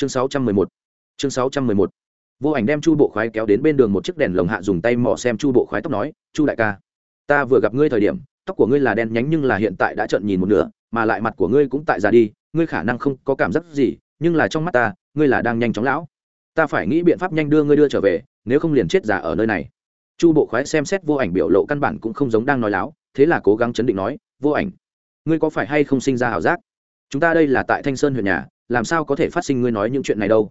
chương sáu trăm mười một. Chương sáu trăm mười một. Vô ảnh đem chu bộ khoái kéo đến bên đường một chiếc đèn lồng hạ dùng tay mò xem chu bộ khoái tóc nói, chu đại ca, ta vừa gặp ngươi thời điểm, tóc của ngươi là đen nhánh nhưng là hiện tại đã trợn nhìn một nửa, mà lại mặt của ngươi cũng tại già đi, ngươi khả năng không có cảm giác gì, nhưng là trong mắt ta, ngươi là đang nhanh chóng lão. Ta phải nghĩ biện pháp nhanh đưa ngươi đưa trở về, nếu không liền chết già ở nơi này. Chu bộ khoái xem xét vô ảnh biểu lộ căn bản cũng không giống đang nói láo, thế là cố gắng chấn định nói, vô ảnh, ngươi có phải hay không sinh ra ảo giác? Chúng ta đây là tại thanh sơn huyện nhà làm sao có thể phát sinh ngươi nói những chuyện này đâu?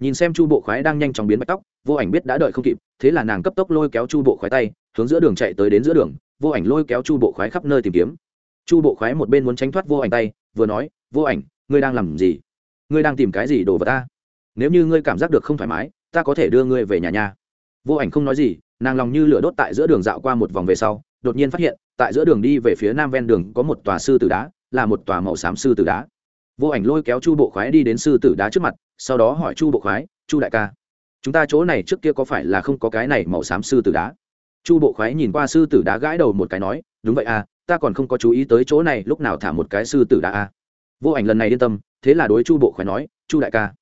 Nhìn xem chu bộ khoái đang nhanh chóng biến bạch tóc, vô ảnh biết đã đợi không kịp, thế là nàng cấp tốc lôi kéo chu bộ khoái tay, hướng giữa đường chạy tới đến giữa đường, vô ảnh lôi kéo chu bộ khoái khắp nơi tìm kiếm. Chu bộ khoái một bên muốn tránh thoát vô ảnh tay, vừa nói, vô ảnh, ngươi đang làm gì? Ngươi đang tìm cái gì đồ vật ta? Nếu như ngươi cảm giác được không thoải mái, ta có thể đưa ngươi về nhà nhà vô ảnh không nói gì, nàng lòng như lửa đốt tại giữa đường dạo qua một vòng về sau, đột nhiên phát hiện, tại giữa đường đi về phía nam ven đường có một tòa sư tử đá, là một tòa màu xám sư tử đá vô ảnh lôi kéo chu bộ khoái đi đến sư tử đá trước mặt, sau đó hỏi chu bộ khoái, chu đại ca, chúng ta chỗ này trước kia có phải là không có cái này màu xám sư tử đá? Chu bộ khoái nhìn qua sư tử đá gãi đầu một cái nói, đúng vậy à ta còn không có chú ý tới chỗ này lúc nào thả một cái sư tử đá à. vô ảnh lần này yên tâm, thế là đối chu bộ khoái nói, chu đại ca,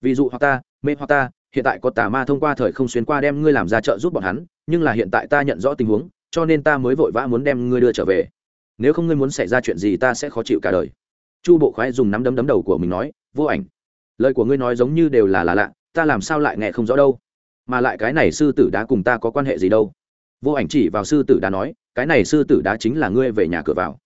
ví dụ hoặc ta, mê hoặc ta, hiện tại có tà ma thông qua thời không xuyên qua đem ngươi làm ra trợ giúp bọn hắn, nhưng là hiện tại ta nhận rõ tình huống, cho nên ta mới vội vã muốn đem ngươi đưa trở về. Nếu không ngươi muốn xảy ra chuyện gì ta sẽ khó chịu cả đời chu bộ khoái dùng nắm đấm đấm đầu của mình nói, vô ảnh, lời của ngươi nói giống như đều là là lạ, ta làm sao lại nghe không rõ đâu? Mà lại cái này sư tử đá cùng ta có quan hệ gì đâu? Vô ảnh chỉ vào sư tử đá nói, cái này sư tử đá chính là ngươi về nhà cửa vào.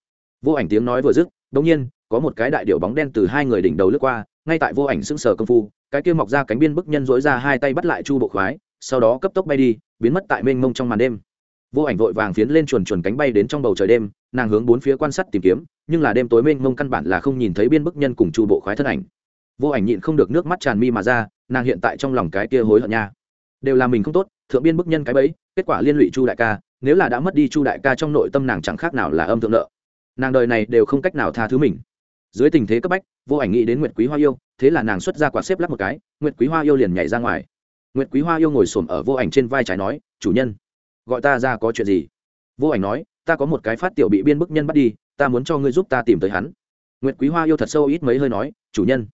Vô ảnh tiếng nói vừa dứt đ nhiên, có một cái đại điệu bóng đen từ hai người đỉnh đầu lướt qua, ngay tại vô ảnh sững sờ công phu, cái kia mọc ra cánh biên bức nhân dối ra hai tay bắt lại chu bộ khoái, sau đó cấp tốc bay đi, biến mất tại mênh mông trong màn đêm vô ảnh vội vàng phiến lên chuồn chuồn cánh bay đến trong bầu trời đêm, nàng hướng bốn phía quan sát tìm kiếm, nhưng là đêm tối mênh mông căn bản là không nhìn thấy biên bức nhân cùng chu bộ khoái thân ảnh. Vô ảnh nhịn không được nước mắt tràn mi mà ra, nàng hiện tại trong lòng cái kia hối hận nha. Đều là mình không tốt, thượng biên bức nhân cái bấy kết quả liên lụy chu đại ca, nếu là đã mất đi chu đại ca trong nội tâm nàng chẳng khác nào là âm thượng nợ. Nàng đời này đều không cách nào tha thứ mình. Dưới tình thế cấp bách, vô ảnh nghĩ đến nguyệt quý hoa yêu, thế là nàng xuất ra quả xếp lắp một cái, nguyệt quý hoa yêu liền nhảy ra ngoài. Nguyệt quý hoa yêu ngồi xổm ở vô ảnh trên vai trái nói, chủ nhân gọi ta ra có chuyện gì? Vô ảnh nói, ta có một cái phát tiểu bị biên bức nhân bắt đi, ta muốn cho ngươi giúp ta tìm tới hắn. Nguyệt quý hoa yêu thật sâu ít mấy hơi nói, chủ nhân,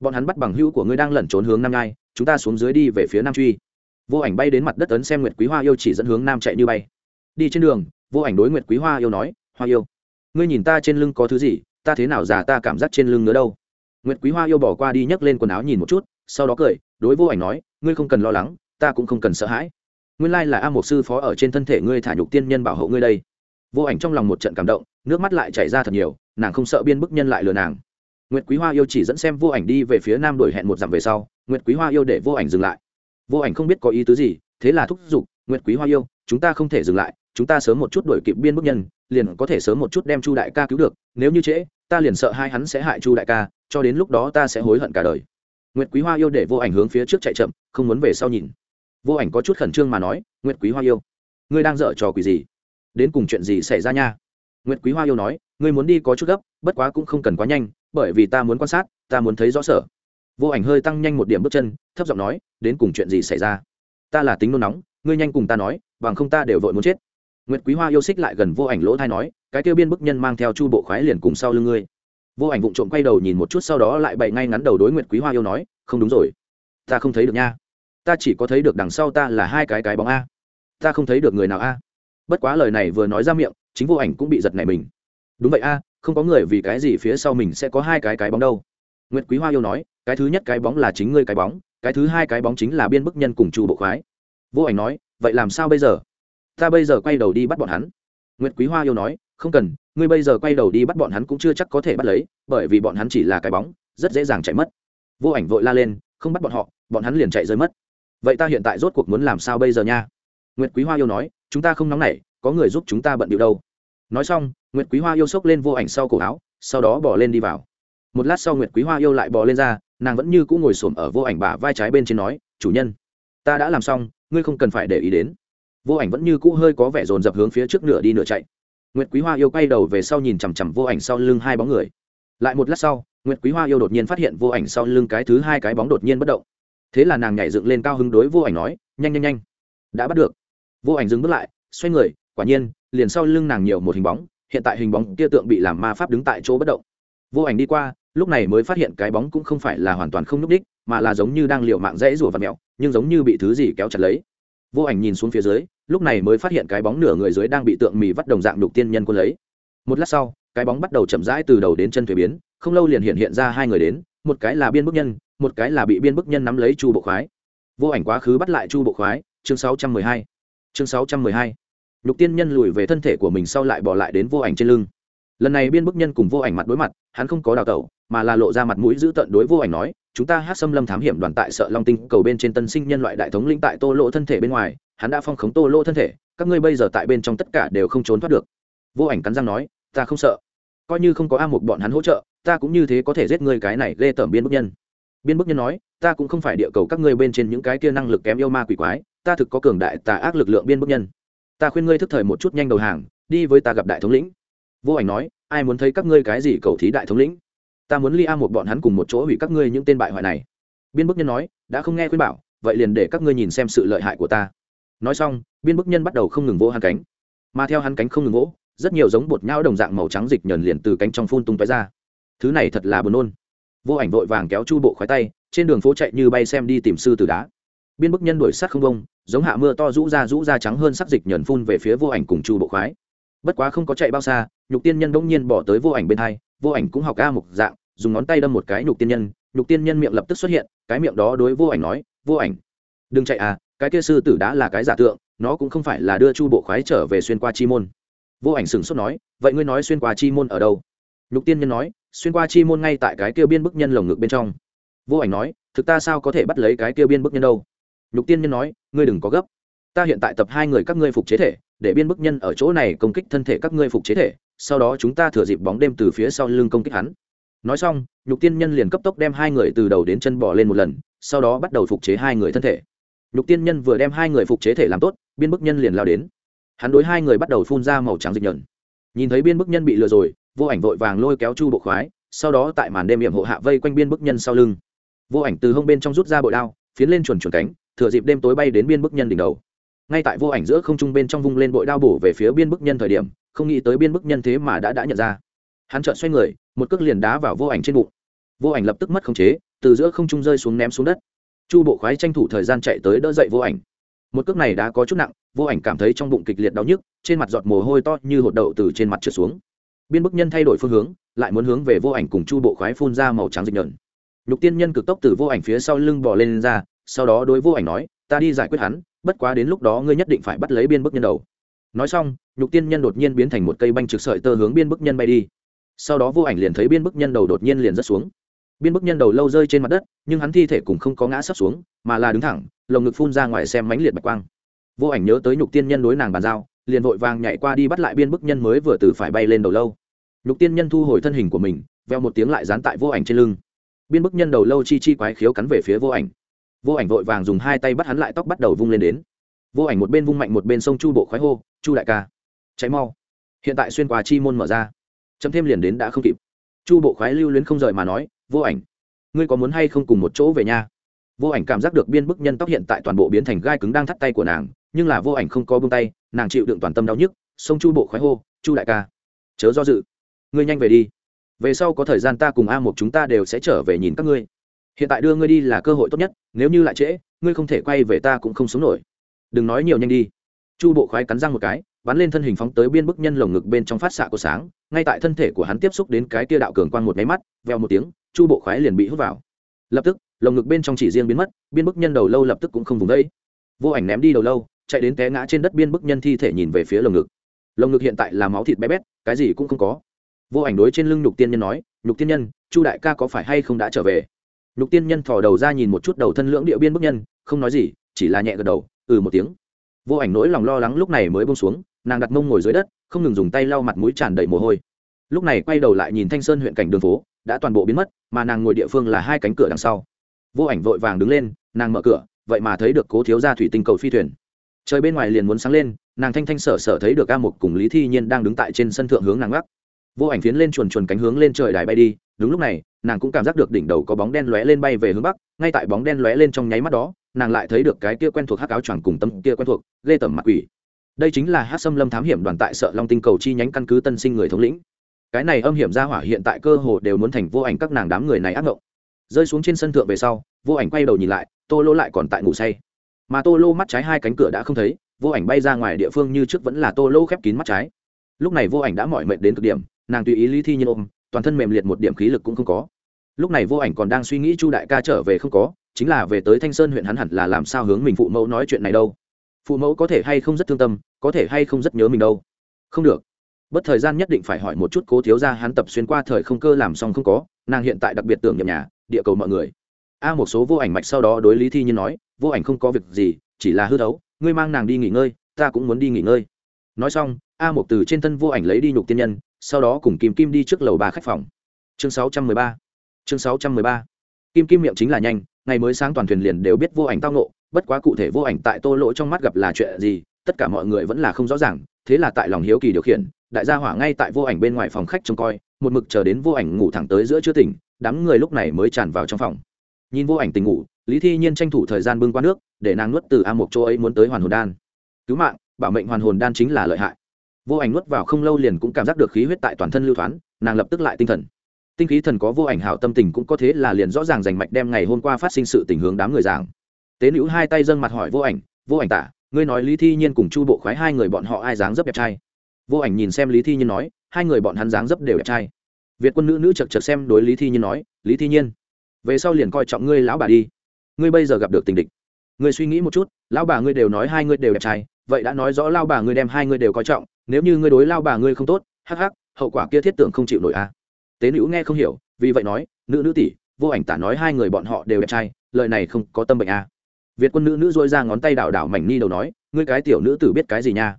bọn hắn bắt bằng hữu của ngươi đang lẩn trốn hướng nam ngai, chúng ta xuống dưới đi về phía nam truy. Vô ảnh bay đến mặt đất ấn xem nguyệt quý hoa yêu chỉ dẫn hướng nam chạy như bay. Đi trên đường, vô ảnh đối nguyệt quý hoa yêu nói, hoa yêu, ngươi nhìn ta trên lưng có thứ gì, ta thế nào già ta cảm giác trên lưng nữa đâu? Nguyệt quý hoa yêu bỏ qua đi nhấc lên quần áo nhìn một chút, sau đó cười, đối vô ảnh nói, ngươi không cần lo lắng, ta cũng không cần sợ hãi nguyên lai là a một sư phó ở trên thân thể ngươi thả nhục tiên nhân bảo hộ ngươi đây. Vô ảnh trong lòng một trận cảm động, nước mắt lại chảy ra thật nhiều, nàng không sợ biên bức nhân lại lừa nàng. Nguyệt quý hoa yêu chỉ dẫn xem vô ảnh đi về phía nam đổi hẹn một dặm về sau, nguyệt quý hoa yêu để vô ảnh dừng lại. Vô ảnh không biết có ý tứ gì, thế là thúc giục, nguyệt quý hoa yêu, chúng ta không thể dừng lại, chúng ta sớm một chút đổi kịp biên bức nhân, liền có thể sớm một chút đem chu đại ca cứu được, nếu như trễ, ta liền sợ hai hắn sẽ hại chu đại ca, cho đến lúc đó ta sẽ hối hận cả đời. Nguyệt quý hoa yêu để vô ảnh hướng phía trước chạy chậm, không muốn về sau nhìn vô ảnh có chút khẩn trương mà nói, nguyệt quý hoa yêu, ngươi đang dở trò quỷ gì? Đến cùng chuyện gì xảy ra nha? Nguyệt quý hoa yêu nói, ngươi muốn đi có chút gấp, bất quá cũng không cần quá nhanh, bởi vì ta muốn quan sát, ta muốn thấy rõ sở. Vô ảnh hơi tăng nhanh một điểm bước chân, thấp giọng nói, đến cùng chuyện gì xảy ra? Ta là tính nôn nóng, ngươi nhanh cùng ta nói, bằng không ta đều vội muốn chết. Nguyệt quý hoa yêu xích lại gần vô ảnh lỗ thai nói, cái tiêu biên bức nhân mang theo chu bộ khoái liền cùng sau lưng ngươi. Vô ảnh vụng trộm quay đầu nhìn một chút sau đó lại bậy ngay ngắn đầu đối nguyệt quý hoa yêu nói, không đúng rồi, ta không thấy được nha ta chỉ có thấy được đằng sau ta là hai cái cái bóng a. Ta không thấy được người nào a. Bất quá lời này vừa nói ra miệng, chính vô ảnh cũng bị giật nảy mình. Đúng vậy a, không có người vì cái gì phía sau mình sẽ có hai cái cái bóng đâu. Nguyệt quý hoa yêu nói, cái thứ nhất cái bóng là chính ngươi cái bóng, cái thứ hai cái bóng chính là biên bức nhân cùng chu bộ khoái. Vô ảnh nói, vậy làm sao bây giờ? Ta bây giờ quay đầu đi bắt bọn hắn. Nguyệt quý hoa yêu nói, không cần, ngươi bây giờ quay đầu đi bắt bọn hắn cũng chưa chắc có thể bắt lấy, bởi vì bọn hắn chỉ là cái bóng, rất dễ dàng chạy mất. Vô ảnh vội la lên, không bắt bọn họ, bọn hắn liền chạy rơi mất vậy ta hiện tại rốt cuộc muốn làm sao bây giờ nha? Nguyệt quý hoa yêu nói, chúng ta không nóng nảy, có người giúp chúng ta bận điệu đâu. Nói xong, nguyệt quý hoa yêu xốc lên vô ảnh sau cổ áo, sau đó bỏ lên đi vào. Một lát sau nguyệt quý hoa yêu lại bỏ lên ra, nàng vẫn như cũ ngồi xổm ở vô ảnh bả vai trái bên trên nói, chủ nhân, ta đã làm xong, ngươi không cần phải để ý đến. Vô ảnh vẫn như cũ hơi có vẻ dồn dập hướng phía trước nửa đi nửa chạy. Nguyệt quý hoa yêu quay đầu về sau nhìn chằm chằm vô ảnh sau lưng hai bóng người. Lại một lát sau, nguyệt quý hoa yêu đột nhiên phát hiện vô ảnh sau lưng cái thứ hai cái bóng đột nhiên bất động thế là nàng nhảy dựng lên cao hứng đối vô ảnh nói, nhanh nhanh nhanh. Đã bắt được. Vô ảnh dừng bước lại, xoay người, quả nhiên, liền sau lưng nàng nhiều một hình bóng, hiện tại hình bóng kia tượng bị làm ma pháp đứng tại chỗ bất động. Vô ảnh đi qua, lúc này mới phát hiện cái bóng cũng không phải là hoàn toàn không núp đích, mà là giống như đang liệu mạng rẽ rủa và mẹo nhưng giống như bị thứ gì kéo chặt lấy. Vô ảnh nhìn xuống phía dưới, lúc này mới phát hiện cái bóng nửa người dưới đang bị tượng mì vắt đồng dạng đục tiên nhân quân lấy. Một lát sau, cái bóng bắt đầu chậm rãi từ đầu đến chân thuế biến, không lâu liền hiện hiện ra hai người đến, một cái là biên bức nhân một cái là bị biên bức nhân nắm lấy chu bộ khoái. Vô ảnh quá khứ bắt lại chu bộ khoái, chương 612. chương 612. nhục tiên nhân lùi về thân thể của mình sau lại bỏ lại đến vô ảnh trên lưng. Lần này biên bức nhân cùng vô ảnh mặt đối mặt, hắn không có đào tẩu, mà là lộ ra mặt mũi giữ tận đối vô ảnh nói, chúng ta hát xâm lâm thám hiểm đoàn tại sợ long tinh cầu bên trên tân sinh nhân loại đại thống lĩnh tại tô lộ thân thể bên ngoài, hắn đã phong khống tô lộ thân thể, các ngươi bây giờ tại bên trong tất cả đều không trốn thoát được. Vô ảnh cắn răng nói, ta không sợ. Coi như không có a một bọn hắn hỗ trợ, ta cũng như thế có thể giết ngươi cái này ghê tởm biên bức nhân biên bức nhân nói, ta cũng không phải địa cầu các ngươi bên trên những cái kia năng lực kém yêu ma quỷ quái, ta thực có cường đại tà ác lực lượng biên bức nhân. Ta khuyên ngươi thức thời một chút nhanh đầu hàng, đi với ta gặp đại thống lĩnh. Vô ảnh nói, ai muốn thấy các ngươi cái gì cầu thí đại thống lĩnh? Ta muốn li a một bọn hắn cùng một chỗ hủy các ngươi những tên bại hoại này. Biên bức nhân nói, đã không nghe khuyên bảo, vậy liền để các ngươi nhìn xem sự lợi hại của ta. Nói xong, biên bức nhân bắt đầu không ngừng vỗ hắn cánh. Mà theo hắn cánh không ngừng vỗ, rất nhiều giống bột nhau đồng dạng màu trắng dịch nhờn liền từ cánh trong phun tung tói ra. Thứ này thật là buồn nôn vô ảnh vội vàng kéo chu bộ khoái tay, trên đường phố chạy như bay xem đi tìm sư tử đá. Biên bức nhân đuổi sát không bông, giống hạ mưa to rũ ra rũ ra trắng hơn sắc dịch nhờn phun về phía vô ảnh cùng chu bộ khoái. Bất quá không có chạy bao xa, nhục tiên nhân bỗng nhiên bỏ tới vô ảnh bên hai, vô ảnh cũng học ca mục dạng, dùng ngón tay đâm một cái nhục tiên nhân, nhục tiên nhân miệng lập tức xuất hiện, cái miệng đó đối vô ảnh nói, vô ảnh, đừng chạy à cái kia sư tử đã là cái giả tượng, nó cũng không phải là đưa chu bộ khoái trở về xuyên qua chi môn. Vô ảnh sửng sốt nói, vậy ngươi nói xuyên qua chi môn ở đâu? Nhục tiên nhân nói xuyên qua chi môn ngay tại cái kia biên bức nhân lồng ngực bên trong. Vô ảnh nói, thực ta sao có thể bắt lấy cái kia biên bức nhân đâu? Nhục tiên nhân nói, ngươi đừng có gấp. Ta hiện tại tập hai người các ngươi phục chế thể, để biên bức nhân ở chỗ này công kích thân thể các ngươi phục chế thể, sau đó chúng ta thừa dịp bóng đêm từ phía sau lưng công kích hắn. Nói xong, nhục tiên nhân liền cấp tốc đem hai người từ đầu đến chân bỏ lên một lần, sau đó bắt đầu phục chế hai người thân thể. Nhục tiên nhân vừa đem hai người phục chế thể làm tốt, biên bức nhân liền lao đến. Hắn đối hai người bắt đầu phun ra màu trắng dịch nhờn nhìn thấy biên bức nhân bị lừa rồi vô ảnh vội vàng lôi kéo chu bộ khoái, sau đó tại màn đêm hiểm hộ hạ vây quanh biên bức nhân sau lưng. Vô ảnh từ hông bên trong rút ra bội đao, phiến lên chuẩn chuẩn cánh, thừa dịp đêm tối bay đến biên bức nhân đỉnh đầu. Ngay tại vô ảnh giữa không trung bên trong vung lên bội đao bổ về phía biên bức nhân thời điểm, không nghĩ tới biên bức nhân thế mà đã đã nhận ra. Hắn chợt xoay người, một cước liền đá vào vô ảnh trên bụng. Vô ảnh lập tức mất khống chế, từ giữa không trung rơi xuống ném xuống đất. Chu bộ khoái tranh thủ thời gian chạy tới đỡ dậy vô ảnh. Một cước này đã có chút nặng, vô ảnh cảm thấy trong bụng kịch liệt đau nhức, trên mặt giọt mồ hôi to như hột đậu từ trên mặt trượt xuống biên bức nhân thay đổi phương hướng lại muốn hướng về vô ảnh cùng chu bộ khoái phun ra màu trắng dịch nhợn nhục tiên nhân cực tốc từ vô ảnh phía sau lưng bò lên, lên ra sau đó đối vô ảnh nói ta đi giải quyết hắn bất quá đến lúc đó ngươi nhất định phải bắt lấy biên bức nhân đầu. Nói xong nhục tiên nhân đột nhiên biến thành một cây banh trực sợi tơ hướng biên bức nhân bay đi. Sau đó vô ảnh liền thấy biên bức nhân đầu đột nhiên liền rớt xuống. Biên bức nhân đầu lâu rơi trên mặt đất nhưng hắn thi thể cũng không có ngã sấp xuống mà là đứng thẳng lồng ngực phun ra ngoài xem mánh liệt bạch quang. Vô ảnh nhớ tới nhục tiên nhân đối nàng bàn giao liền vội vàng nhảy qua đi bắt lại biên bức nhân mới vừa từ phải bay lên đầu lâu. Nhục tiên nhân thu hồi thân hình của mình, veo một tiếng lại dán tại vô ảnh trên lưng. Biên bức nhân đầu lâu chi chi quái khiếu cắn về phía vô ảnh. Vô ảnh vội vàng dùng hai tay bắt hắn lại tóc bắt đầu vung lên đến. Vô ảnh một bên vung mạnh một bên sông chu bộ khoái hô, chu đại ca cháy mau. Hiện tại xuyên qua chi môn mở ra. Chấm thêm liền đến đã không kịp. Chu bộ khoái lưu luyến không rời mà nói, vô ảnh, ngươi có muốn hay không cùng một chỗ về nhà? Vô ảnh cảm giác được biên bức nhân tóc hiện tại toàn bộ biến thành gai cứng đang thắt tay của nàng nhưng là vô ảnh không có buông tay, nàng chịu đựng toàn tâm đau nhức, sông chu bộ khoái hô, chu đại ca, chớ do dự, ngươi nhanh về đi. Về sau có thời gian ta cùng a một chúng ta đều sẽ trở về nhìn các ngươi. Hiện tại đưa ngươi đi là cơ hội tốt nhất, nếu như lại trễ, ngươi không thể quay về ta cũng không sống nổi. Đừng nói nhiều nhanh đi. Chu bộ khoái cắn răng một cái, bắn lên thân hình phóng tới biên bức nhân lồng ngực bên trong phát xạ của sáng, ngay tại thân thể của hắn tiếp xúc đến cái tia đạo cường quang một máy mắt veo một tiếng, chu bộ khoái liền bị hút vào. Lập tức, lồng ngực bên trong chỉ riêng biến mất, biên bức nhân đầu lâu lập tức cũng không vùng đấy vô ảnh ném đi đầu lâu chạy đến té ngã trên đất biên bức nhân thi thể nhìn về phía lồng ngực. Lồng ngực hiện tại là máu thịt bé bét, cái gì cũng không có. Vô ảnh đối trên lưng nhục tiên nhân nói, nhục tiên nhân, chu đại ca có phải hay không đã trở về? Nhục tiên nhân thò đầu ra nhìn một chút đầu thân lưỡng địa biên bức nhân, không nói gì, chỉ là nhẹ gật đầu ừ một tiếng. Vô ảnh nỗi lòng lo lắng lúc này mới bông xuống, nàng đặt mông ngồi dưới đất, không ngừng dùng tay lau mặt mũi tràn đầy mồ hôi. Lúc này quay đầu lại nhìn thanh sơn huyện cảnh đường phố, đã toàn bộ biến mất, mà nàng ngồi địa phương là hai cánh cửa đằng sau. Vô ảnh vội vàng đứng lên, nàng mở cửa, vậy mà thấy được cố thiếu ra thủy tinh cầu phi thuyền trời bên ngoài liền muốn sáng lên, nàng thanh thanh sở sở thấy được a mục cùng lý thi nhiên đang đứng tại trên sân thượng hướng nàng gác. Vô ảnh phiến lên chuồn chuồn cánh hướng lên trời đài bay đi, đúng lúc này, nàng cũng cảm giác được đỉnh đầu có bóng đen lóe lên bay về hướng bắc, ngay tại bóng đen lóe lên trong nháy mắt đó, nàng lại thấy được cái kia quen thuộc hắc áo choàng cùng tâm kia quen thuộc, ghê tởm mặt quỷ. Đây chính là hát xâm lâm thám hiểm đoàn tại sợ long tinh cầu chi nhánh căn cứ tân sinh người thống lĩnh. Cái này âm hiểm ra hỏa hiện tại cơ hồ đều muốn thành vô ảnh các nàng đám người này ác ngộng. Rơi xuống trên sân thượng về sau, vô ảnh quay đầu nhìn lại, tô lô lại còn tại ngủ say mà tô lô mắt trái hai cánh cửa đã không thấy, vô ảnh bay ra ngoài địa phương như trước vẫn là tô lô khép kín mắt trái. Lúc này vô ảnh đã mỏi mệt đến cực điểm, nàng tùy ý lý thi nhiên ôm, toàn thân mềm liệt một điểm khí lực cũng không có. Lúc này vô ảnh còn đang suy nghĩ chu đại ca trở về không có, chính là về tới thanh sơn huyện hắn hẳn là làm sao hướng mình phụ mẫu nói chuyện này đâu. Phụ mẫu có thể hay không rất thương tâm, có thể hay không rất nhớ mình đâu. Không được. Bất thời gian nhất định phải hỏi một chút cố thiếu ra hắn tập xuyên qua thời không cơ làm xong không có, nàng hiện tại đặc biệt tưởng nhậm nhà, địa cầu mọi người a một số vô ảnh mạch sau đó đối lý thi nhiên nói, vô ảnh không có việc gì, chỉ là hư đấu ngươi mang nàng đi nghỉ ngơi, ta cũng muốn đi nghỉ ngơi. Nói xong, a một từ trên thân vô ảnh lấy đi nhục tiên nhân, sau đó cùng kim kim đi trước lầu ba khách phòng. Chương sáu trăm mười ba. Chương sáu trăm mười ba. Kim kim miệng chính là nhanh, ngày mới sáng toàn thuyền liền đều biết vô ảnh tao nộ bất quá cụ thể vô ảnh tại tô lỗ trong mắt gặp là chuyện gì, tất cả mọi người vẫn là không rõ ràng, thế là tại lòng hiếu kỳ điều khiển, đại gia hỏa ngay tại vô ảnh bên ngoài phòng khách trông coi, một mực chờ đến vô ảnh ngủ thẳng tới giữa chưa tỉnh, đám người lúc này mới tràn vào trong phòng nhìn vô ảnh tỉnh ngủ, lý thi nhiên tranh thủ thời gian bưng qua nước, để nàng nuốt từ a mộc chỗ ấy muốn tới hoàn hồn đan. Cứu mạng, bảo mệnh hoàn hồn đan chính là lợi hại. Vô ảnh nuốt vào không lâu liền cũng cảm giác được khí huyết tại toàn thân lưu thoáng nàng lập tức lại tinh thần. Tinh khí thần có vô ảnh hảo tâm tình cũng có thế là liền rõ ràng rành mạch đem ngày hôm qua phát sinh sự tình hướng đám người giảng. Tế nữ hai tay dâng mặt hỏi vô ảnh vô ảnh tả, ngươi nói lý thi nhiên cùng chu bộ khoái hai người bọn họ ai dáng dấp đẹp trai? Vô ảnh nhìn xem lý thi nhiên nói, hai người bọn hắn dáng dấp đều đẹp trai. Việt quân nữ nữ chật chật xem đối lý thi nhiên nói, lý thi nhiên về sau liền coi trọng ngươi lão bà đi. Ngươi bây giờ gặp được tình địch. Ngươi suy nghĩ một chút, lão bà ngươi đều nói hai ngươi đều đẹp trai, vậy đã nói rõ lao bà ngươi đem hai ngươi đều coi trọng, nếu như ngươi đối lao bà ngươi không tốt, hắc hắc, hậu quả kia thiết tưởng không chịu nổi a à. tế nữ nghe không hiểu, vì vậy nói, nữ nữ tỷ, vô ảnh tả nói hai người bọn họ đều đẹp trai, lời này không có tâm bệnh a à. việt quân nữ nữ dôi ra ngón tay đảo đảo mảnh ni đầu nói, ngươi cái tiểu nữ tử biết cái gì nha.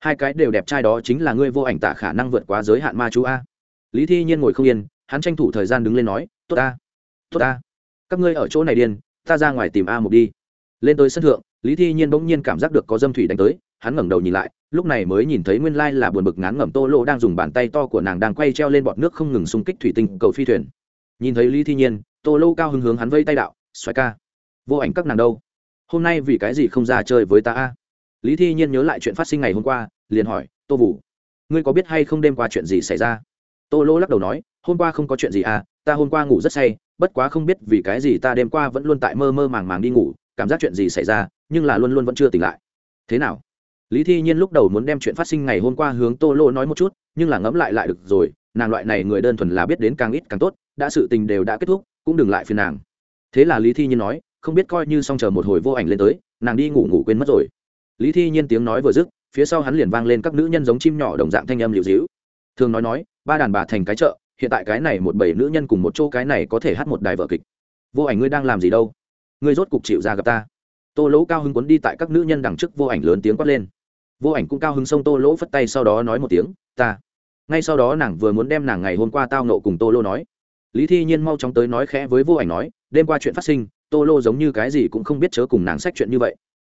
Hai cái đều đẹp trai đó chính là ngươi vô ảnh tả khả năng vượt quá giới hạn ma chú a. Lý thi nhiên ngồi không yên, hắn tranh thủ thời gian đứng lên nói, tốt a tốt ta. Các ngươi ở chỗ này điên, ta ra ngoài tìm a Mục đi. Lên tới sân thượng, lý thi nhiên bỗng nhiên cảm giác được có dâm thủy đánh tới, hắn ngẩng đầu nhìn lại, lúc này mới nhìn thấy nguyên lai là buồn bực ngán ngẩm tô lô đang dùng bàn tay to của nàng đang quay treo lên bọt nước không ngừng xung kích thủy tinh cầu phi thuyền. Nhìn thấy lý thi nhiên, tô lô cao hứng hướng hắn vây tay đạo xoáy ca, vô ảnh các nàng đâu? Hôm nay vì cái gì không ra chơi với ta a? Lý thi nhiên nhớ lại chuyện phát sinh ngày hôm qua, liền hỏi, tô vũ, ngươi có biết hay không đêm qua chuyện gì xảy ra? Tô lô lắc đầu nói, hôm qua không có chuyện gì à ta hôm qua ngủ rất say bất quá không biết vì cái gì ta đêm qua vẫn luôn tại mơ mơ màng màng đi ngủ, cảm giác chuyện gì xảy ra, nhưng là luôn luôn vẫn chưa tỉnh lại. Thế nào? Lý thi nhiên lúc đầu muốn đem chuyện phát sinh ngày hôm qua hướng tô lô nói một chút, nhưng là ngẫm lại lại được rồi, nàng loại này người đơn thuần là biết đến càng ít càng tốt, đã sự tình đều đã kết thúc, cũng đừng lại phiền nàng. Thế là lý thi nhiên nói, không biết coi như xong chờ một hồi vô ảnh lên tới, nàng đi ngủ ngủ quên mất rồi. Lý thi nhiên tiếng nói vừa dứt, phía sau hắn liền vang lên các nữ nhân giống chim nhỏ đồng dạng thanh âm liệu dĩu thường nói nói, ba đàn bà thành cái chợ hiện tại cái này một bảy nữ nhân cùng một chỗ cái này có thể hát một đài vở kịch. Vô ảnh ngươi đang làm gì đâu? Ngươi rốt cục chịu ra gặp ta. Tô lỗ cao hứng cuốn đi tại các nữ nhân đằng trước vô ảnh lớn tiếng quát lên. Vô ảnh cũng cao hứng xông tô lỗ phất tay sau đó nói một tiếng, ta. Ngay sau đó nàng vừa muốn đem nàng ngày hôm qua tao nộ cùng tô lô nói. Lý thi nhiên mau chóng tới nói khẽ với vô ảnh nói, đêm qua chuyện phát sinh, tô lô giống như cái gì cũng không biết chớ cùng nàng sách chuyện như vậy.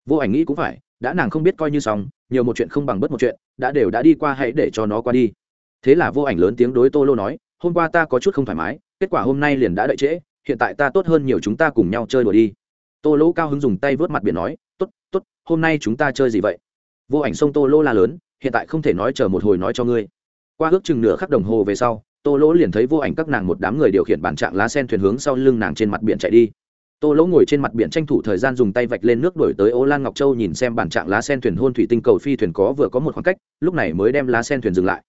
Vô ảnh nghĩ cũng phải, đã nàng không biết coi như xong, nhiều một chuyện không bằng bất một chuyện, đã đều đã đi qua hãy để cho nó qua đi thế là vô ảnh lớn tiếng đối tô lô nói, hôm qua ta có chút không thoải mái, kết quả hôm nay liền đã đợi trễ, hiện tại ta tốt hơn nhiều chúng ta cùng nhau chơi đùa đi. Tô lô cao hứng dùng tay vớt mặt biển nói t ố t t ố t hôm nay chúng ta chơi gì vậy? Vô ảnh sông tô lô la lớn, hiện tại không thể nói chờ một hồi nói cho ngươi. Qua ước chừng nửa khắc đồng hồ về sau, tô lỗ liền thấy vô ảnh các nàng một đám người điều khiển bản trạng lá sen thuyền hướng sau lưng nàng trên mặt biển chạy đi. Tô lỗ ngồi trên mặt biển tranh thủ thời gian dùng tay vạch lên nước đổi tới ô lan ngọc châu nhìn xem bản trạng lá sen thuyền hôn thủy tinh cầu phi thuyền có vừa có một khoảng cách, lúc này mới đem lá sen thuyền dừng lại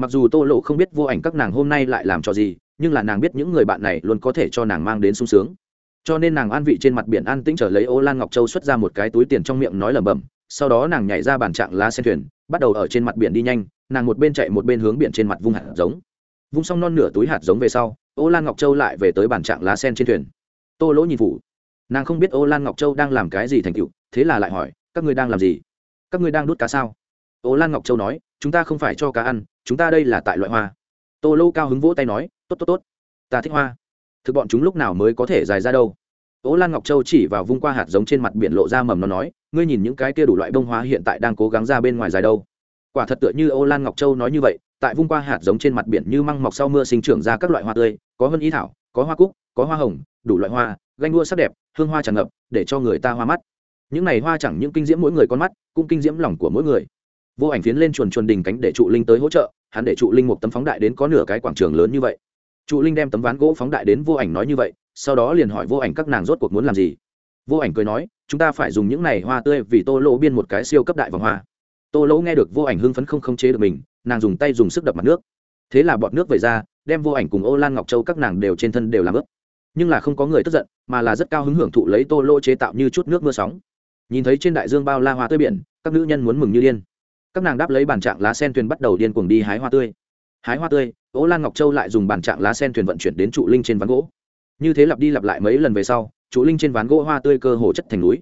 mặc dù tô lỗ không biết vô ảnh các nàng hôm nay lại làm cho gì, nhưng là nàng biết những người bạn này luôn có thể cho nàng mang đến sung sướng. Cho nên nàng an vị trên mặt biển an tĩnh trở lấy ô lan ngọc châu xuất ra một cái túi tiền trong miệng nói lẩm bẩm, sau đó nàng nhảy ra bàn trạng lá sen thuyền, bắt đầu ở trên mặt biển đi nhanh, nàng một bên chạy một bên hướng biển trên mặt vung hạt giống. Vung xong non nửa túi hạt giống về sau, ô lan ngọc châu lại về tới bàn trạng lá sen trên thuyền. Tô lỗ nhìn phủ, nàng không biết ô lan ngọc châu đang làm cái gì thành cựu thế là lại hỏi, các ngươi đang làm gì? Các ngươi đang đút cá sao? Ô lan ngọc châu nói chúng ta không phải cho cá ăn chúng ta đây là tại loại hoa tô lô cao hứng vỗ tay nói tốt tốt tốt ta thích hoa thực bọn chúng lúc nào mới có thể dài ra đâu Ô Lan Ngọc Châu chỉ vào vung qua hạt giống trên mặt biển lộ ra mầm nó nói, ngươi nhìn những cái kia đủ loại bông hoa hiện tại đang cố gắng ra bên ngoài dài đâu. Quả thật tựa như Ô Lan Ngọc Châu nói như vậy, tại vung qua hạt giống trên mặt biển như măng mọc sau mưa sinh trưởng ra các loại hoa tươi, có vân ý thảo, có hoa cúc, có hoa hồng, đủ loại hoa, ganh đua sắc đẹp, hương hoa tràn ngập, để cho người ta hoa mắt. Những này hoa chẳng những kinh diễm mỗi người con mắt, cũng kinh diễm lòng của mỗi người. Vô ảnh phiến lên chuồn chuồn đình cánh để trụ linh tới hỗ trợ, hắn để trụ linh một tấm phóng đại đến có nửa cái quảng trường lớn như vậy. Trụ linh đem tấm ván gỗ phóng đại đến vô ảnh nói như vậy sau đó liền hỏi vô ảnh các nàng rốt cuộc muốn làm gì. Vô ảnh cười nói chúng ta phải dùng những này hoa tươi vì tô lỗ biên một cái siêu cấp đại vòng hoa. Tô lỗ nghe được vô ảnh hưng phấn không khống chế được mình nàng dùng tay dùng sức đập mặt nước. Thế là bọt nước về ra đem vô ảnh cùng ô lan ngọc châu các nàng đều trên thân đều làm ướp nhưng là không có người tức giận mà là rất cao hứng hưởng thụ lấy tô lỗ chế tạo như chút nước mưa sóng. Nhìn thấy trên đại dương bao la hoa tươi biển các nữ nhân muốn mừng như điên các nàng đáp lấy bản trạng lá sen thuyền bắt đầu điên cuồng đi hái hoa tươi. Hái hoa tươi ố lan ngọc châu lại dùng bản trạng lá sen thuyền vận chuyển đến trụ linh trên ván gỗ. Như thế lặp đi lặp lại mấy lần về sau, trụ linh trên ván gỗ hoa tươi cơ hồ chất thành núi.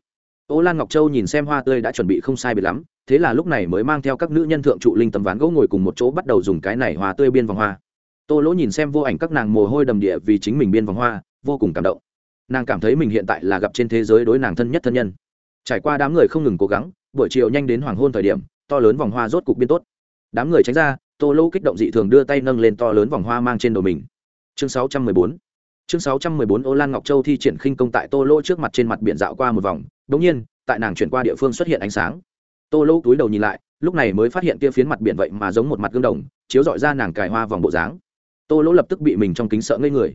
Ố lan ngọc châu nhìn xem hoa tươi đã chuẩn bị không sai biệt lắm, thế là lúc này mới mang theo các nữ nhân thượng trụ linh tầm ván gỗ ngồi cùng một chỗ bắt đầu dùng cái này hoa tươi biên vòng hoa. Tô lỗ nhìn xem vô ảnh các nàng mồ hôi đầm địa vì chính mình biên vòng hoa, vô cùng cảm động. Nàng cảm thấy mình hiện tại là gặp trên thế giới đối nàng thân nhất thân nhân. Trải qua đám người không ngừng cố gắng, buổi chiều nhanh đến hoàng hôn thời điểm to lớn vòng hoa rốt cục biên tốt. Đám người tránh ra, tô Lô kích động dị thường đưa tay nâng lên to lớn vòng hoa mang trên đầu mình. Chương 614 chương 614 ô lan ngọc châu thi triển khinh công tại tô Lô trước mặt trên mặt biển dạo qua một vòng. Đống nhiên, tại nàng chuyển qua địa phương xuất hiện ánh sáng. Tô Lô túi đầu nhìn lại, lúc này mới phát hiện kia phiến mặt biển vậy mà giống một mặt gương đồng, chiếu dọi ra nàng cài hoa vòng bộ dáng. Tô lỗ lập tức bị mình trong kính sợ ngây người.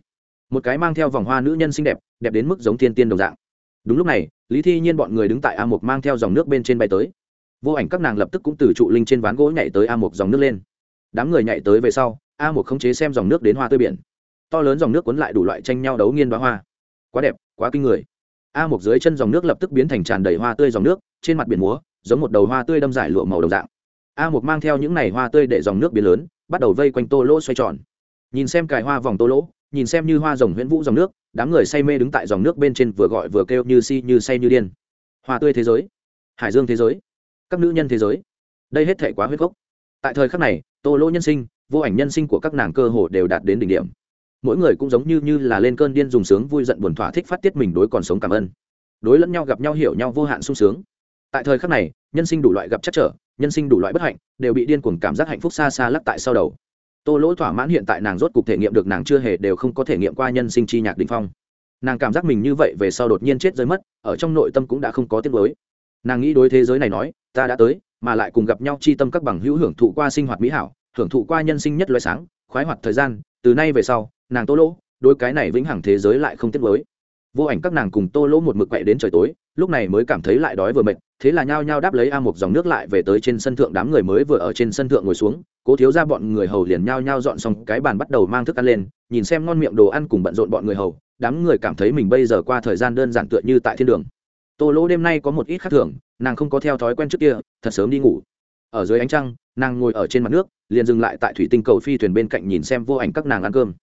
Một cái mang theo vòng hoa nữ nhân xinh đẹp đẹp đến mức giống thiên tiên đồng dạng. Đúng lúc này, lý thi nhiên bọn người đứng tại a một mang theo dòng nước bên trên bay tới vô ảnh các nàng lập tức cũng từ trụ linh trên ván gỗ nhảy tới a một dòng nước lên. Đám người nhảy tới về sau, a một khống chế xem dòng nước đến hoa tươi biển. To lớn dòng nước cuốn lại đủ loại tranh nhau đấu nghiên đoá hoa. Quá đẹp, quá kinh người. A một dưới chân dòng nước lập tức biến thành tràn đầy hoa tươi dòng nước, trên mặt biển múa, giống một đầu hoa tươi đâm giải lụa màu đồng dạng. A một mang theo những n à y hoa tươi để dòng nước biến lớn, bắt đầu vây quanh tô lỗ xoay tròn. Nhìn xem cài hoa vòng tô lỗ, nhìn xem như hoa rồng huyễn vũ dòng nước, đám người say mê đứng tại dòng nước bên trên vừa gọi vừa kêu như si như say như điên. Hoa tươi thế giới. Hải dương thế giới các nữ nhân thế giới. Đây hết thể quá huyết gốc. Tại thời khắc này, tô lỗ nhân sinh, vô ảnh nhân sinh của các nàng cơ hồ đều đạt đến đỉnh điểm. Mỗi người cũng giống như như là lên cơn điên dùng sướng vui giận buồn thỏa thích phát tiết mình đối còn sống cảm ơn. Đối lẫn nhau gặp nhau hiểu nhau vô hạn sung sướng. Tại thời khắc này, nhân sinh đủ loại gặp chắc trở, nhân sinh đủ loại bất hạnh, đều bị điên cuồng cảm giác hạnh phúc xa xa lắc tại sau đầu. Tô lỗ thỏa mãn hiện tại nàng rốt cục thể nghiệm được nàng chưa hề đều không có thể nghiệm qua nhân sinh chi nhạc đình phong. Nàng cảm giác mình như vậy về sau đột nhiên chết rơi mất, ở trong nội tâm cũng đã không có tiết mới nàng nghĩ đối thế giới này nói ta đã tới, mà lại cùng gặp nhau chi tâm các bằng hữu hưởng thụ qua sinh hoạt mỹ hảo, hưởng thụ qua nhân sinh nhất loại sáng, khoái hoạt thời gian, từ nay về sau, nàng tô lỗ đôi cái này vĩnh hằng thế giới lại không tiết với. vô ảnh các nàng cùng tô lỗ một mực quậy đến trời tối, lúc này mới cảm thấy lại đói vừa mệt, thế là nhao nhao đáp lấy a một dòng nước lại về tới trên sân thượng, đám người mới vừa ở trên sân thượng ngồi xuống, cố thiếu ra bọn người hầu liền nhao nhao dọn xong cái bàn bắt đầu mang thức ăn lên, nhìn xem ngon miệng đồ ăn cùng bận rộn bọn người hầu, đám người cảm thấy mình bây giờ qua thời gian đơn giản tựa như tại thiên đường tô lỗ đêm nay có một ít khác thường, nàng không có theo thói quen trước kia, thật sớm đi ngủ. Ở dưới ánh trăng, nàng ngồi ở trên mặt nước, liền dừng lại tại thủy tinh cầu phi thuyền bên cạnh nhìn xem vô ảnh các nàng ăn cơm.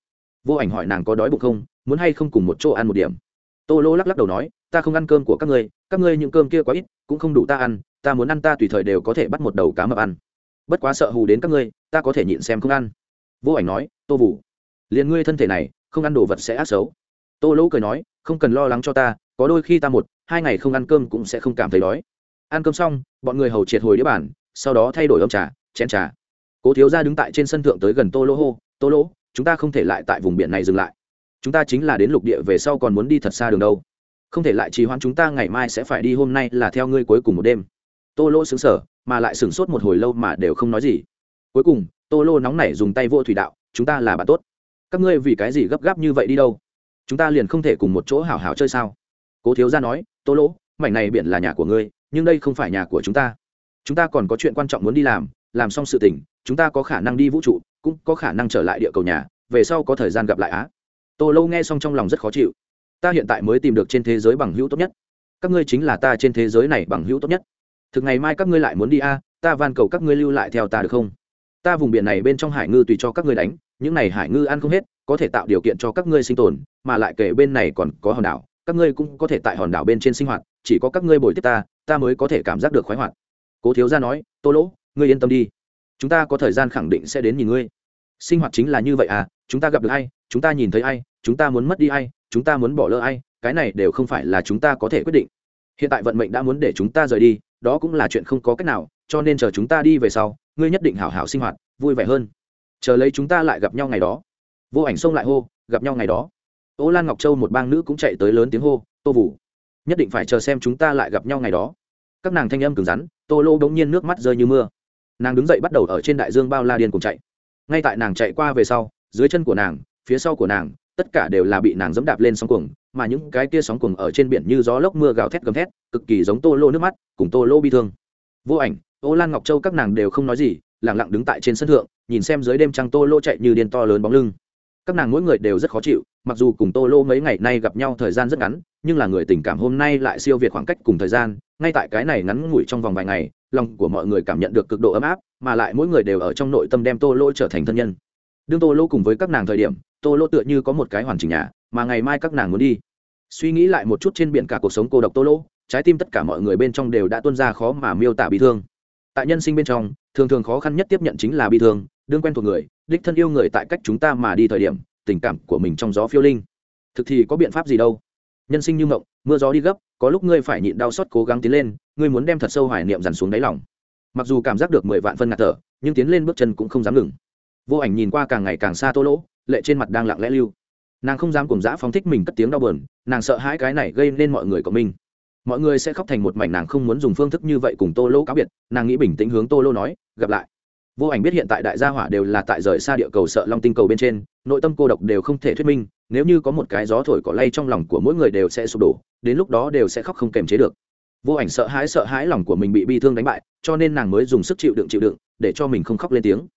Vô ảnh hỏi nàng có đói bụng không, muốn hay không cùng một chỗ ăn một điểm. Tô lỗ lắc lắc đầu nói, ta không ăn cơm của các ngươi các ngươi những cơm kia quá ít, cũng không đủ ta ăn, ta muốn ăn ta tùy thời đều có thể bắt một đầu cá mập ăn. Bất quá sợ hù đến các ngươi, ta có thể nhịn xem không ăn. Vô ảnh nói, tô vũ, liền ngươi thân thể này, không ăn đồ vật sẽ ác xấu. Tô lỗ cười nói, không cần lo lắng cho ta, có đôi khi ta một hai ngày không ăn cơm cũng sẽ không cảm thấy đói. Ăn cơm xong, bọn người hầu triệt hồi đĩa bàn, sau đó thay đổi ông trà, chén trà. Cố thiếu gia đứng tại trên sân thượng tới gần tô lỗ hô, tô lỗ, chúng ta không thể lại tại vùng biển này dừng lại. Chúng ta chính là đến lục địa về sau còn muốn đi thật xa đường đâu. Không thể lại trì hoãn chúng ta, ngày mai sẽ phải đi, hôm nay là theo ngươi cuối cùng một đêm. Tô lô xứng sở mà lại sửng sốt một hồi lâu mà đều không nói gì. Cuối cùng, tô lô nóng nảy dùng tay vô thủy đạo, chúng ta là bạn tốt. Các ngươi vì cái gì gấp gáp như vậy đi đâu? Chúng ta liền không thể cùng một chỗ hào hào chơi sao? Cố thiếu gia nói tô lỗ, mảnh này biển là nhà của ngươi, nhưng đây không phải nhà của chúng ta. Chúng ta còn có chuyện quan trọng muốn đi làm làm xong sự tình, chúng ta có khả năng đi vũ trụ, cũng có khả năng trở lại địa cầu nhà, về sau có thời gian gặp lại á. Tô lâu nghe xong trong lòng rất khó chịu. Ta hiện tại mới tìm được trên thế giới bằng hữu tốt nhất. Các ngươi chính là ta trên thế giới này bằng hữu tốt nhất. Thực ngày mai các ngươi lại muốn đi a ta van cầu các ngươi lưu lại theo ta được không? Ta vùng biển này bên trong hải ngư tùy cho các ngươi đánh, những này hải ngư ăn không hết, có thể tạo điều kiện cho các ngươi sinh tồn, mà lại kể bên này còn có hòn đảo các ngươi cũng có thể tại hòn đảo bên trên sinh hoạt, chỉ có các ngươi bồi tiếp ta ta mới có thể cảm giác được khoái hoạt. Cố thiếu gia nói, tô lỗ, ngươi yên tâm đi. Chúng ta có thời gian khẳng định sẽ đến nhìn ngươi. Sinh hoạt chính là như vậy à chúng ta gặp được ai, chúng ta nhìn thấy ai, chúng ta muốn mất đi ai, chúng ta muốn bỏ lỡ ai, cái này đều không phải là chúng ta có thể quyết định. Hiện tại vận mệnh đã muốn để chúng ta rời đi, đó cũng là chuyện không có cách nào, cho nên chờ chúng ta đi về sau, ngươi nhất định hảo hảo sinh hoạt, vui vẻ hơn. Chờ lấy chúng ta lại gặp nhau ngày đó. Vô ảnh xông lại hô, gặp nhau ngày đó ô lan ngọc châu một bang nữ cũng chạy tới lớn tiếng hô, tô vũ, nhất định phải chờ xem chúng ta lại gặp nhau ngày đó. Các nàng thanh âm cứng rắn, tô lô bỗng nhiên nước mắt rơi như mưa. Nàng đứng dậy bắt đầu ở trên đại dương bao la điên cùng chạy. Ngay tại nàng chạy qua về sau, dưới chân của nàng, phía sau của nàng, tất cả đều là bị nàng dẫm đạp lên sóng cuồng, mà những cái kia sóng cuồng ở trên biển như gió lốc mưa gào thét gầm thét, cực kỳ giống tô lô nước mắt, cùng tô lô bi thương. Vô ảnh, ô lan ngọc châu các nàng đều không nói gì lẳng lặng đứng tại trên sân thượng, nhìn xem dưới đêm trăng tô lô chạy như điên to lớn bóng lưng. Các nàng mỗi người đều rất khó chịu mặc dù cùng tô lô mấy ngày nay gặp nhau thời gian rất ngắn, nhưng là người tình cảm hôm nay lại siêu việt khoảng cách cùng thời gian, ngay tại cái này ngắn ngủi trong vòng vài ngày, lòng của mọi người cảm nhận được cực độ ấm áp, mà lại mỗi người đều ở trong nội tâm đem tô lô trở thành thân nhân. Đương tô lô cùng với các nàng thời điểm, tô lô tựa như có một cái hoàn chỉnh nhà, mà ngày mai các nàng muốn đi. Suy nghĩ lại một chút trên biển cả cuộc sống cô độc tô lô, trái tim tất cả mọi người bên trong đều đã tuân ra khó mà miêu tả bị thương. Tại nhân sinh bên trong, thường thường khó khăn nhất tiếp nhận chính là bị thương, đương quen thuộc người, đích thân yêu người tại cách chúng ta mà đi thời điểm tình cảm của mình trong gió phiêu linh. Thực thì có biện pháp gì đâu? Nhân sinh như mộng, mưa gió đi gấp, có lúc ngươi phải nhịn đau xót cố gắng tiến lên, ngươi muốn đem thật sâu hoài niệm dằn xuống đáy lòng. Mặc dù cảm giác được mười vạn phân ngạt thở, nhưng tiến lên bước chân cũng không dám ngừng. Vô ảnh nhìn qua càng ngày càng xa tô lỗ, lệ trên mặt đang lặng lẽ lưu. Nàng không dám cùng dã phóng thích mình cất tiếng đau bờn nàng sợ hãi cái này gây nên mọi người của mình mọi người sẽ khóc thành một mảnh nàng không muốn dùng phương thức như vậy cùng tô Lỗ cáo biệt, nàng nghĩ bình tĩnh hướng tô Lỗ nói, gặp lại vô ảnh biết hiện tại đại gia hỏa đều là tại rời xa địa cầu sợ long tinh cầu bên trên, nội tâm cô độc đều không thể thuyết minh, nếu như có một cái gió thổi cỏ lay trong lòng của mỗi người đều sẽ sụp đổ, đến lúc đó đều sẽ khóc không kềm chế được. Vô ảnh sợ hãi sợ hãi lòng của mình bị bi thương đánh bại, cho nên nàng mới dùng sức chịu đựng chịu đựng, để cho mình không khóc lên tiếng.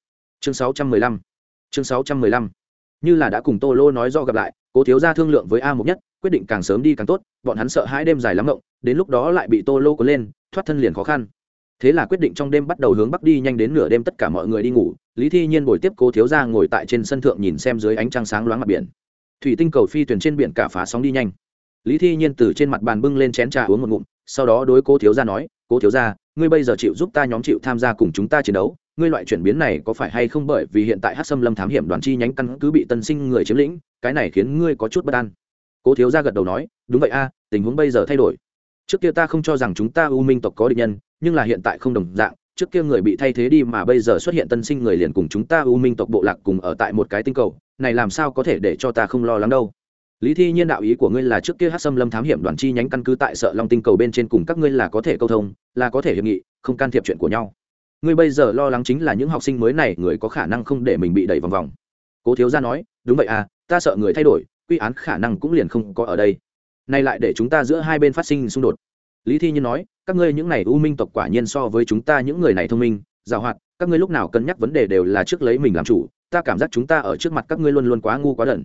Chương 615 chương 615 như là đã cùng tô lô nói do gặp lại, cố thiếu ra thương lượng với a mục nhất, quyết định càng sớm đi càng tốt, bọn hắn sợ hãi đêm dài lắm ngộng đến lúc đó lại bị tô lô có lên, thoát thân liền khó khăn thế là quyết định trong đêm bắt đầu hướng bắc đi nhanh đến nửa đêm tất cả mọi người đi ngủ, lý thi nhiên buổi tiếp cố thiếu ra ngồi tại trên sân thượng nhìn xem dưới ánh trăng sáng loáng mặt biển. Thủy tinh cầu phi thuyền trên biển cả phá sóng đi nhanh. Lý thi nhiên từ trên mặt bàn bưng lên chén trà uống một ngụm, sau đó đối cố thiếu ra nói, cố thiếu ra ngươi bây giờ chịu giúp ta nhóm chịu tham gia cùng chúng ta chiến đấu, ngươi loại chuyển biến này có phải hay không bởi vì hiện tại hát xâm lâm thám hiểm đoàn chi nhánh căn cứ bị tân sinh người chiếm lĩnh, cái này khiến ngươi có chút bất an. Cố thiếu ra gật đầu nói, đúng vậy a, tình huống bây giờ thay đổi. Trước kia ta không cho rằng chúng ta u minh tộc có địch nhân nhưng là hiện tại không đồng dạng, trước kia người bị thay thế đi mà bây giờ xuất hiện tân sinh người liền cùng chúng ta u minh tộc bộ lạc cùng ở tại một cái tinh cầu, này làm sao có thể để cho ta không lo lắng đâu. Lý thi nhiên đạo ý của ngươi là trước kia hát xâm lâm thám hiểm đoàn chi nhánh căn cứ tại sợ long tinh cầu bên trên cùng các ngươi là có thể câu thông, là có thể hiệp nghị, không can thiệp chuyện của nhau. Ngươi bây giờ lo lắng chính là những học sinh mới này người có khả năng không để mình bị đẩy vòng vòng. Cố thiếu gia nói, đúng vậy à ta sợ người thay đổi, quy án khả năng cũng liền không có ở đây. Nay lại để chúng ta giữa hai bên phát sinh xung đột. Lý thi nhiên nói các ngươi những này u minh tộc quả nhiên so với chúng ta những người này thông minh, giàu hoạt, các ngươi lúc nào cân nhắc vấn đề đều là trước lấy mình làm chủ, ta cảm giác chúng ta ở trước mặt các ngươi luôn luôn quá ngu quá đần.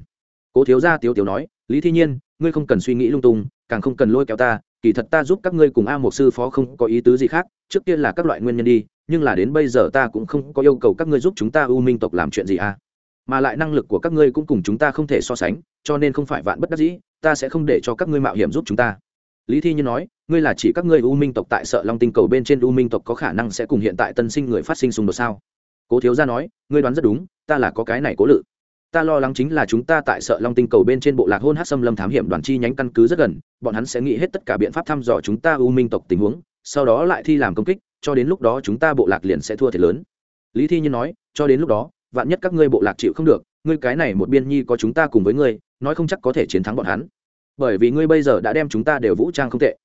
Cố thiếu gia tiếu tiếu nói, lý thi nhiên, ngươi không cần suy nghĩ lung tung, càng không cần lôi kéo ta, kỳ thật ta giúp các ngươi cùng a một sư phó không có ý tứ gì khác, trước tiên là các loại nguyên nhân đi, nhưng là đến bây giờ ta cũng không có yêu cầu các ngươi giúp chúng ta u minh tộc làm chuyện gì à. Mà lại năng lực của các ngươi cũng cùng chúng ta không thể so sánh, cho nên không phải vạn bất đắc dĩ, ta sẽ không để cho các ngươi mạo hiểm giúp chúng ta lý thi nhiên nói, ngươi là chỉ các ngươi u minh tộc tại sợ long tinh cầu bên trên u minh tộc có khả năng sẽ cùng hiện tại tân sinh người phát sinh xung đột sao? Cố thiếu gia nói, ngươi đoán rất đúng, ta là có cái này cố lự. Ta lo lắng chính là chúng ta tại sợ long tinh cầu bên trên bộ lạc hôn hát xâm lâm thám hiểm đoàn chi nhánh căn cứ rất gần, bọn hắn sẽ nghĩ hết tất cả biện pháp thăm dò chúng ta u minh tộc tình huống, sau đó lại thi làm công kích, cho đến lúc đó chúng ta bộ lạc liền sẽ thua thiệt lớn. Lý thi nhiên nói, cho đến lúc đó, vạn nhất các ngươi bộ lạc chịu không được, ngươi cái này một biên nhi có chúng ta cùng với ngươi, nói không chắc có thể chiến thắng bọn hắn bởi vì ngươi bây giờ đã đem chúng ta đều vũ trang không tệ.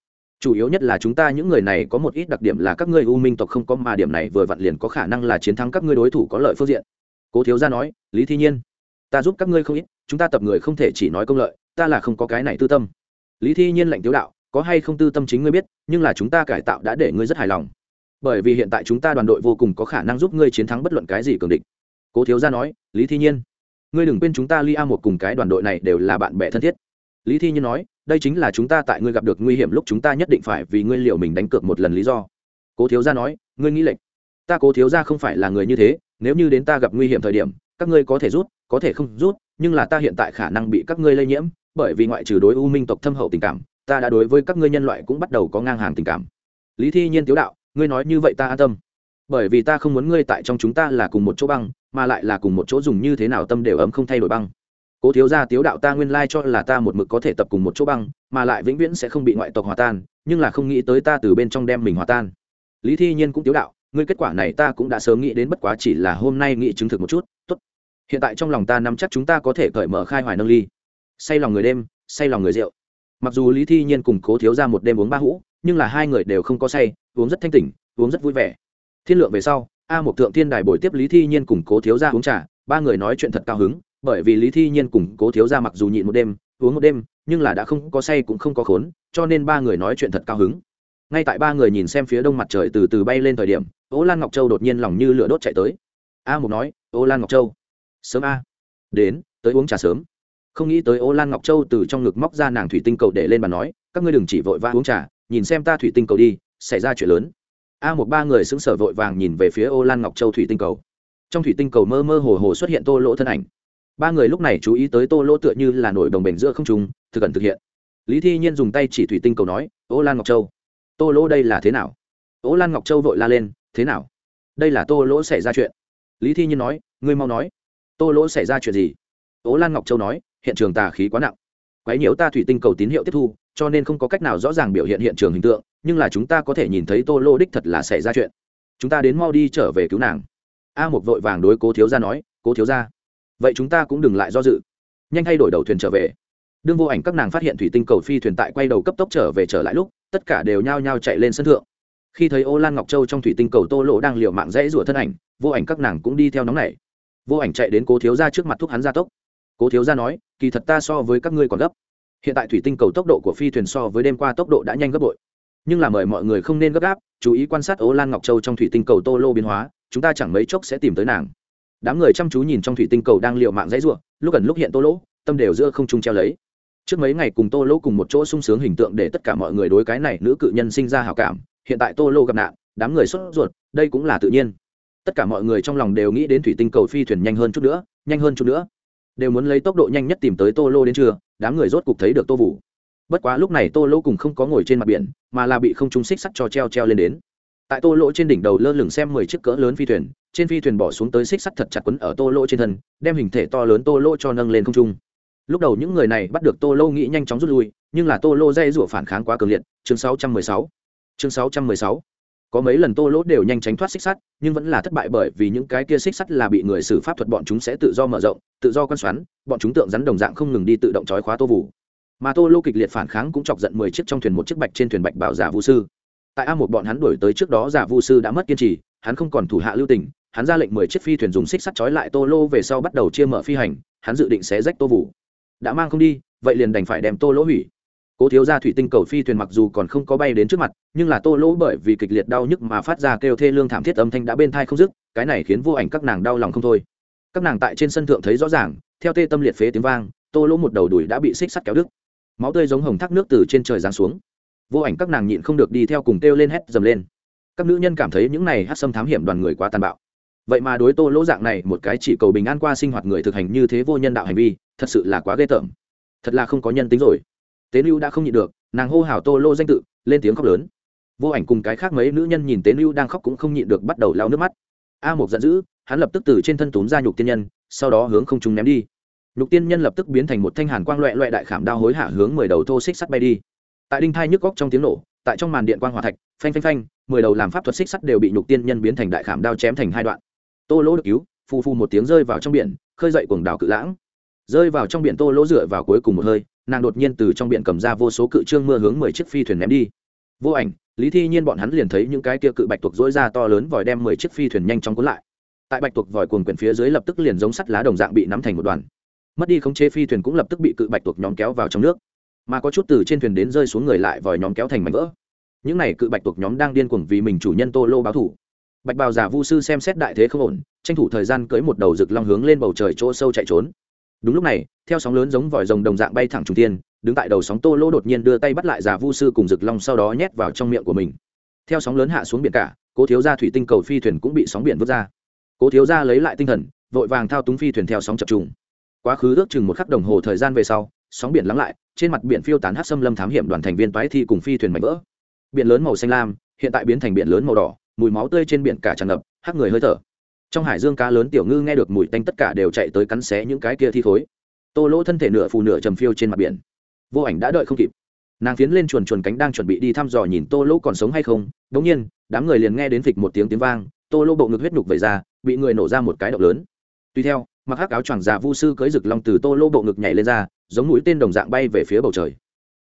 Chủ yếu nhất là chúng ta những người này có một ít đặc điểm là các ngươi u minh tộc không có mà điểm này vừa vặn liền có khả năng là chiến thắng các ngươi đối thủ có lợi phương diện. Cố thiếu gia nói, lý thi nhiên, ta giúp các ngươi không ít, chúng ta tập người không thể chỉ nói công lợi, ta là không có cái này tư tâm. Lý thi nhiên lệnh tiếu đạo, có hay không tư tâm chính ngươi biết, nhưng là chúng ta cải tạo đã để ngươi rất hài lòng. Bởi vì hiện tại chúng ta đoàn đội vô cùng có khả năng giúp ngươi chiến thắng bất luận cái gì cường địch. Cố thiếu gia nói, lý thi nhiên, ngươi đừng quên chúng ta li a một cùng cái đoàn đội này đều là bạn bè thân thiết lý thi nhiên nói, đây chính là chúng ta tại ngươi gặp được nguy hiểm lúc chúng ta nhất định phải vì ngươi liệu mình đánh cược một lần lý do. Cố thiếu gia nói, ngươi nghĩ lệnh ta cố thiếu gia không phải là người như thế, nếu như đến ta gặp nguy hiểm thời điểm, các ngươi có thể rút, có thể không rút, nhưng là ta hiện tại khả năng bị các ngươi lây nhiễm, bởi vì ngoại trừ đối u minh tộc thâm hậu tình cảm, ta đã đối với các ngươi nhân loại cũng bắt đầu có ngang hàng tình cảm. Lý thi nhiên tiếu đạo, ngươi nói như vậy ta an tâm. Bởi vì ta không muốn ngươi tại trong chúng ta là cùng một chỗ băng, mà lại là cùng một chỗ dùng như thế nào tâm đều ấm không thay đổi băng cố thiếu gia tiếu đạo ta nguyên lai cho là ta một mực có thể tập cùng một chỗ băng, mà lại vĩnh viễn sẽ không bị ngoại tộc hòa tan, nhưng là không nghĩ tới ta từ bên trong đem mình hòa tan. Lý thi nhiên cũng tiếu đạo, ngươi kết quả này ta cũng đã sớm nghĩ đến bất quá chỉ là hôm nay nghĩ chứng thực một chút, tốt. Hiện tại trong lòng ta nắm chắc chúng ta có thể cởi mở khai hoài nâng ly. Say lòng người đêm, say lòng người rượu. Mặc dù lý thi nhiên cùng cố thiếu ra một đêm uống ba hũ, nhưng là hai người đều không có say, uống rất thanh tỉnh, uống rất vui vẻ. Thiên lượng về sau, a một thượng thiên đài buổi tiếp lý thi nhiên cùng cố thiếu ra uống trà, ba người nói chuyện thật cao hứng bởi vì lý thi nhiên cùng cố thiếu ra mặc dù nhịn một đêm, uống một đêm, nhưng là đã không có say cũng không có khốn, cho nên ba người nói chuyện thật cao hứng. Ngay tại ba người nhìn xem phía đông mặt trời từ từ bay lên thời điểm, ô lan ngọc châu đột nhiên lòng như lửa đốt chạy tới. A mục nói, ô lan ngọc châu, sớm a. Đến, tới uống trà sớm. Không nghĩ tới ô lan ngọc châu từ trong ngực móc ra nàng thủy tinh cầu để lên bàn nói, các ngươi đừng chỉ vội vã uống trà, nhìn xem ta thủy tinh cầu đi, xảy ra chuyện lớn. A một ba người xứng sở vội vàng nhìn về phía ô lan ngọc châu thủy tinh cầu. Trong thủy tinh cầu mơ mơ hồ hồ xuất hiện tô lỗ thân ảnh ba người lúc này chú ý tới tô lỗ tựa như là nổi đồng bền giữa không trùng thực cần thực hiện. Lý thi nhiên dùng tay chỉ thủy tinh cầu nói, ô lan ngọc châu, tô lỗ đây là thế nào? Ô lan ngọc châu vội la lên, thế nào? Đây là tô lỗ xảy ra chuyện. Lý thi nhiên nói, ngươi mau nói. Tô lỗ xảy ra chuyện gì? Ô lan ngọc châu nói, hiện trường tà khí quá nặng. Quấy nhiễu ta thủy tinh cầu tín hiệu tiếp thu, cho nên không có cách nào rõ ràng biểu hiện hiện trường hình tượng, nhưng là chúng ta có thể nhìn thấy tô lô đích thật là xảy ra chuyện. Chúng ta đến mau đi trở về cứu nàng. A một vội vàng đối cố thiếu gia nói, cố thiếu gia vậy chúng ta cũng đừng lại do dự. Nhanh thay đổi đầu thuyền trở về. Đương vô ảnh các nàng phát hiện thủy tinh cầu phi thuyền tại quay đầu cấp tốc trở về trở lại lúc, tất cả đều nhao nhao chạy lên sân thượng. Khi thấy ô lan ngọc châu trong thủy tinh cầu tô lỗ đang liều mạng rẽ rủa thân ảnh, vô ảnh các nàng cũng đi theo nóng này vô ảnh chạy đến cố thiếu gia trước mặt thúc hắn gia tốc. Cố thiếu gia nói, kỳ thật ta so với các ngươi còn gấp. Hiện tại thủy tinh cầu tốc độ của phi thuyền so với đêm qua tốc độ đã nhanh gấp bội. Nhưng là mời mọi người không nên gấp gáp, chú ý quan sát ô lan ngọc châu trong thủy tinh cầu tô lô biến hóa, chúng ta chẳng mấy chốc sẽ tìm tới nàng đám người chăm chú nhìn trong thủy tinh cầu đang liệu mạng dãy ruộng lúc gần lúc hiện tô lỗ, tâm đều giữa không trung treo lấy. Trước mấy ngày cùng tô lỗ cùng một chỗ sung sướng hình tượng để tất cả mọi người đối cái này nữ cự nhân sinh ra hào cảm, hiện tại tô lô gặp nạn, đám người sốt ruột, đây cũng là tự nhiên. Tất cả mọi người trong lòng đều nghĩ đến thủy tinh cầu phi thuyền nhanh hơn chút nữa, nhanh hơn chút nữa. Đều muốn lấy tốc độ nhanh nhất tìm tới tô lô đến trưa, đám người rốt cục thấy được tô vũ. Bất quá lúc này tô lô cùng không có ngồi trên mặt biển, mà là bị không trung xích sắt cho treo treo lên đến. Tại tô lỗ trên đỉnh đầu lơ lửng xem mười chiếc cỡ lớn phi thuyền trên phi thuyền bỏ xuống tới xích sắt thật chặt quấn ở tô lỗ trên thân đem hình thể to lớn tô lỗ cho nâng lên không trung. Lúc đầu những người này bắt được tô lô nghĩ nhanh chóng rút lui nhưng là tô lô dây rủa phản kháng quá cường liệt. Chương 616. chương 616 có mấy lần tô lỗ đều nhanh tránh thoát xích sắt nhưng vẫn là thất bại bởi vì những cái kia xích sắt là bị người xử pháp thuật bọn chúng sẽ tự do mở rộng tự do quan xoắn bọn chúng tượng rắn đồng dạng không ngừng đi tự động trói khóa tô vũ, mà tô lô kịch liệt phản kháng cũng chọc giận mười chiếc trong thuyền một chiếc bạch trên thuyền bạch bảo giả vũ sư. Tại a một bọn hắn đuổi tới trước đó giả vũ sư đã mất kiên trì hắn không còn thủ hạ lưu tình hắn ra lệnh mười chiếc phi thuyền dùng xích sắt trói lại tô lô về sau bắt đầu chia mở phi hành hắn dự định sẽ rách tô vũ, đã mang không đi vậy liền đành phải đem tô lỗ hủy. Cố thiếu gia thủy tinh cầu phi thuyền mặc dù còn không có bay đến trước mặt nhưng là tô lỗ bởi vì kịch liệt đau nhức mà phát ra kêu thê lương thảm thiết âm thanh đã bên thai không dứt cái này khiến vô ảnh các nàng đau lòng không thôi. Các nàng tại trên sân thượng thấy rõ ràng theo tê tâm liệt phế tiếng vang tô lỗ một đầu đùi đã bị xích sắt kéo đứt. Máu tươi giống hồng thác nước từ trên trời giáng xuống. Vô ảnh các nàng nhịn không được đi theo cùng kêu lên hét dầm lên. Các nữ nhân cảm thấy những này hát xâm thám hiểm đoàn người quá tàn bạo vậy mà đối tô lỗ dạng này, một cái chỉ cầu bình an qua sinh hoạt người thực hành như thế vô nhân đạo hành vi, thật sự là quá ghê tởm. Thật là không có nhân tính rồi. Tế lưu đã không nhịn được, nàng hô hào tô lô danh tự, lên tiếng khóc lớn. Vô ảnh cùng cái khác mấy nữ nhân nhìn tế lưu đang khóc cũng không nhịn được bắt đầu lao nước mắt. A một giận dữ, hắn lập tức từ trên thân túm ra nhục tiên nhân, sau đó hướng không trung ném đi. Nhục tiên nhân lập tức biến thành một thanh hàn quang loẹ loẹ đại khảm đao hối hạ hướng mười đầu thô xích sắt bay đi. Tại đinh thai nhức góc trong tiếng nổ, tại trong màn điện quang hòa thạch, phanh phanh phanh, mười đầu làm pháp thuật xích sắt đều bị nhục tiên nhân biến thành đại khảm đao chém thành hai đoạn tô lỗ được cứu, phù phù một tiếng rơi vào trong biển, khơi dậy cuồng đảo cự lãng. Rơi vào trong biển tô lỗ dựa vào cuối cùng một hơi, nàng đột nhiên từ trong biển cầm ra vô số cự trương mưa hướng mười chiếc phi thuyền ném đi. Vô ảnh, lý thi nhiên bọn hắn liền thấy những cái kia cự bạch tuộc dỗi ra to lớn vòi đem mười chiếc phi thuyền nhanh chóng cuốn lại. Tại bạch tuộc vòi cuồng quyển phía dưới lập tức liền giống sắt lá đồng dạng bị nắm thành một đoàn. Mất đi khống chế phi thuyền cũng lập tức bị cự bạch tuộc nhóm kéo vào trong nước. Mà có chút từ trên thuyền đến rơi xuống người lại vòi nhóm kéo thành mảnh vỡ. Những này cự bạch tuộc nhóm đang điên cuồng vì mình chủ nhân tô lô báo thủ bạch bào giả vu sư xem xét đại thế không ổn, tranh thủ thời gian cưới một đầu rực long hướng lên bầu trời chỗ sâu chạy trốn. Đúng lúc này, theo sóng lớn giống vòi rồng đồng dạng bay thẳng trung tiên đứng tại đầu sóng tô lỗ đột nhiên đưa tay bắt lại giả vu sư cùng rực long sau đó nhét vào trong miệng của mình. Theo sóng lớn hạ xuống biển cả, cố thiếu gia thủy tinh cầu phi thuyền cũng bị sóng biển vứt ra. Cố thiếu gia lấy lại tinh thần, vội vàng thao túng phi thuyền theo sóng chập trùng. Quá khứ ước chừng một khắc đồng hồ thời gian về sau, sóng biển lắng lại, trên mặt biển phiêu tán hát xâm lâm thám hiểm đoàn thành viên toái thi cùng phi thuyền mảnh vỡ. Biển lớn màu xanh lam, hiện tại biến thành biển lớn màu đỏ mùi máu tươi trên biển cả tràn ngập, hắc người hơi thở. Trong hải dương cá lớn tiểu ngư nghe được mùi tanh tất cả đều chạy tới cắn xé những cái kia thi thối tô lỗ thân thể nửa phù nửa trầm phiêu trên mặt biển. Vô ảnh đã đợi không kịp. Nàng phiến lên chuồn chuồn cánh đang chuẩn bị đi thăm dò nhìn tô lỗ còn sống hay không đ ỗ n g nhiên, đám người liền nghe đến phịch một tiếng tiếng vang, tô lỗ bộ ngực huyết nhục về ra, bị người nổ ra một cái động lớn. Tuy theo, mặc hắc áo choàng già vu sư cưới rực long từ tô lỗ bộ ngực nhảy lên ra, giống mũi tên đồng dạng bay về phía bầu trời.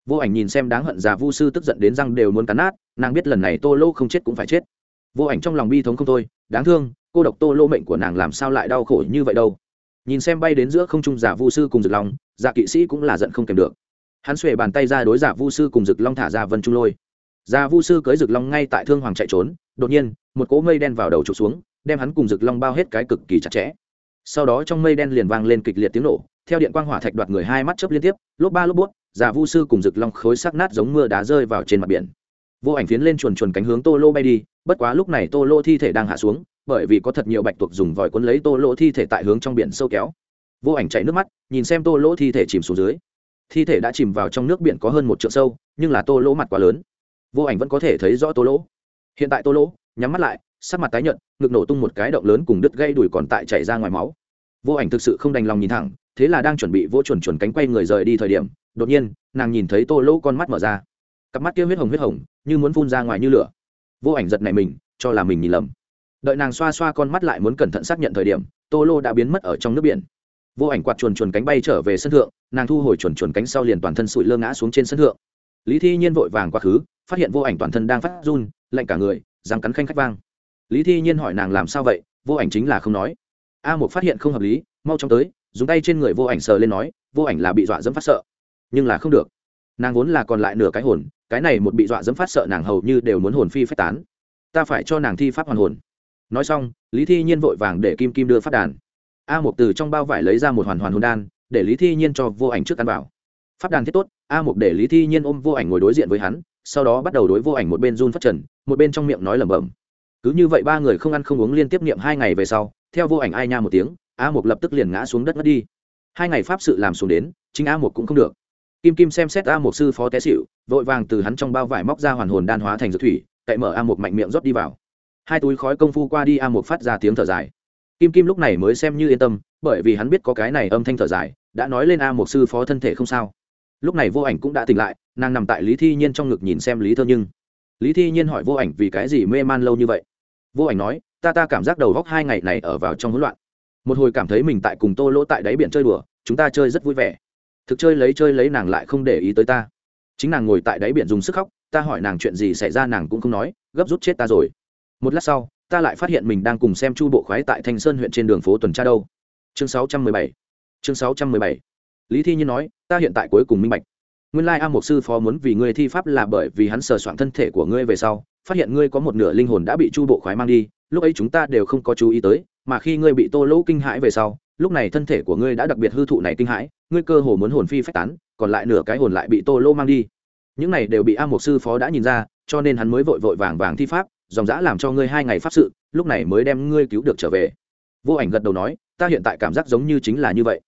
Vô ảnh nhìn xem đáng hận già vu sư tức giận đến răng đều muốn cắn nát, nàng biết lần này tô lỗ không chết cũng phải chết vô ảnh trong lòng bi thống không thôi, đáng thương, cô độc tô lô mệnh của nàng làm sao lại đau khổ như vậy đâu. Nhìn xem bay đến giữa không trung giả vu sư cùng rực long, giả kỵ sĩ cũng là giận không kèm được. Hắn xuề bàn tay ra đối giả vu sư cùng rực long thả ra vân trung lôi. Giả vu sư cưới rực long ngay tại thương hoàng chạy trốn, đột nhiên, một cỗ mây đen vào đầu trục xuống, đem hắn cùng rực long bao hết cái cực kỳ chặt chẽ. Sau đó trong mây đen liền vang lên kịch liệt tiếng nổ, theo điện quang hỏa thạch đoạt người hai mắt chớp liên tiếp, lốp ba lốp bút, giả vu sư cùng rực long khối sắc nát giống mưa đá rơi vào trên mặt biển vô ảnh phiến lên chuồn chuồn cánh hướng tô lô bay đi, bất quá lúc này tô lô thi thể đang hạ xuống, bởi vì có thật nhiều bạch tuộc dùng vòi cuốn lấy tô lô thi thể tại hướng trong biển sâu kéo. Vô ảnh chạy nước mắt, nhìn xem tô lô thi thể chìm xuống dưới. Thi thể đã chìm vào trong nước biển có hơn một trượng sâu, nhưng là tô lỗ mặt quá lớn. Vô ảnh vẫn có thể thấy rõ tô lỗ hiện tại tô lỗ nhắm mắt lại, sắc mặt tái nhợt, ngực nổ tung một cái động lớn cùng đứt gây đùi còn tại chảy ra ngoài máu. Vô ảnh thực sự không đành lòng nhìn thẳng, thế là đang chuẩn bị vô chuẩn chuẩn cánh quay người rời đi thời điểm, đột nhiên, nàng nhìn thấy tô lỗ con mắt mở ra cặp mắt kia huyết hồng huyết hồng, như muốn phun ra ngoài như lửa. Vô ảnh giật này mình, cho là mình nhìn lầm. Đợi nàng xoa xoa con mắt lại muốn cẩn thận xác nhận thời điểm, tô lô đã biến mất ở trong nước biển. Vô ảnh quạt chuồn chuồn cánh bay trở về sân thượng, nàng thu hồi chuồn chuồn cánh sau liền toàn thân sụi lơ ngã xuống trên sân thượng. Lý thi nhiên vội vàng quá khứ, phát hiện vô ảnh toàn thân đang phát run, lạnh cả người, răng cắn khanh khách vang. Lý thi nhiên hỏi nàng làm sao vậy, vô ảnh chính là không nói. A một phát hiện không hợp lý, mau chóng tới, dùng tay trên người vô ảnh sờ lên nói, vô ảnh là bị dọa dẫm phát sợ. Nhưng là không được. Nàng vốn là còn lại nửa cái hồn cái này một bị dọa dẫm phát sợ nàng hầu như đều muốn hồn phi phách tán. Ta phải cho nàng thi pháp hoàn hồn. Nói xong, lý thi nhiên vội vàng để kim kim đưa phát đàn. A Mục từ trong bao vải lấy ra một hoàn hoàn hồn đan, để lý thi nhiên cho vô ảnh trước ăn bảo. phát đàn thiết tốt, a Mục để lý thi nhiên ôm vô ảnh ngồi đối diện với hắn, sau đó bắt đầu đối vô ảnh một bên run phát trần, một bên trong miệng nói lẩm bẩm. Cứ như vậy ba người không ăn không uống liên tiếp niệm hai ngày về sau, theo vô ảnh ai nha một tiếng, a Mục lập tức liền ngã xuống đất mất đi. Hai ngày pháp sự làm xuống đến, chính a Mục cũng không được kim kim xem xét a một sư phó té xịu vội vàng từ hắn trong bao vải móc ra hoàn hồn đan hóa thành dược thủy, cậy mở a một mạnh miệng rót đi vào. Hai túi khói công phu qua đi a một phát ra tiếng thở dài. Kim kim lúc này mới xem như yên tâm, bởi vì hắn biết có cái này âm thanh thở dài, đã nói lên a một sư phó thân thể không sao. Lúc này vô ảnh cũng đã tỉnh lại, nàng nằm tại lý thi nhiên trong ngực nhìn xem lý thơ nhưng. Lý thi nhiên hỏi vô ảnh vì cái gì mê man lâu như vậy? Vô ảnh nói, ta ta cảm giác đầu góc hai ngày này ở vào trong hỗn loạn. Một hồi cảm thấy mình tại cùng tô lỗ tại đáy biển chơi đùa, chúng ta chơi rất vui vẻ thực chơi lấy chơi lấy nàng lại không để ý tới ta. Chính nàng ngồi tại đáy biển dùng sức khóc, ta hỏi nàng chuyện gì xảy ra nàng cũng không nói, gấp rút chết ta rồi. Một lát sau, ta lại phát hiện mình đang cùng xem chu bộ khoái tại thanh sơn huyện trên đường phố tuần tra đâu. Chương 617 chương 617 lý thi nhiên nói, ta hiện tại cuối cùng minh bạch. Nguyên lai a mục sư phó muốn vì ngươi thi pháp là bởi vì hắn sờ soạn thân thể của ngươi về sau, phát hiện ngươi có một nửa linh hồn đã bị chu bộ khoái mang đi, lúc ấy chúng ta đều không có chú ý tới, mà khi ngươi bị tô lỗ kinh hãi về sau, lúc này thân thể của ngươi đã đặc biệt hư thụ này kinh hãi ngươi cơ hồ muốn hồn phi phách tán, còn lại nửa cái hồn lại bị tô lô mang đi. Những này đều bị a mục sư phó đã nhìn ra, cho nên hắn mới vội vội vàng vàng thi pháp, dòng dã làm cho ngươi hai ngày pháp sự, lúc này mới đem ngươi cứu được trở về. Vô ảnh gật đầu nói, ta hiện tại cảm giác giống như chính là như vậy.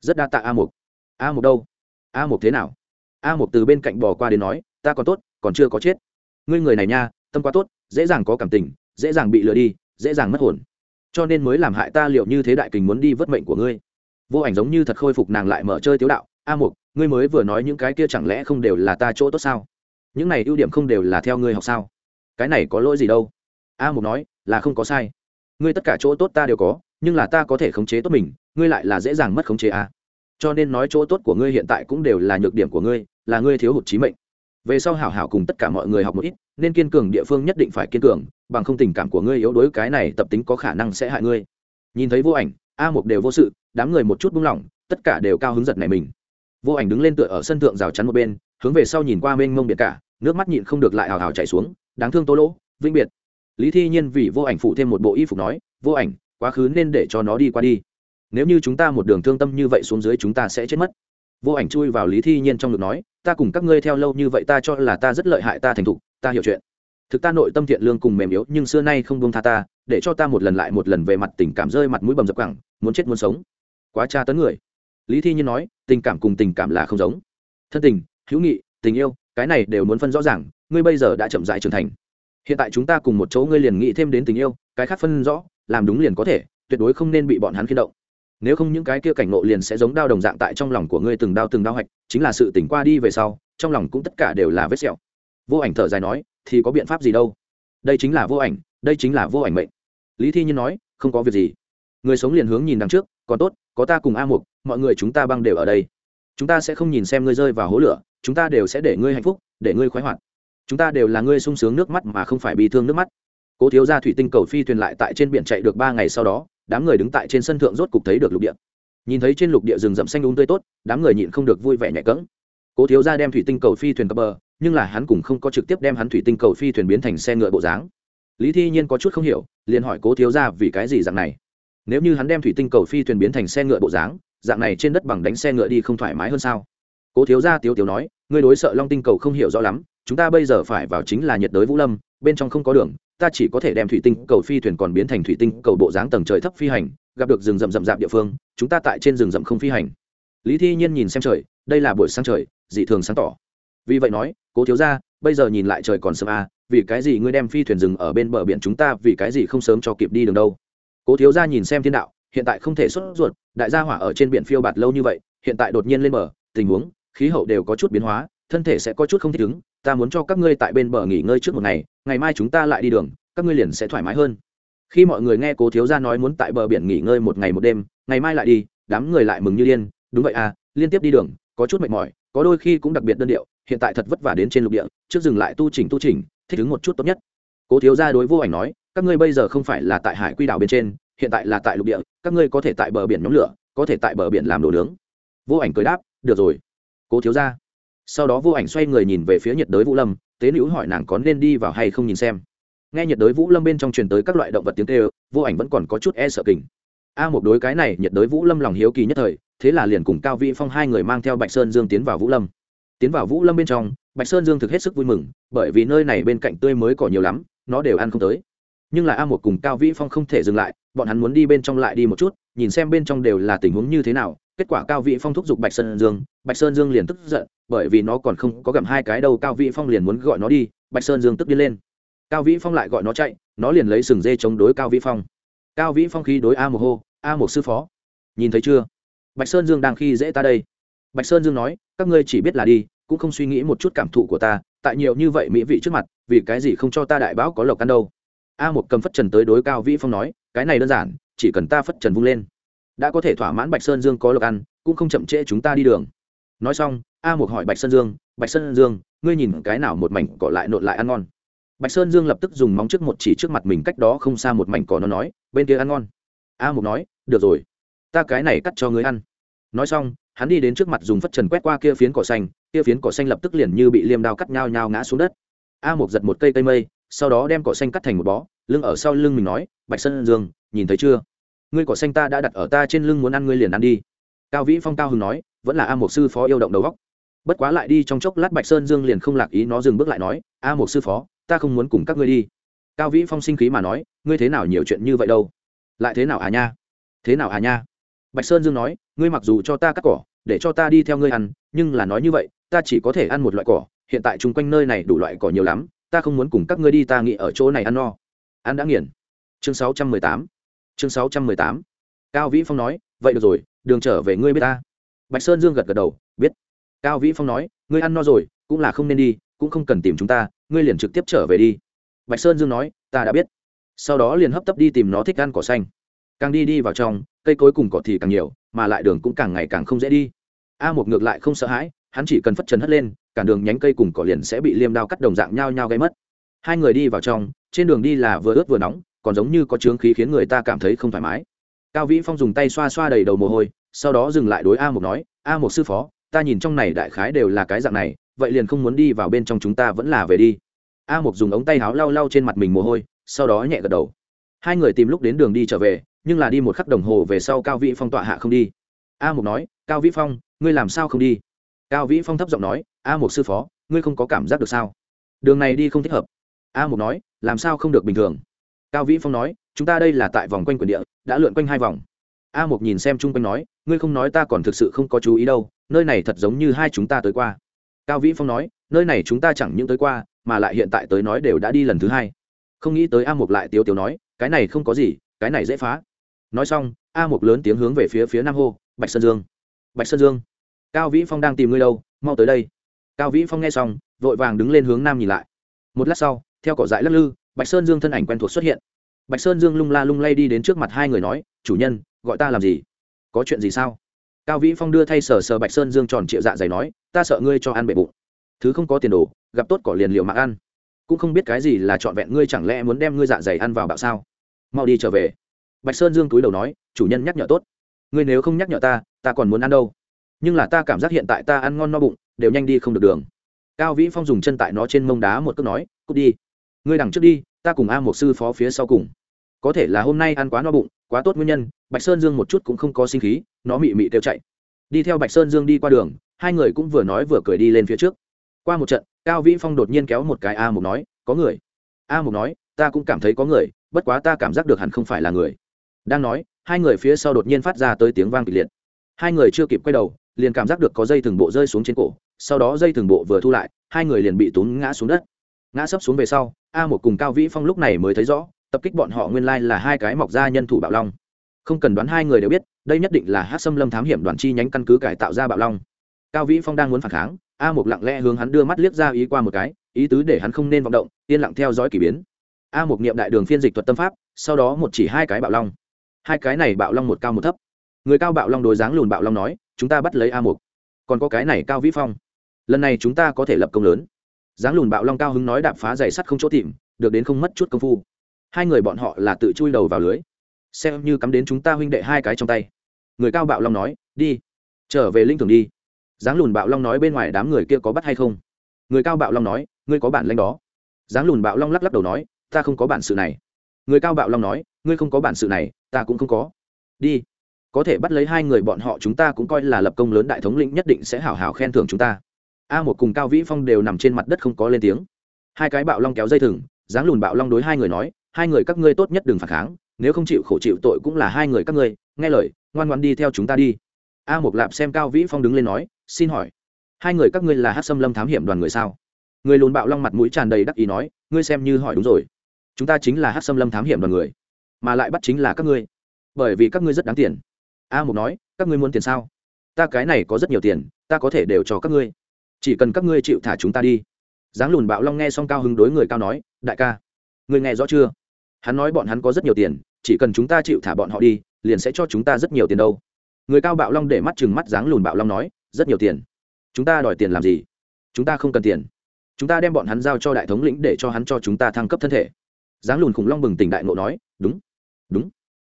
Rất đa tạ a mục a mục đâu? A mục thế nào? A mục từ bên cạnh bò qua đến nói, ta còn tốt, còn chưa có chết. Ngươi người này nha, tâm quá tốt, dễ dàng có cảm tình, dễ dàng bị lừa đi, dễ dàng mất hồn. Cho nên mới làm hại ta liệu như thế đại kình muốn đi vớt mệnh của ngươi vô ảnh giống như thật khôi phục nàng lại mở chơi tiếu đạo, a mục, ngươi mới vừa nói những cái kia chẳng lẽ không đều là ta chỗ tốt sao? Những này ưu điểm không đều là theo ngươi học sao? Cái này có lỗi gì đâu? A mục nói, là không có sai. Ngươi tất cả chỗ tốt ta đều có, nhưng là ta có thể khống chế tốt mình, ngươi lại là dễ dàng mất khống chế a. Cho nên nói chỗ tốt của ngươi hiện tại cũng đều là nhược điểm của ngươi, là ngươi thiếu hụt trí mệnh. Về sau hảo hảo cùng tất cả mọi người học một ít, nên kiên cường địa phương nhất định phải kiên cường, bằng không tình cảm của ngươi yếu đuối cái này tập tính có khả năng sẽ hại ngươi. Nhìn thấy vô ảnh a mục đều vô sự, đám người một chút buông lỏng, tất cả đều cao hứng giật này mình. Vô ảnh đứng lên tựa ở sân thượng rào chắn một bên, hướng về sau nhìn qua mênh mông biệt cả, nước mắt nhịn không được lại hào hào chảy xuống, đáng thương tô lỗ, vĩnh biệt. Lý thi nhiên vì vô ảnh phụ thêm một bộ y phục nói, vô ảnh, quá khứ nên để cho nó đi qua đi. Nếu như chúng ta một đường thương tâm như vậy xuống dưới chúng ta sẽ chết mất. Vô ảnh chui vào lý thi nhiên trong ngực nói, ta cùng các ngươi theo lâu như vậy ta cho là ta rất lợi hại ta thành thục, ta hiểu chuyện. Thực ta nội tâm thiện lương cùng mềm yếu nhưng xưa nay không buông tha ta, để cho ta một lần lại một lần về mặt tình cảm rơi mặt mũi bầm dập cẳng muốn chết muốn sống. Quá tra tấn người. Lý thi nhiên nói, tình cảm cùng tình cảm là không giống. Thân tình, hữu nghị, tình yêu, cái này đều muốn phân rõ ràng, ngươi bây giờ đã chậm dại trưởng thành. Hiện tại chúng ta cùng một chỗ ngươi liền nghĩ thêm đến tình yêu, cái khác phân rõ, làm đúng liền có thể, tuyệt đối không nên bị bọn hắn khiên động. Nếu không những cái kia cảnh ngộ liền sẽ giống đao đồng dạng tại trong lòng của ngươi từng đao từng đao hạch, chính là sự tỉnh qua đi về sau, trong lòng cũng tất cả đều là vết sẹo. Vô ảnh thở dài nói, thì có biện pháp gì đâu? Đây chính là vô ảnh, đây chính là vô ảnh mệnh. Lý thi nhiên nói, không có việc gì người sống liền hướng nhìn đằng trước, còn tốt, có ta cùng a mục, mọi người chúng ta băng đều ở đây. Chúng ta sẽ không nhìn xem ngươi rơi vào hố lửa, chúng ta đều sẽ để ngươi hạnh phúc, để ngươi khoái hoạt. Chúng ta đều là ngươi sung sướng nước mắt mà không phải bị thương nước mắt. Cố thiếu gia thủy tinh cầu phi thuyền lại tại trên biển chạy được ba ngày sau đó, đám người đứng tại trên sân thượng rốt cục thấy được lục địa. Nhìn thấy trên lục địa rừng rậm xanh đúng um tươi tốt, đám người nhịn không được vui vẻ nhẹ cỡng cố thiếu ra đem thủy tinh cầu phi thuyền cập bờ, nhưng là hắn cũng không có trực tiếp đem hắn thủy tinh cầu phi thuyền biến thành xe ngựa bộ dáng. Lý thi nhiên có chút không hiểu, liền hỏi cố thiếu ra vì cái gì dạng này nếu như hắn đem thủy tinh cầu phi thuyền biến thành xe ngựa bộ dáng, dạng này trên đất bằng đánh xe ngựa đi không thoải mái hơn sao? Cố thiếu gia tiếu tiếu nói, ngươi đối sợ long tinh cầu không hiểu rõ lắm, chúng ta bây giờ phải vào chính là nhiệt đới vũ lâm, bên trong không có đường, ta chỉ có thể đem thủy tinh cầu phi thuyền còn biến thành thủy tinh cầu bộ dáng tầng trời thấp phi hành, gặp được rừng rậm rậm rạp địa phương, chúng ta tại trên rừng rậm không phi hành. Lý thi nhiên nhìn xem trời, đây là buổi sáng trời, dị thường sáng tỏ. Vì vậy nói, cố thiếu gia, bây giờ nhìn lại trời còn sớm à vì cái gì ngươi đem phi thuyền rừng ở bên bờ biển chúng ta, vì cái gì không sớm cho kịp đi đường đâu? Cố thiếu gia nhìn xem thiên đạo, hiện tại không thể xuất ruột, đại gia hỏa ở trên biển phiêu bạt lâu như vậy, hiện tại đột nhiên lên bờ, tình huống, khí hậu đều có chút biến hóa, thân thể sẽ có chút không thích ứng, ta muốn cho các ngươi tại bên bờ nghỉ ngơi trước một ngày ngày mai chúng ta lại đi đường, các ngươi liền sẽ thoải mái hơn. Khi mọi người nghe cố thiếu gia nói muốn tại bờ biển nghỉ ngơi một ngày một đêm, ngày mai lại đi, đám người lại mừng như điên, đúng vậy à liên tiếp đi đường, có chút mệt mỏi, có đôi khi cũng đặc biệt đơn điệu, hiện tại thật vất vả đến trên lục địa, trước dừng lại tu chỉnh tu chỉnh, thích ứng một chút tốt nhất. Cố thiếu gia đối vô ảnh nói các ngươi bây giờ không phải là tại hải quy đảo bên trên, hiện tại là tại lục địa, các ngươi có thể tại bờ biển nhóm lửa, có thể tại bờ biển làm đồ nướng. Vô ảnh cười đáp, được rồi. Cố thiếu gia. Sau đó vô ảnh xoay người nhìn về phía nhiệt đới vũ lâm, tế nữ hỏi nàng có nên đi vào hay không nhìn xem. Nghe nhiệt đới vũ lâm bên trong truyền tới các loại động vật tiếng kêu, vô ảnh vẫn còn có chút e sợ kình. A một đối cái này, nhiệt đới vũ lâm lòng hiếu kỳ nhất thời, thế là liền cùng cao vĩ phong hai người mang theo bạch sơn dương tiến vào vũ lâm. Tiến vào vũ lâm bên trong, bạch sơn dương thực hết sức vui mừng, bởi vì nơi này bên cạnh tươi mới cỏ nhiều lắm, nó đều ăn không tới nhưng là a một cùng cao vĩ phong không thể dừng lại, bọn hắn muốn đi bên trong lại đi một chút, nhìn xem bên trong đều là tình huống như thế nào. Kết quả cao vĩ phong thúc giục bạch sơn dương, bạch sơn dương liền tức giận, bởi vì nó còn không có gặm hai cái đâu, cao vĩ phong liền muốn gọi nó đi, bạch sơn dương tức đi lên. Cao vĩ phong lại gọi nó chạy, nó liền lấy sừng dê chống đối cao vĩ phong. Cao vĩ phong khi đối a một hô, a một sư phó, nhìn thấy chưa? Bạch sơn dương đang khi dễ ta đây. Bạch sơn dương nói, các ngươi chỉ biết là đi, cũng không suy nghĩ một chút cảm thụ của ta, tại nhiều như vậy mỹ vị trước mặt, vì cái gì không cho ta đại báo có lộc ăn đâu? A một cầm phất trần tới đối cao vĩ phong nói, cái này đơn giản, chỉ cần ta phất trần vung lên, đã có thể thỏa mãn bạch sơn dương có lộc ăn, cũng không chậm trễ chúng ta đi đường. Nói xong, a một hỏi bạch sơn dương, bạch sơn dương, ngươi nhìn cái nào một mảnh cỏ lại nộn lại ăn ngon? Bạch sơn dương lập tức dùng móng trước một chỉ trước mặt mình cách đó không xa một mảnh cỏ nó nói, bên kia ăn ngon. A một nói, được rồi, ta cái này cắt cho ngươi ăn. Nói xong, hắn đi đến trước mặt dùng phất trần quét qua kia phiến cỏ xanh, kia phiến cỏ xanh lập tức liền như bị liêm đao cắt nhao nhao ngã xuống đất. A một giật một cây cây mây, sau đó đem cỏ xanh cắt thành một bó lưng ở sau lưng mình nói, bạch sơn dương, nhìn thấy chưa? Ngươi cỏ xanh ta đã đặt ở ta trên lưng muốn ăn ngươi liền ăn đi. Cao vĩ phong cao hưng nói, vẫn là a một sư phó yêu động đầu góc bất quá lại đi trong chốc lát bạch sơn dương liền không lạc ý nó dừng bước lại nói, a một sư phó, ta không muốn cùng các ngươi đi. Cao vĩ phong sinh khí mà nói, ngươi thế nào nhiều chuyện như vậy đâu? Lại thế nào à nha? Thế nào à nha? Bạch sơn dương nói, ngươi mặc dù cho ta cắt cỏ, để cho ta đi theo ngươi ăn, nhưng là nói như vậy, ta chỉ có thể ăn một loại cỏ, hiện tại chung quanh nơi này đủ loại cỏ nhiều lắm, ta không muốn cùng các ngươi đi, ta nghĩ ở chỗ này ăn no ăn đã nghiền. Chương sáu trăm mười tám. Chương sáu trăm mười tám. Cao vĩ phong nói, vậy được rồi, đường trở về ngươi biết ta. Bạch sơn dương gật gật đầu, biết. Cao vĩ phong nói, ngươi ăn no rồi, cũng là không nên đi, cũng không cần tìm chúng ta, ngươi liền trực tiếp trở về đi. Bạch sơn dương nói, ta đã biết. Sau đó liền hấp tấp đi tìm nó thích ăn cỏ xanh. Càng đi đi vào trong, cây cối cùng cỏ thì càng nhiều, mà lại đường cũng càng ngày càng không dễ đi. A một ngược lại không sợ hãi, hắn chỉ cần phất trần hất lên, cả đường nhánh cây cùng cỏ liền sẽ bị liêm đao cắt đồng dạng nhau nhau gây mất hai người đi vào trong, trên đường đi là vừa ướt vừa nóng, còn giống như có chướng khí khiến người ta cảm thấy không thoải mái. Cao vĩ phong dùng tay xoa xoa đầy đầu mồ hôi, sau đó dừng lại đối a một nói, a một sư phó, ta nhìn trong này đại khái đều là cái dạng này, vậy liền không muốn đi vào bên trong chúng ta vẫn là về đi. A một dùng ống tay háo lau lau trên mặt mình mồ hôi, sau đó nhẹ gật đầu. Hai người tìm lúc đến đường đi trở về, nhưng là đi một khắc đồng hồ về sau cao vĩ phong tọa hạ không đi. A một nói, cao vĩ phong, ngươi làm sao không đi? Cao vĩ phong thấp giọng nói, a một sư phó, ngươi không có cảm giác được sao? Đường này đi không thích hợp a Mục nói, làm sao không được bình thường? Cao vĩ phong nói, chúng ta đây là tại vòng quanh quyền địa, đã lượn quanh hai vòng. A Mục nhìn xem chung quanh nói, ngươi không nói ta còn thực sự không có chú ý đâu, nơi này thật giống như hai chúng ta tới qua. Cao vĩ phong nói, nơi này chúng ta chẳng những tới qua, mà lại hiện tại tới nói đều đã đi lần thứ hai. Không nghĩ tới a Mục lại tiếu tiếu nói, cái này không có gì, cái này dễ phá. Nói xong, a Mục lớn tiếng hướng về phía phía nam hô, bạch sơn dương. Bạch sơn dương, cao vĩ phong đang tìm ngươi đâu, mau tới đây. Cao vĩ phong nghe xong, vội vàng đứng lên hướng nam nhìn lại. Một lát sau theo cỏ dại lắc lư, bạch sơn dương thân ảnh quen thuộc xuất hiện. Bạch sơn dương lung la lung lay đi đến trước mặt hai người nói, chủ nhân, gọi ta làm gì? Có chuyện gì sao? Cao vĩ phong đưa thay sờ sờ bạch sơn dương tròn triệu dạ dày nói, ta sợ ngươi cho ăn bệ bụng. Thứ không có tiền đồ, gặp tốt cỏ liền liệu mạng ăn. Cũng không biết cái gì là trọn vẹn ngươi chẳng lẽ muốn đem ngươi dạ dày ăn vào bạo sao? Mau đi trở về. Bạch sơn dương túi đầu nói, chủ nhân nhắc nhở tốt. Ngươi nếu không nhắc nhở ta ta còn muốn ăn đâu. Nhưng là ta cảm giác hiện tại ta ăn ngon no bụng, đều nhanh đi không được đường. Cao vĩ phong dùng chân tại nó trên mông đá một cước nói, cút đi ngươi đằng trước đi, ta cùng a một sư phó phía sau cùng. Có thể là hôm nay ăn quá no bụng, quá tốt nguyên nhân, bạch sơn dương một chút cũng không có sinh khí, nó mị mị kêu chạy. Đi theo bạch sơn dương đi qua đường, hai người cũng vừa nói vừa cười đi lên phía trước. Qua một trận, cao vĩ phong đột nhiên kéo một cái a mục nói, có người. A mục nói, ta cũng cảm thấy có người, bất quá ta cảm giác được hẳn không phải là người. Đang nói, hai người phía sau đột nhiên phát ra tới tiếng vang kịch liệt. Hai người chưa kịp quay đầu, liền cảm giác được có dây thừng bộ rơi xuống trên cổ, sau đó dây thừng bộ vừa thu lại, hai người liền bị tốn ngã xuống đất ngã sấp xuống về sau, a một cùng cao vĩ phong lúc này mới thấy rõ, tập kích bọn họ nguyên lai là hai cái mọc ra nhân thủ bạo long. Không cần đoán hai người đều biết, đây nhất định là hát xâm lâm thám hiểm đoàn chi nhánh căn cứ cải tạo ra bạo long. Cao vĩ phong đang muốn phản kháng, a một lặng lẽ hướng hắn đưa mắt liếc ra ý qua một cái, ý tứ để hắn không nên vọng động, yên lặng theo dõi k ỳ biến. A một niệm đại đường phiên dịch thuật tâm pháp, sau đó một chỉ hai cái bạo long. Hai cái này bạo long một cao một thấp. Người cao bạo long đối dáng lùn bạo long nói, chúng ta bắt lấy a một còn có cái này cao vĩ phong. Lần này chúng ta có thể lập công lớn dáng lùn bạo long cao hứng nói đạp phá giày sắt không chỗ tìm, được đến không mất chút công phu. Hai người bọn họ là tự chui đầu vào lưới. Xem như cắm đến chúng ta huynh đệ hai cái trong tay. Người cao bạo long nói, đi, trở về linh thường đi. Dáng lùn bạo long nói bên ngoài đám người kia có bắt hay không? Người cao bạo long nói, ngươi có bản lanh đó. Dáng lùn bạo long lắc lắc đầu nói, ta không có bản sự này. Người cao bạo long nói, ngươi không có bản sự này, ta cũng không có. Đi, có thể bắt lấy hai người bọn họ chúng ta cũng coi là lập công lớn đại thống lĩnh nhất định sẽ hảo hảo khen thưởng chúng ta a một cùng cao vĩ phong đều nằm trên mặt đất không có lên tiếng. Hai cái bạo long kéo dây thừng, dáng lùn bạo long đối hai người nói, hai người các ngươi tốt nhất đừng phản kháng, nếu không chịu khổ chịu tội cũng là hai người các ngươi, nghe lời, ngoan ngoan đi theo chúng ta đi. A một lạp xem cao vĩ phong đứng lên nói, xin hỏi, hai người các ngươi là hát xâm lâm thám hiểm đoàn người sao? Người lùn bạo long mặt mũi tràn đầy đắc ý nói, ngươi xem như hỏi đúng rồi. Chúng ta chính là hát xâm lâm thám hiểm đoàn người, mà lại bắt chính là các ngươi, bởi vì các ngươi rất đáng tiền. A một nói, các ngươi muốn tiền sao? Ta cái này có rất nhiều tiền, ta có thể đều cho các ngươi chỉ cần các ngươi chịu thả chúng ta đi. Dáng lùn bạo long nghe xong cao hứng đối người cao nói, đại ca, ngươi nghe rõ chưa? Hắn nói bọn hắn có rất nhiều tiền, chỉ cần chúng ta chịu thả bọn họ đi, liền sẽ cho chúng ta rất nhiều tiền đâu. Người cao bạo long để mắt chừng mắt dáng lùn bạo long nói, rất nhiều tiền. Chúng ta đòi tiền làm gì? Chúng ta không cần tiền. Chúng ta đem bọn hắn giao cho đại thống lĩnh để cho hắn cho chúng ta thăng cấp thân thể. Dáng lùn khủng long bừng tỉnh đại ngộ nói, đúng đúng.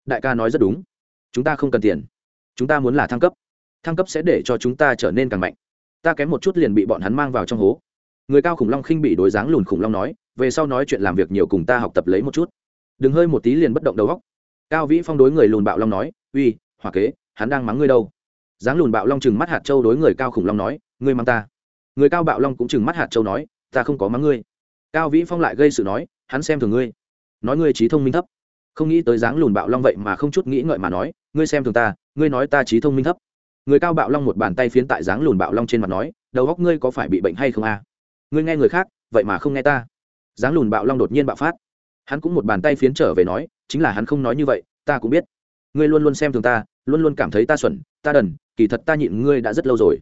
Đại ca nói rất đúng. Chúng ta không cần tiền. Chúng ta muốn là thăng cấp. Thăng cấp sẽ để cho chúng ta trở nên càng mạnh ta kém một chút liền bị bọn hắn mang vào trong hố. Người cao khủng long khinh bị đối dáng lùn khủng long nói, về sau nói chuyện làm việc nhiều cùng ta học tập lấy một chút. Đừng hơi một tí liền bất động đầu góc cao vĩ phong đối người lùn bạo long nói, uy hòa kế, hắn đang mắng ngươi đâu? Dáng lùn bạo long chừng mắt hạt châu đối người cao khủng long nói, ngươi mắng ta. Người cao bạo long cũng chừng mắt hạt châu nói, ta không có mắng ngươi. Cao vĩ phong lại gây sự nói, hắn xem thường ngươi. Nói ngươi trí thông minh thấp. Không nghĩ tới dáng lùn bạo long vậy mà không chút nghĩ ngợi mà nói, ngươi xem thường ta, ngươi nói ta trí thông minh thấp người cao bạo long một bàn tay phiến tại dáng lùn bạo long trên mặt nói, đầu góc ngươi có phải bị bệnh hay không a? À? ngươi nghe người khác, vậy mà không nghe ta. Dáng lùn bạo long đột nhiên bạo phát. Hắn cũng một bàn tay phiến trở về nói, chính là hắn không nói như vậy, ta cũng biết. Ngươi luôn luôn xem thường ta, luôn luôn cảm thấy ta xuẩn, ta đần, kỳ thật ta nhịn ngươi đã rất lâu rồi.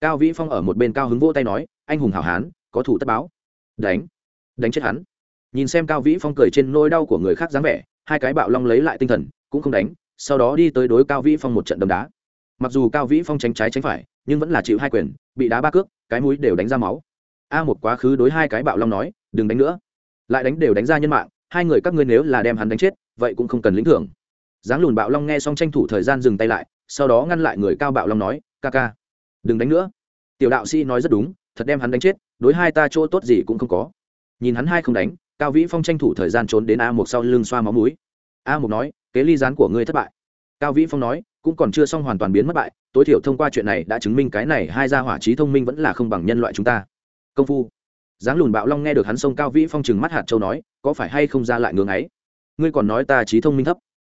Cao vĩ phong ở một bên cao hứng vỗ tay nói, anh hùng hảo hán, có thủ tất báo. Đánh. Đánh chết hắn. Nhìn xem cao vĩ phong cười trên nỗi đau của người khác dáng vẻ, hai cái bạo long lấy lại tinh thần, cũng không đánh, sau đó đi tới đối cao vĩ phong một trận đấm đá mặc dù cao vĩ phong tránh trái tránh phải, nhưng vẫn là chịu hai quyền, bị đá ba cước, cái mũi đều đánh ra máu. A một quá khứ đối hai cái bạo long nói, đừng đánh nữa. Lại đánh đều đánh ra nhân mạng, hai người các ngươi nếu là đem hắn đánh chết, vậy cũng không cần lĩnh thưởng. Giáng lùn bạo long nghe xong tranh thủ thời gian dừng tay lại, sau đó ngăn lại người cao bạo long nói, ca ca, đừng đánh nữa. Tiểu đạo sĩ nói rất đúng, thật đem hắn đánh chết, đối hai ta chỗ tốt gì cũng không có. Nhìn hắn hai không đánh, cao vĩ phong tranh thủ thời gian trốn đến a một sau lưng xoa máu mũi. A một nói, kế ly gián của ngươi thất bại. Cao vĩ phong nói cũng còn chưa xong hoàn toàn biến mất bại, tối thiểu thông qua chuyện này đã chứng minh cái này hai gia hỏa trí thông minh vẫn là không bằng nhân loại chúng ta. Công phu. Giáng lùn bạo long nghe được hắn sông cao vĩ phong trừng mắt hạt châu nói, có phải hay không ra lại ngưỡng ấy? Ngươi còn nói ta trí thông minh thấp.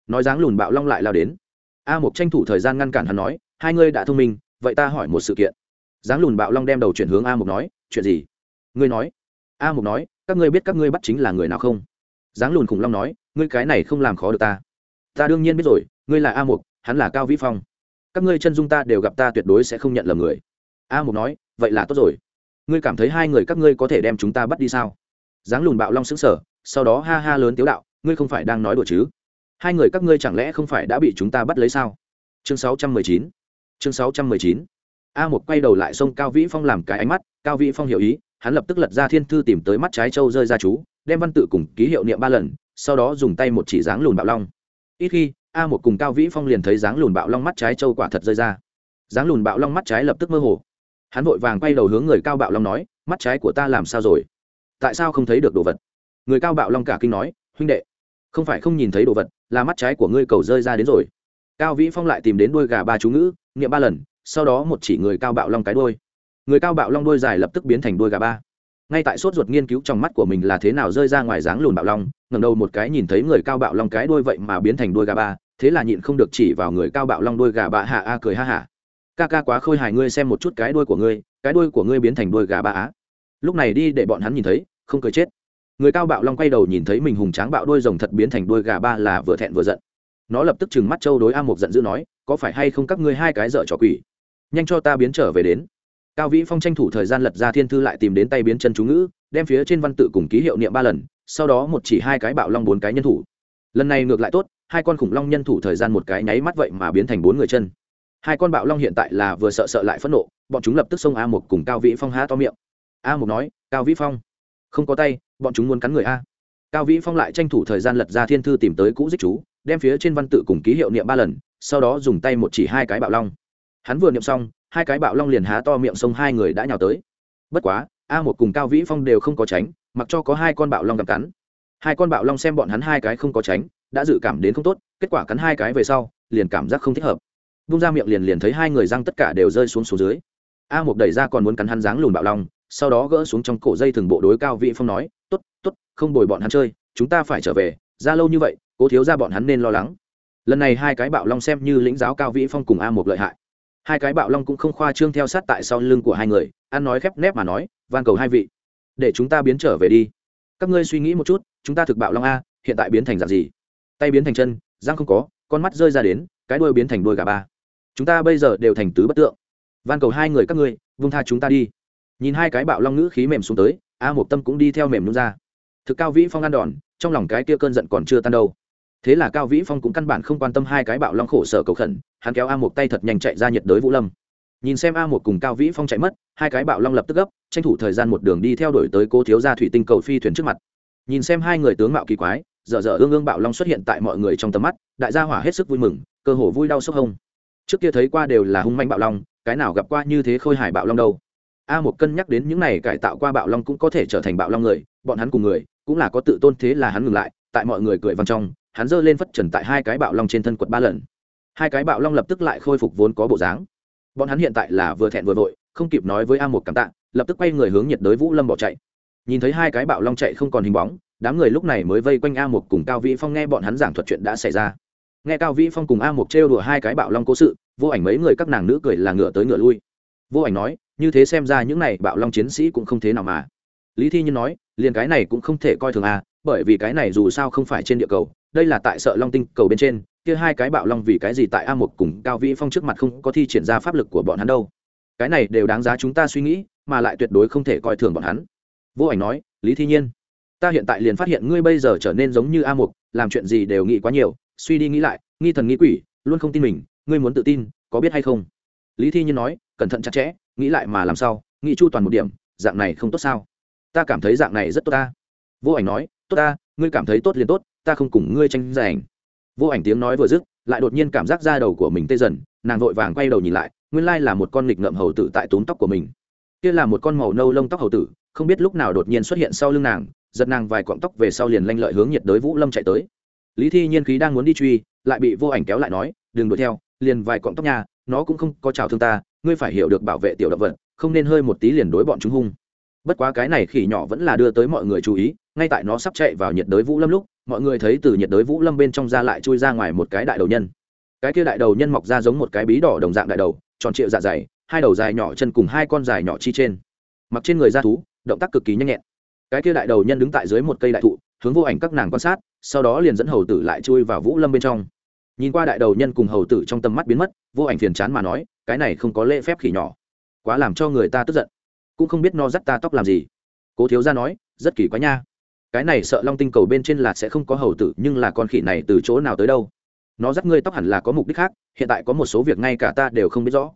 Nói dáng lùn bạo long lại lao đến. A mục tranh thủ thời gian ngăn cản hắn nói, hai ngươi đã thông minh, vậy ta hỏi một sự kiện. Dáng lùn bạo long đem đầu chuyển hướng a mục nói, chuyện gì? Ngươi nói. A mục nói, các ngươi biết các ngươi bắt chính là người nào không? Dáng lùn khủng long nói, ngươi cái này không làm khó được ta. Ta đương nhiên biết rồi, ngươi là a mục hắn là cao vĩ phong. Các ngươi chân dung ta đều gặp ta tuyệt đối sẽ không nhận lầm người. A mục nói, vậy là tốt rồi. Ngươi cảm thấy hai người các ngươi có thể đem chúng ta bắt đi sao? Dáng lùn bạo long xứng sở sau đó ha ha lớn tiếu đạo, ngươi không phải đang nói đùa chứ? Hai người các ngươi chẳng lẽ không phải đã bị chúng ta bắt lấy sao? Chương sáu trăm mười chín, chương sáu trăm mười chín. A một quay đầu lại xông cao vĩ phong làm cái ánh mắt, cao vĩ phong hiểu ý, hắn lập tức lật ra thiên thư tìm tới mắt trái châu rơi ra chú, đem văn tự cùng ký hiệu niệm ba lần, sau đó dùng tay một chỉ dáng lùn bạo long. Ít khi a một cùng cao vĩ phong liền thấy dáng lùn bạo long mắt trái châu quả thật rơi ra. Dáng lùn bạo long mắt trái lập tức mơ hồ. Hắn vội vàng quay đầu hướng người cao bạo long nói, mắt trái của ta làm sao rồi? Tại sao không thấy được đồ vật? Người cao bạo long cả kinh nói, huynh đệ, không phải không nhìn thấy đồ vật, là mắt trái của ngươi cầu rơi ra đến rồi. Cao vĩ phong lại tìm đến đôi gà ba chú ngữ, nghiệm ba lần, sau đó một chỉ người cao bạo long cái đuôi. Người cao bạo long đuôi dài lập tức biến thành đôi gà ba ngay tại sốt ruột nghiên cứu trong mắt của mình là thế nào rơi ra ngoài dáng lùn bạo long ngầm đầu một cái nhìn thấy người cao bạo long cái đuôi vậy mà biến thành đuôi gà ba, thế là nhịn không được chỉ vào người cao bạo long đuôi gà bạ hạ a cười ha hả. Ca ca quá khôi hài ngươi xem một chút cái đuôi của ngươi, cái đuôi của ngươi biến thành đuôi gà ba á. Lúc này đi để bọn hắn nhìn thấy, không cười chết. Người cao bạo long quay đầu nhìn thấy mình hùng tráng bạo đuôi rồng thật biến thành đuôi gà ba là vừa thẹn vừa giận. Nó lập tức chừng mắt châu đối a một giận dữ nói, có phải hay không các ngươi hai cái dợ trò quỷ? Nhanh cho ta biến trở về đến cao vĩ phong tranh thủ thời gian lật ra thiên thư lại tìm đến tay biến chân chú ngữ, đem phía trên văn tự cùng ký hiệu niệm ba lần, sau đó một chỉ hai cái bạo long bốn cái nhân thủ. Lần này ngược lại tốt, hai con khủng long nhân thủ thời gian một cái nháy mắt vậy mà biến thành bốn người chân. Hai con bạo long hiện tại là vừa sợ sợ lại phẫn nộ, bọn chúng lập tức xông a một cùng cao vĩ phong há to miệng. A một nói, cao vĩ phong, không có tay, bọn chúng muốn cắn người a. Cao vĩ phong lại tranh thủ thời gian lật ra thiên thư tìm tới cũ dích chú, đem phía trên văn tự cùng ký hiệu niệm ba lần, sau đó dùng tay một chỉ hai cái bạo long. Hắn vừa niệm xong hai cái bạo long liền há to miệng sông hai người đã nhào tới. Bất quá, a một cùng cao vĩ phong đều không có tránh, mặc cho có hai con bạo long gặp cắn. Hai con bạo long xem bọn hắn hai cái không có tránh, đã dự cảm đến không tốt, kết quả cắn hai cái về sau, liền cảm giác không thích hợp. Bung ra miệng liền liền thấy hai người răng tất cả đều rơi xuống xuống dưới. A một đẩy ra còn muốn cắn hắn dáng lùn bạo long, sau đó gỡ xuống trong cổ dây thường bộ đối cao vĩ phong nói t ố t t ố t không bồi bọn hắn chơi, chúng ta phải trở về, ra lâu như vậy, cố thiếu ra bọn hắn nên lo lắng. Lần này hai cái bạo long xem như lĩnh giáo cao vĩ phong cùng a một lợi hại hai cái bạo long cũng không khoa trương theo sát tại sau lưng của hai người, ăn nói khép nép mà nói van cầu hai vị, để chúng ta biến trở về đi. Các ngươi suy nghĩ một chút, chúng ta thực bạo long a, hiện tại biến thành dạng gì? Tay biến thành chân, răng không có, con mắt rơi ra đến, cái đuôi biến thành đuôi gà ba. Chúng ta bây giờ đều thành tứ bất tượng. Van cầu hai người các ngươi, vung tha chúng ta đi. Nhìn hai cái bạo long ngữ khí mềm xuống tới, a một tâm cũng đi theo mềm nhún ra. Thực cao vĩ phong ăn đòn, trong lòng cái kia cơn giận còn chưa tan đâu thế là cao vĩ phong cũng căn bản không quan tâm hai cái bạo long khổ sở cầu khẩn, hắn kéo a một tay thật nhanh chạy ra nhiệt đới vũ lâm. Nhìn xem a một cùng cao vĩ phong chạy mất, hai cái bạo long lập tức gấp, tranh thủ thời gian một đường đi theo đuổi tới cô thiếu gia thủy tinh cầu phi thuyền trước mặt. Nhìn xem hai người tướng mạo kỳ quái, dở dở ương ương bạo long xuất hiện tại mọi người trong tầm mắt, đại gia hỏa hết sức vui mừng, cơ hồ vui đau sốc hông. Trước kia thấy qua đều là hung manh bạo long, cái nào gặp qua như thế khôi hài bạo long đâu. A một cân nhắc đến những này cải tạo qua bạo long cũng có thể trở thành bạo long người, bọn hắn cùng người, cũng là có tự tôn thế là hắn ngừng lại, tại mọi người cười văng trong hắn giơ lên phất trần tại hai cái bạo long trên thân quật ba lần. Hai cái bạo long lập tức lại khôi phục vốn có bộ dáng. Bọn hắn hiện tại là vừa thẹn vừa vội, không kịp nói với a một cảm tạ, lập tức quay người hướng nhiệt đới vũ lâm bỏ chạy. Nhìn thấy hai cái bạo long chạy không còn hình bóng, đám người lúc này mới vây quanh a một cùng cao vĩ phong nghe bọn hắn giảng thuật chuyện đã xảy ra. Nghe cao vĩ phong cùng a một trêu đùa hai cái bạo long cố sự, vô ảnh mấy người các nàng nữ cười là ngựa tới ngựa lui. Vô ảnh nói, như thế xem ra những này bạo long chiến sĩ cũng không thế nào mà. Lý thi nhiên nói, liền cái này cũng không thể coi thường a bởi vì cái này dù sao không phải trên địa cầu đây là tại sợ long tinh cầu bên trên, kia hai cái bạo long vì cái gì tại a một cùng cao vĩ phong trước mặt không có thi triển ra pháp lực của bọn hắn đâu. Cái này đều đáng giá chúng ta suy nghĩ, mà lại tuyệt đối không thể coi thường bọn hắn. Vô ảnh nói, lý thi nhiên, ta hiện tại liền phát hiện ngươi bây giờ trở nên giống như a mục, làm chuyện gì đều nghĩ quá nhiều, suy đi nghĩ lại, nghi thần nghĩ quỷ, luôn không tin mình, ngươi muốn tự tin, có biết hay không? Lý thi nhiên nói, cẩn thận chặt chẽ, nghĩ lại mà làm sao, nghĩ chu toàn một điểm, dạng này không tốt sao? Ta cảm thấy dạng này rất tốt ta. Vô ảnh nói, tốt ta, ngươi cảm thấy tốt liền tốt ta không cùng ngươi tranh giành. Vô ảnh tiếng nói vừa dứt, lại đột nhiên cảm giác da đầu của mình tê dần, nàng vội vàng quay đầu nhìn lại, nguyên lai là một con nghịch ngợm hầu tử tại túm tóc của mình. Kia là một con màu nâu lông tóc hầu tử, không biết lúc nào đột nhiên xuất hiện sau lưng nàng, giật nàng vài cọng tóc về sau liền lanh lợi hướng nhiệt đới vũ lâm chạy tới. Lý thi nhiên khí đang muốn đi truy, lại bị vô ảnh kéo lại nói, đừng đuổi theo, liền vài cọng tóc nhà nó cũng không có chào thương ta, ngươi phải hiểu được bảo vệ tiểu động vật, không nên hơi một tí liền đối bọn chúng hung. Bất quá cái này khỉ nhỏ vẫn là đưa tới mọi người chú ý, ngay tại nó sắp chạy vào nhiệt đới vũ lâm lúc mọi người thấy từ nhiệt đới vũ lâm bên trong ra lại chui ra ngoài một cái đại đầu nhân. Cái kia đại đầu nhân mọc ra giống một cái bí đỏ đồng dạng đại đầu, tròn trịa dạ dày, hai đầu dài nhỏ chân cùng hai con dài nhỏ chi trên. Mặc trên người ra thú, động tác cực kỳ nhanh nhẹn. Cái kia đại đầu nhân đứng tại dưới một cây đại thụ, hướng vô ảnh các nàng quan sát, sau đó liền dẫn hầu tử lại chui vào vũ lâm bên trong. Nhìn qua đại đầu nhân cùng hầu tử trong tầm mắt biến mất, vô ảnh phiền chán mà nói, cái này không có lễ phép khỉ nhỏ. Quá làm cho người ta tức giận. Cũng không biết no dắt ta tóc làm gì. Cố thiếu ra nói, rất kỳ quá nha cái này sợ long tinh cầu bên trên là sẽ không có hầu tử, nhưng là con khỉ này từ chỗ nào tới đâu? Nó dắt ngươi tóc hẳn là có mục đích khác, hiện tại có một số việc ngay cả ta đều không biết rõ.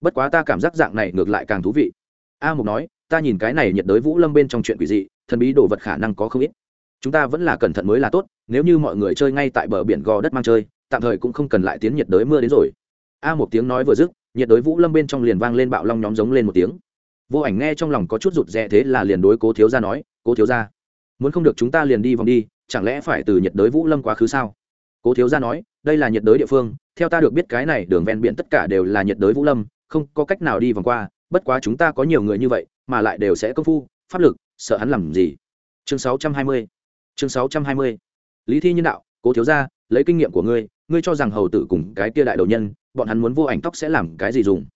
Bất quá ta cảm giác dạng này ngược lại càng thú vị. A mục nói, ta nhìn cái này nhiệt đới vũ lâm bên trong chuyện quỷ dị, thần bí đồ vật khả năng có không ít. Chúng ta vẫn là cẩn thận mới là tốt, nếu như mọi người chơi ngay tại bờ biển gò đất mang chơi, tạm thời cũng không cần lại tiến nhiệt đới mưa đến rồi. A một tiếng nói vừa dứt, nhiệt đới vũ lâm bên trong liền vang lên bạo long nhóm giống lên một tiếng. Vô ảnh nghe trong lòng có chút rụt rè thế là liền đối cố thiếu gia nói, cố thiếu gia muốn không được chúng ta liền đi vòng đi, chẳng lẽ phải từ nhiệt đới vũ lâm quá khứ sao? Cố thiếu gia nói, đây là nhiệt đới địa phương, theo ta được biết cái này đường ven biển tất cả đều là nhiệt đới vũ lâm, không có cách nào đi vòng qua, bất quá chúng ta có nhiều người như vậy, mà lại đều sẽ công phu, pháp lực, sợ hắn làm gì? Chương 620 chương 620 lý thi nhân đạo, cố thiếu gia, lấy kinh nghiệm của ngươi ngươi cho rằng hầu tử cùng cái kia đại đầu nhân, bọn hắn muốn vô ảnh tóc sẽ làm cái gì dùng?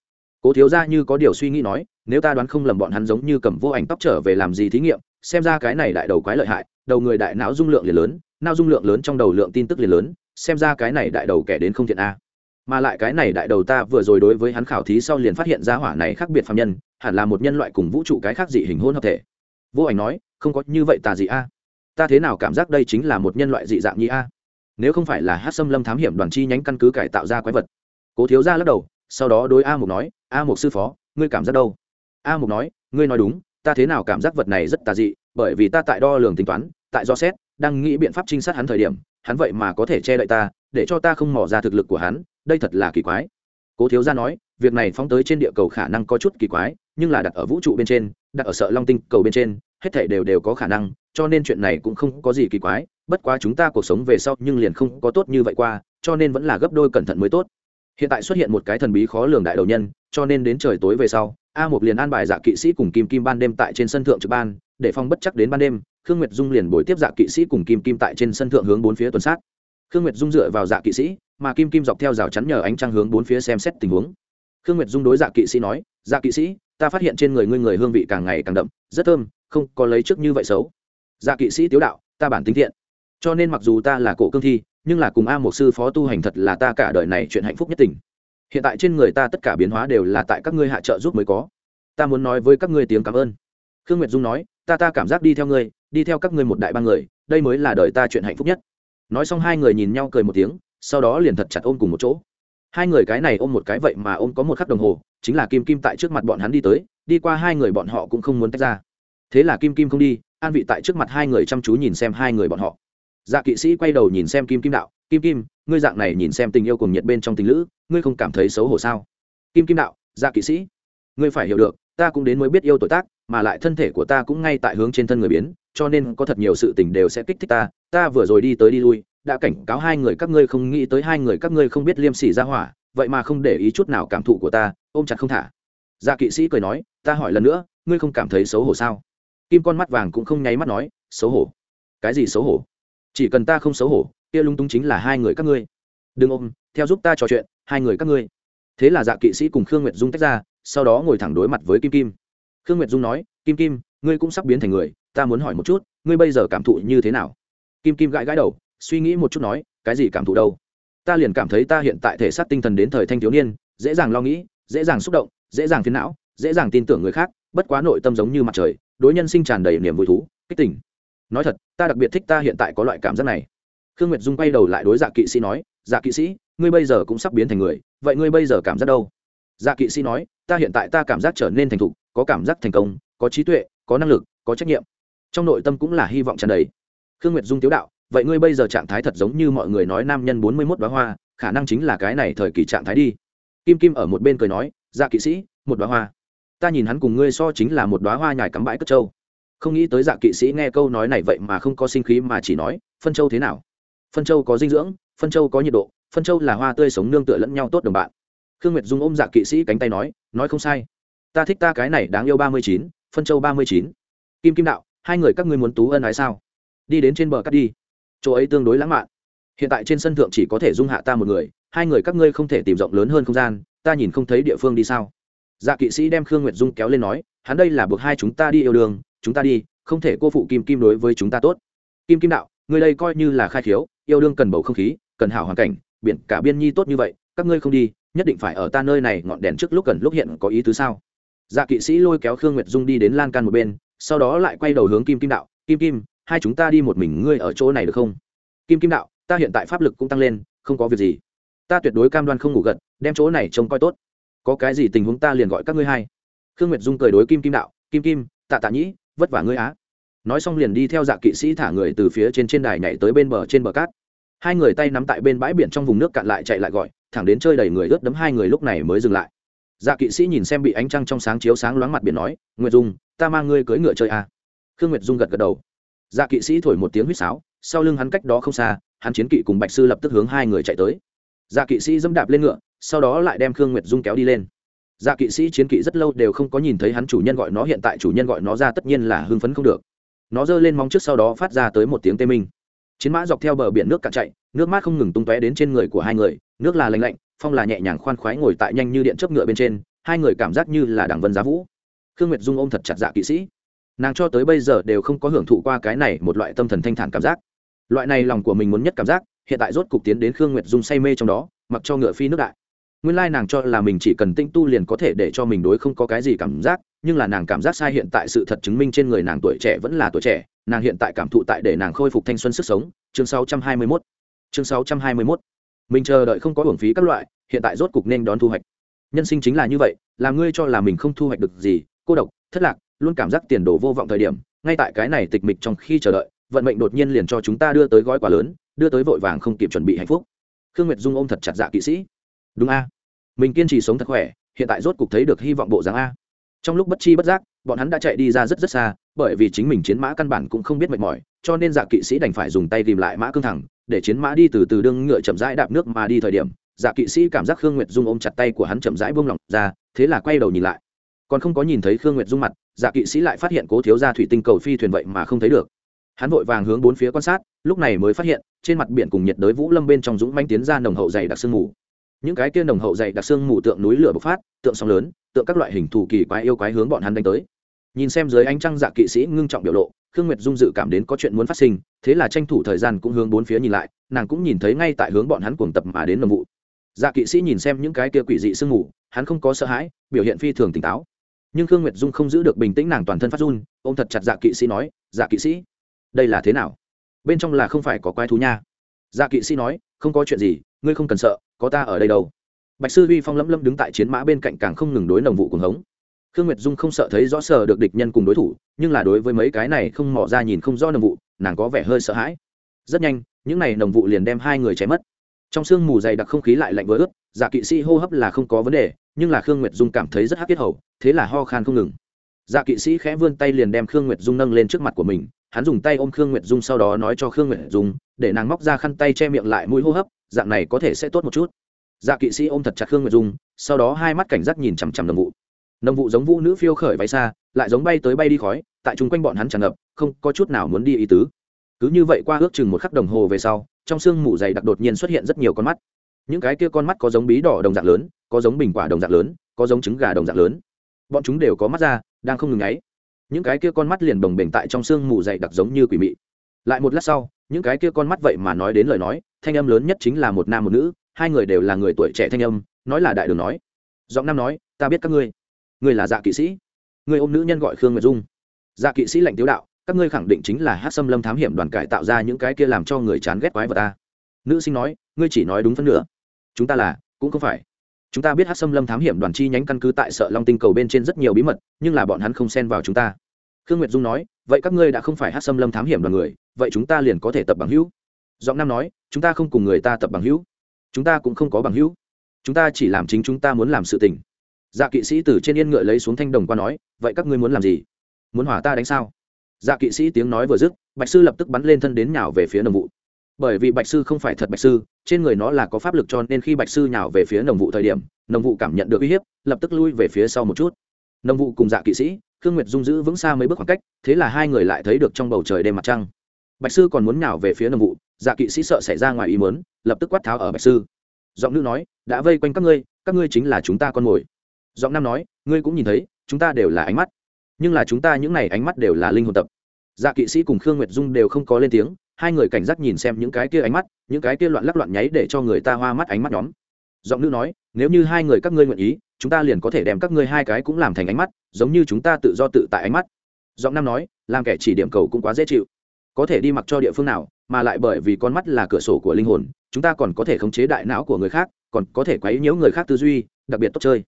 Cố thiếu gia như có điều suy nghĩ nói, nếu ta đoán không lầm bọn hắn giống như cầm vô ảnh tóc trở về làm gì thí nghiệm xem ra cái này đại đầu quái lợi hại, đầu người đại não dung lượng liền lớn, não dung lượng lớn trong đầu lượng tin tức liền lớn, xem ra cái này đại đầu kẻ đến không thiện a. Mà lại cái này đại đầu ta vừa rồi đối với hắn khảo thí sau liền phát hiện ra hỏa này khác biệt phạm nhân, hẳn là một nhân loại cùng vũ trụ cái khác dị hình hôn hợp thể. Vô ảnh nói, không có như vậy tà dị a. Ta thế nào cảm giác đây chính là một nhân loại dị dạng như a? Nếu không phải là hát xâm lâm thám hiểm đoàn chi nhánh căn cứ cải tạo ra quái vật. Cố thiếu ra lắc đầu, sau đó đối a mục nói, a mục sư phó, ngươi cảm giác đâu? A mục nói, ngươi nói đúng ta thế nào cảm giác vật này rất tà dị, bởi vì ta tại đo lường tính toán, tại do xét, đang nghĩ biện pháp trinh sát hắn thời điểm, hắn vậy mà có thể che đậy ta, để cho ta không mỏ ra thực lực của hắn, đây thật là kỳ quái. Cố thiếu gia nói, việc này phóng tới trên địa cầu khả năng có chút kỳ quái, nhưng là đặt ở vũ trụ bên trên, đặt ở sợ long tinh cầu bên trên, hết thể đều đều có khả năng, cho nên chuyện này cũng không có gì kỳ quái, bất quá chúng ta cuộc sống về sau nhưng liền không có tốt như vậy qua, cho nên vẫn là gấp đôi cẩn thận mới tốt hiện tại xuất hiện một cái thần bí khó lường đại đầu nhân, cho nên đến trời tối về sau, a một liền an bài dạ kỵ sĩ cùng kim kim ban đêm tại trên sân thượng trực ban, để phong bất chắc đến ban đêm, khương nguyệt dung liền bồi tiếp dạ kỵ sĩ cùng kim kim tại trên sân thượng hướng bốn phía tuần sát. Khương nguyệt dung dựa vào dạ kỵ sĩ, mà kim kim dọc theo rào chắn nhờ ánh trăng hướng bốn phía xem xét tình huống. Khương nguyệt dung đối dạ kỵ sĩ nói dạ kỵ sĩ, ta phát hiện trên người ngươi người hương vị càng ngày càng đậm, rất thơm, không có lấy trước như vậy xấu. Dạ kỵ sĩ tiếu đạo, ta bản tính thiện cho nên mặc dù ta là cổ cương thi, nhưng là cùng a một sư phó tu hành thật là ta cả đời này chuyện hạnh phúc nhất tình. Hiện tại trên người ta tất cả biến hóa đều là tại các ngươi hạ trợ giúp mới có. Ta muốn nói với các ngươi tiếng cảm ơn. Khương nguyệt dung nói, ta ta cảm giác đi theo ngươi, đi theo các ngươi một đại ba người, đây mới là đời ta chuyện hạnh phúc nhất. Nói xong hai người nhìn nhau cười một tiếng, sau đó liền thật chặt ôm cùng một chỗ. Hai người cái này ôm một cái vậy mà ôm có một khắc đồng hồ, chính là kim kim tại trước mặt bọn hắn đi tới, đi qua hai người bọn họ cũng không muốn tách ra. Thế là kim kim không đi, an vị tại trước mặt hai người chăm chú nhìn xem hai người bọn họ dạ kỵ sĩ quay đầu nhìn xem kim kim đạo. Kim kim, ngươi dạng này nhìn xem tình yêu cùng nhiệt bên trong tình lữ, ngươi không cảm thấy xấu hổ sao? Kim kim đạo dạ kỵ sĩ, ngươi phải hiểu được, ta cũng đến mới biết yêu tội tác, mà lại thân thể của ta cũng ngay tại hướng trên thân người biến, cho nên có thật nhiều sự tình đều sẽ kích thích ta. Ta vừa rồi đi tới đi lui, đã cảnh cáo hai người các ngươi không nghĩ tới hai người các ngươi không biết liêm sỉ ra hỏa, vậy mà không để ý chút nào cảm thụ của ta, ôm chặt không thả. Dạ kỵ sĩ cười nói, ta hỏi lần nữa, ngươi không cảm thấy xấu hổ sao? Kim con mắt vàng cũng không nháy mắt nói, xấu hổ. Cái gì xấu hổ? Chỉ cần ta không xấu hổ, kia lung tung chính là hai người các ngươi. Đừng ôm, theo giúp ta trò chuyện, hai người các ngươi. Thế là dạ kỵ sĩ cùng khương nguyệt dung tách ra, sau đó ngồi thẳng đối mặt với kim kim. Khương nguyệt dung nói, kim kim, ngươi cũng sắp biến thành người, ta muốn hỏi một chút, ngươi bây giờ cảm thụ như thế nào? Kim kim gãi gãi đầu, suy nghĩ một chút nói, cái gì cảm thụ đâu? Ta liền cảm thấy ta hiện tại thể xác tinh thần đến thời thanh thiếu niên, dễ dàng lo nghĩ, dễ dàng xúc động, dễ dàng phiến não, dễ dàng tin tưởng người khác, bất quá nội tâm giống như mặt trời, đối nhân sinh tràn đầy niềm vui thú, kích tỉnh nói thật, ta đặc biệt thích ta hiện tại có loại cảm giác này. Khương nguyệt dung quay đầu lại đối dạ kỵ sĩ nói dạ kỵ sĩ, ngươi bây giờ cũng sắp biến thành người, vậy ngươi bây giờ cảm giác đâu? Dạ kỵ sĩ nói, ta hiện tại ta cảm giác trở nên thành thục, có cảm giác thành công, có trí tuệ, có năng lực, có trách nhiệm. Trong nội tâm cũng là hy vọng tràn đầy. Khương nguyệt dung tiếu đạo, vậy ngươi bây giờ trạng thái thật giống như mọi người nói nam nhân bốn mươi mốt đoá hoa, khả năng chính là cái này thời kỳ trạng thái đi. Kim kim ở một bên cười nói dạ kỵ sĩ, một đoá hoa. Ta nhìn hắn cùng ngươi so chính là một đoá hoa nhài cắm bãi cất trâu không nghĩ tới dạ kỵ sĩ nghe câu nói này vậy mà không có sinh khí mà chỉ nói, phân châu thế nào? Phân châu có dinh dưỡng, phân châu có nhiệt độ, phân châu là hoa tươi sống nương tựa lẫn nhau tốt đồng bạn. Khương nguyệt dung ôm dạ kỵ sĩ cánh tay nói nói không sai. Ta thích ta cái này đáng yêu ba mươi chín, phân châu ba mươi chín. Kim kim đạo, hai người các ngươi muốn tú ân ái sao? Đi đến trên bờ cắt đi. Chỗ ấy tương đối lãng mạn. Hiện tại trên sân thượng chỉ có thể dung hạ ta một người, hai người các ngươi không thể tìm rộng lớn hơn không gian, ta nhìn không thấy địa phương đi sao? Dạ kỵ sĩ đem khương nguyệt dung kéo lên nói, hắn đây là buộc hai chúng ta đi yêu đương chúng ta đi, không thể cô phụ kim kim đối với chúng ta tốt. Kim kim đạo người đây coi như là khai khiếu, yêu đương cần bầu không khí, cần hảo hoàn cảnh, biển cả biên nhi tốt như vậy, các ngươi không đi, nhất định phải ở ta nơi này ngọn đèn trước lúc cần lúc hiện có ý tứ sao? Dạ kỵ sĩ lôi kéo khương nguyệt dung đi đến lan can một bên, sau đó lại quay đầu hướng kim kim đạo, kim kim, hai chúng ta đi một mình ngươi ở chỗ này được không? Kim kim đạo, ta hiện tại pháp lực cũng tăng lên, không có việc gì. Ta tuyệt đối cam đoan không ngủ gật, đem chỗ này trông coi tốt. Có cái gì tình huống ta liền gọi các ngươi hai. Khương nguyệt dung cười đối kim kim đạo, kim kim, tạ tạ nhĩ vất vả ngươi á. Nói xong liền đi theo dạ kỵ sĩ thả người từ phía trên trên đài nhảy tới bên bờ trên bờ cát. Hai người tay nắm tại bên bãi biển trong vùng nước cạn lại chạy lại gọi, thẳng đến chơi đầy người ướt đấm hai người lúc này mới dừng lại. Dạ kỵ sĩ nhìn xem bị ánh trăng trong sáng chiếu sáng loáng mặt biển nói, nguyệt dung, ta mang ngươi cưỡi ngựa chơi à. khương nguyệt dung gật gật đầu. Dạ kỵ sĩ thổi một tiếng huýt sáo, sau lưng hắn cách đó không xa, hắn chiến kỵ cùng bạch sư lập tức hướng hai người chạy tới. Dạ kỵ sĩ dẫm đạp lên ngựa, sau đó lại đem khương nguyệt dung kéo đi lên dạ kỵ sĩ chiến kỵ rất lâu đều không có nhìn thấy hắn chủ nhân gọi nó, hiện tại chủ nhân gọi nó ra tất nhiên là hưng phấn không được. Nó giơ lên móng trước sau đó phát ra tới một tiếng tê minh. Chiến mã dọc theo bờ biển nước cạn chạy, nước mát không ngừng tung tóe đến trên người của hai người, nước là lạnh lạnh, phong là nhẹ nhàng khoan khoái ngồi tại nhanh như điện chớp ngựa bên trên, hai người cảm giác như là đảng vân giá vũ. Khương nguyệt dung ôm thật chặt dạ kỵ sĩ. Nàng cho tới bây giờ đều không có hưởng thụ qua cái này một loại tâm thần thanh thản cảm giác. Loại này lòng của mình muốn nhất cảm giác, hiện tại rốt cục tiến đến khương nguyệt dung say mê trong đó, mặc cho ngựa phi nước đại nguyên lai nàng cho là mình chỉ cần tinh tu liền có thể để cho mình đối không có cái gì cảm giác, nhưng là nàng cảm giác sai hiện tại sự thật chứng minh trên người nàng tuổi trẻ vẫn là tuổi trẻ, nàng hiện tại cảm thụ tại để nàng khôi phục thanh xuân sức sống. Chương 621 chương 621 mình chờ đợi không có hưởng phí các loại, hiện tại rốt cục nên đón thu hoạch. Nhân sinh chính là như vậy làm ngươi cho là mình không thu hoạch được gì, cô độc, thất lạc, luôn cảm giác tiền đồ vô vọng thời điểm, ngay tại cái này tịch mịch trong khi chờ đợi, vận mệnh đột nhiên liền cho chúng ta đưa tới gói quà lớn, đưa tới vội vàng không kịp chuẩn bị hạnh phúc. Khương nguyệt dung ôm thật chặt dạ kỵ sĩ đúng a. Mình kiên trì sống thật khỏe, hiện tại rốt cục thấy được hy vọng bộ dáng a. Trong lúc bất chi bất giác, bọn hắn đã chạy đi ra rất rất xa, bởi vì chính mình chiến mã căn bản cũng không biết mệt mỏi, cho nên dạ kỵ sĩ đành phải dùng tay tìm lại mã cương thẳng, để chiến mã đi từ từ đương ngựa chậm rãi đạp nước mà đi thời điểm dạ kỵ sĩ cảm giác khương nguyệt dung ôm chặt tay của hắn chậm rãi buông lỏng ra, thế là quay đầu nhìn lại. Còn không có nhìn thấy khương nguyệt dung mặt dạ kỵ sĩ lại phát hiện cố thiếu ra thủy tinh cầu phi thuyền vậy mà không thấy được. Hắn vội vàng hướng bốn phía quan sát, lúc này mới phát hiện, trên mặt biển cùng nhiệt đới vũ lâm bên trong dũng manh tiến ra nồng hậu dày đặc sương mù những cái kia nồng hậu dày đặc xương mù tượng núi lửa bộc phát, tượng sóng lớn, tượng các loại hình thù kỳ quái yêu quái hướng bọn hắn đánh tới. Nhìn xem dưới ánh trăng dạ kỵ sĩ ngưng trọng biểu lộ, khương nguyệt dung dự cảm đến có chuyện muốn phát sinh, thế là tranh thủ thời gian cũng hướng bốn phía nhìn lại, nàng cũng nhìn thấy ngay tại hướng bọn hắn cuồng tập mà đến nồng vụ. Dạ kỵ sĩ nhìn xem những cái kia quỷ dị sương mù, hắn không có sợ hãi, biểu hiện phi thường tỉnh táo. Nhưng khương nguyệt dung không giữ được bình tĩnh nàng toàn thân phát run ô m thật chặt dạ kỵ sĩ nói dạ kỵ sĩ, đây là thế nào? Bên trong là không phải có quái thú nha. Dạ kỵ sĩ nói, không có chuyện gì, ngươi không cần sợ có ta ở đây đâu? Bạch sư vi phong lẫm lẫm đứng tại chiến mã bên cạnh càng không ngừng đối nồng vụ cuồng hống. Khương nguyệt dung không sợ thấy rõ sở được địch nhân cùng đối thủ, nhưng là đối với mấy cái này không mỏ ra nhìn không rõ nồng vụ, nàng có vẻ hơi sợ hãi. Rất nhanh, những n à y nồng vụ liền đem hai người cháy mất. Trong sương mù dày đặc không khí lại lạnh với ướt, giả kỵ sĩ hô hấp là không có vấn đề, nhưng là khương nguyệt dung cảm thấy rất hắc kết hầu, thế là ho khan không ngừng. Dạ kỵ sĩ khẽ vươn tay liền đem khương nguyệt dung nâng lên trước mặt của mình, hắn dùng tay ôm khương nguyệt dung sau đó nói cho khương nguyệt dung, để nàng móc ra khăn tay che miệng lại mũi hô hấp dạng này có thể sẽ tốt một chút. Dạ kỵ sĩ ôm thật chặt khương nguyệt dung, sau đó hai mắt cảnh giác nhìn chằm chằm đồng vụ đồng vụ giống vũ nữ phiêu khởi váy xa, lại giống bay tới bay đi khói, tại chung quanh bọn hắn tràn ngập, không có chút nào muốn đi ý tứ. Cứ như vậy qua ước chừng một khắc đồng hồ về sau, trong sương mù dày đặc đột nhiên xuất hiện rất nhiều con mắt. Những cái kia con mắt có giống bí đỏ đồng dạng lớn, có giống bình quả đồng dạng lớn, có giống trứng gà đồng dạng lớn. Bọn chúng đều có mắt ra, đang không ngừng ngáy những cái kia con mắt liền bồng bềnh tại trong sương mù dày đặc giống như quỷ mị. Lại một lát sau, những cái kia con mắt vậy mà nói đến lời nói thanh âm lớn nhất chính là một nam một nữ, hai người đều là người tuổi trẻ thanh âm, nói là đại đường nói. Giọng nam nói, ta biết các ngươi. Ngươi là dạ kỵ sĩ. Người ôm nữ nhân gọi khương nguyệt dung. Dạ kỵ sĩ lệnh tiếu đạo, các ngươi khẳng định chính là hát xâm lâm thám hiểm đoàn cải tạo ra những cái kia làm cho người chán ghét quái vật ta. Nữ sinh nói, ngươi chỉ nói đúng phân nửa. Chúng ta là, cũng không phải. Chúng ta biết hát xâm lâm thám hiểm đoàn chi nhánh căn cứ tại sợ long tinh cầu bên trên rất nhiều bí mật, nhưng là bọn hắn không xen vào chúng ta. Khương nguyệt dung nói, vậy các ngươi đã không phải hát xâm lâm thám hiểm đoàn người, vậy chúng ta liền có thể tập bằng hữu giọng nam nói, chúng ta không cùng người ta tập bằng hữu. Chúng ta cũng không có bằng hữu. Chúng ta chỉ làm chính chúng ta muốn làm sự tình. Dạ kỵ sĩ từ trên yên ngựa lấy xuống thanh đồng qua nói, vậy các ngươi muốn làm gì? Muốn hỏa ta đánh sao? Dạ kỵ sĩ tiếng nói vừa dứt, bạch sư lập tức bắn lên thân đến nhào về phía nồng vụ. Bởi vì bạch sư không phải thật bạch sư, trên người nó là có pháp lực cho nên khi bạch sư nhào về phía nồng vụ thời điểm, nồng vụ cảm nhận được uy hiếp, lập tức lui về phía sau một chút. Nồng vụ cùng dạ kỵ sĩ, khương nguyệt dung giữ vững xa mấy bước khoảng cách, thế là hai người lại thấy được trong bầu trời đêm mặt trăng bạch sư còn muốn nhào về phía nồng vụ dạ kỵ sĩ sợ xảy ra ngoài ý mớn lập tức quát tháo ở bạch sư. Giọng nữ nói, đã vây quanh các ngươi các ngươi chính là chúng ta con mồi. Giọng nam nói, ngươi cũng nhìn thấy, chúng ta đều là ánh mắt. Nhưng là chúng ta những n à y ánh mắt đều là linh hồn tập. Dạ kỵ sĩ cùng khương nguyệt dung đều không có lên tiếng, hai người cảnh giác nhìn xem những cái kia ánh mắt, những cái kia loạn lắc loạn nháy để cho người ta hoa mắt ánh mắt nhóm. Giọng nữ nói, nếu như hai người các ngươi nguyện ý, chúng ta liền có thể đem các ngươi hai cái cũng làm thành ánh mắt, giống như chúng ta tự do tự tại ánh mắt. Giọng nam nói, làm kẻ chỉ điểm cầu cũng quá dễ chịu có thể đi mặc cho địa phương nào, mà lại bởi vì con mắt là cửa sổ của linh hồn, chúng ta còn có thể khống chế đại não của người khác, còn có thể quấy nhiễu người khác tư duy, đặc biệt tốt chơi.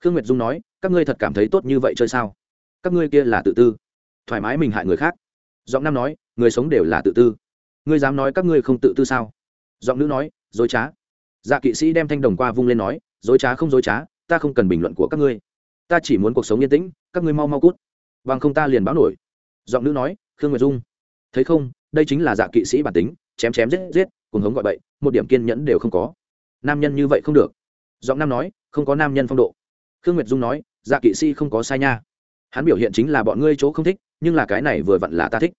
Khương nguyệt dung nói, các ngươi thật cảm thấy tốt như vậy chơi sao? Các ngươi kia là tự tư. Thoải mái mình hại người khác. Giọng nam nói, người sống đều là tự tư. Ngươi dám nói các ngươi không tự tư sao? Giọng nữ nói, dối trá. Dạ kỵ sĩ đem thanh đồng qua vung lên nói, dối trá không dối trá, ta không cần bình luận của các ngươi. Ta chỉ muốn cuộc sống yên tĩnh, các ngươi mau mau cút. Bằng không ta liền báo nổi. Giọng nữ nói, khương nguyệt dung thấy không, đây chính là dạ kỵ sĩ bản tính, chém chém giết giết, cùng hống gọi bậy, một điểm kiên nhẫn đều không có. Nam nhân như vậy không được. Giọng nam nói, không có nam nhân phong độ. Khương nguyệt dung nói dạ kỵ sĩ không có sai nha. Hắn biểu hiện chính là bọn ngươi chỗ không thích, nhưng là cái này vừa vặn là ta thích.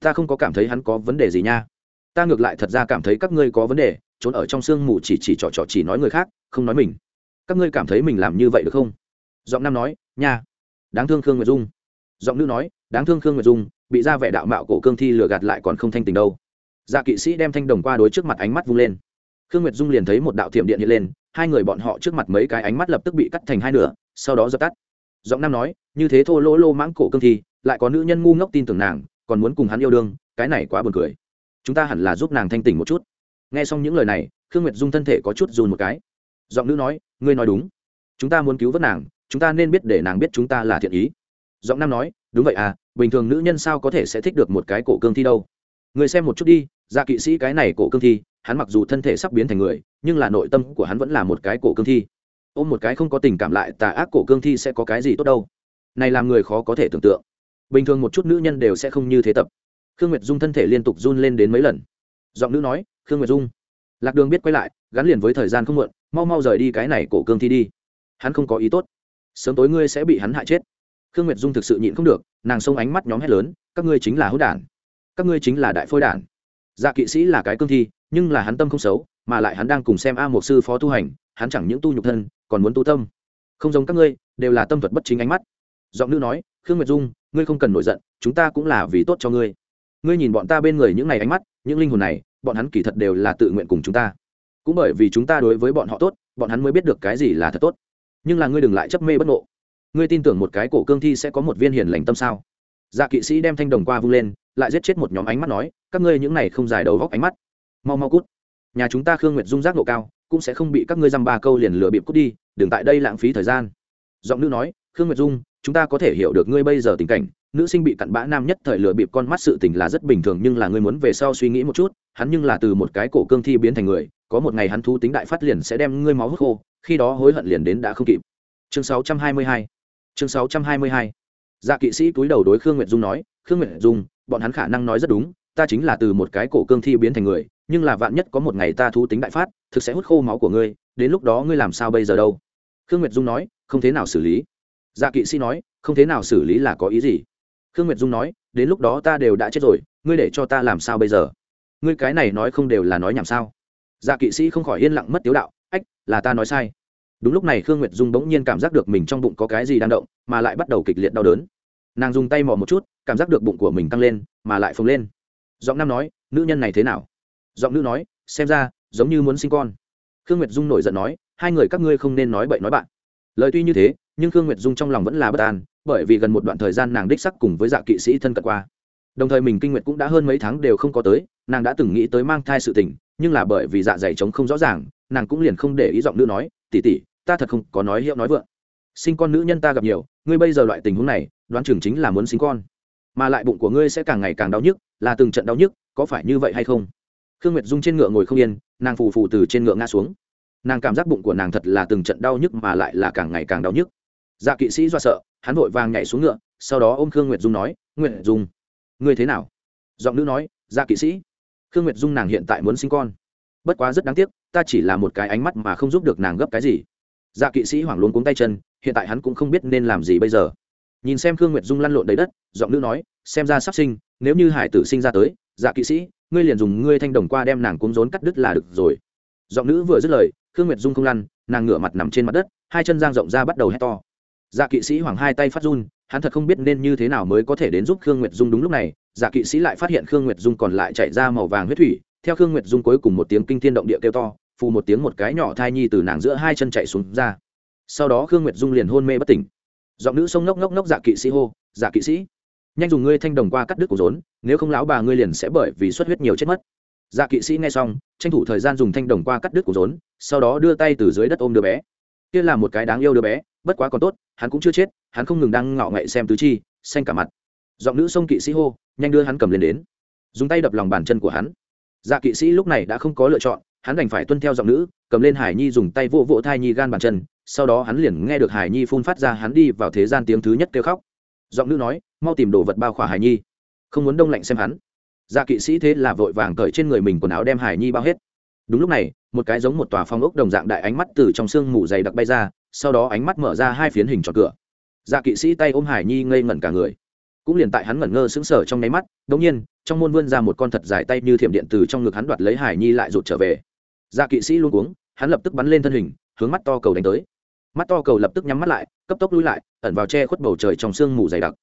Ta không có cảm thấy hắn có vấn đề gì nha. Ta ngược lại thật ra cảm thấy các ngươi có vấn đề, trốn ở trong sương mù chỉ chỉ trò trò chỉ nói người khác, không nói mình. Các ngươi cảm thấy mình làm như vậy được không? Giọng nam nói, nha. Đáng thương khương nguyệt dung. Giọng nữ nói, đáng thương khương nguyệt dung bị ra vẻ đạo mạo cổ cương thi lừa gạt lại còn không thanh tình đâu. Dạ kỵ sĩ đem thanh đồng qua đối trước mặt ánh mắt vung lên. Khương nguyệt dung liền thấy một đạo thiểm điện hiện lên, hai người bọn họ trước mặt mấy cái ánh mắt lập tức bị cắt thành hai nửa, sau đó dập tắt. Giọng nam nói, như thế thô lỗ lô mãng cổ cương thi, lại có nữ nhân ngu ngốc tin tưởng nàng, còn muốn cùng hắn yêu đương, cái này quá buồn cười. Chúng ta hẳn là giúp nàng thanh tỉnh một chút. Nghe xong những lời này, khương nguyệt dung thân thể có chút dùn một cái. Giọng nữ nói, ngươi nói đúng. Chúng ta muốn cứu vớt nàng, chúng ta nên biết để nàng biết chúng ta là thiện ý. Giọng nam nói đúng vậy à bình thường nữ nhân sao có thể sẽ thích được một cái cổ cương thi đâu? Người xem một chút đi dạ kỵ sĩ cái này cổ cương thi, hắn mặc dù thân thể sắp biến thành người, nhưng là nội tâm của hắn vẫn là một cái cổ cương thi. Ôm một cái không có tình cảm lại, tà ác cổ cương thi sẽ có cái gì tốt đâu? Này làm người khó có thể tưởng tượng. Bình thường một chút nữ nhân đều sẽ không như thế tập. Khương nguyệt dung thân thể liên tục run lên đến mấy lần. Giọng nữ nói, khương nguyệt dung. Lạc đường biết quay lại, gắn liền với thời gian không muộn, mau mau rời đi cái này cổ cương thi đi. Hắn không có ý tốt. Sớm tối ngươi sẽ bị hắn hại chết khương nguyệt dung thực sự nhịn không được, nàng xông ánh mắt nhóm hét lớn, các ngươi chính là hữu đản. Các ngươi chính là đại phôi đản. Dạ kỵ sĩ là cái cương thi, nhưng là hắn tâm không xấu, mà lại hắn đang cùng xem a một sư phó tu hành, hắn chẳng những tu nhục thân, còn muốn tu tâm. Không giống các ngươi, đều là tâm thuật bất chính ánh mắt. Giọng nữ nói, khương nguyệt dung, ngươi không cần nổi giận, chúng ta cũng là vì tốt cho ngươi. Ngươi nhìn bọn ta bên người những ngày ánh mắt, những linh hồn này, bọn hắn kỳ thật đều là tự nguyện cùng chúng ta. Cũng bởi vì chúng ta đối với bọn họ tốt, bọn hắn mới biết được cái gì là thật tốt. Nhưng là ngươi đừng lại chấp mê bất ngộ ngươi tin tưởng một cái cổ cương thi sẽ có một viên hiền lành tâm sao? Dạ kỵ sĩ đem thanh đồng qua vung lên, lại giết chết một nhóm ánh mắt nói, các ngươi những này không dài đầu góc ánh mắt. Mau mau cút. Nhà chúng ta khương nguyệt dung giác độ cao, cũng sẽ không bị các ngươi dăm ba câu liền lừa bịp cút đi, đừng tại đây lãng phí thời gian. Giọng nữ nói, khương nguyệt dung, chúng ta có thể hiểu được ngươi bây giờ tình cảnh. Nữ sinh bị cặn bã nam nhất thời lừa bịp con mắt sự tình là rất bình thường, nhưng là ngươi muốn về sau suy nghĩ một chút, hắn nhưng là từ một cái cổ cương thi biến thành người, có một ngày hắn thu tính đại phát liền sẽ đem ngươi máu hút khô, khi đó hối hận liền đến đã không kịp. Chương 622 chương 622 dạ kỵ sĩ túi đầu đối khương nguyệt dung nói, khương nguyệt dung, bọn hắn khả năng nói rất đúng, ta chính là từ một cái cổ cương thi biến thành người, nhưng là vạn nhất có một ngày ta thu tính đại phát, thực sẽ hút khô máu của ngươi, đến lúc đó ngươi làm sao bây giờ đâu? Khương nguyệt dung nói, không thế nào xử lý. Dạ kỵ sĩ nói, không thế nào xử lý là có ý gì? Khương nguyệt dung nói, đến lúc đó ta đều đã chết rồi, ngươi để cho ta làm sao bây giờ? Ngươi cái này nói không đều là nói nhảm sao? Dạ kỵ sĩ không khỏi yên lặng mất tiếu đạo, ách, là ta nói sai đúng lúc này khương nguyệt dung bỗng nhiên cảm giác được mình trong bụng có cái gì đang động, mà lại bắt đầu kịch liệt đau đớn. Nàng dùng tay mò một chút, cảm giác được bụng của mình tăng lên, mà lại phồng lên. Giọng nam nói, nữ nhân này thế nào? Giọng nữ nói, xem ra, giống như muốn sinh con. Khương nguyệt dung nổi giận nói, hai người các ngươi không nên nói bậy nói bạn. Lời tuy như thế, nhưng khương nguyệt dung trong lòng vẫn là bất an, bởi vì gần một đoạn thời gian nàng đích sắc cùng với dạ kỵ sĩ thân cận qua. Đồng thời mình kinh nguyệt cũng đã hơn mấy tháng đều không có tới, nàng đã từng nghĩ tới mang thai sự tình, nhưng là bởi vì dạ dày trống không rõ ràng, nàng cũng liền không để ý giọng nữ nói tỉ tỉ ta thật không có nói hiệu nói vượng. Sinh con nữ nhân ta gặp nhiều, ngươi bây giờ loại tình huống này, đoán chừng chính là muốn sinh con. Mà lại bụng của ngươi sẽ càng ngày càng đau nhức, là từng trận đau nhức, có phải như vậy hay không? Khương nguyệt dung trên ngựa ngồi không yên, nàng phù phù từ trên ngựa ngã xuống. Nàng cảm giác bụng của nàng thật là từng trận đau nhức mà lại là càng ngày càng đau nhức. Dạ kỵ sĩ do sợ, hắn vội vàng nhảy xuống ngựa, sau đó ôm khương nguyệt dung nói, nguyệt dung, ngươi thế nào? Giọng nữ nói dạ kỵ sĩ. Khương nguyệt dung nàng hiện tại muốn sinh con. Bất quá rất đáng tiếc, ta chỉ là một cái ánh mắt mà không giúp được nàng gấp cái gì dạ kỵ sĩ hoảng luôn cuống tay chân, hiện tại hắn cũng không biết nên làm gì bây giờ. Nhìn xem khương nguyệt dung lăn lộn đầy đất, giọng nữ nói, xem ra sắp sinh, nếu như hải tử sinh ra tới dạ kỵ sĩ, ngươi liền dùng ngươi thanh đồng qua đem nàng cuống rốn cắt đứt là được rồi. Giọng nữ vừa dứt lời, khương nguyệt dung không lăn, nàng ngửa mặt nằm trên mặt đất, hai chân giang rộng ra bắt đầu hét to. Dạ kỵ sĩ hoàng hai tay phát run, hắn thật không biết nên như thế nào mới có thể đến giúp khương nguyệt dung đúng lúc này dạ kỵ sĩ lại phát hiện khương nguyệt dung còn lại chạy ra màu vàng huyết thủy, theo khương nguyệt dung cuối cùng một tiếng kinh thiên động địa kêu to phù một tiếng một cái nhỏ thai nhi từ nàng giữa hai chân chạy xuống ra. Sau đó khương nguyệt dung liền hôn mê bất tỉnh. Giọng nữ sông ngốc ngốc ngốc dạ kỵ sĩ hô dạ kỵ sĩ, nhanh dùng ngươi thanh đồng qua cắt đứt của rốn, nếu không lão bà ngươi liền sẽ bởi vì xuất huyết nhiều chết mất. Dạ kỵ sĩ nghe xong, tranh thủ thời gian dùng thanh đồng qua cắt đứt của rốn, sau đó đưa tay từ dưới đất ôm đứa bé. Kia là một cái đáng yêu đứa bé, bất quá còn tốt, hắn cũng chưa chết, hắn không ngừng đang ngạo ngậy xem tứ chi, xanh cả mặt. Giọng nữ sông kỵ sĩ hô, nhanh đưa hắn cầm lên đến. Dùng tay đập lòng bàn chân của hắn. Dạ kỵ sĩ lúc này đã không có lựa chọn hắn đành phải tuân theo giọng nữ, cầm lên hải nhi dùng tay vỗ vỗ thai nhi gan bàn chân, sau đó hắn liền nghe được hải nhi phun phát ra hắn đi vào thế gian tiếng thứ nhất kêu khóc. Giọng nữ nói, mau tìm đồ vật bao khỏa hải nhi, không muốn đông lạnh xem hắn. Dạ kỵ sĩ thế là vội vàng cởi trên người mình quần áo đem hải nhi bao hết. Đúng lúc này, một cái giống một tòa phong ốc đồng dạng đại ánh mắt từ trong sương mù dày đặc bay ra, sau đó ánh mắt mở ra hai phiến hình tròn cửa. Dạ kỵ sĩ tay ôm hải nhi ngây ngẩn cả người. Cũng liền tại hắn ngẩn ngơ sững sờ trong nháy mắt đống nhiên, trong môn vươn ra một con thật dài tay như thiểm điện từ trong ngực hắn đoạt lấy hải nhi lại rụt trở về dạ kỵ sĩ luôn cuống, hắn lập tức bắn lên thân hình, hướng mắt to cầu đánh tới. Mắt to cầu lập tức nhắm mắt lại, cấp tốc lui lại, ẩn vào che khuất bầu trời trong sương mù dày đặc.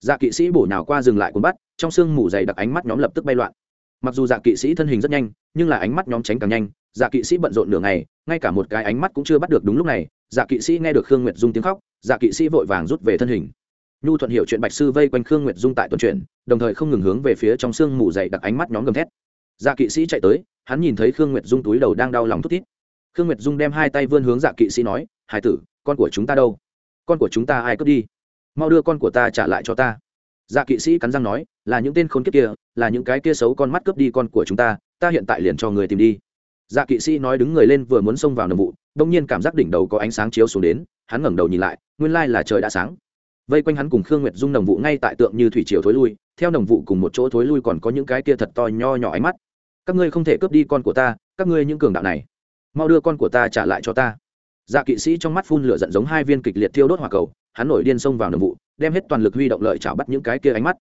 Dạ kỵ sĩ bổ nhào qua dừng lại cuốn bắt, trong sương mù dày đặc ánh mắt nhóm lập tức bay loạn. Mặc dù dạ kỵ sĩ thân hình rất nhanh, nhưng là ánh mắt nhóm tránh càng nhanh dạ kỵ sĩ bận rộn nửa ngày, ngay cả một cái ánh mắt cũng chưa bắt được đúng lúc này dạ kỵ sĩ nghe được khương nguyệt dung tiếng khóc dạ kỵ sĩ vội vàng rút về thân hình. Nhu thuận hiểu chuyện bạch sư vây quanh khương nguyệt dung tại tuần chuyển, đồng thời không ngừng hướng về phía trong sương mù dày đặc ánh mắt nhóm gầm thét dạ kỵ sĩ chạy tới, hắn nhìn thấy khương nguyệt dung túi đầu đang đau lòng thút thít. Khương nguyệt dung đem hai tay vươn hướng dạ kỵ sĩ nói, hải tử, con của chúng ta đâu? Con của chúng ta ai cướp đi? Mau đưa con của ta trả lại cho ta. Dạ kỵ sĩ cắn răng nói, là những tên khốn kiếp kia, là những cái kia xấu con mắt cướp đi con của chúng ta ta hiện tại liền cho người tìm đi. Dạ kỵ sĩ nói đứng người lên vừa muốn xông vào nồng vụ, đông nhiên cảm giác đỉnh đầu có ánh sáng chiếu xuống đến, hắn ngẩng đầu nhìn lại, nguyên lai là trời đã sáng. Vây quanh hắn cùng khương nguyệt dung nồng vụ ngay tại tượng như thủy triều thối lui, theo nồng vụ cùng một chỗ thối lui còn có những cái kia thật to nho nhỏ ánh mắt các ngươi không thể cướp đi con của ta, các ngươi những cường đạo này. Mau đưa con của ta trả lại cho ta. Dạ kỵ sĩ trong mắt phun lửa giận giống hai viên kịch liệt thiêu đốt hỏa cầu, hắn nổi điên xông vào nồng vụ, đem hết toàn lực huy động lợi chảo bắt những cái kia ánh mắt.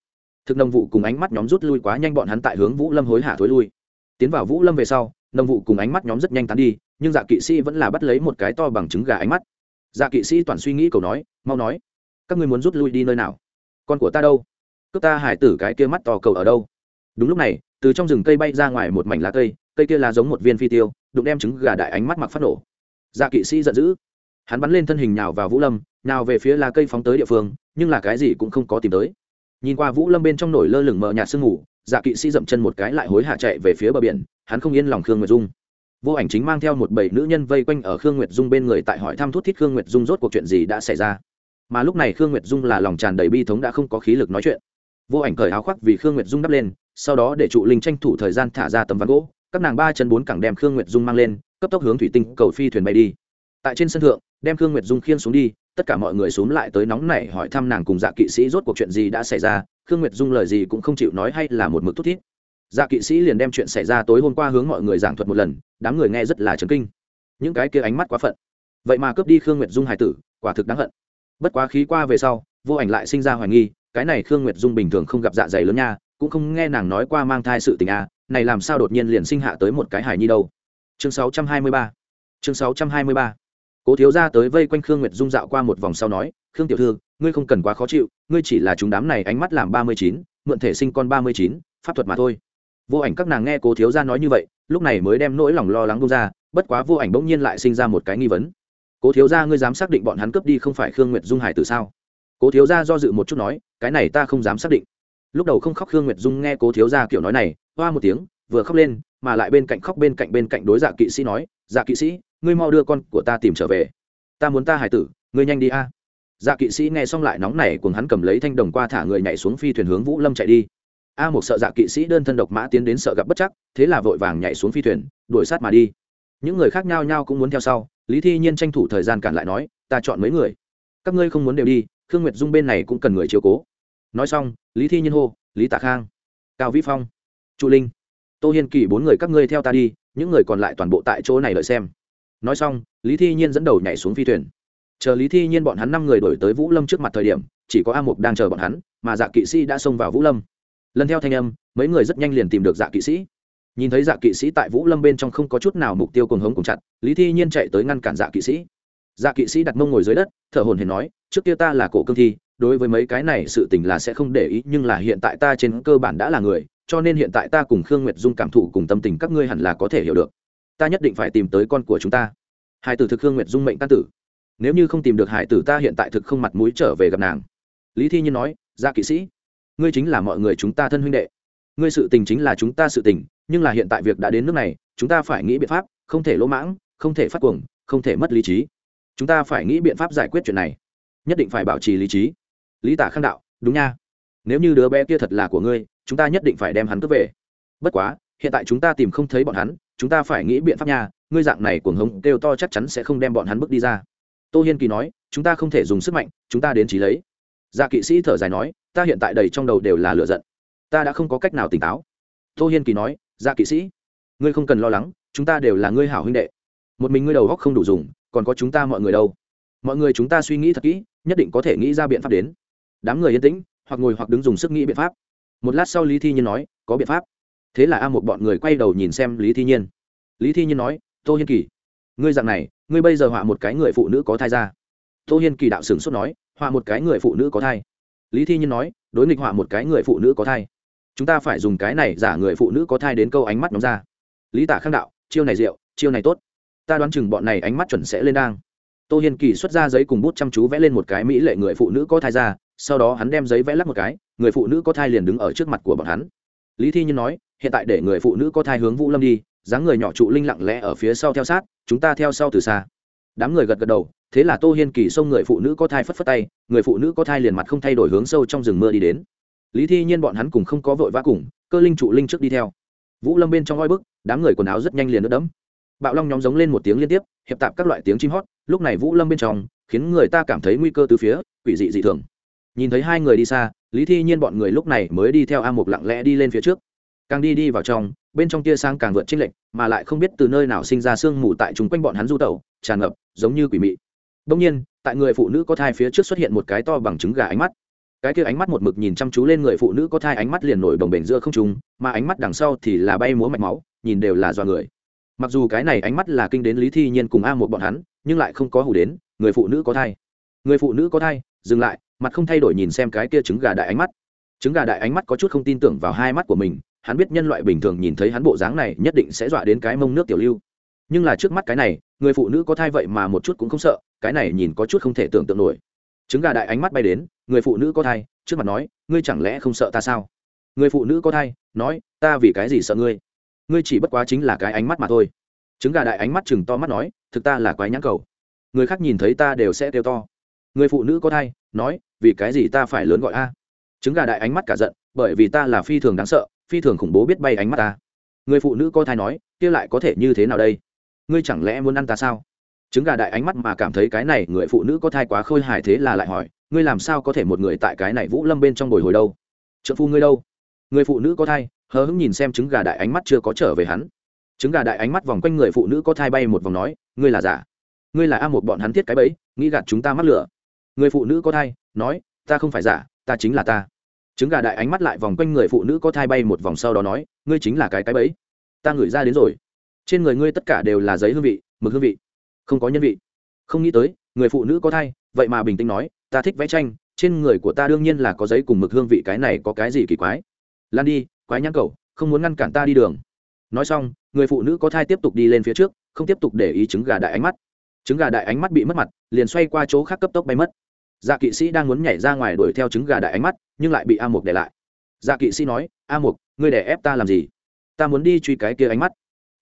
Thực nồng vụ cùng ánh mắt nhóm rút lui quá nhanh bọn hắn tại hướng vũ lâm hối hả thối lui. Tiến vào vũ lâm về sau, nồng vụ cùng ánh mắt nhóm rất nhanh tán đi, nhưng dạ kỵ sĩ vẫn là bắt lấy một cái to bằng trứng gà ánh mắt. Dạ kỵ sĩ toàn suy nghĩ cầu nói, mau nói, các ngươi muốn rút lui đi nơi nào? Con của ta đâu? Cướp ta hải tử cái kia mắt to cầu ở đâu? Đúng lúc này từ trong rừng cây bay ra ngoài một mảnh lá cây cây kia là giống một viên phi tiêu, đụng đem trứng gà đại ánh mắt mặc phát nổ. Dạ kỵ sĩ giận dữ. Hắn bắn lên thân hình nào vào vũ lâm nào về phía lá cây phóng tới địa phương, nhưng là cái gì cũng không có tìm tới. Nhìn qua vũ lâm bên trong nổi lơ lửng mờ nhạt sương ngủ dạ kỵ sĩ dậm chân một cái lại hối hả chạy về phía bờ biển, hắn không yên lòng khương nguyệt dung. Vô ảnh chính mang theo một bảy nữ nhân vây quanh ở khương nguyệt dung bên người tại hỏi thăm thút thít khương nguyệt dung rốt cuộc chuyện gì đã xảy ra. Mà lúc này khương nguyệt dung là lòng tràn đầy bi thống đã không có khí lực nói chuyện. Vô ảnh cởi áo khoác vì khương nguyệt dung đắp lên sau đó để trụ linh tranh thủ thời gian thả ra tấm ván gỗ, các nàng ba chân bốn cẳng đem khương nguyệt dung mang lên, cấp tốc hướng thủy tinh cầu phi thuyền bay đi. Tại trên sân thượng, đem khương nguyệt dung khiên xuống đi, tất cả mọi người xuống lại tới nóng nảy hỏi thăm nàng cùng dạ kỵ sĩ rốt cuộc chuyện gì đã xảy ra, khương nguyệt dung lời gì cũng không chịu nói hay là một mực thút thít. Dạ kỵ sĩ liền đem chuyện xảy ra tối hôm qua hướng mọi người giảng thuật một lần, đám người nghe rất là chấn kinh. Những cái kia ánh mắt quá phận. Vậy mà cướp đi khương nguyệt dung hải tử, quả thực đáng hận. Bất quá khí qua về sau, vô ảnh lại sinh ra hoài nghi, cái này khương nguyệt dung bình thường không gặp dạ dày lớn nha cũng không nghe nàng nói qua mang thai sự tình à này làm sao đột nhiên liền sinh hạ tới một cái hài nhi đâu. Chương 623 chương 623 cố thiếu gia tới vây quanh khương nguyệt dung dạo qua một vòng sau nói, khương tiểu thư, ngươi không cần quá khó chịu, ngươi chỉ là chúng đám này ánh mắt làm ba mươi chín, mượn thể sinh con ba mươi chín, pháp thuật mà thôi. Vô ảnh các nàng nghe cố thiếu gia nói như vậy, lúc này mới đem nỗi lòng lo lắng bông ra, bất quá vô ảnh bỗng nhiên lại sinh ra một cái nghi vấn. Cố thiếu gia, ngươi dám xác định bọn hắn cướp đi không phải khương nguyệt dung hải từ sao? Cố thiếu gia do dự một chút nói, cái này ta không dám xác định lúc đầu không khóc khương nguyệt dung nghe cố thiếu gia kiểu nói này, hoa một tiếng, vừa khóc lên, mà lại bên cạnh khóc bên cạnh bên cạnh đối dạ kỵ sĩ nói dạ kỵ sĩ, ngươi mau đưa con của ta tìm trở về. Ta muốn ta hải tử, ngươi nhanh đi a. Dạ kỵ sĩ nghe xong lại nóng nảy cùng hắn cầm lấy thanh đồng qua thả người nhảy xuống phi thuyền hướng vũ lâm chạy đi. A một sợ dạ kỵ sĩ đơn thân độc mã tiến đến sợ gặp bất chắc, thế là vội vàng nhảy xuống phi thuyền, đuổi sát mà đi. Những người khác nhau nhau cũng muốn theo sau, lý thi nhiên tranh thủ thời gian cản lại nói, ta chọn mấy người. Các ngươi không muốn đều đi, khương nguyệt dung bên này cũng cần người chiếu cố nói xong, lý thi nhiên hô, lý tạ khang, cao vĩ phong, chu linh, tô hiên kỳ bốn người các ngươi theo ta đi, những người còn lại toàn bộ tại chỗ này đợi xem. Nói xong, lý thi nhiên dẫn đầu nhảy xuống phi thuyền. Chờ lý thi nhiên bọn hắn năm người đổi tới vũ lâm trước mặt thời điểm, chỉ có a mục đang chờ bọn hắn, mà dạ kỵ sĩ đã xông vào vũ lâm. Lần theo thanh âm, mấy người rất nhanh liền tìm được dạ kỵ sĩ. Nhìn thấy dạ kỵ sĩ tại vũ lâm bên trong không có chút nào mục tiêu cùng hống cùng chặt, lý thi nhiên chạy tới ngăn cản dạ kỵ sĩ. Dạ kỵ sĩ đặt mông ngồi dưới đất, thở hồn hển nói, trước kia ta là cổ cương thi đối với mấy cái này sự tình là sẽ không để ý, nhưng là hiện tại ta trên cơ bản đã là người, cho nên hiện tại ta cùng khương nguyệt dung cảm thụ cùng tâm tình các ngươi hẳn là có thể hiểu được. Ta nhất định phải tìm tới con của chúng ta. Hải tử thực khương nguyệt dung mệnh tan tử. Nếu như không tìm được hải tử ta hiện tại thực không mặt mũi trở về gặp nàng. Lý thi nhiên nói ra kỵ sĩ, ngươi chính là mọi người chúng ta thân huynh đệ. Ngươi sự tình chính là chúng ta sự tình, nhưng là hiện tại việc đã đến nước này, chúng ta phải nghĩ biện pháp, không thể lỗ mãng, không thể phát cuồng, không thể mất lý trí. Chúng ta phải nghĩ biện pháp giải quyết chuyện này. Nhất định phải bảo trì lý trí lý tả khang đạo, đúng nha. Nếu như đứa bé kia thật là của ngươi, chúng ta nhất định phải đem hắn cướp về. Bất quá, hiện tại chúng ta tìm không thấy bọn hắn, chúng ta phải nghĩ biện pháp nha, ngươi dạng này cuồng hống kêu to chắc chắn sẽ không đem bọn hắn bước đi ra. Tô hiên kỳ nói, chúng ta không thể dùng sức mạnh, chúng ta đến trí lấy. Dạ kỵ sĩ thở dài nói, ta hiện tại đầy trong đầu đều là lựa giận. Ta đã không có cách nào tỉnh táo. Tô hiên kỳ nói dạ kỵ sĩ, ngươi không cần lo lắng, chúng ta đều là ngươi hảo huynh đệ. Một mình ngươi đầu góc không đủ dùng, còn có chúng ta mọi người đâu. Mọi người chúng ta suy nghĩ thật kỹ, nhất định có thể nghĩ ra biện pháp đến đám người yên tĩnh, hoặc ngồi hoặc đứng dùng sức nghĩ biện pháp. Một lát sau lý thi nhiên nói, có biện pháp. Thế là a một bọn người quay đầu nhìn xem lý thi nhiên. Lý thi nhiên nói, tô hiên kỳ, ngươi dạng này, ngươi bây giờ họa một cái người phụ nữ có thai ra. Tô hiên kỳ đạo sửng sốt nói, họa một cái người phụ nữ có thai. Lý thi nhiên nói, đối nghịch họa một cái người phụ nữ có thai. Chúng ta phải dùng cái này giả người phụ nữ có thai đến câu ánh mắt nhóm ra. Lý tả khang đạo, chiêu này rượu, chiêu này tốt. Ta đoán chừng bọn này ánh mắt chuẩn sẽ lên đang. Tô hiên kỳ xuất ra giấy cùng bút chăm chú vẽ lên một cái mỹ lệ người phụ nữ có thai ra sau đó hắn đem giấy vẽ lắc một cái, người phụ nữ có thai liền đứng ở trước mặt của bọn hắn. Lý thi Nhân nói, hiện tại để người phụ nữ có thai hướng vũ lâm đi, dáng người nhỏ trụ linh lặng lẽ ở phía sau theo sát, chúng ta theo sau từ xa. Đám người gật gật đầu, thế là tô hiên kỳ xông người phụ nữ có thai phất phất tay, người phụ nữ có thai liền mặt không thay đổi hướng sâu trong rừng mưa đi đến. Lý thi nhiên bọn hắn cùng không có vội vã cùng, cơ linh trụ linh trước đi theo. Vũ lâm bên trong oi bức, đám người quần áo rất nhanh liền nước đẫm. Bạo long nhóm giống lên một tiếng liên tiếp, hiệp tạp các loại tiếng chim hót, lúc này vũ lâm bên trong, khiến người ta cảm thấy nguy cơ từ phía, quỷ dị dị thường nhìn thấy hai người đi xa, lý thi nhiên bọn người lúc này mới đi theo a mục lặng lẽ đi lên phía trước. Càng đi đi vào trong, bên trong tia sáng càng vượt trích lệnh mà lại không biết từ nơi nào sinh ra sương mù tại chúng quanh bọn hắn du tẩu, tràn ngập, giống như quỷ mị. Đông nhiên, tại người phụ nữ có thai phía trước xuất hiện một cái to bằng trứng gà ánh mắt. Cái kia ánh mắt một mực nhìn chăm chú lên người phụ nữ có thai ánh mắt liền nổi bồng bềnh giữa không trung, mà ánh mắt đằng sau thì là bay múa mạch máu, nhìn đều là do người. Mặc dù cái này ánh mắt là kinh đến lý thi nhiên cùng a một bọn hắn, nhưng lại không có hủ đến người phụ nữ có thai. Người phụ nữ có thai, dừng lại mặt không thay đổi nhìn xem cái kia trứng gà đại ánh mắt. Trứng gà đại ánh mắt có chút không tin tưởng vào hai mắt của mình, hắn biết nhân loại bình thường nhìn thấy hắn bộ dáng này nhất định sẽ dọa đến cái mông nước tiểu lưu. Nhưng là trước mắt cái này, người phụ nữ có thai vậy mà một chút cũng không sợ, cái này nhìn có chút không thể tưởng tượng nổi. Trứng gà đại ánh mắt bay đến, người phụ nữ có thai, trước mặt nói, ngươi chẳng lẽ không sợ ta sao? Người phụ nữ có thai, nói, ta vì cái gì sợ ngươi? Ngươi chỉ bất quá chính là cái ánh mắt mà thôi. Trứng gà đại ánh mắt chừng to mắt nói, thực ta là quái nhãn cầu. Người khác nhìn thấy ta đều sẽ kêu to người phụ nữ có thai, nói, vì cái gì ta phải lớn gọi a? Trứng gà đại ánh mắt cả giận, bởi vì ta là phi thường đáng sợ, phi thường khủng bố biết bay ánh mắt ta. Người phụ nữ có thai nói, kia lại có thể như thế nào đây? Ngươi chẳng lẽ muốn ăn ta sao? Trứng gà đại ánh mắt mà cảm thấy cái này người phụ nữ có thai quá khôi hài thế là lại hỏi, ngươi làm sao có thể một người tại cái này vũ lâm bên trong bồi hồi đâu? Trợ phu ngươi đâu? Người phụ nữ có thai, hờ hững nhìn xem trứng gà đại ánh mắt chưa có trở về hắn. Trứng gà đại ánh mắt vòng quanh người phụ nữ có thai bay một vòng nói, ngươi là giả? Ngươi là a một bọn hắn thiết cái bẫy, nghĩ gạt chúng ta mắc lửa người phụ nữ có thai, nói, ta không phải giả, ta chính là ta. Trứng gà đại ánh mắt lại vòng quanh người phụ nữ có thai bay một vòng sau đó nói, ngươi chính là cái cái bẫy. Ta ngửi ra đến rồi. Trên người ngươi tất cả đều là giấy hương vị, mực hương vị. Không có nhân vị. Không nghĩ tới, người phụ nữ có thai, vậy mà bình tĩnh nói, ta thích vẽ tranh, trên người của ta đương nhiên là có giấy cùng mực hương vị, cái này có cái gì kỳ quái? Lan đi, quái nhãn cầu không muốn ngăn cản ta đi đường. Nói xong, người phụ nữ có thai tiếp tục đi lên phía trước, không tiếp tục để ý trứng gà đại ánh mắt. Trứng gà đại ánh mắt bị mất mặt, liền xoay qua chỗ khác cấp tốc bay mất dạ kỵ sĩ đang muốn nhảy ra ngoài đuổi theo trứng gà đại ánh mắt, nhưng lại bị a mục để lại. Dạ kỵ sĩ nói, a mục, ngươi để ép ta làm gì? Ta muốn đi truy cái kia ánh mắt.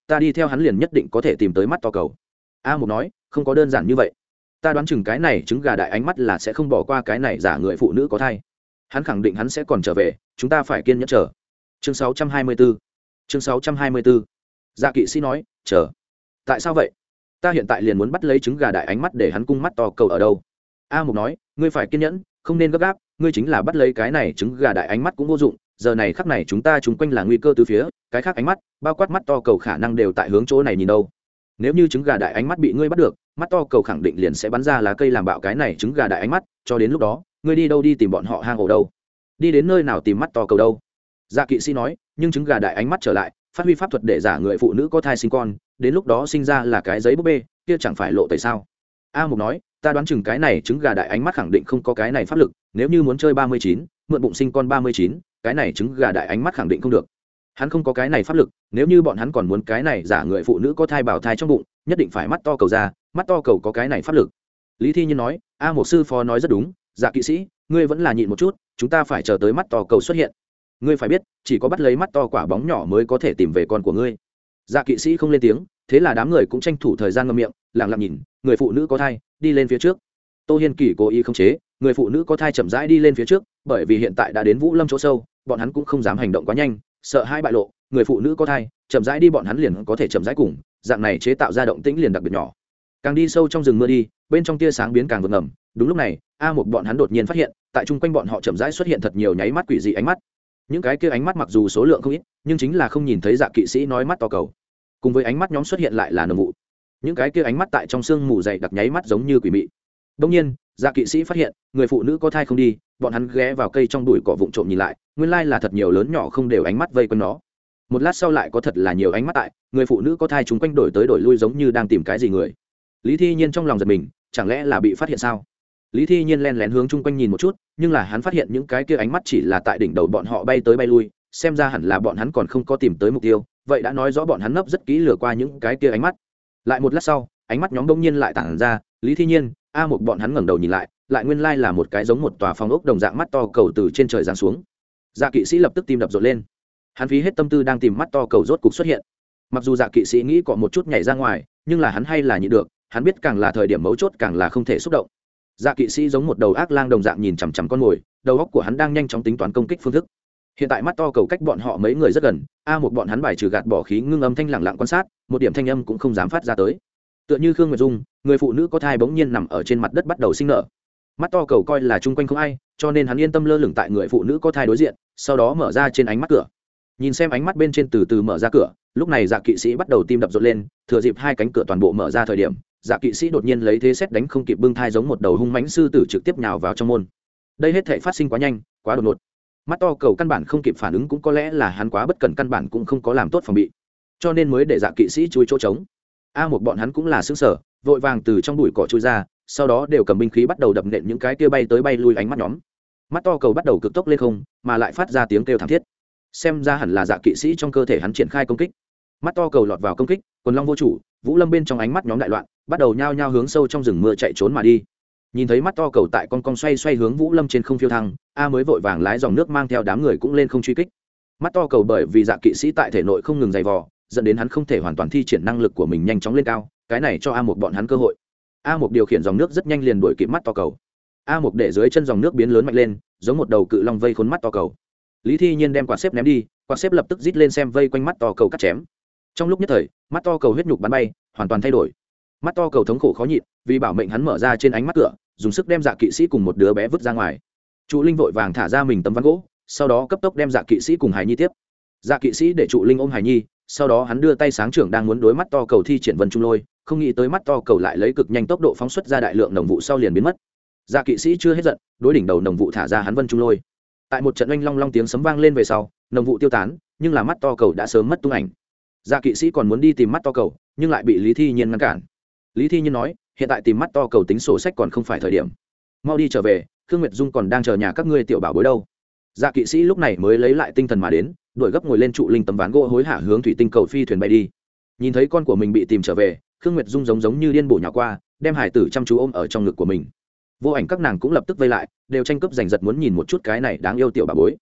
Ta đi theo hắn liền nhất định có thể tìm tới mắt to cầu. A mục nói, không có đơn giản như vậy. Ta đoán chừng cái này trứng gà đại ánh mắt là sẽ không bỏ qua cái này giả người phụ nữ có thai. Hắn khẳng định hắn sẽ còn trở về, chúng ta phải kiên nhẫn chờ. Chương 624 chương 624 dạ kỵ sĩ nói, chờ. Tại sao vậy? Ta hiện tại liền muốn bắt lấy trứng gà đại ánh mắt để hắn cung mắt to cầu ở đâu? A mục nói, ngươi phải kiên nhẫn, không nên gấp gáp, ngươi chính là bắt lấy cái này trứng gà đại ánh mắt cũng vô dụng, giờ này khắc này chúng ta chung quanh là nguy cơ từ phía, cái khác ánh mắt, bao quát mắt to cầu khả năng đều tại hướng chỗ này nhìn đâu. Nếu như trứng gà đại ánh mắt bị ngươi bắt được, mắt to cầu khẳng định liền sẽ bắn ra lá cây làm bạo cái này trứng gà đại ánh mắt, cho đến lúc đó, ngươi đi đâu đi tìm bọn họ hang ổ đâu? Đi đến nơi nào tìm mắt to cầu đâu? Dạ kỵ sĩ nói, nhưng trứng gà đại ánh mắt trở lại, phát huy pháp thuật để giả người phụ nữ có thai sinh con, đến lúc đó sinh ra là cái giấy búp bê, kia chẳng phải lộ tẩy sao? A mục nói ta đoán chừng cái này trứng gà đại ánh mắt khẳng định không có cái này pháp lực, nếu như muốn chơi ba mươi chín, mượn bụng sinh con ba mươi chín, cái này trứng gà đại ánh mắt khẳng định không được. Hắn không có cái này pháp lực, nếu như bọn hắn còn muốn cái này giả người phụ nữ có thai bảo thai trong bụng, nhất định phải mắt to cầu ra, mắt to cầu có cái này pháp lực. Lý thi nhiên nói, a một sư phó nói rất đúng dạ kỵ sĩ, ngươi vẫn là nhịn một chút, chúng ta phải chờ tới mắt to cầu xuất hiện. Ngươi phải biết, chỉ có bắt lấy mắt to quả bóng nhỏ mới có thể tìm về con của ngươi. Dạ kỵ sĩ không lên tiếng, thế là đám người cũng tranh thủ thời gian ngâm miệng lẳng lặng nhìn người phụ nữ có thai, đi lên phía trước. Tô hiên kỳ cố ý không chế, người phụ nữ có thai chậm rãi đi lên phía trước, bởi vì hiện tại đã đến vũ lâm chỗ sâu, bọn hắn cũng không dám hành động quá nhanh, sợ hai bại lộ, người phụ nữ có thai, chậm rãi đi bọn hắn liền có thể chậm rãi cùng, dạng này chế tạo ra động tĩnh liền đặc biệt nhỏ. Càng đi sâu trong rừng mưa đi, bên trong tia sáng biến càng vượt ngầm. Đúng lúc này, a một bọn hắn đột nhiên phát hiện, tại chung quanh bọn họ chậm rãi xuất hiện thật nhiều nháy mắt quỷ dị ánh mắt. Những cái kia ánh mắt mặc dù số lượng không ít, nhưng chính là không nhìn thấy dạ kỵ sĩ nói mắt to cầu. Cùng với ánh mắt nhóm xuất hiện lại là nồng vụ những cái kia ánh mắt tại trong sương mù dày đặc nháy mắt giống như quỷ mị. Đông nhiên dạ kỵ sĩ phát hiện, người phụ nữ có thai không đi, bọn hắn ghé vào cây trong đùi cỏ vụn trộm nhìn lại, nguyên lai là thật nhiều lớn nhỏ không đều ánh mắt vây quanh nó. Một lát sau lại có thật là nhiều ánh mắt tại, người phụ nữ có thai chúng quanh đổi tới đổi lui giống như đang tìm cái gì người. Lý thi nhiên trong lòng giật mình, chẳng lẽ là bị phát hiện sao? Lý thi nhiên len lén hướng chung quanh nhìn một chút, nhưng là hắn phát hiện những cái kia ánh mắt chỉ là tại đỉnh đầu bọn họ bay tới bay lui, xem ra hẳn là bọn hắn còn không có tìm tới mục tiêu, vậy đã nói rõ bọn hắn nấp rất kỹ lừa qua những cái kia ánh mắt lại một lát sau, ánh mắt nhóm đông nhiên lại tản ra, lý thi nhiên, a một bọn hắn ngẩng đầu nhìn lại lại nguyên lai là một cái giống một tòa phòng ốc đồng dạng mắt to cầu từ trên trời giáng xuống. Dạ kỵ sĩ lập tức tim đập rộn lên. Hắn phí hết tâm tư đang tìm mắt to cầu rốt cục xuất hiện. Mặc dù dạ kỵ sĩ nghĩ cọ một chút nhảy ra ngoài, nhưng là hắn hay là nhịn được, hắn biết càng là thời điểm mấu chốt càng là không thể xúc động. Dạ kỵ sĩ giống một đầu ác lang đồng dạng nhìn chằm chằm con mồi, đầu óc của hắn đang nhanh chóng tính toán công kích phương thức hiện tại mắt to cầu cách bọn họ mấy người rất gần, a một bọn hắn bài trừ gạt bỏ khí ngưng âm thanh lặng lặng quan sát, một điểm thanh âm cũng không dám phát ra tới. Tựa như khương nguyệt dung, người phụ nữ có thai bỗng nhiên nằm ở trên mặt đất bắt đầu sinh nở. Mắt to cầu coi là chung quanh không ai, cho nên hắn yên tâm lơ lửng tại người phụ nữ có thai đối diện, sau đó mở ra trên ánh mắt cửa. Nhìn xem ánh mắt bên trên từ từ mở ra cửa, lúc này dạ kỵ sĩ bắt đầu tim đập rộn lên, thừa dịp hai cánh cửa toàn bộ mở ra thời điểm dạ kỵ sĩ đột nhiên lấy thế xét đánh không kịp bưng thai giống một đầu hung mãnh sư tử trực tiếp nhào vào trong môn. Đây hết thể phát sinh quá nhanh, quá đột ngột mắt to cầu căn bản không kịp phản ứng cũng có lẽ là hắn quá bất cẩn căn bản cũng không có làm tốt phòng bị. Cho nên mới để dạ kỵ sĩ chui chỗ trống. A một bọn hắn cũng là xứng sở vội vàng từ trong bụi cỏ chui ra, sau đó đều cầm binh khí bắt đầu đập nện những cái kia bay tới bay lui ánh mắt nhóm. Mắt to cầu bắt đầu cực tốc lên không, mà lại phát ra tiếng kêu thảm thiết. Xem ra hẳn là dạ kỵ sĩ trong cơ thể hắn triển khai công kích. Mắt to cầu lọt vào công kích, quần long vô chủ, vũ lâm bên trong ánh mắt nhóm đại loạn, bắt đầu nhao nhao hướng sâu trong rừng mưa chạy trốn mà đi nhìn thấy mắt to cầu tại con con xoay xoay hướng vũ lâm trên không phiêu thăng, a mới vội vàng lái dòng nước mang theo đám người cũng lên không truy kích. Mắt to cầu bởi vì dạ kỵ sĩ tại thể nội không ngừng dày vò, dẫn đến hắn không thể hoàn toàn thi triển năng lực của mình nhanh chóng lên cao, cái này cho a một bọn hắn cơ hội. A một điều khiển dòng nước rất nhanh liền đuổi kịp mắt to cầu. A một để dưới chân dòng nước biến lớn mạnh lên, giống một đầu cự long vây khốn mắt to cầu. Lý thi nhiên đem quạt xếp ném đi, quạt xếp lập tức rít lên xem vây quanh mắt to cầu cắt chém. Trong lúc nhất thời, mắt to cầu huyết nhục bắn bay, hoàn toàn thay đổi mắt to cầu thống khổ khó nhịn, vì bảo mệnh hắn mở ra trên ánh mắt cửa, dùng sức đem dạ kỵ sĩ cùng một đứa bé vứt ra ngoài. Trụ linh vội vàng thả ra mình tấm ván gỗ, sau đó cấp tốc đem dạ kỵ sĩ cùng hải nhi tiếp. Dạ kỵ sĩ để trụ linh ôm hải nhi, sau đó hắn đưa tay sáng trưởng đang muốn đối mắt to cầu thi triển vân trung lôi, không nghĩ tới mắt to cầu lại lấy cực nhanh tốc độ phóng xuất ra đại lượng đồng vụ sau liền biến mất. Dạ kỵ sĩ chưa hết giận, đối đỉnh đầu đồng vụ thả ra hắn vân trung lôi. Tại một trận oanh long long tiếng sấm vang lên về sau đồng vụ tiêu tán, nhưng là mắt to cầu đã sớm mất tung ảnh. Dạ kỵ sĩ còn muốn đi tìm mắt to cầu, nhưng lại bị lý thi nhiên ngăn cản lý thi nhiên nói, hiện tại tìm mắt to cầu tính sổ sách còn không phải thời điểm. Mau đi trở về, khương nguyệt dung còn đang chờ nhà các ngươi tiểu bảo bối đâu. Dạ kỵ sĩ lúc này mới lấy lại tinh thần mà đến, đuổi gấp ngồi lên trụ linh tấm ván gỗ hối hả hướng thủy tinh cầu phi thuyền bay đi. Nhìn thấy con của mình bị tìm trở về, khương nguyệt dung giống giống như điên bổ nhà qua, đem hải tử chăm chú ôm ở trong ngực của mình. Vô ảnh các nàng cũng lập tức vây lại, đều tranh cướp giành giật muốn nhìn một chút cái này đáng yêu tiểu bà bối.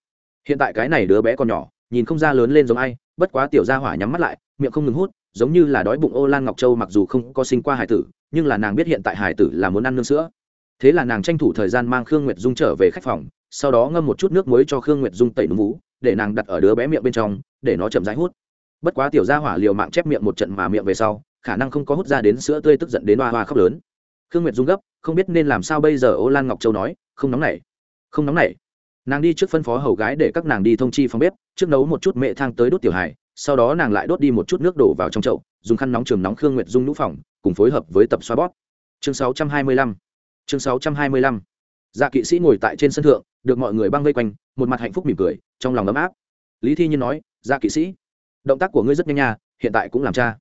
Hiện tại cái này đứa bé còn nhỏ, nhìn không ra lớn lên giống ai, bất quá tiểu gia hỏa nhắm mắt lại, miệng không ngừng hút giống như là đói bụng ô lan ngọc châu mặc dù không có sinh qua hải tử, nhưng là nàng biết hiện tại hải tử là muốn ăn nương sữa. Thế là nàng tranh thủ thời gian mang khương nguyệt dung trở về khách phòng, sau đó ngâm một chút nước muối cho khương nguyệt dung tẩy núm vú để nàng đặt ở đứa bé miệng bên trong, để nó chậm rãi hút. Bất quá tiểu gia hỏa liều mạng chép miệng một trận mà miệng về sau, khả năng không có hút ra đến sữa tươi tức giận đến hoa hoa khóc lớn. Khương nguyệt dung gấp, không biết nên làm sao bây giờ, ô lan ngọc châu nói, không nóng nảy, không nóng nảy. Nàng đi trước phân phó hầu gái để các nàng đi thông chi phòng bếp, trước nấu một chút mẹ thang tới đốt tiểu hải sau đó nàng lại đốt đi một chút nước đổ vào trong chậu, dùng khăn nóng trường nóng khương nguyệt dung nhũ phòng, cùng phối hợp với tập xoa bóp. Chương 625 chương 625 dạ kỵ sĩ ngồi tại trên sân thượng, được mọi người băng vây quanh, một mặt hạnh phúc mỉm cười, trong lòng ấm áp. Lý thi nhiên nói dạ kỵ sĩ, động tác của ngươi rất nhanh nha, hiện tại cũng làm cha.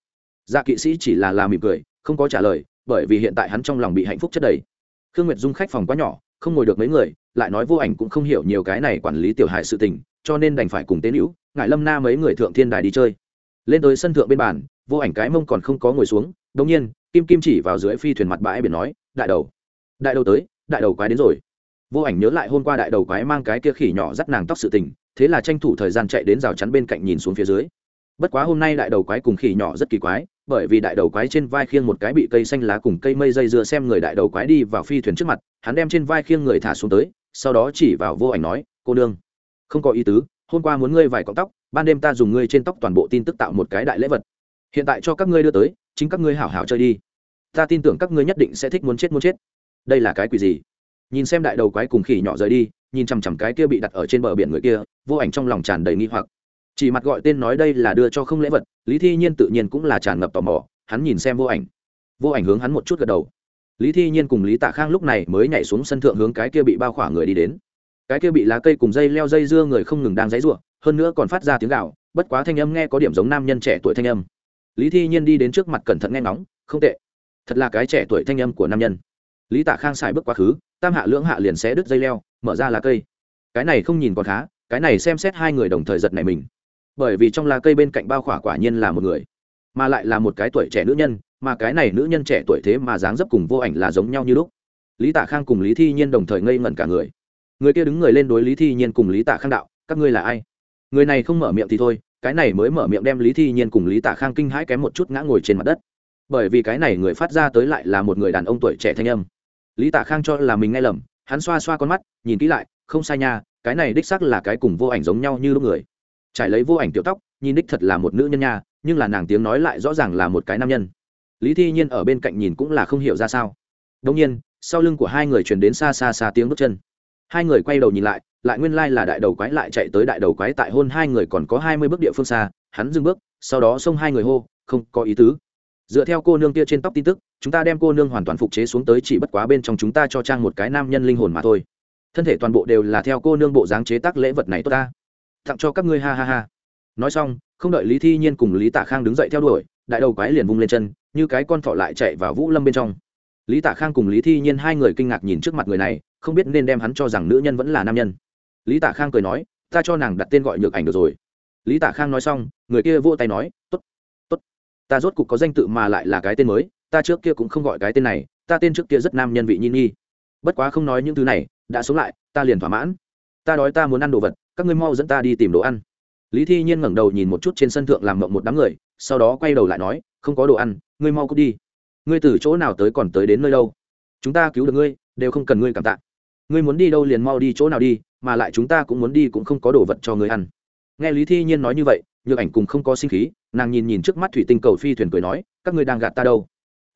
Dạ kỵ sĩ chỉ là làm mỉm cười, không có trả lời, bởi vì hiện tại hắn trong lòng bị hạnh phúc chất đầy. Khương nguyệt dung khách phòng quá nhỏ, không ngồi được mấy người, lại nói vô ảnh cũng không hiểu nhiều cái này quản lý tiểu hại sự tình, cho nên đành phải cùng tế hữu ngại lâm na mấy người thượng thiên đài đi chơi. Lên tới sân thượng bên bàn, vô ảnh cái mông còn không có ngồi xuống đ nhiên, kim kim chỉ vào dưới phi thuyền mặt bãi biển nói, đại đầu đại đầu tới, đại đầu quái đến rồi. Vô ảnh nhớ lại hôm qua đại đầu quái mang cái kia khỉ nhỏ dắt nàng tóc sự tình, thế là tranh thủ thời gian chạy đến rào chắn bên cạnh nhìn xuống phía dưới. Bất quá hôm nay đại đầu quái cùng khỉ nhỏ rất kỳ quái, bởi vì đại đầu quái trên vai khiêng một cái bị cây xanh lá cùng cây mây dây dưa xem người đại đầu quái đi vào phi thuyền trước mặt, hắn đem trên vai khiêng người thả xuống tới, sau đó chỉ vào vô ảnh nói, cô nương, không có ý tứ hôm qua muốn ngươi vài cọng tóc, ban đêm ta dùng ngươi trên tóc toàn bộ tin tức tạo một cái đại lễ vật. Hiện tại cho các ngươi đưa tới, chính các ngươi hảo hảo chơi đi. Ta tin tưởng các ngươi nhất định sẽ thích muốn chết muốn chết. Đây là cái quỷ gì? Nhìn xem đại đầu quái cùng khỉ nhỏ rời đi, nhìn chằm chằm cái kia bị đặt ở trên bờ biển người kia, vô ảnh trong lòng tràn đầy nghi hoặc. Chỉ mặt gọi tên nói đây là đưa cho không lễ vật, lý thi nhiên tự nhiên cũng là tràn ngập tò mò, hắn nhìn xem vô ảnh. Vô ảnh hướng hắn một chút gật đầu. Lý thi nhiên cùng lý tạ khang lúc này mới nhảy xuống sân thượng hướng cái kia bị bao khỏa người đi đến cái kia bị lá cây cùng dây leo dây dưa người không ngừng đang dãy rủa, hơn nữa còn phát ra tiếng gào. bất quá thanh âm nghe có điểm giống nam nhân trẻ tuổi thanh âm. Lý thi nhiên đi đến trước mặt cẩn thận nghe ngóng không tệ. Thật là cái trẻ tuổi thanh âm của nam nhân. Lý tạ khang xài bước quá khứ tam hạ lưỡng hạ liền xé đứt dây leo mở ra lá cây. Cái này không nhìn còn khá cái này xem xét hai người đồng thời giật này mình. Bởi vì trong lá cây bên cạnh bao khỏa quả nhiên là một người mà lại là một cái tuổi trẻ nữ nhân mà cái này nữ nhân trẻ tuổi thế mà dáng dấp cùng vô ảnh là giống nhau như lúc. Lý tạ khang cùng lý thi nhiên đồng thời ngây ngẩn cả người người kia đứng người lên đối lý thi nhiên cùng lý tạ khang đạo, các ngươi là ai? Người này không mở miệng thì thôi, cái này mới mở miệng đem lý thi nhiên cùng lý tạ khang kinh hãi kém một chút ngã ngồi trên mặt đất. Bởi vì cái này người phát ra tới lại là một người đàn ông tuổi trẻ thanh âm. Lý tạ khang cho là mình nghe lầm, hắn xoa xoa con mắt, nhìn kỹ lại, không sai nha, cái này đích sắc là cái cùng vô ảnh giống nhau như lúc người. Trải lấy vô ảnh tiểu tóc, nhìn đích thật là một nữ nhân nha, nhưng là nàng tiếng nói lại rõ ràng là một cái nam nhân. Lý thi nhiên ở bên cạnh nhìn cũng là không hiểu ra sao. Đông nhiên, sau lưng của hai người truyền đến xa xa xa tiếng bước chân hai người quay đầu nhìn lại lại nguyên lai là đại đầu quái lại chạy tới đại đầu quái tại hôn hai người còn có hai mươi bước địa phương xa, hắn dừng bước, sau đó xông hai người hô, không có ý tứ. Dựa theo cô nương kia trên tóc tin tức, chúng ta đem cô nương hoàn toàn phục chế xuống tới chỉ bất quá bên trong chúng ta cho trang một cái nam nhân linh hồn mà thôi. Thân thể toàn bộ đều là theo cô nương bộ dáng chế tác lễ vật này tốt ta. Tặng cho các ngươi, ha ha ha. Nói xong, không đợi lý thi nhiên cùng lý tả khang đứng dậy theo đuổi, đại đầu quái liền vung lên chân, như cái con thỏ lại chạy vào vũ lâm bên trong. Lý tả khang cùng lý thi nhiên hai người kinh ngạc nhìn trước mặt người này không biết nên đem hắn cho rằng nữ nhân vẫn là nam nhân. Lý tả khang cười nói, ta cho nàng đặt tên gọi nhược ảnh được rồi. Lý tả khang nói xong, người kia vỗ tay nói t ố t t ố t ta rốt cục có danh tự mà lại là cái tên mới, ta trước kia cũng không gọi cái tên này, ta tên trước kia rất nam nhân vị nhi nhi. Bất quá không nói những thứ này, đã sống lại, ta liền thỏa mãn. Ta đói ta muốn ăn đồ vật, các ngươi mau dẫn ta đi tìm đồ ăn. Lý thi nhiên ngẩng đầu nhìn một chút trên sân thượng làm mộng một đám người, sau đó quay đầu lại nói, không có đồ ăn, ngươi mau cút đi. Ngươi từ chỗ nào tới còn tới đến nơi đâu? Chúng ta cứu được ngươi, đều không cần ngươi cảm tạ ngươi muốn đi đâu liền mau đi chỗ nào đi, mà lại chúng ta cũng muốn đi cũng không có đồ vật cho ngươi ăn. Nghe lý thi nhiên nói như vậy, nhược ảnh cùng không có sinh khí, nàng nhìn nhìn trước mắt thủy tinh cầu phi thuyền cười nói, các ngươi đang gạt ta đâu?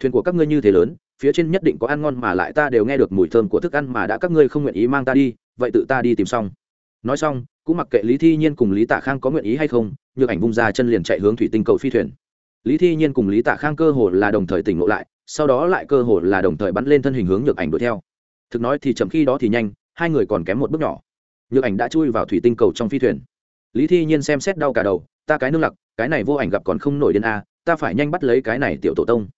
Thuyền của các ngươi như thế lớn, phía trên nhất định có ăn ngon mà lại ta đều nghe được mùi thơm của thức ăn mà đã các ngươi không nguyện ý mang ta đi, vậy tự ta đi tìm xong. Nói xong, cũng mặc kệ lý thi nhiên cùng lý tạ khang có nguyện ý hay không, nhược ảnh vung ra chân liền chạy hướng thủy tinh cầu phi thuyền. Lý thi nhiên cùng lý tạ khang cơ hồ là đồng thời tỉnh ngộ lại, sau đó lại cơ hồ là đồng thời bắn lên thân hình hướng nhược ảnh đuổi theo thực nói thì chậm khi đó thì nhanh, hai người còn kém một bước nhỏ. Nhược ảnh đã chui vào thủy tinh cầu trong phi thuyền. Lý thi nhiên xem xét đau cả đầu, ta cái nương lặc, cái này vô ảnh gặp còn không nổi đến a, ta phải nhanh bắt lấy cái này tiểu tổ tông.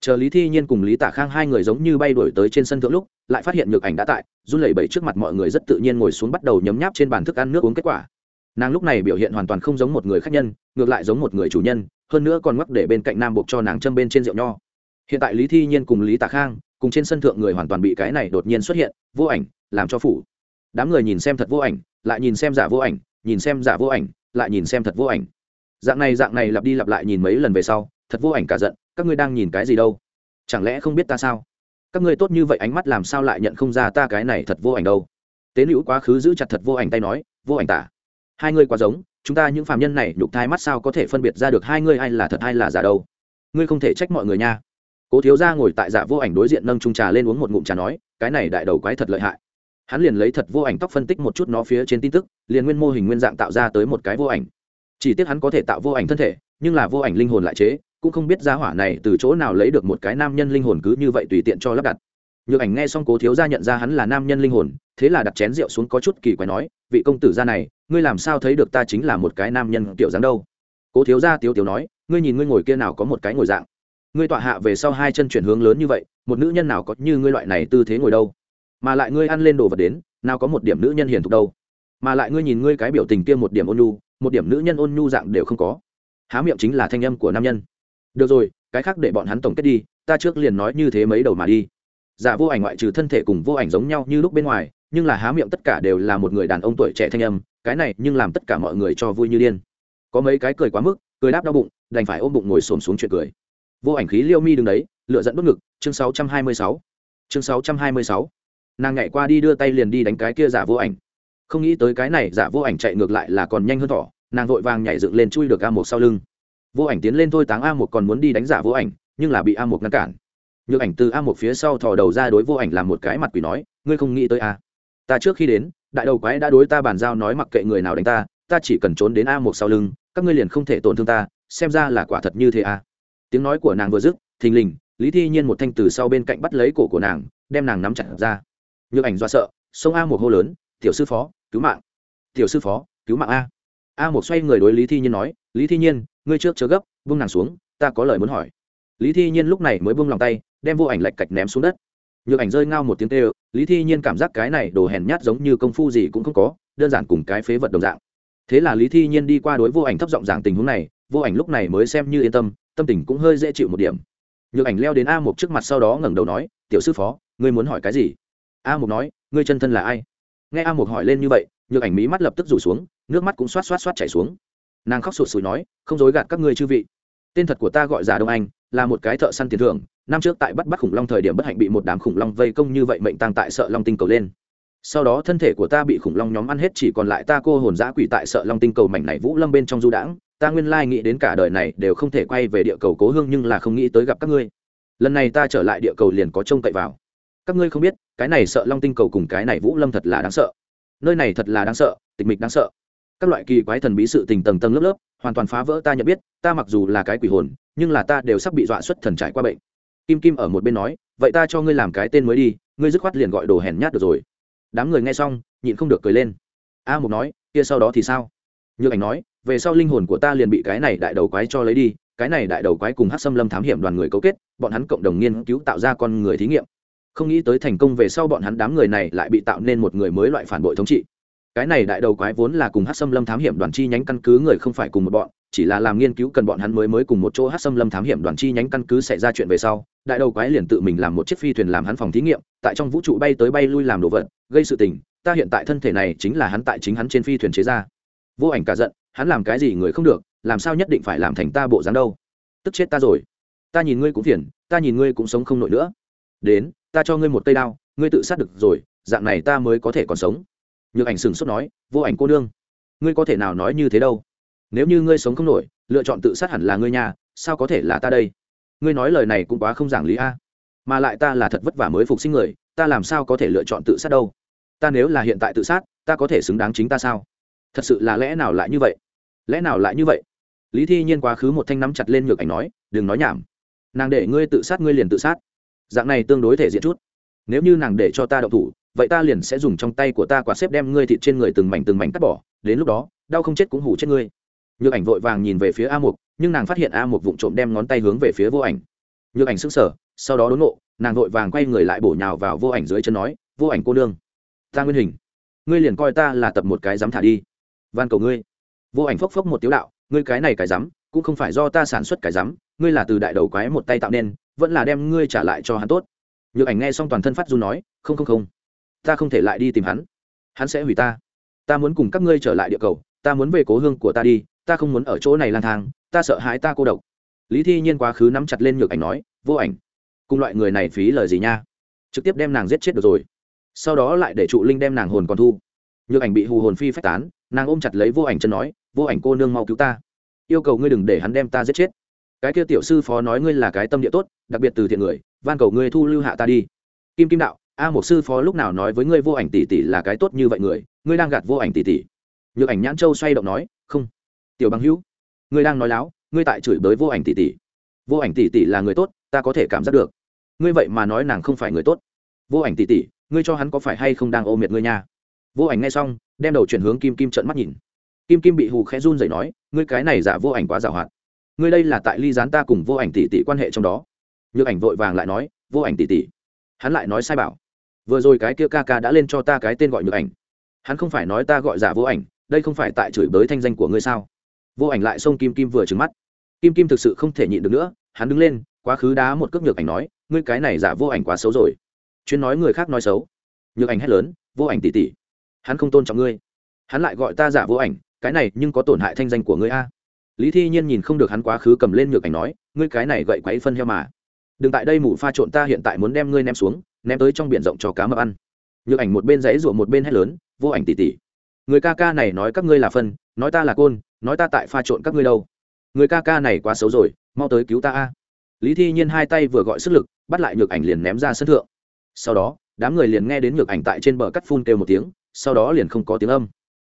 Chờ lý thi nhiên cùng lý tả khang hai người giống như bay đổi tới trên sân thượng lúc, lại phát hiện nhược ảnh đã tại, run lẩy bẩy trước mặt mọi người rất tự nhiên ngồi xuống bắt đầu nhấm nháp trên bàn thức ăn nước uống kết quả. Nàng lúc này biểu hiện hoàn toàn không giống một người khách nhân, ngược lại giống một người chủ nhân, hơn nữa còn mắc để bên cạnh nam buộc cho nàng châm bên trên rượu nho. Hiện tại lý thi nhiên cùng lý tả khang cùng trên sân thượng người hoàn toàn bị cái này đột nhiên xuất hiện, vô ảnh, làm cho phủ. Đám người nhìn xem thật vô ảnh, lại nhìn xem giả vô ảnh, nhìn xem giả vô ảnh, lại nhìn xem thật vô ảnh. Dạng này dạng này lặp đi lặp lại nhìn mấy lần về sau, thật vô ảnh cả giận, các ngươi đang nhìn cái gì đâu? Chẳng lẽ không biết ta sao? Các ngươi tốt như vậy ánh mắt làm sao lại nhận không ra ta cái này thật vô ảnh đâu? Tế nữ quá khứ giữ chặt thật vô ảnh tay nói, vô ảnh tả. Hai ngươi quá giống, chúng ta những phạm nhân này nhục thai mắt sao có thể phân biệt ra được hai ngươi ai là thật hay là giả đâu? Ngươi không thể trách mọi người nha cố thiếu gia ngồi tại dạ vô ảnh đối diện nâng trung trà lên uống một ngụm trà nói, cái này đại đầu quái thật lợi hại. Hắn liền lấy thật vô ảnh tóc phân tích một chút nó phía trên tin tức, liền nguyên mô hình nguyên dạng tạo ra tới một cái vô ảnh. Chỉ tiếc hắn có thể tạo vô ảnh thân thể, nhưng là vô ảnh linh hồn lại chế, cũng không biết gia hỏa này từ chỗ nào lấy được một cái nam nhân linh hồn cứ như vậy tùy tiện cho lắp đặt. Nhược ảnh nghe xong cố thiếu gia nhận ra hắn là nam nhân linh hồn, thế là đặt chén rượu xuống có chút kỳ quái nói, vị công tử gia này, ngươi làm sao thấy được ta chính là một cái nam nhân kiểu dáng đâu? Cố thiếu gia tiếu tiếu nói, ngươi nhìn ngươi ngồi kia nào có một cái ngồi dạng ngươi tọa hạ về sau hai chân chuyển hướng lớn như vậy, một nữ nhân nào có như ngươi loại này tư thế ngồi đâu? Mà lại ngươi ăn lên đồ vật đến, nào có một điểm nữ nhân hiền thục đâu? Mà lại ngươi nhìn ngươi cái biểu tình kia một điểm ôn nhu, một điểm nữ nhân ôn nhu dạng đều không có. Há miệng chính là thanh âm của nam nhân. Được rồi, cái khác để bọn hắn tổng kết đi, ta trước liền nói như thế mấy đầu mà đi. Giả vô ảnh ngoại trừ thân thể cùng vô ảnh giống nhau như lúc bên ngoài, nhưng là há miệng tất cả đều là một người đàn ông tuổi trẻ thanh âm, cái này nhưng làm tất cả mọi người cho vui như điên. Có mấy cái cười quá mức, cười đáp đau bụng, đành phải ôm bụng ngồi xổm xuống chuyện cười vô ảnh khí liêu mi đứng đấy lựa dẫn bất ngực, chương 626. chương 626. nàng nhảy qua đi đưa tay liền đi đánh cái kia giả vô ảnh. Không nghĩ tới cái này giả vô ảnh chạy ngược lại là còn nhanh hơn thỏ, nàng vội vàng nhảy dựng lên chui được a một sau lưng. Vô ảnh tiến lên thôi táng a một còn muốn đi đánh giả vô ảnh, nhưng là bị a một ngăn cản. Nhược ảnh từ a một phía sau thò đầu ra đối vô ảnh làm một cái mặt quỷ nói, ngươi không nghĩ tới a. Ta trước khi đến, đại đầu quái đã đối ta bàn giao nói mặc kệ người nào đánh ta ta chỉ cần trốn đến a một sau lưng, các ngươi liền không thể tổn thương ta, xem ra là quả thật như thế a tiếng nói của nàng vừa dứt, thình lình, lý thi nhiên một thanh từ sau bên cạnh bắt lấy cổ của nàng, đem nàng nắm chặt ra. Nhược ảnh do sợ, sông a một hô lớn, tiểu sư phó, cứu mạng! Tiểu sư phó, cứu mạng a! A một xoay người đối lý thi nhiên nói, lý thi nhiên, ngươi trước chớ gấp vung nàng xuống, ta có lời muốn hỏi. Lý thi nhiên lúc này mới buông lòng tay, đem vô ảnh lạch cạch ném xuống đất. Nhược ảnh rơi ngao một tiếng tê ơ lý thi nhiên cảm giác cái này đồ hèn nhát giống như công phu gì cũng không có, đơn giản cùng cái phế vật đồng dạng. Thế là lý thi nhiên đi qua đối vô ảnh thấp giọng giảng tình huống này, vô ảnh lúc này mới xem như yên tâm tâm tình cũng hơi dễ chịu một điểm. Nhược ảnh leo đến a mục trước mặt sau đó ngẩng đầu nói, tiểu sư phó, ngươi muốn hỏi cái gì? A mục nói, ngươi chân thân là ai? Nghe a mục hỏi lên như vậy, nhược ảnh mí mắt lập tức rủ xuống, nước mắt cũng xoát xoát xoát chảy xuống. Nàng khóc sụt sùi nói, không dối gạt các ngươi chư vị. Tên thật của ta gọi giả đông anh, là một cái thợ săn tiền thưởng. Năm trước tại bắt bắt khủng long thời điểm bất hạnh bị một đám khủng long vây công như vậy mệnh tăng tại sợ long tinh cầu lên. Sau đó thân thể của ta bị khủng long nhóm ăn hết, chỉ còn lại ta cô hồn giã quỷ tại sợ long tinh cầu mảnh này vũ lâm bên trong du đãng ta nguyên lai nghĩ đến cả đời này đều không thể quay về địa cầu cố hương nhưng là không nghĩ tới gặp các ngươi. Lần này ta trở lại địa cầu liền có trông cậy vào. Các ngươi không biết, cái này sợ long tinh cầu cùng cái này vũ lâm thật là đáng sợ. Nơi này thật là đáng sợ, tịch mịch đáng sợ. Các loại kỳ quái thần bí sự tình tầng tầng lớp lớp, hoàn toàn phá vỡ ta nhận biết, ta mặc dù là cái quỷ hồn, nhưng là ta đều sắp bị dọa xuất thần trải qua bệnh. Kim kim ở một bên nói, vậy ta cho ngươi làm cái tên mới đi, ngươi dứt khoát liền gọi đồ hèn nhát được rồi. Đám người nghe xong, nhịn không được cười lên. A mục nói, kia sau đó thì sao? Như ảnh nói về sau linh hồn của ta liền bị cái này đại đầu quái cho lấy đi, cái này đại đầu quái cùng hát xâm lâm thám hiểm đoàn người cấu kết, bọn hắn cộng đồng nghiên cứu tạo ra con người thí nghiệm. Không nghĩ tới thành công về sau bọn hắn đám người này lại bị tạo nên một người mới loại phản bội thống trị. Cái này đại đầu quái vốn là cùng hát xâm lâm thám hiểm đoàn chi nhánh căn cứ người không phải cùng một bọn, chỉ là làm nghiên cứu cần bọn hắn mới mới cùng một chỗ hát xâm lâm thám hiểm đoàn chi nhánh căn cứ xảy ra chuyện về sau, đại đầu quái liền tự mình làm một chiếc phi thuyền làm hắn phòng thí nghiệm, tại trong vũ trụ bay tới bay lui làm đồ vật, gây sự tình, ta hiện tại thân thể này chính là hắn tại chính hắn trên phi thuyền chế ra. Vô ảnh cả giận hắn làm cái gì người không được, làm sao nhất định phải làm thành ta bộ dáng đâu? Tức chết ta rồi. Ta nhìn ngươi cũng phiền, ta nhìn ngươi cũng sống không nổi nữa. Đến, ta cho ngươi một cây đao, ngươi tự sát được rồi, dạng này ta mới có thể còn sống. Nhược ảnh sừng sốt nói, vô ảnh cô nương, ngươi có thể nào nói như thế đâu? Nếu như ngươi sống không nổi, lựa chọn tự sát hẳn là ngươi nhà sao có thể là ta đây? Ngươi nói lời này cũng quá không giảng lý a. Mà lại ta là thật vất vả mới phục sinh người, ta làm sao có thể lựa chọn tự sát đâu? Ta nếu là hiện tại tự sát, ta có thể xứng đáng chính ta sao? Thật sự là lẽ nào lại như vậy? Lẽ nào lại như vậy? Lý thi nhiên quá khứ một thanh nắm chặt lên nhược ảnh nói, đừng nói nhảm. Nàng để ngươi tự sát ngươi liền tự sát. Dạng này tương đối thể diện chút. Nếu như nàng để cho ta đậu thủ, vậy ta liền sẽ dùng trong tay của ta quả xếp đem ngươi thịt trên người từng mảnh từng mảnh cắt bỏ. Đến lúc đó, đau không chết cũng hủ chết ngươi. Nhược ảnh vội vàng nhìn về phía a mục, nhưng nàng phát hiện a mục vụng trộm đem ngón tay hướng về phía vô ảnh. Nhược ảnh sững sờ, sau đó đốn nộ, nàng vội vàng quay người lại bổ nhào vào vô ảnh dưới chân nói, vô ảnh cô nương, ta nguyên hình. Ngươi liền coi ta là tập một cái dám thả đi van cầu ngươi. Vô ảnh phốc phốc một tiếu đạo, ngươi cái này cái dám cũng không phải do ta sản xuất cái dám ngươi là từ đại đầu quái một tay tạo nên, vẫn là đem ngươi trả lại cho hắn tốt. Nhược ảnh nghe xong toàn thân phát du nói, không không không, ta không thể lại đi tìm hắn. Hắn sẽ hủy ta. Ta muốn cùng các ngươi trở lại địa cầu, ta muốn về cố hương của ta đi, ta không muốn ở chỗ này lang thang, ta sợ hãi ta cô độc. Lý thi nhiên quá khứ nắm chặt lên nhược ảnh nói, vô ảnh, cùng loại người này phí lời gì nha? Trực tiếp đem nàng giết chết được rồi. Sau đó lại để trụ linh đem nàng hồn còn thu. Nhược ảnh bị hù hồn phi phách tán nàng ôm chặt lấy vô ảnh chân nói, vô ảnh cô nương mau cứu ta. Yêu cầu ngươi đừng để hắn đem ta giết chết. Cái kia tiểu sư phó nói ngươi là cái tâm địa tốt, đặc biệt từ thiện người, van cầu ngươi thu lưu hạ ta đi. Kim kim đạo, a một sư phó lúc nào nói với ngươi vô ảnh tỷ tỷ là cái tốt như vậy người, ngươi đang gạt vô ảnh tỷ tỷ? Nhược ảnh nhãn châu xoay động nói, không. Tiểu bằng hữu, ngươi đang nói láo, ngươi tại chửi bới vô ảnh tỷ tỷ. Vô ảnh tỷ tỷ là người tốt, ta có thể cảm giác được. Ngươi vậy mà nói nàng không phải người tốt. Vô ảnh tỷ tỷ, ngươi cho hắn có phải hay không đang ô miệt ngươi nha? Vô ảnh nghe xong đem đầu chuyển hướng kim kim trận mắt nhìn. Kim kim bị hù khẽ run rẩy nói, ngươi cái này giả vô ảnh quá giàu hoạt ngươi đây là tại ly gián ta cùng vô ảnh tỷ tỷ quan hệ trong đó. Nhược ảnh vội vàng lại nói, vô ảnh tỷ tỷ. Hắn lại nói sai bảo, vừa rồi cái kia ca ca đã lên cho ta cái tên gọi nhược ảnh. Hắn không phải nói ta gọi giả vô ảnh, đây không phải tại chửi bới thanh danh của ngươi sao? Vô ảnh lại xông kim kim vừa trừng mắt. Kim kim thực sự không thể nhịn được nữa, hắn đứng lên, quá khứ đá một cước nhược ảnh nói, ngươi cái này giả vô ảnh quá xấu rồi. Chuyên nói người khác nói xấu. Nhược ảnh hét lớn, vô ảnh tỷ tỷ hắn không tôn trọng ngươi. Hắn lại gọi ta giả vô ảnh, cái này nhưng có tổn hại thanh danh của ngươi a. Lý thi nhiên nhìn không được hắn quá khứ cầm lên nhược ảnh nói, ngươi cái này gậy quáy phân heo mà. Đừng tại đây mủ pha trộn ta hiện tại muốn đem ngươi ném xuống, ném tới trong biển rộng cho cá mập ăn. Nhược ảnh một bên dãy ruộng một bên hét lớn, vô ảnh tỉ tỉ người ca ca này nói các ngươi là phân, nói ta là côn, nói ta tại pha trộn các ngươi đâu. Người ca ca này quá xấu rồi, mau tới cứu ta a. Lý thi nhiên hai tay vừa gọi sức lực, bắt lại nhược ảnh liền ném ra sân thượng. Sau đó, đám người liền nghe đến nhược ảnh tại trên bờ cắt phun kêu một tiếng sau đó liền không có tiếng âm.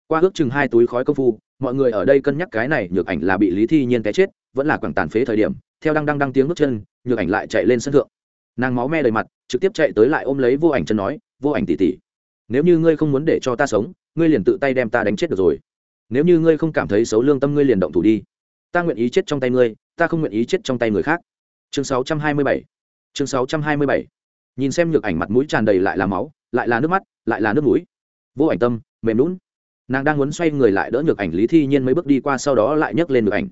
Qua ước chừng hai túi khói công phu, mọi người ở đây cân nhắc cái này nhược ảnh là bị lý thi nhiên cái chết, vẫn là quảng tàn phế thời điểm, theo đang đang đang tiếng bước chân, nhược ảnh lại chạy lên sân thượng. Nàng máu me đầy mặt, trực tiếp chạy tới lại ôm lấy vô ảnh chân nói, vô ảnh tỉ tỉ nếu như ngươi không muốn để cho ta sống, ngươi liền tự tay đem ta đánh chết được rồi. Nếu như ngươi không cảm thấy xấu lương tâm ngươi liền động thủ đi. Ta nguyện ý chết trong tay ngươi, ta không nguyện ý chết trong tay người khác. Chương 627 chương 627 nhìn xem nhược ảnh mặt mũi tràn đầy lại là máu, lại là nước mắt, lại là nước mũi vô ảnh tâm, mềm lún nàng đang muốn xoay người lại đỡ nhược ảnh lý thi nhiên mấy bước đi qua sau đó lại nhấc lên nhược ảnh.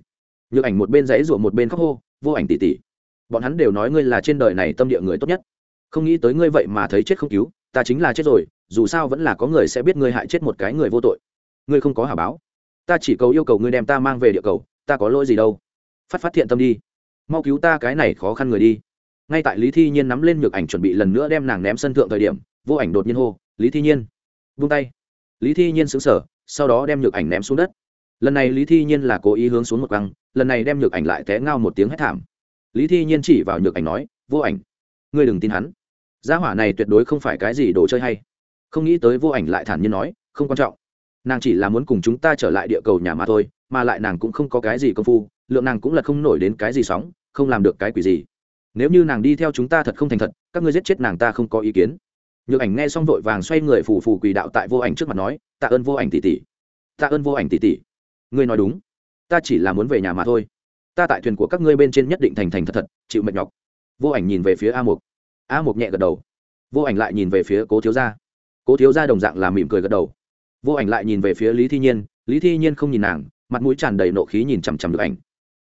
Nhược ảnh một bên dãy rủa một bên khóc hô, vô ảnh tỉ tỉ bọn hắn đều nói ngươi là trên đời này tâm địa người tốt nhất. Không nghĩ tới ngươi vậy mà thấy chết không cứu, ta chính là chết rồi, dù sao vẫn là có người sẽ biết ngươi hại chết một cái người vô tội. Ngươi không có hả báo. Ta chỉ cầu yêu cầu ngươi đem ta mang về địa cầu, ta có lỗi gì đâu. Phát phát thiện tâm đi. Mau cứu ta cái này khó khăn người đi. Ngay tại lý thi nhiên nắm lên nhược ảnh chuẩn bị lần nữa đem nàng ném sân thượng thời điểm, vô ảnh đột nhiên hô, lý thi nhiên vung tay. Lý thi nhiên xứng sở sau đó đem nhược ảnh ném xuống đất. Lần này lý thi nhiên là cố ý hướng xuống một căng lần này đem nhược ảnh lại té ngao một tiếng hét thảm. Lý thi nhiên chỉ vào nhược ảnh nói, vô ảnh, ngươi đừng tin hắn. Gia hỏa này tuyệt đối không phải cái gì đồ chơi hay. Không nghĩ tới vô ảnh lại thản nhiên nói, không quan trọng. Nàng chỉ là muốn cùng chúng ta trở lại địa cầu nhà mà thôi, mà lại nàng cũng không có cái gì công phu, lượng nàng cũng là không nổi đến cái gì sóng, không làm được cái quỷ gì. Nếu như nàng đi theo chúng ta thật không thành thật, các ngươi giết chết nàng ta không có ý kiến nhược ảnh nghe xong vội vàng xoay người phù phù quỳ đạo tại vô ảnh trước mặt nói, tạ ơn vô ảnh tỷ tỷ. Tạ ơn vô ảnh tỷ tỷ. Ngươi nói đúng. Ta chỉ là muốn về nhà mà thôi. Ta tại thuyền của các ngươi bên trên nhất định thành thành thật thật, chịu mệt nhọc. Vô ảnh nhìn về phía a mục. A mục nhẹ gật đầu. Vô ảnh lại nhìn về phía cố thiếu gia. Cố thiếu gia đồng dạng là mỉm cười gật đầu. Vô ảnh lại nhìn về phía lý thi nhiên. Lý thi nhiên không nhìn nàng, mặt mũi tràn đầy nộ khí nhìn chằm chằm được ảnh.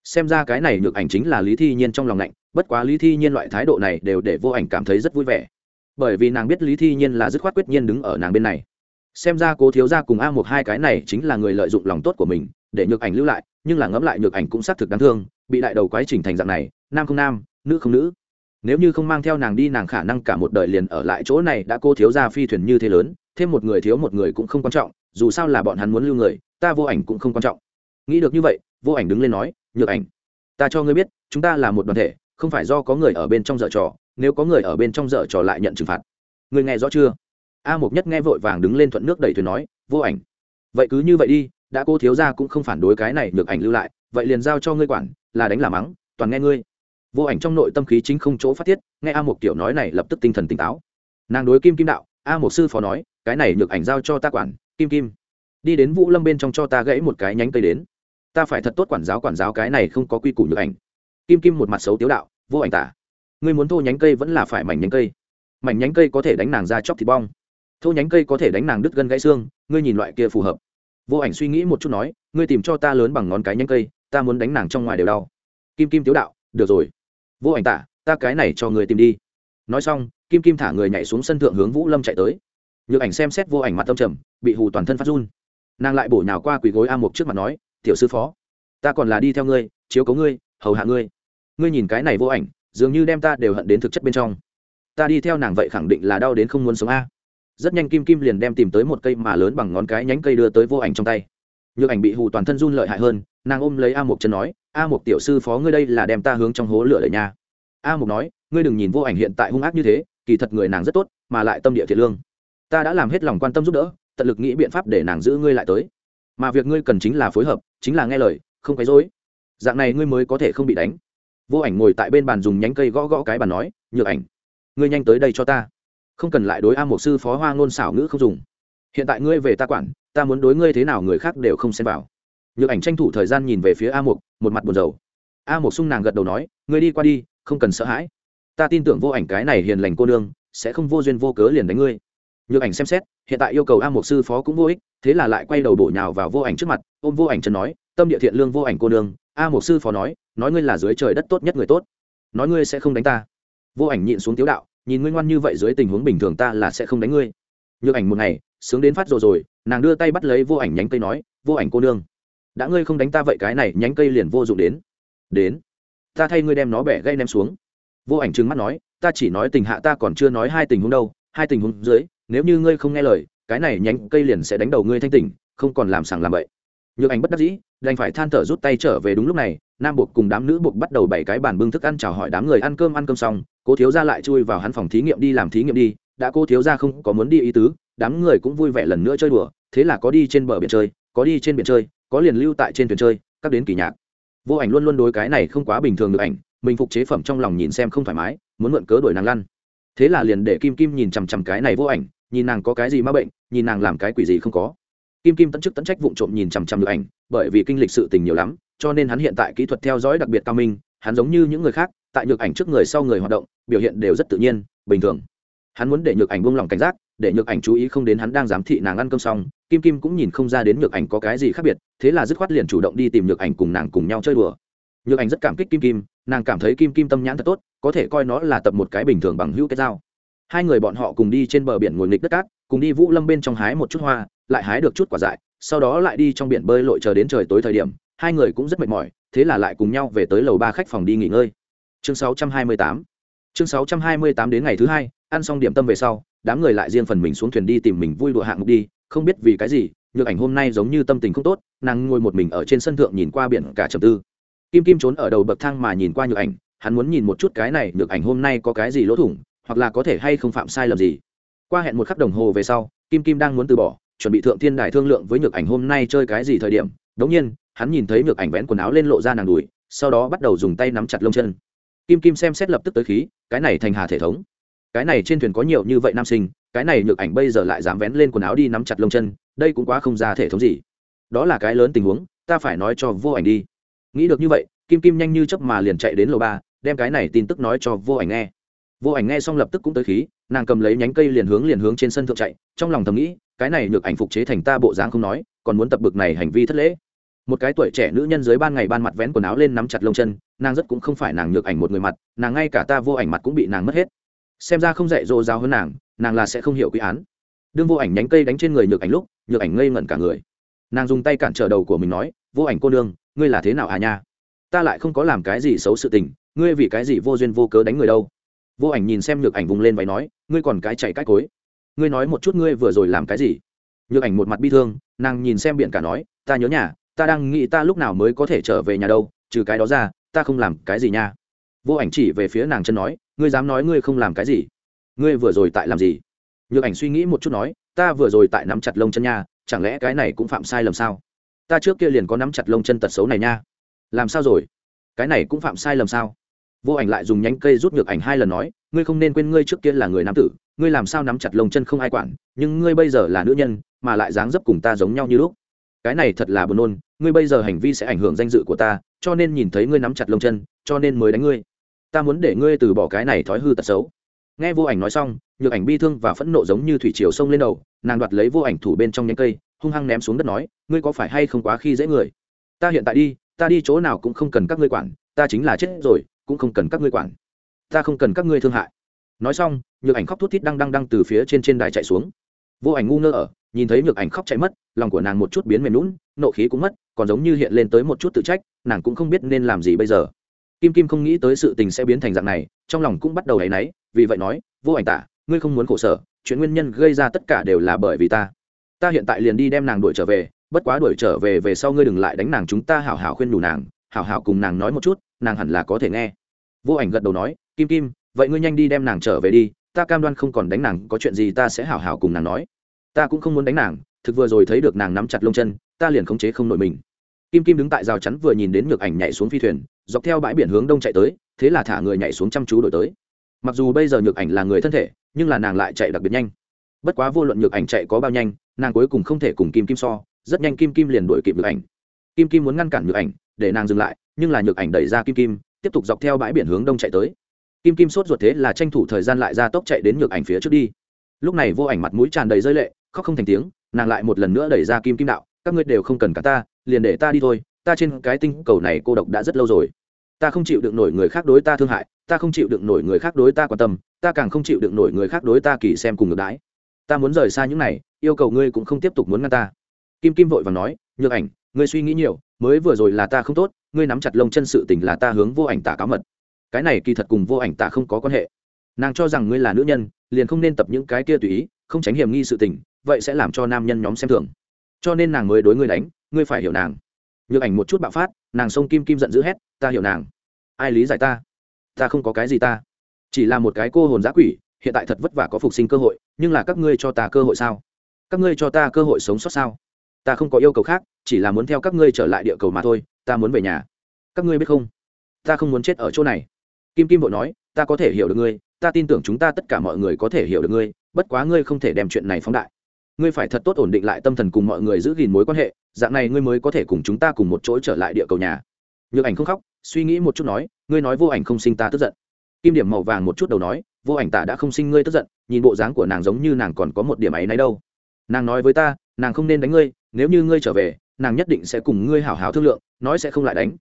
Xem ra cái này nhược ảnh chính là lý thi nhiên trong lòng lạnh, bất quá lý thi nhiên loại thái độ này đều để vô ảnh cảm thấy rất vui vẻ bởi vì nàng biết lý thi nhiên là dứt khoát quyết nhiên đứng ở nàng bên này. Xem ra cố thiếu gia cùng a một hai cái này chính là người lợi dụng lòng tốt của mình, để nhược ảnh lưu lại, nhưng là ngẫm lại nhược ảnh cũng xác thực đáng thương, bị đại đầu quái chỉnh thành dạng này, nam không nam, nữ không nữ. Nếu như không mang theo nàng đi, nàng khả năng cả một đời liền ở lại chỗ này đã cô thiếu gia phi thuyền như thế lớn, thêm một người thiếu một người cũng không quan trọng, dù sao là bọn hắn muốn lưu người, ta vô ảnh cũng không quan trọng. Nghĩ được như vậy, vô ảnh đứng lên nói, nhược ảnh, ta cho ngươi biết, chúng ta là một đoàn thể, không phải do có người ở bên trong dở trò nếu có người ở bên trong dở trò lại nhận trừng phạt. Người nghe rõ chưa? A mục nhất nghe vội vàng đứng lên thuận nước đẩy thuyền nói, vô ảnh. Vậy cứ như vậy đi, đã cô thiếu gia cũng không phản đối cái này được ảnh lưu lại, vậy liền giao cho ngươi quản, là đánh là mắng, toàn nghe ngươi. Vô ảnh trong nội tâm khí chính không chỗ phát tiết, nghe a một kiểu nói này lập tức tinh thần tỉnh táo. Nàng đối kim kim đạo, a một sư phó nói, cái này nhược ảnh giao cho ta quản, kim kim, đi đến vũ lâm bên trong cho ta gãy một cái nhánh cây đến. Ta phải thật tốt quản giáo quản giáo cái này không có quy củ nhược ảnh. Kim kim một mặt xấu tiếu đạo, vô ảnh tả ngươi muốn thô nhánh cây vẫn là phải mảnh nhánh cây. Mảnh nhánh cây có thể đánh nàng ra chóc thịt bong. Thô nhánh cây có thể đánh nàng đứt gân gãy xương, ngươi nhìn loại kia phù hợp. Vô ảnh suy nghĩ một chút nói, ngươi tìm cho ta lớn bằng ngón cái nhánh cây, ta muốn đánh nàng trong ngoài đều đau. Kim kim tiếu đạo, được rồi. Vô ảnh tả, ta cái này cho người tìm đi. Nói xong, kim kim thả người nhảy xuống sân thượng hướng vũ lâm chạy tới. Nhược ảnh xem xét vô ảnh mặt tâm trầm, bị hù toàn thân phát run. Nàng lại bổ nhào qua quỳ gối a mục trước mặt nói, tiểu sư phó, ta còn là đi theo ngươi, chiếu cấu ngươi, hầu hạ ngươi. Ngươi nhìn cái này vô ảnh dường như đem ta đều hận đến thực chất bên trong. Ta đi theo nàng vậy khẳng định là đau đến không muốn sống a. Rất nhanh kim kim liền đem tìm tới một cây mà lớn bằng ngón cái nhánh cây đưa tới vô ảnh trong tay. Nhược ảnh bị hù toàn thân run lợi hại hơn, nàng ôm lấy a mục chân nói, a mục tiểu sư phó ngươi đây là đem ta hướng trong hố lửa đ nha. A mục nói, ngươi đừng nhìn vô ảnh hiện tại hung ác như thế, kỳ thật người nàng rất tốt, mà lại tâm địa thiệt lương. Ta đã làm hết lòng quan tâm giúp đỡ, tận lực nghĩ biện pháp để nàng giữ ngươi lại tới. Mà việc ngươi cần chính là phối hợp, chính là nghe lời, không quấy dối dạng này ngươi mới có thể không bị đánh vô ảnh ngồi tại bên bàn dùng nhánh cây gõ gõ cái bàn nói, nhược ảnh, ngươi nhanh tới đây cho ta. Không cần lại đối a một sư phó hoa ngôn xảo ngữ không dùng. Hiện tại ngươi về ta quản, ta muốn đối ngươi thế nào người khác đều không xem vào. Nhược ảnh tranh thủ thời gian nhìn về phía a mục một mặt buồn rầu. A mục sung nàng gật đầu nói, ngươi đi qua đi, không cần sợ hãi. Ta tin tưởng vô ảnh cái này hiền lành cô nương, sẽ không vô duyên vô cớ liền đánh ngươi. Nhược ảnh xem xét, hiện tại yêu cầu a mục sư phó cũng vô ích, thế là lại quay đầu bổ nhào vào vô ảnh trước mặt, ôm vô ảnh chân nói, tâm địa thiện lương vô ảnh cô nương. A mục sư phó nói nói ngươi là dưới trời đất tốt nhất người tốt, nói ngươi sẽ không đánh ta. Vô ảnh nhịn xuống tiếu đạo, nhìn ngươi ngoan như vậy dưới tình huống bình thường ta là sẽ không đánh ngươi. Nhược ảnh một ngày, sướng đến phát rồi rồi, nàng đưa tay bắt lấy vô ảnh nhánh cây nói, vô ảnh cô nương, đã ngươi không đánh ta vậy cái này nhánh cây liền vô dụng đến. Đến, ta thay ngươi đem nó bẻ gây ném xuống. Vô ảnh trừng mắt nói, ta chỉ nói tình hạ ta còn chưa nói hai tình huống đâu, hai tình huống dưới, nếu như ngươi không nghe lời, cái này nhánh cây liền sẽ đánh đầu ngươi thanh tỉnh, không còn làm sàng làm bậy nhược ảnh bất đắc dĩ, đành phải than thở rút tay trở về đúng lúc này, nam buộc cùng đám nữ buộc bắt đầu bảy cái bàn bưng thức ăn chào hỏi đám người ăn cơm ăn cơm xong, cô thiếu ra lại chui vào hắn phòng thí nghiệm đi làm thí nghiệm đi, đã cô thiếu ra không có muốn đi ý tứ, đám người cũng vui vẻ lần nữa chơi đùa, thế là có đi trên bờ biển chơi, có đi trên biển chơi, có liền lưu tại trên thuyền chơi, các đến kỳ nhạc. Vô ảnh luôn luôn đối cái này không quá bình thường được ảnh, mình phục chế phẩm trong lòng nhìn xem không thoải mái, muốn mượn cớ đuổi nàng lăn. Thế là liền để kim kim nhìn chằm chằm cái này vô ảnh, nhìn nàng có cái gì ma bệnh, nhìn nàng làm cái quỷ gì không có kim kim tận chức tận trách vụng trộm nhìn chằm chằm được ảnh, bởi vì kinh lịch sự tình nhiều lắm, cho nên hắn hiện tại kỹ thuật theo dõi đặc biệt cao minh, hắn giống như những người khác, tại nhược ảnh trước người sau người hoạt động, biểu hiện đều rất tự nhiên, bình thường. Hắn muốn để nhược ảnh buông lòng cảnh giác, để nhược ảnh chú ý không đến hắn đang giám thị nàng ăn cơm xong, kim kim cũng nhìn không ra đến nhược ảnh có cái gì khác biệt, thế là dứt khoát liền chủ động đi tìm nhược ảnh cùng nàng cùng nhau chơi đùa. Nhược ảnh rất cảm kích kim kim, nàng cảm thấy kim kim tâm nhãn thật tốt, có thể coi nó là tập một cái bình thường bằng hữu kết giao. Hai người bọn họ cùng đi trên bờ biển ngồi nghịch đất cát cùng đi vũ lâm bên trong hái một chút hoa, lại hái được chút quả dại, sau đó lại đi trong biển bơi lội chờ đến trời tối thời điểm, hai người cũng rất mệt mỏi, thế là lại cùng nhau về tới lầu ba khách phòng đi nghỉ ngơi. Chương 628 chương 628 đến ngày thứ hai, ăn xong điểm tâm về sau, đám người lại riêng phần mình xuống thuyền đi tìm mình vui đùa hạng mục đi, không biết vì cái gì, nhược ảnh hôm nay giống như tâm tình không tốt, nàng ngồi một mình ở trên sân thượng nhìn qua biển cả trầm tư. Kim kim trốn ở đầu bậc thang mà nhìn qua nhược ảnh, hắn muốn nhìn một chút cái này, nhược ảnh hôm nay có cái gì lỗ thủng, hoặc là có thể hay không phạm sai lầm gì qua hẹn một khắc đồng hồ về sau, kim kim đang muốn từ bỏ, chuẩn bị thượng thiên đài thương lượng với nhược ảnh hôm nay chơi cái gì thời điểm. Đống nhiên, hắn nhìn thấy nhược ảnh vén quần áo lên lộ ra nàng đùi, sau đó bắt đầu dùng tay nắm chặt lông chân. Kim kim xem xét lập tức tới khí, cái này thành hà thể thống. Cái này trên thuyền có nhiều như vậy nam sinh, cái này nhược ảnh bây giờ lại dám vén lên quần áo đi nắm chặt lông chân, đây cũng quá không ra thể thống gì. Đó là cái lớn tình huống, ta phải nói cho vô ảnh đi. Nghĩ được như vậy, kim kim nhanh như chớp mà liền chạy đến lầu ba, đem cái này tin tức nói cho vô ảnh nghe. Vô ảnh nghe xong lập tức cũng tới khí nàng cầm lấy nhánh cây liền hướng liền hướng trên sân thượng chạy, trong lòng thầm nghĩ, cái này nhược ảnh phục chế thành ta bộ dáng không nói, còn muốn tập bực này hành vi thất lễ. Một cái tuổi trẻ nữ nhân dưới ban ngày ban mặt vén quần áo lên nắm chặt lông chân, nàng rất cũng không phải nàng nhược ảnh một người mặt, nàng ngay cả ta vô ảnh mặt cũng bị nàng mất hết. Xem ra không dạy dỗ giáo hơn nàng nàng là sẽ không hiểu quy án. Đương vô ảnh nhánh cây đánh trên người nhược ảnh lúc, nhược ảnh ngây ngẩn cả người. Nàng dùng tay cản trở đầu của mình nói, vô ảnh cô nương, ngươi là thế nào à nha? Ta lại không có làm cái gì xấu sự tình, ngươi vì cái gì vô duyên vô cớ đánh người đâu? Vô ảnh nhìn xem nhược ảnh vùng lên váy nói, ngươi còn cái chạy cái cối. Ngươi nói một chút ngươi vừa rồi làm cái gì? Nhược ảnh một mặt bi thương, nàng nhìn xem biển cả nói, ta nhớ nhà, ta đang nghĩ ta lúc nào mới có thể trở về nhà đâu, trừ cái đó ra, ta không làm cái gì nha. Vô ảnh chỉ về phía nàng chân nói, ngươi dám nói ngươi không làm cái gì? Ngươi vừa rồi tại làm gì? Nhược ảnh suy nghĩ một chút nói, ta vừa rồi tại nắm chặt lông chân nha, chẳng lẽ cái này cũng phạm sai lầm sao? Ta trước kia liền có nắm chặt lông chân tật xấu này nha. Làm sao rồi? Cái này cũng phạm sai lầm sao? Vô ảnh lại dùng nhánh cây rút ngược ảnh hai lần nói, ngươi không nên quên ngươi trước kia là người nam tử, ngươi làm sao nắm chặt lông chân không ai quản, nhưng ngươi bây giờ là nữ nhân, mà lại dáng dấp cùng ta giống nhau như lúc. Cái này thật là buồn nôn, ngươi bây giờ hành vi sẽ ảnh hưởng danh dự của ta, cho nên nhìn thấy ngươi nắm chặt lông chân, cho nên mới đánh ngươi. Ta muốn để ngươi từ bỏ cái này thói hư tật xấu. Nghe vô ảnh nói xong, nhược ảnh bi thương và phẫn nộ giống như thủy triều sông lên đầu, nàng đoạt lấy vô ảnh thủ bên trong nhánh cây, hung hăng ném xuống đất nói, ngươi có phải hay không quá khi dễ người? Ta hiện tại đi, ta đi chỗ nào cũng không cần các ngươi quản, ta chính là chết rồi cũng không cần các ngươi quản. Ta không cần các ngươi thương hại. Nói xong, nhược ảnh khóc thút thít đang đang đang từ phía trên trên đài chạy xuống. Vô ảnh ngu ngơ ở, nhìn thấy nhược ảnh khóc chạy mất, lòng của nàng một chút biến mềm lún nộ khí cũng mất, còn giống như hiện lên tới một chút tự trách, nàng cũng không biết nên làm gì bây giờ. Kim kim không nghĩ tới sự tình sẽ biến thành dạng này, trong lòng cũng bắt đầu áy náy, vì vậy nói, vô ảnh tả, ngươi không muốn khổ sở, chuyện nguyên nhân gây ra tất cả đều là bởi vì ta. Ta hiện tại liền đi đem nàng đuổi trở về, bất quá đuổi trở về về sau ngươi đừng lại đánh nàng, chúng ta hảo hảo khuyên đủ nàng, hảo hảo cùng nàng nói một chút, nàng hẳn là có thể nghe vô ảnh gật đầu nói, kim kim, vậy ngươi nhanh đi đem nàng trở về đi, ta cam đoan không còn đánh nàng, có chuyện gì ta sẽ hảo hảo cùng nàng nói. Ta cũng không muốn đánh nàng, thực vừa rồi thấy được nàng nắm chặt lông chân, ta liền khống chế không nổi mình. Kim kim đứng tại rào chắn vừa nhìn đến nhược ảnh nhảy xuống phi thuyền, dọc theo bãi biển hướng đông chạy tới, thế là thả người nhảy xuống chăm chú đổi tới. Mặc dù bây giờ nhược ảnh là người thân thể, nhưng là nàng lại chạy đặc biệt nhanh. Bất quá vô luận nhược ảnh chạy có bao nhanh, nàng cuối cùng không thể cùng kim kim so, rất nhanh kim kim liền đuổi kịp nhược ảnh. Kim kim muốn ngăn cản nhược ảnh, để nàng dừng lại, nhưng là nhược ảnh đẩy ra kim kim tiếp tục dọc theo bãi biển hướng đông chạy tới. Kim kim sốt ruột thế là tranh thủ thời gian lại ra tốc chạy đến nhược ảnh phía trước đi. Lúc này vô ảnh mặt mũi tràn đầy rơi lệ, khóc không thành tiếng, nàng lại một lần nữa đẩy ra kim kim đạo, các ngươi đều không cần cả ta, liền để ta đi thôi, ta trên cái tinh cầu này cô độc đã rất lâu rồi. Ta không chịu đựng nổi người khác đối ta thương hại, ta không chịu đựng nổi người khác đối ta quan tâm, ta càng không chịu đựng nổi người khác đối ta kỳ xem cùng ngược đãi. Ta muốn rời xa những này, yêu cầu ngươi cũng không tiếp tục muốn ngăn ta. Kim kim vội và nói, nhược ảnh, ngươi suy nghĩ nhiều, mới vừa rồi là ta không tốt ngươi nắm chặt lông chân sự tình là ta hướng vô ảnh tả cáo mật. Cái này kỳ thật cùng vô ảnh tả không có quan hệ. Nàng cho rằng ngươi là nữ nhân, liền không nên tập những cái kia tùy ý, không tránh hiểm nghi sự tình, vậy sẽ làm cho nam nhân nhóm xem thường. Cho nên nàng mới đối ngươi đánh, ngươi phải hiểu nàng. Nhược ảnh một chút bạo phát, nàng sông kim kim giận dữ hét, ta hiểu nàng. Ai lý giải ta? Ta không có cái gì ta. Chỉ là một cái cô hồn giã quỷ, hiện tại thật vất vả có phục sinh cơ hội, nhưng là các ngươi cho ta cơ hội sao? Các ngươi cho ta cơ hội sống sót sao? Ta không có yêu cầu khác, chỉ là muốn theo các ngươi trở lại địa cầu mà thôi ta muốn về nhà. Các ngươi biết không? Ta không muốn chết ở chỗ này. Kim kim vội nói, ta có thể hiểu được ngươi, ta tin tưởng chúng ta tất cả mọi người có thể hiểu được ngươi, bất quá ngươi không thể đem chuyện này phóng đại. Ngươi phải thật tốt ổn định lại tâm thần cùng mọi người giữ gìn mối quan hệ, dạng này ngươi mới có thể cùng chúng ta cùng một chỗ trở lại địa cầu nhà. Nhược ảnh không khóc, suy nghĩ một chút nói, ngươi nói vô ảnh không sinh ta tức giận. Kim điểm màu vàng một chút đầu nói, vô ảnh tả đã không sinh ngươi tức giận, nhìn bộ dáng của nàng giống như nàng còn có một điểm ấy nấy đâu. Nàng nói với ta, nàng không nên đánh ngươi, nếu như ngươi trở về nàng nhất định sẽ cùng ngươi hảo hảo thương lượng, nói sẽ không lại đánh.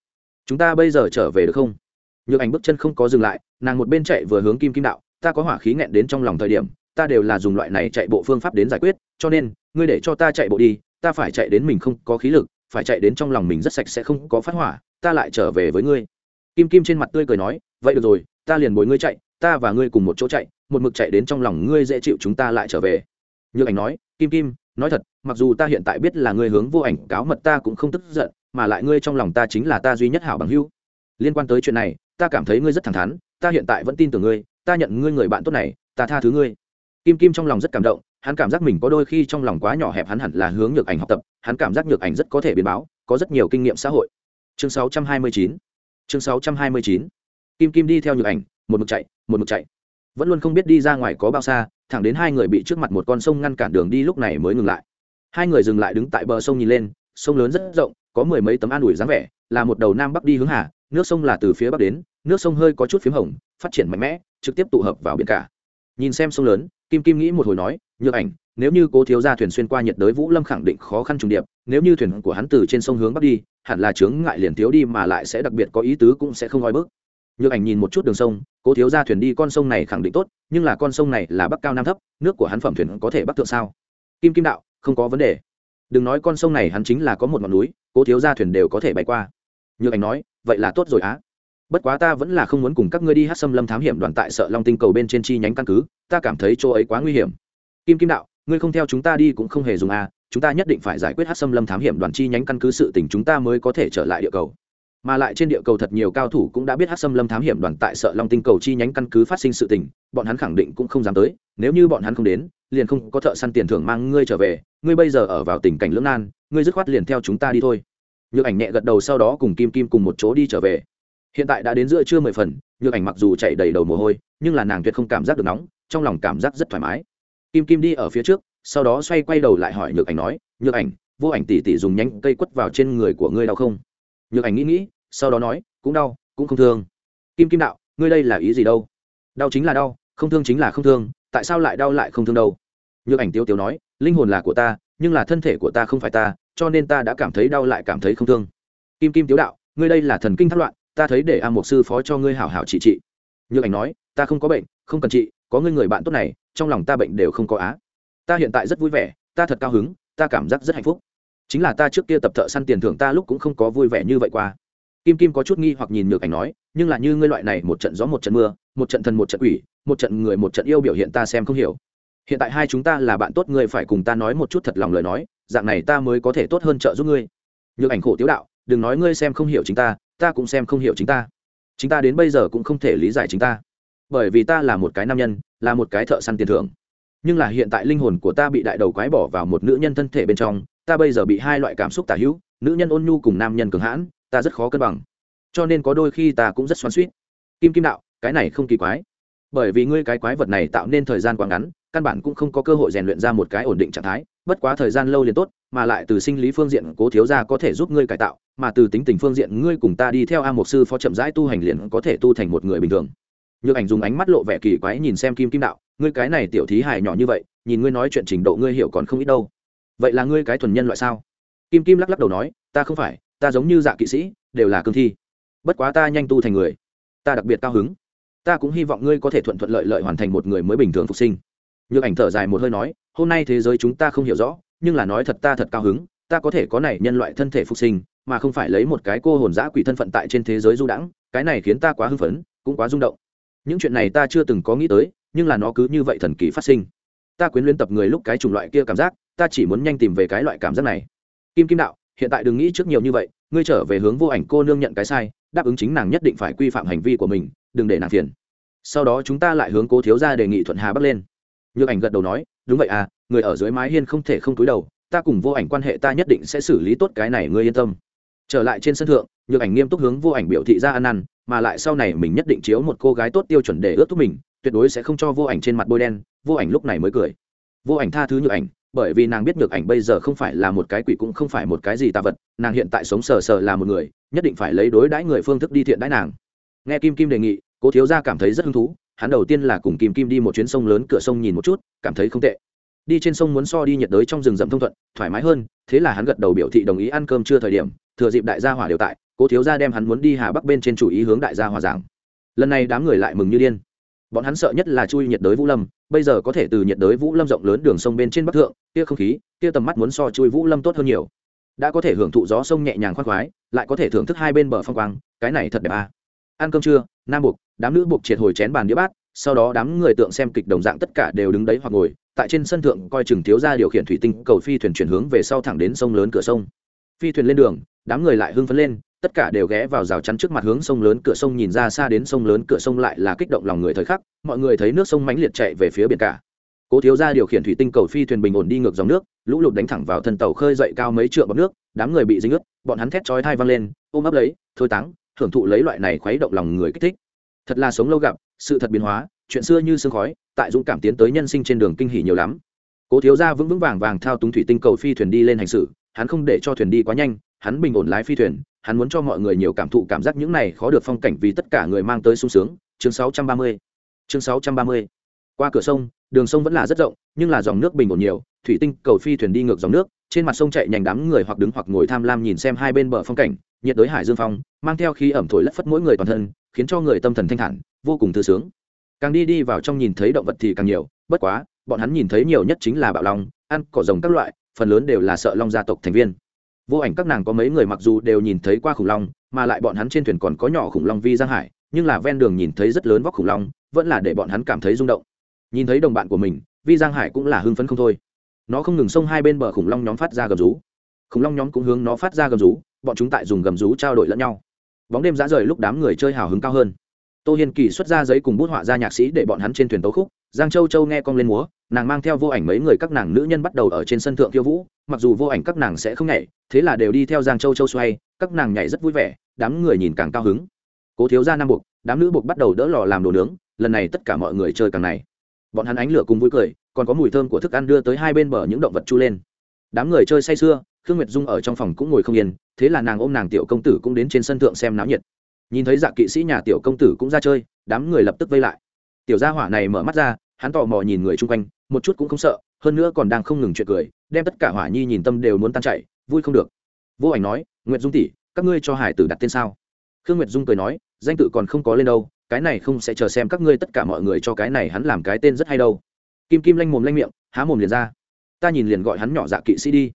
Chúng ta bây giờ trở về được không? Nhược ảnh bước chân không có dừng lại, nàng một bên chạy vừa hướng kim kim đạo, ta có hỏa khí nghẹn đến trong lòng thời điểm, ta đều là dùng loại này chạy bộ phương pháp đến giải quyết, cho nên, ngươi để cho ta chạy bộ đi, ta phải chạy đến mình không có khí lực, phải chạy đến trong lòng mình rất sạch sẽ không có phát hỏa, ta lại trở về với ngươi. Kim kim trên mặt tươi cười nói, vậy được rồi, ta liền bồi ngươi chạy, ta và ngươi cùng một chỗ chạy, một mực chạy đến trong lòng ngươi dễ chịu chúng ta lại trở về. Nhược ảnh nói, kim kim nói thật, mặc dù ta hiện tại biết là ngươi hướng vô ảnh cáo mật ta cũng không tức giận, mà lại ngươi trong lòng ta chính là ta duy nhất hảo bằng hữu. Liên quan tới chuyện này, ta cảm thấy ngươi rất thẳng thắn, ta hiện tại vẫn tin tưởng ngươi, ta nhận ngươi người bạn tốt này, ta tha thứ ngươi. Kim kim trong lòng rất cảm động, hắn cảm giác mình có đôi khi trong lòng quá nhỏ hẹp, hắn hẳn là hướng nhược ảnh học tập, hắn cảm giác nhược ảnh rất có thể biến báo, có rất nhiều kinh nghiệm xã hội. Chương 629 chương 629 kim kim đi theo nhược ảnh, một mực chạy, một mực chạy vẫn luôn không biết đi ra ngoài có bao xa, thẳng đến hai người bị trước mặt một con sông ngăn cản đường đi lúc này mới ngừng lại. Hai người dừng lại đứng tại bờ sông nhìn lên, sông lớn rất rộng, có mười mấy tấm an ủi dáng vẻ, là một đầu nam bắc đi hướng hà, nước sông là từ phía bắc đến, nước sông hơi có chút p h í m hồng, phát triển mạnh mẽ, trực tiếp tụ hợp vào biển cả. Nhìn xem sông lớn, kim kim nghĩ một hồi nói, nhược ảnh, nếu như cố thiếu ra thuyền xuyên qua nhiệt đới vũ lâm khẳng định khó khăn trùng điệp, nếu như thuyền của hắn từ trên sông hướng bắc đi, hẳn là chướng ngại liền thiếu đi mà lại sẽ đặc biệt có ý tứ cũng sẽ không oi bức nhược ảnh nhìn một chút đường sông, cố thiếu ra thuyền đi con sông này khẳng định tốt, nhưng là con sông này là bắc cao nam thấp, nước của hắn phẩm thuyền có thể bắc thượng sao? Kim kim đạo, không có vấn đề. Đừng nói con sông này hắn chính là có một ngọn núi, cố thiếu ra thuyền đều có thể bay qua. Nhược ảnh nói, vậy là tốt rồi á. Bất quá ta vẫn là không muốn cùng các ngươi đi hát xâm lâm thám hiểm đoàn tại sợ long tinh cầu bên trên chi nhánh căn cứ, ta cảm thấy chỗ ấy quá nguy hiểm. Kim kim đạo, ngươi không theo chúng ta đi cũng không hề dùng a chúng ta nhất định phải giải quyết hát xâm lâm thám hiểm đoàn chi nhánh căn cứ sự tình chúng ta mới có thể trở lại địa cầu mà lại trên địa cầu thật nhiều cao thủ cũng đã biết hát xâm lâm thám hiểm đoàn tại sợ long tinh cầu chi nhánh căn cứ phát sinh sự tình, bọn hắn khẳng định cũng không dám tới, nếu như bọn hắn không đến, liền không có thợ săn tiền thưởng mang ngươi trở về, ngươi bây giờ ở vào tình cảnh lưỡng nan, ngươi dứt khoát liền theo chúng ta đi thôi. Nhược ảnh nhẹ gật đầu sau đó cùng kim kim cùng một chỗ đi trở về. Hiện tại đã đến giữa trưa mười phần, nhược ảnh mặc dù chạy đầy đầu mồ hôi, nhưng là nàng tuyệt không cảm giác được nóng, trong lòng cảm giác rất thoải mái. Kim kim đi ở phía trước, sau đó xoay quay đầu lại hỏi nhược ảnh nói, nhược ảnh, vô ảnh tỉ tỉ dùng nhánh cây quất vào trên người của ngươi đau không? Nhược ảnh nghĩ nghĩ, sau đó nói, cũng đau, cũng không thương. Kim kim đạo, ngươi đây là ý gì đâu? Đau chính là đau, không thương chính là không thương, tại sao lại đau lại không thương đâu? Nhược ảnh tiêu tiêu nói, linh hồn là của ta, nhưng là thân thể của ta không phải ta, cho nên ta đã cảm thấy đau lại cảm thấy không thương. Kim kim tiếu đạo, ngươi đây là thần kinh thất loạn, ta thấy để a một sư phó cho ngươi hảo hảo trị trị. Nhược ảnh nói, ta không có bệnh, không cần trị, có ngươi người bạn tốt này, trong lòng ta bệnh đều không có á. Ta hiện tại rất vui vẻ, ta thật cao hứng, ta cảm giác rất hạnh phúc chính là ta trước kia tập thợ săn tiền thưởng ta lúc cũng không có vui vẻ như vậy qua. Kim kim có chút nghi hoặc nhìn nhược ảnh nói, nhưng là như ngươi loại này, một trận gió, một trận mưa, một trận thần, một trận quỷ, một trận người, một trận yêu biểu hiện ta xem không hiểu. Hiện tại hai chúng ta là bạn tốt, ngươi phải cùng ta nói một chút thật lòng lời nói, dạng này ta mới có thể tốt hơn trợ giúp ngươi. Nhược ảnh khổ tiếu đạo, đừng nói ngươi xem không hiểu chính ta ta cũng xem không hiểu chính ta. Chính ta đến bây giờ cũng không thể lý giải chính ta. Bởi vì ta là một cái nam nhân, là một cái thợ săn tiền thưởng. Nhưng là hiện tại linh hồn của ta bị đại đầu quái bỏ vào một nữ nhân thân thể bên trong ta bây giờ bị hai loại cảm xúc tả hữu, nữ nhân ôn nhu cùng nam nhân cường hãn, ta rất khó cân bằng. Cho nên có đôi khi ta cũng rất xoắn suýt kim kim đạo, cái này không kỳ quái. Bởi vì ngươi cái quái vật này tạo nên thời gian quá ngắn, căn bản cũng không có cơ hội rèn luyện ra một cái ổn định trạng thái, bất quá thời gian lâu liền tốt, mà lại từ sinh lý phương diện cố thiếu ra có thể giúp ngươi cải tạo, mà từ tính tình phương diện ngươi cùng ta đi theo a mục sư phó chậm rãi tu hành liền có thể tu thành một người bình thường. Nhược ảnh dùng ánh mắt lộ vẻ kỳ quái nhìn xem kim kim đạo, ngươi cái này tiểu thí hài nhỏ như vậy, nhìn ngươi nói chuyện trình độ ngươi hiểu còn không ít đâu vậy là ngươi cái thuần nhân loại sao? Kim kim lắc lắc đầu nói, ta không phải, ta giống như dạ kỵ sĩ, đều là cương thi. Bất quá ta nhanh tu thành người, ta đặc biệt cao hứng. Ta cũng hy vọng ngươi có thể thuận thuận lợi lợi hoàn thành một người mới bình thường phục sinh. Nhược ảnh thở dài một hơi nói, hôm nay thế giới chúng ta không hiểu rõ, nhưng là nói thật ta thật cao hứng, ta có thể có này nhân loại thân thể phục sinh, mà không phải lấy một cái cô hồn giã quỷ thân phận tại trên thế giới du đãng, cái này khiến ta quá hưng phấn, cũng quá rung động. Những chuyện này ta chưa từng có nghĩ tới, nhưng là nó cứ như vậy thần kỳ phát sinh. Ta quyến luyến tập người lúc cái chủng loại kia cảm giác ta chỉ muốn nhanh tìm về cái loại cảm giác này. Kim kim đạo, hiện tại đừng nghĩ trước nhiều như vậy, ngươi trở về hướng vô ảnh cô nương nhận cái sai, đáp ứng chính nàng nhất định phải quy phạm hành vi của mình, đừng để nàng phiền. Sau đó chúng ta lại hướng cố thiếu ra đề nghị thuận hà bắc lên. Nhược ảnh gật đầu nói, đúng vậy à người ở dưới mái hiên không thể không túi đầu, ta cùng vô ảnh quan hệ ta nhất định sẽ xử lý tốt cái này, ngươi yên tâm. Trở lại trên sân thượng, nhược ảnh nghiêm túc hướng vô ảnh biểu thị ra ăn ăn mà lại sau này mình nhất định chiếu một cô gái tốt tiêu chuẩn để ướt thúc mình, tuyệt đối sẽ không cho vô ảnh trên mặt bôi đen, vô ảnh lúc này mới cười. Vô ảnh tha thứ nhược ảnh bởi vì nàng biết nhược ảnh bây giờ không phải là một cái quỷ cũng không phải một cái gì tà vật, nàng hiện tại sống sờ sờ là một người, nhất định phải lấy đối đãi người phương thức đi thiện đãi nàng. Nghe kim kim đề nghị, cố thiếu gia cảm thấy rất hứng thú, hắn đầu tiên là cùng kim kim đi một chuyến sông lớn, cửa sông nhìn một chút, cảm thấy không tệ. Đi trên sông muốn so đi nhiệt đới trong rừng rậm thông thuận, thoải mái hơn, thế là hắn gật đầu biểu thị đồng ý ăn cơm chưa thời điểm, thừa dịp đại gia hỏa đều tại, cố thiếu gia đem hắn muốn đi hà bắc bên trên chủ ý hướng đại gia hòa giảng. Lần này đám người lại mừng như điên bọn hắn sợ nhất là chui nhiệt đới vũ lâm, bây giờ có thể từ nhiệt đới vũ lâm rộng lớn đường sông bên trên bắc thượng, kia không khí, kia tầm mắt muốn so chui vũ lâm tốt hơn nhiều. Đã có thể hưởng thụ gió sông nhẹ nhàng khoác khoái, lại có thể thưởng thức hai bên bờ phong quang, cái này thật đẹp à. ăn cơm trưa, nam buộc đám nữ buộc triệt hồi chén bàn đĩa bát, sau đó đám người tượng xem kịch đồng dạng tất cả đều đứng đấy hoặc ngồi, tại trên sân thượng coi chừng thiếu ra điều khiển thủy tinh, cầu phi thuyền chuyển hướng về sau thẳng đến sông lớn cửa sông. Phi thuyền lên đường, đám người lại hưng phấn lên tất cả đều ghé vào rào chắn trước mặt hướng sông lớn cửa sông nhìn ra xa đến sông lớn cửa sông lại là kích động lòng người thời khắc, mọi người thấy nước sông mãnh liệt chạy về phía biển cả. Cố thiếu gia điều khiển thủy tinh cầu phi thuyền bình ổn đi ngược dòng nước, lũ lụt đánh thẳng vào thân tàu khơi dậy cao mấy trượng bọc nước, đám người bị dính ướt, bọn hắn thét chói thai văng lên, ôm ấp lấy, thôi táng thưởng thụ lấy loại này khuấy động lòng người kích thích. Thật là sống lâu gặp, sự thật biến hóa, chuyện xưa như sương khói, tại dũng cảm tiến tới nhân sinh trên đường kinh hỉ nhiều lắm. Cố thiếu gia vững vững vàng vàng thao túng thủy tinh cầu phi thuyền đi lên hành xử, hắn không để cho thuyền đi quá nhanh, hắn bình ổn lái phi thuyền hắn muốn cho mọi người nhiều cảm thụ cảm giác những này khó được phong cảnh vì tất cả người mang tới sung sướng. Chương 630 chương 630 qua cửa sông, đường sông vẫn là rất rộng, nhưng là dòng nước bình ổn nhiều. Thủy tinh cầu phi thuyền đi ngược dòng nước, trên mặt sông chạy nhanh đám người hoặc đứng hoặc ngồi tham lam nhìn xem hai bên bờ phong cảnh. Nhiệt đới hải dương phong, mang theo khí ẩm thổi lất phất mỗi người toàn thân, khiến cho người tâm thần thanh thản, vô cùng thư sướng. Càng đi đi vào trong nhìn thấy động vật thì càng nhiều, bất quá, bọn hắn nhìn thấy nhiều nhất chính là bạo long, ăn cỏ rồng các loại, phần lớn đều là sợ long gia tộc thành viên vô ảnh các nàng có mấy người mặc dù đều nhìn thấy qua khủng long, mà lại bọn hắn trên thuyền còn có nhỏ khủng long vi giang hải, nhưng là ven đường nhìn thấy rất lớn vóc khủng long, vẫn là để bọn hắn cảm thấy rung động. Nhìn thấy đồng bạn của mình, vi giang hải cũng là hưng phấn không thôi. Nó không ngừng xông hai bên bờ khủng long nhóm phát ra gầm rú. Khủng long nhóm cũng hướng nó phát ra gầm rú, bọn chúng tại dùng gầm rú trao đổi lẫn nhau. Bóng đêm giá rời lúc đám người chơi hào hứng cao hơn. Tô hiên kỳ xuất ra giấy cùng bút họa ra nhạc sĩ để bọn hắn trên thuyền tấu khúc. Giang châu châu nghe con lên múa, nàng mang theo vô ảnh mấy người các nàng nữ nhân bắt đầu ở trên sân thượng khiêu vũ mặc dù vô ảnh các nàng sẽ không nhảy, thế là đều đi theo giang châu châu xoay, các nàng nhảy rất vui vẻ, đám người nhìn càng cao hứng. Cố thiếu ra nam buộc đám nữ buộc bắt đầu đỡ lò làm đồ nướng, lần này tất cả mọi người chơi càng này. Bọn hắn ánh lửa cùng vui cười, còn có mùi thơm của thức ăn đưa tới hai bên bờ những động vật chu lên. Đám người chơi say sưa, khương nguyệt dung ở trong phòng cũng ngồi không yên, thế là nàng ôm nàng tiểu công tử cũng đến trên sân thượng xem náo nhiệt. Nhìn thấy dạ kỵ sĩ nhà tiểu công tử cũng ra chơi, đám người lập tức vây lại. Tiểu gia hỏa này mở mắt ra, hắn tò mò nhìn người chung quanh, một chút cũng không sợ hơn nữa còn đang không ngừng chuyện cười, đem tất cả hỏa nhi nhìn tâm đều muốn tan chạy vui không được. Vô ảnh nói, nguyệt dung tỷ, các ngươi cho hải tử đặt tên sao? Khương nguyệt dung cười nói, danh tự còn không có lên đâu, cái này không sẽ chờ xem các ngươi tất cả mọi người cho cái này hắn làm cái tên rất hay đâu. Kim kim lanh mồm lanh miệng, há mồm liền ra. Ta nhìn liền gọi hắn nhỏ dạ kỵ sĩ đi.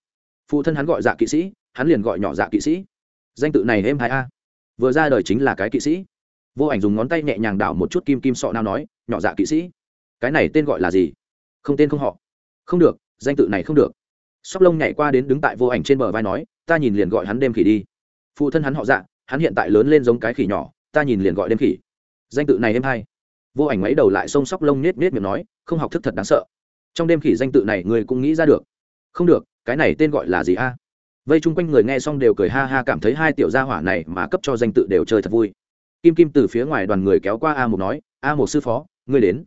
Phụ thân hắn gọi dạ kỵ sĩ, hắn liền gọi nhỏ dạ kỵ sĩ. Danh tự này êm hai a? Vừa ra đời chính là cái kỵ sĩ. Vô ảnh dùng ngón tay nhẹ nhàng đảo một chút kim kim sọ nào nói, nhỏ dạ kỵ sĩ, cái này tên gọi là gì? Không tên không họ không được, danh tự này không được. Sóc lông nhảy qua đến đứng tại vô ảnh trên bờ vai nói, ta nhìn liền gọi hắn đêm khỉ đi. Phụ thân hắn họ dạ hắn hiện tại lớn lên giống cái khỉ nhỏ, ta nhìn liền gọi đêm khỉ. Danh tự này êm hay. Vô ảnh ấy đầu lại sông sóc lông nết nết miệng nói, không học thức thật đáng sợ. Trong đêm khỉ danh tự này người cũng nghĩ ra được. Không được, cái này tên gọi là gì a? Vây chung quanh người nghe xong đều cười ha ha cảm thấy hai tiểu gia hỏa này mà cấp cho danh tự đều chơi thật vui. Kim kim từ phía ngoài đoàn người kéo qua a một nói, a một sư phó, ngươi đến.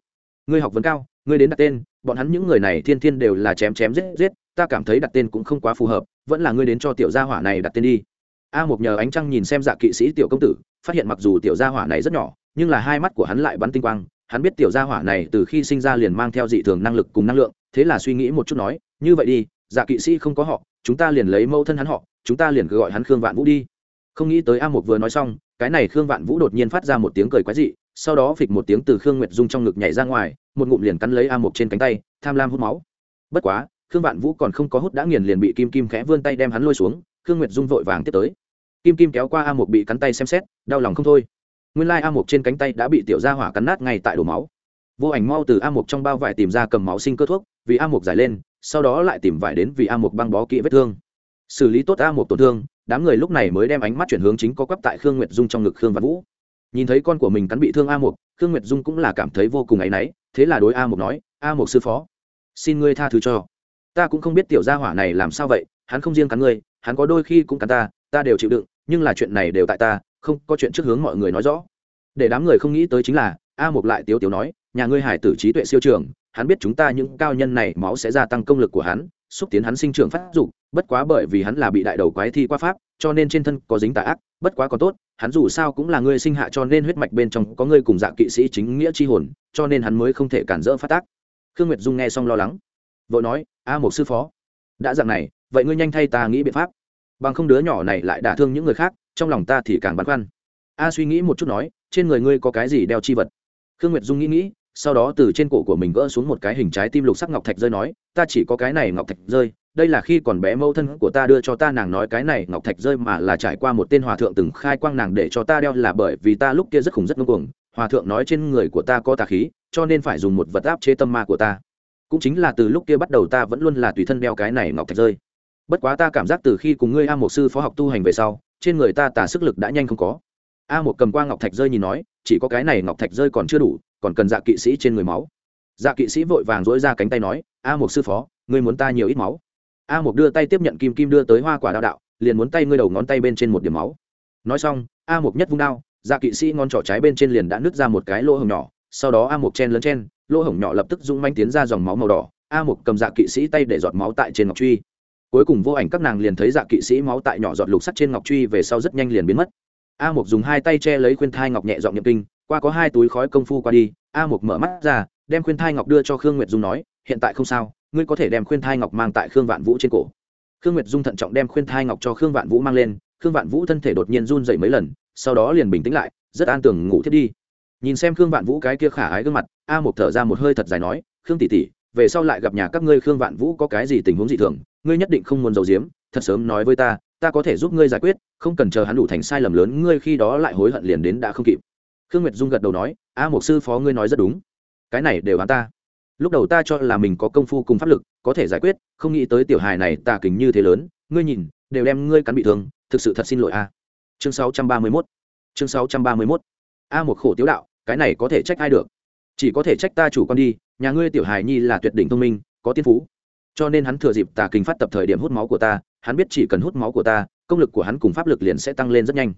Ngươi học vấn cao, ngươi đến đặt tên bọn hắn những người này thiên thiên đều là chém chém giết giết, ta cảm thấy đặt tên cũng không quá phù hợp, vẫn là ngươi đến cho tiểu gia hỏa này đặt tên đi. A một nhờ ánh trăng nhìn xem dạ kỵ sĩ tiểu công tử, phát hiện mặc dù tiểu gia hỏa này rất nhỏ, nhưng là hai mắt của hắn lại bắn tinh quang, hắn biết tiểu gia hỏa này từ khi sinh ra liền mang theo dị thường năng lực cùng năng lượng, thế là suy nghĩ một chút nói, như vậy đi dạ kỵ sĩ không có họ, chúng ta liền lấy mẫu thân hắn họ, chúng ta liền cứ gọi hắn khương vạn vũ đi. Không nghĩ tới a một vừa nói xong, cái này khương vạn vũ đột nhiên phát ra một tiếng cười quái dị, sau đó phịch một tiếng từ khương nguyệt dung trong ngực nhảy ra ngoài một ngụm liền cắn lấy a một trên cánh tay, tham lam hút máu. Bất quá, khương vạn vũ còn không có hút đã nghiền liền bị kim kim khẽ vươn tay đem hắn lôi xuống, khương nguyệt dung vội vàng tiếp tới. Kim kim kéo qua a một bị cắn tay xem xét, đau lòng không thôi. Nguyên lai a một trên cánh tay đã bị tiểu gia hỏa cắn nát ngay tại đổ máu. Vô ảnh mau từ a một trong bao vải tìm ra cầm máu sinh cơ thuốc, vì a một giải lên, sau đó lại tìm vải đến vì a một băng bó kỹ vết thương. Xử lý tốt a một tổn thương, đám người lúc này mới đem ánh mắt chuyển hướng chính có quắp tại khương nguyệt dung trong ngực khương văn vũ. Nhìn thấy con của mình cắn bị thương a một khương nguyệt dung cũng là cảm thấy vô cùng áy náy thế là đối a một nói, a một sư phó, xin ngươi tha thứ cho. Ta cũng không biết tiểu gia hỏa này làm sao vậy, hắn không riêng cắn ngươi, hắn có đôi khi cũng cắn ta ta đều chịu đựng, nhưng là chuyện này đều tại ta, không có chuyện trước hướng mọi người nói rõ. Để đám người không nghĩ tới chính là, a một lại tiếu tiếu nói, nhà ngươi hải tử trí tuệ siêu trường hắn biết chúng ta những cao nhân này máu sẽ gia tăng công lực của hắn, xúc tiến hắn sinh trưởng phát dục, bất quá bởi vì hắn là bị đại đầu quái thi qua pháp, cho nên trên thân có dính tà ác, bất quá còn tốt, hắn dù sao cũng là ngươi sinh hạ cho nên huyết mạch bên trong có ngươi cùng dạng kỵ sĩ chính nghĩa chi hồn, cho nên hắn mới không thể cản rỡ phát tác. Khương nguyệt dung nghe xong lo lắng vợ nói, a một sư phó, đã dạng này, vậy ngươi nhanh thay ta nghĩ biện pháp. Bằng không đứa nhỏ này lại đả thương những người khác, trong lòng ta thì càng băn khoăn. A suy nghĩ một chút nói, trên người ngươi có cái gì đeo chi vật? Khương nguyệt dung nghĩ nghĩ sau đó từ trên cổ của mình gỡ xuống một cái hình trái tim lục sắc ngọc thạch rơi nói, ta chỉ có cái này ngọc thạch rơi, đây là khi còn bé mẫu thân của ta đưa cho ta, nàng nói cái này ngọc thạch rơi mà là trải qua một tên hòa thượng từng khai quang nàng để cho ta đeo là bởi vì ta lúc kia rất khủng rất ngưng cuồng, hòa thượng nói trên người của ta có tà khí, cho nên phải dùng một vật áp chế tâm ma của ta. Cũng chính là từ lúc kia bắt đầu ta vẫn luôn là tùy thân đeo cái này ngọc thạch rơi. Bất quá ta cảm giác từ khi cùng ngươi a một sư phó học tu hành về sau, trên người ta tà sức lực đã nhanh không có. A một cầm qua ngọc thạch rơi nhìn nói, chỉ có cái này ngọc thạch rơi còn chưa đủ còn cần dạ kỵ sĩ trên người máu. Dạ kỵ sĩ vội vàng dỗi ra cánh tay nói, a một sư phó, ngươi muốn ta nhiều ít máu? A một đưa tay tiếp nhận kim kim đưa tới hoa quả đạo đạo, liền muốn tay ngươi đầu ngón tay bên trên một điểm máu. Nói xong, a một nhất vung đao dạ kỵ sĩ ngón trỏ trái bên trên liền đã nứt ra một cái lỗ hồng nhỏ, sau đó a một chen lấn chen, lỗ hổng nhỏ lập tức rung manh tiến ra dòng máu màu đỏ, a một cầm dạ kỵ sĩ tay để giọt máu tại trên ngọc truy. Cuối cùng vô ảnh các nàng liền thấy dạ kỵ sĩ máu tại nhỏ giọt lục sắt trên ngọc truy về sau rất nhanh liền biến mất. A một dùng hai tay che lấy khuyên thai ngọc nhẹ giọng nhậm kinh qua có hai túi khói công phu qua đi, a Mục mở mắt ra, đem khuyên thai ngọc đưa cho khương nguyệt dung nói, hiện tại không sao, ngươi có thể đem khuyên thai ngọc mang tại khương vạn vũ trên cổ. Khương nguyệt dung thận trọng đem khuyên thai ngọc cho khương vạn vũ mang lên, khương vạn vũ thân thể đột nhiên run dậy mấy lần, sau đó liền bình tĩnh lại, rất an tưởng ngủ thiết đi. Nhìn xem khương vạn vũ cái kia khả ái gương mặt, a Mục thở ra một hơi thật dài nói, khương tỷ tỷ, về sau lại gặp nhà các ngươi khương vạn vũ có cái gì tình huống dị thường, ngươi nhất định không muốn giấu giếm, thật sớm nói với ta ta có thể giúp ngươi giải quyết, không cần chờ hắn đủ thành sai lầm lớn, ngươi khi đó lại hối hận liền đến đã không kịp khương nguyệt dung gật đầu nói, a một sư phó ngươi nói rất đúng. Cái này đều hắn ta. Lúc đầu ta cho là mình có công phu cùng pháp lực, có thể giải quyết, không nghĩ tới tiểu hài này tà kính như thế lớn, ngươi nhìn, đều đem ngươi cắn bị thương, thực sự thật xin lỗi a. Chương 631 chương 631 a một khổ tiếu đạo, cái này có thể trách ai được? Chỉ có thể trách ta chủ con đi, nhà ngươi tiểu hài nhi là tuyệt đỉnh thông minh, có tiên phú. Cho nên hắn thừa dịp tà kinh phát tập thời điểm hút máu của ta, hắn biết chỉ cần hút máu của ta, công lực của hắn cùng pháp lực liền sẽ tăng lên rất nhanh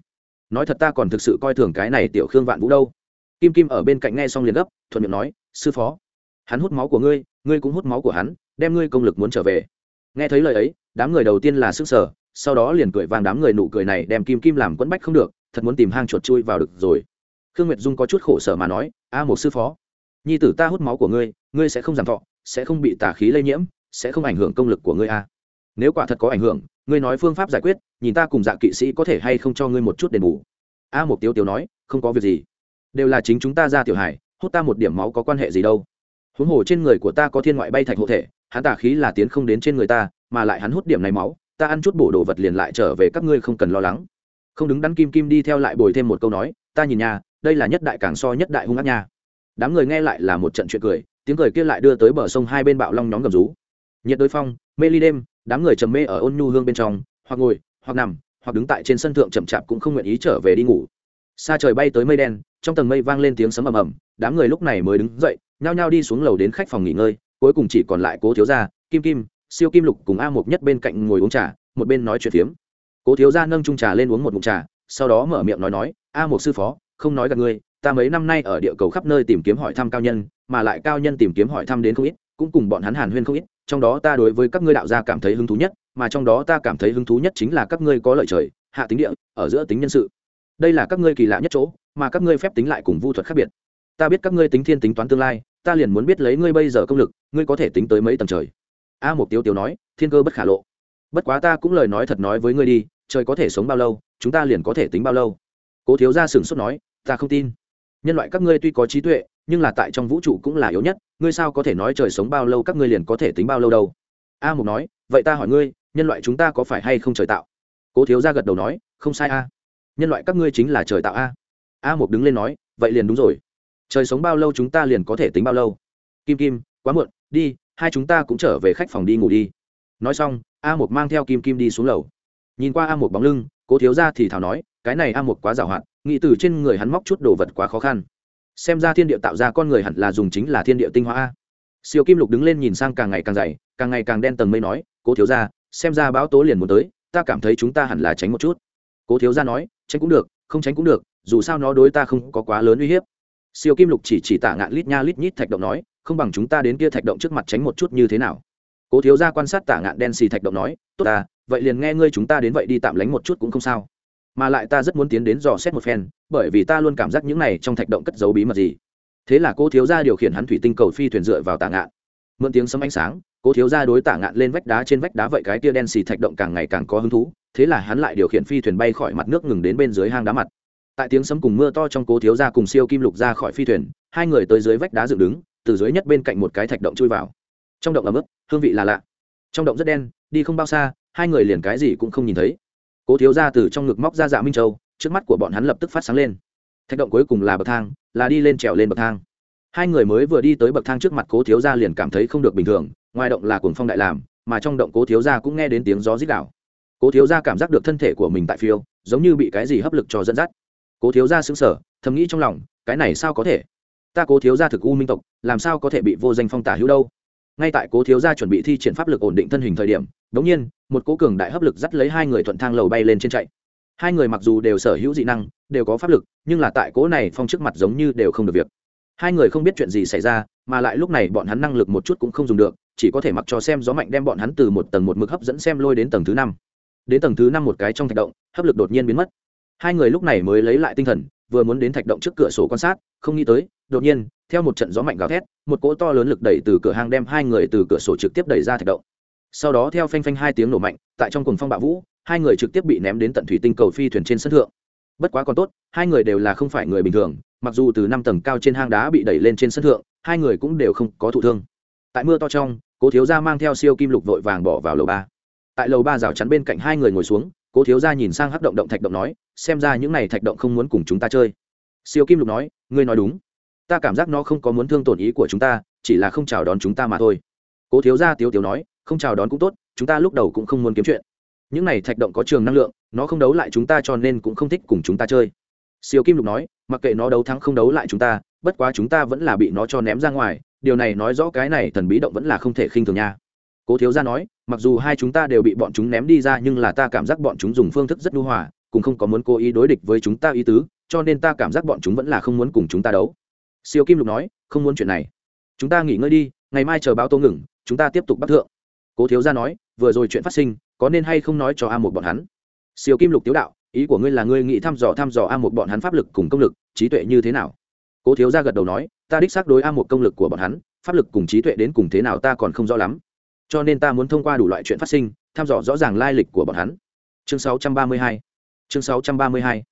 nói thật ta còn thực sự coi thường cái này tiểu khương vạn vũ đâu. Kim kim ở bên cạnh nghe xong liền gấp, thuận miệng nói, sư phó, hắn hút máu của ngươi ngươi cũng hút máu của hắn, đem ngươi công lực muốn trở về. Nghe thấy lời ấy, đám người đầu tiên là sức sở sau đó liền cười vàng đám người nụ cười này đem kim kim làm quẫn bách không được, thật muốn tìm hang chuột chui vào được rồi. Khương nguyệt dung có chút khổ sở mà nói, a một sư phó, nhi tử ta hút máu của ngươi ngươi sẽ không giảm thọ, sẽ không bị tà khí lây nhiễm, sẽ không ảnh hưởng công lực của ngươi a. Nếu quả thật có ảnh hưởng ngươi nói phương pháp giải quyết, nhìn ta cùng dạ kỵ sĩ có thể hay không cho ngươi một chút đền bù. A một tiêu tiêu nói, không có việc gì. Đều là chính chúng ta ra tiểu hải hút ta một điểm máu có quan hệ gì đâu. Huống hồ trên người của ta có thiên ngoại bay thạch hộ thể, hắn tà khí là tiến không đến trên người ta, mà lại hắn hút điểm này máu, ta ăn chút bổ đồ vật liền lại trở về, các ngươi không cần lo lắng. Không đứng đắn kim kim đi theo lại bồi thêm một câu nói, ta nhìn nhà đây là nhất đại càng so nhất đại hung ác nha. Đám người nghe lại là một trận chuyện cười, tiếng cười kia lại đưa tới bờ sông hai bên bạo long nhóm gầm rú. Nhiệt đối phong, mê ly đêm đám người trầm mê ở ôn nhu hương bên trong, hoặc ngồi, hoặc nằm, hoặc đứng tại trên sân thượng chậm chạp cũng không nguyện ý trở về đi ngủ. Xa trời bay tới mây đen, trong tầng mây vang lên tiếng sấm ầm ầm, đám người lúc này mới đứng dậy, nhao nhao đi xuống lầu đến khách phòng nghỉ ngơi, cuối cùng chỉ còn lại cố thiếu gia, kim kim, siêu kim lục cùng a mục nhất bên cạnh ngồi uống trà, một bên nói chuyện phiếm. Cố thiếu gia nâng trung trà lên uống một mục trà, sau đó mở miệng nói nói, a mục sư phó, không nói gặp ngươi, ta mấy năm nay ở địa cầu khắp nơi tìm kiếm hỏi thăm cao nhân, mà lại cao nhân tìm kiếm hỏi thăm đến không ít, cũng cùng bọn hắn hàn huyên không ít trong đó ta đối với các ngươi đạo gia cảm thấy hứng thú nhất, mà trong đó ta cảm thấy hứng thú nhất chính là các ngươi có lợi trời, hạ tính địa, ở giữa tính nhân sự. Đây là các ngươi kỳ lạ nhất chỗ, mà các ngươi phép tính lại cùng vu thuật khác biệt. Ta biết các ngươi tính thiên tính toán tương lai, ta liền muốn biết lấy ngươi bây giờ công lực, ngươi có thể tính tới mấy tầng trời. A một tiêu tiêu nói, thiên cơ bất khả lộ. Bất quá ta cũng lời nói thật nói với ngươi đi, trời có thể sống bao lâu, chúng ta liền có thể tính bao lâu. Cố thiếu gia sửng sốt nói, ta không tin. Nhân loại các ngươi tuy có trí tuệ nhưng là tại trong vũ trụ cũng là yếu nhất, ngươi sao có thể nói trời sống bao lâu các ngươi liền có thể tính bao lâu đâu? A mục nói, vậy ta hỏi ngươi, nhân loại chúng ta có phải hay không trời tạo? Cố thiếu gia gật đầu nói, không sai a. Nhân loại các ngươi chính là trời tạo a. A mục đứng lên nói, vậy liền đúng rồi. Trời sống bao lâu chúng ta liền có thể tính bao lâu? Kim kim, quá muộn, đi, hai chúng ta cũng trở về khách phòng đi ngủ đi. Nói xong, a một mang theo kim kim đi xuống lầu. Nhìn qua a một bóng lưng, cố thiếu ra thì thảo nói, cái này a một quá giàu hạn, nghĩ từ trên người hắn móc chút đồ vật quá khó khăn xem ra thiên địa tạo ra con người hẳn là dùng chính là thiên địa tinh hoa. A siêu kim lục đứng lên nhìn sang càng ngày càng dày, càng ngày càng đen tầng mây nói, cố thiếu ra xem ra bão tố liền muốn tới, ta cảm thấy chúng ta hẳn là tránh một chút. Cố thiếu ra nói, tránh cũng được, không tránh cũng được, dù sao nó đối ta không có quá lớn uy hiếp. Siêu kim lục chỉ chỉ tạ ngạn lít nha lít nhít thạch động nói, không bằng chúng ta đến kia thạch động trước mặt tránh một chút như thế nào. Cố thiếu ra quan sát tạ ngạn đen xì thạch động nói, tốt ta, vậy liền nghe ngươi chúng ta đến vậy đi tạm lánh một chút cũng không sao mà lại ta rất muốn tiến đến dò xét một phen, bởi vì ta luôn cảm giác những này trong thạch động cất giấu bí mật gì. Thế là cô thiếu gia điều khiển hắn thủy tinh cầu phi thuyền dựa vào tà ngạn. Mượn tiếng sấm ánh sáng cô thiếu gia đối tà ngạn lên vách đá trên vách đá vậy cái tia đen xì thạch động càng ngày càng có hứng thú, thế là hắn lại điều khiển phi thuyền bay khỏi mặt nước ngừng đến bên dưới hang đá mặt. Tại tiếng sấm cùng mưa to trong cố thiếu gia cùng siêu kim lục ra khỏi phi thuyền, hai người tới dưới vách đá dựng đứng, từ dưới nhất bên cạnh một cái thạch động chui vào. Trong động ấm ức, hương vị là lạ. Trong động rất đen, đi không bao xa, hai người liền cái gì cũng không nhìn thấy cố thiếu ra từ trong ngực móc ra dạ minh châu, trước mắt của bọn hắn lập tức phát sáng lên. Thạch động cuối cùng là bậc thang, là đi lên trèo lên bậc thang. Hai người mới vừa đi tới bậc thang trước mặt cố thiếu ra liền cảm thấy không được bình thường, ngoài động là cuồng phong đại làm, mà trong động cố thiếu ra cũng nghe đến tiếng gió rít đảo cố thiếu ra cảm giác được thân thể của mình tại phiêu, giống như bị cái gì hấp lực cho dẫn dắt. Cố thiếu ra xứng sở thầm nghĩ trong lòng, cái này sao có thể? Ta cố thiếu ra thực u minh tộc, làm sao có thể bị vô danh phong tả hữu đâu? Ngay tại cố thiếu gia chuẩn bị thi triển pháp lực ổn định thân hình thời điểm, đống nhiên, một cố cường đại hấp lực dắt lấy hai người thuận thang lầu bay lên trên chạy. Hai người mặc dù đều sở hữu dị năng, đều có pháp lực, nhưng là tại cố này phong trước mặt giống như đều không được việc. Hai người không biết chuyện gì xảy ra, mà lại lúc này bọn hắn năng lực một chút cũng không dùng được, chỉ có thể mặc cho xem gió mạnh đem bọn hắn từ một tầng một mực hấp dẫn xem lôi đến tầng thứ năm. Đến tầng thứ năm một cái trong thạch động, hấp lực đột nhiên biến mất. Hai người lúc này mới lấy lại tinh thần, vừa muốn đến thạch động trước cửa sổ quan sát, không nghĩ tới, đột nhiên theo một trận gió mạnh gào thét, một cỗ to lớn lực đẩy từ cửa hàng đem hai người từ cửa sổ trực tiếp đẩy ra thạch động. Sau đó theo phanh phanh hai tiếng nổ mạnh, tại trong cùng phong bạo vũ, hai người trực tiếp bị ném đến tận thủy tinh cầu phi thuyền trên sân thượng. Bất quá còn tốt, hai người đều là không phải người bình thường, mặc dù từ năm tầng cao trên hang đá bị đẩy lên trên sân thượng, hai người cũng đều không có thụ thương. Tại mưa to trong, cố thiếu gia mang theo siêu kim lục vội vàng bỏ vào lầu ba. Tại lầu ba rào chắn bên cạnh hai người ngồi xuống, cố thiếu gia nhìn sang hắc động động thạch động nói, xem ra những này thạch động không muốn cùng chúng ta chơi. Siêu kim lục nói, ngươi nói đúng ta cảm giác nó không có muốn thương tổn ý của chúng ta, chỉ là không chào đón chúng ta mà thôi. Cố thiếu gia tiếu tiếu nói, không chào đón cũng tốt, chúng ta lúc đầu cũng không muốn kiếm chuyện. Những này thạch động có trường năng lượng, nó không đấu lại chúng ta cho nên cũng không thích cùng chúng ta chơi. Siêu kim lục nói, mặc kệ nó đấu thắng không đấu lại chúng ta, bất quá chúng ta vẫn là bị nó cho ném ra ngoài, điều này nói rõ cái này thần bí động vẫn là không thể khinh thường nha. Cố thiếu gia nói, mặc dù hai chúng ta đều bị bọn chúng ném đi ra nhưng là ta cảm giác bọn chúng dùng phương thức rất nhu hòa, cũng không có muốn cố ý đối địch với chúng ta ý tứ, cho nên ta cảm giác bọn chúng vẫn là không muốn cùng chúng ta đấu siêu kim lục nói, không muốn chuyện này. Chúng ta nghỉ ngơi đi, ngày mai chờ báo tô ngừng, chúng ta tiếp tục bắt thượng. Cố thiếu gia nói, vừa rồi chuyện phát sinh, có nên hay không nói cho a một bọn hắn? Siêu kim lục tiếu đạo, ý của ngươi là ngươi nghĩ thăm dò thăm dò a một bọn hắn pháp lực cùng công lực, trí tuệ như thế nào? Cố thiếu gia gật đầu nói, ta đích xác đối a một công lực của bọn hắn, pháp lực cùng trí tuệ đến cùng thế nào ta còn không rõ lắm. Cho nên ta muốn thông qua đủ loại chuyện phát sinh, thăm dò rõ ràng lai lịch của bọn hắn. Chương 632 chương 632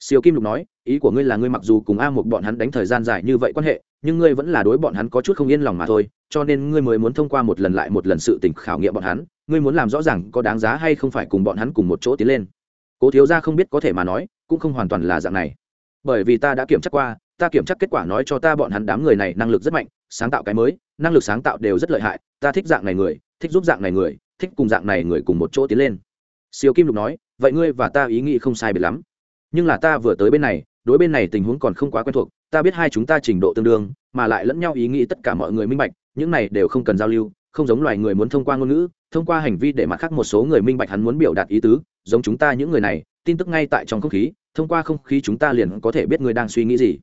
siêu kim lục nói, ý của ngươi là ngươi mặc dù cùng a một bọn hắn đánh thời gian dài như vậy quan hệ, nhưng ngươi vẫn là đối bọn hắn có chút không yên lòng mà thôi, cho nên ngươi mới muốn thông qua một lần lại một lần sự tình khảo nghiệm bọn hắn, ngươi muốn làm rõ ràng có đáng giá hay không phải cùng bọn hắn cùng một chỗ tiến lên. Cố thiếu gia không biết có thể mà nói, cũng không hoàn toàn là dạng này. Bởi vì ta đã kiểm tra qua, ta kiểm tra kết quả nói cho ta bọn hắn đám người này năng lực rất mạnh, sáng tạo cái mới, năng lực sáng tạo đều rất lợi hại, ta thích dạng này người, thích giúp dạng này người, thích cùng dạng này người cùng một chỗ tiến lên. Siêu kim lục nói, vậy ngươi và ta ý nghĩ không sai biệt lắm nhưng là ta vừa tới bên này, đối bên này tình huống còn không quá quen thuộc, ta biết hai chúng ta trình độ tương đương, mà lại lẫn nhau ý nghĩ tất cả mọi người minh bạch, những này đều không cần giao lưu, không giống loài người muốn thông qua ngôn ngữ, thông qua hành vi để mặt khác một số người minh bạch hắn muốn biểu đạt ý tứ, giống chúng ta những người này, tin tức ngay tại trong không khí, thông qua không khí chúng ta liền có thể biết người đang suy nghĩ gì.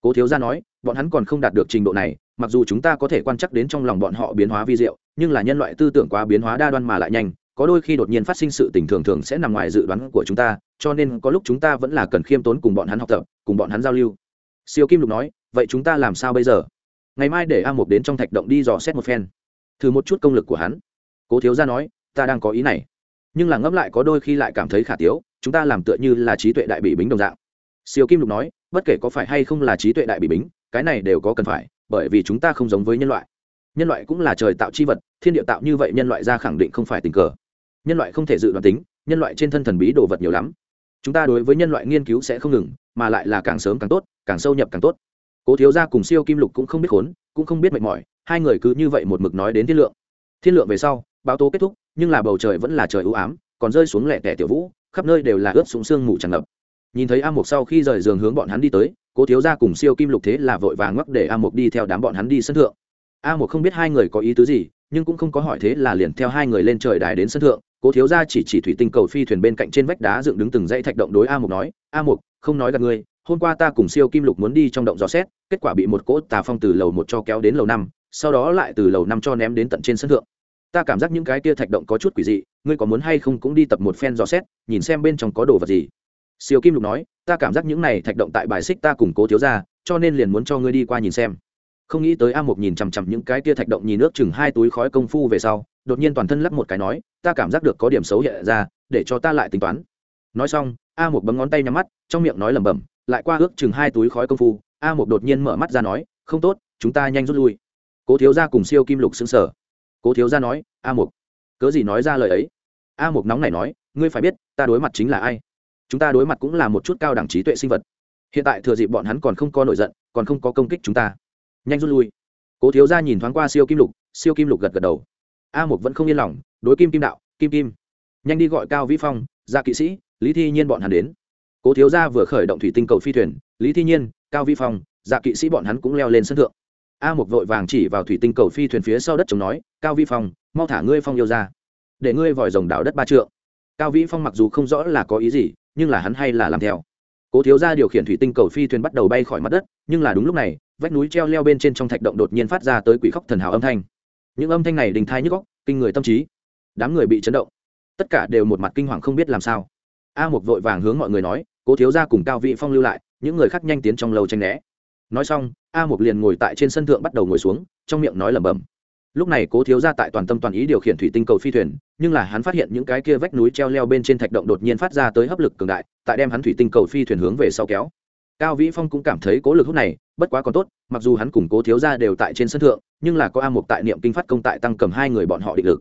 Cố thiếu gia nói, bọn hắn còn không đạt được trình độ này, mặc dù chúng ta có thể quan chắc đến trong lòng bọn họ biến hóa vi diệu, nhưng là nhân loại tư tưởng quá biến hóa đa đoan mà lại nhanh có đôi khi đột nhiên phát sinh sự tình thường thường sẽ nằm ngoài dự đoán của chúng ta, cho nên có lúc chúng ta vẫn là cần khiêm tốn cùng bọn hắn học tập, cùng bọn hắn giao lưu. Siêu kim lục nói, vậy chúng ta làm sao bây giờ? Ngày mai để a một đến trong thạch động đi dò xét một phen. Thử một chút công lực của hắn. Cố thiếu gia nói, ta đang có ý này. Nhưng là ngẫm lại có đôi khi lại cảm thấy khả tiếu, chúng ta làm tựa như là trí tuệ đại bị bính đồng dạng. Siêu kim lục nói, bất kể có phải hay không là trí tuệ đại bị bính, cái này đều có cần phải, bởi vì chúng ta không giống với nhân loại. Nhân loại cũng là trời tạo chi vật, thiên địa tạo như vậy nhân loại ra khẳng định không phải tình cờ nhân loại không thể dự đoán tính, nhân loại trên thân thần bí đồ vật nhiều lắm. Chúng ta đối với nhân loại nghiên cứu sẽ không ngừng, mà lại là càng sớm càng tốt, càng sâu nhập càng tốt. Cố thiếu gia cùng siêu kim lục cũng không biết khốn, cũng không biết mệt mỏi, hai người cứ như vậy một mực nói đến thiên lượng. Thiên lượng về sau, báo tố kết thúc, nhưng là bầu trời vẫn là trời ưu ám, còn rơi xuống lẻ tẻ tiểu vũ, khắp nơi đều là ướt súng sương mù tràn ngập. Nhìn thấy a mục sau khi rời giường hướng bọn hắn đi tới, cố thiếu gia cùng siêu kim lục thế là vội vàng ngoắc để a mục đi theo đám bọn hắn đi sân thượng. A mục không biết hai người có ý tứ gì, nhưng cũng không có hỏi thế là liền theo hai người lên trời đài đến sân thượng cố thiếu gia chỉ chỉ thủy tinh cầu phi thuyền bên cạnh trên vách đá dựng đứng từng dãy thạch động đối a mục nói, a mục, không nói gặp ngươi, hôm qua ta cùng siêu kim lục muốn đi trong động gió xét, kết quả bị một cỗ tà phong từ lầu một cho kéo đến lầu năm, sau đó lại từ lầu năm cho ném đến tận trên sân thượng. Ta cảm giác những cái tia thạch động có chút quỷ dị, ngươi có muốn hay không cũng đi tập một phen dò xét, nhìn xem bên trong có đồ vật gì. Siêu kim lục nói, ta cảm giác những này thạch động tại bài xích ta cùng cố thiếu ra cho nên liền muốn cho ngươi đi qua nhìn xem không nghĩ tới a một nhìn chằm chằm những cái tia thạch động nhìn nước chừng hai túi khói công phu về sau, đột nhiên toàn thân lắp một cái nói, ta cảm giác được có điểm xấu hiện ra, để cho ta lại tính toán. Nói xong, a một bấm ngón tay nhắm mắt, trong miệng nói lẩm bẩm, lại qua ước chừng hai túi khói công phu, a một đột nhiên mở mắt ra nói, không tốt, chúng ta nhanh rút lui. Cố thiếu gia cùng siêu kim lục xứng sở. Cố thiếu gia nói, a một cớ gì nói ra lời ấy? A một nóng này nói, ngươi phải biết, ta đối mặt chính là ai? Chúng ta đối mặt cũng là một chút cao đẳng trí tuệ sinh vật. Hiện tại thừa dịp bọn hắn còn không có nổi giận, còn không có công kích chúng ta nhanh rút lui. Cố thiếu gia nhìn thoáng qua siêu kim lục, siêu kim lục gật gật đầu. A Mục vẫn không yên lòng, đối kim kim đạo, kim kim. Nhanh đi gọi cao vĩ phong ra kỵ sĩ, lý thi nhiên bọn hắn đến. Cố thiếu gia vừa khởi động thủy tinh cầu phi thuyền, lý thi nhiên, cao vĩ phong dạ kỵ sĩ bọn hắn cũng leo lên sân thượng. A một vội vàng chỉ vào thủy tinh cầu phi thuyền phía sau đất chống nói, cao vĩ phong, mau thả ngươi phong yêu ra. Để ngươi vòi rồng đảo đất ba trượng. Cao vĩ phong mặc dù không rõ là có ý gì, nhưng là hắn hay là làm theo. Cố thiếu gia điều khiển thủy tinh cầu phi thuyền bắt đầu bay khỏi mặt đất, nhưng là đúng lúc này vách núi treo leo bên trên trong thạch động đột nhiên phát ra tới quỷ khóc thần hào âm thanh. Những âm thanh này đình thai nhức góc kinh người tâm trí. Đám người bị chấn động. Tất cả đều một mặt kinh hoàng không biết làm sao. A một vội vàng hướng mọi người nói, cố thiếu gia cùng cao vị phong lưu lại, những người khác nhanh tiến trong lầu tranh né. Nói xong, a một liền ngồi tại trên sân thượng bắt đầu ngồi xuống, trong miệng nói lẩm bẩm. Lúc này cố thiếu gia tại toàn tâm toàn ý điều khiển thủy tinh cầu phi thuyền, nhưng là hắn phát hiện những cái kia vách núi treo leo bên trên thạch động đột nhiên phát ra tới hấp lực cường đại, tại đem hắn thủy tinh cầu phi thuyền hướng về sau kéo cao vĩ phong cũng cảm thấy cố lực hút này bất quá còn tốt, mặc dù hắn cùng cố thiếu gia đều tại trên sân thượng, nhưng là có a một tại niệm kinh phát công tại tăng cầm hai người bọn họ định lực.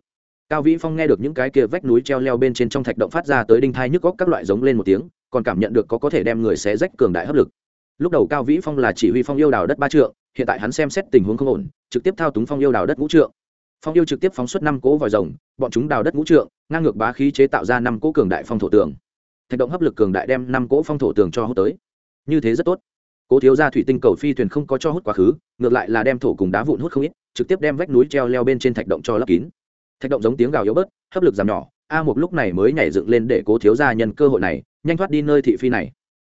Cao vĩ phong nghe được những cái kia vách núi treo leo bên trên trong thạch động phát ra tới đinh thai nhức góc các loại giống lên một tiếng, còn cảm nhận được có có thể đem người xé rách cường đại hấp lực. Lúc đầu cao vĩ phong là chỉ huy phong yêu đào đất ba trượng, hiện tại hắn xem xét tình huống không ổn, trực tiếp thao túng phong yêu đào đất ngũ trượng. Phong yêu trực tiếp phóng xuất năm cỗ vòi rồng, bọn chúng đào đất ngũ trượng, ngang ngược bá khí chế tạo ra năm cỗ cường đại phong thổ tường. Thạch động hấp lực cường đại đem năm cỗ phong thổ tường cho hút tới như thế rất tốt. Cố thiếu gia thủy tinh cầu phi thuyền không có cho hút quá khứ, ngược lại là đem thổ cùng đá vụn hút không ít, trực tiếp đem vách núi treo leo bên trên thạch động cho lấp kín. Thạch động giống tiếng gào yếu bớt, hấp lực giảm nhỏ, a một lúc này mới nhảy dựng lên để cố thiếu gia nhân cơ hội này, nhanh thoát đi nơi thị phi này.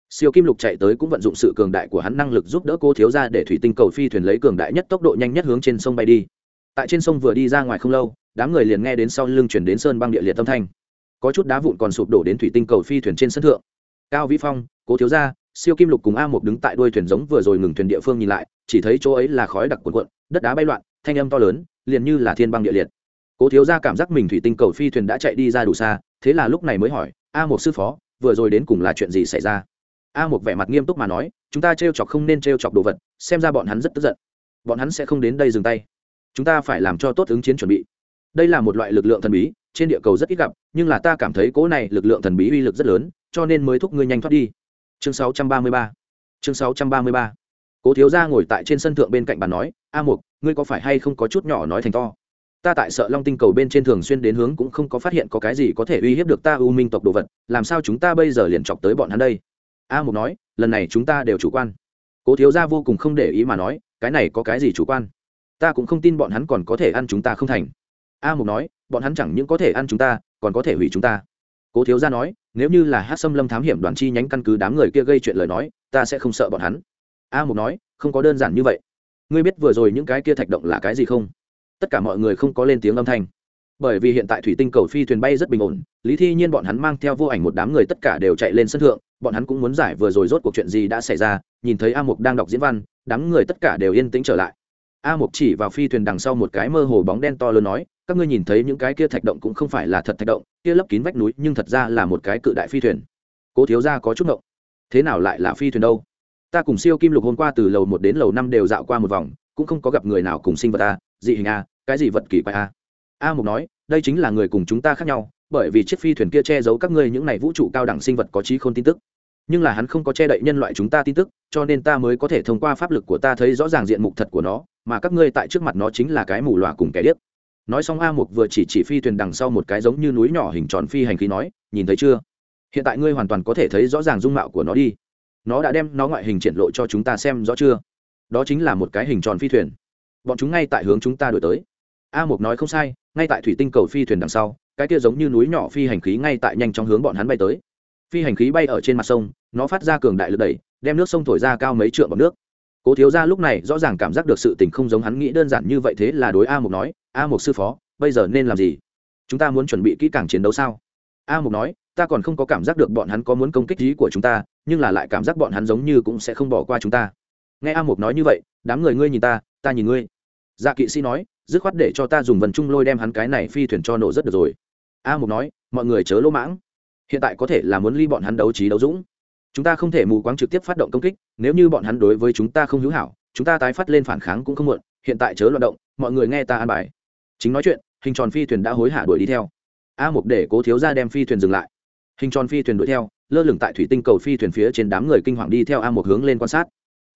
Siêu kim lục chạy tới cũng vận dụng sự cường đại của hắn năng lực giúp đỡ cô thiếu gia để thủy tinh cầu phi thuyền lấy cường đại nhất tốc độ nhanh nhất hướng trên sông bay đi. Tại trên sông vừa đi ra ngoài không lâu, đám người liền nghe đến sau lưng chuyển đến sơn băng địa liệt tâm thanh. Có chút đá vụn còn sụp đổ đến thủy tinh cầu phi thuyền trên sân thượng. Cao vĩ phong, cố thiếu gia siêu kim lục cùng a một đứng tại đuôi thuyền giống vừa rồi ngừng thuyền địa phương nhìn lại, chỉ thấy chỗ ấy là khói đặc cuộn cuộn, đất đá bay loạn, thanh âm to lớn, liền như là thiên băng địa liệt. Cố thiếu gia cảm giác mình thủy tinh cầu phi thuyền đã chạy đi ra đủ xa, thế là lúc này mới hỏi, a một sư phó, vừa rồi đến cùng là chuyện gì xảy ra? A một vẻ mặt nghiêm túc mà nói, chúng ta t chọc không nên t chọc đồ vật, xem ra bọn hắn rất tức giận. Bọn hắn sẽ không đến đây dừng tay. Chúng ta phải làm cho tốt ứng chiến chuẩn bị. Đây là một loại lực lượng thần bí, trên địa cầu rất ít gặp, nhưng là ta cảm thấy cố này lực lượng thần bí uy lực rất lớn, cho nên mới thúc ngươi nhanh thoát đi chương 633 chương 633 cố thiếu gia ngồi tại trên sân thượng bên cạnh bàn nói, a mục, ngươi có phải hay không có chút nhỏ nói thành to? Ta tại sợ long tinh cầu bên trên thường xuyên đến hướng cũng không có phát hiện có cái gì có thể uy hiếp được ta u minh tộc đồ vật, làm sao chúng ta bây giờ liền chọc tới bọn hắn đây? A mục nói, lần này chúng ta đều chủ quan. Cố thiếu gia vô cùng không để ý mà nói, cái này có cái gì chủ quan? Ta cũng không tin bọn hắn còn có thể ăn chúng ta không thành. A mục nói, bọn hắn chẳng những có thể ăn chúng ta, còn có thể hủy chúng ta cố thiếu gia nói, nếu như là hát xâm lâm thám hiểm đoàn chi nhánh căn cứ đám người kia gây chuyện lời nói, ta sẽ không sợ bọn hắn. A mục nói, không có đơn giản như vậy. Ngươi biết vừa rồi những cái kia thạch động là cái gì không? Tất cả mọi người không có lên tiếng âm thanh. Bởi vì hiện tại thủy tinh cầu phi thuyền bay rất bình ổn, lý thi nhiên bọn hắn mang theo vô ảnh một đám người tất cả đều chạy lên sân thượng, bọn hắn cũng muốn giải vừa rồi rốt cuộc chuyện gì đã xảy ra, nhìn thấy a mục đang đọc diễn văn, đám người tất cả đều yên tĩnh trở lại. A mục chỉ vào phi thuyền đằng sau một cái mơ hồ bóng đen to lớn nói các ngươi nhìn thấy những cái kia thạch động cũng không phải là thật thạch động, kia lấp kín vách núi nhưng thật ra là một cái cự đại phi thuyền. Cố thiếu ra có chút ngộng. Thế nào lại là phi thuyền đâu? Ta cùng siêu kim lục hôm qua từ lầu một đến lầu năm đều dạo qua một vòng, cũng không có gặp người nào cùng sinh vật a dị hình a cái gì vật kỳ quái a a mục nói, đây chính là người cùng chúng ta khác nhau, bởi vì chiếc phi thuyền kia che giấu các ngươi những này vũ trụ cao đẳng sinh vật có trí khôn tin tức. Nhưng là hắn không có che đậy nhân loại chúng ta tin tức, cho nên ta mới có thể thông qua pháp lực của ta thấy rõ ràng diện mục thật của nó, mà các ngươi tại trước mặt nó chính là cái mù loà cùng kẻ điếc nói xong a mục vừa chỉ chỉ phi thuyền đằng sau một cái giống như núi nhỏ hình tròn phi hành khí nói, nhìn thấy chưa? Hiện tại ngươi hoàn toàn có thể thấy rõ ràng dung mạo của nó đi. Nó đã đem nó ngoại hình triển lộ cho chúng ta xem rõ chưa? Đó chính là một cái hình tròn phi thuyền. Bọn chúng ngay tại hướng chúng ta đổi tới. A mục nói không sai, ngay tại thủy tinh cầu phi thuyền đằng sau, cái kia giống như núi nhỏ phi hành khí ngay tại nhanh chóng hướng bọn hắn bay tới. Phi hành khí bay ở trên mặt sông, nó phát ra cường đại lực đẩy, đem nước sông thổi ra cao mấy trượng bọc nước cố thiếu gia lúc này rõ ràng cảm giác được sự tình không giống hắn nghĩ đơn giản như vậy thế là đối a mục nói, a mục sư phó, bây giờ nên làm gì? Chúng ta muốn chuẩn bị kỹ càng chiến đấu sao? A mục nói, ta còn không có cảm giác được bọn hắn có muốn công kích ý của chúng ta, nhưng là lại cảm giác bọn hắn giống như cũng sẽ không bỏ qua chúng ta. Nghe a mục nói như vậy, đám người ngươi nhìn ta ta nhìn ngươi. Dạ kỵ sĩ nói, dứt khoát để cho ta dùng vần trung lôi đem hắn cái này phi thuyền cho nổ rất được rồi. A mục nói, mọi người chớ lỗ mãng. Hiện tại có thể là muốn ly bọn hắn đấu trí đấu dũng chúng ta không thể mù quáng trực tiếp phát động công kích, nếu như bọn hắn đối với chúng ta không hữu hảo, chúng ta tái phát lên phản kháng cũng không muộn, hiện tại chớ loạt động, mọi người nghe ta an bài. Chính nói chuyện, hình tròn phi thuyền đã hối hả đuổi đi theo. A mục để cố thiếu ra đem phi thuyền dừng lại. Hình tròn phi thuyền đuổi theo, lơ lửng tại thủy tinh cầu phi thuyền phía trên đám người kinh hoàng đi theo a mục hướng lên quan sát.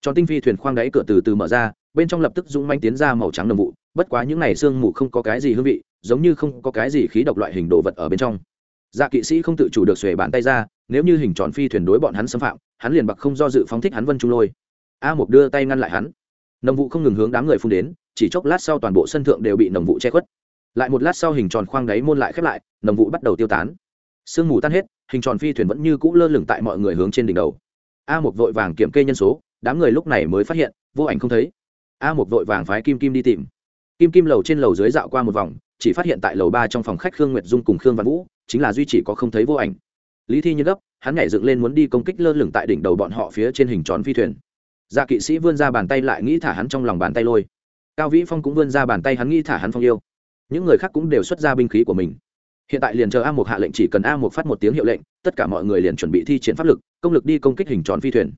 Tròn tinh phi thuyền khoang đáy cửa từ từ mở ra, bên trong lập tức dũng manh tiến ra màu trắng đồng vụ, bất quá những này sương mù không có cái gì hương vị, giống như không có cái gì khí độc loại hình đồ vật ở bên trong. Dạ kỵ sĩ không tự chủ được xuề bàn tay ra nếu như hình tròn phi thuyền đối bọn hắn xâm phạm, hắn liền bạc không do dự phóng thích hắn vân trung lôi. A Mục đưa tay ngăn lại hắn. Nồng vụ không ngừng hướng đám người phun đến, chỉ chốc lát sau toàn bộ sân thượng đều bị nồng vụ che khuất. Lại một lát sau hình tròn khoang đáy môn lại khép lại, nồng vụ bắt đầu tiêu tán. Sương mù tan hết, hình tròn phi thuyền vẫn như cũ lơ lửng tại mọi người hướng trên đỉnh đầu. A một vội vàng kiểm kê nhân số, đám người lúc này mới phát hiện, vô ảnh không thấy. A một vội vàng phái kim kim đi tìm. Kim kim lầu trên lầu dưới dạo qua một vòng, chỉ phát hiện tại lầu ba trong phòng khách khương nguyệt dung cùng khương văn vũ, chính là duy chỉ có không thấy vô ảnh lý thi như gấp, hắn nhảy dựng lên muốn đi công kích lơ lửng tại đỉnh đầu bọn họ phía trên hình tròn phi thuyền. Dạ kỵ sĩ vươn ra bàn tay lại nghĩ thả hắn trong lòng bàn tay lôi. Cao vĩ phong cũng vươn ra bàn tay hắn nghĩ thả hắn phong yêu. Những người khác cũng đều xuất ra binh khí của mình. Hiện tại liền chờ a một hạ lệnh chỉ cần a một phát một tiếng hiệu lệnh, tất cả mọi người liền chuẩn bị thi triển pháp lực, công lực đi công kích hình tròn phi thuyền.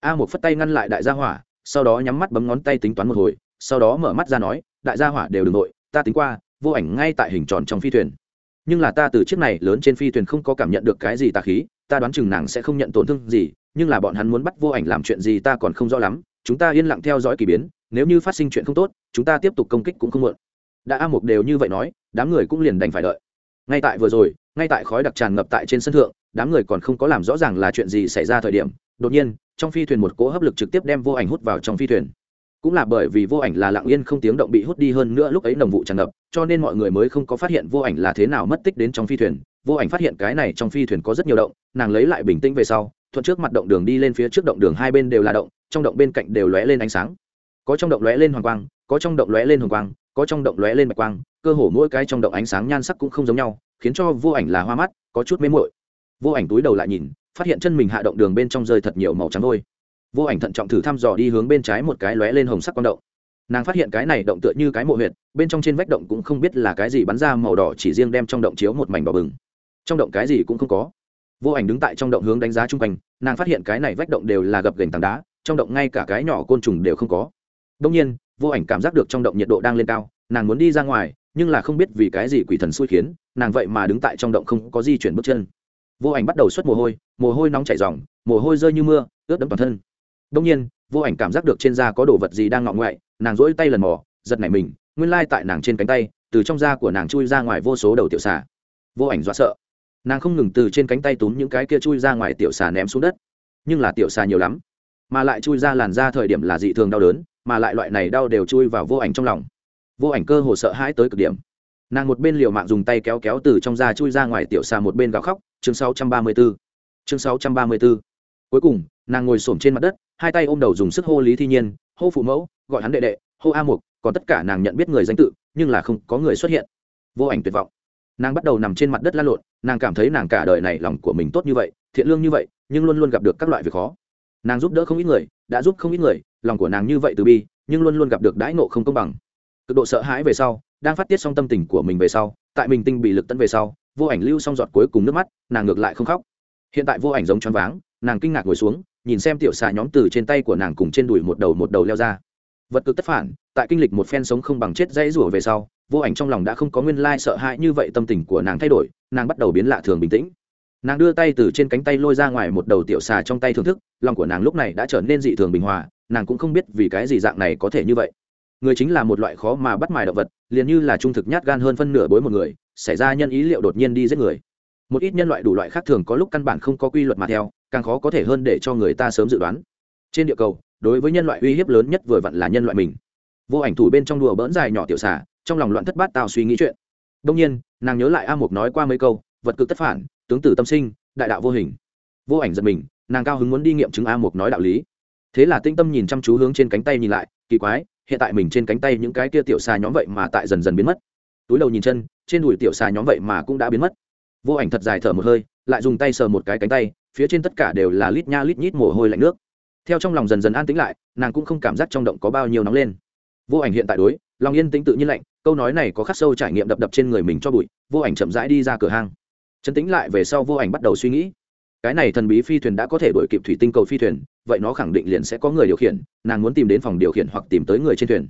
A một phất tay ngăn lại đại gia hỏa, sau đó nhắm mắt bấm ngón tay tính toán một hồi, sau đó mở mắt ra nói, đại gia hỏa đều đ ừ n g nội, ta tính qua, vô ảnh ngay tại hình tròn trong phi thuyền nhưng là ta từ chiếc này lớn trên phi thuyền không có cảm nhận được cái gì tà khí, ta đoán chừng nàng sẽ không nhận tổn thương gì, nhưng là bọn hắn muốn bắt vô ảnh làm chuyện gì ta còn không rõ lắm, chúng ta yên lặng theo dõi k ỳ biến, nếu như phát sinh chuyện không tốt, chúng ta tiếp tục công kích cũng không mượn đã a mục đều như vậy nói, đám người cũng liền đành phải đợi. Ngay tại vừa rồi, ngay tại khói đặc tràn ngập tại trên sân thượng, đám người còn không có làm rõ ràng là chuyện gì xảy ra thời điểm, đột nhiên, trong phi thuyền một cỗ hấp lực trực tiếp đem vô ảnh hút vào trong phi thuyền cũng là bởi vì vô ảnh là lặng yên không tiếng động bị hút đi hơn nữa lúc ấy nồng vụ tràn ngập, cho nên mọi người mới không có phát hiện vô ảnh là thế nào mất tích đến trong phi thuyền. Vô ảnh phát hiện cái này trong phi thuyền có rất nhiều động, nàng lấy lại bình tĩnh về sau, thuận trước mặt động đường đi lên phía trước động đường hai bên đều là động, trong động bên cạnh đều lóe lên ánh sáng. Có trong động lóe lên hoàng quang, có trong động lóe lên hoàng quang, có trong động lóe lên bạch quang, cơ hồ mỗi cái trong động ánh sáng nhan sắc cũng không giống nhau, khiến cho vô ảnh là hoa mắt, có chút mê mội vô ảnh túi đầu lại nhìn, phát hiện chân mình hạ động đường bên trong rơi thật nhiều màu trắng thôi vô ảnh thận trọng thử thăm dò đi hướng bên trái một cái lóe lên hồng sắc quang động. Nàng phát hiện cái này động tựa như cái mộ huyệt, bên trong trên vách động cũng không biết là cái gì bắn ra màu đỏ chỉ riêng đem trong động chiếu một mảnh đỏ bừng. Trong động cái gì cũng không có. Vô ảnh đứng tại trong động hướng đánh giá chung quanh, nàng phát hiện cái này vách động đều là gập gành tảng đá, trong động ngay cả cái nhỏ côn trùng đều không có. Đông nhiên, vô ảnh cảm giác được trong động nhiệt độ đang lên cao, nàng muốn đi ra ngoài, nhưng là không biết vì cái gì quỷ thần xui khiến, nàng vậy mà đứng tại trong động không có di chuyển bước chân. Vô ảnh bắt đầu xuất mồ hôi mồ hôi nóng chảy r mồ hôi rơi như mưa, ướt đẫm toàn thân đông nhiên, vô ảnh cảm giác được trên da có đồ vật gì đang ngọ ngoại, nàng rỗi tay lần mò, giật nảy mình, nguyên lai tại nàng trên cánh tay, từ trong da của nàng chui ra ngoài vô số đầu tiểu xà. Vô ảnh dọa sợ. Nàng không ngừng từ trên cánh tay túm những cái kia chui ra ngoài tiểu xà ném xuống đất. Nhưng là tiểu xà nhiều lắm, mà lại chui ra làn da thời điểm là dị thường đau đớn, mà lại loại này đau đều chui vào vô ảnh trong lòng. Vô ảnh cơ hồ sợ hãi tới cực điểm. Nàng một bên liều mạng dùng tay kéo kéo từ trong da chui ra ngoài tiểu xà một bên gào khóc, chương 634. chương 634 cuối cùng, nàng ngồi s trên mặt đất, hai tay ôm đầu dùng sức hô lý thi nhiên, hô phụ mẫu, gọi hắn đệ đệ, hô a mục, còn tất cả nàng nhận biết người danh tự, nhưng là không có người xuất hiện. Vô ảnh tuyệt vọng. Nàng bắt đầu nằm trên mặt đất lan lộn, nàng cảm thấy nàng cả đời này lòng của mình tốt như vậy, thiện lương như vậy, nhưng luôn luôn gặp được các loại việc khó. Nàng giúp đỡ không ít người, đã giúp không ít người, lòng của nàng như vậy từ bi, nhưng luôn luôn gặp được đãi nộ không công bằng. Cực độ sợ hãi về sau, đang phát tiết xong tâm tình của mình về sau, tại mình tinh bị lực tấn về sau, vô ảnh lưu xong giọt cuối cùng nước mắt, nàng ngược lại không khóc. Hiện tại vô ảnh giống choáng váng nàng kinh ngạc ngồi xuống, nhìn xem tiểu xà nhóm từ trên tay của nàng cùng trên đùi một đầu một đầu leo ra. Vật cực tất phản, tại kinh lịch một phen sống không bằng chết dãy rủa về sau, vô ảnh trong lòng đã không có nguyên lai sợ hãi như vậy tâm tình của nàng thay đổi, nàng bắt đầu biến lạ thường bình tĩnh. Nàng đưa tay từ trên cánh tay lôi ra ngoài một đầu tiểu xà trong tay thưởng thức, lòng của nàng lúc này đã trở nên dị thường bình hòa, nàng cũng không biết vì cái gì dạng này có thể như vậy. Người chính là một loại khó mà bắt mài động vật, liền như là trung thực nhát gan hơn phân nửa bối một người, xảy ra nhân ý liệu đột nhiên đi giết người. Một ít nhân loại đủ loại khác thường có lúc căn bản không có quy luật mà theo càng khó có thể hơn để cho người ta sớm dự đoán. Trên địa cầu, đối với nhân loại uy hiếp lớn nhất vừa vặn là nhân loại mình. Vô ảnh thủ bên trong đùa bỡn dài nhỏ tiểu xả trong lòng loạn thất bát tao suy nghĩ chuyện. Đông nhiên, nàng nhớ lại a mục nói qua mấy câu, vật cực tất phản, tướng tử tâm sinh, đại đạo vô hình. Vô ảnh giật mình, nàng cao hứng muốn đi nghiệm chứng a mục nói đạo lý. Thế là tinh tâm nhìn chăm chú hướng trên cánh tay nhìn lại, kỳ quái, hiện tại mình trên cánh tay những cái kia tiểu xà nhóm vậy mà tại dần dần biến mất. Túi đầu nhìn chân, trên đùi tiểu xà nhóm vậy mà cũng đã biến mất. Vô ảnh thật dài thở một hơi, lại dùng tay sờ một cái cánh tay phía trên tất cả đều là lít nha lít nhít mồ hôi lạnh nước. Theo trong lòng dần dần an tĩnh lại, nàng cũng không cảm giác trong động có bao nhiêu nóng lên. Vô ảnh hiện tại đối, lòng yên tĩnh tự nhiên lạnh, câu nói này có khắc sâu trải nghiệm đập đập trên người mình cho bụi, vô ảnh chậm rãi đi ra cửa hang. Chấn tĩnh lại về sau vô ảnh bắt đầu suy nghĩ. Cái này thần bí phi thuyền đã có thể đổi kịp thủy tinh cầu phi thuyền, vậy nó khẳng định liền sẽ có người điều khiển, nàng muốn tìm đến phòng điều khiển hoặc tìm tới người trên thuyền.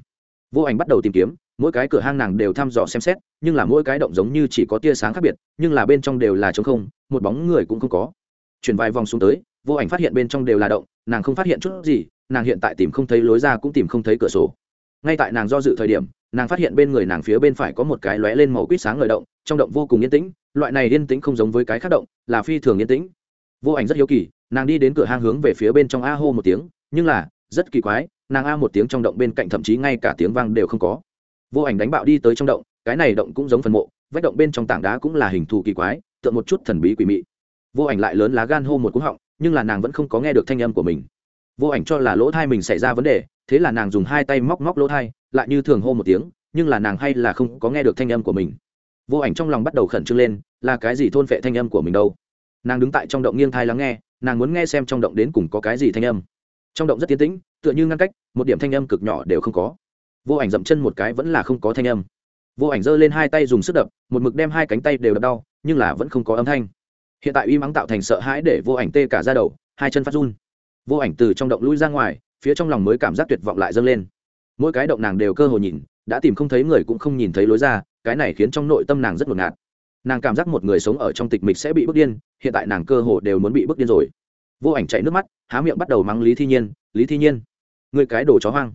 Vô ảnh bắt đầu tìm kiếm, mỗi cái cửa hang nàng đều thăm dò xem xét, nhưng là mỗi cái động giống như chỉ có tia sáng khác biệt, nhưng là bên trong đều là trống không, một bóng người cũng không có chuyển vài vòng xuống tới, vô ảnh phát hiện bên trong đều là động, nàng không phát hiện chút gì, nàng hiện tại tìm không thấy lối ra cũng tìm không thấy cửa sổ. Ngay tại nàng do dự thời điểm, nàng phát hiện bên người nàng phía bên phải có một cái lóe lên màu quýt sáng ngời động, trong động vô cùng yên tĩnh, loại này yên tĩnh không giống với cái khác động, là phi thường yên tĩnh. Vô ảnh rất hiếu kỳ, nàng đi đến cửa hang hướng về phía bên trong a hô một tiếng, nhưng là, rất kỳ quái, nàng a một tiếng trong động bên cạnh thậm chí ngay cả tiếng vang đều không có. Vô ảnh đánh bạo đi tới trong động, cái này động cũng giống phần mộ, vách động bên trong tảng đá cũng là hình thù kỳ quái tượng một chút thần bí quỷ mị vô ảnh lại lớn lá gan hô một cú họng, nhưng là nàng vẫn không có nghe được thanh âm của mình. Vô ảnh cho là lỗ thai mình xảy ra vấn đề, thế là nàng dùng hai tay móc móc lỗ thai, lại như thường hô một tiếng, nhưng là nàng hay là không có nghe được thanh âm của mình. Vô ảnh trong lòng bắt đầu khẩn trương lên, là cái gì thôn phệ thanh âm của mình đâu? Nàng đứng tại trong động nghiêng thai lắng nghe, nàng muốn nghe xem trong động đến cùng có cái gì thanh âm. Trong động rất tiến tĩnh, tựa như ngăn cách, một điểm thanh âm cực nhỏ đều không có. Vô ảnh dậm chân một cái vẫn là không có thanh âm. Vô ảnh giơ lên hai tay dùng sức đập, một mực đem hai cánh tay đều đập đau, nhưng là vẫn không có âm thanh hiện tại uy mắng tạo thành sợ hãi để vô ảnh tê cả ra đầu, hai chân phát run. Vô ảnh từ trong động lui ra ngoài, phía trong lòng mới cảm giác tuyệt vọng lại dâng lên. Mỗi cái động nàng đều cơ hồ nhìn, đã tìm không thấy người cũng không nhìn thấy lối ra, cái này khiến trong nội tâm nàng rất ngột ngạt. Nàng cảm giác một người sống ở trong tịch mịch sẽ bị bước điên, hiện tại nàng cơ hồ đều muốn bị bước điên rồi. Vô ảnh chạy nước mắt, há miệng bắt đầu mắng lý thi nhiên, lý thi nhiên người cái đồ chó hoang.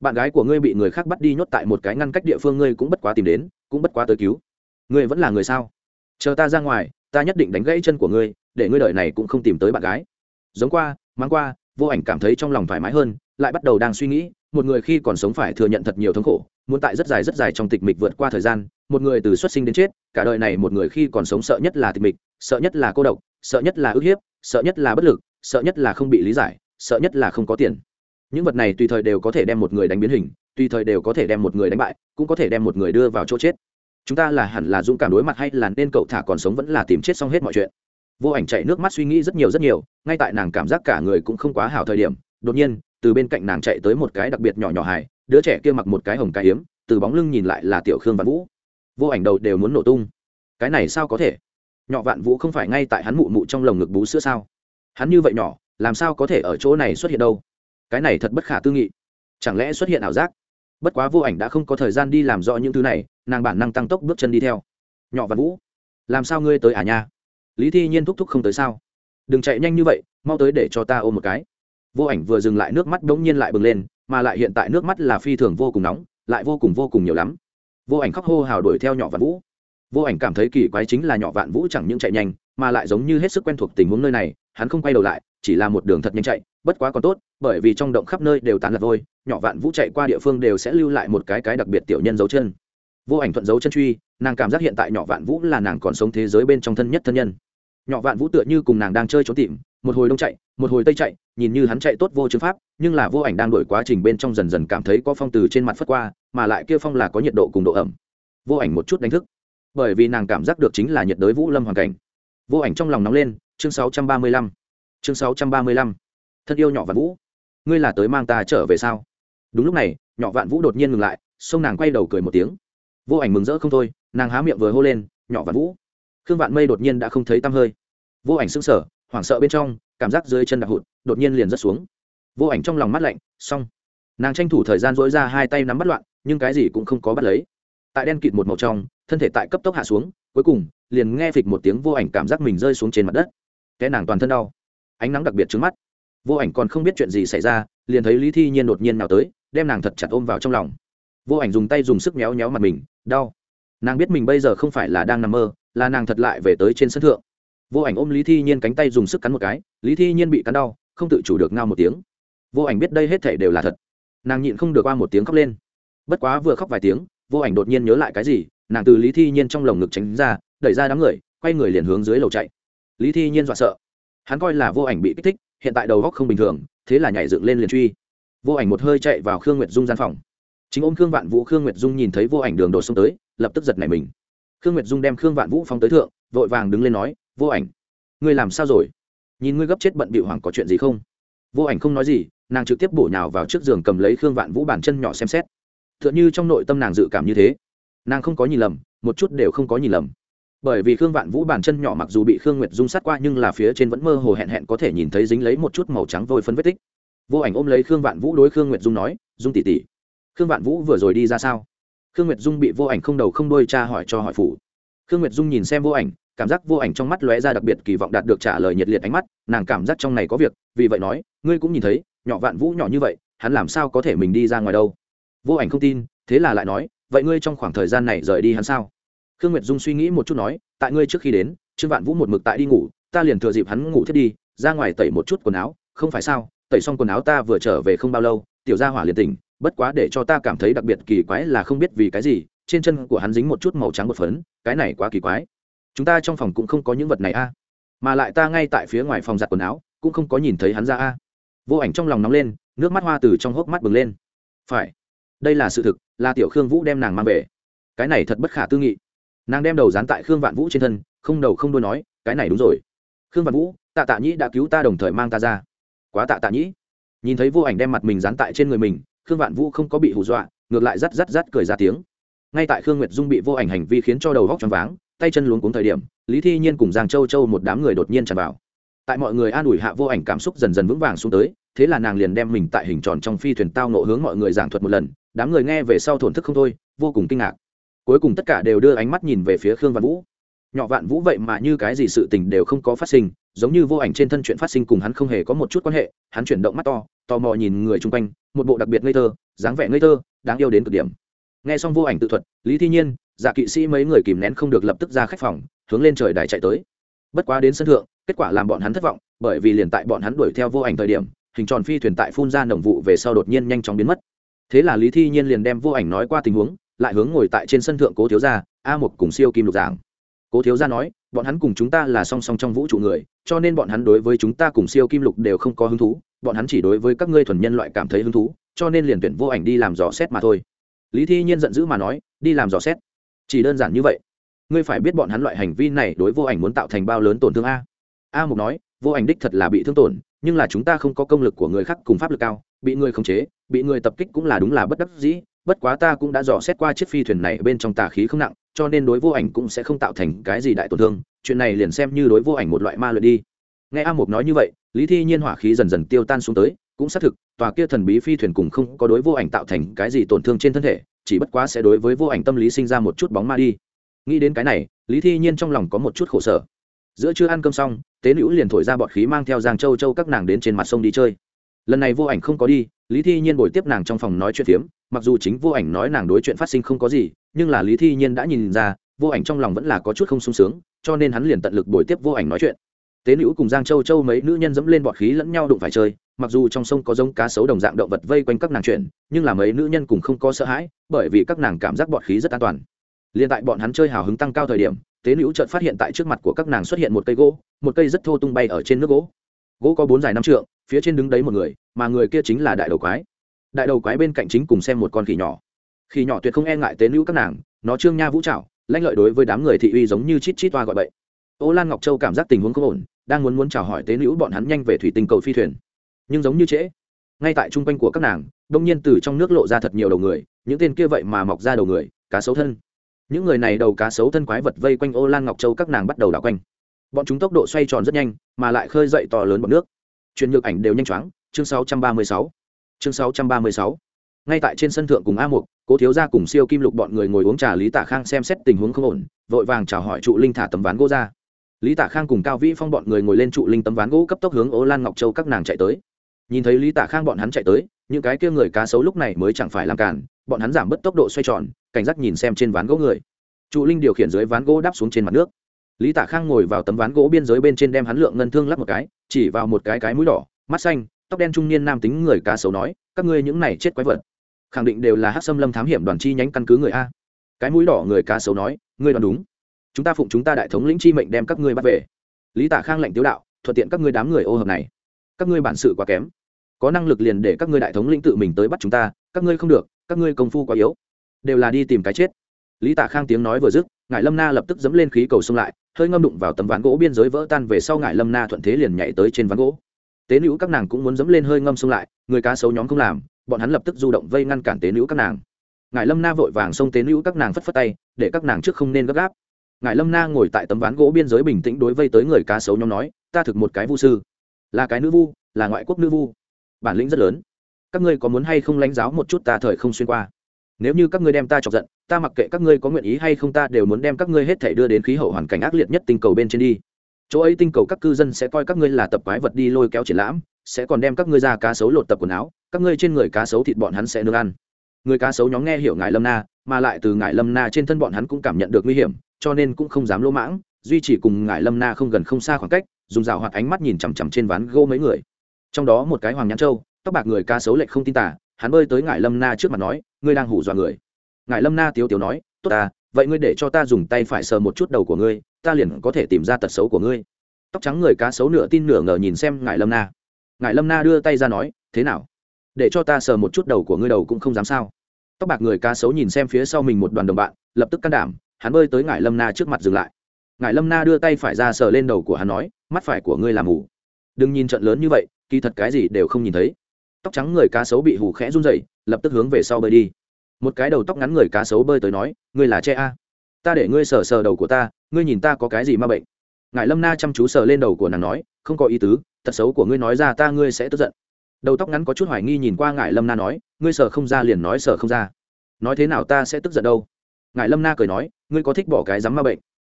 Bạn gái của ngươi bị người khác bắt đi nhốt tại một cái ngăn cách địa phương ngươi cũng bất quá tìm đến, cũng bất quá tới cứu. Ngươi vẫn là người sao? Chờ ta ra ngoài ta nhất định đánh gãy chân của ngươi, để ngươi đợi này cũng không tìm tới bạn gái. Giống qua, mang qua, vô ảnh cảm thấy trong lòng thoải mái hơn, lại bắt đầu đang suy nghĩ, một người khi còn sống phải thừa nhận thật nhiều thống khổ, muốn tại rất dài rất dài trong tịch mịch vượt qua thời gian, một người từ xuất sinh đến chết, cả đời này một người khi còn sống sợ nhất là tịch mịch, sợ nhất là cô độc, sợ nhất là ức hiếp, sợ nhất là bất lực, sợ nhất là không bị lý giải, sợ nhất là không có tiền. Những vật này tùy thời đều có thể đem một người đánh biến hình, tùy thời đều có thể đem một người đánh bại, cũng có thể đem một người đưa vào chỗ chết chúng ta là hẳn là dũng cảm đối mặt hay là nên cậu thả còn sống vẫn là tìm chết xong hết mọi chuyện. Vô ảnh chạy nước mắt suy nghĩ rất nhiều rất nhiều, ngay tại nàng cảm giác cả người cũng không quá hảo thời điểm, đột nhiên, từ bên cạnh nàng chạy tới một cái đặc biệt nhỏ nhỏ hài, đứa trẻ kia mặc một cái hồng cái hiếm từ bóng lưng nhìn lại là tiểu khương văn vũ. Vô ảnh đầu đều muốn nổ tung. Cái này sao có thể? Nhỏ vạn vũ không phải ngay tại hắn mụ mụ trong lồng ngực bú sữa sao? Hắn như vậy nhỏ, làm sao có thể ở chỗ này xuất hiện đâu? Cái này thật bất khả tư nghị. Chẳng lẽ xuất hiện ảo giác? Bất quá vô ảnh đã không có thời gian đi làm rõ những thứ này, nàng bản năng tăng tốc bước chân đi theo. Nhỏ vạn vũ, làm sao ngươi tới à nha? Lý thi nhiên thúc thúc không tới sao? Đừng chạy nhanh như vậy, mau tới để cho ta ôm một cái. Vô ảnh vừa dừng lại nước mắt đ ố n g nhiên lại bừng lên, mà lại hiện tại nước mắt là phi thường vô cùng nóng, lại vô cùng vô cùng nhiều lắm. Vô ảnh khóc hô hào đuổi theo nhỏ vạn vũ. Vô ảnh cảm thấy kỳ quái chính là nhỏ vạn vũ chẳng những chạy nhanh, mà lại giống như hết sức quen thuộc tình huống nơi này, hắn không quay đầu lại, chỉ là một đường thật nhanh chạy bất quá còn tốt, bởi vì trong động khắp nơi đều tán lật vôi, nhỏ vạn vũ chạy qua địa phương đều sẽ lưu lại một cái cái đặc biệt tiểu nhân dấu chân vô ảnh thuận dấu chân truy, nàng cảm giác hiện tại nhỏ vạn vũ là nàng còn sống thế giới bên trong thân nhất thân nhân nhỏ vạn vũ tựa như cùng nàng đang chơi trốn tìm, một hồi đông chạy, một hồi tây chạy, nhìn như hắn chạy tốt vô chứng pháp, nhưng là vô ảnh đang đổi quá trình bên trong dần dần cảm thấy có phong từ trên mặt phất qua, mà lại kia phong là có nhiệt độ cùng độ ẩm vô ảnh một chút đánh thức, bởi vì nàng cảm giác được chính là nhiệt đới vũ lâm hoàn cảnh vô ảnh trong lòng nóng lên, chương 635. chương 635 thân yêu nhỏ vạn vũ, ngươi là tới mang ta trở về sao? Đúng lúc này, nhỏ vạn vũ đột nhiên ngừng lại xông nàng quay đầu cười một tiếng. Vô ảnh mừng rỡ không thôi, nàng há miệng vừa hô lên, nhỏ vạn vũ. Khương vạn mây đột nhiên đã không thấy tăm hơi. Vô ảnh sững sờ, hoảng sợ bên trong, cảm giác dưới chân đạp hụt, đột nhiên liền rớt xuống. Vô ảnh trong lòng mắt lạnh, xong. Nàng tranh thủ thời gian dỗi ra hai tay nắm bắt loạn, nhưng cái gì cũng không có bắt lấy. Tại đen kịt một màu trong, thân thể tại cấp tốc hạ xuống, cuối cùng, liền nghe phịch một tiếng vô ảnh cảm giác mình rơi xuống trên mặt đất. Cái nàng toàn thân đau. Ánh nắng đặc biệt trứng mắt vô ảnh còn không biết chuyện gì xảy ra, liền thấy lý thi nhiên đột nhiên nào tới, đem nàng thật chặt ôm vào trong lòng. Vô ảnh dùng tay dùng sức méo méo mặt mình, đau. Nàng biết mình bây giờ không phải là đang nằm mơ, là nàng thật lại về tới trên sân thượng. Vô ảnh ôm lý thi nhiên cánh tay dùng sức cắn một cái, lý thi nhiên bị cắn đau, không tự chủ được ngao một tiếng. Vô ảnh biết đây hết thể đều là thật. Nàng nhịn không được qua một tiếng khóc lên. Bất quá vừa khóc vài tiếng, vô ảnh đột nhiên nhớ lại cái gì, nàng từ lý thi nhiên trong lồng ngực tránh ra, đẩy ra đám người, quay người liền hướng dưới lầu chạy. Lý thi nhiên dọa sợ. Hắn coi là vô ảnh bị kích thích hiện tại đầu góc không bình thường, thế là nhảy dựng lên liền truy. Vô ảnh một hơi chạy vào khương nguyệt dung gian phòng. Chính ôm khương vạn vũ, khương nguyệt dung nhìn thấy vô ảnh đường đột xông tới, lập tức giật nảy mình. Khương nguyệt dung đem khương vạn vũ phóng tới thượng, vội vàng đứng lên nói, vô ảnh, ngươi làm sao rồi? Nhìn ngươi gấp chết bận bịu hoàng có chuyện gì không? Vô ảnh không nói gì, nàng trực tiếp bổ nhào vào trước giường cầm lấy khương vạn vũ bàn chân nhỏ xem xét. T h ư ợ n h ư trong nội tâm nàng dự cảm như thế. Nàng không có nhìn lầm, một chút đều không có nhìn lầm bởi vì khương vạn vũ bàn chân nhỏ mặc dù bị khương nguyệt dung sát qua nhưng là phía trên vẫn mơ hồ hẹn hẹn có thể nhìn thấy dính lấy một chút màu trắng vôi phân vết tích. Vô ảnh ôm lấy khương vạn vũ đối khương nguyệt dung nói, dung tỉ tỉ khương vạn vũ vừa rồi đi ra sao? Khương nguyệt dung bị vô ảnh không đầu không đôi cha hỏi cho hỏi phủ. Khương nguyệt dung nhìn xem vô ảnh, cảm giác vô ảnh trong mắt lóe ra đặc biệt kỳ vọng đạt được trả lời nhiệt liệt ánh mắt, nàng cảm giác trong này có việc, vì vậy nói, ngươi cũng nhìn thấy, nhỏ vạn vũ nhỏ như vậy, hắn làm sao có thể mình đi ra ngoài đâu? Vô ảnh không tin, thế là lại nói, vậy ngươi trong khoảng thời gian này rời đi hắn sao? Khương nguyệt dung suy nghĩ một chút nói, tại ngươi trước khi đến, trương vạn vũ một mực tại đi ngủ, ta liền thừa dịp hắn ngủ thiết đi, ra ngoài tẩy một chút quần áo, không phải sao, tẩy xong quần áo ta vừa trở về không bao lâu, tiểu gia hỏa liền tỉnh, bất quá để cho ta cảm thấy đặc biệt kỳ quái là không biết vì cái gì, trên chân của hắn dính một chút màu trắng bột phấn, cái này quá kỳ quái. Chúng ta trong phòng cũng không có những vật này a, mà lại ta ngay tại phía ngoài phòng giặt quần áo, cũng không có nhìn thấy hắn ra a. Vô ảnh trong lòng nóng lên, nước mắt hoa từ trong hốc mắt bừng lên. Phải, đây là sự thực, là tiểu khương vũ đem nàng mang về. Cái này thật bất khả tư nghị nàng đem đầu dán tại khương vạn vũ trên thân, không đầu không đôi nói, cái này đúng rồi. Khương vạn vũ, tạ tạ nhĩ đã cứu ta đồng thời mang ta ra. Quá tạ tạ nhĩ. Nhìn thấy vô ảnh đem mặt mình dán tại trên người mình, khương vạn vũ không có bị hù dọa, ngược lại rắt rắt rắt cười ra tiếng. Ngay tại khương nguyệt dung bị vô ảnh hành vi khiến cho đầu vóc t r váng, tay chân luống cuống thời điểm, lý thi nhiên cùng giang châu châu một đám người đột nhiên tràn vào. Tại mọi người an ủi hạ vô ảnh cảm xúc dần dần vững vàng xuống tới, thế là nàng liền đem mình tại hình tròn trong phi thuyền tao nộ hướng mọi người giảng thuật một lần, đám người nghe về sau thổn thức không thôi, vô cùng kinh ngạc cuối cùng tất cả đều đưa ánh mắt nhìn về phía khương vạn vũ. Nhỏ vạn vũ vậy mà như cái gì sự tình đều không có phát sinh, giống như vô ảnh trên thân chuyện phát sinh cùng hắn không hề có một chút quan hệ, hắn chuyển động mắt to, tò mò nhìn người chung quanh, một bộ đặc biệt ngây thơ, dáng vẻ ngây thơ, đáng yêu đến cực điểm. Nghe xong vô ảnh tự thuật, lý thi nhiên dạ kỵ sĩ mấy người kìm nén không được lập tức ra khách phòng, hướng lên trời đài chạy tới. Bất quá đến sân thượng, kết quả làm bọn hắn thất vọng, bởi vì liền tại bọn hắn đuổi theo vô ảnh thời điểm, hình tròn phi thuyền tại phun ra nồng vụ về sau đột nhiên nhanh chóng biến mất. Thế là lý thi nhiên liền đem vô ảnh nói qua tình huống lại hướng ngồi tại trên sân thượng cố thiếu gia, a một cùng siêu kim lục giảng cố thiếu gia nói, bọn hắn cùng chúng ta là song song trong vũ trụ người, cho nên bọn hắn đối với chúng ta cùng siêu kim lục đều không có hứng thú, bọn hắn chỉ đối với các ngươi thuần nhân loại cảm thấy hứng thú, cho nên liền tuyển vô ảnh đi làm dò xét mà thôi. Lý thi nhiên giận dữ mà nói, đi làm dò xét? Chỉ đơn giản như vậy? Ngươi phải biết bọn hắn loại hành vi này đối vô ảnh muốn tạo thành bao lớn tổn thương a. A mục nói, vô ảnh đích thật là bị thương tổn, nhưng là chúng ta không có công lực của người khác cùng pháp lực cao, bị người khống chế, bị người tập kích cũng là đúng là bất đắc dĩ bất quá ta cũng đã dò xét qua chiếc phi thuyền này bên trong tà khí không nặng, cho nên đối vô ảnh cũng sẽ không tạo thành cái gì đại tổn thương, chuyện này liền xem như đối vô ảnh một loại ma luyện đi. Nghe a mục nói như vậy, lý thi nhiên hỏa khí dần dần tiêu tan xuống tới, cũng xác thực, tòa kia thần bí phi thuyền cùng không có đối vô ảnh tạo thành cái gì tổn thương trên thân thể, chỉ bất quá sẽ đối với vô ảnh tâm lý sinh ra một chút bóng ma đi. Nghĩ đến cái này, lý thi nhiên trong lòng có một chút khổ sở. Giữa chưa ăn cơm xong, tế nữ liền thổi ra bọt khí mang theo giang châu châu các nàng đến trên mặt sông đi chơi lần này vô ảnh không có đi, lý thi nhiên bồi tiếp nàng trong phòng nói chuyện phiếm, mặc dù chính vô ảnh nói nàng đối chuyện phát sinh không có gì, nhưng là lý thi nhiên đã nhìn ra, vô ảnh trong lòng vẫn là có chút không sung sướng, cho nên hắn liền tận lực bồi tiếp vô ảnh nói chuyện. Tế nữ cùng giang châu châu mấy nữ nhân dẫm lên bọt khí lẫn nhau đụng phải chơi, mặc dù trong sông có giống cá sấu đồng dạng động vật vây quanh các nàng chuyện, nhưng là mấy nữ nhân cùng không có sợ hãi, bởi vì các nàng cảm giác bọt khí rất an toàn. Liền tại bọn hắn chơi hào hứng tăng cao thời điểm, tế nữ chợt phát hiện tại trước mặt của các nàng xuất hiện một cây gỗ, một cây rất thô tung bay ở trên nước gỗ. Gỗ có bốn dài năm trượng phía trên đứng đấy một người, mà người kia chính là đại đầu quái. Đại đầu quái bên cạnh chính cùng xem một con khỉ nhỏ. Khỉ nhỏ tuyệt không e ngại tế nữ các nàng, nó trương nha vũ trạo lãnh lợi đối với đám người thị uy giống như chít chít toa gọi bậy. Ô lan ngọc châu cảm giác tình huống không ổn, đang muốn muốn chào hỏi tế nữ bọn hắn nhanh về thủy tinh cầu phi thuyền. Nhưng giống như trễ. Ngay tại trung quanh của các nàng, đông nhiên từ trong nước lộ ra thật nhiều đầu người, những tên kia vậy mà mọc ra đầu người, cá sấu thân. Những người này đầu cá sấu thân quái vật vây quanh ô lan ngọc châu các nàng bắt đầu đảo quanh. Bọn chúng tốc độ xoay tròn rất nhanh, mà lại khơi dậy to lớn bọc nước truyền nhược ảnh đều nhanh chóng, chương 636 chương 636 ngay tại trên sân thượng cùng a mục, cố thiếu gia cùng siêu kim lục bọn người ngồi uống trà lý tả khang xem xét tình huống không ổn, vội vàng chào hỏi trụ linh thả tấm ván gỗ ra. Lý tả khang cùng cao vĩ phong bọn người ngồi lên trụ linh tấm ván gỗ cấp tốc hướng ô lan ngọc châu các nàng chạy tới. Nhìn thấy lý tả khang bọn hắn chạy tới, những cái kia người cá sấu lúc này mới chẳng phải làm cản, bọn hắn giảm bớt tốc độ xoay tròn, cảnh giác nhìn xem trên ván gỗ người. Trụ linh điều khiển dưới ván gỗ đáp xuống trên mặt nước lý tạ khang ngồi vào tấm ván gỗ biên giới bên trên đem hắn lượng ngân thương lắp một cái, chỉ vào một cái cái mũi đỏ, mắt xanh, tóc đen trung niên nam tính người cá sấu nói, các ngươi những này chết quái vật, khẳng định đều là hát xâm lâm thám hiểm đoàn chi nhánh căn cứ người a. Cái mũi đỏ người cá sấu nói, ngươi đoán đúng. Chúng ta phụng chúng ta đại thống lĩnh chi mệnh đem các ngươi bắt về. Lý tạ khang lệnh tiếu đạo, thuận tiện các ngươi đám người ô hợp này. Các ngươi bản sự quá kém. Có năng lực liền để các ngươi đại thống lĩnh tự mình tới bắt chúng ta, các ngươi không được, các ngươi công phu quá yếu. Đều là đi tìm cái chết lý tạ khang tiếng nói vừa dứt ngài lâm na lập tức dẫm lên khí cầu xông lại, hơi ngâm đụng vào tấm ván gỗ biên giới vỡ tan về sau ngài lâm na thuận thế liền nhảy tới trên ván gỗ. Tế nữ các nàng cũng muốn dẫm lên hơi ngâm xông lại, người cá sấu nhóm không làm, bọn hắn lập tức du động vây ngăn cản tế nữ các nàng. Ngài lâm na vội vàng xông tế nữ các nàng phất phất tay, để các nàng trước không nên gấp gáp. Ngài lâm na ngồi tại tấm ván gỗ biên giới bình tĩnh đối vây tới người cá sấu nhóm nói, ta thực một cái vu sư, là cái nữ vu, là ngoại quốc nữ vu, bản lĩnh rất lớn. Các ngươi có muốn hay không lãnh giáo một chút ta thời không xuyên qua? Nếu như các ngươi đem ta chọc giận, ta mặc kệ các ngươi có nguyện ý hay không, ta đều muốn đem các ngươi hết thể đưa đến khí hậu hoàn cảnh ác liệt nhất tinh cầu bên trên đi. Chỗ ấy tinh cầu các cư dân sẽ coi các ngươi là tập quái vật đi lôi kéo triển lãm, sẽ còn đem các ngươi ra cá sấu lột tập quần áo, các ngươi trên người cá sấu thịt bọn hắn sẽ nương ăn. Người cá sấu nhóm nghe hiểu ngài lâm na, mà lại từ ngài lâm na trên thân bọn hắn cũng cảm nhận được nguy hiểm, cho nên cũng không dám lỗ mãng, duy chỉ cùng ngài lâm na không gần không xa khoảng cách, dùng rào hoạt ánh mắt nhìn chằm chằm trên ván gỗ mấy người. Trong đó một cái hoàng nhãn châu, tóc bạc người cá sấu lệch không tin tả hắn bơi tới ngải lâm na trước mặt nói, ngươi đang hủ dọa người. Ngải lâm na tiếu tiếu nói, tốt ta, vậy ngươi để cho ta dùng tay phải sờ một chút đầu của ngươi, ta liền có thể tìm ra tật xấu của ngươi. Tóc trắng người cá xấu nửa tin nửa ngờ nhìn xem ngải lâm na. Ngải lâm na đưa tay ra nói, thế nào? Để cho ta sờ một chút đầu của ngươi đầu cũng không dám sao. Tóc bạc người cá xấu nhìn xem phía sau mình một đoàn đồng bạn, lập tức can đảm, hắn bơi tới ngải lâm na trước mặt dừng lại. Ngải lâm na đưa tay phải ra sờ lên đầu của hắn nói, mắt phải của ngươi làm mù. Đừng nhìn trận lớn như vậy, kỳ thật cái gì đều không nhìn thấy tóc trắng người cá sấu bị hù khẽ run rẩy, lập tức hướng về sau bơi đi. Một cái đầu tóc ngắn người cá sấu bơi tới nói, ngươi là che a. Ta để ngươi sờ sờ đầu của ta, ngươi nhìn ta có cái gì ma bệnh. Ngài lâm na chăm chú sờ lên đầu của nàng nói, không có ý tứ tật xấu của ngươi nói ra ta ngươi sẽ tức giận. Đầu tóc ngắn có chút hoài nghi nhìn qua ngài lâm na nói, ngươi sờ không ra liền nói sờ không ra. Nói thế nào ta sẽ tức giận đâu? Ngài lâm na cười nói, ngươi có thích bỏ cái dám ma bệnh?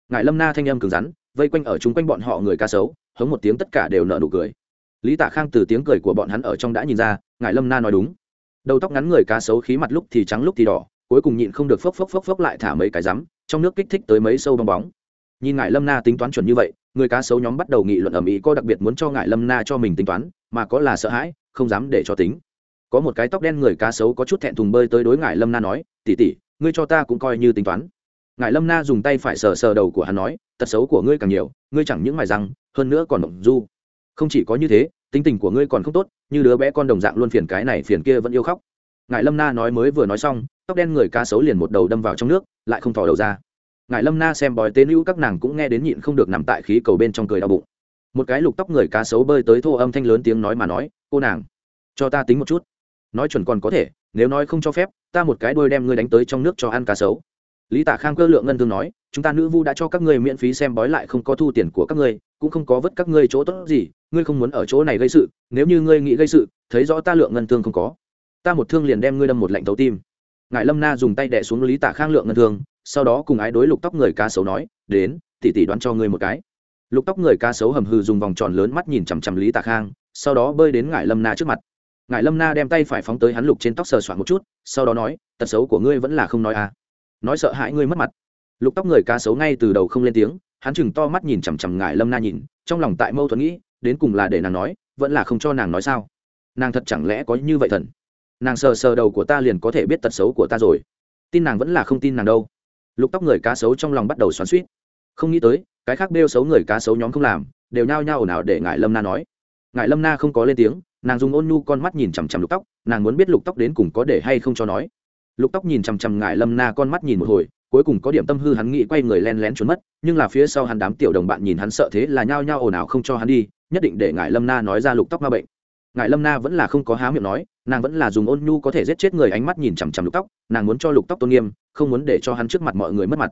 Ngài lâm na thanh âm cứng rắn, vây quanh ở chung quanh bọn họ người ca sấu, hống một tiếng tất cả đều nợ nụ cười lý tạ khang từ tiếng cười của bọn hắn ở trong đã nhìn ra ngài lâm na nói đúng. Đầu tóc ngắn người cá sấu khí mặt lúc thì trắng lúc thì đỏ cuối cùng nhịn không được phốc phốc phốc phốc lại thả mấy cái rắm trong nước kích thích tới mấy sâu bong bóng. Nhìn ngài lâm na tính toán chuẩn như vậy người cá sấu nhóm bắt đầu nghị luận ầm ĩ, có đặc biệt muốn cho ngài lâm na cho mình tính toán mà có là sợ hãi không dám để cho tính. Có một cái tóc đen người cá sấu có chút thẹn thùng bơi tới đối ngài lâm na nói tỉ tỉ ngươi cho ta cũng coi như tính toán. Ngài lâm na dùng tay phải sờ sờ đầu của hắn nói tật xấu của ngươi càng nhiều ngươi chẳng những mài răng hơn nữa còn động du không chỉ có như thế, tính tình của ngươi còn không tốt, như đứa bé con đồng dạng luôn phiền cái này phiền kia vẫn yêu khóc. Ngài lâm na nói mới vừa nói xong, tóc đen người cá sấu liền một đầu đâm vào trong nước, lại không thò đầu ra. Ngài lâm na xem bói tế nữ các nàng cũng nghe đến nhịn không được nằm tại khí cầu bên trong cười đau bụng. Một cái lục tóc người cá sấu bơi tới thô âm thanh lớn tiếng nói mà nói, cô nàng, cho ta tính một chút. Nói chuẩn còn có thể, nếu nói không cho phép, ta một cái đôi đem ngươi đánh tới trong nước cho ăn cá sấu. Lý Tả khang cơ lượng ngân thương nói, chúng ta nữ vu đã cho các ngươi miễn phí xem bói lại không có thu tiền của các ngươi cũng không có vất các ngươi chỗ tốt gì, ngươi không muốn ở chỗ này gây sự, nếu như ngươi nghĩ gây sự, thấy rõ ta lượng ngân thương không có, ta một thương liền đem ngươi đâm một lạnh thấu tim. Ngài lâm na dùng tay đẻ xuống lý tạ khang lượng ngân thương, sau đó cùng ái đối lục tóc người cá sấu nói, đến tỉ tỉ đoán cho ngươi một cái. Lục tóc người cá sấu hầm hừ dùng vòng tròn lớn mắt nhìn chằm chằm lý tạ khang, sau đó bơi đến ngài lâm na trước mặt. Ngài lâm na đem tay phải phóng tới hắn lục trên tóc sờ soạn một chút, sau đó nói, tật xấu của ngươi vẫn là không nói à. Nói sợ hãi ngươi mất mặt. Lục tóc người cá sấu ngay từ đầu không lên tiếng hắn chừng to mắt nhìn chằm chằm ngài lâm na nhìn, trong lòng tại mâu thuẫn nghĩ, đến cùng là để nàng nói, vẫn là không cho nàng nói sao? Nàng thật chẳng lẽ có như vậy thần? Nàng sờ sờ đầu của ta liền có thể biết tật xấu của ta rồi. Tin nàng vẫn là không tin nàng đâu. Lục tóc người cá sấu trong lòng bắt đầu xoắn suýt không nghĩ tới, cái khác bêu xấu người cá sấu nhóm không làm, đều nhao nhao ồn ào để ngại lâm na nói. Ngại lâm na không có lên tiếng, nàng dùng ôn nhu con mắt nhìn chằm chằm lục tóc, nàng muốn biết lục tóc đến cùng có để hay không cho nói. Lục tóc nhìn chằm chằm ngại lâm na con mắt nhìn một hồi cuối cùng có điểm tâm hư hắn nghĩ quay người len lén trốn mất, nhưng là phía sau hắn đám tiểu đồng bạn nhìn hắn sợ thế là nhao nhao ồn ào không cho hắn đi, nhất định để ngài lâm na nói ra lục tóc ma bệnh. Ngài lâm na vẫn là không có há miệng nói, nàng vẫn là dùng ôn nhu có thể giết chết người ánh mắt nhìn chằm chằm lục tóc, nàng muốn cho lục tóc tôn nghiêm, không muốn để cho hắn trước mặt mọi người mất mặt.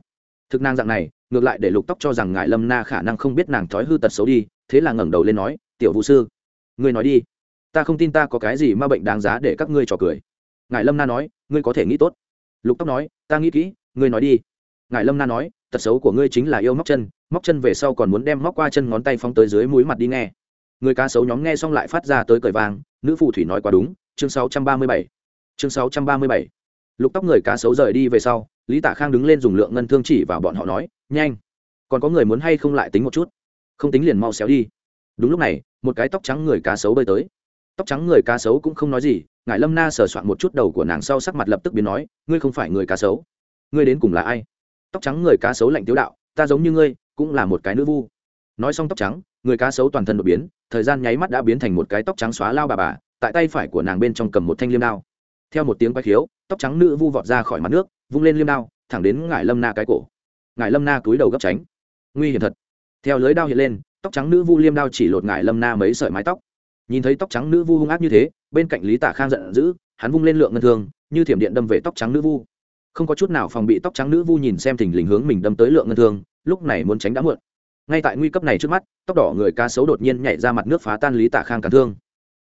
Thực nàng dạng này, ngược lại để lục tóc cho rằng ngài lâm na khả năng không biết nàng thói hư tật xấu đi, thế là ngẩng đầu lên nói, tiểu vũ sư, ngươi nói đi. Ta không tin ta có cái gì ma bệnh đáng giá để các ngươi trò cười. Ngài lâm na nói, ngươi có thể nghĩ tốt. Lục tóc nói, ta nghĩ kỹ ngươi nói đi. Ngài lâm na nói, tật xấu của ngươi chính là yêu móc chân móc chân về sau còn muốn đem móc qua chân ngón tay phóng tới dưới mũi mặt đi nghe. Người cá sấu nhóm nghe xong lại phát ra tới cởi vàng, nữ phù thủy nói quá đúng, chương 637. chương 637. lục tóc người cá sấu rời đi về sau, lý tạ khang đứng lên dùng lượng ngân thương chỉ vào bọn họ nói, nhanh, còn có người muốn hay không lại tính một chút? Không tính liền mau xéo đi. Đúng lúc này, một cái tóc trắng người cá sấu bơi tới. Tóc trắng người cá sấu cũng không nói gì ngài lâm na sờ soạn một chút đầu của nàng sau sắc mặt lập tức biến nói, ngươi không phải người cá sấu ngươi đến cùng là ai? Tóc trắng người cá sấu lạnh tiếu đạo, ta giống như ngươi, cũng là một cái nữ vu. Nói xong tóc trắng, người cá sấu toàn thân đột biến, thời gian nháy mắt đã biến thành một cái tóc trắng xóa lao bà bà, tại tay phải của nàng bên trong cầm một thanh liêm đao. Theo một tiếng quay khiếu, tóc trắng nữ vu vọt ra khỏi mặt nước, vung lên liêm đao, thẳng đến ngải lâm na cái cổ. Ngải lâm na cúi đầu gấp tránh. Nguy hiểm thật. Theo lưới đao hiện lên, tóc trắng nữ vu liêm đao chỉ lột ngải lâm na mấy sợi mái tóc. Nhìn thấy tóc trắng nữ vu hung ác như thế, bên cạnh lý tả khang giận dữ, hắn vung lên lượng ngân thương, như thiểm điện đâm về tóc trắng nữ vu không có chút nào phòng bị tóc trắng nữ vu nhìn xem thình lình hướng mình đâm tới lượng ngân thương, lúc này muốn tránh đã muộn. Ngay tại nguy cấp này trước mắt, tóc đỏ người ca sấu đột nhiên nhảy ra mặt nước phá tan lý tả khang cản thương.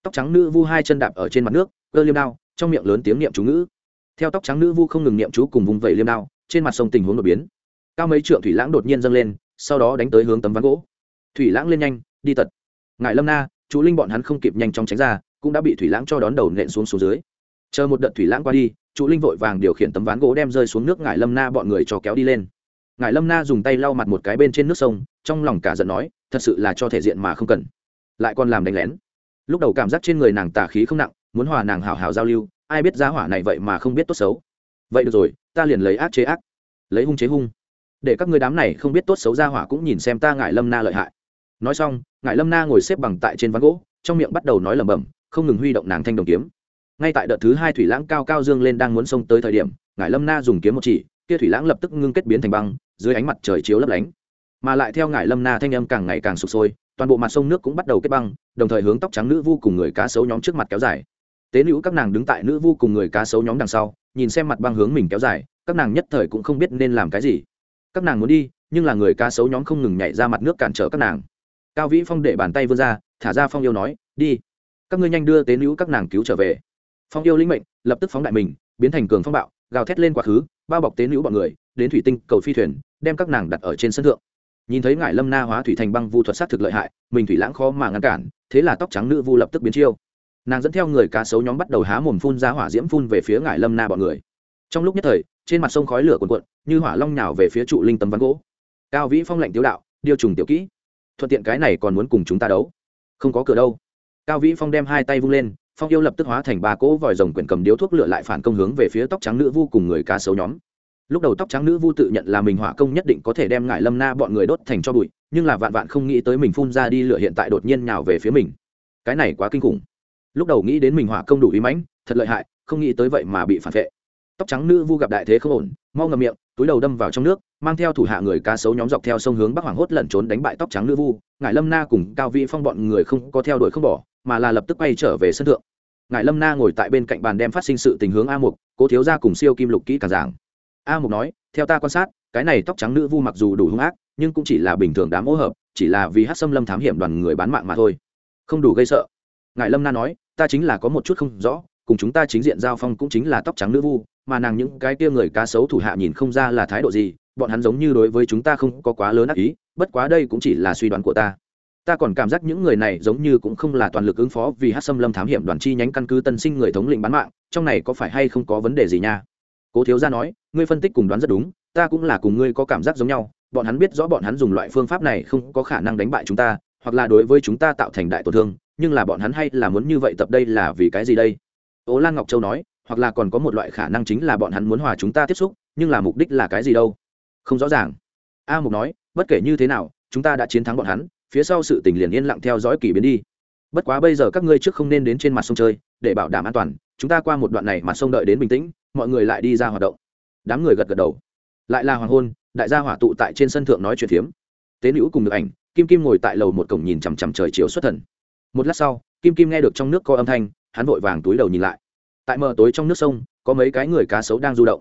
Tóc trắng nữ vu hai chân đạp ở trên mặt nước, cơ liêm đao, trong miệng lớn tiếng niệm chú ngữ. Theo tóc trắng nữ vu không ngừng niệm chú cùng vùng vẩy liêm đao, trên mặt sông tình huống đột biến. Cao mấy trượng thủy lãng đột nhiên dâng lên, sau đó đánh tới hướng tấm ván gỗ. Thủy lãng lên nhanh, đi tật. Ngại lâm na, chú linh bọn hắn không kịp nhanh chóng tránh ra, cũng đã bị thủy lãng cho đón đầu nện xuống xuống dưới. Chờ một đợt thủy lãng qua đi trụ linh vội vàng điều khiển tấm ván gỗ đem rơi xuống nước ngải lâm na bọn người cho kéo đi lên. Ngải lâm na dùng tay lau mặt một cái bên trên nước sông, trong lòng cả giận nói, thật sự là cho thể diện mà không cần. Lại còn làm đánh lén. Lúc đầu cảm giác trên người nàng tà khí không nặng, muốn hòa nàng hào hào giao lưu, ai biết giá hỏa này vậy mà không biết tốt xấu. Vậy được rồi, ta liền lấy ác chế ác, lấy hung chế hung. Để các người đám này không biết tốt xấu ra hỏa cũng nhìn xem ta ngại lâm na lợi hại. Nói xong ngại lâm na ngồi xếp bằng tại trên ván gỗ, trong miệng bắt đầu nói lẩm bẩm, không ngừng huy động nàng thanh đồng kiếm ngay tại đợt thứ hai thủy lãng cao cao dương lên đang muốn xông tới thời điểm, ngải lâm na dùng kiếm một chỉ, kia thủy lãng lập tức ngưng kết biến thành băng, dưới ánh mặt trời chiếu lấp lánh. Mà lại theo ngải lâm na thanh âm càng ngày càng sụp sôi, toàn bộ mặt sông nước cũng bắt đầu kết băng, đồng thời hướng tóc trắng nữ vu cùng người cá sấu nhóm trước mặt kéo dài. Tế nữ các nàng đứng tại nữ vu cùng người cá sấu nhóm đằng sau, nhìn xem mặt băng hướng mình kéo dài, các nàng nhất thời cũng không biết nên làm cái gì. Các nàng muốn đi, nhưng là người cá sấu nhóm không ngừng nhảy ra mặt nước cản trở các nàng. Cao vĩ phong để bàn tay vươn ra, thả ra phong yêu nói, đi. Các ngươi nhanh đưa tế nữ các nàng cứu trở về phong yêu linh mệnh, lập tức phóng đại mình, biến thành cường phong bạo, gào thét lên quá khứ, bao bọc tế nữ bọn người, đến thủy tinh, cầu phi thuyền, đem các nàng đặt ở trên sân thượng. Nhìn thấy ngải lâm na hóa thủy thành băng vu thuật sát thực lợi hại, mình thủy lãng khó mà ngăn cản, thế là tóc trắng nữ vu lập tức biến chiêu. Nàng dẫn theo người cá sấu nhóm bắt đầu há mồm phun ra hỏa diễm phun về phía ngải lâm na bọn người. Trong lúc nhất thời, trên mặt sông khói lửa cuồn cuộn, như hỏa long nhào về phía trụ linh tấm ván gỗ. Cao vĩ phong lệnh tiếu đạo, điều trùng tiểu kỹ. Thuận tiện cái này còn muốn cùng chúng ta đấu. Không có cửa đâu. Cao vĩ phong đem hai tay vung lên phong yêu lập tức hóa thành ba cỗ vòi rồng quyển cầm điếu thuốc lửa lại phản công hướng về phía tóc trắng nữ vu cùng người cá sấu nhóm. Lúc đầu tóc trắng nữ vu tự nhận là mình hỏa công nhất định có thể đem ngải lâm na bọn người đốt thành cho bụi, nhưng là vạn vạn không nghĩ tới mình phun ra đi lửa hiện tại đột nhiên nhào về phía mình. Cái này quá kinh khủng. Lúc đầu nghĩ đến mình hỏa công đủ ý mãnh, thật lợi hại, không nghĩ tới vậy mà bị phản vệ. Tóc trắng nữ vu gặp đại thế không ổn, mau ngầm miệng, túi đầu đâm vào trong nước, mang theo thủ hạ người cá sấu nhóm dọc theo sông hướng bắc hoàng hốt lẩn trốn đánh bại tóc trắng nữ vu. Ngải lâm na cùng cao vị phong bọn người không có theo đuổi không bỏ, mà là lập tức quay trở về sân thượng ngài lâm na ngồi tại bên cạnh bàn đem phát sinh sự tình hướng a mục, cố thiếu ra cùng siêu kim lục kỹ càng giảng. A mục nói, theo ta quan sát, cái này tóc trắng nữ vu mặc dù đủ hung ác, nhưng cũng chỉ là bình thường đám ô hợp, chỉ là vì hát xâm lâm thám hiểm đoàn người bán mạng mà thôi. Không đủ gây sợ. Ngài lâm na nói, ta chính là có một chút không rõ, cùng chúng ta chính diện giao phong cũng chính là tóc trắng nữ vu, mà nàng những cái kia người cá sấu thủ hạ nhìn không ra là thái độ gì, bọn hắn giống như đối với chúng ta không có quá lớn ác ý, bất quá đây cũng chỉ là suy đoán của ta ta còn cảm giác những người này giống như cũng không là toàn lực ứng phó vì hát xâm lâm thám hiểm đoàn chi nhánh căn cứ tân sinh người thống lĩnh bán mạng, trong này có phải hay không có vấn đề gì nha? Cố thiếu gia nói, ngươi phân tích cùng đoán rất đúng, ta cũng là cùng ngươi có cảm giác giống nhau, bọn hắn biết rõ bọn hắn dùng loại phương pháp này không có khả năng đánh bại chúng ta, hoặc là đối với chúng ta tạo thành đại tổn thương, nhưng là bọn hắn hay là muốn như vậy tập đây là vì cái gì đây? Ố lan ngọc châu nói, hoặc là còn có một loại khả năng chính là bọn hắn muốn hòa chúng ta tiếp xúc, nhưng là mục đích là cái gì đâu? Không rõ ràng. A mục nói, bất kể như thế nào, chúng ta đã chiến thắng bọn hắn phía sau sự tình liền yên lặng theo dõi kỳ biến đi. Bất quá bây giờ các ngươi trước không nên đến trên mặt sông chơi, để bảo đảm an toàn, chúng ta qua một đoạn này mặt sông đợi đến bình tĩnh, mọi người lại đi ra hoạt động. Đám người gật gật đầu. Lại là hoàng hôn, đại gia hỏa tụ tại trên sân thượng nói chuyện phiếm. Tế nữ cùng được ảnh, kim kim ngồi tại lầu một cổng nhìn chằm chằm trời chiều xuất thần. Một lát sau, kim kim nghe được trong nước có âm thanh, hắn vội vàng túi đầu nhìn lại. Tại mờ tối trong nước sông, có mấy cái người cá sấu đang du động.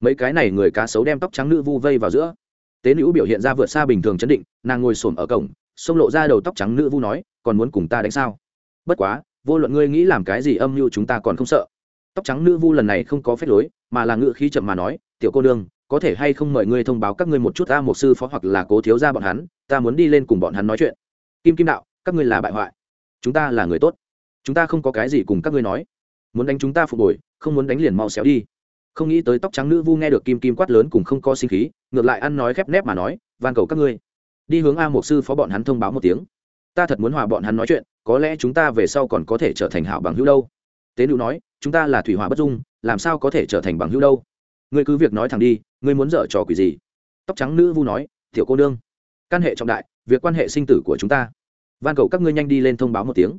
Mấy cái này người cá sấu đem tóc trắng nữ vu vây vào giữa. Tế nữ biểu hiện ra vượt xa bình thường chấn định, nàng ngồi xổm ở cổng xông lộ ra đầu tóc trắng nữ vu nói, còn muốn cùng ta đánh sao? Bất quá, vô luận ngươi nghĩ làm cái gì âm mưu chúng ta còn không sợ. Tóc trắng nữ vu lần này không có phép lối, mà là ngự khí chậm mà nói, tiểu cô đương có thể hay không mời ngươi thông báo các ngươi một chút ta một sư phó hoặc là cố thiếu ra bọn hắn, ta muốn đi lên cùng bọn hắn nói chuyện. Kim kim đạo, các ngươi là bại hoại. Chúng ta là người tốt. Chúng ta không có cái gì cùng các ngươi nói. Muốn đánh chúng ta phục hồi, không muốn đánh liền mau xéo đi. Không nghĩ tới tóc trắng nữ vu nghe được kim kim quát lớn cùng không có sinh khí, ngược lại ăn nói khép nép mà nói, van cầu các ngươi đi hướng a mục sư phó bọn hắn thông báo một tiếng. Ta thật muốn hòa bọn hắn nói chuyện, có lẽ chúng ta về sau còn có thể trở thành hảo bằng hữu đâu. Tế nữ nói, chúng ta là thủy hỏa bất dung, làm sao có thể trở thành bằng hữu đâu? Ngươi cứ việc nói thẳng đi, ngươi muốn dở trò quỷ gì? Tóc trắng nữ vu nói, tiểu cô nương, căn hệ trọng đại, việc quan hệ sinh tử của chúng ta. Van cầu các ngươi nhanh đi lên thông báo một tiếng.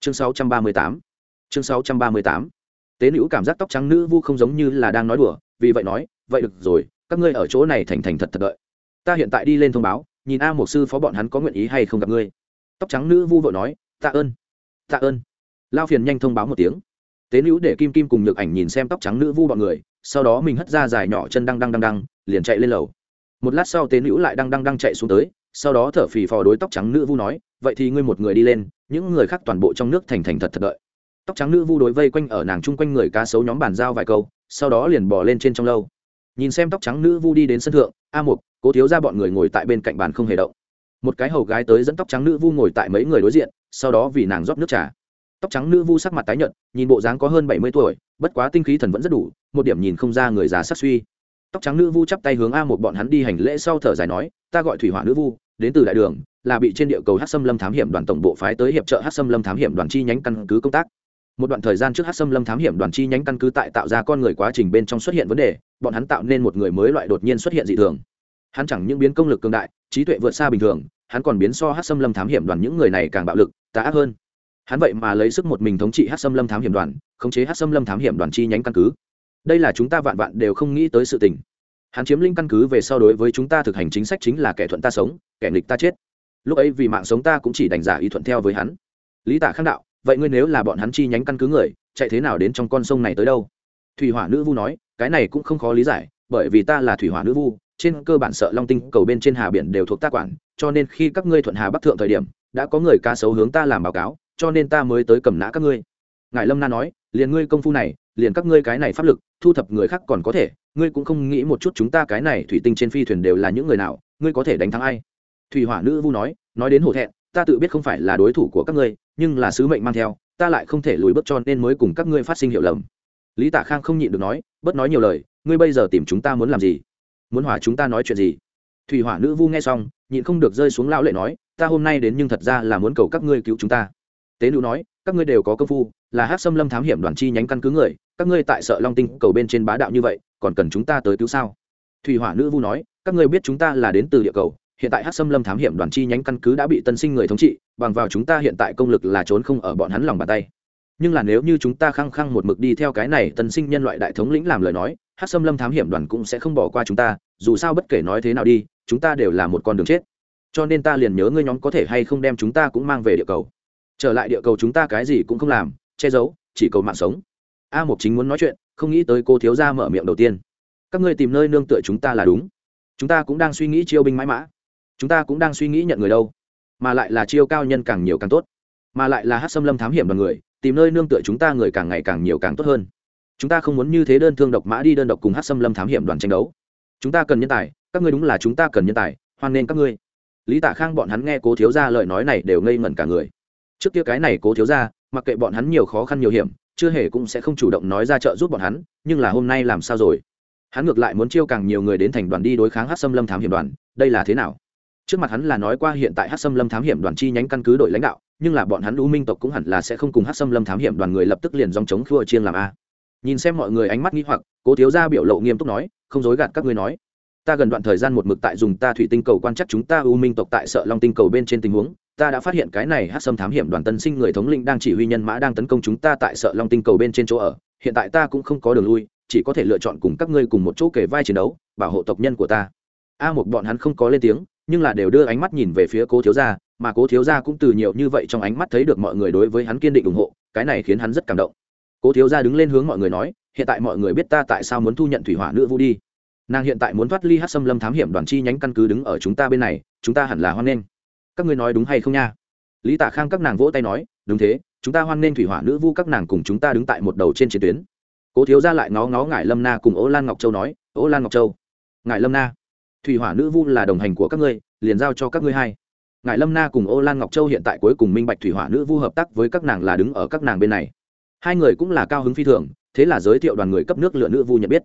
Chương 638 chương 638 tế nữ cảm giác tóc trắng nữ vu không giống như là đang nói đùa, vì vậy nói, vậy được rồi, các ngươi ở chỗ này thành thành thật thật đợi. Ta hiện tại đi lên thông báo nhìn a một sư phó bọn hắn có nguyện ý hay không gặp ngươi. Tóc trắng nữ vu vội nói, tạ ơn tạ ơn. Lao phiền nhanh thông báo một tiếng. Tế nữ để kim kim cùng nhược ảnh nhìn xem tóc trắng nữ vu bọn người, sau đó mình hất ra dài nhỏ chân đăng đăng đăng đăng, liền chạy lên lầu. Một lát sau tế nữ lại đăng đăng đăng chạy xuống tới, sau đó thở phì phò đối tóc trắng nữ vu nói, vậy thì ngươi một người đi lên, những người khác toàn bộ trong nước thành thành thật thật đợi. Tóc trắng nữ vu đối vây quanh ở nàng chung quanh người cá sấu nhóm bàn giao vài câu, sau đó liền bỏ lên trên trong lâu. Nhìn xem tóc trắng nữ vu đi đến sân thượng, a mục cố thiếu ra bọn người ngồi tại bên cạnh bàn không hề động. Một cái hầu gái tới dẫn tóc trắng nữ vu ngồi tại mấy người đối diện, sau đó vì nàng rót nước trà. Tóc trắng nữ vu sắc mặt tái nhợt, nhìn bộ dáng có hơn bảy mươi tuổi, bất quá tinh khí thần vẫn rất đủ, một điểm nhìn không ra người già sắc suy. Tóc trắng nữ vu chắp tay hướng a một bọn hắn đi hành lễ sau thở dài nói, ta gọi thủy hỏa nữ vu, đến từ đại đường, là bị trên địa cầu hát xâm lâm thám hiểm đoàn tổng bộ phái tới hiệp trợ hát xâm lâm thám hiểm đoàn chi nhánh căn cứ công tác. Một đoạn thời gian trước hát xâm lâm thám hiểm đoàn chi nhánh căn cứ tại tạo ra con người quá trình bên trong xuất hiện vấn đề, bọn hắn tạo nên một người mới loại đột nhiên xuất hiện dị thường hắn chẳng những biến công lực cường đại, trí tuệ vượt xa bình thường, hắn còn biến so hát xâm lâm thám hiểm đoàn những người này càng bạo lực, tà ác hơn. Hắn vậy mà lấy sức một mình thống trị hát xâm lâm thám hiểm đoàn, khống chế hát xâm lâm thám hiểm đoàn chi nhánh căn cứ. Đây là chúng ta vạn vạn đều không nghĩ tới sự tình. Hắn chiếm linh căn cứ về so đối với chúng ta thực hành chính sách chính là kẻ thuận ta sống, kẻ nghịch ta chết. Lúc ấy vì mạng sống ta cũng chỉ đành giả ý thuận theo với hắn. Lý tạ khang đạo, vậy ngươi nếu là bọn hắn chi nhánh căn cứ người, chạy thế nào đến trong con sông này tới đâu? Thủy hỏa nữ vu nói, cái này cũng không khó lý giải, bởi vì ta là thủy hỏa nữ vu trên cơ bản sợ long tinh cầu bên trên hà biển đều thuộc ta quản, cho nên khi các ngươi thuận hà bắc thượng thời điểm, đã có người ca sấu hướng ta làm báo cáo, cho nên ta mới tới cầm nã các ngươi. Ngài lâm na nói, liền ngươi công phu này, liền các ngươi cái này pháp lực, thu thập người khác còn có thể, ngươi cũng không nghĩ một chút chúng ta cái này thủy tinh trên phi thuyền đều là những người nào, ngươi có thể đánh thắng ai? Thủy hỏa nữ vu nói nói đến hổ thẹn, ta tự biết không phải là đối thủ của các ngươi, nhưng là sứ mệnh mang theo, ta lại không thể lùi bước cho nên mới cùng các ngươi phát sinh hiểu lầm. Lý tạ khang không nhịn được nói bớt nói nhiều lời, ngươi bây giờ tìm chúng ta muốn làm gì? Muốn hỏa chúng ta nói chuyện gì? Thủy hỏa nữ vu nghe xong, nhịn không được rơi xuống lão lệ nói, ta hôm nay đến nhưng thật ra là muốn cầu các ngươi cứu chúng ta. Tế nữ nói, các ngươi đều có công phu, là hát xâm lâm thám hiểm đoàn chi nhánh căn cứ người, các ngươi tại sợ long tinh cầu bên trên bá đạo như vậy, còn cần chúng ta tới cứu sao? Thủy hỏa nữ vu nói, các ngươi biết chúng ta là đến từ địa cầu, hiện tại hát xâm lâm thám hiểm đoàn chi nhánh căn cứ đã bị tân sinh người thống trị, bằng vào chúng ta hiện tại công lực là trốn không ở bọn hắn lòng bàn tay. Nhưng là nếu như chúng ta khăng khăng một mực đi theo cái này tân sinh nhân loại đại thống lĩnh làm lời nói hát xâm lâm thám hiểm đoàn cũng sẽ không bỏ qua chúng ta, dù sao bất kể nói thế nào đi, chúng ta đều là một con đường chết. Cho nên ta liền nhớ ngươi nhóm có thể hay không đem chúng ta cũng mang về địa cầu. Trở lại địa cầu chúng ta cái gì cũng không làm, che giấu, chỉ cầu mạng sống. A mộc chính muốn nói chuyện, không nghĩ tới cô thiếu gia mở miệng đầu tiên. Các ngươi tìm nơi nương tựa chúng ta là đúng. Chúng ta cũng đang suy nghĩ chiêu binh mãi mã. Chúng ta cũng đang suy nghĩ nhận người đâu. Mà lại là chiêu cao nhân càng nhiều càng tốt. Mà lại là hát xâm lâm thám hiểm đoàn người, tìm nơi nương tựa chúng ta người càng ngày càng nhiều càng tốt hơn chúng ta không muốn như thế đơn thương độc mã đi đơn độc cùng hát xâm lâm thám hiểm đoàn tranh đấu. Chúng ta cần nhân tài, các ngươi đúng là chúng ta cần nhân tài, hoan nghênh các ngươi. Lý tạ khang bọn hắn nghe cố thiếu ra lời nói này đều ngây ngẩn cả người. Trước kia cái này cố thiếu ra mặc kệ bọn hắn nhiều khó khăn nhiều hiểm, chưa hề cũng sẽ không chủ động nói ra trợ giúp bọn hắn, nhưng là hôm nay làm sao rồi? Hắn ngược lại muốn chiêu càng nhiều người đến thành đoàn đi đối kháng hát xâm lâm thám hiểm đoàn, đây là thế nào? Trước mặt hắn là nói qua hiện tại hát xâm lâm thám hiểm đoàn chi nhánh căn cứ đội lãnh đạo, nhưng là bọn hắn u minh tộc cũng hẳn là sẽ không cùng hát xâm lâm thám hiểm đoàn người lập tức liền dòng chống khua chiên làm a nhìn xem mọi người ánh mắt nghi hoặc, cố thiếu gia biểu lộ nghiêm túc nói, không dối gạt các ngươi nói. Ta gần đoạn thời gian một mực tại dùng ta thủy tinh cầu quan chắc chúng ta u minh tộc tại sợ long tinh cầu bên trên tình huống. Ta đã phát hiện cái này hát sâm thám hiểm đoàn tân sinh người thống linh đang chỉ huy nhân mã đang tấn công chúng ta tại sợ long tinh cầu bên trên chỗ ở. Hiện tại ta cũng không có đường lui, chỉ có thể lựa chọn cùng các ngươi cùng một chỗ kể vai chiến đấu, bảo hộ tộc nhân của ta. A một bọn hắn không có lên tiếng, nhưng là đều đưa ánh mắt nhìn về phía cố thiếu gia, mà cố thiếu gia cũng từ nhiều như vậy trong ánh mắt thấy được mọi người đối với hắn kiên định ủng hộ, cái này khiến hắn rất cảm động cố thiếu gia đứng lên hướng mọi người nói, hiện tại mọi người biết ta tại sao muốn thu nhận thủy hỏa nữ vu đi. Nàng hiện tại muốn thoát ly hát xâm lâm thám hiểm đoàn chi nhánh căn cứ đứng ở chúng ta bên này, chúng ta hẳn là hoan nghênh. Các ngươi nói đúng hay không nha? Lý tạ khang các nàng vỗ tay nói, đúng thế, chúng ta hoan nghênh thủy hỏa nữ vu các nàng cùng chúng ta đứng tại một đầu trên chiến tuyến. Cố thiếu gia lại ngó ngó ngải lâm na cùng ố lan ngọc châu nói ố lan ngọc châu, ngải lâm na, thủy hỏa nữ vu là đồng hành của các ngươi, liền giao cho các ngươi hai. Ngài lâm na cùng ô lan ngọc châu hiện tại cuối cùng minh bạch thủy hỏa nữ vu hợp tác với các nàng là đứng ở các nàng bên này hai người cũng là cao hứng phi thường, thế là giới thiệu đoàn người cấp nước lựa nữ vu nhận biết.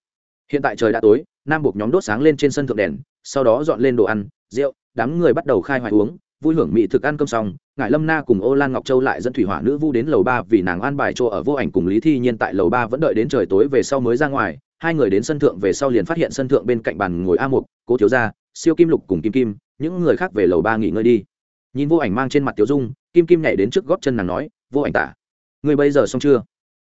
Hiện tại trời đã tối, nam buộc nhóm đốt sáng lên trên sân thượng đèn, sau đó dọn lên đồ ăn, rượu, đám người bắt đầu khai hoài uống, vui hưởng mỹ thực ăn cơm xong ngài lâm na cùng ô lan ngọc châu lại dẫn thủy hỏa nữ vu đến lầu ba vì nàng an bài chỗ ở vô ảnh cùng lý thi nhiên tại lầu ba vẫn đợi đến trời tối về sau mới ra ngoài, hai người đến sân thượng về sau liền phát hiện sân thượng bên cạnh bàn ngồi a mục, cố thiếu gia, siêu kim lục cùng kim kim, những người khác về lầu ba nghỉ ngơi đi. Nhìn vô ảnh mang trên mặt tiểu dung, kim kim nhảy đến trước góp chân nàng nói, vô ảnh tả ngươi bây giờ xong chưa?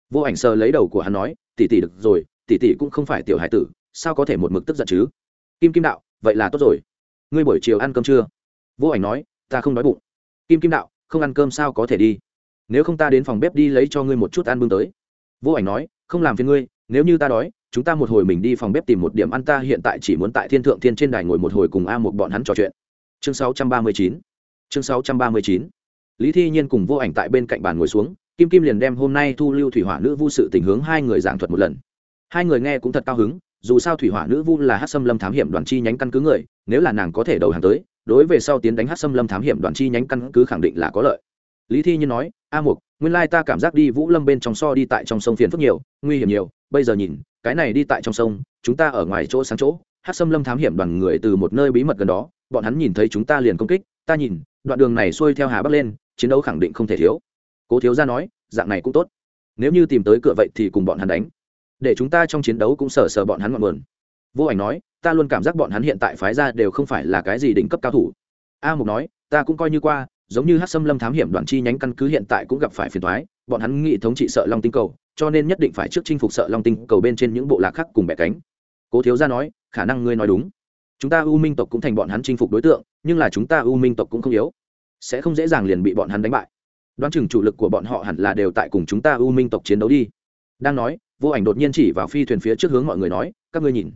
Vô ảnh sờ lấy đầu của hắn nói, tỷ tỷ được rồi, tỷ tỷ cũng không phải tiểu hải tử, sao có thể một mực tức giận chứ? Kim kim đạo, vậy là tốt rồi. Ngươi buổi chiều ăn cơm chưa? Vô ảnh nói, ta không đói bụng. Kim kim đạo, không ăn cơm sao có thể đi? Nếu không ta đến phòng bếp đi lấy cho ngươi một chút ăn bưng tới. Vô ảnh nói, không làm phiền ngươi, nếu như ta đói, chúng ta một hồi mình đi phòng bếp tìm một điểm ăn, ta hiện tại chỉ muốn tại thiên thượng thiên trên đài ngồi một hồi cùng a một bọn hắn trò chuyện. Chương 639 chương 639 lý thi nhiên cùng vô ảnh tại bên cạnh bàn ngồi xuống kim kim liền đem hôm nay thu lưu thủy hỏa nữ vu sự tình hướng hai người giảng thuật một lần. Hai người nghe cũng thật cao hứng, dù sao thủy hỏa nữ vu là hát xâm lâm thám hiểm đoàn chi nhánh căn cứ người, nếu là nàng có thể đầu hàng tới, đối về sau tiến đánh hát xâm lâm thám hiểm đoàn chi nhánh căn cứ khẳng định là có lợi. Lý thi như nói, a mục, nguyên lai ta cảm giác đi vũ lâm bên trong so đi tại trong sông phiền phức nhiều, nguy hiểm nhiều, bây giờ nhìn, cái này đi tại trong sông, chúng ta ở ngoài chỗ sáng chỗ hát xâm lâm thám hiểm đoàn người từ một nơi bí mật gần đó, bọn hắn nhìn thấy chúng ta liền công kích, ta nhìn, đoạn đường này xuôi theo hà bắc lên, chiến đấu khẳng định không thể thiếu cố thiếu gia nói, dạng này cũng tốt. Nếu như tìm tới cửa vậy thì cùng bọn hắn đánh. Để chúng ta trong chiến đấu cũng sờ sờ bọn hắn ngọn nguồn. Vô ảnh nói, ta luôn cảm giác bọn hắn hiện tại phái ra đều không phải là cái gì đỉnh cấp cao thủ. A mục nói, ta cũng coi như qua, giống như hát xâm lâm thám hiểm đoàn chi nhánh căn cứ hiện tại cũng gặp phải phiền thoái bọn hắn nghị thống trị sợ long tinh cầu, cho nên nhất định phải trước chinh phục sợ long tinh cầu bên trên những bộ lạc khác cùng bẻ cánh. Cố thiếu gia nói, khả năng ngươi nói đúng. Chúng ta u minh tộc cũng thành bọn hắn chinh phục đối tượng, nhưng là chúng ta u minh tộc cũng không yếu. Sẽ không dễ dàng liền bị bọn hắn đánh bại đoán chừng chủ lực của bọn họ hẳn là đều tại cùng chúng ta u minh tộc chiến đấu đi. Đang nói, vô ảnh đột nhiên chỉ vào phi thuyền phía trước hướng mọi người nói, các ngươi nhìn,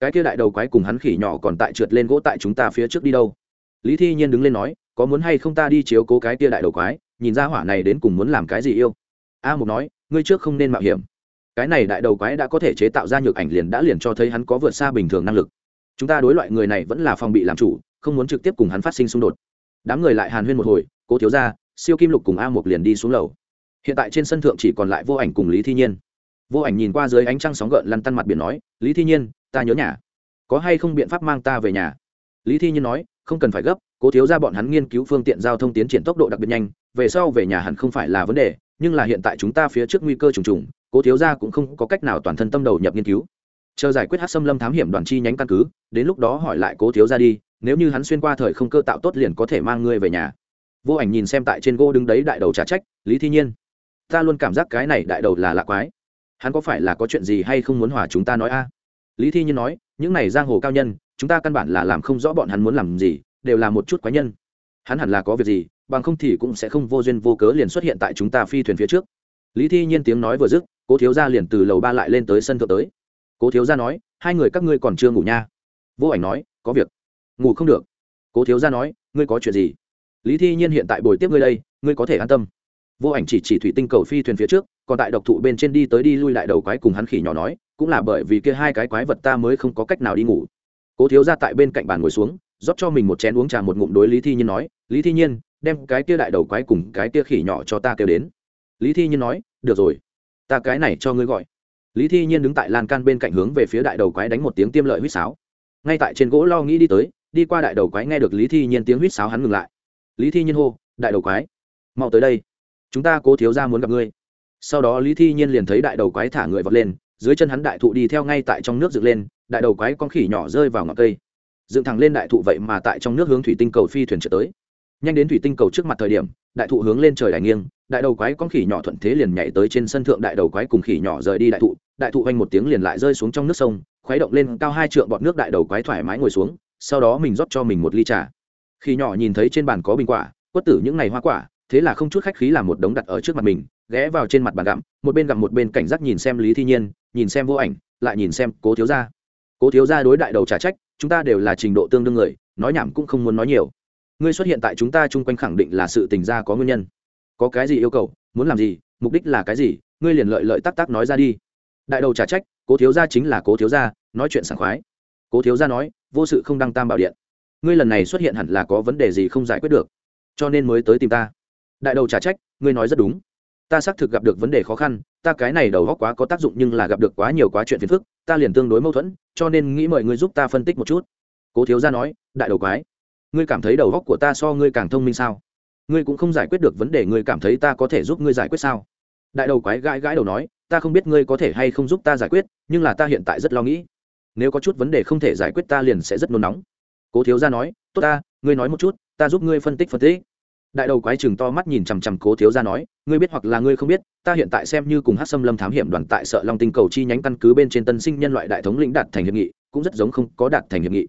cái kia đại đầu quái cùng hắn khỉ nhỏ còn tại trượt lên gỗ tại chúng ta phía trước đi đâu? Lý thi nhiên đứng lên nói, có muốn hay không ta đi chiếu cố cái kia đại đầu quái, nhìn ra hỏa này đến cùng muốn làm cái gì yêu? A mục nói, ngươi trước không nên mạo hiểm. Cái này đại đầu quái đã có thể chế tạo ra nhược ảnh liền đã liền cho thấy hắn có vượt xa bình thường năng lực. Chúng ta đối loại người này vẫn là phòng bị làm chủ, không muốn trực tiếp cùng hắn phát sinh xung đột. Đám người lại hàn huyên một hồi, cố thiếu ra siêu kim lục cùng a một liền đi xuống lầu. Hiện tại trên sân thượng chỉ còn lại vô ảnh cùng lý thi nhiên. Vô ảnh nhìn qua dưới ánh trăng sóng gợn lăn tăn mặt biển nói, lý thi nhiên, ta nhớ nhà. Có hay không biện pháp mang ta về nhà? Lý thi nhiên nói, không cần phải gấp, cố thiếu ra bọn hắn nghiên cứu phương tiện giao thông tiến triển tốc độ đặc biệt nhanh, về sau về nhà hẳn không phải là vấn đề, nhưng là hiện tại chúng ta phía trước nguy cơ trùng trùng, cố thiếu ra cũng không có cách nào toàn thân tâm đầu nhập nghiên cứu. Chờ giải quyết hát xâm lâm thám hiểm đoàn chi nhánh căn cứ, đến lúc đó hỏi lại cố thiếu ra đi, nếu như hắn xuyên qua thời không cơ tạo tốt liền có thể mang ngươi về nhà vô ảnh nhìn xem tại trên gỗ đứng đấy đại đầu trả trách, lý thi nhiên, ta luôn cảm giác cái này đại đầu là lạ quái. Hắn có phải là có chuyện gì hay không muốn hòa chúng ta nói a? Lý thi nhiên nói, những này giang hồ cao nhân, chúng ta căn bản là làm không rõ bọn hắn muốn làm gì, đều là một chút quái nhân. Hắn hẳn là có việc gì, bằng không thì cũng sẽ không vô duyên vô cớ liền xuất hiện tại chúng ta phi thuyền phía trước. Lý thi nhiên tiếng nói vừa dứt, cố thiếu gia liền từ lầu ba lại lên tới sân thượng tới. Cố thiếu gia nói, hai người các ngươi còn chưa ngủ nha. Vô ảnh nói, có việc. Ngủ không được. Cố thiếu gia nói, ngươi có chuyện gì? Lý thi nhiên hiện tại bồi tiếp ngươi đây, ngươi có thể an tâm. Vô ảnh chỉ chỉ thủy tinh cầu phi thuyền phía trước, còn tại độc thụ bên trên đi tới đi lui lại đầu quái cùng hắn khỉ nhỏ nói, cũng là bởi vì kia hai cái quái vật ta mới không có cách nào đi ngủ. Cố thiếu ra tại bên cạnh bàn ngồi xuống, rót cho mình một chén uống trà một ngụm đối lý thi nhiên nói, lý thi nhiên, đem cái kia đại đầu quái cùng cái kia khỉ nhỏ cho ta kêu đến. Lý thi nhiên nói, được rồi, ta cái này cho ngươi gọi. Lý thi nhiên đứng tại lan can bên cạnh hướng về phía đại đầu quái đánh một tiếng tiêm lợi huýt sáo. Ngay tại trên gỗ lo nghĩ đi tới, đi qua đại đầu quái nghe được lý thi nhiên tiếng huýt sáo hắn ngừng lại lý thi nhiên hô, đại đầu quái, mau tới đây. Chúng ta cố thiếu ra muốn gặp ngươi. Sau đó lý thi nhiên liền thấy đại đầu quái thả người vọt lên, dưới chân hắn đại thụ đi theo ngay tại trong nước dựng lên, đại đầu quái con khỉ nhỏ rơi vào ngọn cây. Dựng thẳng lên đại thụ vậy mà tại trong nước hướng thủy tinh cầu phi thuyền trở tới. Nhanh đến thủy tinh cầu trước mặt thời điểm, đại thụ hướng lên trời đài nghiêng, đại đầu quái con khỉ nhỏ thuận thế liền nhảy tới trên sân thượng đại đầu quái cùng khỉ nhỏ rời đi đại thụ đại thụ vanh một tiếng liền lại rơi xuống trong nước sông, khuấy động lên cao hai trượng bọt nước đại đầu quái thoải mái ngồi xuống, sau đó mình rót cho mình một ly trà khi nhỏ nhìn thấy trên bàn có bình quả, quất tử những ngày hoa quả, thế là không chút khách khí làm một đống đặt ở trước mặt mình, ghé vào trên mặt bàn gặm, một bên gặm một bên cảnh giác nhìn xem lý thi nhiên, nhìn xem vô ảnh, lại nhìn xem cố thiếu gia. Cố thiếu gia đối đại đầu trả trách, chúng ta đều là trình độ tương đương người, nói nhảm cũng không muốn nói nhiều. Ngươi xuất hiện tại chúng ta chung quanh khẳng định là sự tình gia có nguyên nhân. Có cái gì yêu cầu, muốn làm gì, mục đích là cái gì, ngươi liền lợi lợi tắc tắc nói ra đi. Đại đầu trả trách, cố thiếu gia chính là cố thiếu gia, nói chuyện sảng khoái. Cố thiếu gia nói, vô sự không đăng tam bảo điện ngươi lần này xuất hiện hẳn là có vấn đề gì không giải quyết được, cho nên mới tới tìm ta. Đại đầu trả trách, ngươi nói rất đúng. Ta xác thực gặp được vấn đề khó khăn, ta cái này đầu góc quá có tác dụng nhưng là gặp được quá nhiều quá chuyện phiền phức, ta liền tương đối mâu thuẫn, cho nên nghĩ mời ngươi giúp ta phân tích một chút. Cố thiếu gia nói, đại đầu quái, ngươi cảm thấy đầu góc của ta so ngươi càng thông minh sao? Ngươi cũng không giải quyết được vấn đề, ngươi cảm thấy ta có thể giúp ngươi giải quyết sao? Đại đầu quái gãi gãi đầu nói, ta không biết ngươi có thể hay không giúp ta giải quyết, nhưng là ta hiện tại rất lo nghĩ. Nếu có chút vấn đề không thể giải quyết ta liền sẽ rất nôn nóng cố thiếu gia nói, tốt ta, ngươi nói một chút, ta giúp ngươi phân tích phân tích. Đại đầu quái chừng to mắt nhìn chằm chằm cố thiếu gia nói, ngươi biết hoặc là ngươi không biết, ta hiện tại xem như cùng hát xâm lâm thám hiểm đoàn tại sợ long tinh cầu chi nhánh căn cứ bên trên tân sinh nhân loại đại thống lĩnh đạt thành hiệp nghị, cũng rất giống không có đạt thành hiệp nghị.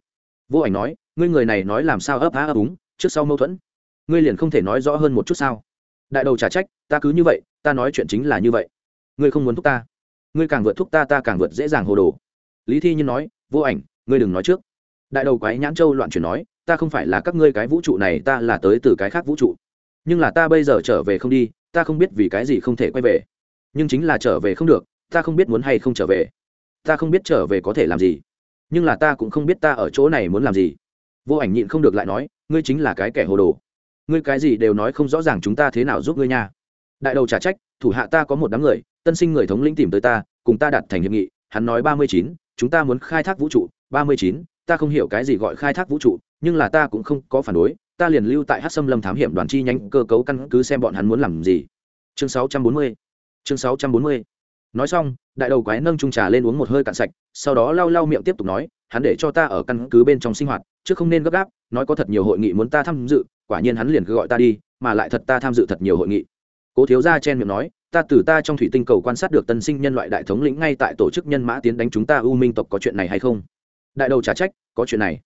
Vô ảnh nói, ngươi người này nói làm sao ấp á ấp úng, trước sau mâu thuẫn. Ngươi liền không thể nói rõ hơn một chút sao? Đại đầu trả trách, ta cứ như vậy, ta nói chuyện chính là như vậy. Ngươi không muốn thúc ta. Ngươi càng vượt thúc ta ta càng vượt dễ dàng hồ đồ. Lý thi nhiên nói, vô ảnh, ngươi đừng nói trước đại đầu quái nhãn châu loạn chuyển nói, ta không phải là các ngươi cái vũ trụ này, ta là tới từ cái khác vũ trụ. Nhưng là ta bây giờ trở về không đi, ta không biết vì cái gì không thể quay về. Nhưng chính là trở về không được, ta không biết muốn hay không trở về. Ta không biết trở về có thể làm gì. Nhưng là ta cũng không biết ta ở chỗ này muốn làm gì. Vô ảnh nhịn không được lại nói, ngươi chính là cái kẻ hồ đồ. Ngươi cái gì đều nói không rõ ràng chúng ta thế nào giúp ngươi nha. Đại đầu trả trách, thủ hạ ta có một đám người, tân sinh người thống lĩnh tìm tới ta, cùng ta đặt thành hiệp nghị. Hắn nói ba mươi chín, chúng ta muốn khai thác vũ trụ. Ba mươi chín ta không hiểu cái gì gọi khai thác vũ trụ, nhưng là ta cũng không có phản đối, ta liền lưu tại hát xâm lâm thám hiểm đoàn chi nhánh cơ cấu căn cứ xem bọn hắn muốn làm gì. Chương sáu trăm bốn mươi, chương sáu trăm bốn mươi. Nói xong, đại đầu quái nâng trung trà lên uống một hơi cạn sạch, sau đó lau lau miệng tiếp tục nói, hắn để cho ta ở căn cứ bên trong sinh hoạt, chứ không nên gấp gáp, nói có thật nhiều hội nghị muốn ta tham dự, quả nhiên hắn liền cứ gọi ta đi, mà lại thật ta tham dự thật nhiều hội nghị. Cố thiếu gia chen miệng nói, ta từ ta trong thủy tinh cầu quan sát được tân sinh nhân loại đại thống lĩnh ngay tại tổ chức nhân mã tiến đánh chúng ta u minh tộc có chuyện này hay không? Đại đầu trả trách, có chuyện này.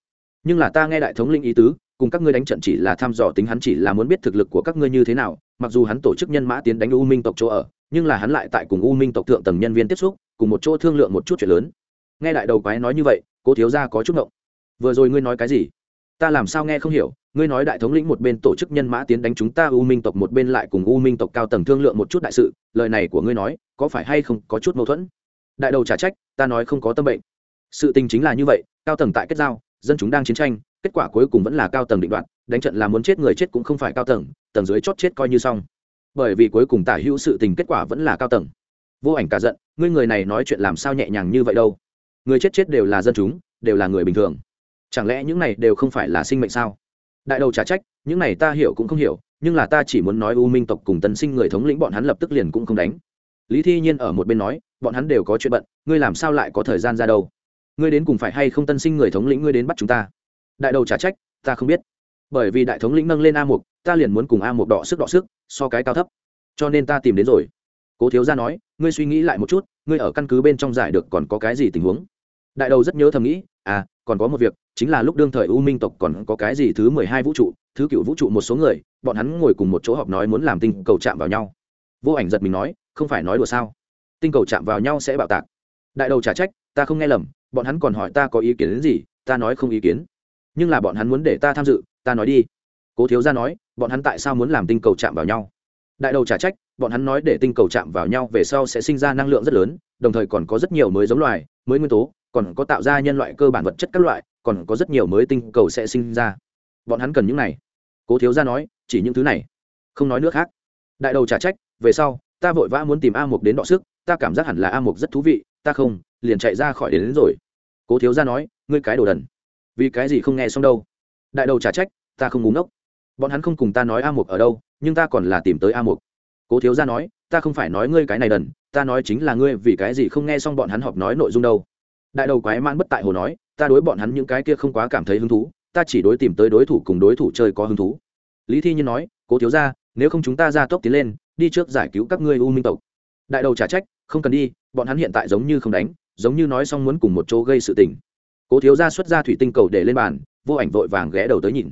Nhưng là ta nghe đại thống lĩnh ý tứ, cùng các ngươi đánh trận chỉ là thăm dò tính hắn chỉ là muốn biết thực lực của các ngươi như thế nào, mặc dù hắn tổ chức nhân mã tiến đánh u minh tộc chỗ ở, nhưng là hắn lại tại cùng u minh tộc thượng tầng nhân viên tiếp xúc, cùng một chỗ thương lượng một chút chuyện lớn. Nghe đại đầu quái nói như vậy, cố thiếu gia có chút ngộng. Vừa rồi ngươi nói cái gì? Ta làm sao nghe không hiểu, ngươi nói đại thống lĩnh một bên tổ chức nhân mã tiến đánh chúng ta u minh tộc, một bên lại cùng u minh tộc cao tầng thương lượng một chút đại sự, lời này của ngươi nói, có phải hay không có chút mâu thuẫn? Đại đầu trả trách, ta nói không có tâm bệnh sự tình chính là như vậy, cao tầng tại kết giao, dân chúng đang chiến tranh, kết quả cuối cùng vẫn là cao tầng định đoạt, đánh trận là muốn chết người chết cũng không phải cao tầng tầng dưới chót chết coi như xong. Bởi vì cuối cùng tả hữu sự tình kết quả vẫn là cao tầng. Vô ảnh cả giận, ngươi người này nói chuyện làm sao nhẹ nhàng như vậy đâu? Người chết chết đều là dân chúng, đều là người bình thường. Chẳng lẽ những này đều không phải là sinh mệnh sao? Đại đầu trả trách, những này ta hiểu cũng không hiểu, nhưng là ta chỉ muốn nói u minh tộc cùng tân sinh người thống lĩnh bọn hắn lập tức liền cũng không đánh. Lý thi nhiên ở một bên nói, bọn hắn đều có chuyện bận, ngươi làm sao lại có thời gian ra đâu? Ngươi đến cùng phải hay không tân sinh người thống lĩnh ngươi đến bắt chúng ta? Đại đầu trả trách, ta không biết. Bởi vì đại thống lĩnh nâng lên a mục, ta liền muốn cùng a mục đọ sức đọ sức, so cái cao thấp. Cho nên ta tìm đến rồi. Cố thiếu gia nói, ngươi suy nghĩ lại một chút, ngươi ở căn cứ bên trong giải được còn có cái gì tình huống? Đại đầu rất nhớ thầm nghĩ à còn có một việc, chính là lúc đương thời u minh tộc còn có cái gì thứ mười hai vũ trụ, thứ cựu vũ trụ một số người, bọn hắn ngồi cùng một chỗ họp nói muốn làm tinh cầu chạm vào nhau. Vô ảnh giật mình nói, không phải nói đùa sao? Tinh cầu chạm vào nhau sẽ bạo tạc đại đầu trả trách, ta không nghe lầm, bọn hắn còn hỏi ta có ý kiến đến gì, ta nói không ý kiến. Nhưng là bọn hắn muốn để ta tham dự, ta nói đi. Cố thiếu gia nói, bọn hắn tại sao muốn làm tinh cầu chạm vào nhau? Đại đầu trả trách, bọn hắn nói để tinh cầu chạm vào nhau về sau sẽ sinh ra năng lượng rất lớn, đồng thời còn có rất nhiều mới giống loài, mới nguyên tố, còn có tạo ra nhân loại cơ bản vật chất các loại, còn có rất nhiều mới tinh cầu sẽ sinh ra. Bọn hắn cần những này. Cố thiếu gia nói, chỉ những thứ này. Không nói nước khác. Đại đầu trả trách, về sau, ta vội vã muốn tìm a mục đến đọ sức, ta cảm giác hẳn là a mục rất thú vị ta không liền chạy ra khỏi đến, đến rồi. Cố thiếu gia nói ngươi cái đồ đần. Vì cái gì không nghe xong đâu? Đại đầu trả trách ta không ngúng ngốc. Bọn hắn không cùng ta nói a mục ở đâu nhưng ta còn là tìm tới a mục. Cố thiếu gia nói ta không phải nói ngươi cái này đần ta nói chính là ngươi vì cái gì không nghe xong bọn hắn họp nói nội dung đâu. Đại đầu quái man bất tại hồ nói ta đối bọn hắn những cái kia không quá cảm thấy hứng thú ta chỉ đối tìm tới đối thủ cùng đối thủ chơi có hứng thú. Lý thi nhiên nói cố thiếu ra nếu không chúng ta ra tốc tiến lên đi trước giải cứu các ngươi u minh tộc đại đầu trả trách, không cần đi, bọn hắn hiện tại giống như không đánh, giống như nói xong muốn cùng một chỗ gây sự tình. Cố thiếu gia xuất ra thủy tinh cầu để lên bàn, vô ảnh vội vàng ghé đầu tới nhìn.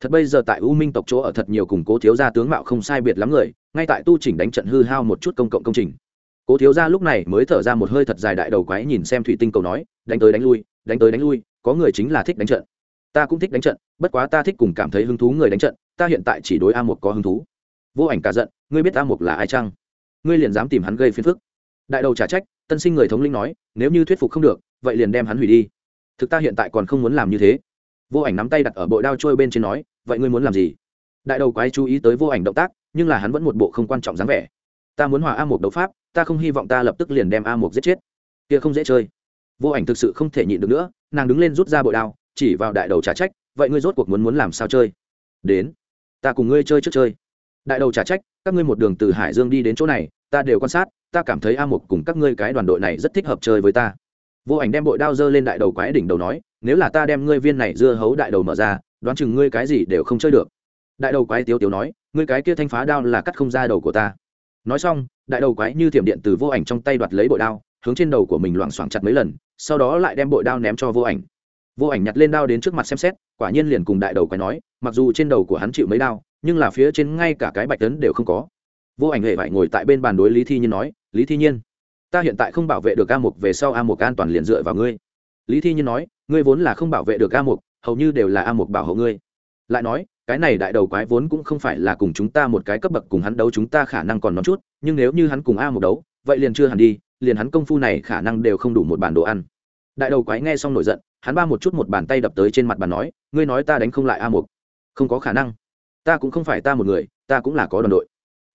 Thật bây giờ tại u minh tộc chỗ ở thật nhiều cùng cố thiếu gia tướng mạo không sai biệt lắm người, ngay tại tu chỉnh đánh trận hư hao một chút công cộng công trình. Cố thiếu gia lúc này mới thở ra một hơi thật dài đại đầu quái nhìn xem thủy tinh cầu nói, đánh tới đánh lui, đánh tới đánh lui, có người chính là thích đánh trận. Ta cũng thích đánh trận, bất quá ta thích cùng cảm thấy hứng thú người đánh trận, ta hiện tại chỉ đối a một có hứng thú. Vô ảnh cả giận, ngươi biết a một là ai chăng? Ngươi liền dám tìm hắn gây phiền phức. Đại đầu trả trách, tân sinh người thống linh nói, nếu như thuyết phục không được, vậy liền đem hắn hủy đi. Thực ta hiện tại còn không muốn làm như thế. Vô ảnh nắm tay đặt ở bội đao trôi bên trên nói, vậy ngươi muốn làm gì? Đại đầu quái chú ý tới vô ảnh động tác, nhưng là hắn vẫn một bộ không quan trọng dáng vẻ. Ta muốn hòa a một đấu pháp, ta không hy vọng ta lập tức liền đem a một giết chết. Kia không dễ chơi. Vô ảnh thực sự không thể nhịn được nữa, nàng đứng lên rút ra bội đao, chỉ vào đại đầu trả trách, vậy ngươi rốt cuộc muốn muốn làm sao chơi? Đến, ta cùng ngươi chơi trước chơi. Đại đầu trả trách, các ngươi một đường từ hải dương đi đến chỗ này ta đều quan sát, ta cảm thấy a mục cùng các ngươi cái đoàn đội này rất thích hợp chơi với ta. Vô ảnh đem bội đao dơ lên đại đầu quái đỉnh đầu nói, nếu là ta đem ngươi viên này dưa hấu đại đầu mở ra, đoán chừng ngươi cái gì đều không chơi được. Đại đầu quái tiếu tiếu nói, ngươi cái kia thanh phá đao là cắt không ra đầu của ta. Nói xong, đại đầu quái như thiểm điện từ vô ảnh trong tay đoạt lấy bội đao, hướng trên đầu của mình loảng xoảng chặt mấy lần, sau đó lại đem bội đao ném cho vô ảnh. Vô ảnh nhặt lên đao đến trước mặt xem xét, quả nhiên liền cùng đại đầu quái nói, mặc dù trên đầu của hắn chịu mấy đao, nhưng là phía trên ngay cả cái bạch tấn đều không có vô ảnh hệ vải ngồi tại bên bàn đối lý thi nhiên nói, lý thi nhiên, ta hiện tại không bảo vệ được a mục, về sau a mục an toàn liền dựa vào ngươi. Lý thi nhiên nói, ngươi vốn là không bảo vệ được a mục, hầu như đều là a mục bảo hộ ngươi. Lại nói, cái này đại đầu quái vốn cũng không phải là cùng chúng ta một cái cấp bậc cùng hắn đấu chúng ta khả năng còn nói chút, nhưng nếu như hắn cùng a Mục đấu, vậy liền chưa hẳn đi, liền hắn công phu này khả năng đều không đủ một bản đồ ăn. Đại đầu quái nghe xong nổi giận, hắn ba một chút một bàn tay đập tới trên mặt bàn nói, ngươi nói ta đánh không lại a Mục? không có khả năng. Ta cũng không phải ta một người, ta cũng là có đoàn đội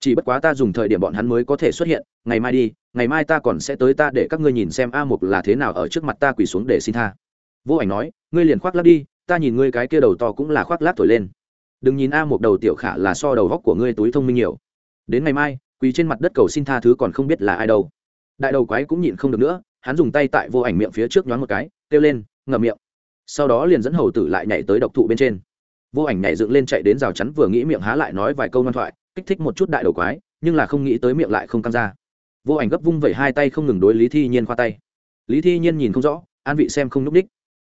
chỉ bất quá ta dùng thời điểm bọn hắn mới có thể xuất hiện, ngày mai đi, ngày mai ta còn sẽ tới ta để các ngươi nhìn xem a một là thế nào ở trước mặt ta quỳ xuống để xin tha. Vô ảnh nói, ngươi liền khoác lắc đi, ta nhìn ngươi cái kia đầu to cũng là khoác lác thổi lên. Đừng nhìn a một đầu tiểu khả là so đầu góc của ngươi túi thông minh nhiều. Đến ngày mai, quỳ trên mặt đất cầu xin tha thứ còn không biết là ai đâu. Đại đầu quái cũng nhịn không được nữa, hắn dùng tay tại vô ảnh miệng phía trước nhoáng một cái, kêu lên, ngậm miệng. Sau đó liền dẫn hầu tử lại nhảy tới độc thụ bên trên vô ảnh nhảy dựng lên chạy đến rào chắn vừa nghĩ miệng há lại nói vài câu ngoan thoại, kích thích một chút đại đầu quái, nhưng là không nghĩ tới miệng lại không căng ra. Vô ảnh gấp vung vẩy hai tay không ngừng đối lý thi nhiên khoa tay. Lý thi nhiên nhìn không rõ, an vị xem không n ú c ních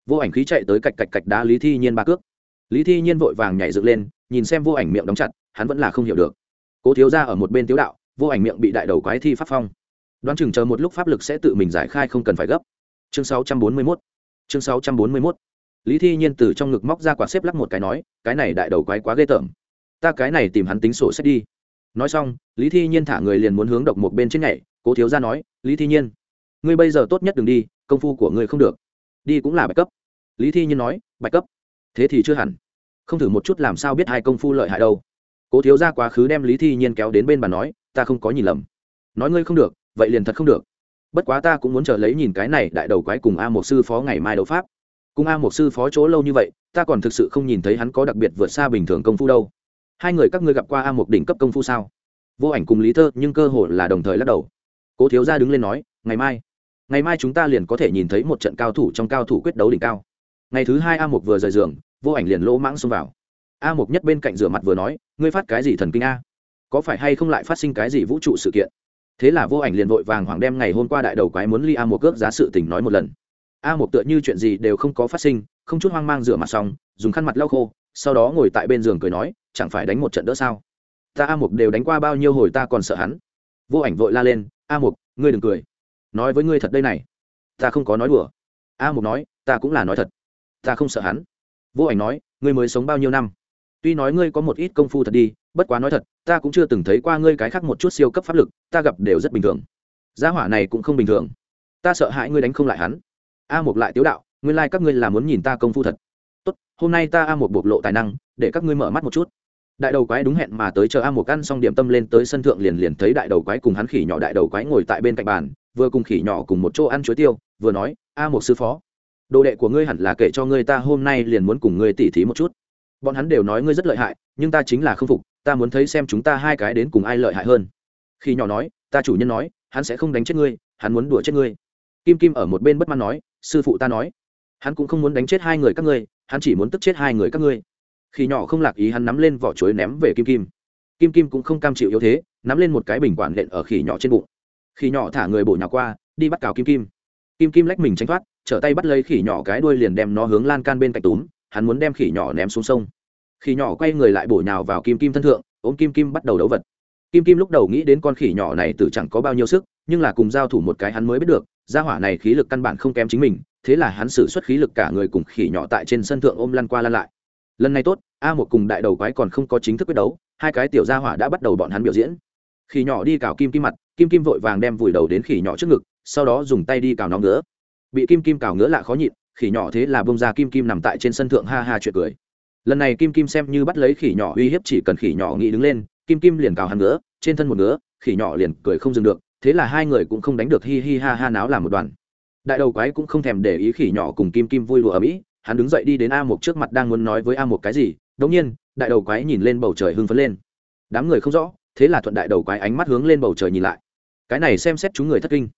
vô ảnh khí chạy tới cạch cạch cạch đá lý thi nhiên ba cước. Lý thi nhiên vội vàng nhảy dựng lên, nhìn xem vô ảnh miệng đóng chặt, hắn vẫn là không hiểu được. Cố thiếu ra ở một bên tiếu đạo, vô ảnh miệng bị đại đầu quái thi pháp phong. Đoán chừng chờ một lúc pháp lực sẽ tự mình giải khai không cần phải gấp. Chương 641 chương 641 lý thi nhiên từ trong ngực móc ra quả xếp lắc một cái nói, cái này đại đầu quái quá ghê tởm. Ta cái này tìm hắn tính sổ sách đi. Nói xong, lý thi nhiên thả người liền muốn hướng độc một bên trên nhảy, cố thiếu ra nói, lý thi nhiên, ngươi bây giờ tốt nhất đừng đi, công phu của ngươi không được. Đi cũng là bạch cấp. Lý thi nhiên nói, bạch cấp? Thế thì chưa hẳn. Không thử một chút làm sao biết hai công phu lợi hại đâu. Cố thiếu ra quá khứ đem lý thi nhiên kéo đến bên bà nói, ta không có nhìn lầm. Nói ngươi không được, vậy liền thật không được. Bất quá ta cũng muốn chờ lấy nhìn cái này đại đầu quái cùng a một sư phó ngày mai đấu pháp cùng a một sư phó chỗ lâu như vậy, ta còn thực sự không nhìn thấy hắn có đặc biệt vượt xa bình thường công phu đâu. Hai người các ngươi gặp qua a một đỉnh cấp công phu sao? Vô ảnh cùng lý thơ, nhưng cơ hội là đồng thời lắc đầu. Cố thiếu gia đứng lên nói, ngày mai ngày mai chúng ta liền có thể nhìn thấy một trận cao thủ trong cao thủ quyết đấu đỉnh cao. Ngày thứ hai a một vừa rời giường, vô ảnh liền lỗ mãng xông vào. A một nhất bên cạnh rửa mặt vừa nói, ngươi phát cái gì thần kinh a? Có phải hay không lại phát sinh cái gì vũ trụ sự kiện? Thế là vô ảnh liền vội vàng hoàng đem ngày hôm qua đại đầu quái muốn ly a một cước giá sự tình nói một lần a một tựa như chuyện gì đều không có phát sinh, không chút hoang mang rửa mặt xong, dùng khăn mặt lau khô, sau đó ngồi tại bên giường cười nói, chẳng phải đánh một trận đỡ sao? Ta a một đều đánh qua bao nhiêu hồi ta còn sợ hắn. Vô ảnh vội la lên, a một ngươi đừng cười. Nói với ngươi thật đây này. Ta không có nói đùa. A một nói, ta cũng là nói thật. Ta không sợ hắn. Vô ảnh nói, ngươi mới sống bao nhiêu năm? Tuy nói ngươi có một ít công phu thật đi, bất quá nói thật, ta cũng chưa từng thấy qua ngươi cái khác một chút siêu cấp pháp lực, ta gặp đều rất bình thường. Gia hỏa này cũng không bình thường. Ta sợ hãi ngươi đánh không lại hắn a một lại tiếu đạo, nguyên lai、like、các ngươi là muốn nhìn ta công phu thật. Tốt, hôm nay ta a một bộc lộ tài năng, để các ngươi mở mắt một chút. Đại đầu quái đúng hẹn mà tới chờ a một ăn xong điểm tâm lên tới sân thượng liền liền thấy đại đầu quái cùng hắn khỉ nhỏ đại đầu quái ngồi tại bên cạnh bàn, vừa cùng khỉ nhỏ cùng một chỗ ăn chuối tiêu, vừa nói, a một sư phó, đồ đệ của ngươi hẳn là kể cho ngươi ta hôm nay liền muốn cùng ngươi tỉ thí một chút. Bọn hắn đều nói ngươi rất lợi hại, nhưng ta chính là không phục, ta muốn thấy xem chúng ta hai cái đến cùng ai lợi hại hơn. Khi nhỏ nói, ta chủ nhân nói, hắn sẽ không đánh chết ngươi, hắn muốn đùa chết ngươi. Kim kim ở một bên bất mãn nói sư phụ ta nói, hắn cũng không muốn đánh chết hai người các ngươi, hắn chỉ muốn tức chết hai người các ngươi. Khi nhỏ không lạc ý hắn nắm lên vỏ chuối ném về kim kim. Kim kim cũng không cam chịu yếu thế, nắm lên một cái bình quản lện ở khỉ nhỏ trên bụng. Khỉ nhỏ thả người bổ nhỏ qua, đi bắt cào kim kim. Kim kim lách mình tránh thoát, trở tay bắt lấy khỉ nhỏ cái đuôi liền đem nó hướng lan can bên cạnh túm, hắn muốn đem khỉ nhỏ ném xuống sông. Khỉ nhỏ quay người lại bổ nhào vào kim kim thân thượng, ôm kim kim bắt đầu đấu vật. Kim kim lúc đầu nghĩ đến con khỉ nhỏ này từ chẳng có bao nhiêu sức, nhưng là cùng giao thủ một cái hắn mới biết được gia hỏa này khí lực căn bản không kém chính mình, thế là hắn xử suất khí lực cả người cùng khỉ nhỏ tại trên sân thượng ôm lăn qua lăn lại. Lần này tốt, a một cùng đại đầu quái còn không có chính thức quyết đấu, hai cái tiểu gia hỏa đã bắt đầu bọn hắn biểu diễn. Khỉ nhỏ đi cào kim kim mặt, kim kim vội vàng đem vùi đầu đến khỉ nhỏ trước ngực, sau đó dùng tay đi cào nó ngứa. Bị kim kim cào ngứa lạ khó nhịn, khỉ nhỏ thế là bông ra kim kim nằm tại trên sân thượng ha ha chuyện cười. Lần này kim kim xem như bắt lấy khỉ nhỏ uy hiếp chỉ cần khỉ nhỏ nghĩ đứng lên, kim kim liền cào hắn ngứa, trên thân một ngứa, khỉ nhỏ liền cười không dừng được thế là hai người cũng không đánh được hi hi ha ha náo làm một đoàn. Đại đầu quái cũng không thèm để ý khỉ nhỏ cùng kim kim vui lụa ở mỹ, hắn đứng dậy đi đến a một trước mặt đang muốn nói với a một cái gì đống nhiên, đại đầu quái nhìn lên bầu trời hưng phấn lên. Đám người không rõ, thế là thuận đại đầu quái ánh mắt hướng lên bầu trời nhìn lại. Cái này xem xét chúng người thất kinh.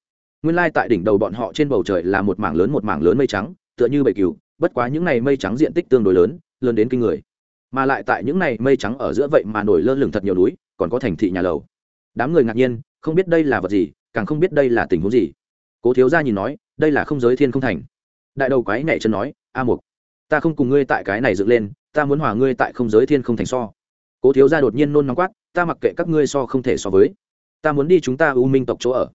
Nguyên lai tại đỉnh đầu bọn họ trên bầu trời là một mảng lớn một mảng lớn mây trắng, tựa như bầy cừu, bất quá những này mây trắng diện tích tương đối lớn lớn đến kinh người. Mà lại tại những này mây trắng ở giữa vậy mà nổi lơ lửng thật nhiều núi, còn có thành thị nhà lầu. Đám người ngạc nhiên không biết đây là vật gì, càng không biết đây là tình huống gì. Cố thiếu gia nhìn nói, đây là không giới thiên không thành. Đại đầu quái nhảy chân nói, a mục, ta không cùng ngươi tại cái này dựng lên, ta muốn hòa ngươi tại không giới thiên không thành so. Cố thiếu gia đột nhiên nôn nóng quát, ta mặc kệ các ngươi so không thể so với. Ta muốn đi chúng ta u minh tộc chỗ ở.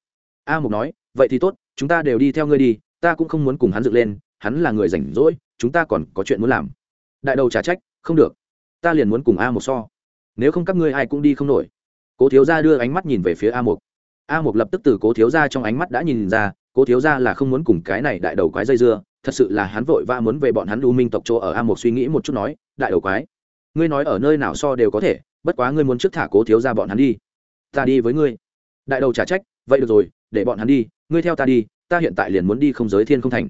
A mục nói, vậy thì tốt, chúng ta đều đi theo ngươi đi, ta cũng không muốn cùng hắn dựng lên, hắn là người rảnh rỗi, chúng ta còn có chuyện muốn làm. Đại đầu trả trách, không được, ta liền muốn cùng a một so. Nếu không các ngươi ai cũng đi không nổi cố thiếu gia đưa ánh mắt nhìn về phía a Mục. a Mục lập tức từ cố thiếu gia trong ánh mắt đã nhìn ra, cố thiếu gia là không muốn cùng cái này đại đầu quái dây dưa, thật sự là hắn vội vã muốn về bọn hắn u minh tộc chỗ ở a Mục suy nghĩ một chút nói, đại đầu quái, ngươi nói ở nơi nào so đều có thể, bất quá ngươi muốn trước thả cố thiếu gia bọn hắn đi. Ta đi với ngươi. Đại đầu trả trách, vậy được rồi, để bọn hắn đi, ngươi theo ta đi, ta hiện tại liền muốn đi không giới thiên không thành.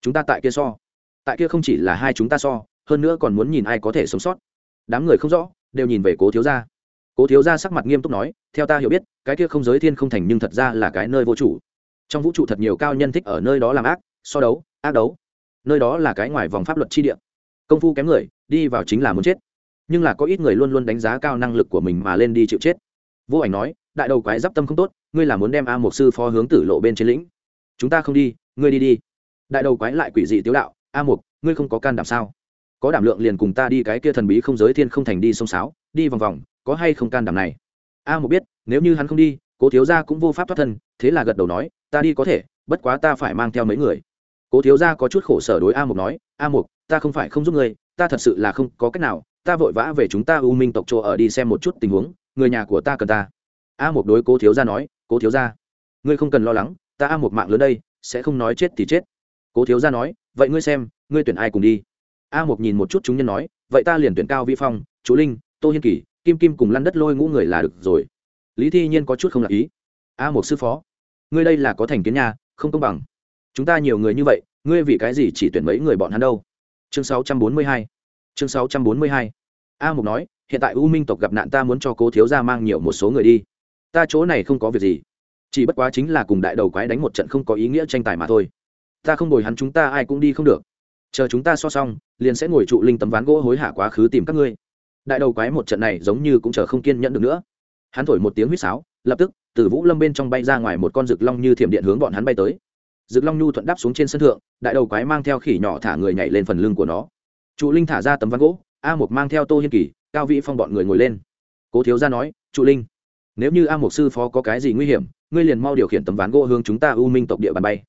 Chúng ta tại kia so. Tại kia không chỉ là hai chúng ta so, hơn nữa còn muốn nhìn ai có thể sống sót. Đám người không rõ, đều nhìn về cố thiếu gia cố thiếu gia sắc mặt nghiêm túc nói, theo ta hiểu biết, cái kia không giới thiên không thành nhưng thật ra là cái nơi vô chủ. Trong vũ trụ thật nhiều cao nhân thích ở nơi đó làm ác, so đấu, ác đấu. Nơi đó là cái ngoài vòng pháp luật chi địa. Công phu kém người, đi vào chính là muốn chết. Nhưng là có ít người luôn luôn đánh giá cao năng lực của mình mà lên đi chịu chết. Vô ảnh nói, đại đầu quái d tâm không tốt, ngươi là muốn đem a một sư phó hướng tử lộ bên trên lĩnh. Chúng ta không đi, ngươi đi đi. Đại đầu quái lại quỷ dị tiếu đạo, a một ngươi không có can đảm sao? Có đảm lượng liền cùng ta đi cái kia thần bí không giới thiên không thành đi sông sáo, đi vòng vòng có hay không can đảm này? A một biết, nếu như hắn không đi, cố thiếu gia cũng vô pháp thoát thân, thế là gật đầu nói, ta đi có thể, bất quá ta phải mang theo mấy người. Cố thiếu gia có chút khổ sở đối a một nói, a một ta không phải không giúp ngươi, ta thật sự là không có cách nào, ta vội vã về chúng ta u minh tộc chỗ ở đi xem một chút tình huống, người nhà của ta cần ta. A một đối cố thiếu gia nói, cố thiếu gia, ngươi không cần lo lắng, ta a một mạng lớn đây, sẽ không nói chết thì chết. Cố thiếu gia nói, vậy ngươi xem, ngươi tuyển ai cùng đi? A một nhìn một chút chúng nhân nói, vậy ta liền tuyển cao vi phong, chú linh, tô hiên kỳ kim kim cùng lăn đất lôi ngũ người là được rồi. Lý thi nhiên có chút không lạc ý. A một sư phó, ngươi đây là có thành kiến nhà không công bằng. Chúng ta nhiều người như vậy, ngươi vì cái gì chỉ tuyển mấy người bọn hắn đâu? Chương 642 chương 642 a mục nói, hiện tại u minh tộc gặp nạn ta muốn cho cố thiếu gia mang nhiều một số người đi. Ta chỗ này không có việc gì. Chỉ bất quá chính là cùng đại đầu quái đánh một trận không có ý nghĩa tranh tài mà thôi. Ta không bồi hắn chúng ta ai cũng đi không được. Chờ chúng ta so xong, liền sẽ ngồi trụ linh tấm ván gỗ hối hả quá khứ tìm các ngươi đại đầu quái một trận này giống như cũng chờ không kiên nhẫn được nữa. Hắn thổi một tiếng huýt sáo, lập tức, từ vũ lâm bên trong bay ra ngoài một con rực long như thiểm điện hướng bọn hắn bay tới. Rực long nhu thuận đáp xuống trên sân thượng, đại đầu quái mang theo khỉ nhỏ thả người nhảy lên phần lưng của nó. Trụ linh thả ra tấm ván gỗ, a Mục mang theo tô hiên kỳ, cao vĩ phong bọn người ngồi lên. Cố thiếu gia nói, trụ linh, nếu như a Mục sư phó có cái gì nguy hiểm, ngươi liền mau điều khiển tấm ván gỗ hướng chúng ta u minh tộc địa bàn bay.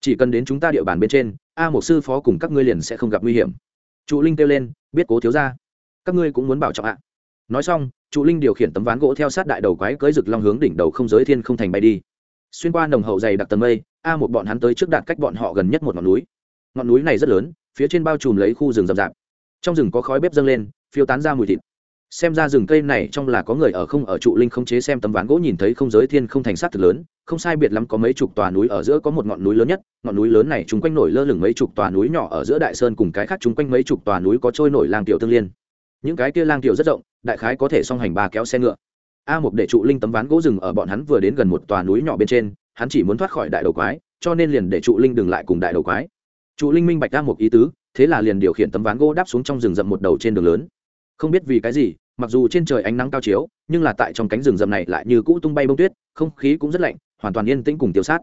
Chỉ cần đến chúng ta địa bàn bên trên, a Mục sư phó cùng các ngươi liền sẽ không gặp nguy hiểm. Trụ linh kêu lên, biết cố thiếu ra các ngươi cũng muốn bảo trọng ạ. Nói xong, trụ linh điều khiển tấm ván gỗ theo sát đại đầu quái cưới rực long hướng đỉnh đầu không giới thiên không thành bay đi. Xuyên qua nồng hậu dày đặc tầng mây, a một bọn hắn tới trước đạt cách bọn họ gần nhất một ngọn núi. Ngọn núi này rất lớn, phía trên bao trùm lấy khu rừng rậm rạp. Trong rừng có khói bếp dâng lên, phiêu tán ra mùi thịt. Xem ra rừng cây này trong là có người ở không ở trụ linh không chế xem tấm ván gỗ nhìn thấy không giới thiên không thành sát thực lớn, không sai biệt lắm có mấy chục tòa núi ở giữa có một ngọn núi lớn nhất, ngọn núi lớn này chúng quanh nổi lơ lửng mấy chục tòa núi nhỏ ở giữa đại sơn cùng cái khác chúng quanh mấy chục tòa núi có trôi nổi lang tiểu tương liên những cái kia lang tiểu rất rộng, đại khái có thể song hành ba kéo xe ngựa. A mục để trụ linh tấm ván gỗ rừng ở bọn hắn vừa đến gần một tòa núi nhỏ bên trên, hắn chỉ muốn thoát khỏi đại đầu quái, cho nên liền để trụ linh đừng lại cùng đại đầu quái. Trụ linh minh bạch a một ý tứ, thế là liền điều khiển tấm ván gỗ đáp xuống trong rừng rậm một đầu trên đường lớn. Không biết vì cái gì, mặc dù trên trời ánh nắng cao chiếu, nhưng là tại trong cánh rừng rậm này lại như cũ tung bay bông tuyết, không khí cũng rất lạnh, hoàn toàn yên tĩnh cùng tiêu sát.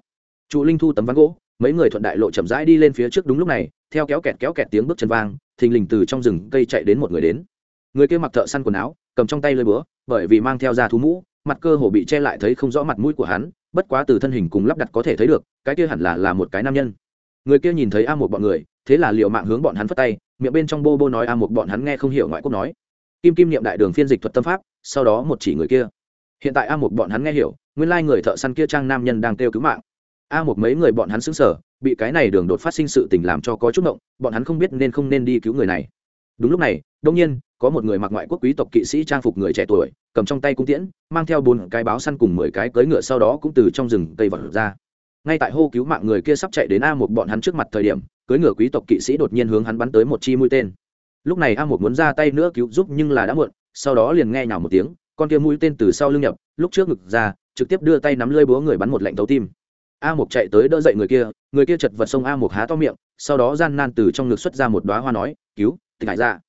Trụ linh thu tấm ván gỗ, mấy người thuận đại lộ chậm rãi đi lên phía trước đúng lúc này, theo kéo kẹt kéo kẹt tiếng bước chân vang, thình lình từ trong rừng cây chạy đến một người đến người kia mặc thợ săn quần áo, cầm trong tay lơi búa, bởi vì mang theo da thú mũ, mặt cơ hồ bị che lại thấy không rõ mặt mũi của hắn, bất quá từ thân hình cùng lắp đặt có thể thấy được, cái kia hẳn là là một cái nam nhân. Người kia nhìn thấy a một bọn người, thế là liệu mạng hướng bọn hắn phất tay, miệng bên trong bô bô nói a một bọn hắn nghe không hiểu ngoại quốc nói. Kim kim niệm đại đường phiên dịch thuật tâm pháp, sau đó một chỉ người kia. Hiện tại a một bọn hắn nghe hiểu, nguyên lai người thợ săn kia trang nam nhân đang kêu cứu mạng. A một mấy người bọn hắn xứng sở bị cái này đường đột phát sinh sự tình làm cho có chút động bọn hắn không biết nên không nên đi cứu người này. Đúng lúc này đông nhiên có một người mặc ngoại quốc quý tộc kỵ sĩ trang phục người trẻ tuổi, cầm trong tay cung tiễn, mang theo bốn cái báo săn cùng mười cái cưỡi ngựa sau đó cũng từ trong rừng cây vật ra. Ngay tại hô cứu mạng người kia sắp chạy đến a một bọn hắn trước mặt thời điểm, cưỡi ngựa quý tộc kỵ sĩ đột nhiên hướng hắn bắn tới một chi mũi tên. Lúc này a một muốn ra tay nữa cứu giúp nhưng là đã muộn, sau đó liền nghe nhào một tiếng, con kia mũi tên từ sau lưng nhập, lúc trước ngực ra, trực tiếp đưa tay nắm lưỡi búa người bắn một lệnh thấu tim. A một chạy tới đỡ dậy người kia người kia chật vật xông a một há to miệng, sau đó gian nan từ trong ngực xuất ra một đoá hoa nói, cứu, tịch hải ra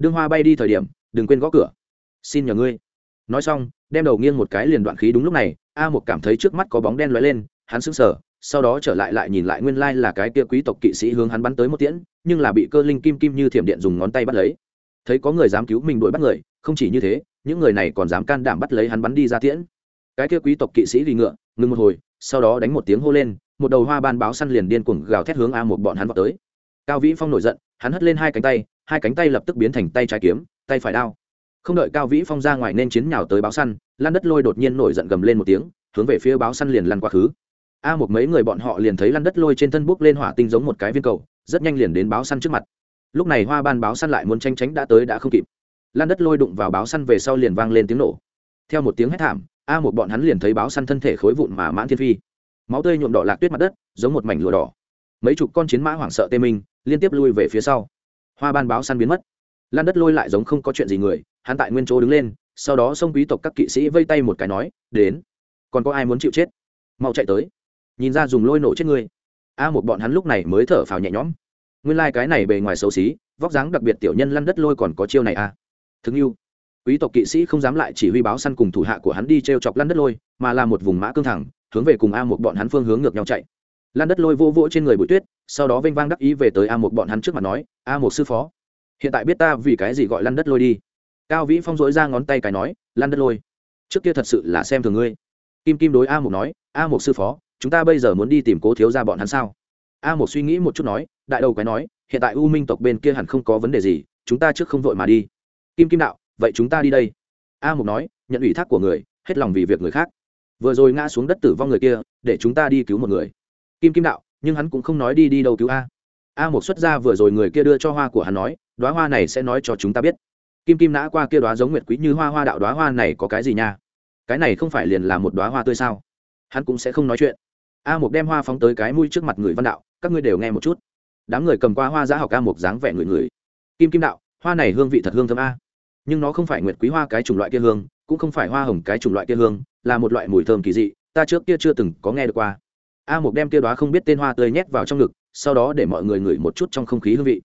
đương hoa bay đi thời điểm, đừng quên gõ cửa. Xin nhờ ngươi. Nói xong, đem đầu nghiêng một cái liền đoạn khí đúng lúc này, a một cảm thấy trước mắt có bóng đen lóe lên, hắn sững sờ, sau đó trở lại lại nhìn lại nguyên lai là cái kia quý tộc kỵ sĩ hướng hắn bắn tới một tiễn, nhưng là bị cơ linh kim kim như thiểm điện dùng ngón tay bắt lấy. Thấy có người dám cứu mình đuổi bắt người, không chỉ như thế, những người này còn dám can đảm bắt lấy hắn bắn đi ra tiễn. Cái kia quý tộc kỵ sĩ vì ngựa, ngừng một hồi, sau đó đánh một tiếng hô lên, một đầu hoa ban báo săn liền điên cuồng gào thét hướng a một bọn hắn vào tới. Cao vĩ phong nổi giận, hắn hất lên hai cánh tay hai cánh tay lập tức biến thành tay trái kiếm, tay phải đao. Không đợi cao vĩ phong ra ngoài nên chiến nhào tới báo săn, lan đất lôi đột nhiên nổi giận gầm lên một tiếng, hướng về phía báo săn liền lăn quá khứ. A một mấy người bọn họ liền thấy lăn đất lôi trên thân bốc lên hỏa tinh giống một cái viên cầu, rất nhanh liền đến báo săn trước mặt. Lúc này hoa ban báo săn lại muốn tranh tránh đã tới đã không kịp. Lan đất lôi đụng vào báo săn về sau liền vang lên tiếng nổ. Theo một tiếng hét thảm, a một bọn hắn liền thấy báo săn thân thể khối vụn mà mãn thiên phi. Máu tươi nhuộm đỏ lạc tuyết mặt đất, giống một mảnh lụa đỏ. Mấy chục con chiến mã hoảng sợ tê minh, liên tiếp lui về phía sau hoa ban báo săn biến mất. Lan đất lôi lại giống không có chuyện gì người, hắn tại nguyên chỗ đứng lên, sau đó xông quý tộc các kỵ sĩ vây tay một cái nói, đến, còn có ai muốn chịu chết? Mau chạy tới. Nhìn ra dùng lôi nổ chết người. A một bọn hắn lúc này mới thở phào nhẹ nhõm. Nguyên lai、like、cái này bề ngoài xấu xí, vóc dáng đặc biệt tiểu nhân lăn đất lôi còn có chiêu này à? Thương yêu quý tộc kỵ sĩ không dám lại chỉ huy báo săn cùng thủ hạ của hắn đi t r e o chọc lăn đất lôi, mà là một vùng mã cương thẳng, hướng về cùng a một bọn hắn phương hướng ngược nhau chạy lan đất lôi vô vỗ trên người bụi tuyết, sau đó vênh vang đắc ý về tới a một bọn hắn trước mặt nói, a một sư phó, hiện tại biết ta vì cái gì gọi Lan đất lôi đi? Cao vĩ phong dối ra ngón tay cái nói, Lan đất lôi, trước kia thật sự là xem thường ngươi. Kim kim đối a một nói, a một sư phó, chúng ta bây giờ muốn đi tìm cố thiếu ra bọn hắn sao? A một suy nghĩ một chút nói, đại đầu cái nói, hiện tại u minh tộc bên kia hẳn không có vấn đề gì, chúng ta trước không vội mà đi. Kim kim đạo, vậy chúng ta đi đây. A mục nói, nhận ủy thác của người, hết lòng vì việc người khác. Vừa rồi ngã xuống đất tử vong người kia, để chúng ta đi cứu một người kim kim đạo, nhưng hắn cũng không nói đi đi đâu cứu a. A mục xuất ra vừa rồi người kia đưa cho hoa của hắn nói đoá hoa này sẽ nói cho chúng ta biết. Kim kim nã qua kia đoá giống nguyệt quý như hoa hoa đạo đoá hoa này có cái gì nha? Cái này không phải liền là một đoá hoa tươi sao? Hắn cũng sẽ không nói chuyện. A mục đem hoa phóng tới cái mũi trước mặt người văn đạo, các ngươi đều nghe một chút. Đám người cầm qua hoa giá học a mục dáng vẻ người người. Kim kim đạo, hoa này hương vị thật hương thơm a. Nhưng nó không phải nguyệt quý hoa cái chủng loại kia hương, cũng không phải hoa hồng cái chủng loại kia hương, là một loại mùi thơm kỳ dị, ta trước kia chưa từng có nghe được qua a mục đem kia đoá không biết tên hoa tươi nhét vào trong ngực, sau đó để mọi người ngửi một chút trong không khí hương vị.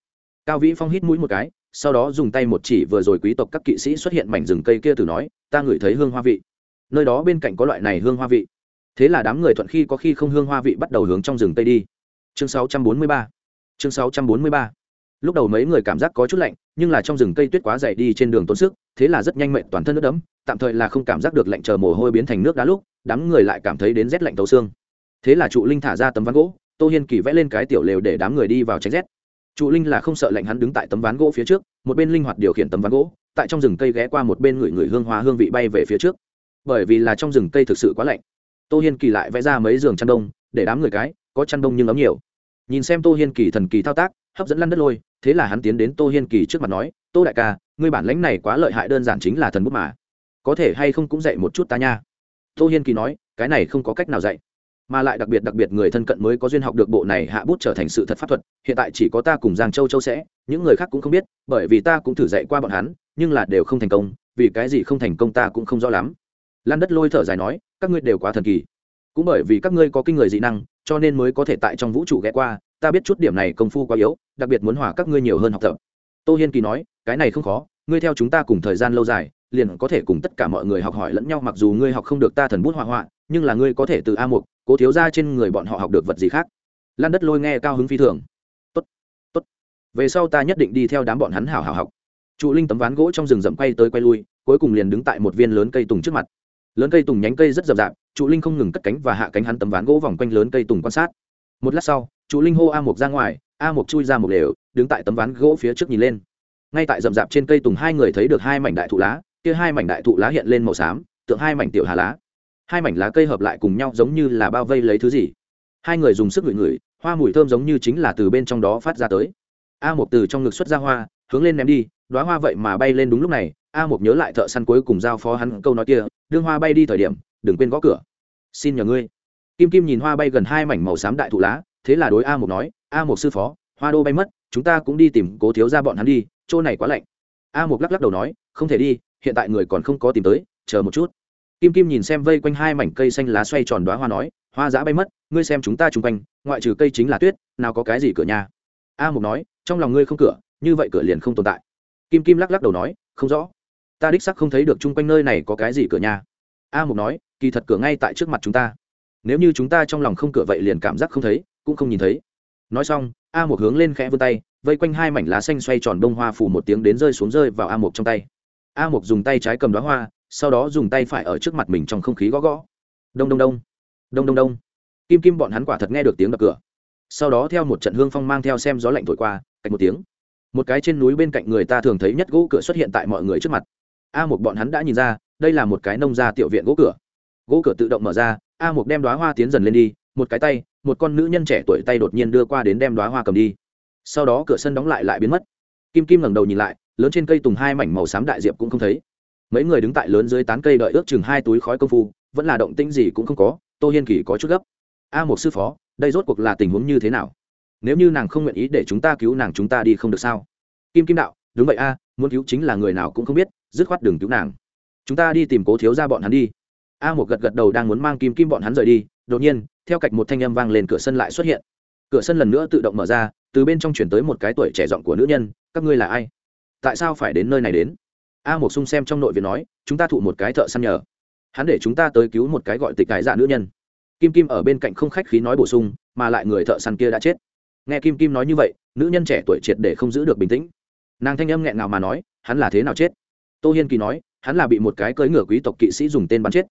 Cao vĩ phong hít mũi một cái, sau đó dùng tay một chỉ vừa rồi quý tộc các kỵ sĩ xuất hiện mảnh rừng cây kia từ nói, ta ngửi thấy hương hoa vị. Nơi đó bên cạnh có loại này hương hoa vị. Thế là đám người thuận khi có khi không hương hoa vị bắt đầu hướng trong rừng tây đi. Chương 643 chương 643 lúc đầu mấy người cảm giác có chút lạnh, nhưng là trong rừng cây tuyết quá dày đi trên đường tốn sức, thế là rất nhanh mệnh toàn thân nước đẫm, tạm thời là không cảm giác được lạnh chờ mồ hôi biến thành nước đá lúc, đám người lại cảm thấy đến rét lạnh tấu xương thế là trụ linh thả ra tấm ván gỗ, tô hiên kỳ vẽ lên cái tiểu lều để đám người đi vào tránh rét. Trụ linh là không sợ lạnh hắn đứng tại tấm ván gỗ phía trước, một bên linh hoạt điều khiển tấm ván gỗ, tại trong rừng cây ghé qua một bên người người hương hóa hương vị bay về phía trước. Bởi vì là trong rừng cây thực sự quá lạnh, tô hiên kỳ lại vẽ ra mấy giường chăn đông, để đám người cái, có chăn đông nhưng ấm nhiều. Nhìn xem tô hiên kỳ thần kỳ thao tác, hấp dẫn lăn đất lôi, thế là hắn tiến đến tô hiên kỳ trước mặt nói, tô đại ca, ngươi bản lãnh này quá lợi hại đơn giản chính là thần bút mà. Có thể hay không cũng dạy một chút ta nha. Tô hiên kỳ nói, cái này không có cách nào dạy mà lại đặc biệt đặc biệt người thân cận mới có duyên học được bộ này hạ bút trở thành sự thật pháp thuật, hiện tại chỉ có ta cùng giang châu châu sẽ, những người khác cũng không biết, bởi vì ta cũng thử dạy qua bọn hắn, nhưng là đều không thành công, vì cái gì không thành công ta cũng không rõ lắm. Lan đất lôi thở dài nói, các ngươi đều quá thần kỳ. Cũng bởi vì các ngươi có kinh người dị năng, cho nên mới có thể tại trong vũ trụ ghé qua, ta biết chút điểm này công phu quá yếu, đặc biệt muốn hòa các ngươi nhiều hơn học tập. Tô hiên kỳ nói, cái này không khó, ngươi theo chúng ta cùng thời gian lâu dài liền có thể cùng tất cả mọi người học hỏi lẫn nhau, mặc dù ngươi học không được ta thần bút họa họa, nhưng là ngươi có thể từ a mục, cố thiếu ra trên người bọn họ học được vật gì khác. Lan đất lôi nghe cao hứng phi thường. Tốt tốt. Về sau ta nhất định đi theo đám bọn hắn hảo hảo học. Trụ linh tấm ván gỗ trong rừng rậm quay tới quay lui, cuối cùng liền đứng tại một viên lớn cây tùng trước mặt. Lớn cây tùng nhánh cây rất rậm rạp, trụ linh không ngừng cất cánh và hạ cánh hắn tấm ván gỗ vòng quanh lớn cây tùng quan sát. Một lát sau, trụ linh hô a mục ra ngoài, a mục chui ra một lều, đứng tại tấm ván gỗ phía trước nhìn lên. Ngay tại rậm rạp trên cây tùng hai người thấy được hai mảnh đại thụ lá kia hai mảnh đại thụ lá hiện lên màu xám, tượng hai mảnh tiểu hà lá. Hai mảnh lá cây hợp lại cùng nhau giống như là bao vây lấy thứ gì. Hai người dùng sức ngửi ngửi, hoa mùi thơm giống như chính là từ bên trong đó phát ra tới. A một từ trong ngực xuất ra hoa, hướng lên ném đi đoá hoa vậy mà bay lên đúng lúc này, a một nhớ lại thợ săn cuối cùng giao phó hắn câu nói kia đương hoa bay đi thời điểm, đừng quên gõ cửa. Xin nhờ ngươi. Kim kim nhìn hoa bay gần hai mảnh màu xám đại thụ lá, thế là đối a một nói, a một sư phó, hoa đô bay mất, chúng ta cũng đi tìm cố thiếu ra bọn hắn đi, chỗ này quá lạnh. A một lắc lắc đầu nói, không thể đi hiện tại người còn không có tìm tới, chờ một chút. Kim kim nhìn xem vây quanh hai mảnh cây xanh lá xoay tròn đoá hoa nói, hoa giã bay mất, ngươi xem chúng ta chung quanh, ngoại trừ cây chính là tuyết, nào có cái gì cửa nhà. A mục nói, trong lòng ngươi không cửa, như vậy cửa liền không tồn tại. Kim kim lắc lắc đầu nói, không rõ. Ta đích sắc không thấy được chung quanh nơi này có cái gì cửa nhà. A mục nói, kỳ thật cửa ngay tại trước mặt chúng ta. Nếu như chúng ta trong lòng không cửa vậy liền cảm giác không thấy, cũng không nhìn thấy. Nói xong, a Mục hướng lên khẽ vươn tay, vây quanh hai mảnh lá xanh xoay tròn bông hoa phủ một tiếng đến rơi xuống rơi vào a Mục trong tay a Mục dùng tay trái cầm đoá hoa, sau đó dùng tay phải ở trước mặt mình trong không khí gõ gõ. Đông đông đông. Đông đông đông. Kim kim bọn hắn quả thật nghe được tiếng đập cửa. Sau đó theo một trận hương phong mang theo xem gió lạnh thổi qua cạnh một tiếng. Một cái trên núi bên cạnh người ta thường thấy nhất gỗ cửa xuất hiện tại mọi người trước mặt. A một bọn hắn đã nhìn ra, đây là một cái nông gia tiểu viện gỗ cửa. Gỗ cửa tự động mở ra, a một đem đoá hoa tiến dần lên đi, một cái tay, một con nữ nhân trẻ tuổi tay đột nhiên đưa qua đến đem đoá hoa cầm đi. Sau đó cửa sân đóng lại lại biến mất. Kim kim ngẩng đầu nhìn lại lớn trên cây tùng hai mảnh màu xám đại diệp cũng không thấy. Mấy người đứng tại lớn dưới tán cây đợi ước chừng hai túi khói công phu, vẫn là động tĩnh gì cũng không có, tô hiên kỳ có chút gấp. A một sư phó, đây rốt cuộc là tình huống như thế nào? Nếu như nàng không nguyện ý để chúng ta cứu nàng chúng ta đi không được sao? Kim kim đạo, đúng vậy a, muốn cứu chính là người nào cũng không biết, dứt khoát đường cứu nàng. Chúng ta đi tìm cố thiếu ra bọn hắn đi. A một gật gật đầu đang muốn mang kim kim bọn hắn rời đi, đột nhiên, theo cạnh một thanh âm vang lên cửa sân lại xuất hiện. Cửa sân lần nữa tự động mở ra, từ bên trong chuyển tới một cái tuổi trẻ giọng của nữ nhân, các ngươi là ai? Tại sao phải đến nơi này đến? A một sung xem trong nội viện nói, chúng ta thụ một cái thợ săn nhờ. Hắn để chúng ta tới cứu một cái gọi tịch cái dạ nữ nhân. Kim kim ở bên cạnh không khách khí nói bổ sung, mà lại người thợ săn kia đã chết. Nghe kim kim nói như vậy, nữ nhân trẻ tuổi triệt để không giữ được bình tĩnh. Nàng thanh âm nghẹn ngào mà nói, hắn là thế nào chết? Tô hiên kỳ nói, hắn là bị một cái cưỡi ngựa quý tộc kỵ sĩ dùng tên bắn chết.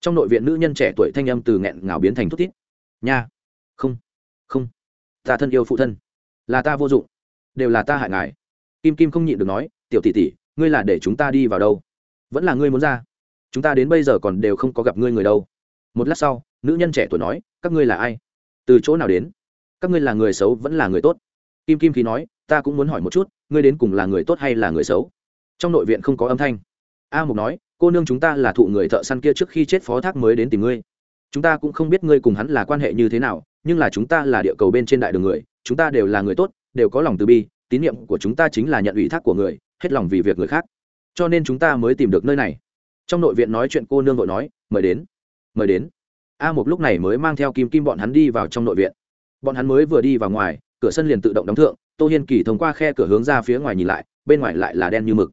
Trong nội viện nữ nhân trẻ tuổi thanh âm từ nghẹn ngào biến thành thút thít. nha. Không. Không. Ta thân yêu phụ thân. Là ta vô dụng. Đều là ta hại ngài kim kim không nhịn được nói, tiểu tỷ tỷ, ngươi là để chúng ta đi vào đâu? Vẫn là ngươi muốn ra? Chúng ta đến bây giờ còn đều không có gặp ngươi người đâu. Một lát sau, nữ nhân trẻ tuổi nói, các ngươi là ai? Từ chỗ nào đến? Các ngươi là người xấu vẫn là người tốt? Kim kim khí nói, ta cũng muốn hỏi một chút, ngươi đến cùng là người tốt hay là người xấu? Trong nội viện không có âm thanh. A mục nói, cô nương chúng ta là thụ người thợ săn kia trước khi chết phó thác mới đến tìm ngươi. Chúng ta cũng không biết ngươi cùng hắn là quan hệ như thế nào, nhưng là chúng ta là địa cầu bên trên đại đường người, chúng ta đều là người tốt, đều có lòng từ bi tín nhiệm của chúng ta chính là nhận ủy thác của người, hết lòng vì việc người khác. Cho nên chúng ta mới tìm được nơi này. Trong nội viện nói chuyện cô nương vội nói, mời đến mời đến. A một lúc này mới mang theo kim kim bọn hắn đi vào trong nội viện. Bọn hắn mới vừa đi vào ngoài, cửa sân liền tự động đóng thượng, tô hiên kỳ thông qua khe cửa hướng ra phía ngoài nhìn lại, bên ngoài lại là đen như mực.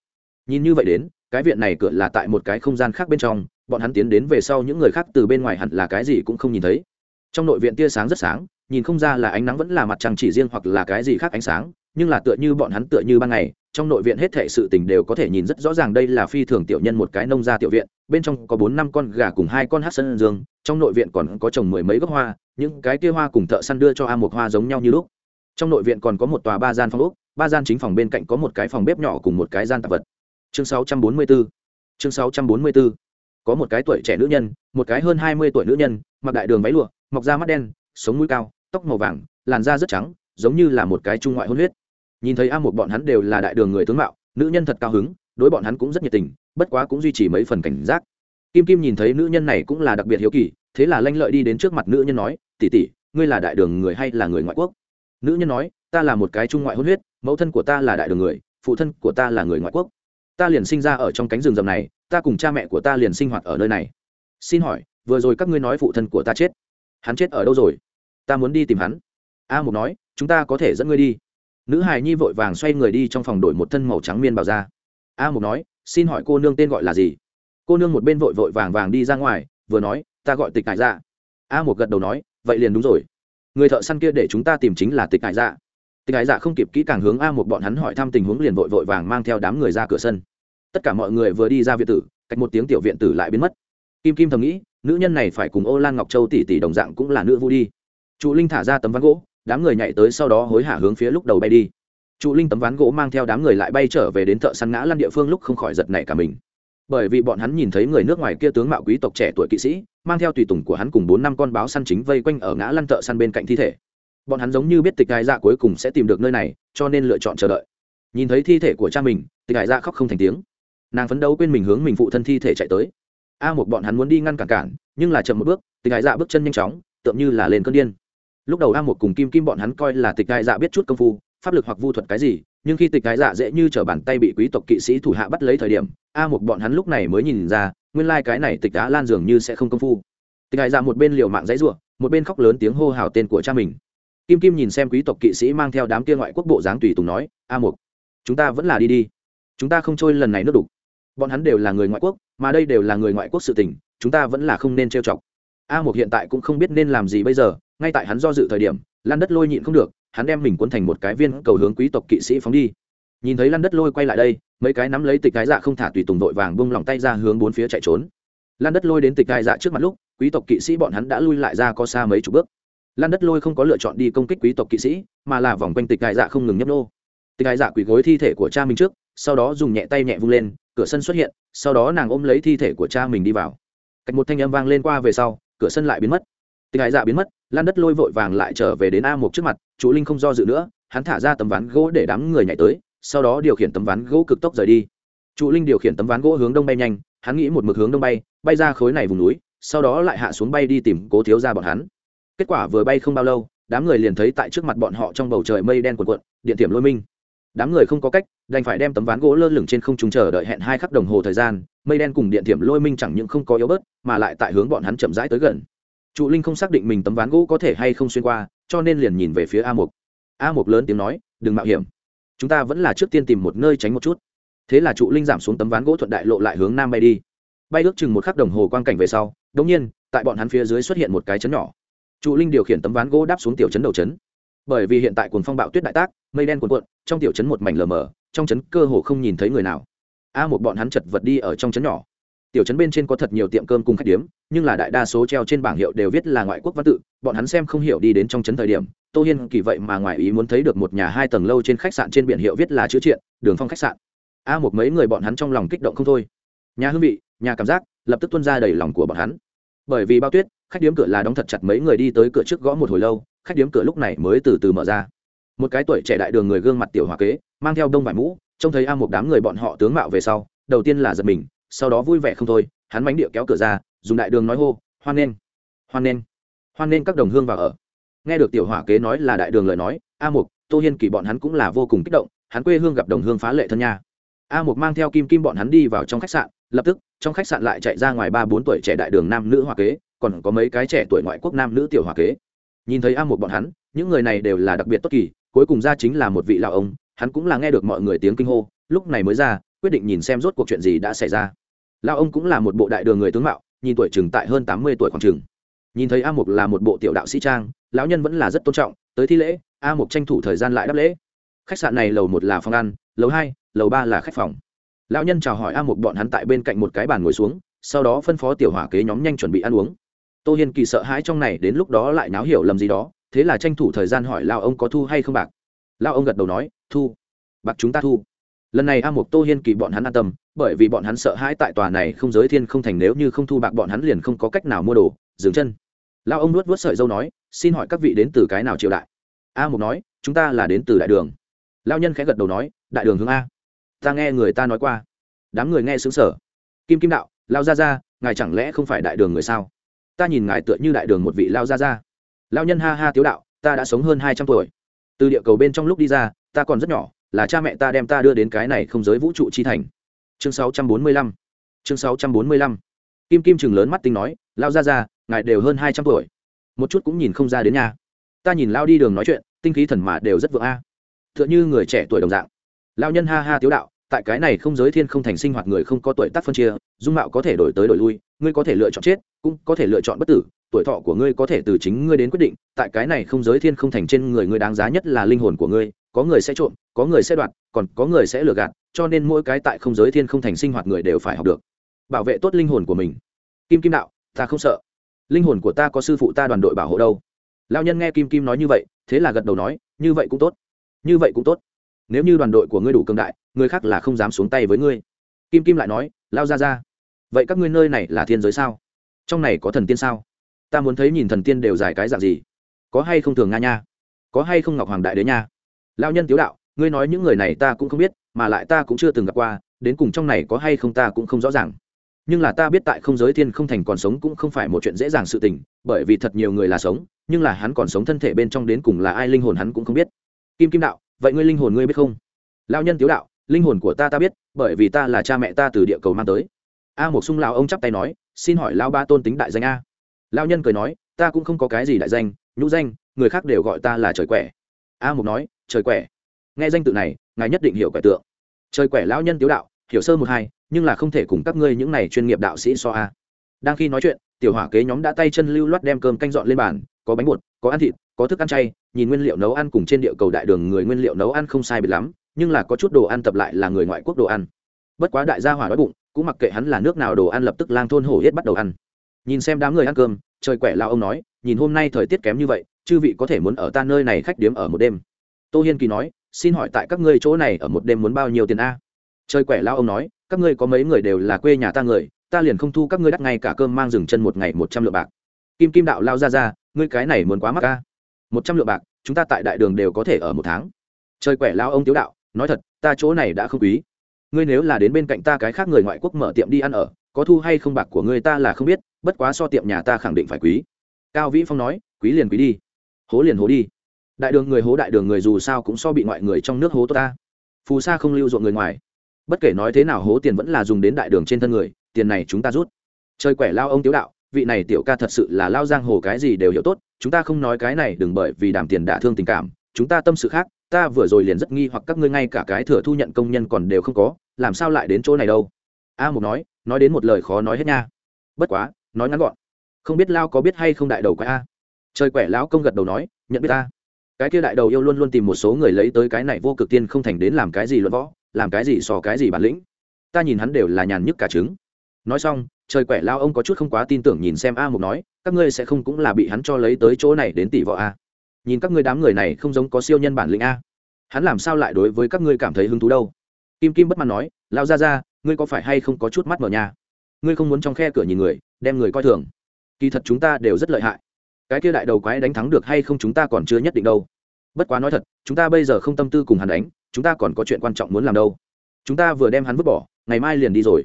Nhìn như vậy đến, cái viện này cửa là tại một cái không gian khác bên trong, bọn hắn tiến đến về sau những người khác từ bên ngoài hẳn là cái gì cũng không nhìn thấy. Trong nội viện tia sáng rất sáng, nhìn không ra là ánh nắng vẫn là mặt trăng chỉ riêng hoặc là cái gì khác ánh sáng nhưng là tựa như bọn hắn tựa như ban ngày, trong nội viện hết thệ sự tình đều có thể nhìn rất rõ ràng đây là phi thường tiểu nhân một cái nông gia tiểu viện, bên trong có bốn năm con gà cùng hai con hát sân dương, trong nội viện còn có trồng mười mấy gốc hoa, những cái kia hoa cùng thợ săn đưa cho a một hoa giống nhau như lúc. Trong nội viện còn có một tòa ba gian phòng úc ba gian chính phòng bên cạnh có một cái phòng bếp nhỏ cùng một cái gian tạp vật. Chương 644 chương 644 có một cái tuổi trẻ nữ nhân, một cái hơn hai mươi tuổi nữ nhân, mặc đại đường váy lụa, mọc da mắt đen, sống mũi cao, tóc màu vàng, làn da rất trắng, giống như là một cái trung ngoại hôn huyết nhìn thấy a một bọn hắn đều là đại đường người tướng mạo, nữ nhân thật cao hứng, đối bọn hắn cũng rất nhiệt tình, bất quá cũng duy trì mấy phần cảnh giác. Kim kim nhìn thấy nữ nhân này cũng là đặc biệt hiếu kỳ, thế là lanh lợi đi đến trước mặt nữ nhân nói tỉ tỉ ngươi là đại đường người hay là người ngoại quốc? Nữ nhân nói, ta là một cái trung ngoại hôn huyết, mẫu thân của ta là đại đường người, phụ thân của ta là người ngoại quốc. Ta liền sinh ra ở trong cánh rừng rầm này, ta cùng cha mẹ của ta liền sinh hoạt ở nơi này. Xin hỏi, vừa rồi các ngươi nói phụ thân của ta chết, hắn chết ở đâu rồi? Ta muốn đi tìm hắn. A mục nói, chúng ta có thể dẫn ngươi đi nữ hài nhi vội vàng xoay người đi trong phòng đổi một thân màu trắng miên bào ra a mục nói, xin hỏi cô nương tên gọi là gì? Cô nương một bên vội vội vàng vàng đi ra ngoài, vừa nói, ta gọi tịch cải dạ. A một gật đầu nói, vậy liền đúng rồi. Người thợ săn kia để chúng ta tìm chính là tịch cải dạ. Tịch cải dạ không kịp kỹ càng hướng a một bọn hắn hỏi thăm tình huống liền vội vội vàng mang theo đám người ra cửa sân. Tất cả mọi người vừa đi ra viện tử, cách một tiếng tiểu viện tử lại biến mất. Kim kim thầm nghĩ, nữ nhân này phải cùng ô lan ngọc châu tỷ tỷ đồng dạng cũng là nữ vu đi. Trụ linh thả ra tấm ván gỗ đám người nhảy tới sau đó hối hả hướng phía lúc đầu bay đi. Trụ linh tấm ván gỗ mang theo đám người lại bay trở về đến thợ săn ngã lăn địa phương lúc không khỏi giật nảy cả mình. Bởi vì bọn hắn nhìn thấy người nước ngoài kia tướng mạo quý tộc trẻ tuổi kỵ sĩ, mang theo tùy tùng của hắn cùng bốn năm con báo săn chính vây quanh ở ngã lăn thợ săn bên cạnh thi thể. Bọn hắn giống như biết tịch đại dạ cuối cùng sẽ tìm được nơi này, cho nên lựa chọn chờ đợi. Nhìn thấy thi thể của cha mình, tịch đại dạ khóc không thành tiếng. Nàng phấn đấu quên mình hướng mình phụ thân thi thể chạy tới. A một bọn hắn muốn đi ngăn cản cản, nhưng là chậm một bước, tịch đại dạ bước chân nhanh chóng, tựa như là lên cơn điên lúc đầu a một cùng kim kim bọn hắn coi là tịch đại dạ biết chút công phu, pháp lực hoặc vu thuật cái gì, nhưng khi tịch đại dạ dễ như t r ở bàn tay bị quý tộc kỵ sĩ thủ hạ bắt lấy thời điểm, a một bọn hắn lúc này mới nhìn ra, nguyên lai、like、cái này tịch đã lan dường như sẽ không công phu. Tịch đại dạ một bên liều mạng dãy r u ộ một bên khóc lớn tiếng hô hào tên của cha mình. Kim kim nhìn xem quý tộc kỵ sĩ mang theo đám kia ngoại quốc bộ dáng tùy tùng nói, a một chúng ta vẫn là đi đi. Chúng ta không trôi lần này nước đục. Bọn hắn đều là người ngoại quốc, mà đây đều là người ngoại quốc sự tình, chúng ta vẫn là không nên trêu chọc. A một hiện tại cũng không biết nên làm gì bây giờ ngay tại hắn do dự thời điểm lan đất lôi nhịn không được, hắn đem mình cuốn thành một cái viên cầu hướng quý tộc kỵ sĩ phóng đi. Nhìn thấy lan đất lôi quay lại đây, mấy cái nắm lấy tịch cái dạ không thả tùy tùng vội vàng bung lòng tay ra hướng bốn phía chạy trốn. Lan đất lôi đến tịch cái dạ trước mặt lúc, quý tộc kỵ sĩ bọn hắn đã lui lại ra có xa mấy chục bước. Lan đất lôi không có lựa chọn đi công kích quý tộc kỵ sĩ, mà là vòng quanh tịch cái dạ không ngừng nhấp nô. Tịch cái dạ quỳ gối thi thể của cha mình trước, sau đó dùng nhẹ tay nhẹ vung lên, cửa sân xuất hiện, sau đó nàng ôm lấy thi thể của cha mình đi vào. Cách một thanh âm vang lên qua về sau, cửa sân lại biến mất tình hải dạ biến mất, lan đất lôi vội vàng lại trở về đến a một trước mặt, chú linh không do dự nữa, hắn thả ra tấm ván gỗ để đám người nhảy tới, sau đó điều khiển tấm ván gỗ cực tốc rời đi. Trụ linh điều khiển tấm ván gỗ hướng đông bay nhanh, hắn nghĩ một mực hướng đông bay bay ra khối này vùng núi, sau đó lại hạ xuống bay đi tìm cố thiếu ra bọn hắn. Kết quả vừa bay không bao lâu, đám người liền thấy tại trước mặt bọn họ trong bầu trời mây đen cuộn cuộn, điện tiệm lôi minh. Đám người không có cách, đành phải đem tấm ván gỗ lơ lửng trên không trung chờ đợi hẹn hai khắc đồng hồ thời gian, mây đen cùng điện tiệm lôi minh chẳng những không có yếu bớt, mà lại tại hướng bọn hắn chậm rãi tới gần trụ linh không xác định mình tấm ván gỗ có thể hay không xuyên qua, cho nên liền nhìn về phía a mục. A mục lớn tiếng nói, đừng mạo hiểm. Chúng ta vẫn là trước tiên tìm một nơi tránh một chút. Thế là trụ linh giảm xuống tấm ván gỗ thuận đại lộ lại hướng nam bay đi. Bay ước chừng một khắc đồng hồ quang cảnh về sau đ ỗ n g nhiên, tại bọn hắn phía dưới xuất hiện một cái chấn nhỏ. Trụ linh điều khiển tấm ván gỗ đáp xuống tiểu chấn đầu chấn. Bởi vì hiện tại cuồng phong bạo tuyết đại tác, mây đen cuồn cuộn, trong tiểu chấn một mảnh lờ mờ, trong chấn cơ hồ không nhìn thấy người nào. A một bọn hắn chật vật đi ở trong chấn nhỏ tiểu trấn bên trên có thật nhiều tiệm cơm cùng khách điếm, nhưng là đại đa số treo trên bảng hiệu đều viết là ngoại quốc văn tự, bọn hắn xem không hiểu đi đến trong trấn thời điểm, tô hiên kỳ vậy mà ngoài ý muốn thấy được một nhà hai tầng lâu trên khách sạn trên biển hiệu viết là chữ triện, đường phong khách sạn. A một mấy người bọn hắn trong lòng kích động không thôi. Nhà hương vị, nhà cảm giác, lập tức tuân ra đầy lòng của bọn hắn. Bởi vì bao tuyết, khách điếm cửa là đóng thật chặt mấy người đi tới cửa trước gõ một hồi lâu, khách điếm cửa lúc này mới từ từ mở ra. Một cái tuổi trẻ đại đường người gương mặt tiểu hòa kế, mang theo đông vải mũ, trông thấy a một đám người bọn họ tướng mạo về sau, đầu tiên là giật mình sau đó vui vẻ không thôi, hắn mánh địa kéo cửa ra, dùng đại đường nói hô, hoan nghênh hoan nghênh hoan nghênh các đồng hương vào ở. Nghe được tiểu hỏa kế nói là đại đường lời nói, a mục, tô hiên kỳ bọn hắn cũng là vô cùng kích động, hắn quê hương gặp đồng hương phá lệ thân nha. A mục mang theo kim kim bọn hắn đi vào trong khách sạn, lập tức, trong khách sạn lại chạy ra ngoài ba bốn tuổi trẻ đại đường nam nữ hoa kế, còn có mấy cái trẻ tuổi ngoại quốc nam nữ tiểu hoa kế. Nhìn thấy a mục bọn hắn, những người này đều là đặc biệt tốt kỳ, cuối cùng ra chính là một vị lão ông, hắn cũng là nghe được mọi người tiếng kinh hô, lúc này mới ra quyết định nhìn xem rốt cuộc chuyện gì đã xảy ra. Lao ông cũng là một bộ đại đường người tướng mạo, nhìn tuổi chừng tại hơn tám mươi tuổi khoảng chừng. Nhìn thấy a mục là một bộ tiểu đạo sĩ trang, lão nhân vẫn là rất tôn trọng, tới thi lễ, a mục tranh thủ thời gian lại đáp lễ. Khách sạn này lầu một là phòng ăn, lầu hai, lầu ba là khách phòng. Lão nhân chào hỏi a mục bọn hắn tại bên cạnh một cái bàn ngồi xuống, sau đó phân phó tiểu hỏa kế nhóm nhanh chuẩn bị ăn uống. Tô hiên kỳ sợ hãi trong này đến lúc đó lại náo hiểu lầm gì đó, thế là tranh thủ thời gian hỏi lao ông có thu hay không bạc. Lao ông gật đầu nói, thu, bạc chúng ta thu lần này a mục tô hiên kỳ bọn hắn an tâm, bởi vì bọn hắn sợ hãi tại tòa này không giới thiên không thành nếu như không thu bạc bọn hắn liền không có cách nào mua đồ, dừng chân. Lao ông nuốt vớt sợi dâu nói, xin hỏi các vị đến từ cái nào triều đại? A mục nói, chúng ta là đến từ đại đường. Lao nhân khẽ gật đầu nói, đại đường hướng a. Ta nghe người ta nói qua. Đám người nghe xứng sở kim kim đạo lao ra ra ngài chẳng lẽ không phải đại đường người sao? Ta nhìn ngài tựa như đại đường một vị lao ra ra lao nhân ha ha tiếu đạo, ta đã sống hơn hai trăm tuổi. Từ địa cầu bên trong lúc đi ra, ta còn rất nhỏ là cha mẹ ta đem ta đưa đến cái này không giới vũ trụ chi thành. Chương 645 chương 645 kim kim chừng lớn mắt tinh nói lao ra ra ngài đều hơn hai trăm tuổi. Một chút cũng nhìn không ra đến nhà. Ta nhìn lao đi đường nói chuyện, tinh khí thần mà đều rất vượng a. À. như người trẻ tuổi đồng dạng. Lao nhân ha ha tiếu đạo, tại cái này không giới thiên không thành sinh hoạt người không có tuổi tác phân chia, dung mạo có thể đổi tới đổi lui, ngươi có thể lựa chọn chết, cũng có thể lựa chọn bất tử, tuổi thọ của ngươi có thể từ chính ngươi đến quyết định, tại cái này không giới thiên không thành trên người ngươi đáng giá nhất là linh hồn của ngươi có người sẽ trộm, có người sẽ đoạt, còn có người sẽ lừa gạt, cho nên mỗi cái tại không giới thiên không thành sinh hoạt người đều phải học được. Bảo vệ tốt linh hồn của mình. Kim kim đạo, ta không sợ. Linh hồn của ta có sư phụ ta đoàn đội bảo hộ đâu? Lao nhân nghe kim kim nói như vậy, thế là gật đầu nói, như vậy cũng tốt. Như vậy cũng tốt. Nếu như đoàn đội của ngươi đủ cường đại, người khác là không dám xuống tay với ngươi. Kim kim lại nói lao ra ra vậy các ngươi nơi này là thiên giới sao? Trong này có thần tiên sao? Ta muốn thấy nhìn thần tiên đều dài cái dạng gì. Có hay không thường nga nha? Có hay không ngọc hoàng đại đế nha? Lao nhân tiếu đạo, ngươi nói những người này ta cũng không biết, mà lại ta cũng chưa từng gặp qua, đến cùng trong này có hay không ta cũng không rõ ràng. Nhưng là ta biết tại không giới thiên không thành còn sống cũng không phải một chuyện dễ dàng sự tình, bởi vì thật nhiều người là sống, nhưng là hắn còn sống thân thể bên trong đến cùng là ai linh hồn hắn cũng không biết. Kim kim đạo, vậy ngươi linh hồn ngươi biết không? Lao nhân tiếu đạo, linh hồn của ta ta biết, bởi vì ta là cha mẹ ta từ địa cầu mang tới. A một sung lao ông chắp tay nói, xin hỏi lao ba tôn tính đại danh a. Lao nhân cười nói, ta cũng không có cái gì đại danh, nhũ danh, người khác đều gọi ta là trời quẻ. A một nói trời quẻ. Nghe danh tự này, ngài nhất định hiểu quẻ tượng. Trời quẻ lão nhân tiếu đạo, hiểu sơ một hai, nhưng là không thể cùng các ngươi những này chuyên nghiệp đạo sĩ so a. Đang khi nói chuyện, tiểu hỏa kế nhóm đã tay chân lưu loát đem cơm canh dọn lên bàn, có bánh bột, có ăn thịt, có thức ăn chay, nhìn nguyên liệu nấu ăn cùng trên địa cầu đại đường người nguyên liệu nấu ăn không sai biệt lắm, nhưng là có chút đồ ăn tập lại là người ngoại quốc đồ ăn. Bất quá đại gia hỏa đói bụng, cũng mặc kệ hắn là nước nào đồ ăn lập tức lang thôn hổ hết bắt đầu ăn. Nhìn xem đám người ăn cơm, trời quẻ lao ông nói, nhìn hôm nay thời tiết kém như vậy, chư vị có thể muốn ở ta nơi này khách điếm ở một đêm tô hiên kỳ nói, xin hỏi tại các ngươi chỗ này ở một đêm muốn bao nhiêu tiền a? Trời quẻ lao ông nói, các ngươi có mấy người đều là quê nhà ta người, ta liền không thu các ngươi đắt ngay cả cơm mang rừng chân một ngày một trăm lượng bạc. Kim kim đạo lao ra ra, ngươi cái này muốn quá mắc a. Một trăm lượng bạc, chúng ta tại đại đường đều có thể ở một tháng. Trời quẻ lao ông tiếu đạo, nói thật, ta chỗ này đã không quý. Ngươi nếu là đến bên cạnh ta cái khác người ngoại quốc mở tiệm đi ăn ở, có thu hay không bạc của ngươi ta là không biết, bất quá so tiệm nhà ta khẳng định phải quý. Cao vĩ phong nói, quý liền quý đi. Hố liền hố đi đại đường người hố đại đường người dù sao cũng so bị ngoại người trong nước hố tốt ta. Phù sa không lưu ruộng người ngoài. Bất kể nói thế nào hố tiền vẫn là dùng đến đại đường trên thân người, tiền này chúng ta rút. Chơi quẻ lao ông tiếu đạo, vị này tiểu ca thật sự là lao giang hồ cái gì đều hiểu tốt, chúng ta không nói cái này đừng bởi vì đàm tiền đả thương tình cảm, chúng ta tâm sự khác, ta vừa rồi liền rất nghi hoặc các ngươi ngay cả cái thừa thu nhận công nhân còn đều không có, làm sao lại đến chỗ này đâu? A một nói nói đến một lời khó nói hết nha. Bất quá, nói ngắn gọn. Không biết lao có biết hay không đại đầu quái a. Trời quẻ lão công gật đầu nói, nhận biết ta cái kia đại đầu yêu luôn luôn tìm một số người lấy tới cái này vô cực tiên không thành đến làm cái gì luận võ, làm cái gì so cái gì bản lĩnh. Ta nhìn hắn đều là nhàn nhức cả trứng. Nói xong, trời quẻ lao ông có chút không quá tin tưởng nhìn xem a một nói, các ngươi sẽ không cũng là bị hắn cho lấy tới chỗ này đến tỷ võ a. Nhìn các ngươi đám người này không giống có siêu nhân bản lĩnh a. Hắn làm sao lại đối với các ngươi cảm thấy hứng thú đâu? Kim kim bất mãn nói lao ra ra ngươi có phải hay không có chút mắt mở nhà? Ngươi không muốn trong khe cửa nhìn người, đem người coi thường. Kỳ thật chúng ta đều rất lợi hại cái kia đại đầu quái đánh thắng được hay không chúng ta còn chưa nhất định đâu. Bất quá nói thật, chúng ta bây giờ không tâm tư cùng hắn đánh, chúng ta còn có chuyện quan trọng muốn làm đâu. Chúng ta vừa đem hắn vứt bỏ, ngày mai liền đi rồi.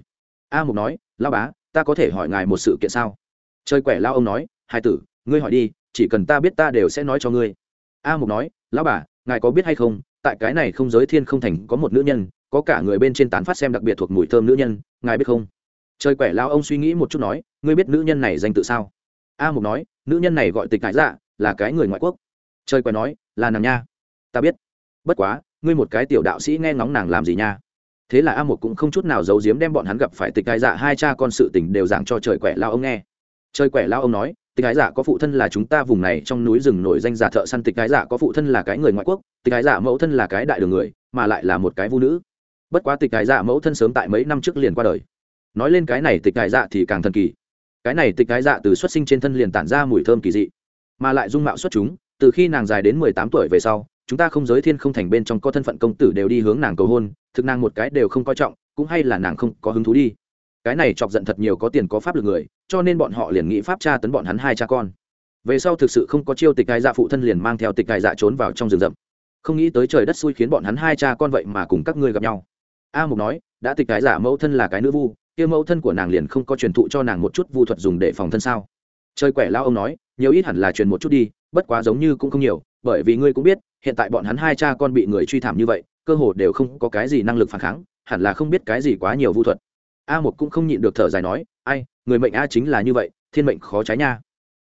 A mục nói lao bá, ta có thể hỏi ngài một sự kiện sao? Chơi quẻ lao ông nói, hai tử, ngươi hỏi đi, chỉ cần ta biết ta đều sẽ nói cho ngươi. A mục nói, lão bà, ngài có biết hay không, tại cái này không giới thiên không thành có một nữ nhân, có cả người bên trên tán phát xem đặc biệt thuộc mùi thơm nữ nhân, ngài biết không? Trời quẻ lao ông suy nghĩ một chút nói, ngươi biết nữ nhân này danh tự sao? A mục nói, nữ nhân này gọi tịch ngại dạ là cái người ngoại quốc. Chơi quen nói, là nàng nha. Ta biết. Bất quá, ngươi một cái tiểu đạo sĩ nghe ngóng nàng làm gì nha. Thế là a mục cũng không chút nào giấu giếm đem bọn hắn gặp phải tịch cái dạ hai cha con sự tình đều giảng cho trời quẻ lao ông nghe. Trời quẻ lao ông nói, tịch cái dạ có phụ thân là chúng ta vùng này trong núi rừng nổi danh giả thợ săn tịch cái dạ có phụ thân là cái người ngoại quốc, tịch cái dạ mẫu thân là cái đại đường người, mà lại là một cái vũ nữ. Bất quá tịch cái dạ mẫu thân sớm tại mấy năm trước liền qua đời. Nói lên cái này tịch cái dạ thì càng thần kỳ cái này tịch cái dạ từ xuất sinh trên thân liền tản ra mùi thơm kỳ dị, mà lại dung mạo xuất chúng, từ khi nàng dài đến mười tám tuổi về sau, chúng ta không giới thiên không thành bên trong có thân phận công tử đều đi hướng nàng cầu hôn, thực nàng một cái đều không coi trọng, cũng hay là nàng không có hứng thú đi. Cái này chọc giận thật nhiều có tiền có pháp lực người, cho nên bọn họ liền nghĩ pháp tra tấn bọn hắn hai cha con. Về sau thực sự không có chiêu tịch cái dạ phụ thân liền mang theo tịch cái dạ trốn vào trong rừng rậm. Không nghĩ tới trời đất xui khiến bọn hắn hai cha con vậy mà cùng các ngươi gặp nhau. A mục nói, đã tịch cái dạ mẫu thân là cái nữ vu kia mẫu thân của nàng liền không có truyền thụ cho nàng một chút vu thuật dùng để phòng thân sao? Chơi quẻ lao ông nói, nhiều ít hẳn là truyền một chút đi, bất quá giống như cũng không nhiều, bởi vì ngươi cũng biết, hiện tại bọn hắn hai cha con bị người truy thảm như vậy, cơ hồ đều không có cái gì năng lực phản kháng, hẳn là không biết cái gì quá nhiều vu thuật. A một cũng không nhịn được thở dài nói, ai, người mệnh a chính là như vậy, thiên mệnh khó trái nha.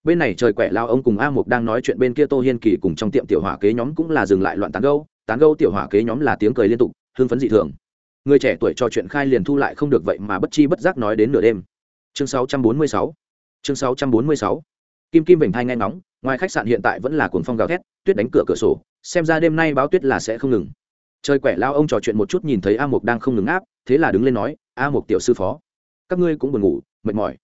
Bên này trời quẻ lao ông cùng a Mục đang nói chuyện bên kia tô hiên kỳ cùng trong tiệm tiểu hỏa kế nhóm cũng là dừng lại loạn tán gâu tán gâu tiểu hỏa kế nhóm là tiếng cười liên tục, hưng phấn dị thường người trẻ tuổi trò chuyện khai liền thu lại không được vậy mà bất chi bất giác nói đến nửa đêm. Chương 646 chương 646 kim kim vểnh thai nghe ngóng, ngoài khách sạn hiện tại vẫn là cuồng phong gào thét, tuyết đánh cửa cửa sổ, xem ra đêm nay báo tuyết là sẽ không ngừng. Trời quẻ lao ông trò chuyện một chút nhìn thấy a mục đang không ngừng áp, thế là đứng lên nói, a mục tiểu sư phó, các ngươi cũng buồn ngủ, mệt mỏi.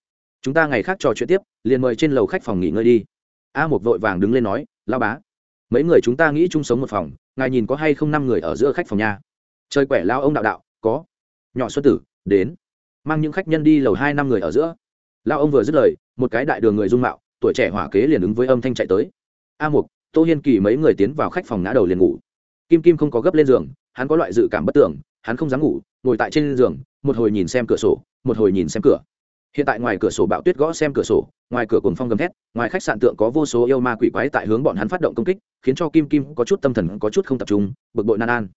Chúng ta ngày khác trò chuyện tiếp, liền mời trên lầu khách phòng nghỉ ngơi đi. A mục vội vàng đứng lên nói lao bá, mấy người chúng ta nghĩ chung sống một phòng, ngài nhìn có hay không năm người ở giữa khách phòng nhà? Chơi quẻ lao ông đạo đạo có. Nhỏ xuân tử, đến. Mang những khách nhân đi lầu hai năm người ở giữa. Lao ông vừa dứt lời, một cái đại đường người dung mạo, tuổi trẻ hỏa kế liền ứng với âm thanh chạy tới. A mục, tô hiên kỳ mấy người tiến vào khách phòng ngã đầu liền ngủ. Kim kim không có gấp lên giường, hắn có loại dự cảm bất tưởng, hắn không dám ngủ, ngồi tại trên giường, một hồi nhìn xem cửa sổ, một hồi nhìn xem cửa. Hiện tại ngoài cửa sổ bão tuyết gõ xem cửa sổ, ngoài cửa cồn phong gầm thét, ngoài khách sạn tượng có vô số yêu ma quỷ quái tại hướng bọn hắn phát động công kích, khiến cho kim kim có chút tâm thần có chút không tập trung, bực bội nan an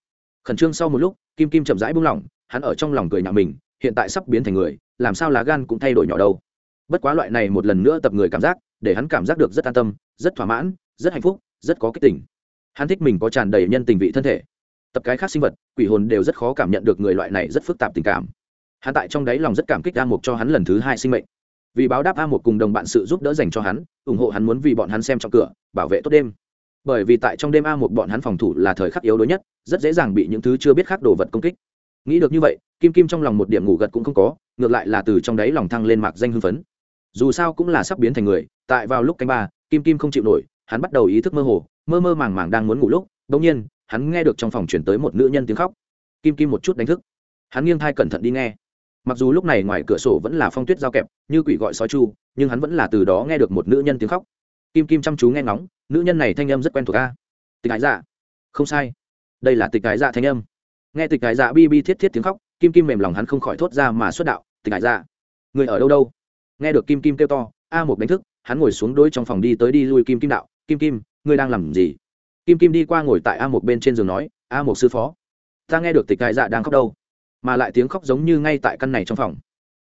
khẩn trương sau một lúc, kim kim chậm rãi buông lỏng, hắn ở trong lòng cười nhạo mình, hiện tại sắp biến thành người, làm sao lá gan cũng thay đổi nhỏ đâu. Bất quá loại này một lần nữa tập người cảm giác, để hắn cảm giác được rất an tâm, rất thỏa mãn, rất hạnh phúc, rất có kích tỉnh hắn thích mình có tràn đầy nhân tình vị thân thể. Tập cái khác sinh vật, quỷ hồn đều rất khó cảm nhận được người loại này rất phức tạp tình cảm. Hắn tại trong đáy lòng rất cảm kích a mục cho hắn lần thứ hai sinh mệnh. Vì báo đáp a mục cùng đồng bạn sự giúp đỡ dành cho hắn, ủng hộ hắn muốn vì bọn hắn xem trong cửa, bảo vệ tốt đêm bởi vì tại trong đêm a một bọn hắn phòng thủ là thời khắc yếu đuối nhất, rất dễ dàng bị những thứ chưa biết khác đồ vật công kích. Nghĩ được như vậy, kim kim trong lòng một điểm ngủ gật cũng không có, ngược lại là từ trong đáy lòng thăng lên mạc danh hưng phấn. Dù sao cũng là sắp biến thành người, tại vào lúc canh ba, kim kim không chịu nổi, hắn bắt đầu ý thức mơ hồ, mơ mơ màng màng đang muốn ngủ lúc đ ỗ n g nhiên, hắn nghe được trong phòng chuyển tới một nữ nhân tiếng khóc. Kim kim một chút đánh thức. Hắn nghiêng thai cẩn thận đi nghe. Mặc dù lúc này ngoài cửa sổ vẫn là phong tuyết giao kẹp, như quỷ gọi sói chu, nhưng hắn vẫn là từ đó nghe được một nữ nhân tiếng khóc kim kim chăm chú nghe ngóng, nữ nhân này thanh âm rất quen thuộc ca tịch ái dạ. Không sai. Đây là tịch ái dạ thanh âm. Nghe tịch ái dạ bi bi thiết thiết tiếng khóc, kim kim mềm lòng hắn không khỏi thốt ra mà xuất đạo, tịch ái dạ người ở đâu đâu? Nghe được kim kim kêu to, a một đánh thức, hắn ngồi xuống đôi trong phòng đi tới đi lui kim kim đạo, kim kim, ngươi đang làm gì? Kim kim đi qua ngồi tại a một bên trên giường nói, a một sư phó, ta nghe được tịch ái dạ đang khóc đâu. Mà lại tiếng khóc giống như ngay tại căn này trong phòng.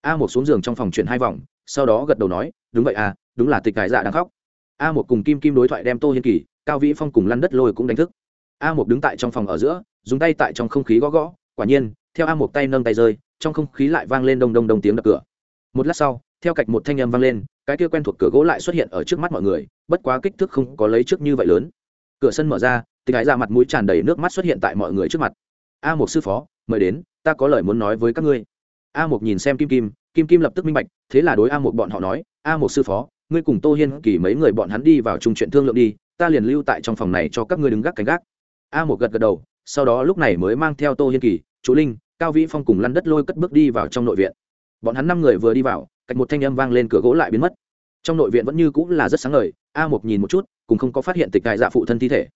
A một xuống giường trong phòng chuyển hai vòng, sau đó gật đầu nói, đúng vậy à đúng là tịch ái dạ đang khóc a một cùng kim kim đối thoại đem tô hiên kỳ, cao vĩ phong cùng lăn đất lôi cũng đánh thức. A một đứng tại trong phòng ở giữa, dùng tay tại trong không khí gõ gõ, quả nhiên, theo a một tay nâng tay rơi, trong không khí lại vang lên đông đông đông tiếng đập cửa. Một lát sau, theo cạch một thanh âm vang lên, cái kia quen thuộc cửa gỗ lại xuất hiện ở trước mắt mọi người, bất quá kích thước không có lấy trước như vậy lớn. Cửa sân mở ra tình ái ra mặt mũi tràn đầy nước mắt xuất hiện tại mọi người trước mặt. A một sư phó, mời đến, ta có lời muốn nói với các ngươi. A một nhìn xem kim kim kim kim lập tức minh bạch, thế là đối a một bọn họ nói, a một sư phó ngươi cùng tô hiên kỳ mấy người bọn hắn đi vào chung chuyện thương lượng đi, ta liền lưu tại trong phòng này cho các ngươi đứng gác cánh gác. A một gật gật đầu, sau đó lúc này mới mang theo tô hiên kỳ chú linh, cao vĩ phong cùng lăn đất lôi cất bước đi vào trong nội viện. Bọn hắn năm người vừa đi vào, cách một thanh âm vang lên cửa gỗ lại biến mất. Trong nội viện vẫn như cũng là rất sáng ngời, a một nhìn một chút, cũng không có phát hiện tịch đại dạ phụ thân thi thể.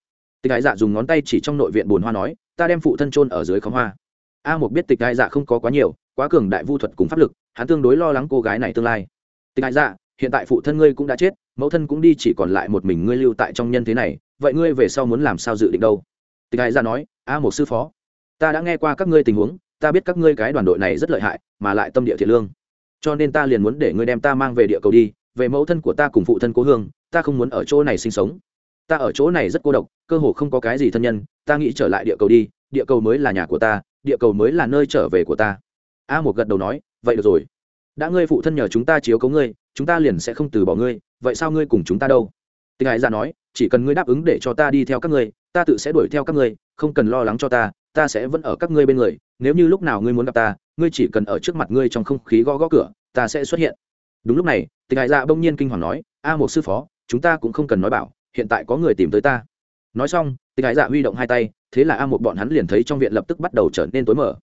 Tịch đại dạ dùng ngón tay chỉ trong nội viện bồn hoa nói, ta đem phụ thân trôn ở dưới khóm hoa. A một biết tịch đại dạ không có quá nhiều, quá cường đại vu thuật cùng pháp lực, hắn tương đối lo lắng cô gái này tương lai. Tịch đại dạ hiện tại phụ thân ngươi cũng đã chết, mẫu thân cũng đi, chỉ còn lại một mình ngươi lưu tại trong nhân thế này, vậy ngươi về sau muốn làm sao dự định đâu? Tịch hải dạ nói, a một sư phó, ta đã nghe qua các ngươi tình huống, ta biết các ngươi cái đoàn đội này rất lợi hại, mà lại tâm địa thiện lương. Cho nên ta liền muốn để ngươi đem ta mang về địa cầu đi, về mẫu thân của ta cùng phụ thân cố hương, ta không muốn ở chỗ này sinh sống. Ta ở chỗ này rất cô độc, cơ hồ không có cái gì thân nhân, ta nghĩ trở lại địa cầu đi, địa cầu mới là nhà của ta, địa cầu mới là nơi trở về của ta. A một gật đầu nói, vậy được rồi đã ngươi phụ thân nhờ chúng ta chiếu cấu ngươi, chúng ta liền sẽ không từ bỏ ngươi, vậy sao ngươi cùng chúng ta đâu? Tịch hải ra nói, chỉ cần ngươi đáp ứng để cho ta đi theo các ngươi, ta tự sẽ đuổi theo các ngươi, không cần lo lắng cho ta ta sẽ vẫn ở các ngươi bên người, nếu như lúc nào ngươi muốn gặp ta, ngươi chỉ cần ở trước mặt ngươi trong không khí gõ gõ cửa, ta sẽ xuất hiện. Đúng lúc này, tịch hải ra bỗng nhiên kinh hoàng nói, a một sư phó, chúng ta cũng không cần nói bảo, hiện tại có người tìm tới ta. Nói xong, tịch hải dạ huy động hai tay, thế là a một bọn hắn liền thấy trong viện lập tức bắt đầu trở nên tối mở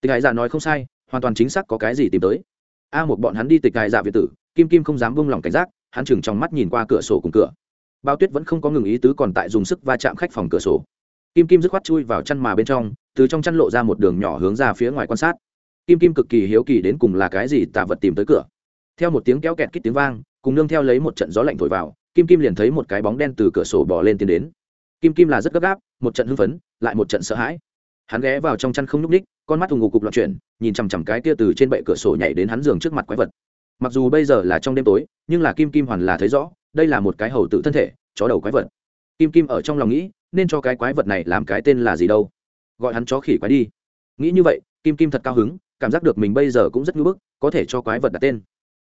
tịch hải dạ nói không sai, hoàn toàn chính xác có cái gì tìm tới a một bọn hắn đi tịch cài dạ việt tử, kim kim không dám buông lòng cảnh giác, hắn chừng trong mắt nhìn qua cửa sổ cùng cửa. Bao tuyết vẫn không có ngừng ý tứ còn tại dùng sức va chạm khách phòng cửa sổ. Kim kim dứt khoát chui vào chăn mà bên trong, từ trong chăn lộ ra một đường nhỏ hướng ra phía ngoài quan sát. Kim kim cực kỳ hiếu kỳ đến cùng là cái gì tạ vật tìm tới cửa. Theo một tiếng kéo kẹt kít tiếng vang, cùng nương theo lấy một trận gió lạnh thổi vào, kim kim liền thấy một cái bóng đen từ cửa sổ bỏ lên tiến đến. Kim kim là rất gấp gáp, một trận hưng phấn, lại một trận sợ hãi hắn ghé vào trong chăn không nhúc ních, con mắt thùng ngục cục loạn chuyển, nhìn chằm chằm cái kia từ trên bệ cửa sổ nhảy đến hắn giường trước mặt quái vật. Mặc dù bây giờ là trong đêm tối, nhưng là kim kim hoàn là thấy rõ, đây là một cái hầu tự thân thể, chó đầu quái vật. Kim kim ở trong lòng nghĩ, nên cho cái quái vật này làm cái tên là gì đâu. Gọi hắn chó khỉ quái đi. Nghĩ như vậy, kim kim thật cao hứng, cảm giác được mình bây giờ cũng rất ngưỡng bức, có thể cho quái vật đặt tên.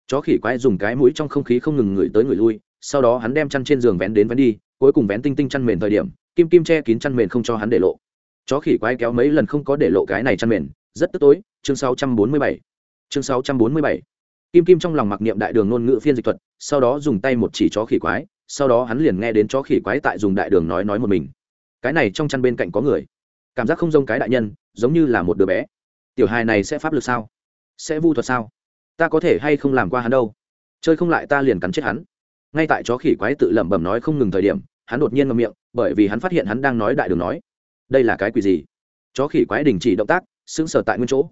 Chó khỉ quái dùng cái mũi trong không khí không ngừng ngửi tới ngửi lui, sau đó hắn đem chăn trên giường vén đến vén đi, cuối cùng vén tinh tinh chăn mền thời điểm, kim kim che kín chăn mền không cho hắn để lộ chó khỉ quái kéo mấy lần không có để lộ cái này chăn mền. Rất tức tối, chương 647 chương 647 kim kim trong lòng mặc niệm đại đường ngôn ngữ phiên dịch thuật, sau đó dùng tay một chỉ chó khỉ quái, sau đó hắn liền nghe đến chó khỉ quái tại dùng đại đường nói nói một mình. Cái này trong chăn bên cạnh có người. Cảm giác không giống cái đại nhân, giống như là một đứa bé. Tiểu hài này sẽ pháp lực sao? Sẽ vu thuật sao? Ta có thể hay không làm qua hắn đâu? Chơi không lại ta liền cắn chết hắn. Ngay tại chó khỉ quái tự lẩm bẩm nói không ngừng thời điểm, hắn đột nhiên ngậm miệng, bởi vì hắn phát hiện hắn đang nói đại đường nói đây là cái quỷ gì? Chó khỉ quái đình chỉ động tác, sững sờ tại nguyên chỗ.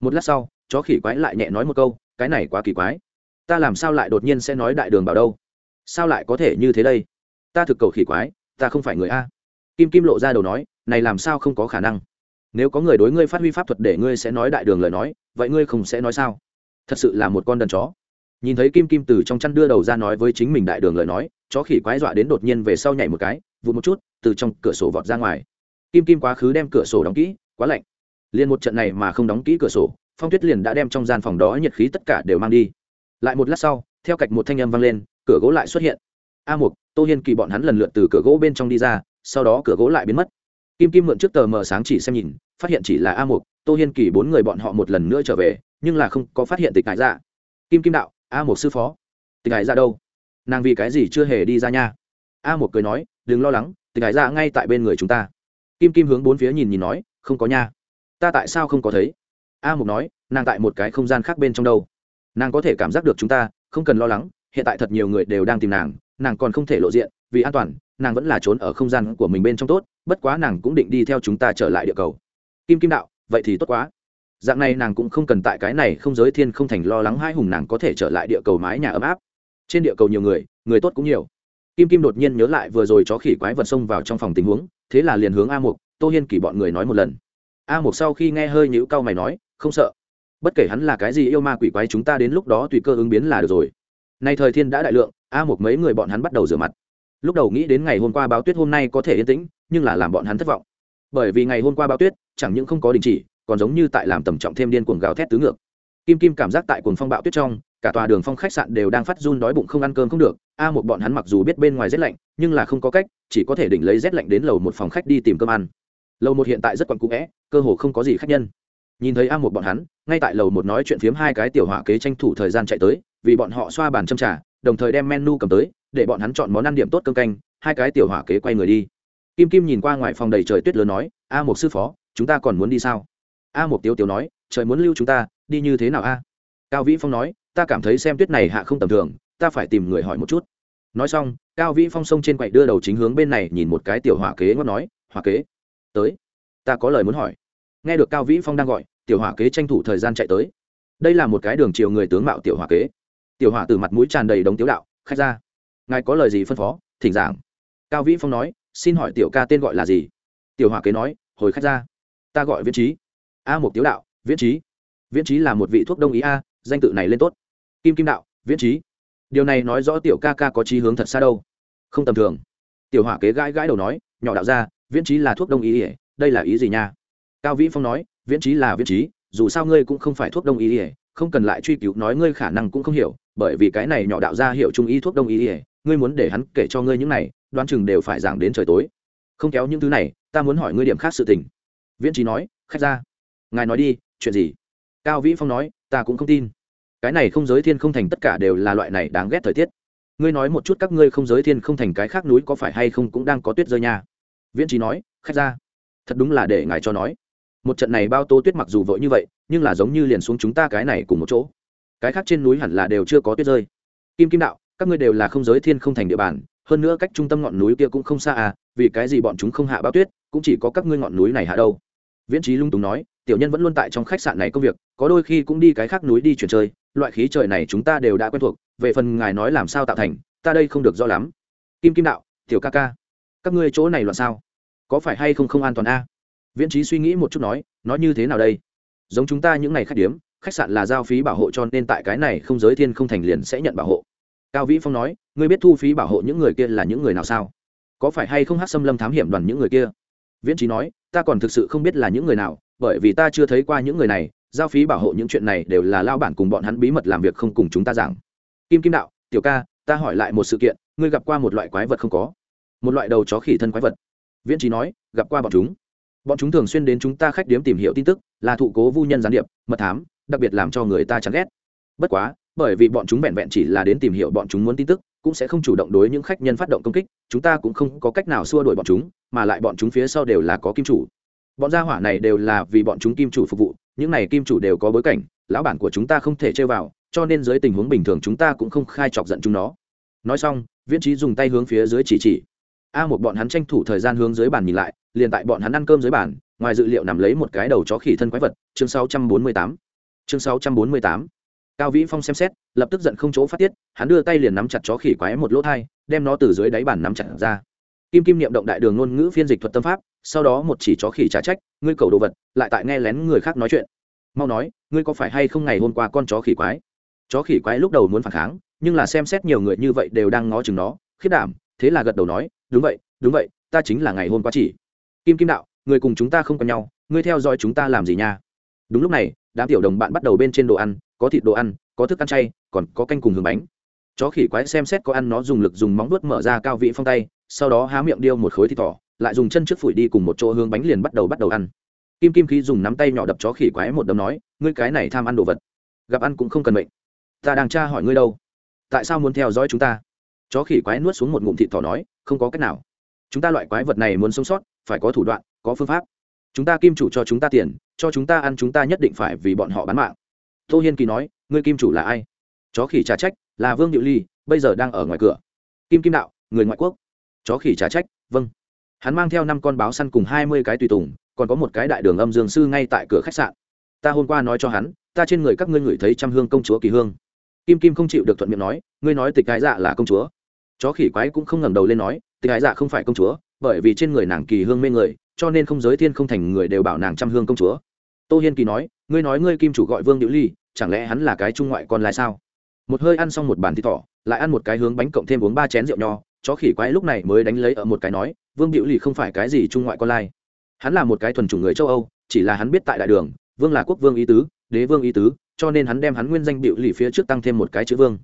Một lát sau, chó khỉ quái lại nhẹ nói một câu, cái này quá kỳ quái. Ta làm sao lại đột nhiên sẽ nói đại đường bảo đâu? Sao lại có thể như thế đây? Ta thực cầu khỉ quái, ta không phải người a. Kim kim lộ ra đầu nói, này làm sao không có khả năng? Nếu có người đối ngươi phát huy pháp thuật để ngươi sẽ nói đại đường lời nói, vậy ngươi không sẽ nói sao? Thật sự là một con đần chó. Nhìn thấy kim kim từ trong chăn đưa đầu ra nói với chính mình đại đường lời nói, chó khỉ quái dọa đến đột nhiên về sau nhảy một cái, vụt một chút, từ trong cửa sổ vọt ra ngoài kim kim quá khứ đem cửa sổ đóng kỹ, quá lạnh. Liền một trận này mà không đóng kỹ cửa sổ, phong tuyết liền đã đem trong gian phòng đó nhiệt khí tất cả đều mang đi. Lại một lát sau, theo cạch một thanh âm vang lên, cửa gỗ lại xuất hiện. A mục, tô hiên kỳ bọn hắn lần lượt từ cửa gỗ bên trong đi ra, sau đó cửa gỗ lại biến mất. Kim kim mượn trước tờ mờ sáng chỉ xem nhìn, phát hiện chỉ là a mục, tô hiên kỳ bốn người bọn họ một lần nữa trở về, nhưng là không có phát hiện tịch hải dạ. Kim kim đạo, a một sư phó. Tịch hải dạ đâu? Nàng vì cái gì chưa hề đi ra nha? A một cười nói, đừng lo lắng, tịch hải dạ ngay tại bên người chúng ta kim kim hướng bốn phía nhìn nhìn nói, không có nha. Ta tại sao không có thấy? A Mục nói, nàng tại một cái không gian khác bên trong đâu. Nàng có thể cảm giác được chúng ta, không cần lo lắng, hiện tại thật nhiều người đều đang tìm nàng nàng còn không thể lộ diện, vì an toàn, nàng vẫn là trốn ở không gian của mình bên trong tốt, bất quá nàng cũng định đi theo chúng ta trở lại địa cầu. Kim kim đạo, vậy thì tốt quá. Dạng này nàng cũng không cần tại cái này không giới thiên không thành lo lắng hai hùng nàng có thể trở lại địa cầu mái nhà ấm áp. Trên địa cầu nhiều người người tốt cũng nhiều kim kim đột nhiên nhớ lại vừa rồi chó khỉ quái vật xông vào trong phòng tình huống, thế là liền hướng a mục, tô hiên kỳ bọn người nói một lần. A mục sau khi nghe hơi nhữ cau mày nói, không sợ. Bất kể hắn là cái gì yêu ma quỷ quái chúng ta đến lúc đó tùy cơ ứng biến là được rồi. Nay thời thiên đã đại lượng, a mục mấy người bọn hắn bắt đầu rửa mặt. Lúc đầu nghĩ đến ngày hôm qua báo tuyết hôm nay có thể yên tĩnh, nhưng là làm bọn hắn thất vọng. Bởi vì ngày hôm qua báo tuyết, chẳng những không có đình chỉ, còn giống như tại làm tầm trọng thêm điên cuồng gào thét tứ ngược. Kim kim cảm giác tại cuồng phong bạo tuyết trong cả tòa đường phong khách sạn đều đang phát run đói bụng không ăn cơm không được. A một bọn hắn mặc dù biết bên ngoài rét lạnh, nhưng là không có cách, chỉ có thể đỉnh lấy rét lạnh đến lầu một phòng khách đi tìm cơm ăn. Lầu một hiện tại rất quặn cũ vẽ cơ hồ không có gì khách nhân. Nhìn thấy a một bọn hắn, ngay tại lầu một nói chuyện phiếm hai cái tiểu họa kế tranh thủ thời gian chạy tới, vì bọn họ xoa bàn châm trà, đồng thời đem menu cầm tới, để bọn hắn chọn món ăn điểm tốt cơm canh, hai cái tiểu hỏa kế quay người đi. Kim kim nhìn qua ngoài phòng đầy trời tuyết lớn nói, a một sư phó, chúng ta còn muốn đi sao? A một tiêu tiêu nói, trời muốn lưu chúng ta, đi như thế nào a? Cao vĩ phong nói ta cảm thấy xem tuyết này hạ không tầm thường, ta phải tìm người hỏi một chút. Nói xong, cao vĩ phong sông trên quậy đưa đầu chính hướng bên này nhìn một cái tiểu hỏa kế ngót nói, hỏa kế, tới. Ta có lời muốn hỏi. Nghe được cao vĩ phong đang gọi, tiểu hỏa kế tranh thủ thời gian chạy tới. Đây là một cái đường chiều người tướng mạo tiểu hỏa kế. Tiểu hỏa từ mặt mũi tràn đầy đống tiếu đạo, khách ra ngài có lời gì phân phó? Thỉnh giảng. Cao vĩ phong nói, xin hỏi tiểu ca tên gọi là gì? Tiểu hỏa kế nói, hồi khách ra ta gọi viễn trí a một tiếu đạo, viễn trí viễn trí là một vị thuốc đông ý a danh tự này lên tốt. Kim kim đạo, viễn trí điều này nói rõ tiểu ca ca có trí hướng thật xa đâu. Không tầm thường. Tiểu hỏa kế gãi gãi đầu nói, nhỏ đạo ra viễn trí là thuốc đông y ỉa đây là ý gì nha? Cao vĩ phong nói, viễn trí là viễn trí dù sao ngươi cũng không phải thuốc đông y ỉa không cần lại truy cứu nói ngươi khả năng cũng không hiểu, bởi vì cái này nhỏ đạo ra hiểu trung y thuốc đông y ỉa ngươi muốn để hắn kể cho ngươi những này, đoán chừng đều phải giảng đến trời tối. Không kéo những thứ này, ta muốn hỏi ngươi điểm khác sự tình. Viễn trí nói, khách ra. Ngài nói đi, chuyện gì? Cao vĩ phong nói, ta cũng không tin. Cái này không giới thiên không thành tất cả đều là loại này đáng ghét thời tiết. Ngươi nói một chút các ngươi không giới thiên không thành cái khác núi có phải hay không cũng đang có tuyết rơi nha. Viễn trí nói, khách ra, thật đúng là để ngài cho nói. Một trận này bao tô tuyết mặc dù vội như vậy, nhưng là giống như liền xuống chúng ta cái này cùng một chỗ. Cái khác trên núi hẳn là đều chưa có tuyết rơi. Kim kim đạo, các ngươi đều là không giới thiên không thành địa bàn, hơn nữa cách trung tâm ngọn núi kia cũng không xa à vì cái gì bọn chúng không hạ bao tuyết, cũng chỉ có các ngươi ngọn núi này hạ đâu. Viễn trí lung túng nói, tiểu nhân vẫn luôn tại trong khách sạn này công việc có đôi khi cũng đi cái khác núi đi chuyển chơi, loại khí trời này chúng ta đều đã quen thuộc, về phần ngài nói làm sao tạo thành, ta đây không được rõ lắm. Kim kim đạo, tiểu ca ca, các ngươi chỗ này loạn sao? Có phải hay không không an toàn a? Viễn trí suy nghĩ một chút nói nói như thế nào đây? Giống chúng ta những ngày khách điếm, khách sạn là giao phí bảo hộ cho nên tại cái này không giới thiên không thành liền sẽ nhận bảo hộ. Cao vĩ phong nói, ngươi biết thu phí bảo hộ những người kia là những người nào sao? Có phải hay không hát xâm lâm thám hiểm đoàn những người kia? Viễn trí nói, ta còn thực sự không biết là những người nào, bởi vì ta chưa thấy qua những người này giao phí bảo hộ những chuyện này đều là lao bản cùng bọn hắn bí mật làm việc không cùng chúng ta giảng. Kim kim đạo, tiểu ca, ta hỏi lại một sự kiện, ngươi gặp qua một loại quái vật không có? Một loại đầu chó khỉ thân quái vật. Viễn trí nói, gặp qua bọn chúng. Bọn chúng thường xuyên đến chúng ta khách điếm tìm hiểu tin tức, là thụ cố vu nhân gián điệp, mật thám, đặc biệt làm cho người ta chán ghét. Bất quá, bởi vì bọn chúng vẹn vẹn chỉ là đến tìm hiểu bọn chúng muốn tin tức, cũng sẽ không chủ động đối những khách nhân phát động công kích, chúng ta cũng không có cách nào xua đuổi bọn chúng, mà lại bọn chúng phía sau đều là có kim chủ. Bọn gia hỏa này đều là vì bọn chúng kim chủ phục vụ những này kim chủ đều có bối cảnh, lão bản của chúng ta không thể chơi vào, cho nên dưới tình huống bình thường chúng ta cũng không khai chọc giận chúng nó nói xong, viễn trí dùng tay hướng phía dưới chỉ chỉ a một bọn hắn tranh thủ thời gian hướng dưới bàn nhìn lại, liền tại bọn hắn ăn cơm dưới bàn, ngoài dự liệu nằm lấy một cái đầu chó khỉ thân quái vật, chương 648. chương 648. cao vĩ phong xem xét, lập tức giận không chỗ phát tiết, hắn đưa tay liền nắm chặt chó khỉ quái một lỗ thai, đem nó từ dưới đáy bàn nắm chặt ra kim kim niệm động đại đường ngôn ngữ phiên dịch thuật tâm pháp sau đó một chỉ chó khỉ trả trách, ngươi cầu đồ vật, lại tại nghe lén người khác nói chuyện. Mau nói, ngươi có phải hay không ngày hôm qua con chó khỉ quái? Chó khỉ quái lúc đầu muốn phản kháng, nhưng là xem xét nhiều người như vậy đều đang ngó chừng nó khiết đảm, thế là gật đầu nói, đúng vậy đúng vậy, ta chính là ngày hôm qua chỉ. Kim kim đạo, người cùng chúng ta không có nhau, ngươi theo dõi chúng ta làm gì nha? Đúng lúc này, đám tiểu đồng bạn bắt đầu bên trên đồ ăn, có thịt đồ ăn, có thức ăn chay, còn có canh cùng hướng bánh. Chó khỉ quái xem xét có ăn nó dùng lực dùng móng vuốt mở ra cao vị phong tay, sau đó há miệng điêu một khối thịt thỏ lại dùng chân trước phủi đi cùng một chỗ hướng bánh liền bắt đầu bắt đầu ăn. Kim kim khí dùng nắm tay nhỏ đập chó khỉ quái một đấm nói, ngươi cái này tham ăn đồ vật, gặp ăn cũng không cần mệnh. Ta đang tra hỏi ngươi đâu. Tại sao muốn theo dõi chúng ta? Chó khỉ quái nuốt xuống một ngụm thịt thỏ nói, không có cách nào. Chúng ta loại quái vật này muốn sống sót, phải có thủ đoạn, có phương pháp. Chúng ta kim chủ cho chúng ta tiền, cho chúng ta ăn chúng ta nhất định phải vì bọn họ bán mạng. Tô hiên kỳ nói, ngươi kim chủ là ai? Chó khỉ trả trách, là vương diệu ly, bây giờ đang ở ngoài cửa. Kim kim đạo, người ngoại quốc. Chó khỉ trả trách vâng hắn mang theo năm con báo săn cùng hai mươi cái tùy tùng, còn có một cái đại đường âm dương sư ngay tại cửa khách sạn. Ta hôm qua nói cho hắn, ta trên người các ngươi ngửi thấy trăm hương công chúa kỳ hương. Kim kim không chịu được thuận miệng nói, ngươi nói tịch cái dạ là công chúa. Chó khỉ quái cũng không ngẩng đầu lên nói, tịch cái dạ không phải công chúa, bởi vì trên người nàng kỳ hương mê người, cho nên không giới thiên không thành người đều bảo nàng trăm hương công chúa. Tô hiên kỳ nói, ngươi nói ngươi kim chủ gọi vương nhữ ly, chẳng lẽ hắn là cái trung ngoại con lai sao? Một hơi ăn xong một bàn thịt thỏ, lại ăn một cái hướng bánh cộng thêm uống ba chén rượu nho chó khỉ quái lúc này mới đánh lấy ở một cái nói, vương biểu lì không phải cái gì trung ngoại con lai. Hắn là một cái thuần chủng người châu âu, chỉ là hắn biết tại đại đường, vương là quốc vương ý tứ, đế vương ý tứ, cho nên hắn đem hắn nguyên danh biểu lì phía trước tăng thêm một cái chữ vương.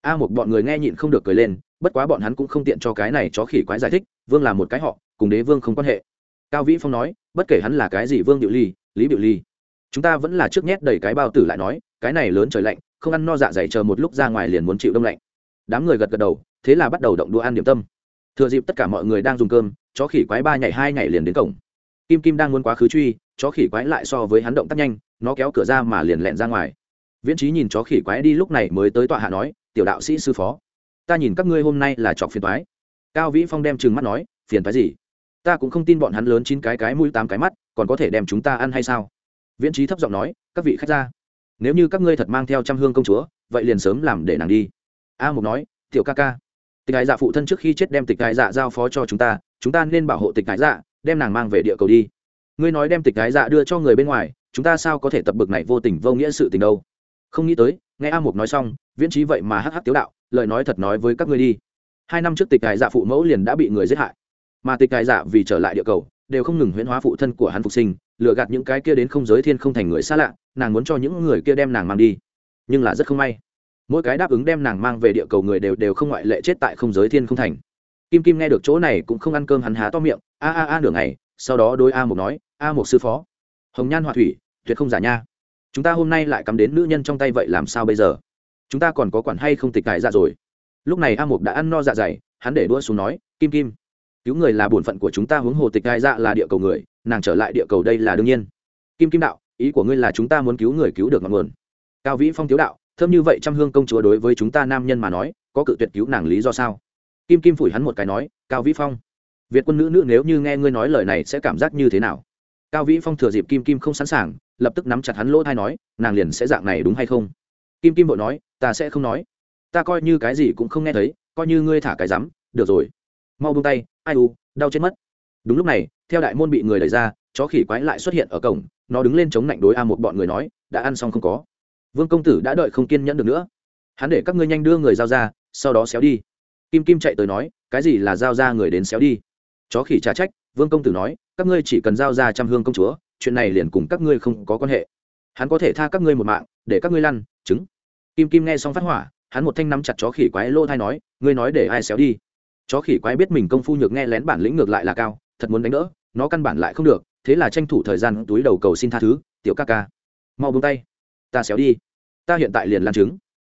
A một bọn người nghe nhịn không được cười lên, bất quá bọn hắn cũng không tiện cho cái này chó khỉ quái giải thích, vương là một cái họ, cùng đế vương không quan hệ. Cao vĩ phong nói, bất kể hắn là cái gì vương biểu lì, lý biểu lì, chúng ta vẫn là trước nhét đầy cái bao tử lại nói, cái này lớn trời lạnh, không ăn no dạ dày chờ một lúc ra ngoài liền muốn chịu đông lạnh. Đám người gật gật đầu thế là bắt đầu động đũa ăn điểm tâm. Thừa dịp tất cả mọi người đang dùng cơm, chó khỉ quái ba nhảy hai nhảy liền đến cổng. Kim kim đang muốn quá khứ truy, chó khỉ quái lại so với hắn động tác nhanh, nó kéo cửa ra mà liền lẹn ra ngoài. Viễn trí nhìn chó khỉ quái đi lúc này mới tới tọa hạ nói, tiểu đạo sĩ sư phó, ta nhìn các ngươi hôm nay là chọc phiền toái. Cao vĩ phong đem trừng mắt nói, phiền toái gì? Ta cũng không tin bọn hắn lớn chín cái cái mũi tám cái mắt, còn có thể đem chúng ta ăn hay sao? Viễn trí thấp giọng nói, các vị khách ra nếu như các ngươi thật mang theo trăm hương công chúa, vậy liền sớm làm để nàng đi. A mục nói, tiểu ca ca tịch hải dạ phụ thân trước khi chết đem tịch hải dạ giao phó cho chúng ta chúng ta nên bảo hộ tịch hải dạ đem nàng mang về địa cầu đi. Ngươi nói đem tịch hải dạ đưa cho người bên ngoài, chúng ta sao có thể tập bực này vô tình vô nghĩa sự tình đâu? Không nghĩ tới, nghe a mục nói xong, viễn trí vậy mà hắc hắc tiếu đạo, lời nói thật nói với các ngươi đi. Hai năm trước tịch hải dạ phụ mẫu liền đã bị người giết hại. Mà tịch hải dạ vì trở lại địa cầu, đều không ngừng huyễn hóa phụ thân của hắn phục sinh, lừa gạt những cái kia đến không giới thiên không thành người xa lạ, nàng muốn cho những người kia đem nàng mang đi. Nhưng là rất không may mỗi cái đáp ứng đem nàng mang về địa cầu người đều đều không ngoại lệ chết tại không giới thiên không thành. Kim kim nghe được chỗ này cũng không ăn cơm hắn há to miệng, a a a, nửa ngày. Sau đó đôi a một nói, a một sư phó, hồng nhan họa thủy, tuyệt không giả nha. Chúng ta hôm nay lại cắm đến nữ nhân trong tay vậy làm sao bây giờ? Chúng ta còn có quản hay không tịch cải dạ rồi? Lúc này a một đã ăn no dạ dày, hắn để đua xuống nói, kim kim, cứu người là bổn phận của chúng ta huống hồ tịch cải dạ là địa cầu người, nàng trở lại địa cầu đây là đương nhiên. Kim kim đạo, ý của ngươi là chúng ta muốn cứu người cứu được ngọn nguồn. Cao vĩ phong thiếu đạo thơm như vậy trăm hương công chúa đối với chúng ta nam nhân mà nói, có cự tuyệt cứu nàng lý do sao? Kim kim phủi hắn một cái nói, cao vĩ phong. Việt quân nữ nữ nếu như nghe ngươi nói lời này sẽ cảm giác như thế nào? Cao vĩ phong thừa dịp kim kim không sẵn sàng, lập tức nắm chặt hắn lỗ thai nói, nàng liền sẽ dạng này đúng hay không? Kim kim vội nói, ta sẽ không nói. Ta coi như cái gì cũng không nghe thấy, coi như ngươi thả cái rắm, được rồi. Mau buông tay, ai u, đau chết mất. Đúng lúc này, theo đại môn bị người đẩy ra, chó khỉ quái lại xuất hiện ở cổng, nó đứng lên chống lạnh đối a một bọn người nói, đã ăn xong không có vương công tử đã đợi không kiên nhẫn được nữa. Hắn để các ngươi nhanh đưa người giao ra, sau đó xéo đi. Kim kim chạy tới nói, cái gì là giao ra người đến xéo đi? Chó khỉ trả trách, vương công tử nói, các ngươi chỉ cần giao ra trăm hương công chúa, chuyện này liền cùng các ngươi không có quan hệ. Hắn có thể tha các ngươi một mạng, để các ngươi lăn chứng kim kim nghe xong phát hỏa, hắn một thanh nắm chặt chó khỉ quái lô thai nói, ngươi nói để ai xéo đi? Chó khỉ quái biết mình công phu nhược nghe lén bản lĩnh ngược lại là cao, thật muốn đánh đỡ, nó căn bản lại không được, thế là tranh thủ thời gian túi đầu cầu xin tha thứ, tiểu ca ca. Mau buông tay ta xéo đi. Ta hiện tại liền lan chứng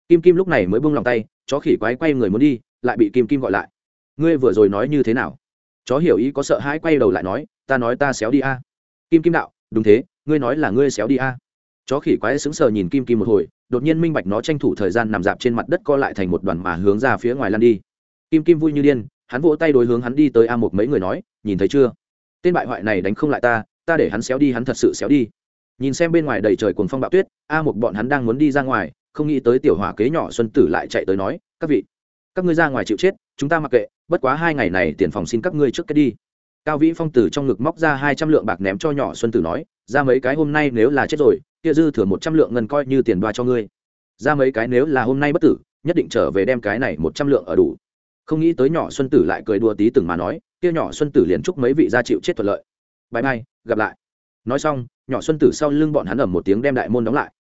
kim kim lúc này mới buông lòng tay, chó khỉ quái quay người muốn đi, lại bị kim kim gọi lại. Ngươi vừa rồi nói như thế nào? Chó hiểu ý có sợ hãi quay đầu lại nói, ta nói ta xéo đi a. Kim kim đạo, đúng thế, ngươi nói là ngươi xéo đi a. Chó khỉ quái sững sờ nhìn kim kim một hồi, đột nhiên minh bạch nó tranh thủ thời gian nằm dạp trên mặt đất co lại thành một đoàn mà hướng ra phía ngoài lan đi. Kim kim vui như điên, hắn vỗ tay đối hướng hắn đi tới a một mấy người nói, nhìn thấy chưa? Tên bại hoại này đánh không lại ta ta để hắn xéo đi, hắn thật sự xéo đi. Nhìn xem bên ngoài đầy trời cuồng phong bạo tuyết a một bọn hắn đang muốn đi ra ngoài không nghĩ tới tiểu hỏa kế nhỏ xuân tử lại chạy tới nói các vị các ngươi ra ngoài chịu chết chúng ta mặc kệ bất quá hai ngày này tiền phòng xin các ngươi trước cái đi. Cao vĩ phong tử trong ngực móc ra hai trăm lượng bạc ném cho nhỏ xuân tử nói ra mấy cái hôm nay nếu là chết rồi kia dư thừa một trăm lượng ngân coi như tiền đoa cho ngươi. Ra mấy cái nếu là hôm nay bất tử nhất định trở về đem cái này một trăm lượng ở đủ. Không nghĩ tới nhỏ xuân tử lại cười đùa tí từng mà nói kia nhỏ xuân tử liền chúc mấy vị gia chịu chết thuận lợi. Bãi mai, gặp lại. Nói xong nhỏ xuân tử sau lưng bọn hắn ẩm một tiếng đem đại môn đóng lại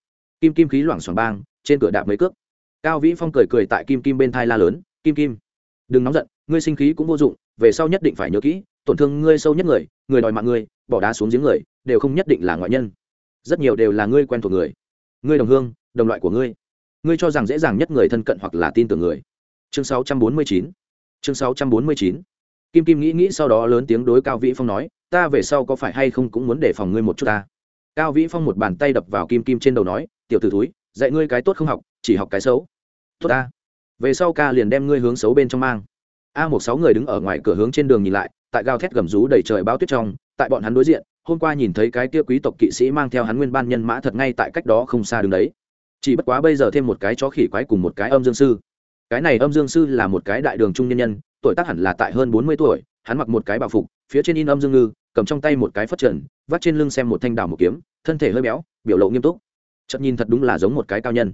kim kim khí loảng xoảng bang, trên cửa đạp mấy cước. Cao vĩ phong cười cười tại kim kim bên thai la lớn, kim kim, đừng nóng giận, ngươi sinh khí cũng vô dụng, về sau nhất định phải nhớ kỹ, tổn thương ngươi sâu nhất người người đòi mạng ngươi, bỏ đá xuống giếng người, đều không nhất định là ngoại nhân. Rất nhiều đều là ngươi quen thuộc người. Ngươi đồng hương, đồng loại của ngươi. Ngươi cho rằng dễ dàng nhất người thân cận hoặc là tin tưởng người. Chương 649 chương 649 kim kim nghĩ nghĩ sau đó lớn tiếng đối cao vĩ phong nói, ta về sau có phải hay không cũng muốn đề phòng ngươi một chút ta? Cao vĩ phong một bàn tay đập vào kim kim trên đầu nói tiểu t ử túi dạy ngươi cái tốt không học, chỉ học cái xấu. Tốt ta. Về sau ca liền đem ngươi hướng xấu bên trong mang. A một sáu người đứng ở ngoài cửa hướng trên đường nhìn lại, tại gào thét gầm rú đầy trời bao tuyết trong, tại bọn hắn đối diện, hôm qua nhìn thấy cái kia quý tộc kỵ sĩ mang theo hắn nguyên ban nhân mã thật ngay tại cách đó không xa đứng đấy. Chỉ bất quá bây giờ thêm một cái chó khỉ quái cùng một cái âm dương sư. Cái này âm dương sư là một cái đại đường trung nhân nhân, tuổi tác hẳn là tại hơn bốn mươi tuổi, hắn mặc một cái bào phục, phía trên in âm dương ngư, cầm trong tay một cái phất trần, vắt trên lưng xem một thanh đào một kiếm, thân thể hơi béo, biểu lộ nghiêm túc chợt nhìn thật đúng là giống một cái cao nhân.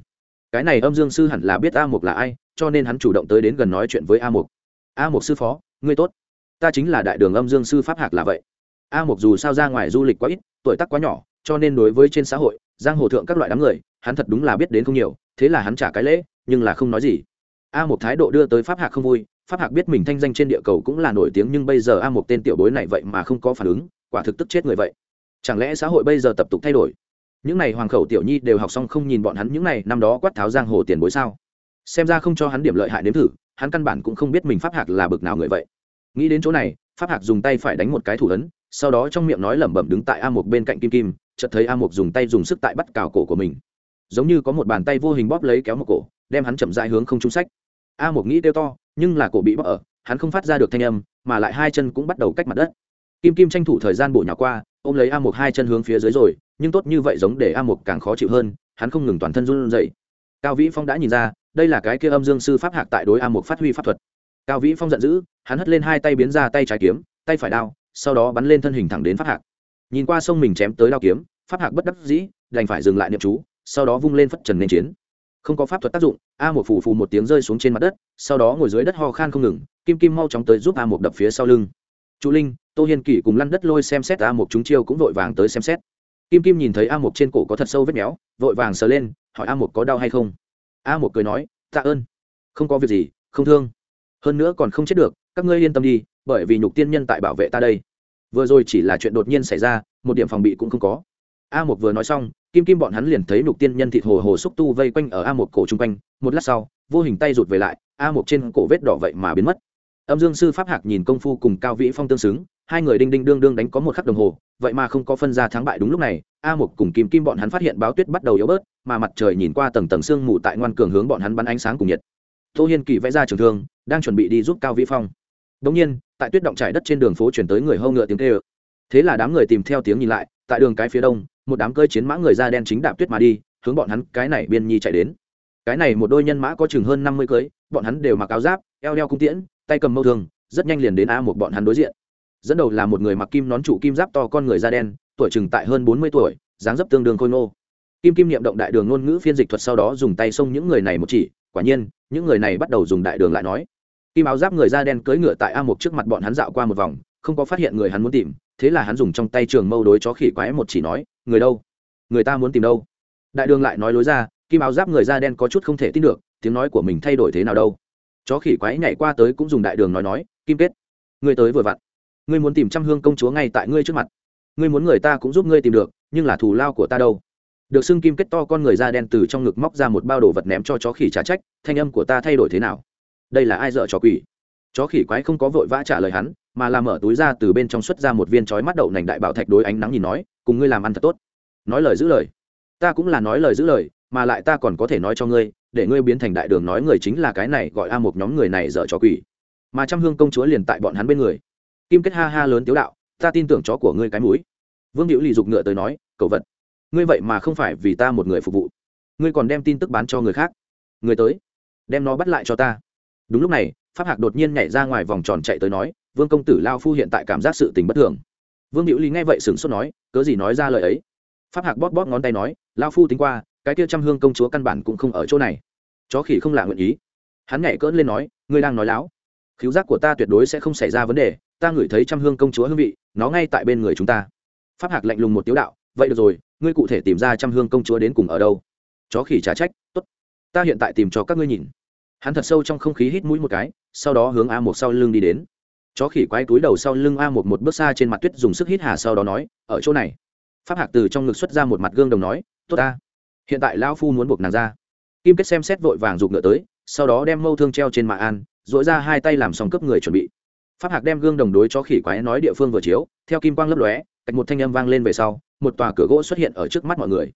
Cái này âm dương sư hẳn là biết a mục là ai, cho nên hắn chủ động tới đến gần nói chuyện với a mục. A mục sư phó, ngươi tốt. Ta chính là đại đường âm dương sư pháp hạc là vậy. A mục dù sao ra ngoài du lịch quá ít, tuổi tác quá nhỏ, cho nên đối với trên xã hội, giang hồ thượng các loại đám người, hắn thật đúng là biết đến không nhiều, thế là hắn trả cái lễ, nhưng là không nói gì. A mục thái độ đưa tới pháp hạc không vui, pháp hạc biết mình thanh danh trên địa cầu cũng là nổi tiếng nhưng bây giờ a mục tên tiểu bối này vậy mà không có phản ứng, quả thực tức chết người vậy. Chẳng lẽ xã hội bây giờ tập tục thay đổi? Những n à y hoàng khẩu tiểu nhi đều học xong không nhìn bọn hắn những n à y năm đó quát tháo giang hồ tiền bối sao? Xem ra không cho hắn điểm lợi hại nếm thử, hắn căn bản cũng không biết mình pháp hạc là bực nào người vậy. Nghĩ đến chỗ này, pháp hạc dùng tay phải đánh một cái thủ ấn, sau đó trong miệng nói lẩm bẩm đứng tại a Mục bên cạnh kim kim, chợt thấy a Mục dùng tay dùng sức tại bắt cào cổ của mình. Giống như có một bàn tay vô hình bóp lấy kéo một cổ, đem hắn chậm dại hướng không trung sách. A Mục nghĩ đeo to, nhưng là cổ bị bóp ở, hắn không phát ra được thanh âm, mà lại hai chân cũng bắt đầu cách mặt đất. Kim kim tranh thủ thời gian bổ nhỏ qua ôm lấy a một hai chân hướng phía dưới rồi, nhưng tốt như vậy giống để a một càng khó chịu hơn, hắn không ngừng toàn thân run dậy cao vĩ phong đã nhìn ra, đây là cái kia âm dương sư pháp hạc tại đối a một phát huy pháp thuật. Cao vĩ phong giận dữ, hắn hất lên hai tay biến ra tay trái kiếm, tay phải đao, sau đó bắn lên thân hình thẳng đến pháp hạc. Nhìn qua sông mình chém tới đao kiếm, pháp hạc bất đắc dĩ, đành phải dừng lại niệm chú, sau đó vung lên phất trần nên chiến. Không có pháp thuật tác dụng, a một phù phù một tiếng rơi xuống trên mặt đất, sau đó ngồi dưới đất ho khan không ngừng, kim kim mau chóng tới giúp a một đập phía sau lưng. Chú linh, tô hiên kỷ cùng lăn đất lôi xem xét a Mục chúng chiêu cũng vội vàng tới xem xét. Kim kim nhìn thấy a Mục trên cổ có thật sâu vết méo, vội vàng sờ lên, hỏi a Mục có đau hay không. A Mục cười nói, tạ ơn. Không có việc gì, không thương. Hơn nữa còn không chết được, các ngươi yên tâm đi, bởi vì nhục tiên nhân tại bảo vệ ta đây. Vừa rồi chỉ là chuyện đột nhiên xảy ra, một điểm phòng bị cũng không có. A một vừa nói xong, kim kim bọn hắn liền thấy nhục tiên nhân thịt hồ hồ xúc tu vây quanh ở a một cổ chung quanh. Một lát sau, vô hình tay rụt về lại, a một trên cổ vết đỏ vậy mà biến mất âm dương sư pháp hạc nhìn công phu cùng cao vĩ phong tương xứng hai người đinh đinh đương đương đánh có một khắc đồng hồ vậy mà không có phân ra thắng bại đúng lúc này a một cùng kim kim bọn hắn phát hiện báo tuyết bắt đầu yếu bớt mà mặt trời nhìn qua tầng tầng sương mù tại ngoan cường hướng bọn hắn bắn ánh sáng cùng nhiệt tô hiên kỳ vẽ ra trường thương đang chuẩn bị đi giúp cao vĩ phong Đống nhiên, tại tuyết động trải đất trên đường phố chuyển tới người hâu ngựa tiếng kêu. Thế là đám người tìm theo tiếng nhìn lại, tại đường cái phía đông, một đám cơi chiến mã người da đen chính đạp tuyết mà đi, hướng bọn hắn cái này biên nhi chạy đến. Cái này một đôi nhân mã có chừng hơn năm mươi cưới, bọn hắn đều mặc áo giáp, eo đeo cung tiễn, tay cầm mâu thương, rất nhanh liền đến a một bọn hắn đối diện. Dẫn đầu là một người mặc kim nón trụ kim giáp to con người da đen, tuổi chừng tại hơn bốn mươi tuổi, dáng dấp tương đương khôi ngô. Kim Kim niệm động đại đường ngôn ngữ phiên dịch thuật sau đó dùng tay xông những người này một chỉ, quả nhiên, những người này bắt đầu dùng đại đường lại nói kim áo giáp người da đen cưỡi ngựa tại a một trước mặt bọn hắn dạo qua một vòng không có phát hiện người hắn muốn tìm thế là hắn dùng trong tay trường mâu đối chó khỉ quái một chỉ nói người đâu người ta muốn tìm đâu đại đường lại nói lối ra kim áo giáp người da đen có chút không thể tin được tiếng nói của mình thay đổi thế nào đâu chó khỉ quái nhảy qua tới cũng dùng đại đường nói nói, kim kết, ngươi tới vừa vặn. Ngươi muốn tìm trăm hương công chúa ngay tại ngươi trước mặt. Ngươi muốn người ta cũng giúp ngươi tìm được, nhưng là thù lao của ta đâu. Được xưng kim kết to con người da đen từ trong ngực móc ra một bao đồ vật ném cho chó khỉ trả trách, thanh âm của ta thay đổi thế nào? Đây là ai dợ trò quỷ? Chó khỉ quái không có vội vã trả lời hắn, mà làm mở túi ra từ bên trong xuất ra một viên chói mắt đậu nành đại bảo thạch đối ánh nắng nhìn nói, cùng ngươi làm ăn thật tốt. Nói lời giữ lời. Ta cũng là nói lời giữ lời, mà lại ta còn có thể nói cho ngươi để ngươi biến thành đại đường nói người chính là cái này gọi a một nhóm người này dở chó quỷ. Mà trăm hương công chúa liền tại bọn hắn bên người. Kim kết ha ha lớn tiếu đạo, ta tin tưởng chó của ngươi cái mũi. Vương hữu lì dục ngựa tới nói cầu vật. Ngươi vậy mà không phải vì ta một người phục vụ. Ngươi còn đem tin tức bán cho người khác. Người tới, đem nó bắt lại cho ta. Đúng lúc này, pháp hạc đột nhiên nhảy ra ngoài vòng tròn chạy tới nói, vương công tử lao phu hiện tại cảm giác sự tình bất thường. Vương hữu lý nghe vậy sửng sốt nói, cớ gì nói ra lời ấy? Pháp hạc bóp bóp ngón tay nói, lao phu tính qua cái kia trăm hương công chúa căn bản cũng không ở chỗ này. Chó khỉ không lạ nguyện ý. Hắn nhảy cỡn lên nói, ngươi đang nói láo. Khiếu giác của ta tuyệt đối sẽ không xảy ra vấn đề, ta ngửi thấy trăm hương công chúa hương vị, nó ngay tại bên người chúng ta. Pháp hạc lạnh lùng một tiếu đạo, vậy được rồi, ngươi cụ thể tìm ra trăm hương công chúa đến cùng ở đâu? Chó khỉ trả trách, tốt, ta hiện tại tìm cho các ngươi nhìn. Hắn thật sâu trong không khí hít mũi một cái, sau đó hướng a một sau lưng đi đến. Chó khỉ quay túi đầu sau lưng a một một bước xa trên mặt tuyết dùng sức hít hà sau đó nói, ở chỗ này. Pháp hạc từ trong ngực xuất ra một mặt gương đồng nói, tốt ta hiện tại lão phu muốn buộc nàng ra. Kim kết xem xét vội vàng giục ngựa tới, sau đó đem mâu thương treo trên mạ an dội ra hai tay làm xong cấp người chuẩn bị. Pháp hạc đem gương đồng đối cho khỉ quái nói địa phương vừa chiếu, theo kim quang lấp lóe cạch một thanh âm vang lên về sau, một tòa cửa gỗ xuất hiện ở trước mắt mọi người.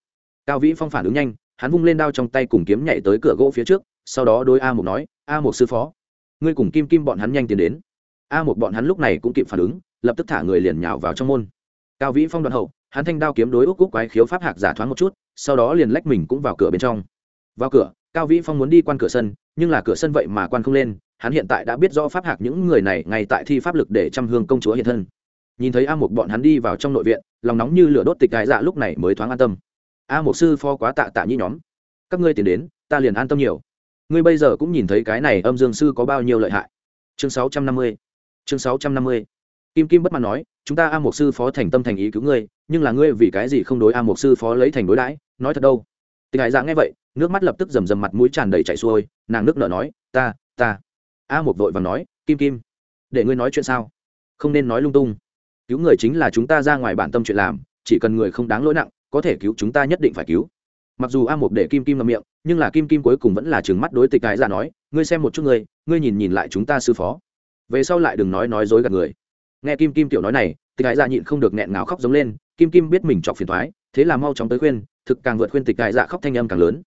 Cao vĩ phong phản ứng nhanh, hắn vung lên đao trong tay cùng kiếm nhảy tới cửa gỗ phía trước, sau đó đôi a một nói, a một sư phó, ngươi cùng kim kim bọn hắn nhanh tiến đến. A một bọn hắn lúc này cũng kịp phản ứng, lập tức thả người liền nhào vào trong môn. Cao vĩ phong đoạn hậu, hắn thanh đao kiếm đối úc cúc quái khiếu pháp hạc giả thoáng một chút sau đó liền lách mình cũng vào cửa bên trong. Vào cửa, cao vĩ phong muốn đi quan cửa sân, nhưng là cửa sân vậy mà quan không lên, hắn hiện tại đã biết rõ pháp hạc những người này ngay tại thi pháp lực để chăm hương công chúa hiện thân. Nhìn thấy a một bọn hắn đi vào trong nội viện, lòng nóng như lửa đốt tịch đại dạ lúc này mới thoáng an tâm. A một sư phó quá tạ tạ nhĩ nhóm. Các ngươi tiến đến, ta liền an tâm nhiều. Ngươi bây giờ cũng nhìn thấy cái này âm dương sư có bao nhiêu lợi hại. Chương sáu trăm năm mươi. Chương sáu trăm năm mươi. Kim kim bất mãn nói, chúng ta a một sư phó thành tâm thành ý cứu ngươi nhưng là ngươi vì cái gì không đối a mục sư phó lấy thành đối đãi? Nói thật đâu? Tình hải dạ nghe vậy, nước mắt lập tức rầm rầm mặt mũi tràn đầy chảy xuôi, nàng nước nở nói, ta ta. A mục vội và nói, kim kim, để ngươi nói chuyện sao? Không nên nói lung tung. Cứu người chính là chúng ta ra ngoài bản tâm chuyện làm, chỉ cần người không đáng lỗi nặng, có thể cứu chúng ta nhất định phải cứu. Mặc dù a mục để kim kim ngậm miệng, nhưng là kim kim cuối cùng vẫn là trừng mắt đối tịch cái ra dạ nói, ngươi xem một chút ngươi ngươi nhìn nhìn lại chúng ta sư phó. Về sau lại đừng nói nói dối gạt người. Nghe kim kim tiểu nói này, tịch cái ra dạ nhịn không được nghẹn ngào khóc giống lên kim kim biết mình chọc phiền thoái, thế là mau chóng tới khuyên, thực càng vượt khuyên tịch cái dạ khóc thanh âm càng lớn.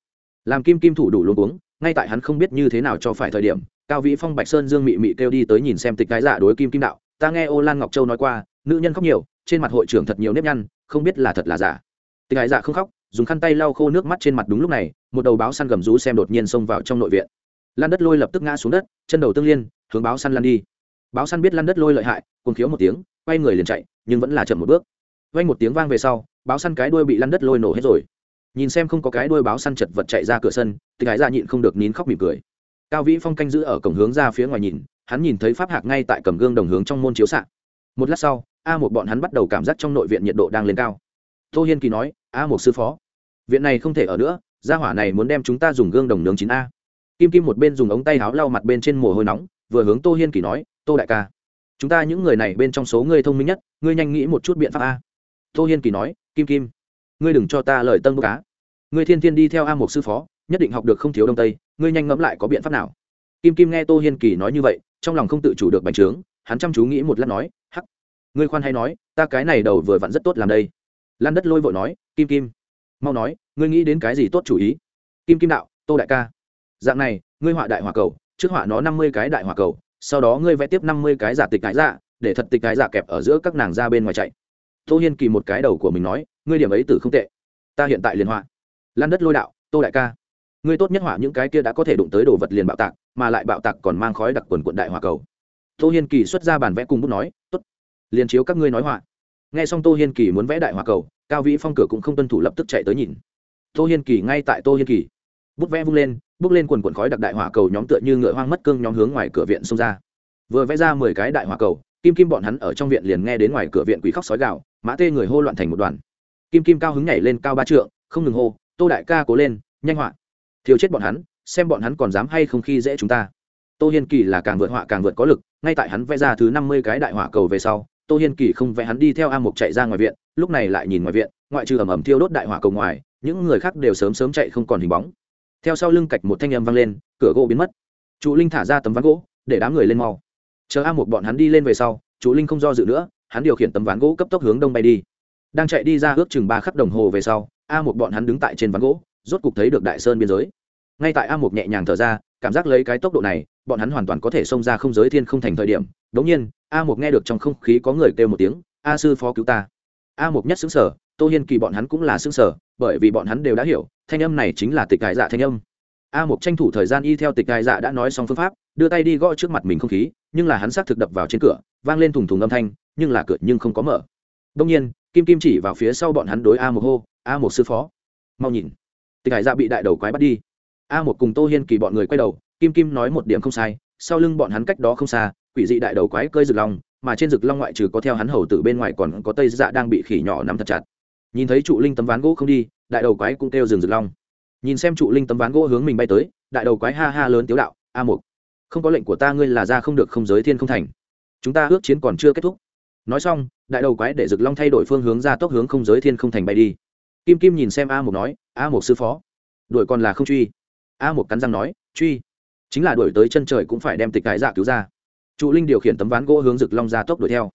Làm kim kim thủ đủ luôn uống ngay tại hắn không biết như thế nào cho phải thời điểm, cao vĩ phong, bạch sơn, dương mị mị kêu đi tới nhìn xem tịch cái dạ đối kim kim đạo, ta nghe ô lan ngọc châu nói qua, nữ nhân khóc nhiều, trên mặt hội trưởng thật nhiều nếp nhăn, không biết là thật là giả. Tịch cái dạ không khóc, dùng khăn tay lau khô nước mắt trên mặt đúng lúc này, một đầu báo săn gầm rú xem đột nhiên xông vào trong nội viện. Lan đất lôi lập tức ngã xuống đất, chân đầu tương liên, hướng báo săn lăn đi. Báo săn biết lan đất lôi lợi hại cùng khiếu một tiếng, quay người liền chạy, nhưng vẫn là chậm một bước vang một tiếng vang về sau, báo săn cái đuôi bị lăn đất lôi nổ hết rồi. Nhìn xem không có cái đuôi báo săn chật vật chạy ra cửa sân, tịch ái ra dạ nhịn không được nín khóc mỉm cười. Cao vĩ phong canh giữ ở cổng hướng ra phía ngoài nhìn, hắn nhìn thấy pháp hạc ngay tại cầm gương đồng hướng trong môn chiếu s một lát sau, a một bọn hắn bắt đầu cảm giác trong nội viện nhiệt độ đang lên cao. Tô hiên kỳ nói, a một sư phó, viện này không thể ở nữa, gia hỏa này muốn đem chúng ta dùng gương đồng nướng chín a. Kim kim một bên dùng ống tay áo lau mặt bên trên mồ hôi nóng, vừa hướng tô hiên kỳ nói, tô đại ca, chúng ta những người này bên trong số người thông minh nhất, ngươi nhanh nghĩ một chút biện pháp a tô hiên kỳ nói, kim kim, ngươi đừng cho ta lời tân bốc cá. Ngươi thiên thiên đi theo a một sư phó, nhất định học được không thiếu đông tây, ngươi nhanh ngẫm lại có biện pháp nào. Kim kim nghe tô hiên kỳ nói như vậy, trong lòng không tự chủ được bành trướng, hắn chăm chú nghĩ một lát nói, hắc, ngươi khoan hay nói, ta cái này đầu vừa vặn rất tốt làm đây. Lan đất lôi vội nói, kim kim, mau nói, ngươi nghĩ đến cái gì tốt chủ ý? Kim kim đạo, tô đại ca, dạng này, ngươi họa đại hòa cầu, trước họa nó năm mươi cái đại hòa cầu, sau đó ngươi vẽ tiếp năm mươi cái giả tịch cái giả dạ, để thật tịch cái giả dạ kẹp ở giữa các nàng ra bên ngoài chạy tô hiên kỳ một cái đầu của mình nói, ngươi điểm ấy tử không tệ. Ta hiện tại liền họa. Lan đất lôi đạo, tô đại ca, ngươi tốt nhất họa những cái kia đã có thể đụng tới đồ vật liền bạo tạc, mà lại bạo tạc còn mang khói đặc quần quận đại hòa cầu. Tô hiên kỳ xuất ra bản vẽ cùng bút nói, tốt, liền chiếu các ngươi nói họa. Nghe xong tô hiên kỳ muốn vẽ đại hòa cầu, cao vĩ phong cửa cũng không tuân thủ lập tức chạy tới nhìn. Tô hiên kỳ ngay tại tô hiên kỳ. Bút vẽ vung lên, bước lên quần quần khói đặc đại hỏa cầu nhóm tựa như ngựa hoang mất cương nhóm hướng ngoài cửa viện xông ra. Vừa vẽ ra mười cái đại hỏa cầu kim kim bọn hắn ở trong viện liền nghe đến ngoài cửa viện quỷ khóc sói gạo mã tê người hô loạn thành một đoàn. Kim kim cao hứng nhảy lên cao ba trượng, không ngừng hô, tô đại ca cố lên, nhanh họa. Thiếu chết bọn hắn, xem bọn hắn còn dám hay không khi dễ chúng ta. Tô hiên kỳ là càng vượt họa càng vượt có lực, ngay tại hắn vẽ ra thứ năm mươi cái đại hỏa cầu về sau, tô hiên kỳ không vẽ hắn đi theo a mục chạy ra ngoài viện, lúc này lại nhìn ngoài viện, ngoại trừ ẩm ẩm thiêu đốt đại hỏa cầu ngoài, những người khác đều sớm sớm chạy không còn hình bóng. Theo sau lưng cạch một thanh âm vang lên, cửa gỗ biến mất. Trụ linh thả ra tấm ván gỗ, để đám người lên mau chờ a một bọn hắn đi lên về sau, chú linh không do dự nữa, hắn điều khiển tấm ván gỗ cấp tốc hướng đông bay đi. Đang chạy đi ra ước chừng ba khắc đồng hồ về sau, a một bọn hắn đứng tại trên ván gỗ, rốt cục thấy được đại sơn biên giới. Ngay tại a một nhẹ nhàng thở ra, cảm giác lấy cái tốc độ này, bọn hắn hoàn toàn có thể xông ra không giới thiên không thành thời điểm. Đ ỗ n g nhiên, a một nghe được trong không khí có người kêu một tiếng, a sư phó cứu ta. A một nhất xứng sở tô hiên kỳ bọn hắn cũng là xứng sở bởi vì bọn hắn đều đã hiểu, thanh âm này chính là tịch cải dạ thanh âm. A mục tranh thủ thời gian y theo tịch cải dạ đã nói xong phương pháp, đưa tay đi gõ trước mặt mình không khí nhưng là hắn xác thực đập vào trên cửa, vang lên thùng thùng âm thanh, nhưng là cửa nhưng không có mở. Đông nhiên, kim kim chỉ vào phía sau bọn hắn đối a một hô, a một sư phó, mau nhìn. Tịch hải dạ bị đại đầu quái bắt đi. A một cùng tô hiên kỳ bọn người quay đầu, kim kim nói một điểm không sai, sau lưng bọn hắn cách đó không xa, quỷ dị đại đầu quái cơi rực long, mà trên rực long ngoại trừ có theo hắn hầu từ bên ngoài còn có tây dạ đang bị khỉ nhỏ nắm thật chặt. Nhìn thấy trụ linh tấm ván gỗ không đi, đại đầu quái cũng kêu rừng rực long. Nhìn xem trụ linh tấm ván gỗ hướng mình bay tới, đại đầu quái ha ha lớn tiếu đạo, a một không có lệnh của ta ngươi là ra không được không giới thiên không thành. Chúng ta ước chiến còn chưa kết thúc. Nói xong, đại đầu quái để rực long thay đổi phương hướng ra tốc hướng không giới thiên không thành bay đi. Kim kim nhìn xem a một nói, a một sư phó, đuổi còn là không truy. A một cắn răng nói, truy. Chính là đuổi tới chân trời cũng phải đem tịch cái dạ cứu ra. Trụ linh điều khiển tấm ván gỗ hướng rực long ra tốc đuổi theo.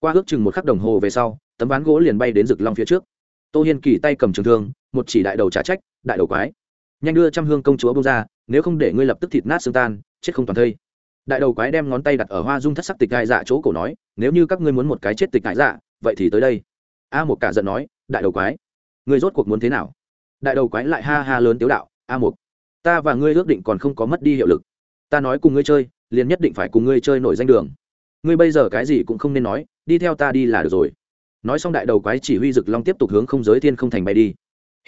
Qua ước chừng một khắc đồng hồ về sau, tấm ván gỗ liền bay đến rực long phía trước. Tô hiên kỳ tay cầm trường thương, một chỉ đại đầu trả trách, đại đầu quái, nhanh đưa trăm hương công chúa bông ra, nếu không để ngươi lập tức thịt nát xương tan chết không toàn thây. Đại đầu quái đem ngón tay đặt ở hoa dung thất sắc tịch đại dạ chỗ cổ nói, nếu như các ngươi muốn một cái chết tịch đại dạ vậy thì tới đây. A một cả giận nói, đại đầu quái, ngươi rốt cuộc muốn thế nào? Đại đầu quái lại ha ha lớn tiếu đạo, a một ta và ngươi ước định còn không có mất đi hiệu lực. Ta nói cùng ngươi chơi, liền nhất định phải cùng ngươi chơi nổi danh đường. Ngươi bây giờ cái gì cũng không nên nói, đi theo ta đi là được rồi. Nói xong đại đầu quái chỉ huy rực long tiếp tục hướng không giới thiên không thành bay đi.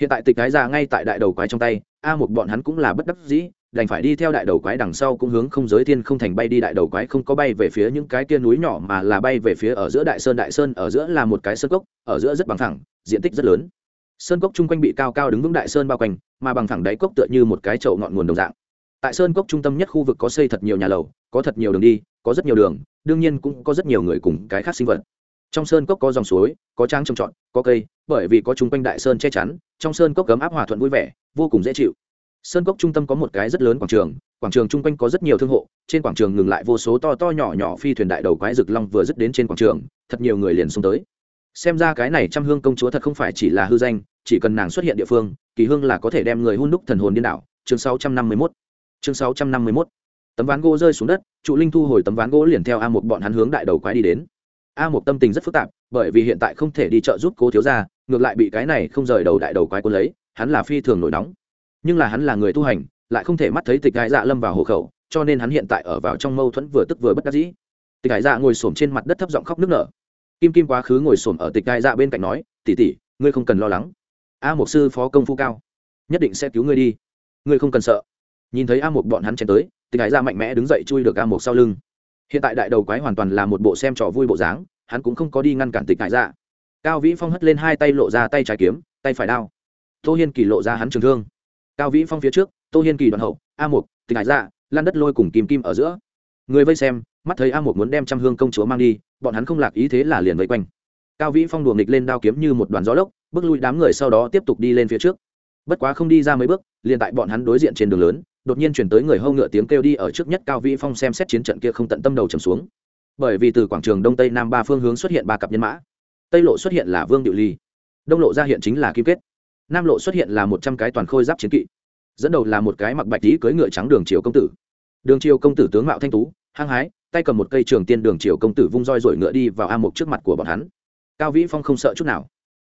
Hiện tại tịch cái già dạ ngay tại đại đầu quái trong tay, a một bọn hắn cũng là bất đắc dĩ đành phải đi theo đại đầu quái đằng sau cũng hướng không giới thiên không thành bay đi. Đại đầu quái không có bay về phía những cái kia núi nhỏ mà là bay về phía ở giữa đại sơn. Đại sơn ở giữa là một cái sơn cốc, ở giữa rất bằng thẳng diện tích rất lớn. Sơn cốc chung quanh bị cao cao đứng vững đại sơn bao quanh, mà bằng thẳng đáy cốc tựa như một cái chậu ngọn nguồn đồng dạng. Tại sơn cốc trung tâm nhất khu vực có xây thật nhiều nhà lầu, có thật nhiều đường đi, có rất nhiều đường, đương nhiên cũng có rất nhiều người cùng cái khác sinh vật. Trong sơn cốc có dòng suối, có trang trồng trọt, có cây, bởi vì có chung quanh đại sơn che chắn, trong sơn cốc cấm áp hòa thuận vui vẻ, vô cùng dễ chịu sơn cốc trung tâm có một cái rất lớn quảng trường quảng trường chung quanh có rất nhiều thương hộ, trên quảng trường ngừng lại vô số to to nhỏ nhỏ phi thuyền đại đầu quái rực long vừa dứt đến trên quảng trường, thật nhiều người liền xuống tới. Xem ra cái này trăm hương công chúa thật không phải chỉ là hư danh, chỉ cần nàng xuất hiện địa phương, kỳ hương là có thể đem người hun đúc thần hồn điên đảo. Chương 651 chương 651 tấm ván gỗ rơi xuống đất, trụ linh thu hồi tấm ván gỗ liền theo a một bọn hắn hướng đại đầu quái đi đến. A một tâm tình rất phức tạp, bởi vì hiện tại không thể đi chợ giúp cố thiếu ra ngược lại bị cái này không rời đầu đại đầu quái quân lấy, hắn là phi thường nổi nóng nhưng là hắn là người tu hành, lại không thể mắt thấy tịch gái dạ lâm vào hộ khẩu, cho nên hắn hiện tại ở vào trong mâu thuẫn vừa tức vừa bất đắc dĩ. Tịch gái dạ ngồi s trên mặt đất thấp giọng khóc nức nở. Kim kim quá khứ ngồi s ở tịch gái dạ bên cạnh nói tỉ tỉ ngươi không cần lo lắng. A một sư phó công phu cao, nhất định sẽ cứu ngươi đi. Ngươi không cần sợ. Nhìn thấy a một bọn hắn chém tới, tịch gái dạ mạnh mẽ đứng dậy chui được a một sau lưng. Hiện tại đại đầu quái hoàn toàn là một bộ xem trò vui bộ dáng, hắn cũng không có đi ngăn cản tịch gái dạ. Cao vĩ phong hất lên hai tay lộ ra tay trái kiếm, tay phải đao. Tô hiên kỳ lộ ra hắn trường thương cao vĩ phong phía trước, tô hiên kỳ đoàn hậu, a một tịch hải dạ lan đất lôi cùng kim kim ở giữa. Người vây xem, mắt thấy a một muốn đem trăm hương công chúa mang đi, bọn hắn không lạc ý thế là liền vây quanh. Cao vĩ phong đùa nghịch lên đao kiếm như một đoàn gió lốc, bước lui đám người sau đó tiếp tục đi lên phía trước. Bất quá không đi ra mấy bước, liền tại bọn hắn đối diện trên đường lớn, đột nhiên chuyển tới người hâu ngựa tiếng kêu đi ở trước nhất cao vĩ phong xem xét chiến trận kia không tận tâm đầu trầm xuống. Bởi vì từ quảng trường đông tây nam ba phương hướng xuất hiện ba cặp nhân mã. Tây lộ xuất hiện là vương điệu ly. Đông lộ ra hiện chính là kim kết nam lộ xuất hiện là một trăm cái toàn khôi giáp chiến kỵ, dẫn đầu là một cái mặc bạch tí cưỡi ngựa trắng đường triều công tử. Đường triều công tử tướng mạo thanh tú, hăng hái, tay cầm một cây trường tiên đường triều công tử vung roi rồi ngựa đi vào a mục trước mặt của bọn hắn. Cao vĩ phong không sợ chút nào.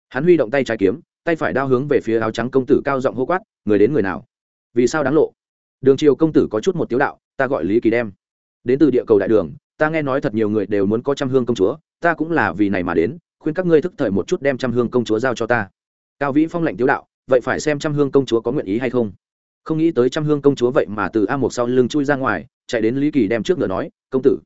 Hắn huy động tay trái kiếm, tay phải đao hướng về phía áo trắng công tử cao giọng hô quát, người đến người nào? Vì sao đáng lộ? Đường triều công tử có chút một tiếu đạo, ta gọi lý kỳ đem. Đến từ địa cầu đại đường, ta nghe nói thật nhiều người đều muốn có trăm hương công chúa, ta cũng là vì này mà đến, khuyên các ngươi thức thời một chút đem trăm hương công chúa giao cho ta cao vĩ phong lệnh tiếu đạo, vậy phải xem trăm hương công chúa có nguyện ý hay không? Không nghĩ tới trăm hương công chúa vậy mà từ a một sau lưng chui ra ngoài, chạy đến lý kỳ đem trước ngựa nói, công tử,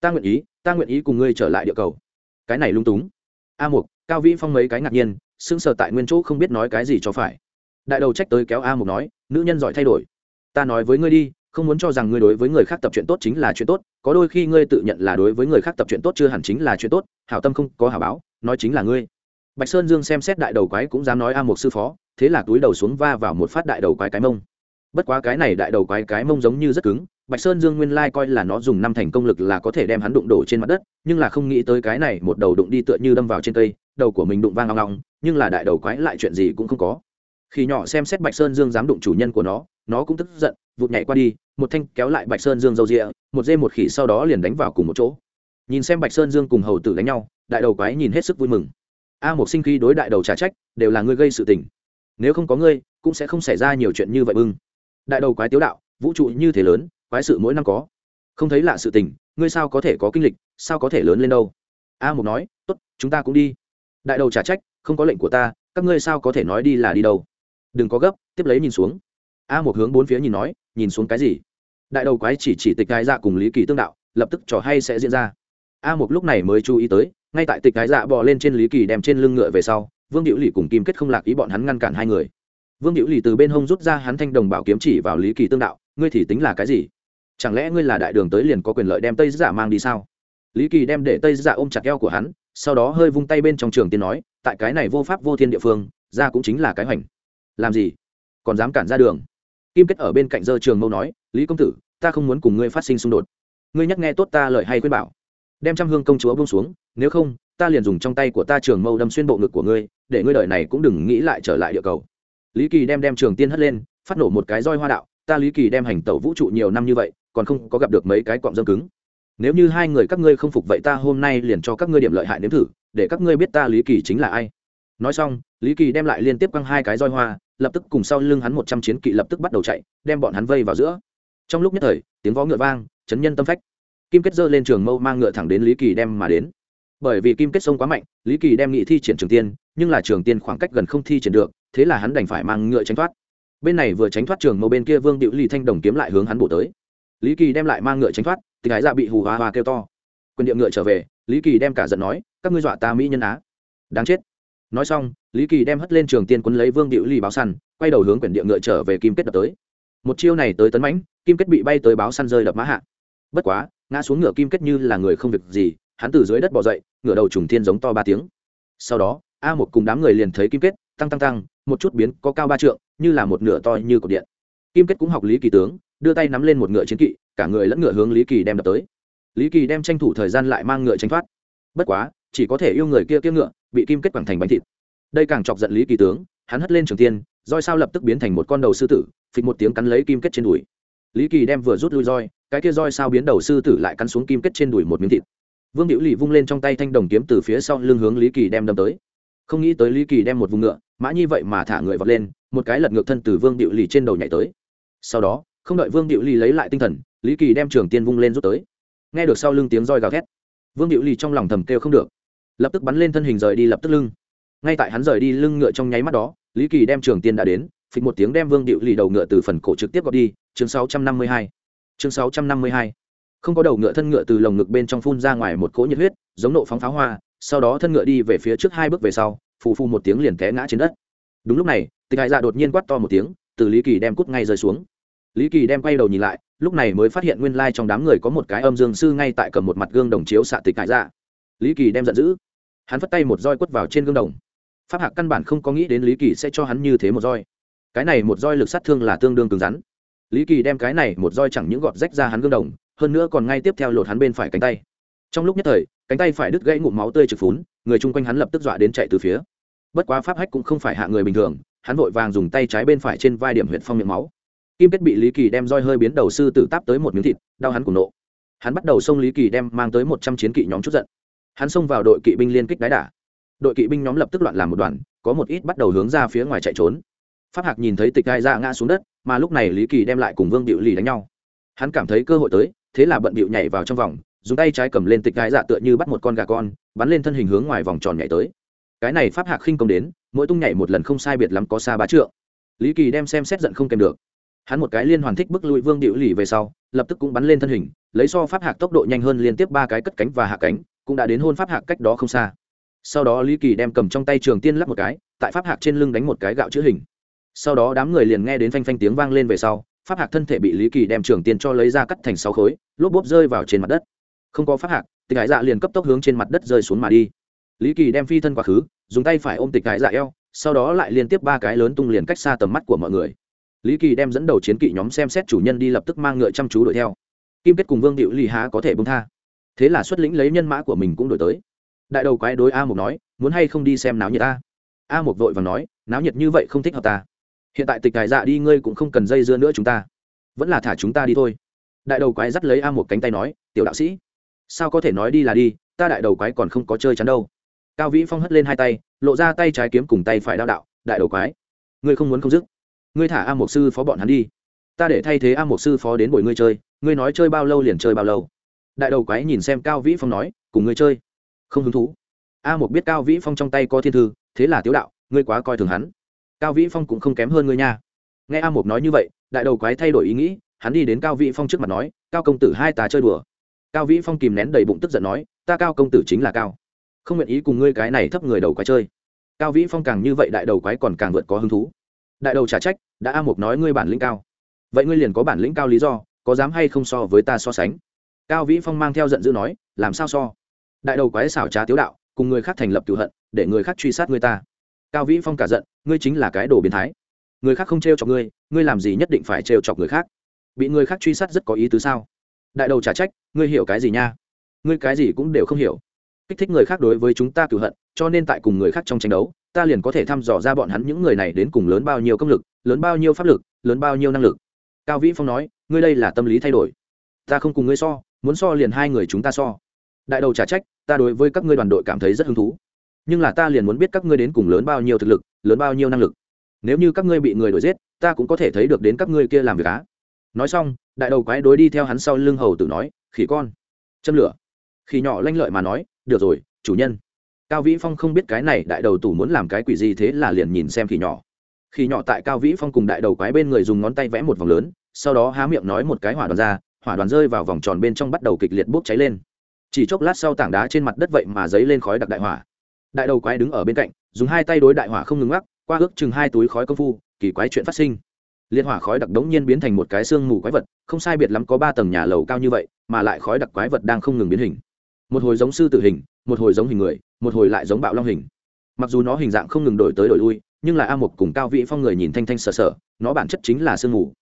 ta nguyện ý, ta nguyện ý cùng ngươi trở lại địa cầu. Cái này lung túng. A một, cao vĩ phong mấy cái ngạc nhiên, sững sờ tại nguyên chỗ không biết nói cái gì cho phải. Đại đầu trách tới kéo a một nói, nữ nhân giỏi thay đổi. Ta nói với ngươi đi, không muốn cho rằng ngươi đối với người khác tập chuyện tốt chính là chuyện tốt, có đôi khi ngươi tự nhận là đối với người khác tập chuyện tốt chưa hẳn chính là chuyện tốt, hảo tâm không có hảo báo, nói chính là ngươi bạch sơn dương xem xét đại đầu quái cũng dám nói a một sư phó, thế là túi đầu xuống va vào một phát đại đầu quái cái mông. Bất quá cái này đại đầu quái cái mông giống như rất cứng, bạch sơn dương nguyên lai coi là nó dùng năm thành công lực là có thể đem hắn đụng đổ trên mặt đất, nhưng là không nghĩ tới cái này một đầu đụng đi tựa như đâm vào trên cây, đầu của mình đụng vang ngong ngong nhưng là đại đầu quái lại chuyện gì cũng không có. Khi nhỏ xem xét bạch sơn dương dám đụng chủ nhân của nó nó cũng tức giận, vụt nhảy qua đi, một thanh kéo lại bạch sơn dương dâu rịa, một dê một khỉ sau đó liền đánh vào cùng một chỗ. Nhìn xem bạch sơn dương cùng hầu tử đánh nhau, đại đầu quái nhìn hết sức vui mừng a một sinh khi đối đại đầu trả trách, đều là ngươi gây sự tình. Nếu không có ngươi, cũng sẽ không xảy ra nhiều chuyện như vậy bưng. Đại đầu quái tiếu đạo, vũ trụ như thế lớn, quái sự mỗi năm có. Không thấy lạ sự tình, ngươi sao có thể có kinh lịch, sao có thể lớn lên đâu? A mục nói, tốt, chúng ta cũng đi. Đại đầu trả trách, không có lệnh của ta, các ngươi sao có thể nói đi là đi đâu? Đừng có gấp, tiếp lấy nhìn xuống. A một hướng bốn phía nhìn nói, nhìn xuống cái gì? Đại đầu quái chỉ chỉ tịch cái dạ cùng lý kỳ tương đạo, lập tức trò hay sẽ diễn ra. A một lúc này mới chú ý tới ngay tại tịch cái dạ bò lên trên lý kỳ đem trên lưng ngựa về sau, vương hữu lì cùng kim kết không lạc ý bọn hắn ngăn cản hai người. Vương hữu lì từ bên hông rút ra hắn thanh đồng bảo kiếm chỉ vào lý kỳ tương đạo, ngươi thì tính là cái gì? Chẳng lẽ ngươi là đại đường tới liền có quyền lợi đem tây giả mang đi sao? Lý kỳ đem để tây giả ôm chặt eo của hắn, sau đó hơi vung tay bên trong trường tiên nói, tại cái này vô pháp vô thiên địa phương, ra cũng chính là cái hoành. Làm gì? Còn dám cản ra đường? Kim kết ở bên cạnh dơ trường mâu nói, lý công tử, ta không muốn cùng ngươi phát sinh xung đột. Ngươi nhắc nghe tốt ta lời hay khuyên bảo. Đem trăm hương công chúa bông xuống nếu không, ta liền dùng trong tay của ta trường mâu đâm xuyên bộ ngực của ngươi, để ngươi đợi này cũng đừng nghĩ lại trở lại địa cầu. Lý kỳ đem đem trường tiên hất lên, phát nổ một cái roi hoa đạo, ta lý kỳ đem hành tẩu vũ trụ nhiều năm như vậy, còn không có gặp được mấy cái cọng dâm cứng. Nếu như hai người các ngươi không phục vậy ta hôm nay liền cho các ngươi điểm lợi hại nếm thử, để các ngươi biết ta lý kỳ chính là ai. Nói xong, lý kỳ đem lại liên tiếp quăng hai cái roi hoa, lập tức cùng sau lưng hắn một trăm chiến kỵ lập tức bắt đầu chạy, đem bọn hắn vây vào giữa. Trong lúc nhất thời, tiếng vó ngựa vang, chấn nhân tâm phách. Kim kết dơ lên trường mâu mang ngựa thẳng đến lý kỳ đem mà đến bởi vì kim kết sông quá mạnh, lý kỳ đem nghị thi triển trường tiên, nhưng là trường tiên khoảng cách gần không thi triển được, thế là hắn đành phải mang ngựa tránh thoát. Bên này vừa tránh thoát trường mâu bên kia vương điệu lì thanh đồng kiếm lại hướng hắn bổ tới. Lý kỳ đem lại mang ngựa tránh thoát, thì gái dạ bị hù hoa hoa kêu to. Quyền điệu ngựa trở về, lý kỳ đem cả giận nói, các ngươi dọa ta mỹ nhân á. Đáng chết. Nói xong, lý kỳ đem hất lên trường tiên quấn lấy vương điệu ly báo săn, quay đầu hướng quyển địa ngựa trở về kim kết đập tới. Một chiêu này tới tấn mãnh, kim kết bị bay tới báo săn rơi đập mã hạ. Bất quá, ngã xuống ngựa kim kết như là người không việc gì hắn từ dưới đất bò dậy, ngửa đầu trùng thiên giống to ba tiếng. Sau đó, a một cùng đám người liền thấy kim kết, tăng tăng tăng, một chút biến có cao ba trượng, như là một nửa to như cột điện. Kim kết cũng học lý kỳ tướng, đưa tay nắm lên một ngựa chiến kỵ, cả người lẫn ngựa hướng lý kỳ đem đập tới. Lý kỳ đem tranh thủ thời gian lại mang ngựa tranh thoát. Bất quá, chỉ có thể yêu người kia kia ngựa, bị kim kết quẳng thành bánh thịt. Đây càng chọc giận lý kỳ tướng, hắn hất lên trường tiên, roi sao lập tức biến thành một con đầu sư tử, phịch một tiếng cắn lấy kim kết trên đùi. Lý kỳ đem vừa rút lui roi, cái kia roi sao biến đầu sư tử lại cắn xuống kim kết trên đùi một miếng thịt vương hữu lì vung lên trong tay thanh đồng kiếm từ phía sau lưng hướng lý kỳ đem đâm tới. Không nghĩ tới lý kỳ đem một vùng ngựa, mã nhi vậy mà thả người vọt lên, một cái lật ngược thân từ vương hữu lì trên đầu nhảy tới. Sau đó, không đợi vương hữu lì lấy lại tinh thần, lý kỳ đem trường tiên vung lên rút tới. Nghe được sau lưng tiếng roi gào thét, vương hữu lì trong lòng thầm kêu không được. Lập tức bắn lên thân hình rời đi lập tức lưng. Ngay tại hắn rời đi lưng ngựa trong nháy mắt đó, lý kỳ đem trường tiên đã đến, phịch một tiếng đem vương điệu lì đầu ngựa từ phần cổ trực tiếp gọt đi. Chương 652. chương 652 không có đầu ngựa thân ngựa từ lồng ngực bên trong phun ra ngoài một cỗ nhiệt huyết, giống nộ phóng pháo hoa, sau đó thân ngựa đi về phía trước hai bước về sau, phù phù một tiếng liền té ngã trên đất. Đúng lúc này, tịch hải dạ đột nhiên quát to một tiếng, từ lý kỳ đem cút ngay rơi xuống. Lý kỳ đem quay đầu nhìn lại, lúc này mới phát hiện nguyên lai trong đám người có một cái âm dương sư ngay tại cầm một mặt gương đồng chiếu xạ tịch hải dạ. Lý kỳ đem giận dữ. Hắn phất tay một roi quất vào trên gương đồng. Pháp hạc căn bản không có nghĩ đến lý kỳ sẽ cho hắn như thế một roi. Cái này một roi lực sát thương là tương đương cứng rắn. Lý kỳ đem cái này một roi chẳng những gọt rách ra hắn gương đồng hơn nữa còn ngay tiếp theo lột hắn bên phải cánh tay. Trong lúc nhất thời, cánh tay phải đứt gãy ngụm máu tươi trực phún, người chung quanh hắn lập tức dọa đến chạy từ phía. Bất quá pháp hách cũng không phải hạ người bình thường, hắn vội vàng dùng tay trái bên phải trên vai điểm huyện phong miệng máu. Kim kết bị lý kỳ đem roi hơi biến đầu sư tử táp tới một miếng thịt, đau hắn cùng nộ. Hắn bắt đầu xông lý kỳ đem mang tới một trăm chiến kỵ nhóm chút giận. Hắn xông vào đội kỵ binh liên kích đái đả đội kỵ binh nhóm lập tức loạn làm một đoàn, có một ít bắt đầu hướng ra phía ngoài chạy trốn. Pháp hạc nhìn thấy tịch gai ra ngã xuống đất, mà lúc này lý kỳ đem lại cùng vương điệu lì đánh nhau. Hắn cảm thấy cơ hội tới thế là bận bịu nhảy vào trong vòng, dùng tay trái cầm lên tịch gái dạ tựa như bắt một con gà con, bắn lên thân hình hướng ngoài vòng tròn nhảy tới. Cái này pháp hạc khinh công đến, mỗi tung nhảy một lần không sai biệt lắm có xa ba trượng. Lý kỳ đem xem xét giận không kèm được. Hắn một cái liên hoàn thích bức lụi vương điệu lì về sau, lập tức cũng bắn lên thân hình, lấy so pháp hạc tốc độ nhanh hơn liên tiếp ba cái cất cánh và hạ cánh, cũng đã đến hôn pháp hạc cách đó không xa. Sau đó lý kỳ đem cầm trong tay trường tiên lắp một cái, tại pháp hạc trên lưng đánh một cái gạo chữ hình. Sau đó đám người liền nghe đến phanh phanh tiếng vang lên về sau pháp hạc thân thể bị lý kỳ đem trường tiên cho lấy ra cắt thành sáu khối, lốp bốp rơi vào trên mặt đất. Không có pháp hạc, tịch hải dạ liền cấp tốc hướng trên mặt đất rơi xuống mà đi. Lý kỳ đem phi thân quá khứ, dùng tay phải ôm tịch hải dạ eo, sau đó lại liên tiếp ba cái lớn tung liền cách xa tầm mắt của mọi người. Lý kỳ đem dẫn đầu chiến kỵ nhóm xem xét chủ nhân đi lập tức mang ngựa chăm chú đuổi theo. Kim kết cùng vương điệu lì há có thể bông tha. Thế là xuất lĩnh lấy nhân mã của mình cũng đổi tới. Đại đầu quái đối a mục nói, muốn hay không đi xem náo nhiệt ta? A mục vội và nói, náo nhiệt như vậy không thích hợp ta hiện tại tịch đại dạ đi, ngươi cũng không cần dây dưa nữa chúng ta. Vẫn là thả chúng ta đi thôi. Đại đầu quái dắt lấy a một cánh tay nói, tiểu đạo sĩ, sao có thể nói đi là đi, ta đại đầu quái còn không có chơi chắn đâu. Cao vĩ phong hất lên hai tay, lộ ra tay trái kiếm cùng tay phải đao đạo, đại đầu quái, ngươi không muốn không dứt. Ngươi thả a một sư phó bọn hắn đi. Ta để thay thế a một sư phó đến buổi ngươi chơi, ngươi nói chơi bao lâu liền chơi bao lâu. Đại đầu quái nhìn xem cao vĩ phong nói, cùng ngươi chơi. Không hứng thú. A một biết cao vĩ phong trong tay có thiên thư, thế là tiếu đạo, ngươi quá coi thường hắn cao vĩ phong cũng không kém hơn ngươi nha. Nghe a Mục nói như vậy, đại đầu quái thay đổi ý nghĩ, hắn đi đến cao vĩ phong trước mặt nói, cao công tử hai ta chơi đùa. Cao vĩ phong kìm nén đầy bụng tức giận nói, ta cao công tử chính là cao. Không nguyện ý cùng ngươi cái này thấp người đầu quái chơi. Cao vĩ phong càng như vậy đại đầu quái còn càng vượt có hứng thú. Đại đầu trả trách, đã a mục nói ngươi bản lĩnh cao, vậy ngươi liền có bản lĩnh cao lý do, có dám hay không so với ta so sánh? Cao vĩ phong mang theo giận dữ nói, làm sao so? Đại đầu quái xảo trá tiếu đạo, cùng người khác thành lập cựu hận, để người khác truy sát người ta cao vĩ phong cả giận, ngươi chính là cái đồ biến thái. Người khác không t r e o chọc ngươi ngươi làm gì nhất định phải t r e o chọc người khác? Bị người khác truy sát rất có ý tứ sao? Đại đầu trả trách, ngươi hiểu cái gì nha? Ngươi cái gì cũng đều không hiểu. Kích thích người khác đối với chúng ta cửu hận, cho nên tại cùng người khác trong tranh đấu, ta liền có thể thăm dò ra bọn hắn những người này đến cùng lớn bao nhiêu công lực, lớn bao nhiêu pháp lực, lớn bao nhiêu năng lực. Cao vĩ phong nói, ngươi đây là tâm lý thay đổi. Ta không cùng ngươi so, muốn so liền hai người chúng ta so. Đại đầu trả trách, ta đối với các ngươi đoàn đội cảm thấy rất hứng thú nhưng là ta liền muốn biết các ngươi đến cùng lớn bao nhiêu thực lực, lớn bao nhiêu năng lực. Nếu như các ngươi bị người đuổi giết, ta cũng có thể thấy được đến các ngươi kia làm việc á. Nói xong, đại đầu quái đối đi theo hắn sau lưng hầu tử nói, khỉ con, châm lửa. Khỉ nhỏ lanh lợi mà nói, được rồi, chủ nhân. Cao vĩ phong không biết cái này đại đầu tủ muốn làm cái quỷ gì thế là liền nhìn xem khỉ nhỏ. Khỉ nhỏ tại cao vĩ phong cùng đại đầu quái bên người dùng ngón tay vẽ một vòng lớn, sau đó há miệng nói một cái hỏa đoàn ra, hỏa đoàn rơi vào vòng tròn bên trong bắt đầu kịch liệt bốc cháy lên. Chỉ chốc lát sau tảng đá trên mặt đất vậy mà dấy lên khói đặc đại hỏa đại đầu quái đứng ở bên cạnh, dùng hai tay đối đại hỏa không ngừng ngắc qua ước chừng hai túi khói công phu, kỳ quái chuyện phát sinh. Liên hỏa khói đặc đống nhiên biến thành một cái xương mù quái vật, không sai biệt lắm có ba tầng nhà lầu cao như vậy, mà lại khói đặc quái vật đang không ngừng biến hình. Một hồi giống sư tử hình, một hồi giống hình người, một hồi lại giống bạo long hình. Mặc dù nó hình dạng không ngừng đổi tới đổi lui, nhưng là a mục cùng cao vị phong người nhìn thanh thanh sờ sờ nó bản chất chính là sương mù.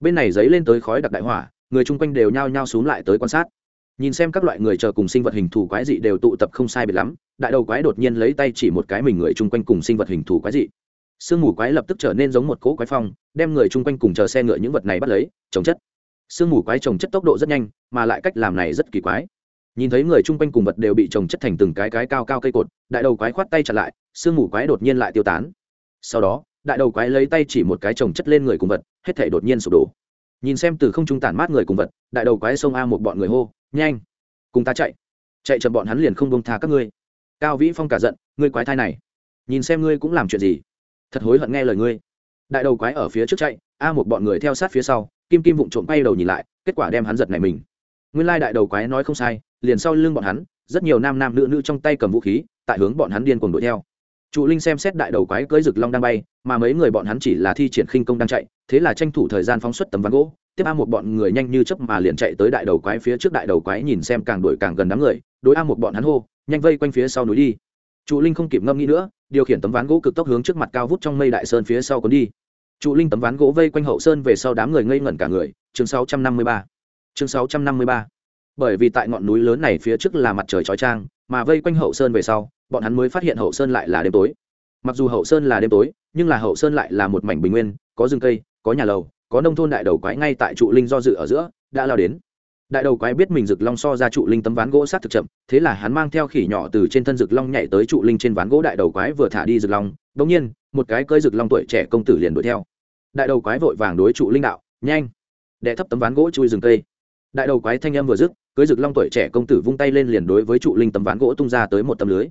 Bên này dấy lên tới khói đặc đại hỏa, người chung quanh đều nhao nhao xuống lại tới quan sát nhìn xem các loại người chờ cùng sinh vật hình thù quái dị đều tụ tập không sai biệt lắm, đại đầu quái đột nhiên lấy tay chỉ một cái mình người chung quanh cùng sinh vật hình thù quái dị. Sương mù quái lập tức trở nên giống một cỗ quái phong, đem người chung quanh cùng chờ xe ngựa những vật này bắt lấy trồng chất. Sương mù quái trồng chất tốc độ rất nhanh, mà lại cách làm này rất kỳ quái. Nhìn thấy người chung quanh cùng vật đều bị trồng chất thành từng cái cái cao cao cây cột, đại đầu quái khoát tay chặt lại, sương mù quái đột nhiên lại tiêu tán. Sau đó, đại đầu quái lấy tay chỉ một cái trồng chất lên người cùng vật, hết thể đột nhiên sụp đổ. Nhìn xem từ không trung tản mát người cùng vật, đại đầu quái xông a một bọn người hô nhanh, cùng ta chạy. Chạy chậm bọn hắn liền không bông tha các ngươi. Cao vĩ phong cả giận, ngươi quái thai này. Nhìn xem ngươi cũng làm chuyện gì. Thật hối hận nghe lời ngươi. Đại đầu quái ở phía trước chạy, a một bọn người theo sát phía sau, kim kim vụng trộm bay đầu nhìn lại, kết quả đem hắn giật này mình. Nguyên lai đại đầu quái nói không sai, liền sau lưng bọn hắn, rất nhiều nam nam nữ nữ trong tay cầm vũ khí, tại hướng bọn hắn điên cuồng đuổi theo trụ linh xem xét đại đầu quái cưỡi rực long đang bay mà mấy người bọn hắn chỉ là thi triển khinh công đang chạy thế là tranh thủ thời gian phóng xuất tấm ván gỗ tiếp a một bọn người nhanh như chớp mà liền chạy tới đại đầu quái phía trước đại đầu quái nhìn xem càng đuổi càng gần đám người đối a một bọn hắn hô nhanh vây quanh phía sau núi đi. Trụ linh không kịp ngâm nghĩ nữa điều khiển tấm ván gỗ cực tốc hướng trước mặt cao vút trong mây đại sơn phía sau cuốn đi. Trụ linh tấm ván gỗ vây quanh hậu sơn về sau đám người ngây ngẩn cả người chương 653 chương 653 bởi vì tại ngọn núi lớn này phía trước là mặt trời chói trang, mà vây quanh hậu sơn về sau bọn hắn mới phát hiện hậu sơn lại là đêm tối. Mặc dù hậu sơn là đêm tối, nhưng là hậu sơn lại là một mảnh bình nguyên, có rừng cây, có nhà lầu, có nông thôn đại đầu quái ngay tại trụ linh do dự ở giữa, đã lao đến. Đại đầu quái biết mình rực long so ra trụ linh tấm ván gỗ sát thực chậm, thế là hắn mang theo khỉ nhỏ từ trên thân rực long nhảy tới trụ linh trên ván gỗ đại đầu quái vừa thả đi rực long đ ỗ n g nhiên, một cái cơi rực long tuổi trẻ công tử liền đuổi theo. Đại đầu quái vội vàng đối trụ linh đạo, nhanh đẻ thấp tấm ván gỗ chui rừng cây. Đại đầu quái thanh âm vừa dứt cưới rực long tuổi trẻ công tử vung tay lên liền đối với trụ linh tấm ván gỗ tung ra tới một tấm lưới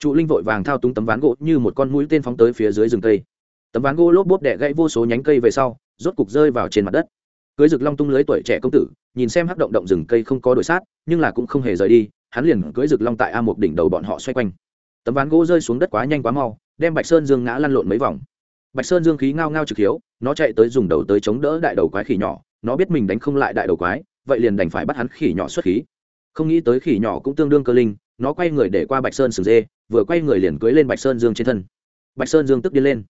trụ linh vội vàng thao túng tấm ván gỗ như một con mũi tên phóng tới phía dưới rừng cây. Tấm ván gỗ lốp bốp đẻ gãy vô số nhánh cây về sau, rốt cục rơi vào trên mặt đất. Cưới rực long tung lưới tuổi trẻ công tử, nhìn xem hắc động động rừng cây không có đổi sát, nhưng là cũng không hề rời đi, hắn liền cưới rực long tại a một đỉnh đầu bọn họ xoay quanh. Tấm ván gỗ rơi xuống đất quá nhanh quá mau, đem bạch sơn dương ngã lăn lộn mấy vòng. Bạch sơn dương khí ngao ngao trực hiếu, nó chạy tới dùng đầu tới chống đỡ đại đầu quái khỉ nhỏ, nó biết mình đánh không lại đại đầu quái, vậy liền đành phải bắt hắn khỉ nhỏ xuất khí không nghĩ tới khỉ nhỏ cũng tương đương cơ linh, nó quay người để qua bạch sơn sừng dê, vừa quay người liền cưới lên bạch sơn dương trên thân. Bạch sơn dương tức điên lên.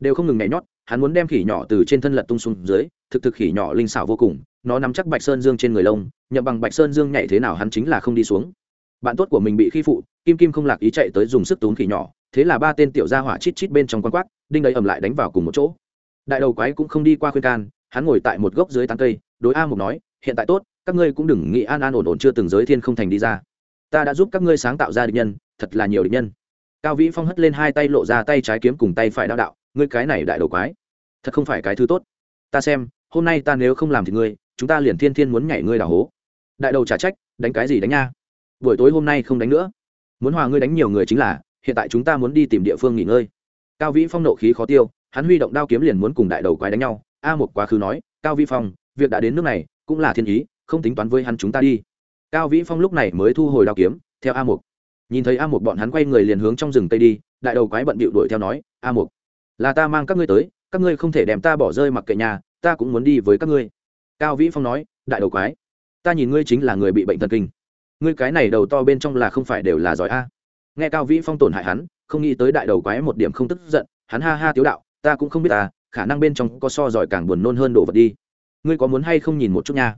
Đều không ngừng nhảy nhót, hắn muốn đem khỉ nhỏ từ trên thân lật tung xuống dưới, thực thực khỉ nhỏ linh xảo vô cùng, nó nắm chắc bạch sơn dương trên người lông, nhậm bằng bạch sơn dương nhảy thế nào hắn chính là không đi xuống. Bạn tốt của mình bị khi phụ, kim kim không lạc ý chạy tới dùng sức tốn khỉ nhỏ, thế là ba tên tiểu gia hỏa chít chít bên trong quan quát, đinh đầy ẩm lại đánh vào cùng một chỗ. Đại đầu quái cũng không đi qua khuyên can, hắn ngồi tại một gốc dưới tán cây, đối a mục nói, hiện tại tốt các ngươi cũng đừng nghĩ an an ổn ổn chưa từng giới thiên không thành đi ra. Ta đã giúp các ngươi sáng tạo ra địch nhân, thật là nhiều địch nhân. Cao vĩ phong hất lên hai tay lộ ra tay trái kiếm cùng tay phải đao đạo, ngươi cái này đại đầu quái, thật không phải cái thứ tốt. Ta xem, hôm nay ta nếu không làm thì ngươi, chúng ta liền thiên thiên muốn nhảy ngươi đào hố. Đại đầu trả trách, đánh cái gì đánh nha? Buổi tối hôm nay không đánh nữa. Muốn hòa ngươi đánh nhiều người chính là, hiện tại chúng ta muốn đi tìm địa phương nghỉ ngơi. Cao vĩ phong nộ khí khó tiêu, hắn huy động đao kiếm liền muốn cùng đại đầu quái đánh nhau. A một quá khứ nói, cao vĩ phong, việc đã đến nước này, cũng là thiên ý không tính toán với hắn chúng ta đi. Cao vĩ phong lúc này mới thu hồi đao kiếm theo a Mục. nhìn thấy a Mục bọn hắn quay người liền hướng trong rừng tây đi đại đầu quái bận bịu đuổi theo nói a Mục, là ta mang các ngươi tới các ngươi không thể đem ta bỏ rơi mặc kệ nhà ta cũng muốn đi với các ngươi. Cao vĩ phong nói đại đầu quái ta nhìn ngươi chính là người bị bệnh thần kinh. Ngươi cái này đầu to bên trong là không phải đều là giỏi a. Nghe cao vĩ phong tổn hại hắn không nghĩ tới đại đầu quái một điểm không tức giận hắn ha ha tiếu đạo ta cũng không biết ta khả năng bên trong có so giỏi càng buồn nôn hơn đồ vật đi. Ngươi có muốn hay không nhìn một chút nha?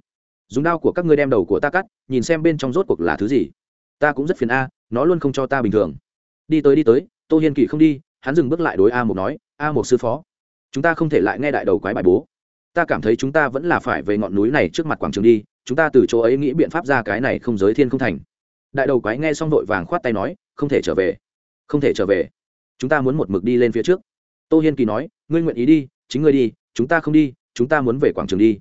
Dùng đao của các ngươi đem đầu của ta cắt, nhìn xem bên trong rốt cuộc là thứ gì. Ta cũng rất phiền a, nó luôn không cho ta bình thường. Đi tới đi tới, tô hiên kỳ không đi, hắn dừng bước lại đối a một nói, a một sư phó, chúng ta không thể lại nghe đại đầu quái bài bố. Ta cảm thấy chúng ta vẫn là phải về ngọn núi này trước mặt quảng trường đi, chúng ta từ chỗ ấy nghĩ biện pháp ra cái này không giới thiên không thành. Đại đầu quái nghe xong vội vàng khoát tay nói, không thể trở về, không thể trở về. Chúng ta muốn một mực đi lên phía trước. Tô hiên kỳ nói, ngươi nguyện ý đi, chính ngươi đi, chúng ta không đi, chúng ta muốn về quảng trường đi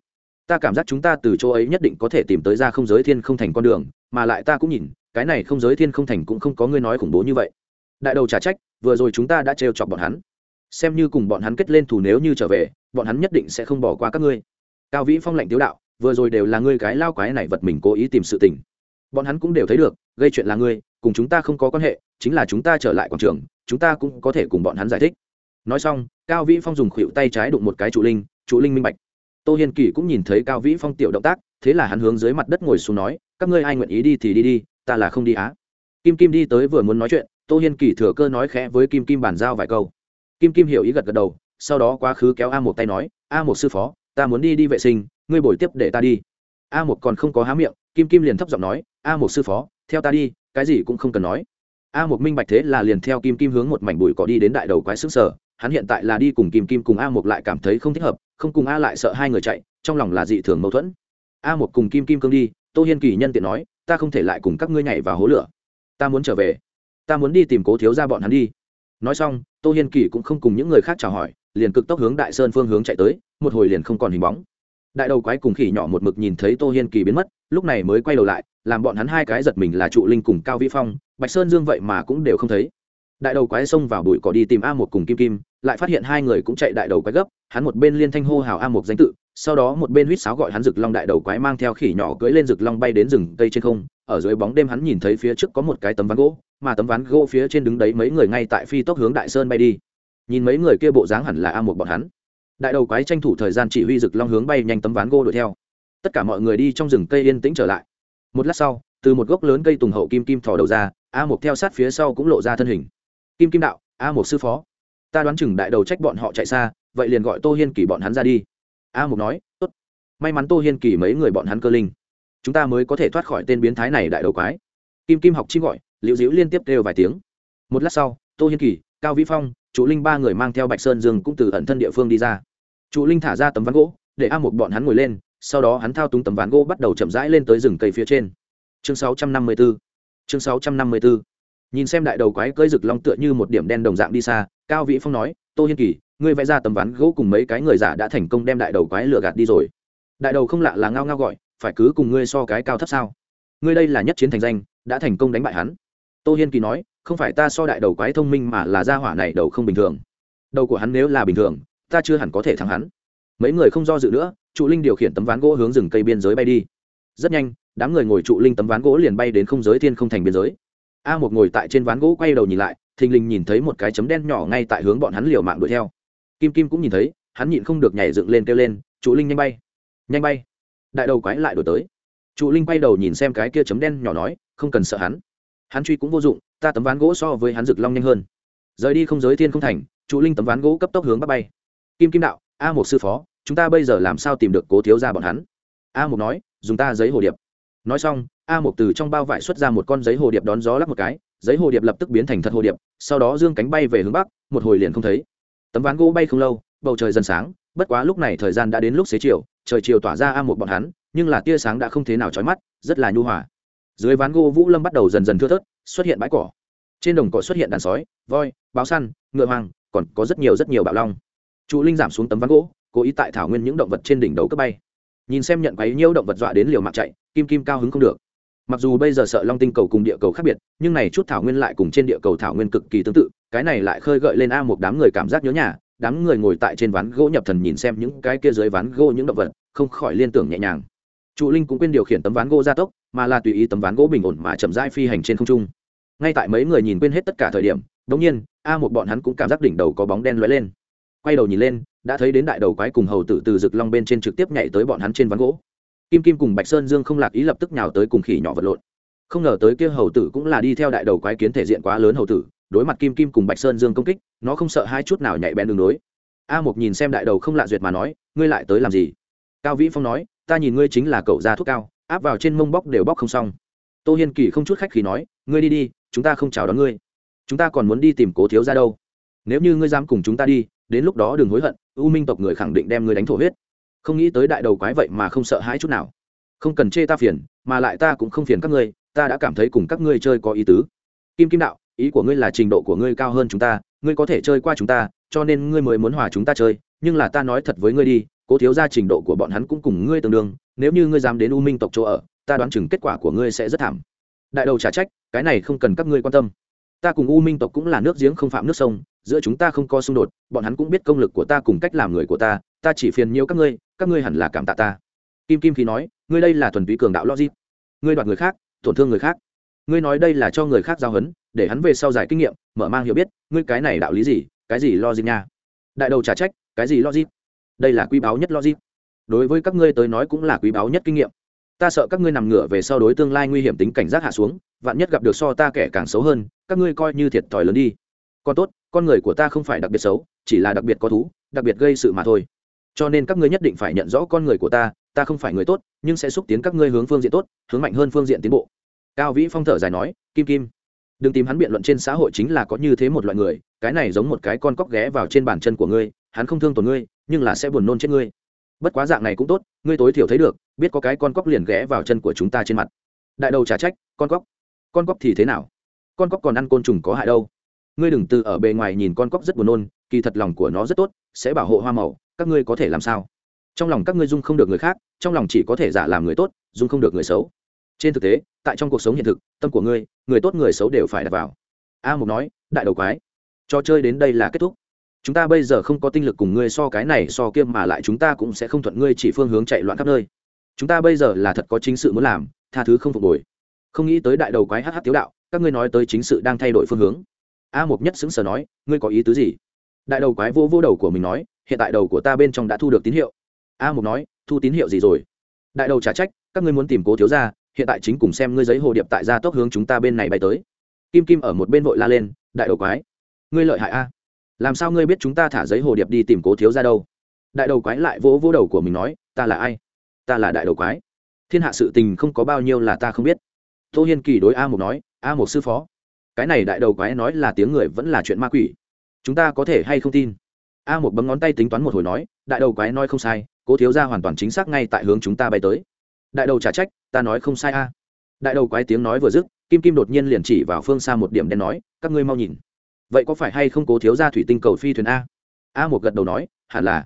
ta cảm giác chúng ta từ chỗ ấy nhất định có thể tìm tới ra không giới thiên không thành con đường, mà lại ta cũng nhìn, cái này không giới thiên không thành cũng không có ngươi nói khủng bố như vậy. Đại đầu trả trách, vừa rồi chúng ta đã trêu chọc bọn hắn. Xem như cùng bọn hắn kết lên thù nếu như trở về, bọn hắn nhất định sẽ không bỏ qua các ngươi. Cao vĩ phong lệnh tiếu đạo, vừa rồi đều là ngươi cái lao quái này vật mình cố ý tìm sự tình. Bọn hắn cũng đều thấy được, gây chuyện là ngươi, cùng chúng ta không có quan hệ, chính là chúng ta trở lại quảng trường, chúng ta cũng có thể cùng bọn hắn giải thích. Nói xong, cao vĩ phong dùng khuỷu tay trái đụng một cái trụ linh trụ linh minh bạch tô hiên kỳ cũng nhìn thấy cao vĩ phong tiểu động tác, thế là hắn hướng dưới mặt đất ngồi xuống nói, các ngươi ai nguyện ý đi thì đi đi, ta là không đi á. Kim kim đi tới vừa muốn nói chuyện, tô hiên kỳ thừa cơ nói khẽ với kim kim bàn giao vài câu. Kim kim hiểu ý gật gật đầu, sau đó quá khứ kéo a một tay nói, a một sư phó, ta muốn đi đi vệ sinh, ngươi bồi tiếp để ta đi. A một còn không có há miệng, kim kim liền thấp giọng nói, a một sư phó, theo ta đi, cái gì cũng không cần nói. A một minh bạch thế là liền theo kim kim hướng một mảnh bụi cỏ đi đến đại đầu quái sức sở hắn hiện tại là đi cùng kim kim cùng a một lại cảm thấy không thích hợp, không cùng a lại sợ hai người chạy, trong lòng là dị thường mâu thuẫn. A một cùng kim kim cương đi, tô hiên kỳ nhân tiện nói, ta không thể lại cùng các ngươi nhảy vào hố lửa. Ta muốn trở về. Ta muốn đi tìm cố thiếu ra bọn hắn đi. Nói xong, tô hiên kỳ cũng không cùng những người khác chào hỏi, liền cực tốc hướng đại sơn phương hướng chạy tới, một hồi liền không còn hình bóng. Đại đầu quái cùng khỉ nhỏ một mực nhìn thấy tô hiên kỳ biến mất, lúc này mới quay đầu lại, làm bọn hắn hai cái giật mình là trụ linh cùng cao vĩ phong, bạch sơn dương vậy mà cũng đều không thấy đại đầu quái xông vào bụi cỏ đi tìm a một cùng kim kim, lại phát hiện hai người cũng chạy đại đầu quái gấp, hắn một bên liên thanh hô hào a một danh tự, sau đó một bên huýt sáo gọi hắn rực long đại đầu quái mang theo khỉ nhỏ cưỡi lên rực long bay đến rừng cây trên không, ở dưới bóng đêm hắn nhìn thấy phía trước có một cái tấm ván gỗ, mà tấm ván gỗ phía trên đứng đấy mấy người ngay tại phi tốc hướng đại sơn bay đi. Nhìn mấy người kia bộ dáng hẳn là a một bọn hắn. Đại đầu quái tranh thủ thời gian chỉ huy rực long hướng bay nhanh tấm ván gỗ đuổi theo. Tất cả mọi người đi trong rừng cây yên tĩnh trở lại. Một lát sau, từ một gốc lớn cây tùng hậu kim kim thò đầu ra, a một theo sát phía sau cũng lộ ra thân hình kim kim đạo, a một sư phó, ta đoán chừng đại đầu trách bọn họ chạy xa, vậy liền gọi tô hiên kỳ bọn hắn ra đi. A một nói, tốt, may mắn tô hiên kỳ mấy người bọn hắn cơ linh. Chúng ta mới có thể thoát khỏi tên biến thái này đại đầu quái. Kim kim học chi gọi, liễu diễu liên tiếp kêu vài tiếng. Một lát sau, tô hiên kỳ, cao vĩ phong chủ linh ba người mang theo bạch sơn dương cũng từ ẩn thân địa phương đi ra. Chủ linh thả ra tấm ván gỗ, để a một bọn hắn ngồi lên, sau đó hắn thao túng tấm ván gỗ bắt đầu chậm rãi lên tới rừng cây phía trên. Chương 654 chương 654 nhìn xem đại đầu quái cưỡi rực long tựa như một điểm đen đồng dạng đi xa, cao vĩ phong nói, tô hiên kỳ, ngươi vẽ ra tấm ván gỗ cùng mấy cái người giả đã thành công đem đại đầu quái lừa gạt đi rồi. Đại đầu không lạ là ngao ngao gọi, phải cứ cùng ngươi so cái cao thấp sao? Ngươi đây là nhất chiến thành danh, đã thành công đánh bại hắn. Tô hiên kỳ nói, không phải ta so đại đầu quái thông minh mà là gia hỏa này đầu không bình thường. Đầu của hắn nếu là bình thường, ta chưa hẳn có thể thắng hắn. Mấy người không do dự nữa, trụ linh điều khiển tấm ván gỗ hướng rừng cây biên giới bay đi. Rất nhanh, đám người ngồi trụ linh tấm ván gỗ liền bay đến không giới thiên không thành biên giới a một ngồi tại trên ván gỗ quay đầu nhìn lại, thình lình nhìn thấy một cái chấm đen nhỏ ngay tại hướng bọn hắn liều mạng đuổi theo. Kim kim cũng nhìn thấy, hắn nhịn không được nhảy dựng lên kêu lên, trụ linh nhanh bay nhanh bay. Đại đầu quái lại đổi tới. Trụ linh quay đầu nhìn xem cái kia chấm đen nhỏ nói, không cần sợ hắn. Hắn truy cũng vô dụng, ta tấm ván gỗ so với hắn rực long nhanh hơn. Rời đi không giới thiên không thành, trụ linh tấm ván gỗ cấp tốc hướng bắc bay. Kim kim đạo, a một sư phó, chúng ta bây giờ làm sao tìm được cố thiếu ra bọn hắn? A một nói, dùng ta giấy hồ điệp nói xong, a một từ trong bao vải xuất ra một con giấy hồ điệp đón gió lắp một cái, giấy hồ điệp lập tức biến thành thật hồ điệp, sau đó dương cánh bay về hướng bắc, một hồi liền không thấy. Tấm ván gỗ bay không lâu, bầu trời dần sáng, bất quá lúc này thời gian đã đến lúc xế chiều, trời chiều tỏa ra a một bọn hắn, nhưng là tia sáng đã không thế nào trói mắt, rất là nhu hòa. Dưới ván gỗ vũ lâm bắt đầu dần dần thưa thớt, xuất hiện bãi cỏ. Trên đồng cỏ xuất hiện đàn sói, voi, báo săn, ngựa hoang, còn có rất nhiều rất nhiều bạo long. Trụ linh giảm xuống tấm ván gỗ, cố ý tại thảo nguyên những động vật trên đỉnh đầu cấp bay nhìn xem nhận quấy nhiễu động vật dọa đến liều mạng chạy, kim kim cao hứng không được. Mặc dù bây giờ sợ long tinh cầu cùng địa cầu khác biệt, nhưng này chút thảo nguyên lại cùng trên địa cầu thảo nguyên cực kỳ tương tự, cái này lại khơi gợi lên a một đám người cảm giác nhớ nhà, đám người ngồi tại trên ván gỗ nhập thần nhìn xem những cái kia dưới ván gỗ những động vật, không khỏi liên tưởng nhẹ nhàng. Trụ linh cũng quên điều khiển tấm ván gỗ gia tốc, mà là tùy ý tấm ván gỗ bình ổn mà chậm rãi phi hành trên không trung. Ngay tại mấy người nhìn quên hết tất cả thời điểm đống nhiên, a một bọn hắn cũng cảm giác đỉnh đầu có bóng đen lóe lên quay đầu nhìn lên, đã thấy đến đại đầu quái cùng hầu tử từ rực long bên trên trực tiếp nhảy tới bọn hắn trên ván gỗ. Kim kim cùng bạch sơn dương không lạc ý lập tức nhào tới cùng khỉ nhỏ vật lộn. Không ngờ tới kia hầu tử cũng là đi theo đại đầu quái kiến thể diện quá lớn hầu tử, đối mặt kim kim cùng bạch sơn dương công kích, nó không sợ hai chút nào nhạy bén đường đối. A một nhìn xem đại đầu không lạ duyệt mà nói, ngươi lại tới làm gì? Cao vĩ phong nói, ta nhìn ngươi chính là cậu già thuốc cao, áp vào trên mông bóc đều bóc không xong. Tô hiên kỳ không chút khách khi nói, ngươi đi đi, chúng ta không chào đón ngươi. Chúng ta còn muốn đi tìm cố thiếu ra đâu. Nếu như ngươi dám cùng chúng ta đi đến lúc đó đừng hối hận, u minh tộc người khẳng định đem ngươi đánh thổ huyết. Không nghĩ tới đại đầu quái vậy mà không sợ hãi chút nào. Không cần chê ta phiền, mà lại ta cũng không phiền các ngươi, ta đã cảm thấy cùng các ngươi chơi có ý tứ. Kim kim đạo, ý của ngươi là trình độ của ngươi cao hơn chúng ta, ngươi có thể chơi qua chúng ta, cho nên ngươi mới muốn hòa chúng ta chơi, nhưng là ta nói thật với ngươi đi, cố thiếu ra trình độ của bọn hắn cũng cùng ngươi tương đương, nếu như ngươi dám đến u minh tộc chỗ ở, ta đoán chừng kết quả của ngươi sẽ rất thảm. Đại đầu trả trách, cái này không cần các ngươi quan tâm. Ta cùng u minh tộc cũng là nước giếng không phạm nước sông giữa chúng ta không có xung đột, bọn hắn cũng biết công lực của ta cùng cách làm người của ta ta chỉ phiền nhiều các ngươi các ngươi hẳn là cảm tạ ta. Kim kim khi nói, ngươi đây là thuần túy cường đạo logic. Ngươi đoạt người khác, tổn thương người khác. Ngươi nói đây là cho người khác giao hấn, để hắn về sau giải kinh nghiệm, mở mang hiểu biết, ngươi cái này đạo lý gì, cái gì logic nha? Đại đầu trả trách, cái gì logic? Đây là quý báu nhất logic. Đối với các ngươi tới nói cũng là quý báu nhất kinh nghiệm. Ta sợ các ngươi nằm ngửa về sau đối tương lai nguy hiểm tính cảnh giác hạ xuống, vạn nhất gặp được so ta kẻ càng xấu hơn, các ngươi coi như thiệt thòi lớn đi con tốt, con người của ta không phải đặc biệt xấu, chỉ là đặc biệt có thú, đặc biệt gây sự mà thôi. Cho nên các ngươi nhất định phải nhận rõ con người của ta ta không phải người tốt, nhưng sẽ xúc tiến các ngươi hướng phương diện tốt, hướng mạnh hơn phương diện tiến bộ. Cao vĩ phong thở dài nói, kim kim, đừng tìm hắn biện luận trên xã hội chính là có như thế một loại người, cái này giống một cái con cóc ghé vào trên bàn chân của ngươi, hắn không thương tổn ngươi, nhưng là sẽ buồn nôn chết ngươi. Bất quá dạng này cũng tốt, ngươi tối thiểu thấy được, biết có cái con cóc liền ghé vào chân của chúng ta trên mặt. Đại đầu trả trách, con cóc con cóc thì thế nào? Con cóc còn ăn côn trùng có hại đâu? Ngươi đừng từ ở bề ngoài nhìn con cóc rất buồn nôn, kỳ thật lòng của nó rất tốt, sẽ bảo hộ hoa màu, các ngươi có thể làm sao? Trong lòng các ngươi dung không được người khác, trong lòng chỉ có thể giả làm người tốt, dung không được người xấu. Trên thực tế, tại trong cuộc sống hiện thực, tâm của ngươi, người tốt người xấu đều phải đặt vào. A mục nói, đại đầu quái, trò chơi đến đây là kết thúc. Chúng ta bây giờ không có tinh lực cùng ngươi so cái này so kia mà lại chúng ta cũng sẽ không thuận ngươi chỉ phương hướng chạy loạn khắp nơi. Chúng ta bây giờ là thật có chính sự muốn làm, tha thứ không phục hồi. Không nghĩ tới đại đầu quái hh tiếu đạo, các ngươi nói tới chính sự đang thay đổi phương hướng a mục nhất xứng sở nói, ngươi có ý tứ gì? Đại đầu quái vô vô đầu của mình nói, hiện tại đầu của ta bên trong đã thu được tín hiệu. A mục nói, thu tín hiệu gì rồi? Đại đầu trả trách, các ngươi muốn tìm cố thiếu ra hiện tại chính cùng xem ngươi giấy hồ điệp tại gia tốc hướng chúng ta bên này bay tới. Kim kim ở một bên vội la lên, đại đầu quái, ngươi lợi hại a. Làm sao ngươi biết chúng ta thả giấy hồ điệp đi tìm cố thiếu ra đâu? Đại đầu quái lại vỗ vỗ đầu của mình nói, ta là ai? Ta là đại đầu quái. Thiên hạ sự tình không có bao nhiêu là ta không biết. Tô hiên kỳ đối a một nói, a một sư phó cái này đại đầu quái nói là tiếng người vẫn là chuyện ma quỷ. Chúng ta có thể hay không tin? A một bấm ngón tay tính toán một hồi nói, đại đầu quái nói không sai, cố thiếu ra hoàn toàn chính xác ngay tại hướng chúng ta bay tới. Đại đầu trả trách, ta nói không sai a. Đại đầu quái tiếng nói vừa dứt, kim kim đột nhiên liền chỉ vào phương xa một điểm đen nói, các ngươi mau nhìn. Vậy có phải hay không cố thiếu ra thủy tinh cầu phi thuyền a? A một gật đầu nói, hẳn là.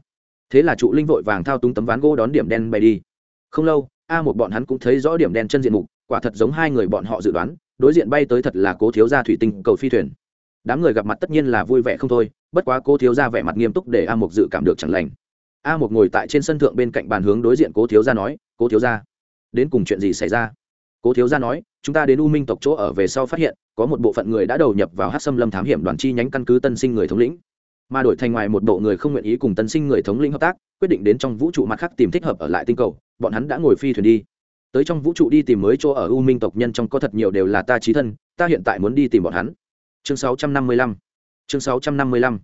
Thế là trụ linh vội vàng thao túng tấm ván gỗ đón điểm đen bay đi. Không lâu, a một bọn hắn cũng thấy rõ điểm đen chân diện mục, quả thật giống hai người bọn họ dự đoán đối diện bay tới thật là cố thiếu gia thủy tinh cầu phi thuyền. Đám người gặp mặt tất nhiên là vui vẻ không thôi bất quá cố thiếu gia vẻ mặt nghiêm túc để a mục dự cảm được chẳng lành. A mục ngồi tại trên sân thượng bên cạnh bàn hướng đối diện cố thiếu gia nói cố thiếu gia, đến cùng chuyện gì xảy ra? Cố thiếu gia nói chúng ta đến u minh tộc chỗ ở về sau phát hiện có một bộ phận người đã đầu nhập vào hát xâm lâm thám hiểm đoàn chi nhánh căn cứ tân sinh người thống lĩnh. Mà đổi thành ngoài một bộ người không nguyện ý cùng tân sinh người thống lĩnh hợp tác quyết định đến trong vũ trụ mặt khác tìm thích hợp ở lại tinh cầu bọn hắn đã ngồi phi thuyền đi tới trong vũ trụ đi tìm mới chỗ ở u minh tộc nhân trong có thật nhiều đều là ta trí thân, ta hiện tại muốn đi tìm bọn hắn. Chương 655 chương 655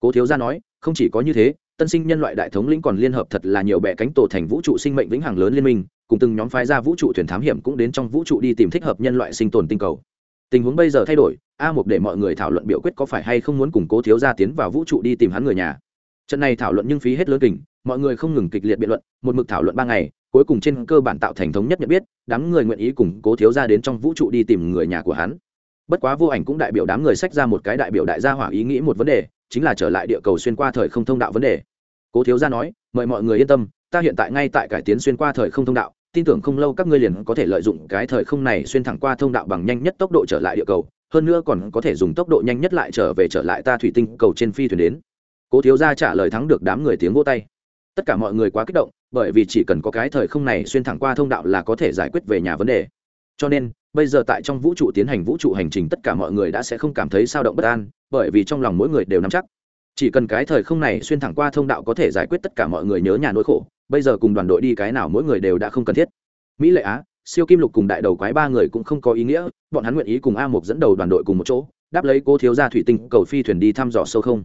cố thiếu gia nói, không chỉ có như thế, tân sinh nhân loại đại thống lĩnh còn liên hợp thật là nhiều bệ cánh tổ thành vũ trụ sinh mệnh vĩnh hằng lớn liên minh, cùng từng nhóm phái ra vũ trụ thuyền thám hiểm cũng đến trong vũ trụ đi tìm thích hợp nhân loại sinh tồn tinh cầu. Tình huống bây giờ thay đổi, a một để mọi người thảo luận biểu quyết có phải hay không muốn cùng cố thiếu gia tiến vào vũ trụ đi tìm hắn người nhà. Trận này thảo luận nhưng phí hết lớn kình, mọi người không ngừng kịch liệt biện luận, một mực thảo luận ba ngày cuối cùng trên cơ bản tạo thành thống nhất nhận biết, đám người nguyện ý cùng cố thiếu gia đến trong vũ trụ đi tìm người nhà của hắn. Bất quá vô ảnh cũng đại biểu đám người sách ra một cái đại biểu đại gia hỏa ý nghĩ một vấn đề, chính là trở lại địa cầu xuyên qua thời không thông đạo vấn đề. Cố thiếu gia nói, mời mọi người yên tâm, ta hiện tại ngay tại cải tiến xuyên qua thời không thông đạo, tin tưởng không lâu các ngươi liền có thể lợi dụng cái thời không này xuyên thẳng qua thông đạo bằng nhanh nhất tốc độ trở lại địa cầu, hơn nữa còn có thể dùng tốc độ nhanh nhất lại trở về trở lại ta thủy tinh cầu trên phi thuyền đến. Cố thiếu gia trả lời thắng được đám người tiếng vô tay tất cả mọi người quá kích động, bởi vì chỉ cần có cái thời không này xuyên thẳng qua thông đạo là có thể giải quyết về nhà vấn đề. Cho nên, bây giờ tại trong vũ trụ tiến hành vũ trụ hành trình tất cả mọi người đã sẽ không cảm thấy sao động bất an, bởi vì trong lòng mỗi người đều nắm chắc. Chỉ cần cái thời không này xuyên thẳng qua thông đạo có thể giải quyết tất cả mọi người nhớ nhà nỗi khổ, bây giờ cùng đoàn đội đi cái nào mỗi người đều đã không cần thiết. Mỹ lệ á, siêu kim lục cùng đại đầu quái ba người cũng không có ý nghĩa, bọn hắn nguyện ý cùng a mục dẫn đầu đoàn đội cùng một chỗ, đáp lấy cô thiếu gia thủy tinh cầu phi thuyền đi thăm dò sâu không.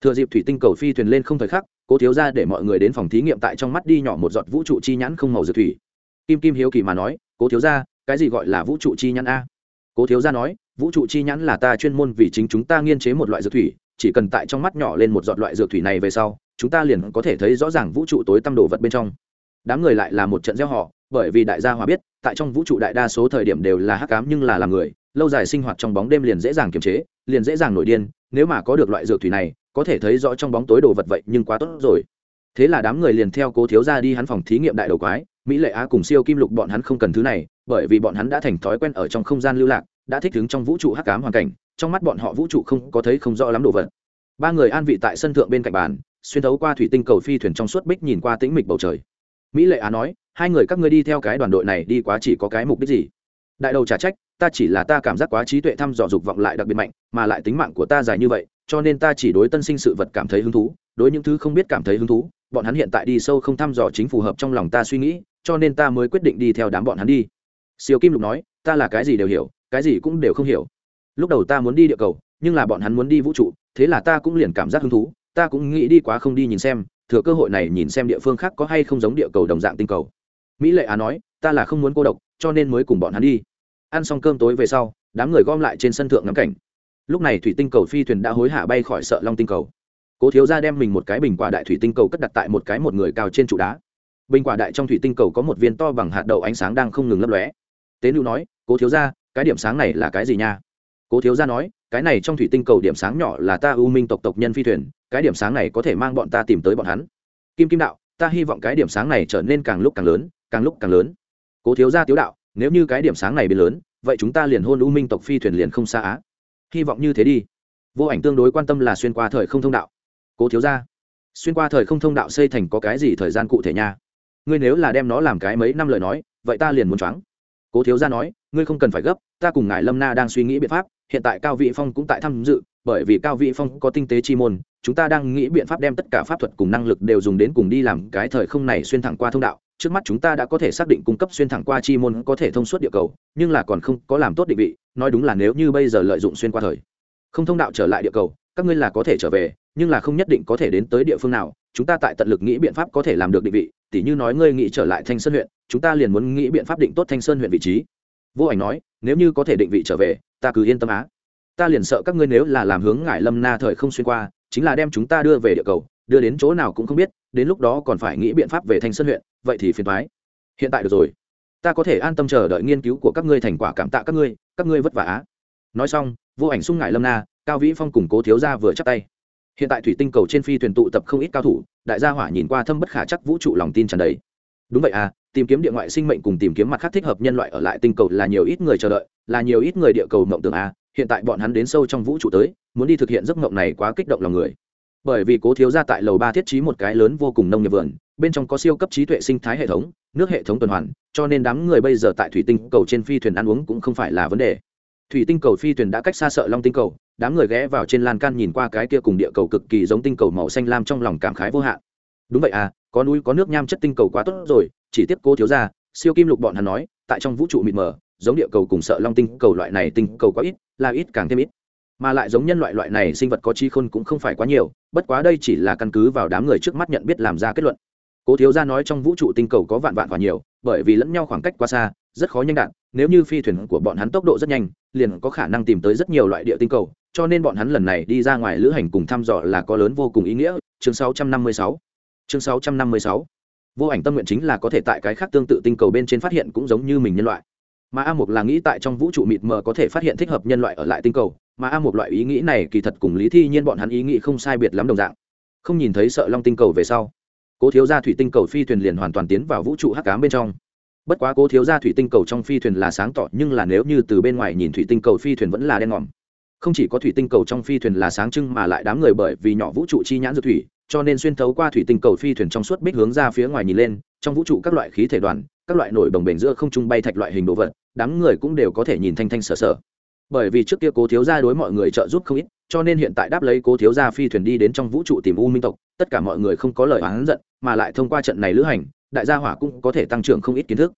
Thừa dịp thủy tinh cầu phi thuyền lên không thời khắc cố thiếu gia để mọi người đến phòng thí nghiệm tại trong mắt đi nhỏ một giọt vũ trụ chi nhãn không màu dược thủy. Kim kim hiếu kỳ mà nói, cố thiếu gia, cái gì gọi là vũ trụ chi nhãn a? Cố thiếu gia nói, vũ trụ chi nhãn là ta chuyên môn vì chính chúng ta nghiên chế một loại dược thủy, chỉ cần tại trong mắt nhỏ lên một giọt loại dược thủy này về sau, chúng ta liền có thể thấy rõ ràng vũ trụ tối tăm đồ vật bên trong. Đám người lại là một trận gieo họ, bởi vì đại gia hòa biết, tại trong vũ trụ đại đa số thời điểm đều là hắc ám nhưng là làm người, lâu dài sinh hoạt trong bóng đêm liền dễ dàng kiềm chế, liền dễ dàng nổi điên, nếu mà có được loại dược thủy này có thể thấy rõ trong bóng tối đồ vật vậy nhưng quá tốt rồi. Thế là đám người liền theo cố thiếu ra đi hắn phòng thí nghiệm đại đầu quái, mỹ lệ á cùng siêu kim lục bọn hắn không cần thứ này, bởi vì bọn hắn đã thành thói quen ở trong không gian lưu lạc, đã thích ứng trong vũ trụ hắc ám hoàn cảnh, trong mắt bọn họ vũ trụ không có thấy không rõ lắm đồ vật. Ba người an vị tại sân thượng bên cạnh bàn, xuyên thấu qua thủy tinh cầu phi thuyền trong suốt bích nhìn qua tĩnh mịch bầu trời. Mỹ lệ á nói, hai người các ngươi đi theo cái đoàn đội này đi quá chỉ có cái mục đích gì? Đại đầu trả trách, ta chỉ là ta cảm giác quá trí tuệ thăm dò dục vọng lại đặc biệt mạnh, mà lại tính mạng của ta dài như vậy cho nên ta chỉ đối tân sinh sự vật cảm thấy hứng thú, đối những thứ không biết cảm thấy hứng thú, bọn hắn hiện tại đi sâu không thăm dò chính phù hợp trong lòng ta suy nghĩ, cho nên ta mới quyết định đi theo đám bọn hắn đi. Siêu kim lục nói, ta là cái gì đều hiểu, cái gì cũng đều không hiểu. Lúc đầu ta muốn đi địa cầu, nhưng là bọn hắn muốn đi vũ trụ, thế là ta cũng liền cảm giác hứng thú, ta cũng nghĩ đi quá không đi nhìn xem, thừa cơ hội này nhìn xem địa phương khác có hay không giống địa cầu đồng dạng tinh cầu. Mỹ lệ á nói, ta là không muốn cô độc, cho nên mới cùng bọn hắn đi. Ăn xong cơm tối về sau, đám người gom lại trên sân thượng ngắm cảnh lúc này thủy tinh cầu phi thuyền đã hối hả bay khỏi sợ long tinh cầu. Cố thiếu ra đem mình một cái bình quả đại thủy tinh cầu cất đặt tại một cái một người cao trên trụ đá. Bình quả đại trong thủy tinh cầu có một viên to bằng hạt đậu ánh sáng đang không ngừng lấp lóe. Tế lưu nói, cố thiếu ra cái điểm sáng này là cái gì nha? Cố thiếu ra nói, cái này trong thủy tinh cầu điểm sáng nhỏ là ta ưu minh tộc tộc nhân phi thuyền, cái điểm sáng này có thể mang bọn ta tìm tới bọn hắn. Kim kim đạo, ta hy vọng cái điểm sáng này trở nên càng lúc càng lớn, càng lúc càng lớn. Cố thiếu gia tiếu đạo, nếu như cái điểm sáng này biến lớn, vậy chúng ta liền hôn ưu minh tộc phi thuyền liền không xa á hy vọng như thế đi. Vô ảnh tương đối quan tâm là xuyên qua thời không thông đạo. Cố thiếu gia, xuyên qua thời không thông đạo xây thành có cái gì thời gian cụ thể nha? Ngươi nếu là đem nó làm cái mấy năm lời nói, vậy ta liền muốn choáng. Cố thiếu gia nói, ngươi không cần phải gấp, ta cùng ngài lâm na đang suy nghĩ biện pháp, hiện tại cao vị phong cũng tại tham dự, bởi vì cao vị phong có tinh tế chi môn, chúng ta đang nghĩ biện pháp đem tất cả pháp thuật cùng năng lực đều dùng đến cùng đi làm cái thời không này xuyên thẳng qua thông đạo trước mắt chúng ta đã có thể xác định cung cấp xuyên thẳng qua chi môn có thể thông suốt địa cầu, nhưng là còn không có làm tốt định vị, nói đúng là nếu như bây giờ lợi dụng xuyên qua thời không thông đạo trở lại địa cầu, các ngươi là có thể trở về, nhưng là không nhất định có thể đến tới địa phương nào. Chúng ta tại tận lực nghĩ biện pháp có thể làm được định vị, tỉ như nói ngươi nghĩ trở lại thanh sơn huyện, chúng ta liền muốn nghĩ biện pháp định tốt thanh sơn huyện vị trí. Vô ảnh nói, nếu như có thể định vị trở về, ta cứ yên tâm á. Ta liền sợ các ngươi nếu là làm hướng ngải lâm na thời không xuyên qua, chính là đem chúng ta đưa về địa cầu, đưa đến chỗ nào cũng không biết, đến lúc đó còn phải nghĩ biện pháp về thanh sơn huyện vậy thì phiền thoái. Hiện tại được rồi. Ta có thể an tâm chờ đợi nghiên cứu của các ngươi thành quả cảm tạ các ngươi các ngươi vất vả á. Nói xong, vô ảnh sung ngại lâm na, cao vĩ phong cùng cố thiếu ra vừa chắc tay. Hiện tại thủy tinh cầu trên phi thuyền tụ tập không ít cao thủ, đại gia hỏa nhìn qua thâm bất khả chắc vũ trụ lòng tin tràn đầy. Đúng vậy à tìm kiếm địa ngoại sinh mệnh cùng tìm kiếm mặt khác thích hợp nhân loại ở lại tinh cầu là nhiều ít người chờ đợi, là nhiều ít người địa cầu mộng tưởng à. Hiện tại bọn hắn đến sâu trong vũ trụ tới, muốn đi thực hiện giấc mộng này quá kích động lòng người bởi vì cố thiếu gia tại lầu ba thiết trí một cái lớn vô cùng nông nghiệp vườn, bên trong có siêu cấp trí tuệ sinh thái hệ thống, nước hệ thống tuần hoàn, cho nên đám người bây giờ tại thủy tinh cầu trên phi thuyền ăn uống cũng không phải là vấn đề. Thủy tinh cầu phi thuyền đã cách xa sợ long tinh cầu, đám người ghé vào trên lan can nhìn qua cái kia cùng địa cầu cực kỳ giống tinh cầu màu xanh lam trong lòng cảm khái vô hạn. Đúng vậy à có núi có nước nham chất tinh cầu quá tốt rồi, chỉ tiếp cố thiếu gia, siêu kim lục bọn hắn nói, tại trong vũ trụ mịt mờ, giống địa cầu cùng sợ long tinh cầu loại này tinh cầu quá ít, là ít càng thêm ít mà lại giống nhân loại loại này sinh vật có chi khôn cũng không phải quá nhiều, bất quá đây chỉ là căn cứ vào đám người trước mắt nhận biết làm ra kết luận. Cố thiếu gia nói trong vũ trụ tinh cầu có vạn vạn và nhiều, bởi vì lẫn nhau khoảng cách quá xa, rất khó nhanh đạn nếu như phi thuyền của bọn hắn tốc độ rất nhanh, liền có khả năng tìm tới rất nhiều loại địa tinh cầu, cho nên bọn hắn lần này đi ra ngoài lữ hành cùng thăm dò là có lớn vô cùng ý nghĩa. Chương 656 chương 656 vô ảnh tâm nguyện chính là có thể tại cái khác tương tự tinh cầu bên trên phát hiện cũng giống như mình nhân loại. Mà a mục là nghĩ tại trong vũ trụ mịt mờ có thể phát hiện thích hợp nhân loại ở lại tinh cầu mà a một loại ý nghĩ này kỳ thật cùng lý thi nhiên bọn hắn ý nghĩ không sai biệt lắm đồng dạng. Không nhìn thấy sợ long tinh cầu về sau, cố thiếu gia thủy tinh cầu phi thuyền liền hoàn toàn tiến vào vũ trụ hắc cám bên trong. Bất quá cố thiếu gia thủy tinh cầu trong phi thuyền là sáng tỏ, nhưng là nếu như từ bên ngoài nhìn thủy tinh cầu phi thuyền vẫn là đen ngòm. Không chỉ có thủy tinh cầu trong phi thuyền là sáng trưng mà lại đám người bởi vì nhỏ vũ trụ chi nhãn dược thủy, cho nên xuyên thấu qua thủy tinh cầu phi thuyền trong suốt bích hướng ra phía ngoài nhìn lên, trong vũ trụ các loại khí thể đoàn, các loại nổi đồng bền giữa không trung bay thạch loại hình đồ vật, đám người cũng đều có thể nhìn thanh thanh sở sở bởi vì trước kia cố thiếu gia đối mọi người trợ giúp không ít, cho nên hiện tại đáp lấy cố thiếu gia phi thuyền đi đến trong vũ trụ tìm u minh tộc, tất cả mọi người không có lời oán giận, mà lại thông qua trận này lữ hành, đại gia hỏa cũng có thể tăng trưởng không ít kiến thức.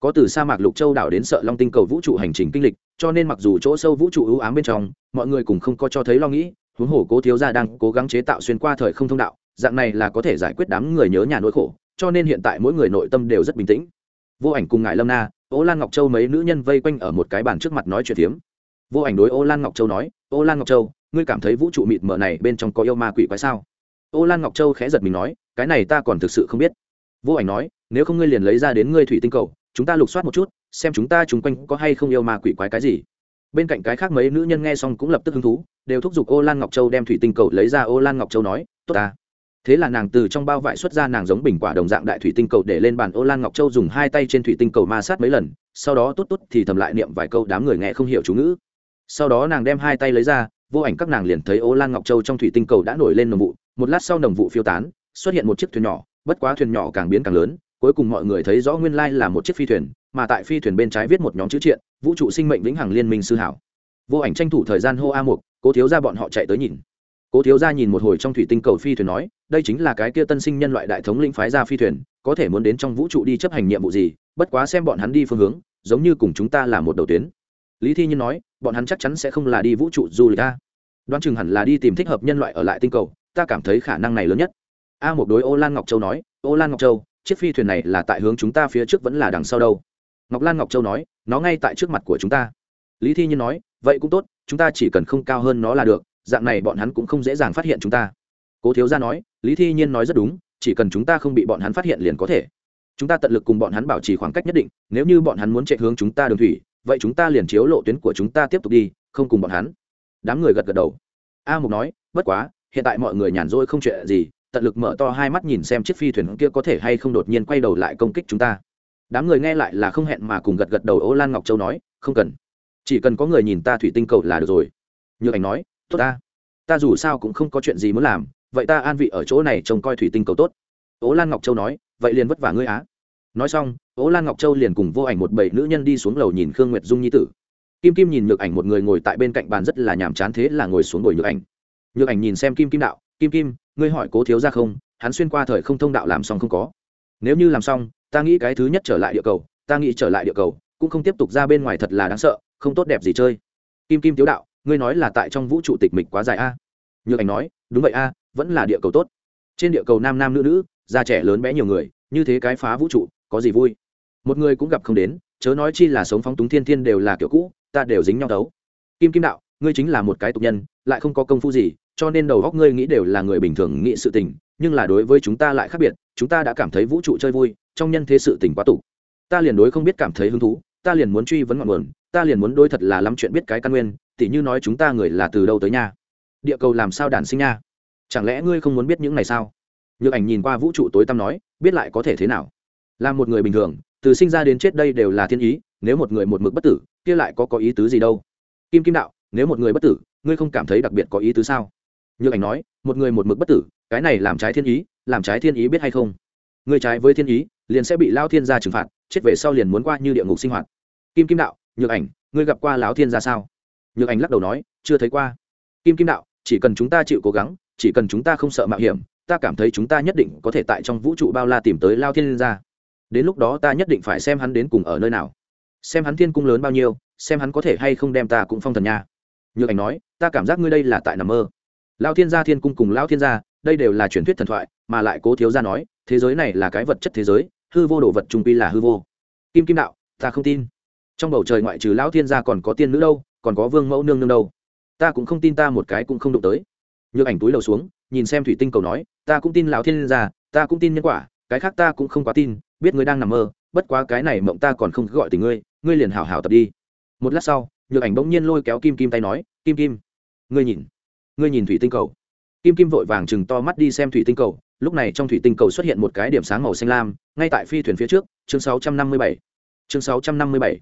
Có từ sa mạc lục châu đảo đến sợ long tinh cầu vũ trụ hành trình kinh lịch, cho nên mặc dù chỗ sâu vũ trụ ưu ám bên trong, mọi người cùng không có cho thấy lo nghĩ, huống hồ cố thiếu gia đang cố gắng chế tạo xuyên qua thời không thông đạo, dạng này là có thể giải quyết đám người nhớ nhà nỗi khổ, cho nên hiện tại mỗi người nội tâm đều rất bình tĩnh. Vô ảnh cùng ngại lâm na, ô lan ngọc châu mấy nữ nhân vây quanh ở một cái bàn trước mặt nói chuyện phiếm vô ảnh đối ô lan ngọc châu nói, ô lan ngọc châu, ngươi cảm thấy vũ trụ mịt mờ này bên trong có yêu ma quỷ quái sao? Ô lan ngọc châu khẽ giật mình nói, cái này ta còn thực sự không biết. Vô ảnh nói, nếu không ngươi liền lấy ra đến ngươi thủy tinh cầu, chúng ta lục soát một chút, xem chúng ta chung quanh có hay không yêu ma quỷ quái cái gì. Bên cạnh cái khác mấy nữ nhân nghe xong cũng lập tức hứng thú, đều thúc giục ô lan ngọc châu đem thủy tinh cầu lấy ra. Ô lan ngọc châu nói, tốt ta. Thế là nàng từ trong bao vải xuất ra nàng giống bình quả đồng dạng đại thủy tinh cầu để lên bàn. Ô lan ngọc châu dùng hai tay trên thủy tinh cầu ma sát mấy lần, sau đó tốt tốt thì thầm lại niệm vài câu đám người nghe không hiểu chú ngữ sau đó nàng đem hai tay lấy ra, vô ảnh các nàng liền thấy ô lan ngọc châu trong thủy tinh cầu đã nổi lên nồng vụ, một lát sau nồng vụ phiêu tán, xuất hiện một chiếc thuyền nhỏ, bất quá thuyền nhỏ càng biến càng lớn, cuối cùng mọi người thấy rõ nguyên lai là một chiếc phi thuyền, mà tại phi thuyền bên trái viết một nhóm chữ triện, vũ trụ sinh mệnh vĩnh hằng liên minh sư hảo. Vô ảnh tranh thủ thời gian hô a mục, cố thiếu ra bọn họ chạy tới nhìn. Cố thiếu ra nhìn một hồi trong thủy tinh cầu phi thuyền nói, đây chính là cái kia tân sinh nhân loại đại thống lĩnh phái ra phi thuyền, có thể muốn đến trong vũ trụ đi chấp hành nhiệm vụ gì, bất quá xem bọn hắn đi phương hướng, giống như cùng chúng ta là một đầu tuyến. Lý thi nhiên nói bọn hắn chắc chắn sẽ không là đi vũ trụ du lịch a. Đoán chừng hẳn là đi tìm thích hợp nhân loại ở lại tinh cầu, ta cảm thấy khả năng này lớn nhất. A một đối ô lan ngọc châu nói, ô lan ngọc châu, chiếc phi thuyền này là tại hướng chúng ta phía trước vẫn là đằng sau đâu? Ngọc lan ngọc châu nói, nó ngay tại trước mặt của chúng ta. Lý thi nhiên nói, vậy cũng tốt, chúng ta chỉ cần không cao hơn nó là được, dạng này bọn hắn cũng không dễ dàng phát hiện chúng ta. Cố thiếu gia nói, lý thi nhiên nói rất đúng, chỉ cần chúng ta không bị bọn hắn phát hiện liền có thể. Chúng ta tận lực cùng bọn hắn bảo trì khoảng cách nhất định, nếu như bọn hắn muốn chạy hướng chúng ta đường thủy vậy chúng ta liền chiếu lộ tuyến của chúng ta tiếp tục đi, không cùng bọn hắn. Đám người gật gật đầu. A mục nói, bất quá, hiện tại mọi người nhàn rỗi không chuyện gì, tận lực mở to hai mắt nhìn xem chiếc phi thuyền kia có thể hay không đột nhiên quay đầu lại công kích chúng ta. Đám người nghe lại là không hẹn mà cùng gật gật đầu, ô lan ngọc châu nói, không cần. Chỉ cần có người nhìn ta thủy tinh cầu là được rồi. Nhược ảnh nói, tốt ta. Ta dù sao cũng không có chuyện gì muốn làm, vậy ta an vị ở chỗ này trông coi thủy tinh cầu tốt. Ố lan ngọc châu nói, vậy liền vất vả ngươi á nói xong, ố lan ngọc châu liền cùng vô ảnh một bảy nữ nhân đi xuống lầu nhìn khương nguyệt dung nhi tử. Kim kim nhìn nhược ảnh một người ngồi tại bên cạnh bàn rất là nhàm chán thế là ngồi xuống ngồi nhược ảnh. Nhược ảnh nhìn xem kim kim đạo, kim kim, ngươi hỏi cố thiếu ra không? Hắn xuyên qua thời không thông đạo làm xong không có? Nếu như làm xong, ta nghĩ cái thứ nhất trở lại địa cầu, ta nghĩ trở lại địa cầu, cũng không tiếp tục ra bên ngoài thật là đáng sợ, không tốt đẹp gì chơi. Kim kim tiếu đạo, ngươi nói là tại trong vũ trụ tịch mịch quá dài a? Nhược ảnh nói, đúng vậy a, vẫn là địa cầu tốt. Trên địa cầu nam nam nữ nữ, già trẻ lớn bé nhiều người, như thế cái phá vũ trụ có gì vui? Một người cũng gặp không đến, chớ nói chi là sống phóng túng thiên thiên đều là kiểu cũ, ta đều dính nhau đấu kim kim đạo, ngươi chính là một cái tục nhân, lại không có công phu gì, cho nên đầu góc ngươi nghĩ đều là người bình thường nghĩ sự tình, nhưng là đối với chúng ta lại khác biệt, chúng ta đã cảm thấy vũ trụ chơi vui, trong nhân thế sự tình quá tục. Ta liền đối không biết cảm thấy hứng thú, ta liền muốn truy vấn ngọn nguồn, ta liền muốn đối thật là lắm chuyện biết cái căn nguyên, tỉ như nói chúng ta người là từ đâu tới nha? Địa cầu làm sao đản sinh nha? Chẳng lẽ ngươi không muốn biết những này sao? Nhược ảnh nhìn qua vũ trụ tối tăm nói, biết lại có thể thế nào? Là một người bình thường, từ sinh ra đến chết đây đều là thiên ý, nếu một người một mực bất tử, kia lại có có ý tứ gì đâu? Kim kim đạo, nếu một người bất tử, ngươi không cảm thấy đặc biệt có ý tứ sao? Như ảnh nói, một người một mực bất tử, cái này làm trái thiên ý, làm trái thiên ý biết hay không? Ngươi trái với thiên ý, liền sẽ bị lao thiên gia trừng phạt, chết về sau liền muốn qua như địa ngục sinh hoạt. Kim kim đạo, nhược ảnh, ngươi gặp qua lão thiên gia sao? Nhược ảnh lắc đầu nói, chưa thấy qua. Kim kim đạo, chỉ cần chúng ta chịu cố gắng, chỉ cần chúng ta không sợ mạo hiểm, ta cảm thấy chúng ta nhất định có thể tại trong vũ trụ bao la tìm tới lao thiên gia đến lúc đó ta nhất định phải xem hắn đến cùng ở nơi nào. Xem hắn thiên cung lớn bao nhiêu, xem hắn có thể hay không đem ta cũng phong thần nha. Nhược ảnh nói, ta cảm giác ngươi đây là tại nằm mơ. Lao thiên gia thiên cung cùng lao thiên gia, đây đều là truyền thuyết thần thoại, mà lại cố thiếu gia nói, thế giới này là cái vật chất thế giới, hư vô đồ vật trung pi là hư vô. Kim kim đạo, ta không tin. Trong bầu trời ngoại trừ lão thiên gia còn có tiên nữ đâu, còn có vương mẫu nương nương đâu. Ta cũng không tin ta một cái cũng không đụng tới. Nhược ảnh túi đầu xuống, nhìn xem thủy tinh cầu nói, ta cũng tin lão thiên gia, ta cũng tin nhân quả, cái khác ta cũng không quá tin biết ngươi đang nằm mơ, bất quá cái này mộng ta còn không gọi tình ngươi ngươi liền hảo hảo tập đi một lát sau, nhược ảnh bỗng nhiên lôi kéo kim kim tay nói, kim kim, ngươi nhìn ngươi nhìn thủy tinh cầu kim kim vội vàng chừng to mắt đi xem thủy tinh cầu, lúc này trong thủy tinh cầu xuất hiện một cái điểm sáng màu xanh lam, ngay tại phi thuyền phía trước, chương 657. chương 657.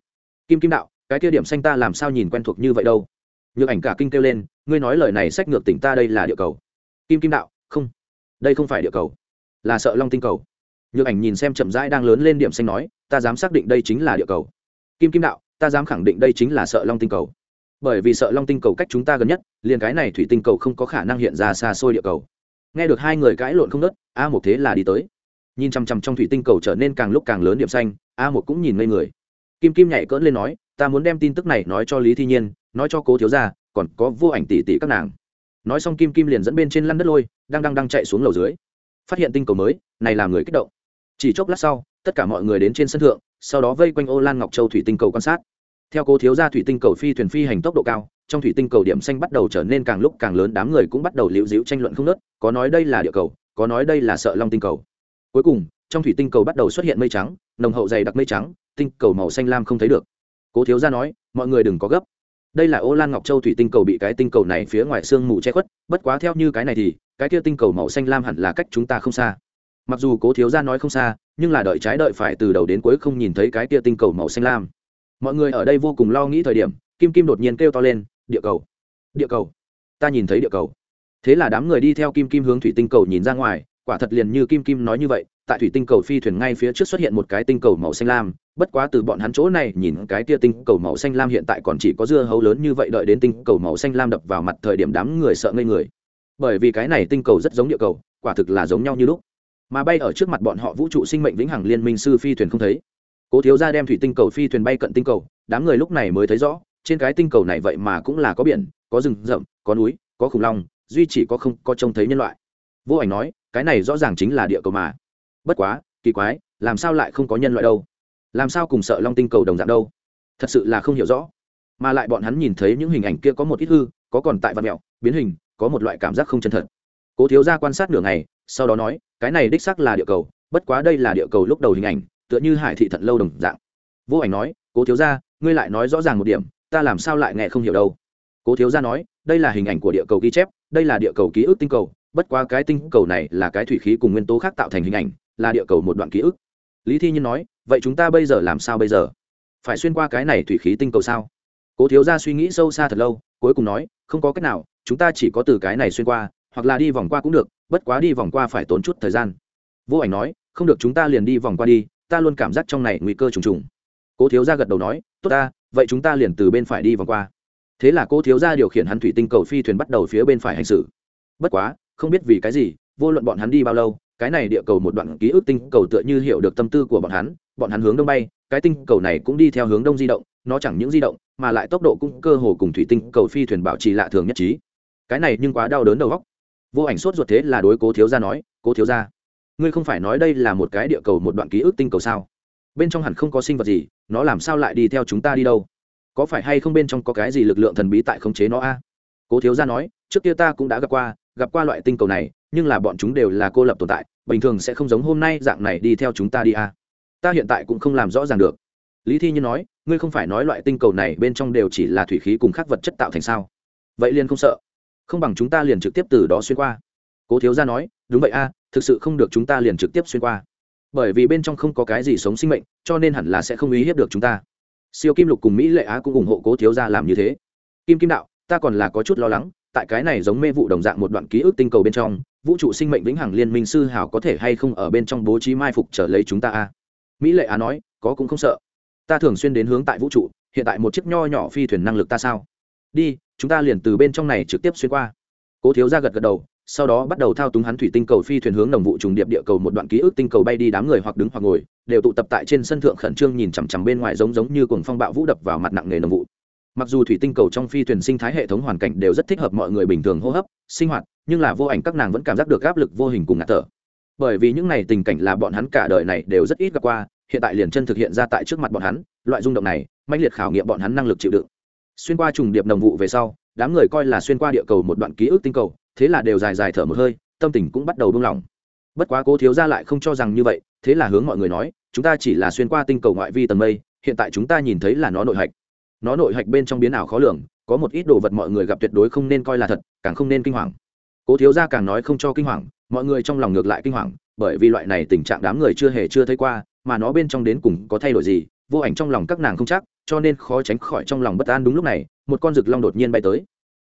kim kim đạo, cái kia điểm xanh ta làm sao nhìn quen thuộc như vậy đâu nhược ảnh cả kinh kêu lên, ngươi nói lời này sách ngược tỉnh ta đây là địa cầu kim kim đạo, không, đây không phải địa cầu, là sợ long tinh cầu nhược ảnh nhìn xem chậm rãi đang lớn lên điểm xanh nói, ta dám xác định đây chính là địa cầu. Kim kim đạo, ta dám khẳng định đây chính là sợ long tinh cầu. Bởi vì sợ long tinh cầu cách chúng ta gần nhất, liền cái này thủy tinh cầu không có khả năng hiện ra xa xôi địa cầu. Nghe được hai người cãi lộn không nớt a một thế là đi tới. Nhìn chằm chằm trong thủy tinh cầu trở nên càng lúc càng lớn điểm xanh, a một cũng nhìn ngây người. Kim kim nhảy cỡn lên nói, ta muốn đem tin tức này nói cho lý thi nhiên, nói cho cố thiếu gia, còn có vô ảnh tỷ tỷ các nàng. Nói xong kim kim liền dẫn bên trên lăn đất lôi, đang đang đang chạy xuống lầu dưới. Phát hiện tinh cầu mới, này làm người kích động chỉ chốc lát sau, tất cả mọi người đến trên sân thượng, sau đó vây quanh ô lan ngọc châu thủy tinh cầu quan sát. Theo cố thiếu gia thủy tinh cầu phi thuyền phi hành tốc độ cao, trong thủy tinh cầu điểm xanh bắt đầu trở nên càng lúc càng lớn, đám người cũng bắt đầu liễu dĩu tranh luận không nớt có nói đây là địa cầu, có nói đây là sợ long tinh cầu. Cuối cùng, trong thủy tinh cầu bắt đầu xuất hiện mây trắng, nồng hậu dày đặc mây trắng, tinh cầu màu xanh lam không thấy được. Cố thiếu gia nói, mọi người đừng có gấp. Đây là ô lan ngọc châu thủy tinh cầu bị cái tinh cầu này phía ngoài sương mù che khuất, bất quá theo như cái này thì, cái kia tinh cầu màu xanh lam hẳn là cách chúng ta không xa mặc dù cố thiếu gia nói không xa, nhưng là đợi trái đợi phải từ đầu đến cuối không nhìn thấy cái kia tinh cầu màu xanh lam. Mọi người ở đây vô cùng lo nghĩ thời điểm, kim kim đột nhiên kêu to lên, địa cầu! Địa cầu! Ta nhìn thấy địa cầu! Thế là đám người đi theo kim kim hướng thủy tinh cầu nhìn ra ngoài, quả thật liền như kim kim nói như vậy, tại thủy tinh cầu phi thuyền ngay phía trước xuất hiện một cái tinh cầu màu xanh lam, bất quá từ bọn hắn chỗ này nhìn cái tia tinh cầu màu xanh lam hiện tại còn chỉ có dưa hấu lớn như vậy đợi đến tinh cầu màu xanh lam đập vào mặt thời điểm đám người sợ ngây người. Bởi vì cái này tinh cầu rất giống địa cầu, quả thực là giống nhau như lúc mà bay ở trước mặt bọn họ vũ trụ sinh mệnh vĩnh hằng liên minh sư phi thuyền không thấy. Cố thiếu gia đem thủy tinh cầu phi thuyền bay cận tinh cầu, đám người lúc này mới thấy rõ, trên cái tinh cầu này vậy mà cũng là có biển, có rừng rậm, có núi, có khủng long, duy chỉ có không có trông thấy nhân loại. Vô ảnh nói, cái này rõ ràng chính là địa cầu mà. Bất quá, kỳ quái, làm sao lại không có nhân loại đâu? Làm sao cùng sợ long tinh cầu đồng dạng đâu? Thật sự là không hiểu rõ. Mà lại bọn hắn nhìn thấy những hình ảnh kia có một ít hư, có còn tại văn mẹo, biến hình, có một loại cảm giác không chân thật. Cố thiếu gia quan sát nửa ngày, sau đó nói cái này đích xác là địa cầu bất quá đây là địa cầu lúc đầu hình ảnh tựa như hải thị thận lâu đồng dạng. Vô ảnh nói cố thiếu gia, ngươi lại nói rõ ràng một điểm ta làm sao lại nghe không hiểu đâu. Cố thiếu gia nói đây là hình ảnh của địa cầu ghi chép đây là địa cầu ký ức tinh cầu bất quá cái tinh cầu này là cái thủy khí cùng nguyên tố khác tạo thành hình ảnh là địa cầu một đoạn ký ức. Lý thi nhiên nói vậy chúng ta bây giờ làm sao bây giờ? Phải xuyên qua cái này thủy khí tinh cầu sao? Cố thiếu gia suy nghĩ sâu xa thật lâu cuối cùng nói không có cách nào chúng ta chỉ có từ cái này xuyên qua hoặc là đi vòng qua cũng được bất quá đi vòng qua phải tốn chút thời gian. Vô ảnh nói, không được chúng ta liền đi vòng qua đi, ta luôn cảm giác trong này nguy cơ trùng trùng. Cố thiếu gia gật đầu nói, tốt ta, vậy chúng ta liền từ bên phải đi vòng qua. Thế là cô thiếu gia điều khiển hắn thủy tinh cầu phi thuyền bắt đầu phía bên phải hành xử. Bất quá, không biết vì cái gì, vô luận bọn hắn đi bao lâu, cái này địa cầu một đoạn ký ức tinh cầu tựa như hiểu được tâm tư của bọn hắn bọn hắn hướng đông bay, cái tinh cầu này cũng đi theo hướng đông di động, nó chẳng những di động, mà lại tốc độ cũng cơ hồ cùng thủy tinh cầu phi thuyền bảo trì lạ thường nhất trí. Cái này nhưng quá đau đớn đầu góc vô ảnh sốt ruột thế là đối cố thiếu gia nói, cố thiếu gia, ngươi không phải nói đây là một cái địa cầu một đoạn ký ức tinh cầu sao? Bên trong hẳn không có sinh vật gì, nó làm sao lại đi theo chúng ta đi đâu? Có phải hay không bên trong có cái gì lực lượng thần bí tại khống chế nó a? Cố thiếu gia nói, trước kia ta cũng đã gặp qua gặp qua loại tinh cầu này, nhưng là bọn chúng đều là cô lập tồn tại, bình thường sẽ không giống hôm nay dạng này đi theo chúng ta đi a. Ta hiện tại cũng không làm rõ ràng được. Lý thi như nói, ngươi không phải nói loại tinh cầu này bên trong đều chỉ là thủy khí cùng các vật chất tạo thành sao? Vậy liền không sợ không bằng chúng ta liền trực tiếp từ đó xuyên qua. Cố thiếu gia nói, đúng vậy a, thực sự không được chúng ta liền trực tiếp xuyên qua. Bởi vì bên trong không có cái gì sống sinh mệnh, cho nên hẳn là sẽ không uy hiếp được chúng ta. Siêu kim lục cùng mỹ lệ á cũng ủng hộ cố thiếu gia làm như thế. Kim kim đạo, ta còn là có chút lo lắng, tại cái này giống mê vụ đồng dạng một đoạn ký ức tinh cầu bên trong, vũ trụ sinh mệnh vĩnh hằng liên minh sư hảo có thể hay không ở bên trong bố trí mai phục trở lấy chúng ta a? Mỹ lệ á nói, có cũng không sợ. Ta thường xuyên đến hướng tại vũ trụ, hiện tại một chiếc nho nhỏ phi thuyền năng lực ta sao? Đi chúng ta liền từ bên trong này trực tiếp xuyên qua. Cố thiếu ra gật gật đầu, sau đó bắt đầu thao túng hắn thủy tinh cầu phi thuyền hướng đồng vụ trùng điệp địa cầu một đoạn ký ức tinh cầu bay đi đám người hoặc đứng hoặc ngồi, đều tụ tập tại trên sân thượng khẩn trương nhìn chằm chằm bên ngoài giống giống như cuồng phong bạo vũ đập vào mặt nặng nề đồng vụ. Mặc dù thủy tinh cầu trong phi thuyền sinh thái hệ thống hoàn cảnh đều rất thích hợp mọi người bình thường hô hấp, sinh hoạt, nhưng là vô ảnh các nàng vẫn cảm giác được áp lực vô hình cùng ngạt thở. Bởi vì những này tình cảnh là bọn hắn cả đời này đều rất ít gặp qua, hiện tại liền chân thực hiện ra tại trước mặt bọn hắn, loại rung động này, mãnh liệt khảo nghiệm bọn hắn năng lực chịu đựng xuyên qua trùng điệp đồng vụ về sau, đám người coi là xuyên qua địa cầu một đoạn ký ức tinh cầu, thế là đều dài dài thở một hơi, tâm tình cũng bắt đầu buông lỏng. Bất quá cố thiếu ra lại không cho rằng như vậy, thế là hướng mọi người nói, chúng ta chỉ là xuyên qua tinh cầu ngoại vi tầng mây, hiện tại chúng ta nhìn thấy là nó nội hạch. Nó nội hạch bên trong biến ảo khó lường, có một ít đồ vật mọi người gặp tuyệt đối không nên coi là thật, càng không nên kinh hoàng. Cố thiếu gia càng nói không cho kinh hoàng, mọi người trong lòng ngược lại kinh hoàng, bởi vì loại này tình trạng đám người chưa hề chưa thấy qua, mà nó bên trong đến cùng có thay đổi gì vô ảnh trong lòng các nàng không chắc, cho nên khó tránh khỏi trong lòng bất an đúng lúc này, một con rực long đột nhiên bay tới.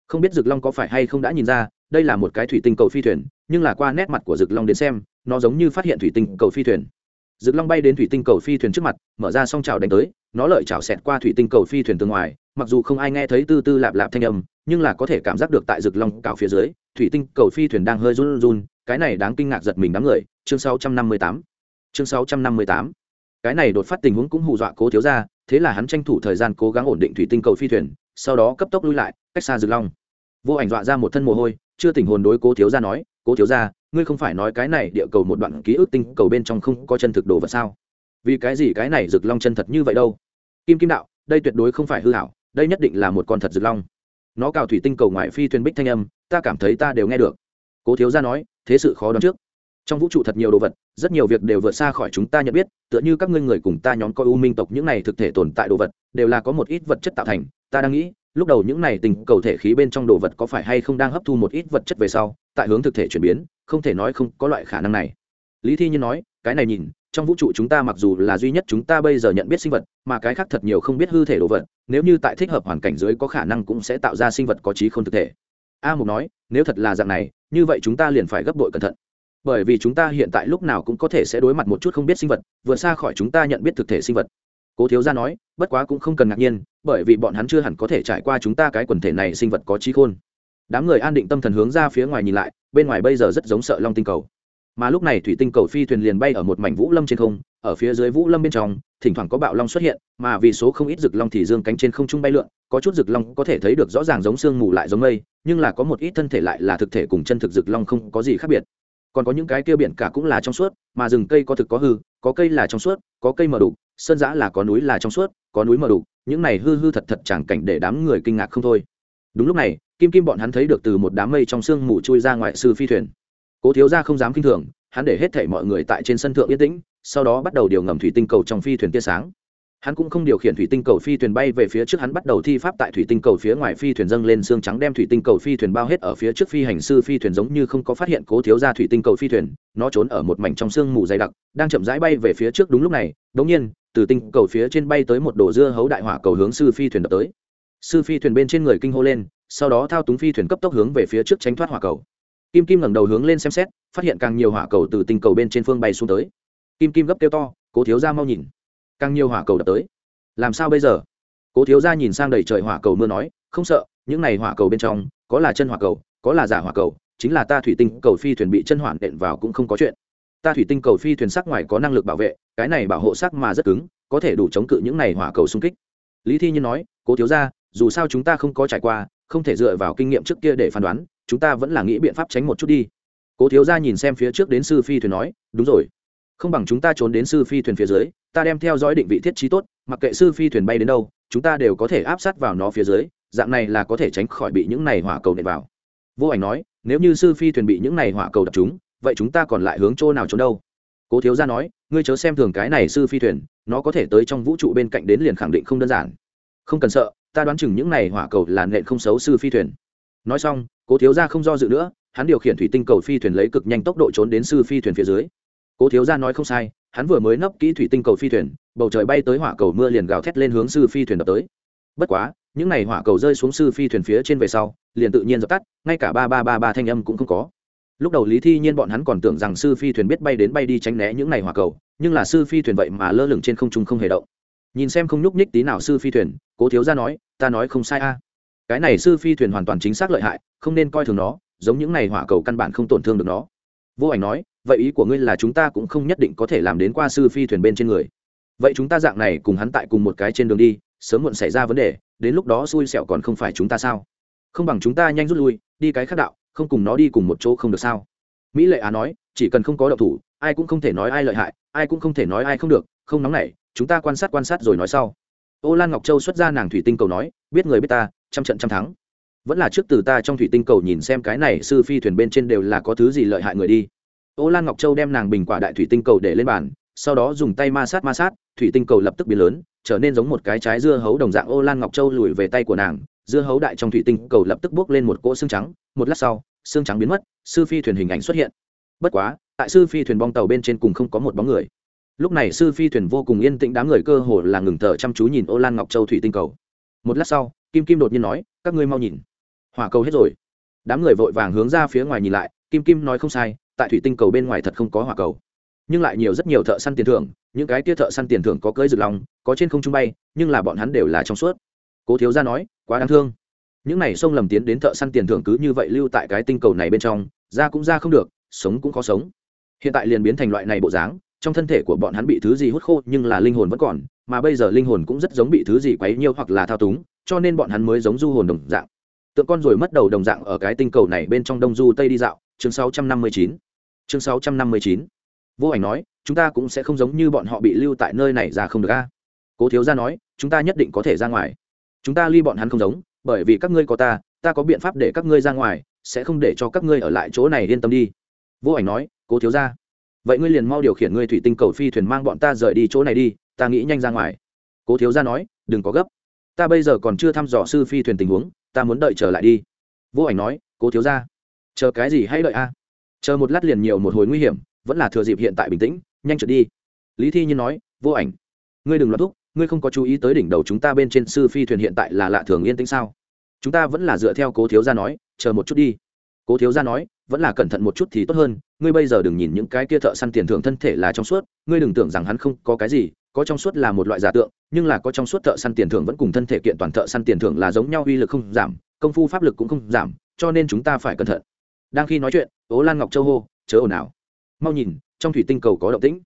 Không biết rực long có phải hay không đã nhìn ra, đây là một cái thủy tinh cầu phi thuyền, nhưng là qua nét mặt của rực long đến xem, nó giống như phát hiện thủy tinh cầu phi thuyền. Rực long bay đến thủy tinh cầu phi thuyền trước mặt, mở ra song trào đánh tới, nó lợi chảo xẹt qua thủy tinh cầu phi thuyền từ ngoài, mặc dù không ai nghe thấy tư tư lạp lạp thanh âm, nhưng là có thể cảm giác được tại rực long cào phía dưới, thủy tinh cầu phi thuyền đang hơi run run, cái này đáng kinh ngạc giật mình đám người. Chương 658 chương 658 cái này đột phát tình huống cũng hù dọa cố thiếu ra thế là hắn tranh thủ thời gian cố gắng ổn định thủy tinh cầu phi thuyền, sau đó cấp tốc lui lại, cách xa rực long. Vô ảnh dọa ra một thân mồ hôi, chưa tình hồn đối cố thiếu ra nói, cố thiếu ra ngươi không phải nói cái này địa cầu một đoạn ký ức tinh cầu bên trong không có chân thực đồ vật sao? Vì cái gì cái này rực long chân thật như vậy đâu? Kim kim đạo, đây tuyệt đối không phải hư hảo đây nhất định là một con thật rực long. Nó cào thủy tinh cầu ngoại phi thuyền bích thanh âm, ta cảm thấy ta đều nghe được. Cố thiếu ra nói, thế sự khó đoán trước trong vũ trụ thật nhiều đồ vật, rất nhiều việc đều vượt xa khỏi chúng ta nhận biết, tựa như các ngươi người cùng ta nhóm coi u minh tộc những này thực thể tồn tại đồ vật, đều là có một ít vật chất tạo thành, ta đang nghĩ, lúc đầu những này tình cầu thể khí bên trong đồ vật có phải hay không đang hấp thu một ít vật chất về sau, tại hướng thực thể chuyển biến, không thể nói không có loại khả năng này. Lý thi nhiên nói, cái này nhìn, trong vũ trụ chúng ta mặc dù là duy nhất chúng ta bây giờ nhận biết sinh vật, mà cái khác thật nhiều không biết hư thể đồ vật, nếu như tại thích hợp hoàn cảnh dưới có khả năng cũng sẽ tạo ra sinh vật có trí không thực thể. A mục nói, nếu thật là dạng này, như vậy chúng ta liền phải gấp đội cẩn thận bởi vì chúng ta hiện tại lúc nào cũng có thể sẽ đối mặt một chút không biết sinh vật, vượt xa khỏi chúng ta nhận biết thực thể sinh vật. Cố thiếu gia nói, bất quá cũng không cần ngạc nhiên, bởi vì bọn hắn chưa hẳn có thể trải qua chúng ta cái quần thể này sinh vật có trí khôn. Đám người an định tâm thần hướng ra phía ngoài nhìn lại, bên ngoài bây giờ rất giống sợ long tinh cầu. Mà lúc này thủy tinh cầu phi thuyền liền bay ở một mảnh vũ lâm trên không, ở phía dưới vũ lâm bên trong, thỉnh thoảng có bạo long xuất hiện, mà vì số không ít rực long thì dương cánh trên không trung bay lượn, có chút rực long có thể thấy được rõ ràng giống sương mù lại giống mây, nhưng là có một ít thân thể lại là thực thể cùng chân thực rực long không có gì khác biệt còn có những cái kia biển cả cũng là trong suốt, mà rừng cây có thực có hư, có cây là trong suốt, có cây mờ đục, sơn giã là có núi là trong suốt, có núi mờ đục, những này hư hư thật thật chẳng cảnh để đám người kinh ngạc không thôi. Đúng lúc này, kim kim bọn hắn thấy được từ một đám mây trong sương mù chui ra ngoại sư phi thuyền. Cố thiếu gia không dám kinh thường, hắn để hết thảy mọi người tại trên sân thượng yên tĩnh, sau đó bắt đầu điều ngầm thủy tinh cầu trong phi thuyền tia sáng hắn cũng không điều khiển thủy tinh cầu phi thuyền bay về phía trước, hắn bắt đầu thi pháp tại thủy tinh cầu phía ngoài phi thuyền dâng lên xương trắng, đem thủy tinh cầu phi thuyền bao hết ở phía trước phi hành sư phi thuyền giống như không có phát hiện cố thiếu ra thủy tinh cầu phi thuyền, nó trốn ở một mảnh trong sương mù dày đặc, đang chậm rãi bay về phía trước. Đúng lúc này đống nhiên, từ tinh cầu phía trên bay tới một đồ dưa hấu đại hỏa cầu hướng sư phi thuyền đập tới. Sư phi thuyền bên trên người kinh hô lên, sau đó thao túng phi thuyền cấp tốc hướng về phía trước tránh thoát hỏa cầu. Kim kim ngẩng đầu hướng lên xem xét, phát hiện càng nhiều hỏa cầu từ tinh cầu bên trên phương bay xuống tới. Kim kim gấp kêu to, cố thiếu ra mau nhìn càng nhiều hỏa cầu đập tới. Làm sao bây giờ? Cố thiếu gia nhìn sang đầy trời hỏa cầu mưa nói không sợ những này hỏa cầu bên trong có là chân hỏa cầu có là giả hỏa cầu chính là ta thủy tinh cầu phi thuyền bị chân hoạn đện vào cũng không có chuyện. Ta thủy tinh cầu phi thuyền sắc ngoài có năng lực bảo vệ cái này bảo hộ sắc mà rất cứng có thể đủ chống cự những này hỏa cầu xung kích. Lý thi nhiên nói cố thiếu gia, dù sao chúng ta không có trải qua không thể dựa vào kinh nghiệm trước kia để phán đoán chúng ta vẫn là nghĩ biện pháp tránh một chút đi. Cố thiếu gia nhìn xem phía trước đến sư phi thuyền nói đúng rồi. Không bằng chúng ta trốn đến sư phi thuyền phía dưới ta đem theo dõi định vị thiết trí tốt, mặc kệ sư phi thuyền bay đến đâu, chúng ta đều có thể áp sát vào nó phía dưới, dạng này là có thể tránh khỏi bị những này hỏa cầu nện vào. Vô ảnh nói, nếu như sư phi thuyền bị những này hỏa cầu đập chúng vậy chúng ta còn lại hướng chỗ nào trốn đâu? Cố thiếu gia nói, ngươi chớ xem thường cái này sư phi thuyền, nó có thể tới trong vũ trụ bên cạnh đến liền khẳng định không đơn giản. Không cần sợ, ta đoán chừng những này hỏa cầu là nện không xấu sư phi thuyền. Nói xong, cố thiếu gia không do dự nữa, hắn điều khiển thủy tinh cầu phi thuyền lấy cực nhanh tốc độ trốn đến sư phi thuyền phía dưới. Cố thiếu gia nói không sai hắn vừa mới nấp kỹ thủy tinh cầu phi thuyền, bầu trời bay tới hỏa cầu mưa liền gào thét lên hướng sư phi thuyền đập tới. Bất quá, những n à y hỏa cầu rơi xuống sư phi thuyền phía trên về sau, liền tự nhiên dập tắt, ngay cả ba ba ba ba thanh âm cũng không có. Lúc đầu lý thi nhiên bọn hắn còn tưởng rằng sư phi thuyền biết bay đến bay đi tránh né những n à y hỏa cầu, nhưng là sư phi thuyền vậy mà lơ lửng trên không trung không hề động. Nhìn xem không nhúc nhích tí nào sư phi thuyền, cố thiếu ra nói, ta nói không sai a. Cái này sư phi thuyền hoàn toàn chính xác lợi hại, không nên coi thường nó, giống những n à y hỏa cầu căn bản không tổn thương được nó. Vô ảnh nói vậy ý của ngươi là chúng ta cũng không nhất định có thể làm đến qua sư phi thuyền bên trên người. Vậy chúng ta dạng này cùng hắn tại cùng một cái trên đường đi, sớm muộn xảy ra vấn đề, đến lúc đó xui xẻo còn không phải chúng ta sao? Không bằng chúng ta nhanh rút lui, đi cái khác đạo, không cùng nó đi cùng một chỗ không được sao? Mỹ lệ á nói, chỉ cần không có đậu thủ, ai cũng không thể nói ai lợi hại, ai cũng không thể nói ai không được, không nóng nảy, chúng ta quan sát quan sát rồi nói sau. Ô lan ngọc châu xuất ra nàng thủy tinh cầu nói, biết người biết ta, trăm trận trăm thắng. Vẫn là trước từ ta trong thủy tinh cầu nhìn xem cái này sư phi thuyền bên trên đều là có thứ gì lợi hại người đi ô lan ngọc châu đem nàng bình quả đại thủy tinh cầu để lên bàn, sau đó dùng tay ma sát ma sát, thủy tinh cầu lập tức biến lớn, trở nên giống một cái trái dưa hấu đồng dạng. Ô lan ngọc châu lùi về tay của nàng, dưa hấu đại trong thủy tinh cầu lập tức bước lên một cỗ xương trắng, một lát sau, xương trắng biến mất, sư phi thuyền hình ảnh xuất hiện. Bất quá, tại sư phi thuyền bong tàu bên trên cùng không có một bóng người. Lúc này sư phi thuyền vô cùng yên tĩnh, đám người cơ hồ là ngừng thở chăm chú nhìn ô lan ngọc châu thủy tinh cầu. Một lát sau, kim kim đột nhiên nói, các ngươi mau nhìn, hỏa cầu hết rồi. Đám người vội vàng hướng ra phía ngoài nhìn lại, kim kim nói không sai tại thủy tinh cầu bên ngoài thật không có hỏa cầu. Nhưng lại nhiều rất nhiều thợ săn tiền thưởng, những cái tia thợ săn tiền thưởng có cưỡi rực lòng, có trên không trung bay, nhưng là bọn hắn đều là trong suốt. Cố thiếu gia nói, quá đáng thương. Những này xông lầm tiến đến thợ săn tiền thưởng cứ như vậy lưu tại cái tinh cầu này bên trong, ra cũng ra không được, sống cũng khó sống. Hiện tại liền biến thành loại này bộ dáng, trong thân thể của bọn hắn bị thứ gì hút khô, nhưng là linh hồn vẫn còn, mà bây giờ linh hồn cũng rất giống bị thứ gì quấy nhiêu hoặc là thao túng, cho nên bọn hắn mới giống du hồn đồng dạng. Tượng con rồi mất đầu đồng dạng ở cái tinh cầu này bên trong đông du tây đi dạo, chương 659 chương 659 vô ảnh nói, chúng ta cũng sẽ không giống như bọn họ bị lưu tại nơi này ra không được a. Cố thiếu gia nói, chúng ta nhất định có thể ra ngoài. Chúng ta ly bọn hắn không giống, bởi vì các ngươi có ta ta có biện pháp để các ngươi ra ngoài, sẽ không để cho các ngươi ở lại chỗ này yên tâm đi. Vô ảnh nói, cố thiếu gia, vậy ngươi liền mau điều khiển ngươi thủy tinh cầu phi thuyền mang bọn ta rời đi chỗ này đi, ta nghĩ nhanh ra ngoài. Cố thiếu gia nói, đừng có gấp. Ta bây giờ còn chưa thăm dò sư phi thuyền tình huống, ta muốn đợi trở lại đi. Vô ảnh nói, cố thiếu gia, chờ cái gì hãy đợi a chờ một lát liền nhiều một hồi nguy hiểm, vẫn là thừa dịp hiện tại bình tĩnh, nhanh trượt đi. Lý thi nhiên nói, vô ảnh, ngươi đừng loạt thúc, ngươi không có chú ý tới đỉnh đầu chúng ta bên trên sư phi thuyền hiện tại là lạ thường yên tĩnh sao? Chúng ta vẫn là dựa theo cố thiếu gia nói, chờ một chút đi. Cố thiếu gia nói, vẫn là cẩn thận một chút thì tốt hơn, ngươi bây giờ đừng nhìn những cái kia thợ săn tiền thưởng thân thể là trong suốt, ngươi đừng tưởng rằng hắn không có cái gì, có trong suốt là một loại giả tượng, nhưng là có trong suốt thợ săn tiền thưởng vẫn cùng thân thể kiện toàn thợ săn tiền thưởng là giống nhau uy lực không giảm, công phu pháp lực cũng không giảm, cho nên chúng ta phải cẩn thận đang khi nói chuyện ố lan ngọc châu hô, chớ ồn ào. Mau nhìn, trong thủy tinh cầu có động tĩnh.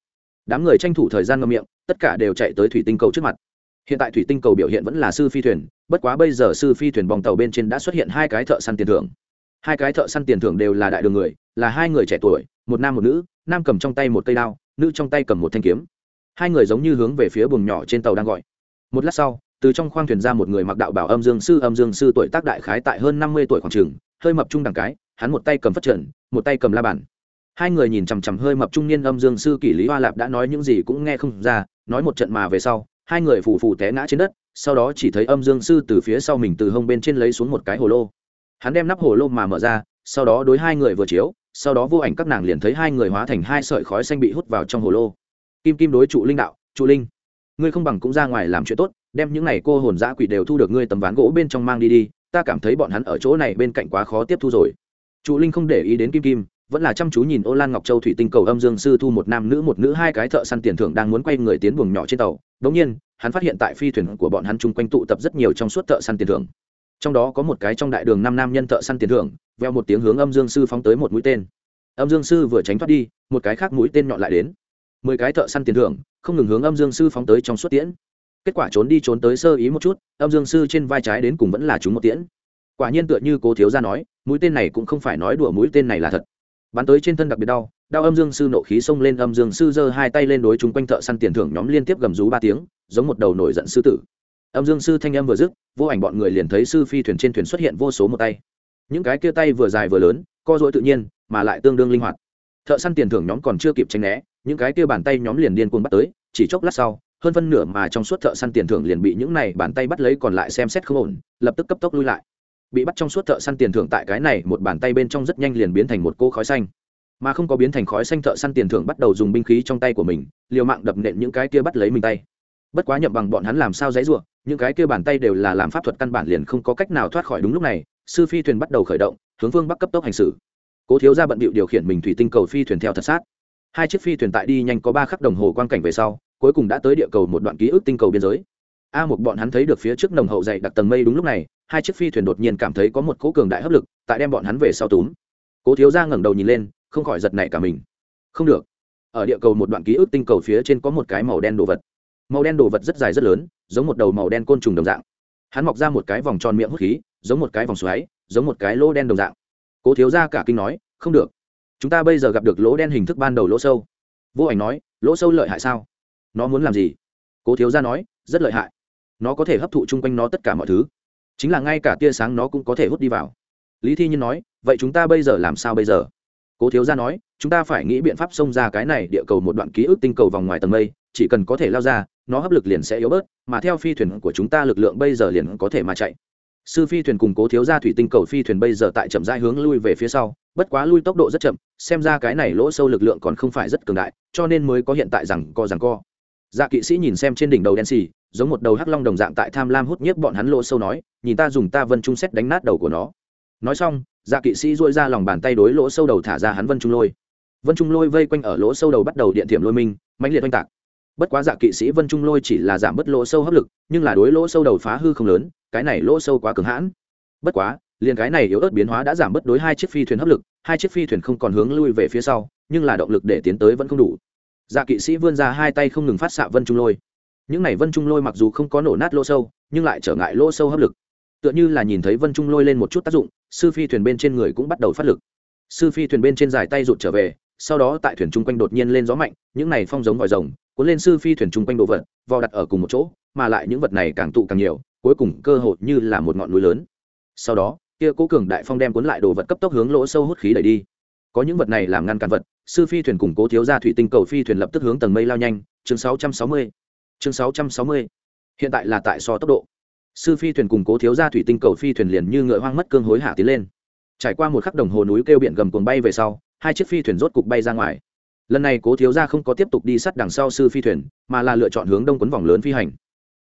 Đám người tranh thủ thời gian ngâm miệng, tất cả đều chạy tới thủy tinh cầu trước mặt. Hiện tại thủy tinh cầu biểu hiện vẫn là sư phi thuyền, bất quá bây giờ sư phi thuyền bong tàu bên trên đã xuất hiện hai cái thợ săn tiền thưởng. Hai cái thợ săn tiền thưởng đều là đại đường người, là hai người trẻ tuổi, một nam một nữ, nam cầm trong tay một cây đao, nữ trong tay cầm một thanh kiếm. Hai người giống như hướng về phía buồng nhỏ trên tàu đang gọi. Một lát sau, từ trong khoang thuyền ra một người mặc đạo bảo âm dương sư, âm dương sư tuổi tác đại khái tại hơn năm mươi tuổi khoảng trường hơi mập trung đẳng cái hắn một tay cầm phát triển một tay cầm la bàn. Hai người nhìn chằm chằm hơi mập trung niên âm dương sư kỷ lý hoa lạp đã nói những gì cũng nghe không ra, nói một trận mà về sau, hai người phù phù té ngã trên đất, sau đó chỉ thấy âm dương sư từ phía sau mình từ hông bên trên lấy xuống một cái hồ lô. Hắn đem nắp hồ lô mà mở ra, sau đó đối hai người vừa chiếu, sau đó vô ảnh các nàng liền thấy hai người hóa thành hai sợi khói xanh bị hút vào trong hồ lô. Kim kim đối trụ linh đạo, trụ linh, ngươi không bằng cũng ra ngoài làm chuyện tốt, đem những này cô hồn dã quỷ đều thu được ngươi tấm ván gỗ bên trong mang đi đi, ta cảm thấy bọn hắn ở chỗ này bên cạnh quá khó tiếp thu rồi trụ linh không để ý đến kim kim, vẫn là chăm chú nhìn ô lan ngọc châu thủy tinh cầu âm dương sư thu một nam nữ một nữ hai cái thợ săn tiền thưởng đang muốn quay người tiến buồng nhỏ trên tàu. Đống nhiên, hắn phát hiện tại phi thuyền của bọn hắn chung quanh tụ tập rất nhiều trong suốt thợ săn tiền thưởng. Trong đó có một cái trong đại đường năm nam nhân thợ săn tiền thưởng, veo một tiếng hướng âm dương sư phóng tới một mũi tên. Âm dương sư vừa tránh thoát đi, một cái khác mũi tên nhọn lại đến. Mười cái thợ săn tiền thưởng, không ngừng hướng âm dương sư phóng tới trong suốt tiễn. Kết quả trốn đi trốn tới sơ ý một chút, âm dương sư trên vai trái đến cùng vẫn là chúng một tiễn. Quả nhiên tựa như cố thiếu gia nói mũi tên này cũng không phải nói đùa mũi tên này là thật. Bắn tới trên thân đặc biệt đau đau âm dương sư nộ khí xông lên, âm dương sư giơ hai tay lên đối chúng quanh thợ săn tiền thưởng nhóm liên tiếp gầm rú ba tiếng, giống một đầu nổi giận sư tử. Âm dương sư thanh âm vừa dứt, vô ảnh bọn người liền thấy sư phi thuyền trên thuyền xuất hiện vô số một tay. Những cái kia tay vừa dài vừa lớn, co dỗi tự nhiên, mà lại tương đương linh hoạt. Thợ săn tiền thưởng nhóm còn chưa kịp tránh né, những cái kia bàn tay nhóm liền điên cuồng bắt tới, chỉ chốc lát sau, hơn phân nửa mà trong suốt thợ săn tiền thưởng liền bị những này bàn tay bắt lấy còn lại xem xét không ổn, lập tức cấp tốc lui lại bị bắt trong suốt thợ săn tiền thưởng tại cái này một bàn tay bên trong rất nhanh liền biến thành một cô khói xanh. Mà không có biến thành khói xanh thợ săn tiền thưởng bắt đầu dùng binh khí trong tay của mình, liều mạng đập nện những cái kia bắt lấy mình tay. Bất quá nhậm bằng bọn hắn làm sao dãy ruộng những cái kia bàn tay đều là làm pháp thuật căn bản liền không có cách nào thoát khỏi đúng lúc này, sư phi thuyền bắt đầu khởi động, hướng phương bắc cấp tốc hành xử. Cố thiếu ra bận bịu điều khiển mình thủy tinh cầu phi thuyền theo thật sát. Hai chiếc phi thuyền tại đi nhanh có ba khắc đồng hồ quan cảnh về sau, cuối cùng đã tới địa cầu một đoạn ký ức tinh cầu biên giới. A một bọn hắn thấy được phía trước nồng hậu dày đặc tầng mây đúng lúc này hai chiếc phi thuyền đột nhiên cảm thấy có một cỗ cường đại hấp lực, tại đem bọn hắn về sau túm. Cố thiếu ra ngẩng đầu nhìn lên, không khỏi giật nảy cả mình. Không được. Ở địa cầu một đoạn ký ức tinh cầu phía trên có một cái màu đen đồ vật. Màu đen đồ vật rất dài rất lớn, giống một đầu màu đen côn trùng đồng dạng. Hắn mọc ra một cái vòng tròn miệng hút khí, giống một cái vòng xoáy, giống một cái lỗ đen đồng dạng. Cố thiếu ra cả kinh nói, không được. Chúng ta bây giờ gặp được lỗ đen hình thức ban đầu lỗ sâu. Vô ảnh nói, lỗ sâu lợi hại sao? Nó muốn làm gì? Cố thiếu ra nói, rất lợi hại. Nó có thể hấp thụ chung quanh nó tất cả mọi thứ chính là ngay cả tia sáng nó cũng có thể hút đi vào. Lý thi nhiên nói, vậy chúng ta bây giờ làm sao bây giờ? Cố thiếu gia nói, chúng ta phải nghĩ biện pháp xông ra cái này địa cầu một đoạn ký ức tinh cầu vòng ngoài tầng mây, chỉ cần có thể lao ra, nó hấp lực liền sẽ yếu bớt, mà theo phi thuyền của chúng ta lực lượng bây giờ liền có thể mà chạy. Sư phi thuyền cùng cố thiếu gia thủy tinh cầu phi thuyền bây giờ tại chậm rãi hướng lui về phía sau, bất quá lui tốc độ rất chậm, xem ra cái này lỗ sâu lực lượng còn không phải rất cường đại, cho nên mới có hiện tại rằng co rằng co dạ kỵ sĩ nhìn xem trên đỉnh đầu đen xì, giống một đầu hắc long đồng dạng tại tham lam hút nhiếp bọn hắn lỗ sâu nói, nhìn ta dùng ta vân trung xét đánh nát đầu của nó. Nói xong dạ kỵ sĩ dội ra lòng bàn tay đối lỗ sâu đầu thả ra hắn vân trung lôi. Vân trung lôi vây quanh ở lỗ sâu đầu bắt đầu điện thiểm lôi minh, mãnh liệt oanh tạc. Bất quá dạ kỵ sĩ vân trung lôi chỉ là giảm bớt lỗ sâu hấp lực, nhưng là đối lỗ sâu đầu phá hư không lớn, cái này lỗ sâu quá cứng hãn. Bất quá, liền cái này yếu ớt biến hóa đã giảm bớt đối hai chiếc phi thuyền hấp lực, hai chiếc phi thuyền không còn hướng lui về phía sau, nhưng là động lực để tiến tới vẫn không đủ dạ kỵ sĩ vươn ra hai tay không ngừng phát xạ vân trung lôi. Những này vân trung lôi mặc dù không có nổ nát lỗ sâu, nhưng lại trở ngại lỗ sâu hấp lực. Tựa như là nhìn thấy vân trung lôi lên một chút tác dụng, sư phi thuyền bên trên người cũng bắt đầu phát lực. Sư phi thuyền bên trên dài tay rụt trở về, sau đó tại thuyền chung quanh đột nhiên lên gió mạnh, những này phong giống vòi rồng, cuốn lên sư phi thuyền chung quanh đồ vật, vò đặt ở cùng một chỗ, mà lại những vật này càng tụ càng nhiều, cuối cùng cơ hội như là một ngọn núi lớn. Sau đó, kia cố cường đại phong đem cuốn lại đồ vật cấp tốc hướng lỗ sâu hút khí đẩy đi. Có những vật này làm ngăn cản vật sư phi thuyền cùng cố thiếu gia thủy tinh cầu phi thuyền lập tức hướng tầng mây lao nhanh, chương 660. chương 660. hiện tại là tại so tốc độ sư phi thuyền cùng cố thiếu gia thủy tinh cầu phi thuyền liền như ngựa hoang mất cương hối hả tiến lên trải qua một khắc đồng hồ núi kêu biển gầm cuồng bay về sau, hai chiếc phi thuyền rốt cục bay ra ngoài lần này cố thiếu gia không có tiếp tục đi sát đằng sau sư phi thuyền, mà là lựa chọn hướng đông quấn vòng lớn phi hành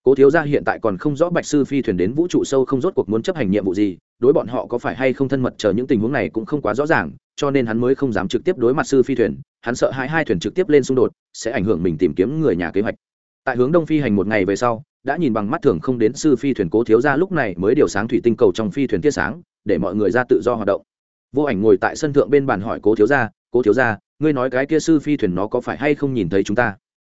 cố thiếu gia hiện tại còn không rõ bạch sư phi thuyền đến vũ trụ sâu không rốt cuộc muốn chấp hành nhiệm vụ gì, đối bọn họ có phải hay không thân mật, chờ những tình huống này cũng không quá rõ ràng, cho nên hắn mới không dám trực tiếp đối mặt sư phi thuyền, hắn sợ hai hai thuyền trực tiếp lên xung đột, sẽ ảnh hưởng mình tìm kiếm người nhà kế hoạch. Tại hướng đông phi hành một ngày về sau, đã nhìn bằng mắt thường không đến sư phi thuyền cố thiếu gia lúc này mới điều sáng thủy tinh cầu trong phi thuyền tia sáng, để mọi người ra tự do hoạt động. Vô ảnh ngồi tại sân thượng bên bàn hỏi cố thiếu gia, cố thiếu gia, ngươi nói cái kia sư phi thuyền nó có phải hay không nhìn thấy chúng ta?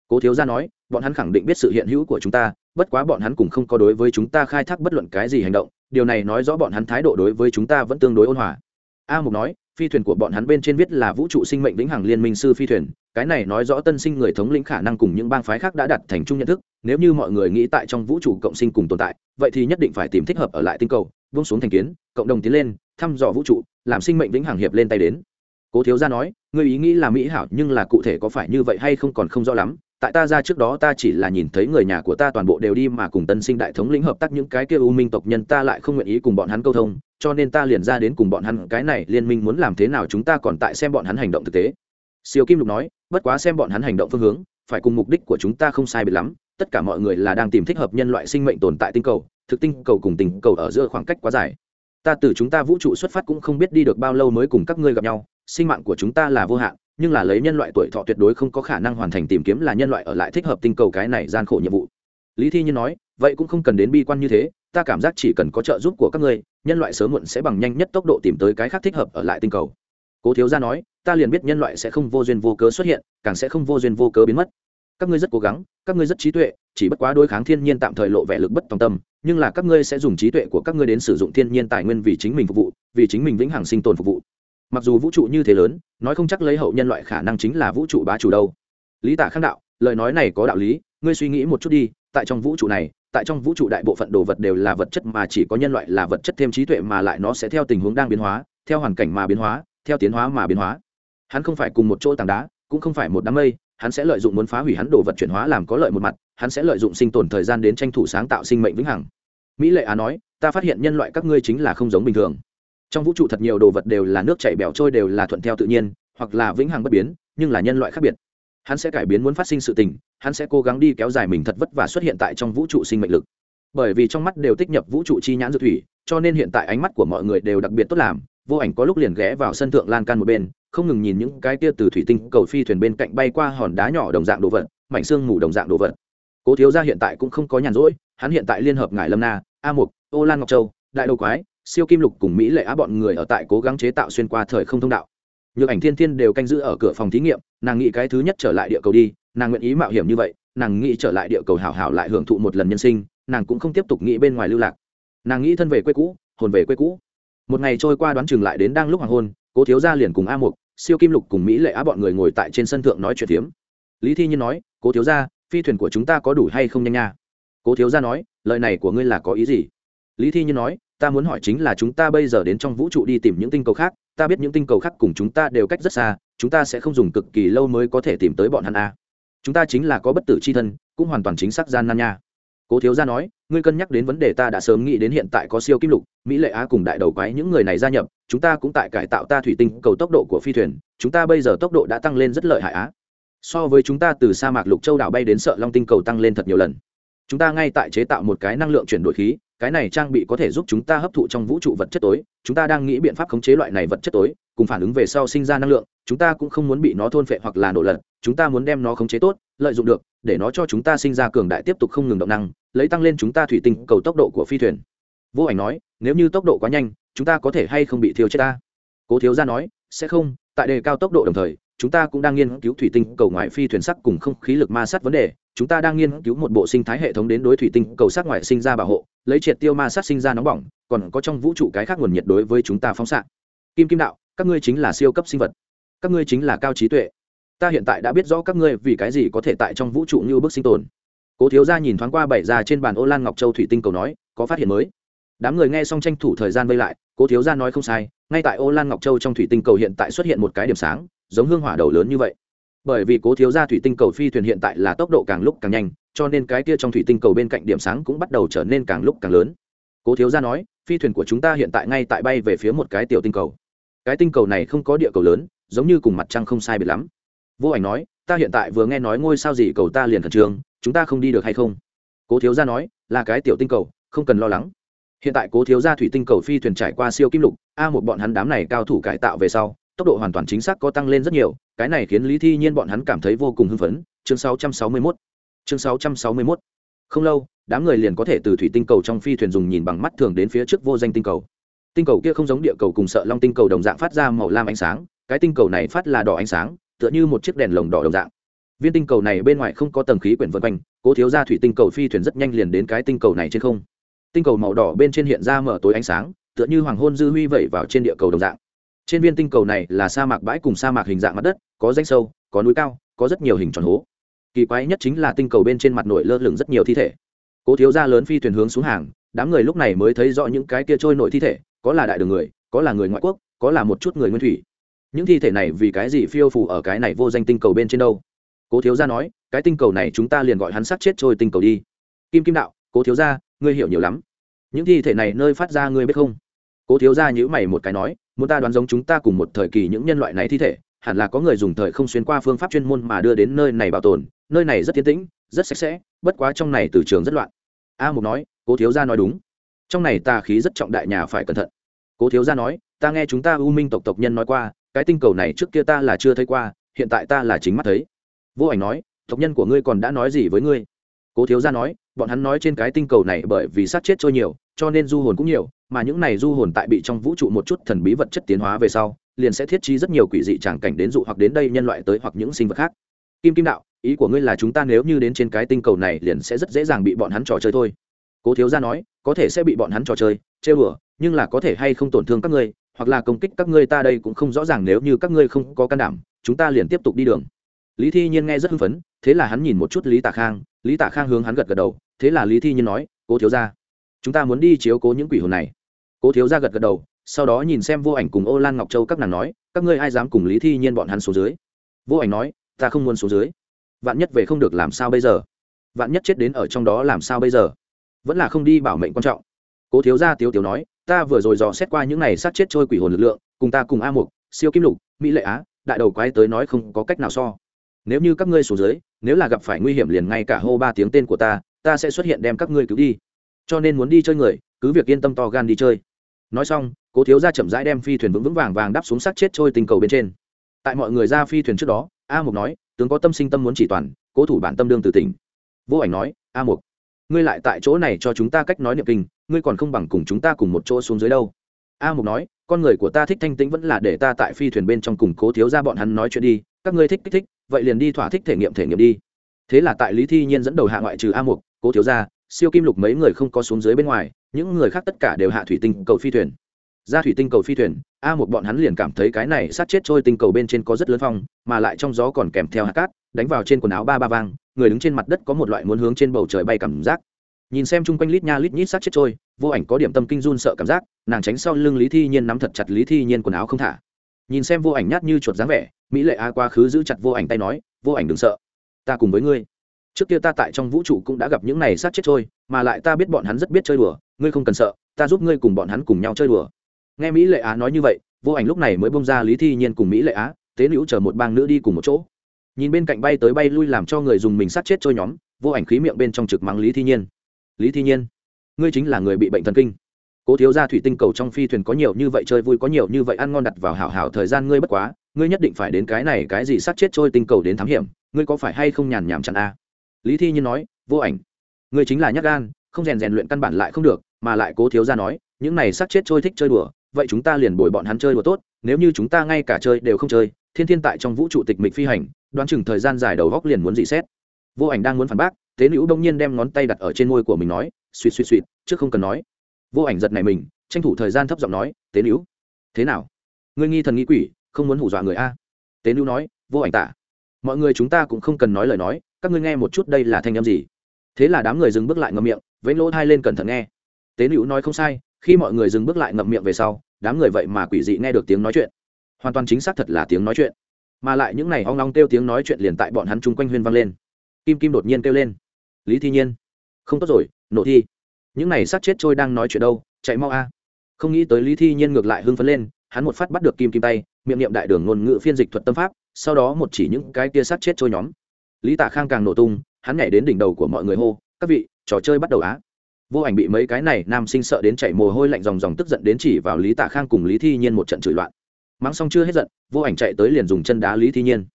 Cố thiếu gia nói bọn hắn khẳng định biết sự hiện hữu của chúng ta, bất quá bọn hắn cũng không có đối với chúng ta khai thác bất luận cái gì hành động, điều này nói rõ bọn hắn thái độ đối với chúng ta vẫn tương đối ôn hòa. A mục nói, phi thuyền của bọn hắn bên trên viết là vũ trụ sinh mệnh vĩnh hằng liên minh sư phi thuyền, cái này nói rõ tân sinh người thống lĩnh khả năng cùng những bang phái khác đã đặt thành chung nhận thức, nếu như mọi người nghĩ tại trong vũ trụ cộng sinh cùng tồn tại, vậy thì nhất định phải tìm thích hợp ở lại tinh cầu vung xuống thành kiến, cộng đồng tiến lên, thăm dò vũ trụ, làm sinh mệnh vĩnh hằng hiệp lên tay đến. Cố thiếu gia nói, ngươi ý nghĩ là mỹ hảo nhưng là cụ thể có phải như vậy hay không còn không rõ lắm tại ta ra trước đó ta chỉ là nhìn thấy người nhà của ta toàn bộ đều đi mà cùng tân sinh đại thống lĩnh hợp tác những cái kia u minh tộc nhân ta lại không nguyện ý cùng bọn hắn câu thông, cho nên ta liền ra đến cùng bọn hắn cái này liên minh muốn làm thế nào chúng ta còn tại xem bọn hắn hành động thực tế. Siêu kim lục nói, bất quá xem bọn hắn hành động phương hướng, phải cùng mục đích của chúng ta không sai biệt lắm, tất cả mọi người là đang tìm thích hợp nhân loại sinh mệnh tồn tại tinh cầu, thực tinh cầu cùng tình cầu ở giữa khoảng cách quá dài. Ta từ chúng ta vũ trụ xuất phát cũng không biết đi được bao lâu mới cùng các ngươi gặp nhau, sinh mạng của chúng ta là vô hạn nhưng là lấy nhân loại tuổi thọ tuyệt đối không có khả năng hoàn thành tìm kiếm là nhân loại ở lại thích hợp tinh cầu cái này gian khổ nhiệm vụ. Lý thi nhiên nói, vậy cũng không cần đến bi quan như thế, ta cảm giác chỉ cần có trợ giúp của các ngươi, nhân loại sớm muộn sẽ bằng nhanh nhất tốc độ tìm tới cái khác thích hợp ở lại tinh cầu. Cố thiếu gia nói, ta liền biết nhân loại sẽ không vô duyên vô cớ xuất hiện, càng sẽ không vô duyên vô cớ biến mất. Các ngươi rất cố gắng, các ngươi rất trí tuệ, chỉ bất quá đối kháng thiên nhiên tạm thời lộ vẻ lực bất tòng tâm, nhưng là các ngươi sẽ dùng trí tuệ của các ngươi đến sử dụng thiên nhiên tài nguyên vì chính mình phục vụ, vì chính mình vĩnh hằng sinh tồn phục vụ mặc dù vũ trụ như thế lớn, nói không chắc lấy hậu nhân loại khả năng chính là vũ trụ bá chủ đâu. Lý tả khang đạo, lời nói này có đạo lý, ngươi suy nghĩ một chút đi, tại trong vũ trụ này, tại trong vũ trụ đại bộ phận đồ vật đều là vật chất mà chỉ có nhân loại là vật chất thêm trí tuệ mà lại nó sẽ theo tình huống đang biến hóa, theo hoàn cảnh mà biến hóa, theo tiến hóa mà biến hóa. Hắn không phải cùng một chỗ tảng đá, cũng không phải một đám mây, hắn sẽ lợi dụng muốn phá hủy hắn đồ vật chuyển hóa làm có lợi một mặt, hắn sẽ lợi dụng sinh tồn thời gian đến tranh thủ sáng tạo sinh mệnh vĩnh hằng. Mỹ lệ á nói, ta phát hiện nhân loại các ngươi chính là không giống bình thường trong vũ trụ thật nhiều đồ vật đều là nước chảy bẻo trôi đều là thuận theo tự nhiên, hoặc là vĩnh hằng bất biến, nhưng là nhân loại khác biệt. Hắn sẽ cải biến muốn phát sinh sự tình, hắn sẽ cố gắng đi kéo dài mình thật vất và xuất hiện tại trong vũ trụ sinh mệnh lực. Bởi vì trong mắt đều tích nhập vũ trụ chi nhãn dược thủy, cho nên hiện tại ánh mắt của mọi người đều đặc biệt tốt làm, vô ảnh có lúc liền ghé vào sân thượng lan can một bên, không ngừng nhìn những cái tia từ thủy tinh cầu phi thuyền bên cạnh bay qua hòn đá nhỏ đồng dạng đồ vật, mảnh xương mù đồng dạng đồ vật. Cố thiếu gia hiện tại cũng không có nhàn rỗi, hắn hiện tại liên hợp ngải lâm na, a mục, ô lan ngọc châu, đại đầu quái siêu kim lục cùng mỹ lệ á bọn người ở tại cố gắng chế tạo xuyên qua thời không thông đạo. Nhược ảnh thiên thiên đều canh giữ ở cửa phòng thí nghiệm nàng nghĩ cái thứ nhất trở lại địa cầu đi nàng nguyện ý mạo hiểm như vậy nàng nghĩ trở lại địa cầu hảo hảo lại hưởng thụ một lần nhân sinh nàng cũng không tiếp tục nghĩ bên ngoài lưu lạc. Nàng nghĩ thân về quê cũ hồn về quê cũ. Một ngày trôi qua đoán chừng lại đến đang lúc hoàng hôn cố thiếu gia liền cùng a mục siêu kim lục cùng mỹ lệ á bọn người ngồi tại trên sân thượng nói chuyện tiếm, lý thi nhiên nói cố thiếu gia phi thuyền của chúng ta có đủ hay không nhanh nha? Cố thiếu gia nói lời này của ngươi là có ý gì? Lý thi nhiên nói ta muốn hỏi chính là chúng ta bây giờ đến trong vũ trụ đi tìm những tinh cầu khác, ta biết những tinh cầu khác cùng chúng ta đều cách rất xa, chúng ta sẽ không dùng cực kỳ lâu mới có thể tìm tới bọn hắn a chúng ta chính là có bất tử c h i thân, cũng hoàn toàn chính xác gian nan nha. Cố thiếu gia nói, ngươi cân nhắc đến vấn đề ta đã sớm nghĩ đến hiện tại có siêu kim lục, mỹ lệ á cùng đại đầu quái những người này gia nhập, chúng ta cũng tại cải tạo ta thủy tinh, cầu tốc độ của phi thuyền, chúng ta bây giờ tốc độ đã tăng lên rất lợi hại á. So với chúng ta từ sa mạc lục châu đảo bay đến sợ long tinh cầu tăng lên thật nhiều lần. Chúng ta ngay tại chế tạo một cái năng lượng chuyển đổi khí cái này trang bị có thể giúp chúng ta hấp thụ trong vũ trụ vật chất tối, chúng ta đang nghĩ biện pháp khống chế loại này vật chất tối, cùng phản ứng về sau sinh ra năng lượng, chúng ta cũng không muốn bị nó thôn phệ hoặc là nổ lật, chúng ta muốn đem nó khống chế tốt, lợi dụng được, để nó cho chúng ta sinh ra cường đại tiếp tục không ngừng động năng, lấy tăng lên chúng ta thủy tinh cầu tốc độ của phi thuyền. Vô ảnh nói, nếu như tốc độ quá nhanh, chúng ta có thể hay không bị thiêu chết ta? Cố thiếu gia nói, sẽ không, tại đề cao tốc độ đồng thời, chúng ta cũng đang nghiên cứu thủy tinh cầu ngoại phi thuyền sắc cùng không khí lực ma sát vấn đề, chúng ta đang nghiên cứu một bộ sinh thái hệ thống đến đối thủy tinh cầu sắc ngoại sinh ra bảo hộ lấy triệt tiêu ma sát sinh ra nóng bỏng, còn có trong vũ trụ cái khác nguồn nhiệt đối với chúng ta phóng xạ. Kim kim đạo, các ngươi chính là siêu cấp sinh vật. Các ngươi chính là cao trí tuệ. Ta hiện tại đã biết rõ các ngươi vì cái gì có thể tại trong vũ trụ như bước sinh tồn. Cố thiếu gia nhìn thoáng qua bảy ra trên bàn ô lan ngọc châu thủy tinh cầu nói, có phát hiện mới. Đám người nghe xong tranh thủ thời gian vây lại, cố thiếu gia nói không sai, ngay tại ô lan ngọc châu trong thủy tinh cầu hiện tại xuất hiện một cái điểm sáng, giống hương hỏa đầu lớn như vậy. Bởi vì cố thiếu gia thủy tinh cầu phi thuyền hiện tại là tốc độ càng lúc càng nhanh cho nên cái kia trong thủy tinh cầu bên cạnh điểm sáng cũng bắt đầu trở nên càng lúc càng lớn. Cố thiếu gia nói phi thuyền của chúng ta hiện tại ngay tại bay về phía một cái tiểu tinh cầu. Cái tinh cầu này không có địa cầu lớn giống như cùng mặt trăng không sai biệt lắm. Vô ảnh nói ta hiện tại vừa nghe nói ngôi sao gì cầu ta liền thần trường, chúng ta không đi được hay không? Cố thiếu gia nói là cái tiểu tinh cầu không cần lo lắng. Hiện tại cố thiếu gia thủy tinh cầu phi thuyền trải qua siêu kim lục a một bọn hắn đám này cao thủ cải tạo về sau tốc độ hoàn toàn chính xác có tăng lên rất nhiều cái này khiến lý thi nhiên bọn hắn cảm thấy vô cùng hưng phấn. Chương 661 chương 661 không lâu, đám người liền có thể từ thủy tinh cầu trong phi thuyền dùng nhìn bằng mắt thường đến phía trước vô danh tinh cầu. Tinh cầu kia không giống địa cầu cùng sợ long tinh cầu đồng dạng phát ra màu lam ánh sáng, cái tinh cầu này phát là đỏ ánh sáng, tựa như một chiếc đèn lồng đỏ đồng dạng. Viên tinh cầu này bên ngoài không có tầng khí quyển vân quanh, cố thiếu ra thủy tinh cầu phi thuyền rất nhanh liền đến cái tinh cầu này trên không. Tinh cầu màu đỏ bên trên hiện ra mở tối ánh sáng, tựa như hoàng hôn dư huy vẩy vào trên địa cầu đồng dạng. Trên viên tinh cầu này là sa mạc bãi cùng sa mạc hình dạng mặt đất, có danh sâu, có núi cao, có rất nhiều hình tròn hố kỳ quái nhất chính là tinh cầu bên trên mặt nổi lơ lửng rất nhiều thi thể. Cố thiếu gia lớn phi thuyền hướng xuống hàng, đám người lúc này mới thấy rõ những cái kia trôi nổi thi thể, có là đại đường người, có là người ngoại quốc, có là một chút người nguyên thủy. Những thi thể này vì cái gì phiêu phủ ở cái này vô danh tinh cầu bên trên đâu? Cố thiếu gia nói, cái tinh cầu này chúng ta liền gọi hắn sát chết trôi tinh cầu đi. Kim kim đạo, cố thiếu gia, ngươi hiểu nhiều lắm. Những thi thể này nơi phát ra ngươi biết không? Cố thiếu gia nhữ mày một cái nói, muốn ta đoán giống chúng ta cùng một thời kỳ những nhân loại này thi thể hẳn là có người dùng thời không xuyên qua phương pháp chuyên môn mà đưa đến nơi này bảo tồn. Nơi này rất tiến tĩnh, rất sạch sẽ, bất quá trong này từ trường rất loạn. A mục nói, cố thiếu gia nói đúng. Trong này tà khí rất trọng đại nhà phải cẩn thận. Cố thiếu gia nói, ta nghe chúng ta u minh tộc tộc nhân nói qua, cái tinh cầu này trước kia ta là chưa thấy qua, hiện tại ta là chính mắt thấy. Vô ảnh nói, tộc nhân của ngươi còn đã nói gì với ngươi? Cố thiếu gia nói, bọn hắn nói trên cái tinh cầu này bởi vì sát chết trôi nhiều, cho nên du hồn cũng nhiều, mà những này du hồn tại bị trong vũ trụ một chút thần bí vật chất tiến hóa về sau liền sẽ thiết trí rất nhiều quỷ dị tràng cảnh đến dụ hoặc đến đây nhân loại tới hoặc những sinh vật khác. Kim kim đạo, ý của ngươi là chúng ta nếu như đến trên cái tinh cầu này liền sẽ rất dễ dàng bị bọn hắn trò chơi thôi. Cố thiếu gia nói, có thể sẽ bị bọn hắn trò chơi chơi đùa, nhưng là có thể hay không tổn thương các ngươi, hoặc là công kích các ngươi ta đây cũng không rõ ràng nếu như các ngươi không có can đảm, chúng ta liền tiếp tục đi đường. Lý thi nhiên nghe rất hưng phấn, thế là hắn nhìn một chút lý tả khang, lý tả khang hướng hắn gật gật đầu, thế là lý thi nhiên nói, cố thiếu gia, chúng ta muốn đi chiếu cố những quỷ hồn này. Cố thiếu gia gật gật đầu sau đó nhìn xem vô ảnh cùng ô lan ngọc châu các nàng nói, các ngươi ai dám cùng lý thi nhiên bọn hắn xuống dưới? Vô ảnh nói, ta không muốn xuống dưới. Vạn nhất về không được làm sao bây giờ? Vạn nhất chết đến ở trong đó làm sao bây giờ? Vẫn là không đi bảo mệnh quan trọng. Cố thiếu gia tiếu tiếu nói, ta vừa rồi dò xét qua những này sát chết trôi quỷ hồn lực lượng, cùng ta cùng a mục, siêu kim lục, mỹ lệ á, đại đầu quái tới nói không có cách nào so. Nếu như các ngươi xuống dưới, nếu là gặp phải nguy hiểm liền ngay cả hô ba tiếng tên của ta ta sẽ xuất hiện đem các ngươi cứu đi. Cho nên muốn đi chơi người, cứ việc yên tâm to gan đi chơi. Nói xong cố thiếu gia chậm rãi đem phi thuyền vững vững vàng vàng đáp xuống sát chết trôi tình cầu bên trên. Tại mọi người ra phi thuyền trước đó, a mục nói, tướng có tâm sinh tâm muốn chỉ toàn, cố thủ bản tâm đương từ tỉnh vô ảnh nói, a mục, ngươi lại tại chỗ này cho chúng ta cách nói niệm kinh, ngươi còn không bằng cùng chúng ta cùng một chỗ xuống dưới đâu. A mục nói, con người của ta thích thanh tĩnh vẫn là để ta tại phi thuyền bên trong cùng cố thiếu ra bọn hắn nói chuyện đi, các ngươi thích kích thích, vậy liền đi thỏa thích thể nghiệm thể nghiệm đi. Thế là tại lý thi nhiên dẫn đầu hạ ngoại trừ a mục, cố thiếu ra siêu kim lục mấy người không có xuống dưới bên ngoài, những người khác tất cả đều hạ thủy tinh cầu phi thuyền ra thủy tinh cầu phi thuyền, a một bọn hắn liền cảm thấy cái này sát chết trôi tinh cầu bên trên có rất lớn phong, mà lại trong gió còn kèm theo hạt cát, đánh vào trên quần áo ba ba vang, người đứng trên mặt đất có một loại muốn hướng trên bầu trời bay cảm giác. Nhìn xem chung quanh lít nha lít nhít sát chết trôi, vô ảnh có điểm tâm kinh run sợ cảm giác, nàng tránh sau lưng lý thi nhiên nắm thật chặt lý thi nhiên quần áo không thả. Nhìn xem vô ảnh nhát như chuột dáng vẻ, mỹ lệ a quá khứ giữ chặt vô ảnh tay nói, vô ảnh đừng sợ. Ta cùng với ngươi. Trước kia ta tại trong vũ trụ cũng đã gặp những này sát chết trôi, mà lại ta biết bọn hắn rất biết chơi đùa, ngươi không cần sợ, ta giúp ngươi cùng bọn hắn cùng nhau chơi đùa nghe mỹ lệ á nói như vậy, vô ảnh lúc này mới bông ra lý thi nhiên cùng mỹ lệ á, tế nữ chờ một bang nữ đi cùng một chỗ. Nhìn bên cạnh bay tới bay lui làm cho người dùng mình sát chết trôi nhóm, vô ảnh khí miệng bên trong trực mắng lý thi nhiên. Lý thi nhiên, ngươi chính là người bị bệnh thần kinh. Cố thiếu gia thủy tinh cầu trong phi thuyền có nhiều như vậy chơi vui, có nhiều như vậy ăn ngon đặt vào hảo hảo thời gian ngươi bất quá, ngươi nhất định phải đến cái này cái gì sát chết trôi tinh cầu đến thám hiểm, ngươi có phải hay không nhàn nhảm chẳng a? Lý thi nhiên nói, vô ảnh, ngươi chính là nhát gan, không rèn rèn luyện căn bản lại không được, mà lại cố thiếu gia nói, những này sát chết trôi thích chơi đùa vậy chúng ta liền bồi bọn hắn chơi đùa tốt, nếu như chúng ta ngay cả chơi đều không chơi, thiên thiên tại trong vũ trụ tịch mịch phi hành, đoán chừng thời gian dài đầu góc liền muốn dị xét. Vô ảnh đang muốn phản bác, tế nữ đông nhiên đem ngón tay đặt ở trên môi của mình nói suỵt suỵt suỵt trước không cần nói. Vô ảnh giật này mình, tranh thủ thời gian thấp giọng nói, tế nữ, thế nào? Ngươi nghi thần nghi quỷ, không muốn hù dọa người a? Tế nữ nói, vô ảnh tả, mọi người chúng ta cũng không cần nói lời nói, các ngươi nghe một chút đây là thanh em gì. Thế là đám người dừng bước lại ngậm miệng, vẫy lỗ thai lên cẩn thận nghe. Tế nữ nói không sai, khi mọi người dừng bước lại ngậm miệng về sau đám người vậy mà quỷ dị nghe được tiếng nói chuyện. Hoàn toàn chính xác thật là tiếng nói chuyện. Mà lại những này hoang long kêu tiếng nói chuyện liền tại bọn hắn chung quanh huyên vang lên. Kim kim đột nhiên kêu lên. Lý thi nhiên. Không tốt rồi, nổ thi. Những này sát chết trôi đang nói chuyện đâu, chạy mau a. Không nghĩ tới lý thi nhiên ngược lại hưng phấn lên, hắn một phát bắt được kim kim tay, miệng niệm đại đường ngôn ngữ phiên dịch thuật tâm pháp, sau đó một chỉ những cái tia sát chết trôi nhóm. Lý tạ khang càng nổ tung, hắn nhảy đến đỉnh đầu của mọi người hô, các vị, trò chơi bắt đầu á vô ảnh bị mấy cái này nam sinh sợ đến chạy mồ hôi lạnh dòng dòng tức giận đến chỉ vào lý tạ khang cùng lý thi nhiên một trận chửi loạn. Mắng xong chưa hết giận, vô ảnh chạy tới liền dùng chân đá lý thi nhiên.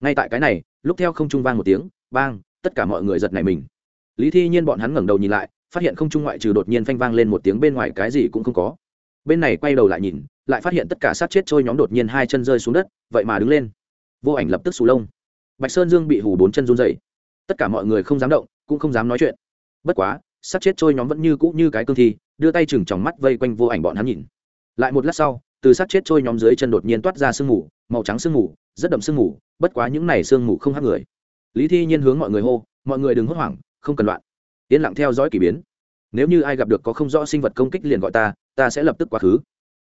Ngay tại cái này, lúc theo không trung vang một tiếng, bang, tất cả mọi người giật này mình. Lý thi nhiên bọn hắn ngẩng đầu nhìn lại, phát hiện không trung ngoại trừ đột nhiên phanh vang lên một tiếng bên ngoài cái gì cũng không có. Bên này quay đầu lại nhìn, lại phát hiện tất cả sát chết trôi nhóm đột nhiên hai chân rơi xuống đất, vậy mà đứng lên. Vô ảnh lập tức sù lông. Bạch sơn dương bị hù bốn chân run dày tất cả mọi người không dám động, cũng không dám nói chuyện. Bất quá sát chết trôi nhóm vẫn như cũ như cái cương thi, đưa tay chừng chòng mắt vây quanh vô ảnh bọn hắn nhìn. Lại một lát sau, từ sát chết trôi nhóm dưới chân đột nhiên toát ra sương mù, màu trắng sương mù, rất đậm sương mù, bất quá những này sương mù không hắc người. Lý thi nhiên hướng mọi người hô, mọi người đừng hốt hoảng, không cần loạn. Yên lặng theo dõi k ỳ biến. Nếu như ai gặp được có không rõ sinh vật công kích liền gọi ta ta sẽ lập tức quá khứ.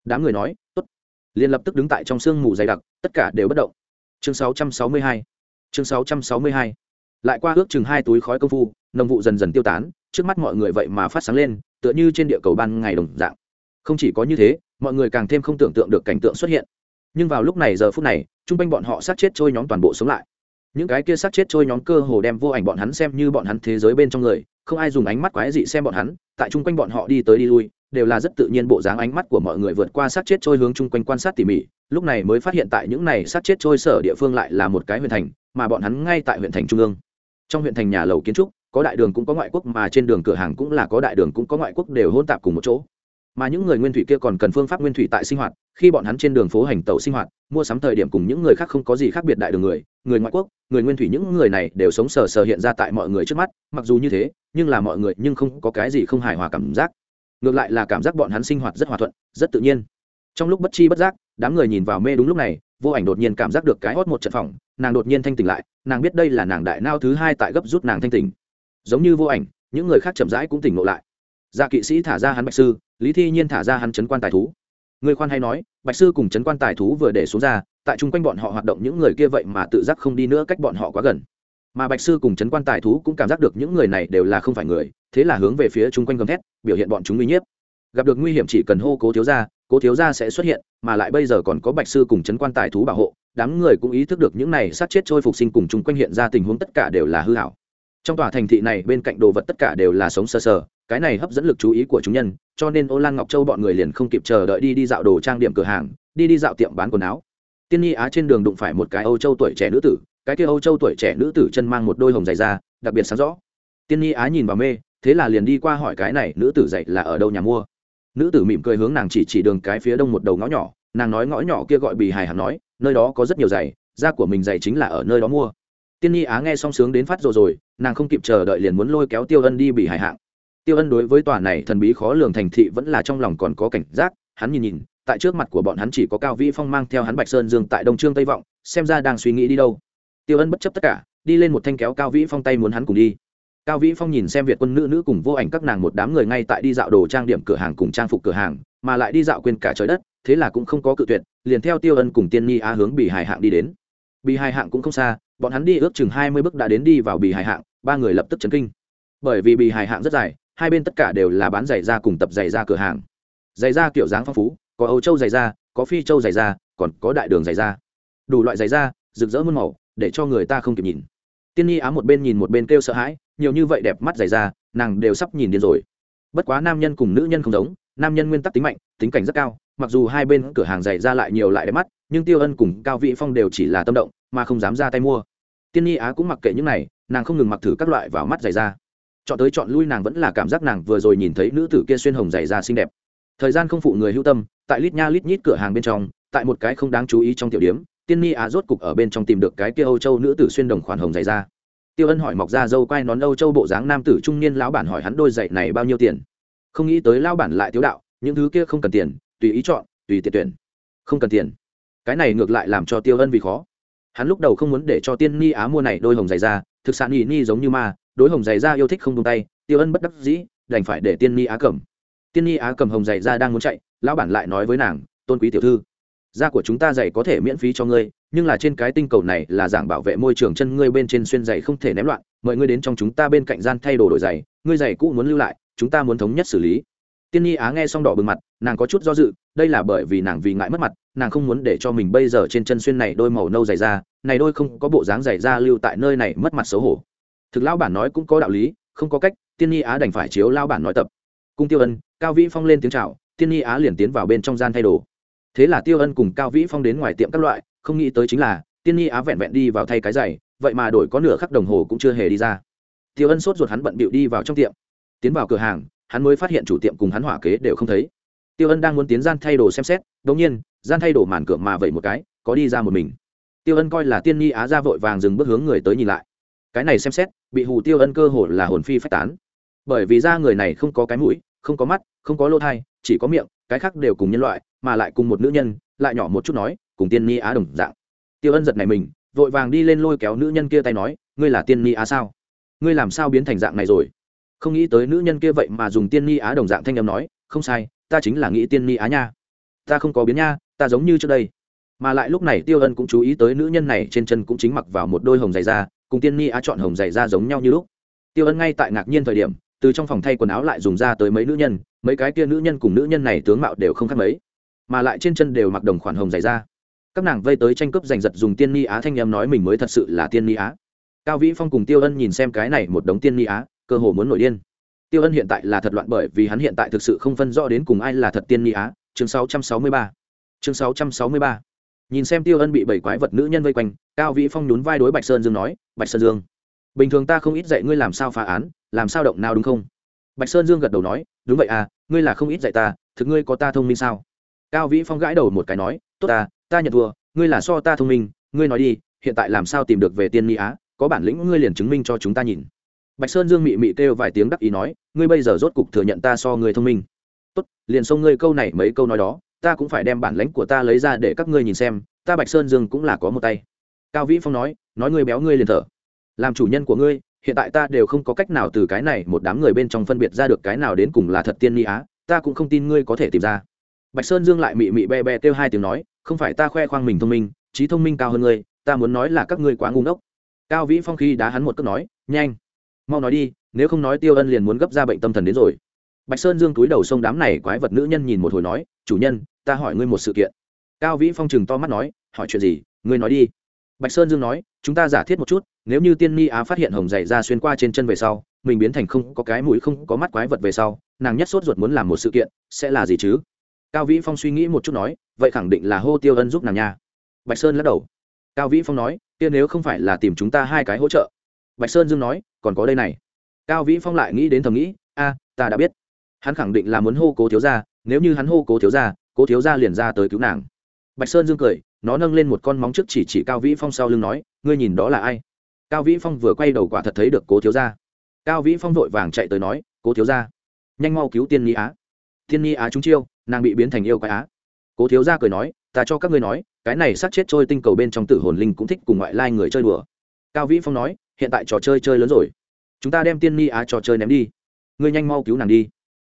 Đám người nói t ố t liền lập tức đứng tại trong sương mù dày đặc, tất cả đều bất động. Chương 662 chương 662 lại qua ước chừng hai túi khói công phu, nồng vụ dần dần tiêu tán, trước mắt mọi người vậy mà phát sáng lên, tựa như trên địa cầu ban ngày đồng dạng. Không chỉ có như thế, mọi người càng thêm không tưởng tượng được cảnh tượng xuất hiện. Nhưng vào lúc này, giờ phút này, chung quanh bọn họ sát chết trôi nhóm toàn bộ sống lại. Những cái kia sát chết trôi nhóm cơ hồ đem vô ảnh bọn hắn xem như bọn hắn thế giới bên trong người, không ai dùng ánh mắt quái dị xem bọn hắn, tại chung quanh bọn họ đi tới đi lui, đều là rất tự nhiên bộ dáng ánh mắt của mọi người vượt qua sát chết trôi hướng chung quanh quan sát tỉ mỉ, lúc này mới phát hiện tại những này sát chết trôi sở địa phương lại là một cái huyện thành, mà bọn hắn ngay tại huyện thành trung ương trong huyện thành nhà lầu kiến trúc, có đại đường cũng có ngoại quốc, mà trên đường cửa hàng cũng là có đại đường cũng có ngoại quốc đều hôn tạp cùng một chỗ. Mà những người nguyên thủy kia còn cần phương pháp nguyên thủy tại sinh hoạt, khi bọn hắn trên đường phố hành tẩu sinh hoạt, mua sắm thời điểm cùng những người khác không có gì khác biệt đại đường người người ngoại quốc, người nguyên thủy những người này đều sống sờ sờ hiện ra tại mọi người trước mắt, mặc dù như thế, nhưng là mọi người nhưng không có cái gì không hài hòa cảm giác. Ngược lại là cảm giác bọn hắn sinh hoạt rất hòa thuận, rất tự nhiên. Trong lúc bất chi bất giác, đám người nhìn vào mê đúng lúc này vô ảnh đột nhiên cảm giác được cái hót một trận phòng, nàng đột nhiên thanh tỉnh lại, nàng biết đây là nàng đại nao thứ hai tại gấp rút nàng thanh tỉnh. Giống như vô ảnh, những người khác chậm rãi cũng tỉnh ngộ lại. Dạ kỵ sĩ thả ra hắn bạch sư, lý thi nhiên thả ra hắn chấn quan tài thú. Người khoan hay nói, bạch sư cùng chấn quan tài thú vừa để xuống ra, tại chung quanh bọn họ hoạt động những người kia vậy mà tự giác không đi nữa cách bọn họ quá gần. Mà bạch sư cùng chấn quan tài thú cũng cảm giác được những người này đều là không phải người, thế là hướng về phía chung quanh gầm thét, biểu hiện bọn chúng uy nhiếp gặp được nguy hiểm chỉ cần hô cố thiếu gia cố thiếu gia sẽ xuất hiện, mà lại bây giờ còn có bạch sư cùng chấn quan tài thú bảo hộ, đám người cũng ý thức được những này sát chết trôi phục sinh cùng chung quanh hiện ra tình huống tất cả đều là hư hảo trong tòa thành thị này bên cạnh đồ vật tất cả đều là sống sờ sờ, cái này hấp dẫn lực chú ý của chúng nhân, cho nên ô lan ngọc châu bọn người liền không kịp chờ đợi đi đi dạo đồ trang điểm cửa hàng, đi đi dạo tiệm bán quần áo. Tiên nhi á trên đường đụng phải một cái âu châu tuổi trẻ nữ tử, cái kia âu châu tuổi trẻ nữ tử chân mang một đôi hồng dày da, đặc biệt sáng rõ. Tiên nhi á nhìn vào mê, thế là liền đi qua hỏi cái này, nữ tử dạy là ở đâu nhà mua? Nữ tử mỉm cười hướng nàng chỉ chỉ đường cái phía đông một đầu ngõ nhỏ, nàng nói ngõ nhỏ kia gọi bì hài hàm nói, nơi đó có rất nhiều giày, da của mình giày chính là ở nơi đó mua. Tiên nhi á nghe song sướng đến phát rồi rồi, nàng không kịp chờ đợi liền muốn lôi kéo tiêu ân đi bì hài hạng. Tiêu ân đối với tòa này thần bí khó lường thành thị vẫn là trong lòng còn có cảnh giác, hắn nhìn nhìn, tại trước mặt của bọn hắn chỉ có cao vĩ phong mang theo hắn bạch sơn dương tại đông trương tây vọng, xem ra đang suy nghĩ đi đâu. Tiêu ân bất chấp tất cả, đi lên một thanh kéo cao vĩ phong tay muốn hắn cùng đi cao vĩ phong nhìn xem việt quân nữ nữ cùng vô ảnh các nàng một đám người ngay tại đi dạo đồ trang điểm cửa hàng cùng trang phục cửa hàng, mà lại đi dạo quên cả trời đất, thế là cũng không có cự tuyệt, liền theo tiêu ân cùng tiên nhi á hướng bị hài hạng đi đến. Bị hài hạng cũng không xa, bọn hắn đi ước chừng hai mươi bước đã đến đi vào bị hài hạng, ba người lập tức chấn kinh. Bởi vì bị hài hạng rất dài, hai bên tất cả đều là bán giày da cùng tập giày da cửa hàng. Giày da kiểu dáng phong phú, có âu châu giày da, có phi châu giày da, còn có đại đường giày da. Đủ loại giày da, rực rỡ muôn màu, để cho người ta không kịp nhìn. Tiên nhi á một bên nhìn một bên kêu sợ hãi nhiều như vậy đẹp mắt dày da, nàng đều sắp nhìn điên rồi. Bất quá nam nhân cùng nữ nhân không giống, nam nhân nguyên tắc tính mạnh, tính cảnh rất cao, mặc dù hai bên cửa hàng dày ra lại nhiều lại đẹp mắt, nhưng tiêu ân cùng cao vị phong đều chỉ là tâm động, mà không dám ra tay mua. Tiên nhi á cũng mặc kệ những này, nàng không ngừng mặc thử các loại vào mắt dày da. Chọn tới chọn lui nàng vẫn là cảm giác nàng vừa rồi nhìn thấy nữ tử kia xuyên hồng dày da xinh đẹp. Thời gian không phụ người hưu tâm, tại lít nha lít nhít cửa hàng bên trong, tại một cái không đáng chú ý trong tiểu điếm tiên nhi á rốt cục ở bên trong tìm được cái kia âu châu nữ tử xuyên đồng khoản hồng dày da tiêu ân hỏi mọc ra dâu quai nón âu châu bộ dáng nam tử trung niên, lão bản hỏi hắn đôi giày này bao nhiêu tiền? Không nghĩ tới lão bản lại thiếu đạo, những thứ kia không cần tiền, tùy ý chọn, tùy tiện tuyển. Không cần tiền. Cái này ngược lại làm cho tiêu ân vì khó. Hắn lúc đầu không muốn để cho tiên ni á mua này đôi hồng giày ra, thực sản ni ni giống như ma, đối hồng giày ra yêu thích không tung tay, tiêu ân bất đắc dĩ, đành phải để tiên ni á cầm. Tiên ni á cầm hồng giày ra đang muốn chạy, lão bản lại nói với nàng, tôn quý tiểu thư, da của chúng ta giày có thể miễn phí cho ngươi nhưng là trên cái tinh cầu này là giảng bảo vệ môi trường chân ngươi bên trên xuyên giày không thể ném loạn, mời ngươi đến trong chúng ta bên cạnh gian thay đồ đổi giày, ngươi giày cũ muốn lưu lại, chúng ta muốn thống nhất xử lý. Tiên nhi á nghe xong đỏ bừng mặt, nàng có chút do dự, đây là bởi vì nàng vì ngại mất mặt, nàng không muốn để cho mình bây giờ trên chân xuyên này đôi màu nâu dày ra, này đôi không có bộ dáng dày ra lưu tại nơi này mất mặt xấu hổ. Thực lão bản nói cũng có đạo lý, không có cách, tiên nhi á đành phải chiếu lao bản nói tập. Cung tiêu ân, cao vĩ phong lên tiếng chào, tiên nhi á liền tiến vào bên trong gian thay đồ. Thế là tiêu ân cùng cao vĩ phong đến ngoài tiệm các loại không nghĩ tới chính là, tiên nhi á vẹn vẹn đi vào thay cái giày, vậy mà đổi có nửa khắc đồng hồ cũng chưa hề đi ra. Tiêu ân sốt ruột hắn bận bịu đi vào trong tiệm. Tiến vào cửa hàng, hắn mới phát hiện chủ tiệm cùng hắn hỏa kế đều không thấy. Tiêu ân đang muốn tiến gian thay đồ xem xét đống nhiên, gian thay đồ màn cửa mà vậy một cái, có đi ra một mình. Tiêu ân coi là tiên nhi á ra vội vàng dừng bước hướng người tới nhìn lại. Cái này xem xét, bị hù tiêu ân cơ hồ là hồn phi phách tán. Bởi vì da người này không có cái mũi, không có mắt, không có lỗ thai, chỉ có miệng, cái khác đều cùng nhân loại, mà lại cùng một nữ nhân, lại nhỏ một chút nói cùng tiên ni á đồng dạng. Tiêu ân giật này mình, vội vàng đi lên lôi kéo nữ nhân kia tay nói, ngươi là tiên ni á sao? Ngươi làm sao biến thành dạng này rồi? Không nghĩ tới nữ nhân kia vậy mà dùng tiên ni á đồng dạng thanh âm nói, không sai, ta chính là nghĩ tiên ni á nha. Ta không có biến nha, ta giống như trước đây. Mà lại lúc này tiêu ân cũng chú ý tới nữ nhân này trên chân cũng chính mặc vào một đôi hồng giày da, cùng tiên ni á chọn hồng giày da giống nhau như lúc. Tiêu ân ngay tại ngạc nhiên thời điểm, từ trong phòng thay quần áo lại dùng ra tới mấy nữ nhân, mấy cái kia nữ nhân cùng nữ nhân này tướng mạo đều không khác mấy, mà lại trên chân đều mặc đồng khoản hồng giày da các nàng vây tới tranh cướp giành giật dùng tiên ni á thanh em nói mình mới thật sự là tiên ni á. Cao vĩ phong cùng tiêu ân nhìn xem cái này một đống tiên ni á, cơ hồ muốn nổi điên. Tiêu ân hiện tại là thật loạn bởi vì hắn hiện tại thực sự không phân rõ đến cùng ai là thật tiên ni á. Chương 663 chương 663 nhìn xem tiêu ân bị bảy quái vật nữ nhân vây quanh, cao vĩ phong nhún vai đối bạch sơn dương nói, bạch sơn dương, bình thường ta không ít dạy ngươi làm sao phá án, làm sao động nào đúng không? Bạch sơn dương gật đầu nói, đúng vậy à ngươi là không ít dạy ta, thực ngươi có ta thông minh sao? Cao vĩ phong gãi đầu một cái nói tốt ta ta nhận thua, ngươi là so ta thông minh, ngươi nói đi, hiện tại làm sao tìm được về tiên mỹ á, có bản lĩnh ngươi liền chứng minh cho chúng ta nhìn. Bạch sơn dương mị mị kêu vài tiếng đắc ý nói, ngươi bây giờ rốt cục thừa nhận ta so ngươi thông minh. Tốt, liền xông ngươi câu này mấy câu nói đó, ta cũng phải đem bản lãnh của ta lấy ra để các ngươi nhìn xem, ta bạch sơn dương cũng là có một tay. Cao vĩ phong nói nói ngươi béo ngươi liền thở. Làm chủ nhân của ngươi, hiện tại ta đều không có cách nào từ cái này một đám người bên trong phân biệt ra được cái nào đến cùng là thật tiên mỹ á, ta cũng không tin ngươi có thể tìm ra. Bạch sơn dương lại mị mị be be kêu hai tiếng nói không phải ta khoe khoang mình thông minh, trí thông minh cao hơn ngươi, ta muốn nói là các ngươi quá ngu ngốc. Cao vĩ phong khi đá hắn một cước nói, nhanh, mau nói đi, nếu không nói tiêu ân liền muốn gấp ra bệnh tâm thần đến rồi. Bạch sơn dương túi đầu sông đám này quái vật nữ nhân nhìn một hồi nói, chủ nhân, ta hỏi ngươi một sự kiện. Cao vĩ phong chừng to mắt nói, hỏi chuyện gì? Ngươi nói đi. Bạch sơn dương nói, chúng ta giả thiết một chút, nếu như tiên ni á phát hiện hồng dày ra xuyên qua trên chân về sau, mình biến thành không có cái mũi không có mắt quái vật về sau, nàng nhất sốt ruột muốn làm một sự kiện, sẽ là gì chứ? Cao vĩ phong suy nghĩ một chút nói, vậy khẳng định là hô tiêu ân giúp nàng nha. Bạch sơn lắc đầu. Cao vĩ phong nói, kia nếu không phải là tìm chúng ta hai cái hỗ trợ. Bạch sơn dương nói, còn có đây này. Cao vĩ phong lại nghĩ đến thầm nghĩ, a, ta đã biết. Hắn khẳng định là muốn hô cố thiếu ra nếu như hắn hô cố thiếu ra cố thiếu ra liền ra tới cứu nàng. Bạch sơn dương cười, nó nâng lên một con móng trước chỉ chỉ cao vĩ phong sau lưng nói, ngươi nhìn đó là ai? Cao vĩ phong vừa quay đầu quả thật thấy được cố thiếu ra cao vĩ phong vội vàng chạy tới nói, cố thiếu ra nhanh mau cứu tiên nhi á. Tiên nhi á chúng chiêu nàng bị biến thành yêu quái á. Cố thiếu gia cười nói, ta cho các ngươi nói, cái này sát chết trôi tinh cầu bên trong tử hồn linh cũng thích cùng ngoại lai người chơi đùa. Cao vĩ phong nói, hiện tại trò chơi chơi lớn rồi. Chúng ta đem tiên ni á trò chơi ném đi. Ngươi nhanh mau cứu nàng đi.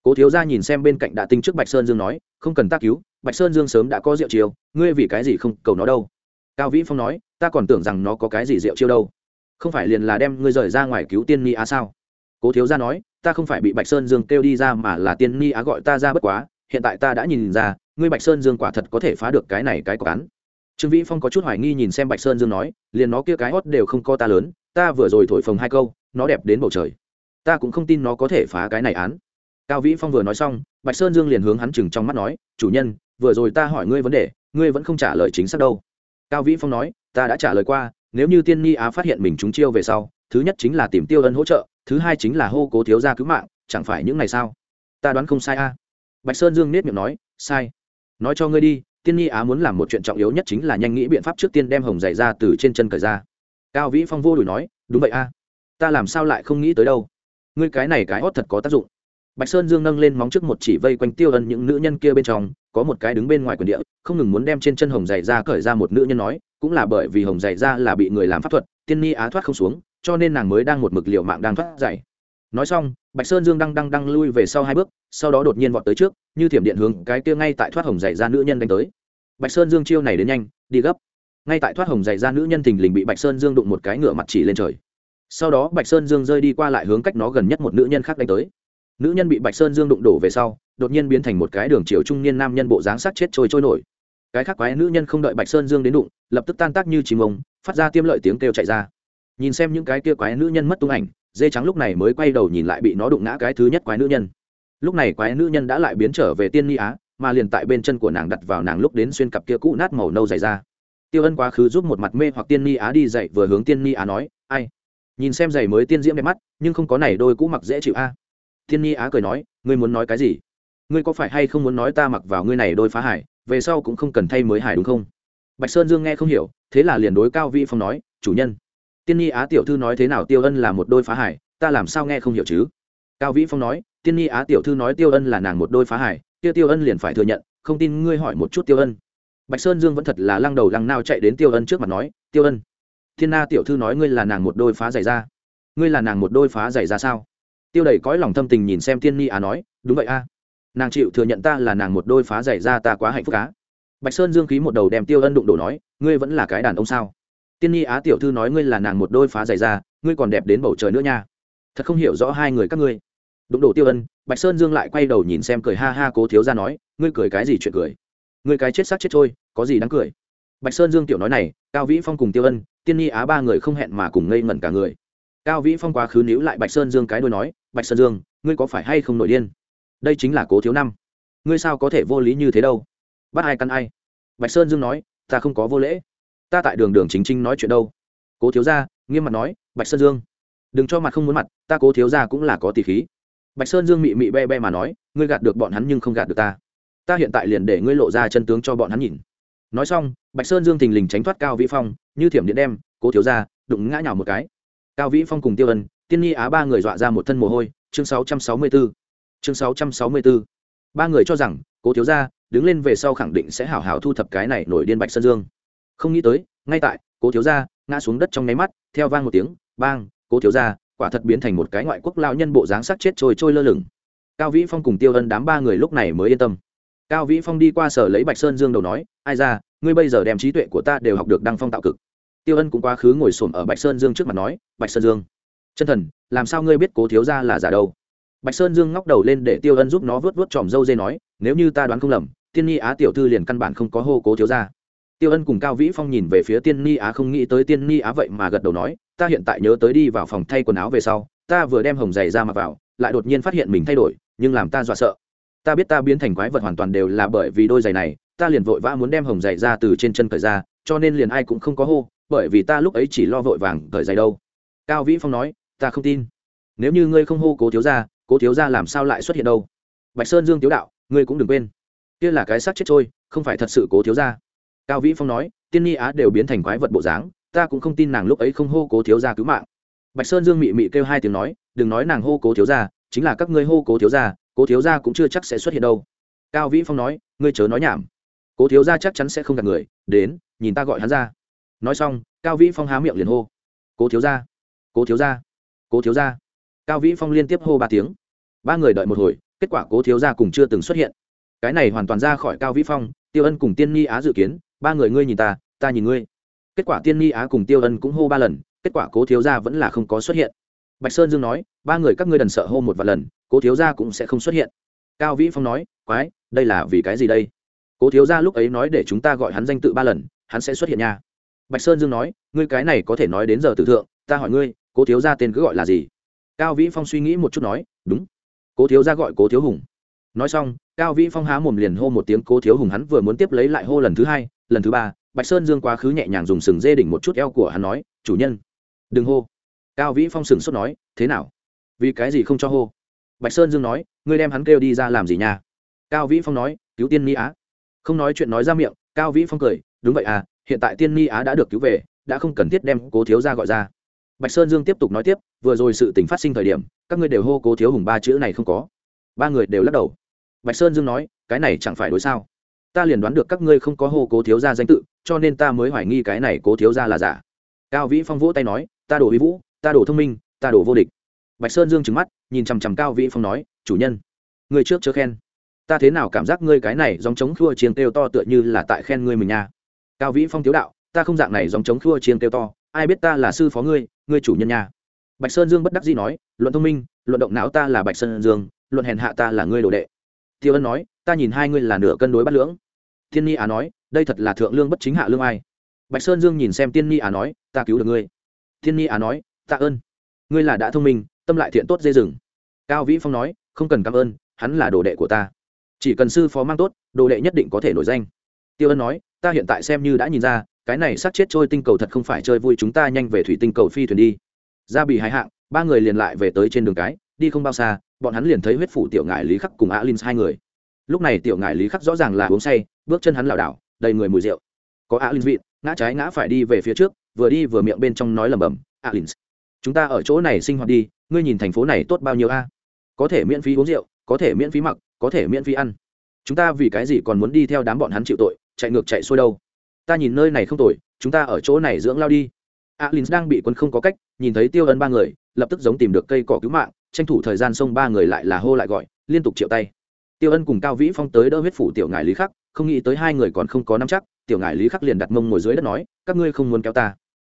Cố thiếu gia nhìn xem bên cạnh đạ tinh trước bạch sơn dương nói, không cần ta cứu, bạch sơn dương sớm đã có rượu chiêu, ngươi vì cái gì không cầu nó đâu? Cao vĩ phong nói, ta còn tưởng rằng nó có cái gì rượu chiêu đâu. Không phải liền là đem ngươi rời ra ngoài cứu tiên ni á sao? Cố thiếu gia nói, ta không phải bị bạch sơn dương kêu đi ra mà là tiên ni á gọi ta ra bất quá hiện tại ta đã nhìn ra, ngươi bạch sơn dương quả thật có thể phá được cái này cái có cán trương vĩ phong có chút hoài nghi nhìn xem bạch sơn dương nói, liền nó kia cái hót đều không co ta lớn, ta vừa rồi thổi phồng hai câu, nó đẹp đến bầu trời. Ta cũng không tin nó có thể phá cái này án. Cao vĩ phong vừa nói xong, bạch sơn dương liền hướng hắn chừng trong mắt nói, chủ nhân, vừa rồi ta hỏi ngươi vấn đề, ngươi vẫn không trả lời chính xác đâu. Cao vĩ phong nói, ta đã trả lời qua, nếu như tiên ni á phát hiện mình trúng chiêu về sau, thứ nhất chính là tìm tiêu ân hỗ trợ, thứ hai chính là hô cố thiếu gia cứu mạng, chẳng phải những ngày sao ta đoán không sai a? Bạch sơn dương nết miệng nói, sai. Nói cho ngươi đi, tiên Nhi á muốn làm một chuyện trọng yếu nhất chính là nhanh nghĩ biện pháp trước tiên đem hồng giày ra từ trên chân cởi ra. Cao vĩ phong vô đùi nói, đúng vậy a. Ta làm sao lại không nghĩ tới đâu? Ngươi cái này cái hót thật có tác dụng. Bạch sơn dương nâng lên móng trước một chỉ vây quanh tiêu ân những nữ nhân kia bên trong, có một cái đứng bên ngoài quyền địa, không ngừng muốn đem trên chân hồng giày ra cởi ra một nữ nhân nói, cũng là bởi vì hồng giày ra là bị người làm pháp thuật, tiên ni á thoát không xuống, cho nên nàng mới đang một mực liệu mạng đang thoát giày nói xong, bạch sơn dương đang đang đang lui về sau hai bước, sau đó đột nhiên vọt tới trước, như thiểm điện hướng cái kia ngay tại thoát hồng dày ra nữ nhân đánh tới. Bạch sơn dương chiêu này đến nhanh, đi gấp. Ngay tại thoát hồng dày ra nữ nhân thình lình bị bạch sơn dương đụng một cái ngựa mặt chỉ lên trời. Sau đó bạch sơn dương rơi đi qua lại hướng cách nó gần nhất một nữ nhân khác đánh tới. Nữ nhân bị bạch sơn dương đụng đổ về sau, đột nhiên biến thành một cái đường chiều trung niên nam nhân bộ dáng sắc chết trôi trôi nổi. Cái khác quái nữ nhân không đợi bạch sơn dương đến đụng, lập tức tan tác như chìm ông phát ra tiêm lợi tiếng kêu chạy ra. Nhìn xem những cái kia quái nữ nhân mất tung ảnh dê trắng lúc này mới quay đầu nhìn lại bị nó đụng ngã cái thứ nhất quái nữ nhân. Lúc này quái nữ nhân đã lại biến trở về tiên ni á, mà liền tại bên chân của nàng đặt vào nàng lúc đến xuyên cặp kia cũ nát màu nâu dày ra tiêu ân quá khứ giúp một mặt mê hoặc tiên ni á đi dậy vừa hướng tiên ni á nói, ai? Nhìn xem giày mới tiên diễm đẹp mắt, nhưng không có này đôi cũ mặc dễ chịu a. Tiên ni á cười nói, ngươi muốn nói cái gì? Ngươi có phải hay không muốn nói ta mặc vào ngươi này đôi phá hải, về sau cũng không cần thay mới hải đúng không? Bạch sơn dương nghe không hiểu, thế là liền đối cao vĩ phong nói, chủ nhân tiên nhi á tiểu thư nói thế nào tiêu ân là một đôi phá hải, ta làm sao nghe không hiểu chứ? Cao vĩ phong nói, tiên nhi á tiểu thư nói tiêu ân là nàng một đôi phá hải tiêu tiêu ân liền phải thừa nhận, không tin ngươi hỏi một chút tiêu ân. Bạch sơn dương vẫn thật là lăng đầu lăng nao chạy đến tiêu ân trước mặt nói, tiêu ân, thiên na tiểu thư nói ngươi là nàng một đôi phá giày ra. Ngươi là nàng một đôi phá giày ra sao? Tiêu đầy cõi lòng thâm tình nhìn xem tiên nhi á nói, đúng vậy a. Nàng chịu thừa nhận ta là nàng một đôi phá giày ra ta quá hạnh phúc cá bạch sơn dương khí một đầu đem tiêu ân đụng đổ nói, ngươi vẫn là cái đàn ông sao? Tiên nhi á tiểu thư nói ngươi là nàng một đôi phá giày ra ngươi còn đẹp đến bầu trời nữa nha. Thật không hiểu rõ hai người các ngươi. Đụng đổ tiêu ân, bạch sơn dương lại quay đầu nhìn xem cười ha ha cố thiếu ra nói, ngươi cười cái gì chuyện cười? Ngươi cái chết sắc chết trôi có gì đáng cười? Bạch sơn dương tiểu nói này, cao vĩ phong cùng tiêu ân, tiên nhi á ba người không hẹn mà cùng ngây ngẩn cả người. Cao vĩ phong quá khứ níu lại bạch sơn dương cái đôi nói, bạch sơn dương, ngươi có phải hay không nổi điên? Đây chính là cố thiếu năm. Ngươi sao có thể vô lý như thế đâu? Bắt ai căn ai? Bạch sơn dương nói, ta không có vô lễ ta tại đường đường chính chính nói chuyện đâu? Cố thiếu gia, nghiêm mặt nói, bạch sơn dương. Đừng cho mặt không muốn mặt, ta cố thiếu gia cũng là có tỷ khí. Bạch sơn dương mị mị be be mà nói, ngươi gạt được bọn hắn nhưng không gạt được ta. Ta hiện tại liền để ngươi lộ ra chân tướng cho bọn hắn nhìn. Nói xong, bạch sơn dương thình lình tránh thoát cao vĩ phong, như thiểm điện đem, cố thiếu gia, đụng ngã nhào một cái. Cao vĩ phong cùng tiêu ân, tiên nhi á ba người dọa ra một thân mồ hôi, chương 664 chương 664 ba người cho rằng, cố thiếu gia, đứng lên về sau khẳng định sẽ hảo hảo thu thập cái này nổi điên bạch sơn dương không nghĩ tới, ngay tại, cố thiếu gia ngã xuống đất trong nháy mắt, theo vang một tiếng, bang, cố thiếu gia, quả thật biến thành một cái ngoại quốc lao nhân bộ dáng sắc chết trôi trôi lơ lửng. Cao vĩ phong cùng tiêu ân đám ba người lúc này mới yên tâm. Cao vĩ phong đi qua sở lấy bạch sơn dương đầu nói, ai ra, ngươi bây giờ đem trí tuệ của ta đều học được đăng phong tạo cực. Tiêu ân cũng quá khứ ngồi xổm ở bạch sơn dương trước mặt nói, bạch sơn dương, chân thần, làm sao ngươi biết cố thiếu gia là giả đâu? Bạch sơn dương ngóc đầu lên để tiêu ân giúp nó vớt vớt tròm dâu dê nói, nếu như ta đoán không lầm, tiên nhi á tiểu thư liền căn bản không có hô cố thiếu gia tiêu ân cùng cao vĩ phong nhìn về phía tiên ni á không nghĩ tới tiên ni á vậy mà gật đầu nói, ta hiện tại nhớ tới đi vào phòng thay quần áo về sau, ta vừa đem hồng giày ra mặc vào, lại đột nhiên phát hiện mình thay đổi, nhưng làm ta dọa sợ. Ta biết ta biến thành quái vật hoàn toàn đều là bởi vì đôi giày này, ta liền vội vã muốn đem hồng giày ra từ trên chân cởi ra, cho nên liền ai cũng không có hô, bởi vì ta lúc ấy chỉ lo vội vàng cởi giày đâu. Cao vĩ phong nói, ta không tin. Nếu như ngươi không hô cố thiếu ra cố thiếu ra làm sao lại xuất hiện đâu? Bạch sơn dương tiếu đạo, ngươi cũng đừng quên. Kia là cái xác chết trôi, không phải thật sự cố thiếu ra cao vĩ phong nói, tiên ni á đều biến thành quái vật bộ dáng, ta cũng không tin nàng lúc ấy không hô cố thiếu gia cứu mạng. Bạch sơn dương mị mị kêu hai tiếng nói, đừng nói nàng hô cố thiếu gia, chính là các ngươi hô cố thiếu gia, cố thiếu gia cũng chưa chắc sẽ xuất hiện đâu. Cao vĩ phong nói, ngươi chớ nói nhảm. Cố thiếu gia chắc chắn sẽ không gặp người, đến, nhìn ta gọi hắn ra. Nói xong, cao vĩ phong há miệng liền hô, cố thiếu gia, cố thiếu gia, cố thiếu gia. Cao vĩ phong liên tiếp hô ba tiếng. Ba người đợi một hồi, kết quả cố thiếu gia cùng chưa từng xuất hiện. Cái này hoàn toàn ra khỏi cao vĩ phong, tiêu ân cùng tiên nhi á dự kiến ba người ngươi nhìn ta ta nhìn ngươi. Kết quả tiên ni á cùng tiêu ân cũng hô ba lần, kết quả cố thiếu gia vẫn là không có xuất hiện. Bạch sơn dương nói, ba người các ngươi đần sợ hô một vài lần, cố thiếu gia cũng sẽ không xuất hiện. Cao vĩ phong nói, quái, đây là vì cái gì đây? Cố thiếu gia lúc ấy nói để chúng ta gọi hắn danh tự ba lần, hắn sẽ xuất hiện nha. Bạch sơn dương nói, ngươi cái này có thể nói đến giờ tử thượng, ta hỏi ngươi, cố thiếu gia tên cứ gọi là gì? Cao vĩ phong suy nghĩ một chút nói, đúng. Cố thiếu gia gọi cố thiếu hùng nói xong, cao vĩ phong há mồm liền hô một tiếng cố thiếu hùng hắn vừa muốn tiếp lấy lại hô lần thứ hai, lần thứ ba, bạch sơn dương quá khứ nhẹ nhàng dùng sừng dê đỉnh một chút eo của hắn nói, chủ nhân, đừng hô. Cao vĩ phong sừng sốt nói, thế nào? Vì cái gì không cho hô? Bạch sơn dương nói, ngươi đem hắn kêu đi ra làm gì nha? Cao vĩ phong nói, cứu tiên ni á. Không nói chuyện nói ra miệng, cao vĩ phong cười, đúng vậy à hiện tại tiên ni á đã được cứu về, đã không cần thiết đem cố thiếu ra gọi ra. Bạch sơn dương tiếp tục nói tiếp, vừa rồi sự tình phát sinh thời điểm, các ngươi đều hô cố thiếu hùng ba chữ này không có. Ba người đều lắc đầu bạch sơn dương nói, cái này chẳng phải đối sao? Ta liền đoán được các ngươi không có hô cố thiếu gia danh tự, cho nên ta mới hoài nghi cái này cố thiếu gia là giả. Cao vĩ phong vỗ tay nói, ta đổ huy vũ, ta đổ thông minh, ta đổ vô địch. Bạch sơn dương trừng mắt, nhìn chằm chằm cao vĩ phong nói, chủ nhân người trước chớ khen. Ta thế nào cảm giác ngươi cái này dòng chống khua chiêng kêu to tựa như là tại khen ngươi mình nha? Cao vĩ phong thiếu đạo, ta không dạng này dòng chống khua chiêng kêu to, ai biết ta là sư phó ngươi ngươi chủ nhân nha. Bạch sơn dương bất đắc dĩ nói, luận thông minh, luận động não ta là bạch sơn dương, luận hèn hạ ta là ngươi đồ đệ tiêu ân nói, ta nhìn hai ngươi là nửa cân đối bắt lưỡng. Thiên ni á nói, đây thật là thượng lương bất chính hạ lương ai? Bạch sơn dương nhìn xem tiên ni á nói, ta cứu được ngươi. Thiên ni á nói, tạ ơn. Ngươi là đã thông minh, tâm lại thiện tốt dây rừng cao vĩ phong nói, không cần cảm ơn, hắn là đồ đệ của ta. Chỉ cần sư phó mang tốt, đồ đệ nhất định có thể nổi danh. Tiêu ân nói, ta hiện tại xem như đã nhìn ra, cái này sát chết trôi tinh cầu thật không phải chơi vui chúng ta nhanh về thủy tinh cầu phi thuyền đi. Ra bị hai hạng, ba người liền lại về tới trên đường cái đi không bao xa, bọn hắn liền thấy huyết phủ tiểu ngại lý khắc cùng alin hai người. Lúc này tiểu ngại lý khắc rõ ràng là uống say, bước chân hắn lảo đảo, đầy người mùi rượu. Có alin vịn ngã trái ngã phải đi về phía trước, vừa đi vừa miệng bên trong nói lầm bầm alin chúng ta ở chỗ này sinh hoạt đi, ngươi nhìn thành phố này tốt bao nhiêu a? Có thể miễn phí uống rượu, có thể miễn phí mặc, có thể miễn phí ăn. Chúng ta vì cái gì còn muốn đi theo đám bọn hắn chịu tội, chạy ngược chạy xuôi đâu? Ta nhìn nơi này không tội chúng ta ở chỗ này dưỡng lao đi. Alin đang bị quân không có cách, nhìn thấy tiêu ân ba người, lập tức giống tìm được cây cỏ cứu mạng tranh thủ thời gian xông ba người lại là hô lại gọi, liên tục triệu tay. Tiêu ân cùng cao vĩ phong tới đỡ huyết phủ tiểu ngài lý khắc, không nghĩ tới hai người còn không có nắm chắc, tiểu ngài lý khắc liền đặt mông ngồi dưới đất nói, các ngươi không muốn kéo ta.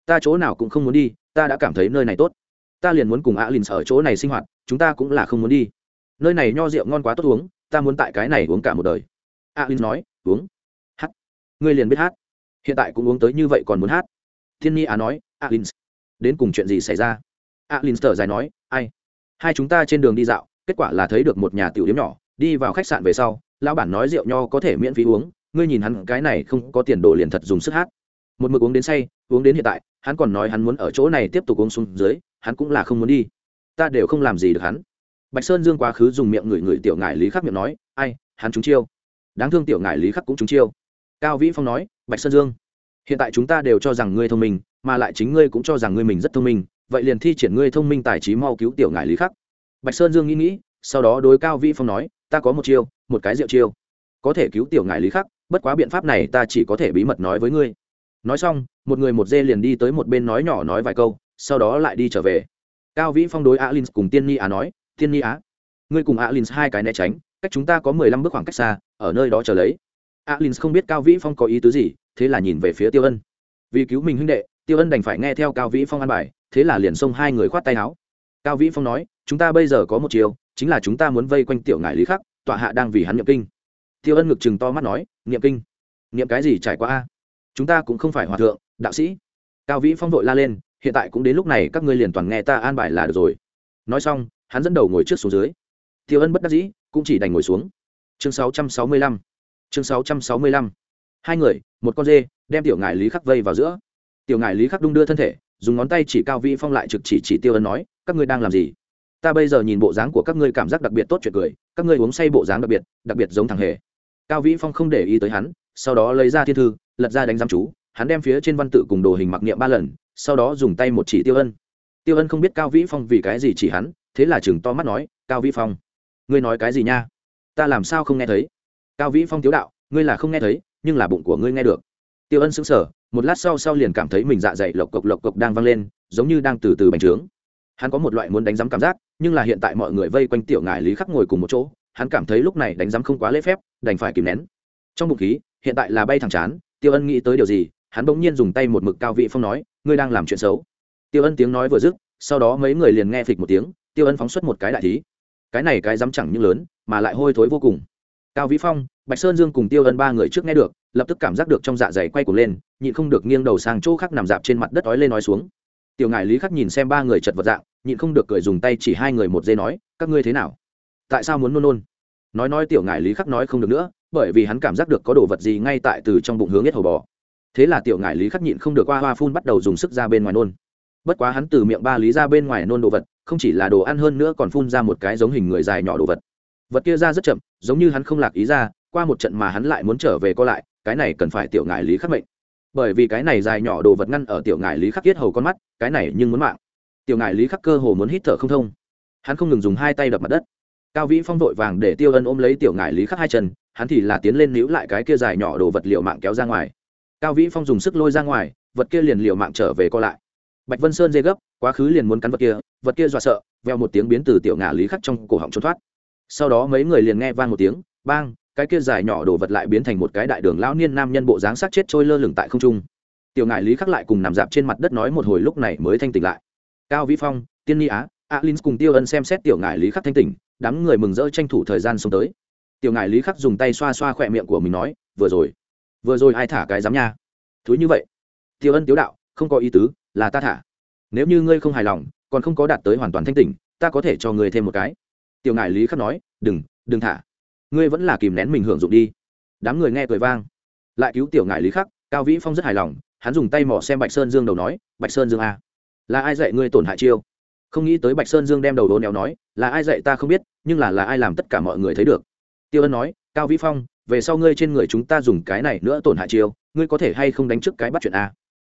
Ta chỗ nào cũng không muốn đi, ta đã cảm thấy nơi này tốt. Ta liền muốn cùng alin ở chỗ này sinh hoạt, chúng ta cũng là không muốn đi. Nơi này nho rượu ngon quá tốt uống, ta muốn tại cái này uống cả một đời. Alin nói, uống. Hát. Ngươi liền biết hát. Hiện tại cũng uống tới như vậy còn muốn hát. Thiên nhi á nói alin đến cùng chuyện gì xảy ra? Alin thở dài nói, ai hai chúng ta trên đường đi dạo, kết quả là thấy được một nhà tiểu điếm nhỏ, đi vào khách sạn về sau, lão bản nói rượu nho có thể miễn phí uống, ngươi nhìn hắn, cái này không có tiền đồ liền thật dùng sức hát. Một mực uống đến say, uống đến hiện tại, hắn còn nói hắn muốn ở chỗ này tiếp tục uống xuống dưới, hắn cũng là không muốn đi. Ta đều không làm gì được hắn. Bạch sơn dương quá khứ dùng miệng ngửi người tiểu ngải lý khắc miệng nói, ai, hắn trúng chiêu. Đáng thương tiểu ngải lý khắc cũng trúng chiêu. Cao vĩ phong nói, bạch sơn dương, hiện tại chúng ta đều cho rằng ngươi thông minh, mà lại chính ngươi cũng cho rằng ngươi mình rất thông minh vậy liền thi triển ngươi thông minh tài trí mau cứu tiểu ngải lý khắc. Bạch sơn dương nghĩ nghĩ, sau đó đối cao vĩ phong nói, ta có một chiêu, một cái rượu chiêu. Có thể cứu tiểu ngải lý khắc, bất quá biện pháp này ta chỉ có thể bí mật nói với ngươi. Nói xong, một người một dê liền đi tới một bên nói nhỏ nói vài câu, sau đó lại đi trở về. Cao vĩ phong đối alin cùng tiên ni á nói, tiên ni á, ngươi cùng alin hai cái né tránh, cách chúng ta có mười lăm bước khoảng cách xa, ở nơi đó chờ lấy. Alin không biết cao vĩ phong có ý tứ gì, thế là nhìn về phía tiêu ân. Vì cứu mình huynh đệ, tiêu ân đành phải nghe theo cao vĩ phong ăn bài thế là liền xông hai người khoát tay áo. Cao vĩ phong nói, chúng ta bây giờ có một chiều chính là chúng ta muốn vây quanh tiểu ngải lý khắc, tọa hạ đang vì hắn niệm kinh. Tiêu ân ngực chừng to mắt nói, niệm kinh? Niệm cái gì trải qua a? Chúng ta cũng không phải hòa thượng, đạo sĩ. Cao vĩ phong vội la lên, hiện tại cũng đến lúc này, các ngươi liền toàn nghe ta an bài là được rồi. Nói xong, hắn dẫn đầu ngồi trước xuống dưới. Tiêu ân bất đắc dĩ, cũng chỉ đành ngồi xuống. Chương 665 chương 665 hai người, một con dê, đem tiểu ngải lý khắc vây vào giữa. Tiểu ngải lý khắc đung đưa thân thể dùng ngón tay chỉ cao vĩ phong lại trực chỉ chỉ tiêu ân nói, các ngươi đang làm gì? Ta bây giờ nhìn bộ dáng của các ngươi cảm giác đặc biệt tốt chuyện cười, các ngươi uống say bộ dáng đặc biệt đặc biệt giống thằng hề. Cao vĩ phong không để ý tới hắn, sau đó lấy ra thiên thư, lật ra đánh giam chú, hắn đem phía trên văn tự cùng đồ hình mặc niệm ba lần, sau đó dùng tay một chỉ tiêu ân. Tiêu ân không biết cao vĩ phong vì cái gì chỉ hắn, thế là chừng to mắt nói, cao vĩ phong, ngươi nói cái gì nha? Ta làm sao không nghe thấy? Cao vĩ phong tiếu đạo, ngươi là không nghe thấy, nhưng là bụng của ngươi nghe được. Tiêu ân sững sờ một lát sau sau liền cảm thấy mình dạ dày lộc cộc lộc cộc đang vang lên, giống như đang từ từ bành trướng. Hắn có một loại muốn đánh giám cảm giác, nhưng là hiện tại mọi người vây quanh tiểu ngài lý khắc ngồi cùng một chỗ, hắn cảm thấy lúc này đánh giám không quá lễ phép, đành phải kìm nén. Trong bụng khí, hiện tại là bay thẳng chán, tiêu ân nghĩ tới điều gì, hắn bỗng nhiên dùng tay một mực cao vị phong nói, ngươi đang làm chuyện xấu. Tiêu ân tiếng nói vừa dứt, sau đó mấy người liền nghe phịch một tiếng, tiêu ân phóng xuất một cái đại thí. Cái này cái dám chẳng những lớn, mà lại hôi thối vô cùng. Cao vĩ phong, bạch sơn dương cùng tiêu ân ba người trước nghe được lập tức cảm giác được trong dạ dày quay cuồng lên, nhịn không được nghiêng đầu sang chỗ khác nằm dạp trên mặt đất ói lên nói xuống. Tiểu ngải lý khắc nhìn xem ba người chật vật dạng, nhịn không được cười dùng tay chỉ hai người một dây nói, các ngươi thế nào? Tại sao muốn nôn nôn? Nói nói tiểu ngải lý khắc nói không được nữa, bởi vì hắn cảm giác được có đồ vật gì ngay tại từ trong bụng hướng hết hầu bò. Thế là tiểu ngải lý khắc nhịn không được qua hoa phun bắt đầu dùng sức ra bên ngoài nôn. Bất quá hắn từ miệng ba lý ra bên ngoài nôn đồ vật, không chỉ là đồ ăn hơn nữa còn phun ra một cái giống hình người dài nhỏ đồ vật. Vật kia ra rất chậm, giống như hắn không lạc ý ra, qua một trận mà hắn lại muốn trở về co lại cái này cần phải tiểu ngải lý khắc mệnh. Bởi vì cái này dài nhỏ đồ vật ngăn ở tiểu ngải lý khắc kiết hầu con mắt, cái này nhưng muốn mạng. Tiểu ngải lý khắc cơ hồ muốn hít thở không thông. Hắn không ngừng dùng hai tay đập mặt đất. Cao vĩ phong vội vàng để tiêu ân ôm lấy tiểu ngải lý khắc hai chân, hắn thì là tiến lên níu lại cái kia dài nhỏ đồ vật liệu mạng kéo ra ngoài. Cao vĩ phong dùng sức lôi ra ngoài, vật kia liền liệu mạng trở về co lại. Bạch vân sơn dây gấp, quá khứ liền muốn cắn vật kia vật kia dọa sợ, veo một tiếng biến từ tiểu ngả lý khắc trong cổ họng trốn thoát. Sau đó mấy người liền nghe vang một tiếng, bang cái kia dài nhỏ đồ vật lại biến thành một cái đại đường lão niên nam nhân bộ dáng sát chết trôi lơ lửng tại không trung. Tiểu ngải lý khắc lại cùng nằm dạp trên mặt đất nói một hồi lúc này mới thanh tỉnh lại. Cao vĩ phong, tiên ni á alin cùng tiêu ân xem xét tiểu ngải lý khắc thanh tỉnh, đám người mừng rỡ tranh thủ thời gian xuống tới. Tiểu ngải lý khắc dùng tay xoa xoa khỏe miệng của mình nói, vừa rồi vừa rồi ai thả cái dám nha? Thứ như vậy. Tiêu ân tiếu đạo, không có ý tứ, là ta thả. Nếu như ngươi không hài lòng, còn không có đạt tới hoàn toàn thanh tỉnh, ta có thể cho ngươi thêm một cái. Tiểu ngải lý khắc nói, đừng đừng thả ngươi vẫn là kìm nén mình hưởng dụng đi. Đám người nghe cười vang. Lại cứu tiểu ngại lý khắc, cao vĩ phong rất hài lòng, hắn dùng tay mỏ xem bạch sơn dương đầu nói, bạch sơn dương a, là ai dạy ngươi tổn hại chiêu? Không nghĩ tới bạch sơn dương đem đầu đố néo nói, là ai dạy ta không biết, nhưng là là ai làm tất cả mọi người thấy được? Tiêu ân nói, cao vĩ phong, về sau ngươi trên người chúng ta dùng cái này nữa tổn hại chiêu, ngươi có thể hay không đánh trước cái bắt chuyện a?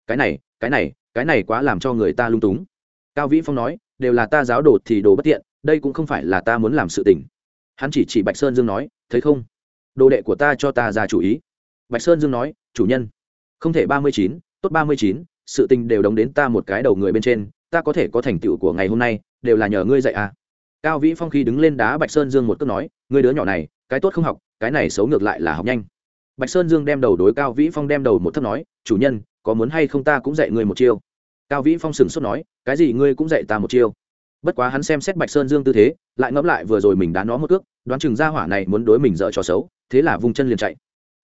Cái này cái này cái này quá làm cho người ta lung túng. Cao vĩ phong nói, đều là ta giáo đồ thì đồ bất tiện, đây cũng không phải là ta muốn làm sự tình hắn chỉ chỉ bạch sơn dương nói, thấy không? Đồ đệ của ta cho ta ra chủ ý. Bạch sơn dương nói, chủ nhân, không thể ba mươi chín, tốt ba mươi chín, sự tình đều đóng đến ta một cái đầu người bên trên, ta có thể có thành tựu của ngày hôm nay, đều là nhờ ngươi dạy à. Cao vĩ phong khi đứng lên đá bạch sơn dương một cước nói, ngươi đứa nhỏ này, cái tốt không học, cái này xấu ngược lại là học nhanh. Bạch sơn dương đem đầu đối cao vĩ phong đem đầu một thấp nói, chủ nhân, có muốn hay không ta cũng dạy ngươi một chiêu? Cao vĩ phong sừng sốt nói, cái gì ngươi cũng dạy ta một chiêu? Bất quá hắn xem xét bạch sơn dương tư thế, lại ngẫm lại vừa rồi mình đá nó một cước, đoán chừng ra hỏa này muốn đối mình dở trò xấu, thế là vùng chân liền chạy.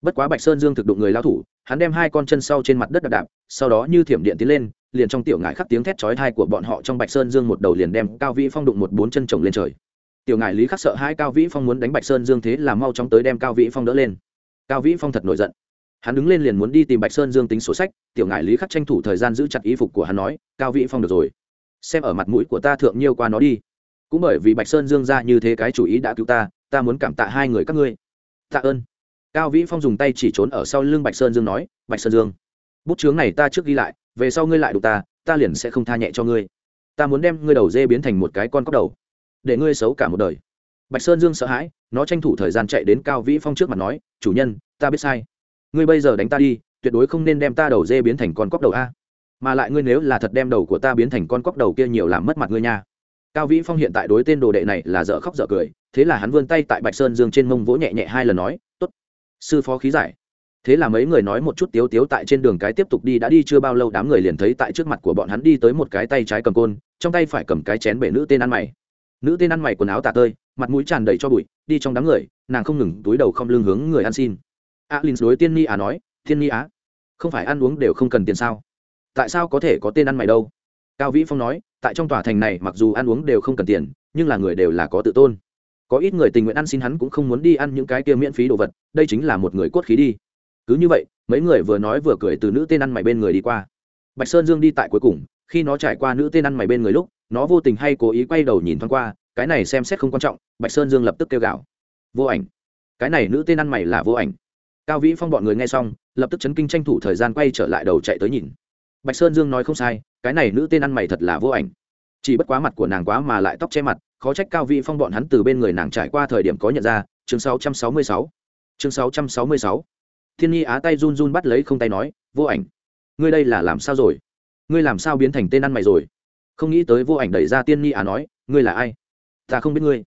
Bất quá bạch sơn dương thực đụng người lao thủ, hắn đem hai con chân sau trên mặt đất đạp đạp, sau đó như thiểm điện tiến lên, liền trong tiểu ngải khắc tiếng thét chói thai của bọn họ trong bạch sơn dương một đầu liền đem cao vĩ phong đụng một bốn chân chồng lên trời. Tiểu ngải lý khắc sợ hai cao vĩ phong muốn đánh bạch sơn dương thế là mau chóng tới đem cao vĩ phong đỡ lên. Cao vĩ phong thật nổi giận. Hắn đứng lên liền muốn đi tìm bạch sơn dương tính sổ sách, tiểu ngải lý khắc tranh thủ thời gian giữ chặt y phục của hắn nói, cao vĩ phong được rồi xem ở mặt mũi của ta thượng nhiêu qua nó đi. Cũng bởi vì bạch sơn dương ra như thế cái chủ ý đã cứu ta ta muốn cảm tạ hai người các ngươi. Tạ ơn. Cao vĩ phong dùng tay chỉ trốn ở sau lưng bạch sơn dương nói, bạch sơn dương, bút chướng này ta trước ghi lại, về sau ngươi lại đụng ta ta liền sẽ không tha nhẹ cho ngươi. Ta muốn đem ngươi đầu dê biến thành một cái con cóc đầu, để ngươi xấu cả một đời. Bạch sơn dương sợ hãi, nó tranh thủ thời gian chạy đến cao vĩ phong trước mặt nói, chủ nhân, ta biết sai. Ngươi bây giờ đánh ta đi, tuyệt đối không nên đem ta đầu dê biến thành con cóc đầu a mà lại ngươi nếu là thật đem đầu của ta biến thành con cóc đầu kia nhiều làm mất mặt ngươi nha. Cao vĩ phong hiện tại đối tên đồ đệ này là dở khóc dở cười, thế là hắn vươn tay tại bạch sơn dương trên mông vỗ nhẹ nhẹ hai lần nói t ố t sư phó khí giải. Thế là mấy người nói một chút tiếu tiếu tại trên đường cái tiếp tục đi, đã đi chưa bao lâu đám người liền thấy tại trước mặt của bọn hắn đi tới một cái tay trái cầm côn, trong tay phải cầm cái chén bể nữ tên ăn mày. Nữ tên ăn mày quần áo tà tơi, mặt mũi tràn đầy cho bụi, đi trong đám người, nàng không ngừng túi đầu không lưng hướng người ăn xin. Alin đối tiên ni á nói thiên ni á, không phải ăn uống đều không cần tiền sao? Tại sao có thể có tên ăn mày đâu? Cao vĩ phong nói, tại trong tòa thành này mặc dù ăn uống đều không cần tiền, nhưng là người đều là có tự tôn. Có ít người tình nguyện ăn xin hắn cũng không muốn đi ăn những cái kia miễn phí đồ vật, đây chính là một người cốt khí đi. Cứ như vậy, mấy người vừa nói vừa cười từ nữ tên ăn mày bên người đi qua. Bạch sơn dương đi tại cuối cùng, khi nó trải qua nữ tên ăn mày bên người lúc, nó vô tình hay cố ý quay đầu nhìn thoáng qua, cái này xem xét không quan trọng, bạch sơn dương lập tức kêu gào. Vô ảnh. Cái này nữ tên ăn mày là vô ảnh. Cao vĩ phong bọn người nghe xong, lập tức chấn kinh tranh thủ thời gian quay trở lại đầu chạy tới nhìn bạch sơn dương nói không sai, cái này nữ tên ăn mày thật là vô ảnh. Chỉ bất quá mặt của nàng quá mà lại tóc che mặt, khó trách cao vĩ phong bọn hắn từ bên người nàng trải qua thời điểm có nhận ra, chương 666. chương 666. thiên nhi á tay run run bắt lấy không tay nói, vô ảnh, ngươi đây là làm sao rồi? Ngươi làm sao biến thành tên ăn mày rồi? Không nghĩ tới vô ảnh đẩy ra tiên nhi á nói, ngươi là ai? Ta không biết ngươi.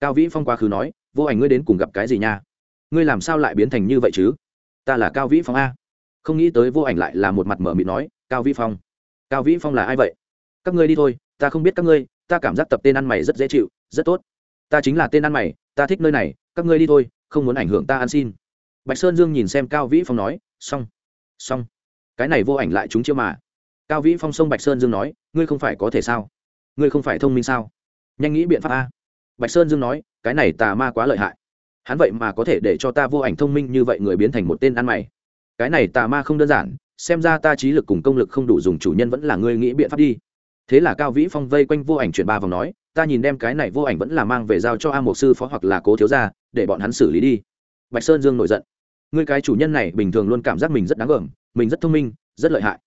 Cao vĩ phong quá khứ nói, vô ảnh ngươi đến cùng gặp cái gì nha? Ngươi làm sao lại biến thành như vậy chứ? Ta là cao vĩ phong a không nghĩ tới vô ảnh lại là một mặt mở mịt nói, cao vĩ phong, cao vĩ phong là ai vậy? Các ngươi đi thôi, ta không biết các ngươi, ta cảm giác tập tên ăn mày rất dễ chịu, rất tốt. Ta chính là tên ăn mày, ta thích nơi này, các ngươi đi thôi, không muốn ảnh hưởng ta ăn xin. Bạch sơn dương nhìn xem cao vĩ phong nói, xong xong. Cái này vô ảnh lại chúng chiêu mà. Cao vĩ phong sông bạch sơn dương nói, ngươi không phải có thể sao? Ngươi không phải thông minh sao? Nhanh nghĩ biện pháp a. Bạch sơn dương nói, cái này tà ma quá lợi hại. Hắn vậy mà có thể để cho ta vô ảnh thông minh như vậy người biến thành một tên ăn mày cái này tà ma không đơn giản, xem ra ta trí lực cùng công lực không đủ dùng chủ nhân vẫn là ngươi nghĩ biện pháp đi. Thế là cao vĩ phong vây quanh vô ảnh chuyển ba vòng nói, ta nhìn đem cái này vô ảnh vẫn là mang về giao cho a một sư phó hoặc là cố thiếu gia, để bọn hắn xử lý đi. Bạch sơn dương nổi giận. Ngươi cái chủ nhân này bình thường luôn cảm giác mình rất đáng gờm, mình rất thông minh, rất lợi hại.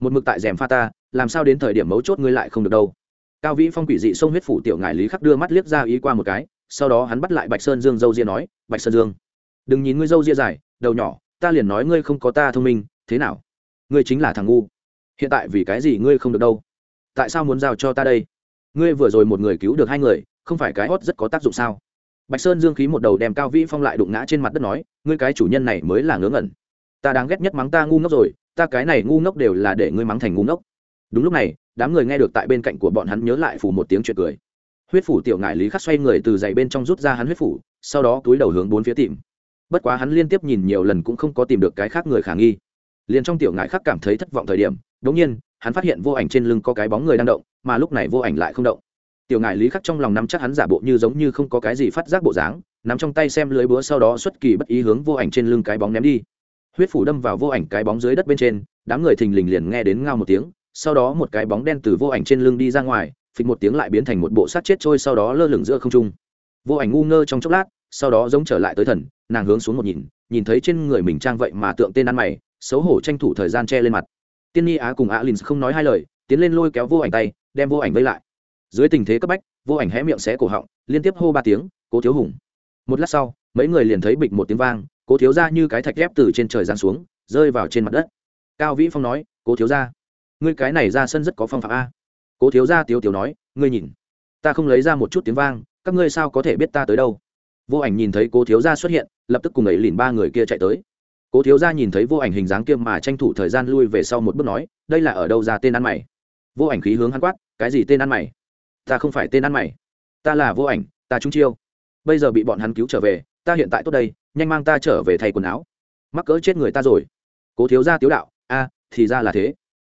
Một mực tại rèm pha ta, làm sao đến thời điểm mấu chốt ngươi lại không được đâu. Cao vĩ phong quỷ dị sông huyết phủ tiểu ngải lý khắc đưa mắt liếc ra ý qua một cái, sau đó hắn bắt lại bạch sơn dương dâu ria nói, bạch sơn dương, đừng nhìn ngươi dâu ria dài, đầu nhỏ ta liền nói ngươi không có ta thông minh, thế nào? Ngươi chính là thằng ngu. Hiện tại vì cái gì ngươi không được đâu? Tại sao muốn giao cho ta đây? Ngươi vừa rồi một người cứu được hai người, không phải cái hót rất có tác dụng sao? Bạch sơn dương khí một đầu đem cao vĩ phong lại đụng ngã trên mặt đất nói, ngươi cái chủ nhân này mới là ngớ ngẩn. Ta đáng ghét nhất mắng ta ngu ngốc rồi, ta cái này ngu ngốc đều là để ngươi mắng thành ngu ngốc. Đúng lúc này, đám người nghe được tại bên cạnh của bọn hắn nhớ lại phủ một tiếng chuyện cười. Huyết phủ tiểu ngại lý khắc xoay người từ dậy bên trong rút ra hắn huyết phủ, sau đó túi đầu hướng bốn phía tìm bất quá hắn liên tiếp nhìn nhiều lần cũng không có tìm được cái khác người khả nghi. Liền trong tiểu ngại khắc cảm thấy thất vọng thời điểm đống nhiên, hắn phát hiện vô ảnh trên lưng có cái bóng người đang động, mà lúc này vô ảnh lại không động. Tiểu ngại lý khắc trong lòng nắm chắc hắn giả bộ như giống như không có cái gì phát giác bộ dáng, nắm trong tay xem lưới búa sau đó xuất kỳ bất ý hướng vô ảnh trên lưng cái bóng ném đi. Huyết phủ đâm vào vô ảnh cái bóng dưới đất bên trên, đám người thình lình liền nghe đến ngao một tiếng, sau đó một cái bóng đen từ vô ảnh trên lưng đi ra ngoài, phịch một tiếng lại biến thành một bộ sát chết trôi sau đó lơ lửng giữa không trung. Vô ảnh ngu ngơ trong chốc lát sau đó giống trở lại tới thần, nàng hướng xuống một nhìn nhìn thấy trên người mình trang vậy mà tượng tên ăn mày, xấu hổ tranh thủ thời gian che lên mặt. Tiên ni á cùng á lynn không nói hai lời, tiến lên lôi kéo vô ảnh tay, đem vô ảnh vây lại. Dưới tình thế cấp bách, vô ảnh hé miệng xé cổ họng, liên tiếp hô ba tiếng, cố thiếu hùng. Một lát sau, mấy người liền thấy bịch một tiếng vang, cố thiếu ra như cái thạch ghép từ trên trời giáng xuống, rơi vào trên mặt đất. Cao vĩ phong nói, cố thiếu ra ngươi cái này ra sân rất có phong phạm a. Cố thiếu ra tiếu tiếu nói, ngươi nhìn, ta không lấy ra một chút tiếng vang, các ngươi sao có thể biết ta tới đâu? Vô ảnh nhìn thấy cố thiếu gia xuất hiện lập tức cùng ấy lìn ba người kia chạy tới. Cố thiếu gia nhìn thấy vô ảnh hình dáng kia mà tranh thủ thời gian lui về sau một bước nói đây là ở đâu ra tên ăn mày? Vô ảnh khí hướng hắn quát cái gì tên ăn mày? Ta không phải tên ăn mày. Ta là vô ảnh ta trúng chiêu. Bây giờ bị bọn hắn cứu trở về ta hiện tại tốt đây nhanh mang ta trở về thay quần áo. Mắc cỡ chết người ta rồi. Cố thiếu gia tiếu đạo a thì ra là thế.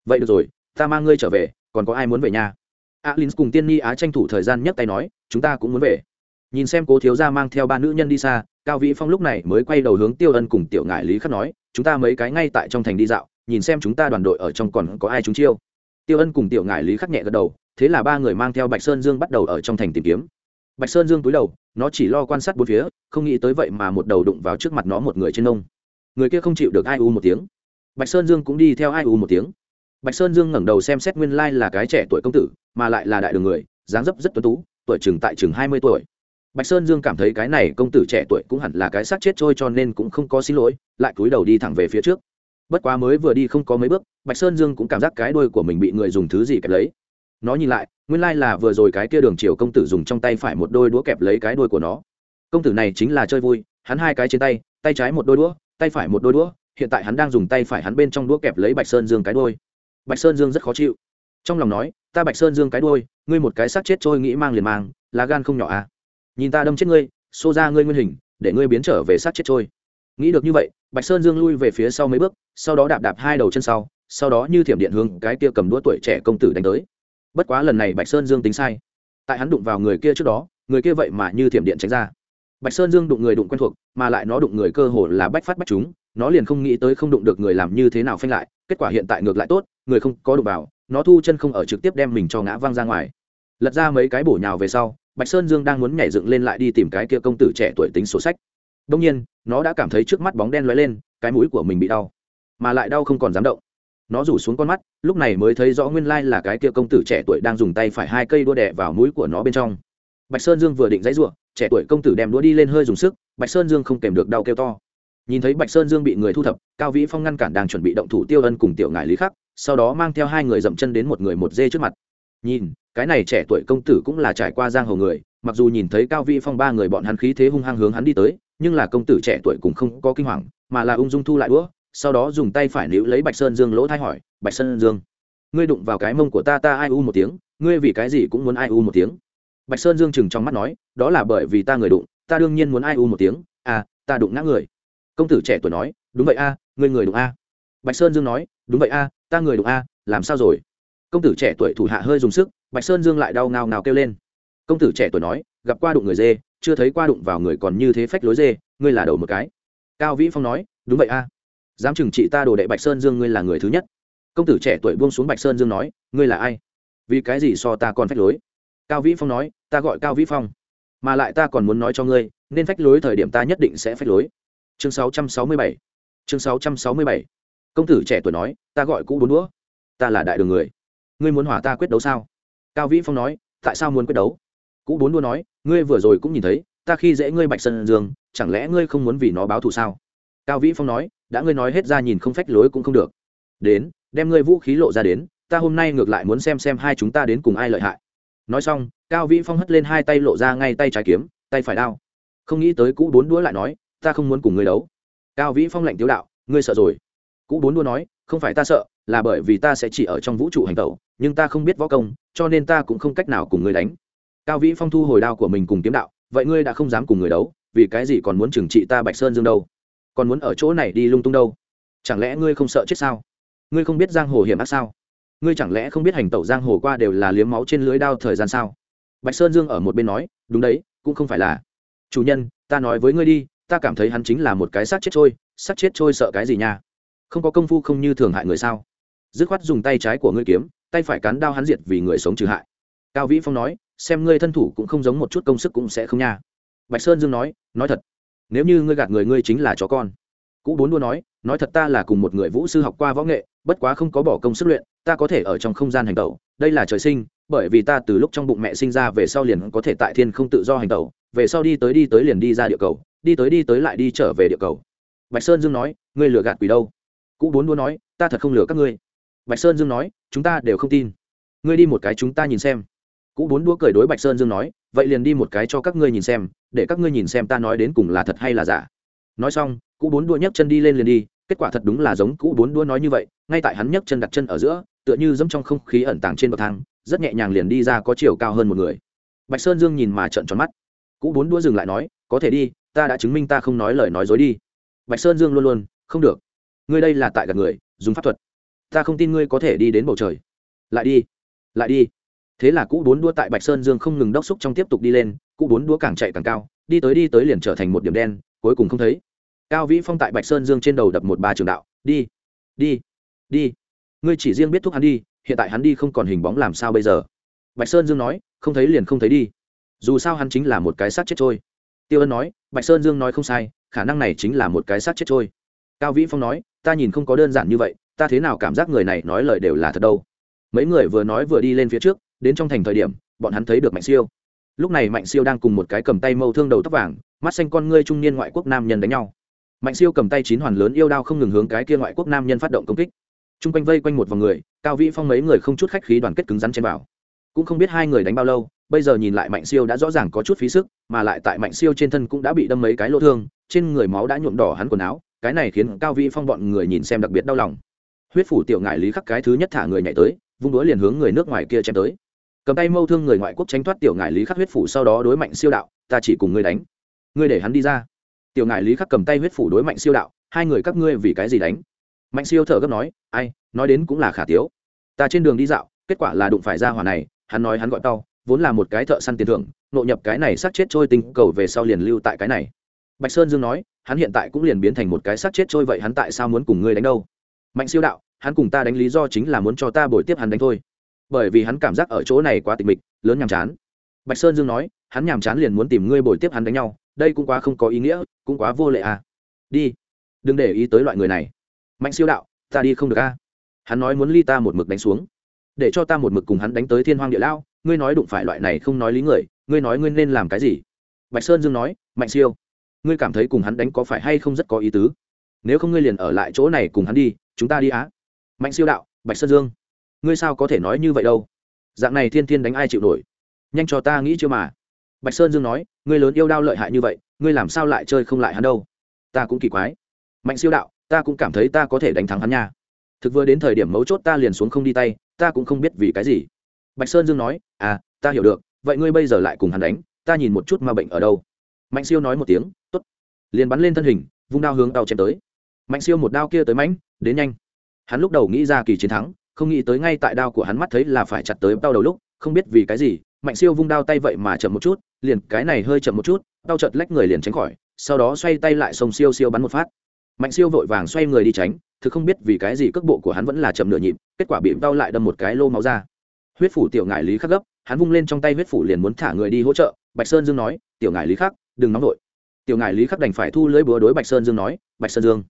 Vậy được rồi ta mang ngươi trở về còn có ai muốn về nhà? Alin à, cùng tiên ni á tranh thủ thời gian nhấc tay nói chúng ta cũng muốn về nhìn xem cố thiếu gia mang theo ba nữ nhân đi xa, cao vĩ phong lúc này mới quay đầu hướng tiêu ân cùng tiểu ngại lý khắc nói, chúng ta mấy cái ngay tại trong thành đi dạo, nhìn xem chúng ta đoàn đội ở trong còn có ai chúng chiêu. Tiêu ân cùng tiểu ngại lý khắc nhẹ gật đầu, thế là ba người mang theo bạch sơn dương bắt đầu ở trong thành tìm kiếm. Bạch sơn dương túi đầu, nó chỉ lo quan sát bốn phía, không nghĩ tới vậy mà một đầu đụng vào trước mặt nó một người trên nông. Người kia không chịu được ai u một tiếng. Bạch sơn dương cũng đi theo ai u một tiếng. Bạch sơn dương ngẩng đầu xem xét nguyên lai là cái trẻ tuổi công tử, mà lại là đại đường người, dáng dấp rất tuấn tú, tuổi chừng tại chừng hai mươi tuổi bạch sơn dương cảm thấy cái này công tử trẻ tuổi cũng hẳn là cái xác chết trôi cho nên cũng không có xin lỗi, lại cúi đầu đi thẳng về phía trước. Bất quá mới vừa đi không có mấy bước, bạch sơn dương cũng cảm giác cái đuôi của mình bị người dùng thứ gì kẹp lấy. Nó nhìn lại, nguyên lai là vừa rồi cái kia đường chiều công tử dùng trong tay phải một đôi đũa kẹp lấy cái đuôi của nó. Công tử này chính là chơi vui, hắn hai cái trên tay tay trái một đôi đũa, tay phải một đôi đũa, hiện tại hắn đang dùng tay phải hắn bên trong đũa kẹp lấy bạch sơn dương cái đôi bạch sơn dương rất khó chịu. Trong lòng nói, ta bạch sơn dương cái đôi ngươi một cái xác chết trôi nghĩ mang liền mang lá gan không nhỏ à nhìn ta đâm chết ngươi, xô ra ngươi nguyên hình, để ngươi biến trở về sát chết trôi. Nghĩ được như vậy, bạch sơn dương lui về phía sau mấy bước, sau đó đạp đạp hai đầu chân sau sau đó như thiểm điện hướng cái kia cầm đũa tuổi trẻ công tử đánh tới. Bất quá lần này bạch sơn dương tính sai. Tại hắn đụng vào người kia trước đó, người kia vậy mà như thiểm điện tránh ra. Bạch sơn dương đụng người đụng quen thuộc, mà lại nó đụng người cơ hồ là bách phát bách chúng, nó liền không nghĩ tới không đụng được người làm như thế nào phanh lại, kết quả hiện tại ngược lại tốt, người không có đụng vào, nó thu chân không ở trực tiếp đem mình cho ngã văng ra ngoài. Lật ra mấy cái bổ nhào về sau bạch sơn dương đang muốn nhảy dựng lên lại đi tìm cái kia công tử trẻ tuổi tính sổ sách. Đông nhiên, nó đã cảm thấy trước mắt bóng đen lóe lên, cái mũi của mình bị đau, mà lại đau không còn dám động. Nó rủ xuống con mắt, lúc này mới thấy rõ nguyên lai là cái kia công tử trẻ tuổi đang dùng tay phải hai cây đua đẻ vào mũi của nó bên trong. Bạch sơn dương vừa định dãy ruộng trẻ tuổi công tử đem đũa đi lên hơi dùng sức, bạch sơn dương không kèm được đau kêu to. Nhìn thấy bạch sơn dương bị người thu thập, cao vĩ phong ngăn cản đang chuẩn bị động thủ tiêu ân cùng tiểu ngại lý khắc, sau đó mang theo hai người dậm chân đến một người một dê trước mặt. Nhìn cái này trẻ tuổi công tử cũng là trải qua giang hồ người, mặc dù nhìn thấy cao vĩ phong ba người bọn hắn khí thế hung hăng hướng hắn đi tới, nhưng là công tử trẻ tuổi cũng không có kinh hoàng, mà là ung dung thu lại đũa, sau đó dùng tay phải níu lấy bạch sơn dương lỗ thai hỏi, bạch sơn dương, ngươi đụng vào cái mông của ta ta ai u một tiếng, ngươi vì cái gì cũng muốn ai u một tiếng? Bạch sơn dương chừng trong mắt nói, đó là bởi vì ta người đụng, ta đương nhiên muốn ai u một tiếng à ta đụng ngã người. Công tử trẻ tuổi nói, đúng vậy a, ngươi người đụng a. Bạch sơn dương nói, đúng vậy a, ta người đụng a, làm sao rồi? Công tử trẻ tuổi thủ hạ hơi dùng sức bạch sơn dương lại đau ngào ngào kêu lên. Công tử trẻ tuổi nói, gặp qua đụng người dê, chưa thấy qua đụng vào người còn như thế phách lối dê, ngươi là đầu một cái. Cao vĩ phong nói, đúng vậy a. Dám chừng trị ta đồ đệ bạch sơn dương ngươi là người thứ nhất. Công tử trẻ tuổi buông xuống bạch sơn dương nói, ngươi là ai? Vì cái gì so ta còn phách lối? Cao vĩ phong nói, ta gọi cao vĩ phong. Mà lại ta còn muốn nói cho ngươi, nên phách lối thời điểm ta nhất định sẽ phách lối. Chương 667 chương 667 công tử trẻ tuổi nói, ta gọi cũ bốn đũa. Ta là đại đường người. Ngươi muốn hỏa ta quyết đấu sao? Cao vĩ phong nói, tại sao muốn quyết đấu? Cũ bốn đua nói, ngươi vừa rồi cũng nhìn thấy, ta khi dễ ngươi bạch sơn dương, chẳng lẽ ngươi không muốn vì nó báo thù sao? Cao vĩ phong nói, đã ngươi nói hết ra nhìn không phách lối cũng không được. Đến, đem ngươi vũ khí lộ ra đến, ta hôm nay ngược lại muốn xem xem hai chúng ta đến cùng ai lợi hại. Nói xong, cao vĩ phong hất lên hai tay lộ ra ngay tay trái kiếm, tay phải đao. Không nghĩ tới cũ bốn đũa lại nói, ta không muốn cùng ngươi đấu. Cao vĩ phong lạnh tiếu đạo, ngươi sợ rồi. Cũ bốn đua nói, không phải ta sợ, là bởi vì ta sẽ chỉ ở trong vũ trụ hành tẩu, nhưng ta không biết võ công cho nên ta cũng không cách nào cùng ngươi đánh. Cao vĩ phong thu hồi đao của mình cùng kiếm đạo, vậy ngươi đã không dám cùng người đấu, vì cái gì còn muốn trừng trị ta bạch sơn dương đâu? Còn muốn ở chỗ này đi lung tung đâu? Chẳng lẽ ngươi không sợ chết sao? Ngươi không biết giang hồ hiểm ác sao? Ngươi chẳng lẽ không biết hành tẩu giang hồ qua đều là liếm máu trên lưới đao thời gian sao? Bạch sơn dương ở một bên nói, đúng đấy, cũng không phải là. Chủ nhân, ta nói với ngươi đi, ta cảm thấy hắn chính là một cái xác chết trôi xác chết trôi sợ cái gì nha? Không có công phu không như thường hại người sao? Dứt khoát dùng tay trái của ngươi kiếm tay phải cán đao hắn diệt vì người sống trừ hại. Cao vĩ phong nói, xem ngươi thân thủ cũng không giống một chút công sức cũng sẽ không nha. Bạch sơn dương nói nói thật, nếu như ngươi gạt người ngươi chính là chó con. Cũ bốn đua nói nói thật ta là cùng một người vũ sư học qua võ nghệ, bất quá không có bỏ công sức luyện, ta có thể ở trong không gian hành tẩu, đây là trời sinh, bởi vì ta từ lúc trong bụng mẹ sinh ra về sau liền có thể tại thiên không tự do hành tẩu, về sau đi tới đi tới liền đi ra địa cầu, đi tới đi tới lại đi trở về địa cầu. Bạch sơn dương nói, ngươi lừa gạt quỷ đâu? Cũ bốn đua nói, ta thật không lừa các ngươi bạch sơn dương nói, chúng ta đều không tin. Ngươi đi một cái chúng ta nhìn xem. Cũ bốn đũa cười đối bạch sơn dương nói, vậy liền đi một cái cho các ngươi nhìn xem, để các ngươi nhìn xem ta nói đến cùng là thật hay là giả. Nói xong, cũ bốn đũa nhấc chân đi lên liền đi, kết quả thật đúng là giống cũ bốn đũa nói như vậy, ngay tại hắn nhấc chân đặt chân ở giữa, tựa như dẫm trong không khí ẩn tàng trên bậc thang, rất nhẹ nhàng liền đi ra có chiều cao hơn một người. Bạch sơn dương nhìn mà trợn tròn mắt. Cũ bốn đũa dừng lại nói, có thể đi, ta đã chứng minh ta không nói lời nói dối đi. Bạch sơn dương luôn luôn, không được. Ngươi đây là tại gặp người, dùng pháp thuật ta không tin ngươi có thể đi đến bầu trời. Lại đi lại đi. Thế là cũ bốn đua tại bạch sơn dương không ngừng đốc xúc trong tiếp tục đi lên, cũ bốn đua càng chạy càng cao, đi tới đi tới liền trở thành một điểm đen, cuối cùng không thấy. Cao vĩ phong tại bạch sơn dương trên đầu đập một ba trường đạo, đi đi đi. Ngươi chỉ riêng biết thúc hắn đi, hiện tại hắn đi không còn hình bóng làm sao bây giờ? Bạch sơn dương nói, không thấy liền không thấy đi. Dù sao hắn chính là một cái sát chết trôi. Tiêu ân nói, bạch sơn dương nói không sai, khả năng này chính là một cái sát chết trôi. Cao vĩ phong nói, ta nhìn không có đơn giản như vậy ta thế nào cảm giác người này nói lời đều là thật đâu? Mấy người vừa nói vừa đi lên phía trước, đến trong thành thời điểm, bọn hắn thấy được mạnh siêu. Lúc này mạnh siêu đang cùng một cái cầm tay mâu thương đầu tóc vàng, mắt xanh con ngươi trung niên ngoại quốc nam nhân đánh nhau. Mạnh siêu cầm tay chín hoàn lớn yêu đao không ngừng hướng cái kia ngoại quốc nam nhân phát động công kích. T r u n g quanh vây quanh một vòng người, cao vĩ phong mấy người không chút khách khí đoàn kết cứng rắn trên bảo. Cũng không biết hai người đánh bao lâu, bây giờ nhìn lại mạnh siêu đã rõ ràng có chút phí sức, mà lại tại mạnh siêu trên thân cũng đã bị đâm mấy cái lỗ thương, trên người máu đã nhuộm đỏ hắn quần áo, cái này khiến cao vĩ phong bọn người nhìn xem đặc biệt đau lòng huyết phủ tiểu ngại lý khắc cái thứ nhất thả người nhảy tới, vung đũa liền hướng người nước ngoài kia chém tới. Cầm tay mâu thương người ngoại quốc tránh thoát tiểu ngải lý khắc huyết phủ sau đó đối mạnh siêu đạo, ta chỉ cùng ngươi đánh. Ngươi để hắn đi ra. Tiểu ngải lý khắc cầm tay huyết phủ đối mạnh siêu đạo, hai người các ngươi vì cái gì đánh? Mạnh siêu thở gấp nói, ai, nói đến cũng là khả tiếu. Ta trên đường đi dạo, kết quả là đụng phải ra hỏa này, hắn nói hắn gọi tao, vốn là một cái thợ săn tiền thưởng, nộ nhập cái này sát chết trôi tinh cầu về sau liền lưu tại cái này. Bạch sơn dương nói, hắn hiện tại cũng liền biến thành một cái sát chết trôi vậy, hắn tại sao muốn cùng ngươi đánh đâu? Mạnh siêu đạo, hắn cùng ta đánh lý do chính là muốn cho ta bồi tiếp hắn đánh thôi. Bởi vì hắn cảm giác ở chỗ này quá tịch mịch, lớn nhàm chán. Bạch sơn dương nói, hắn nhàm chán liền muốn tìm ngươi bồi tiếp hắn đánh nhau, đây cũng quá không có ý nghĩa, cũng quá vô lệ à. Đi, đừng để ý tới loại người này. Mạnh siêu đạo, ta đi không được a à. hắn nói muốn ly ta một mực đánh xuống. Để cho ta một mực cùng hắn đánh tới thiên hoang địa lao, ngươi nói đụng phải loại này không nói lý người, ngươi nói ngươi nên làm cái gì? Bạch sơn dương nói, mạnh siêu, ngươi cảm thấy cùng hắn đánh có phải hay không rất có ý tứ? Nếu không ngươi liền ở lại chỗ này cùng hắn đi chúng ta đi á. Mạnh siêu đạo, bạch sơn dương, ngươi sao có thể nói như vậy đâu? Dạng này thiên thiên đánh ai chịu nổi? Nhanh cho ta nghĩ chưa mà. Bạch sơn dương nói, ngươi lớn yêu đao lợi hại như vậy, ngươi làm sao lại chơi không lại hắn đâu? Ta cũng kỳ quái. Mạnh siêu đạo, ta cũng cảm thấy ta có thể đánh thắng hắn nha. Thực vừa đến thời điểm mấu chốt ta liền xuống không đi tay, ta cũng không biết vì cái gì. Bạch sơn dương nói à ta hiểu được, vậy ngươi bây giờ lại cùng hắn đánh, ta nhìn một chút ma bệnh ở đâu. Mạnh siêu nói một tiếng t ố t liền bắn lên thân hình, vung đao hướng đao chém tới. Mạnh siêu một đao kia tới mãnh đến nhanh. Hắn lúc đầu nghĩ ra kỳ chiến thắng, không nghĩ tới ngay tại đao của hắn mắt thấy là phải chặt tới đau đầu lúc, không biết vì cái gì, mạnh siêu vung đao tay vậy mà chậm một chút, liền cái này hơi chậm một chút, đau chợt lách người liền tránh khỏi, sau đó xoay tay lại sông siêu siêu bắn một phát. Mạnh siêu vội vàng xoay người đi tránh thực không biết vì cái gì cước bộ của hắn vẫn là chậm nửa nhịp, kết quả bị đau lại đâm một cái lô máu ra. Huyết phủ tiểu ngại lý khắc gấp, hắn vung lên trong tay huyết phủ liền muốn thả người đi hỗ trợ, bạch sơn dương nói, tiểu ngại lý khắc, đừng nóng vội. Tiểu ngại lý khắc đành phải thu lưỡi búa đối bạch sơn dương nói, bạch sơn dương,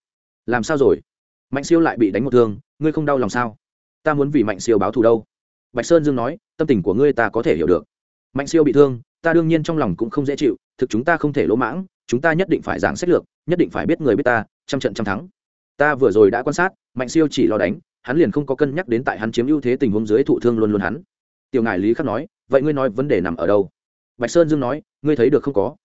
làm sao rồi? Mạnh siêu lại bị đánh một thương, ngươi không đau lòng sao? Ta muốn vì mạnh siêu báo thù đâu. Bạch sơn dương nói, tâm tình của ngươi ta có thể hiểu được. Mạnh siêu bị thương, ta đương nhiên trong lòng cũng không dễ chịu, thực chúng ta không thể lỗ mãng, chúng ta nhất định phải giảng sách lược, nhất định phải biết người biết ta, trăm trận trăm thắng. Ta vừa rồi đã quan sát, mạnh siêu chỉ lo đánh, hắn liền không có cân nhắc đến tại hắn chiếm ưu thế tình huống dưới thụ thương luôn luôn hắn. Tiểu ngài lý khắc nói, vậy ngươi nói vấn đề nằm ở đâu? Bạch sơn dương nói, ngươi thấy được không có?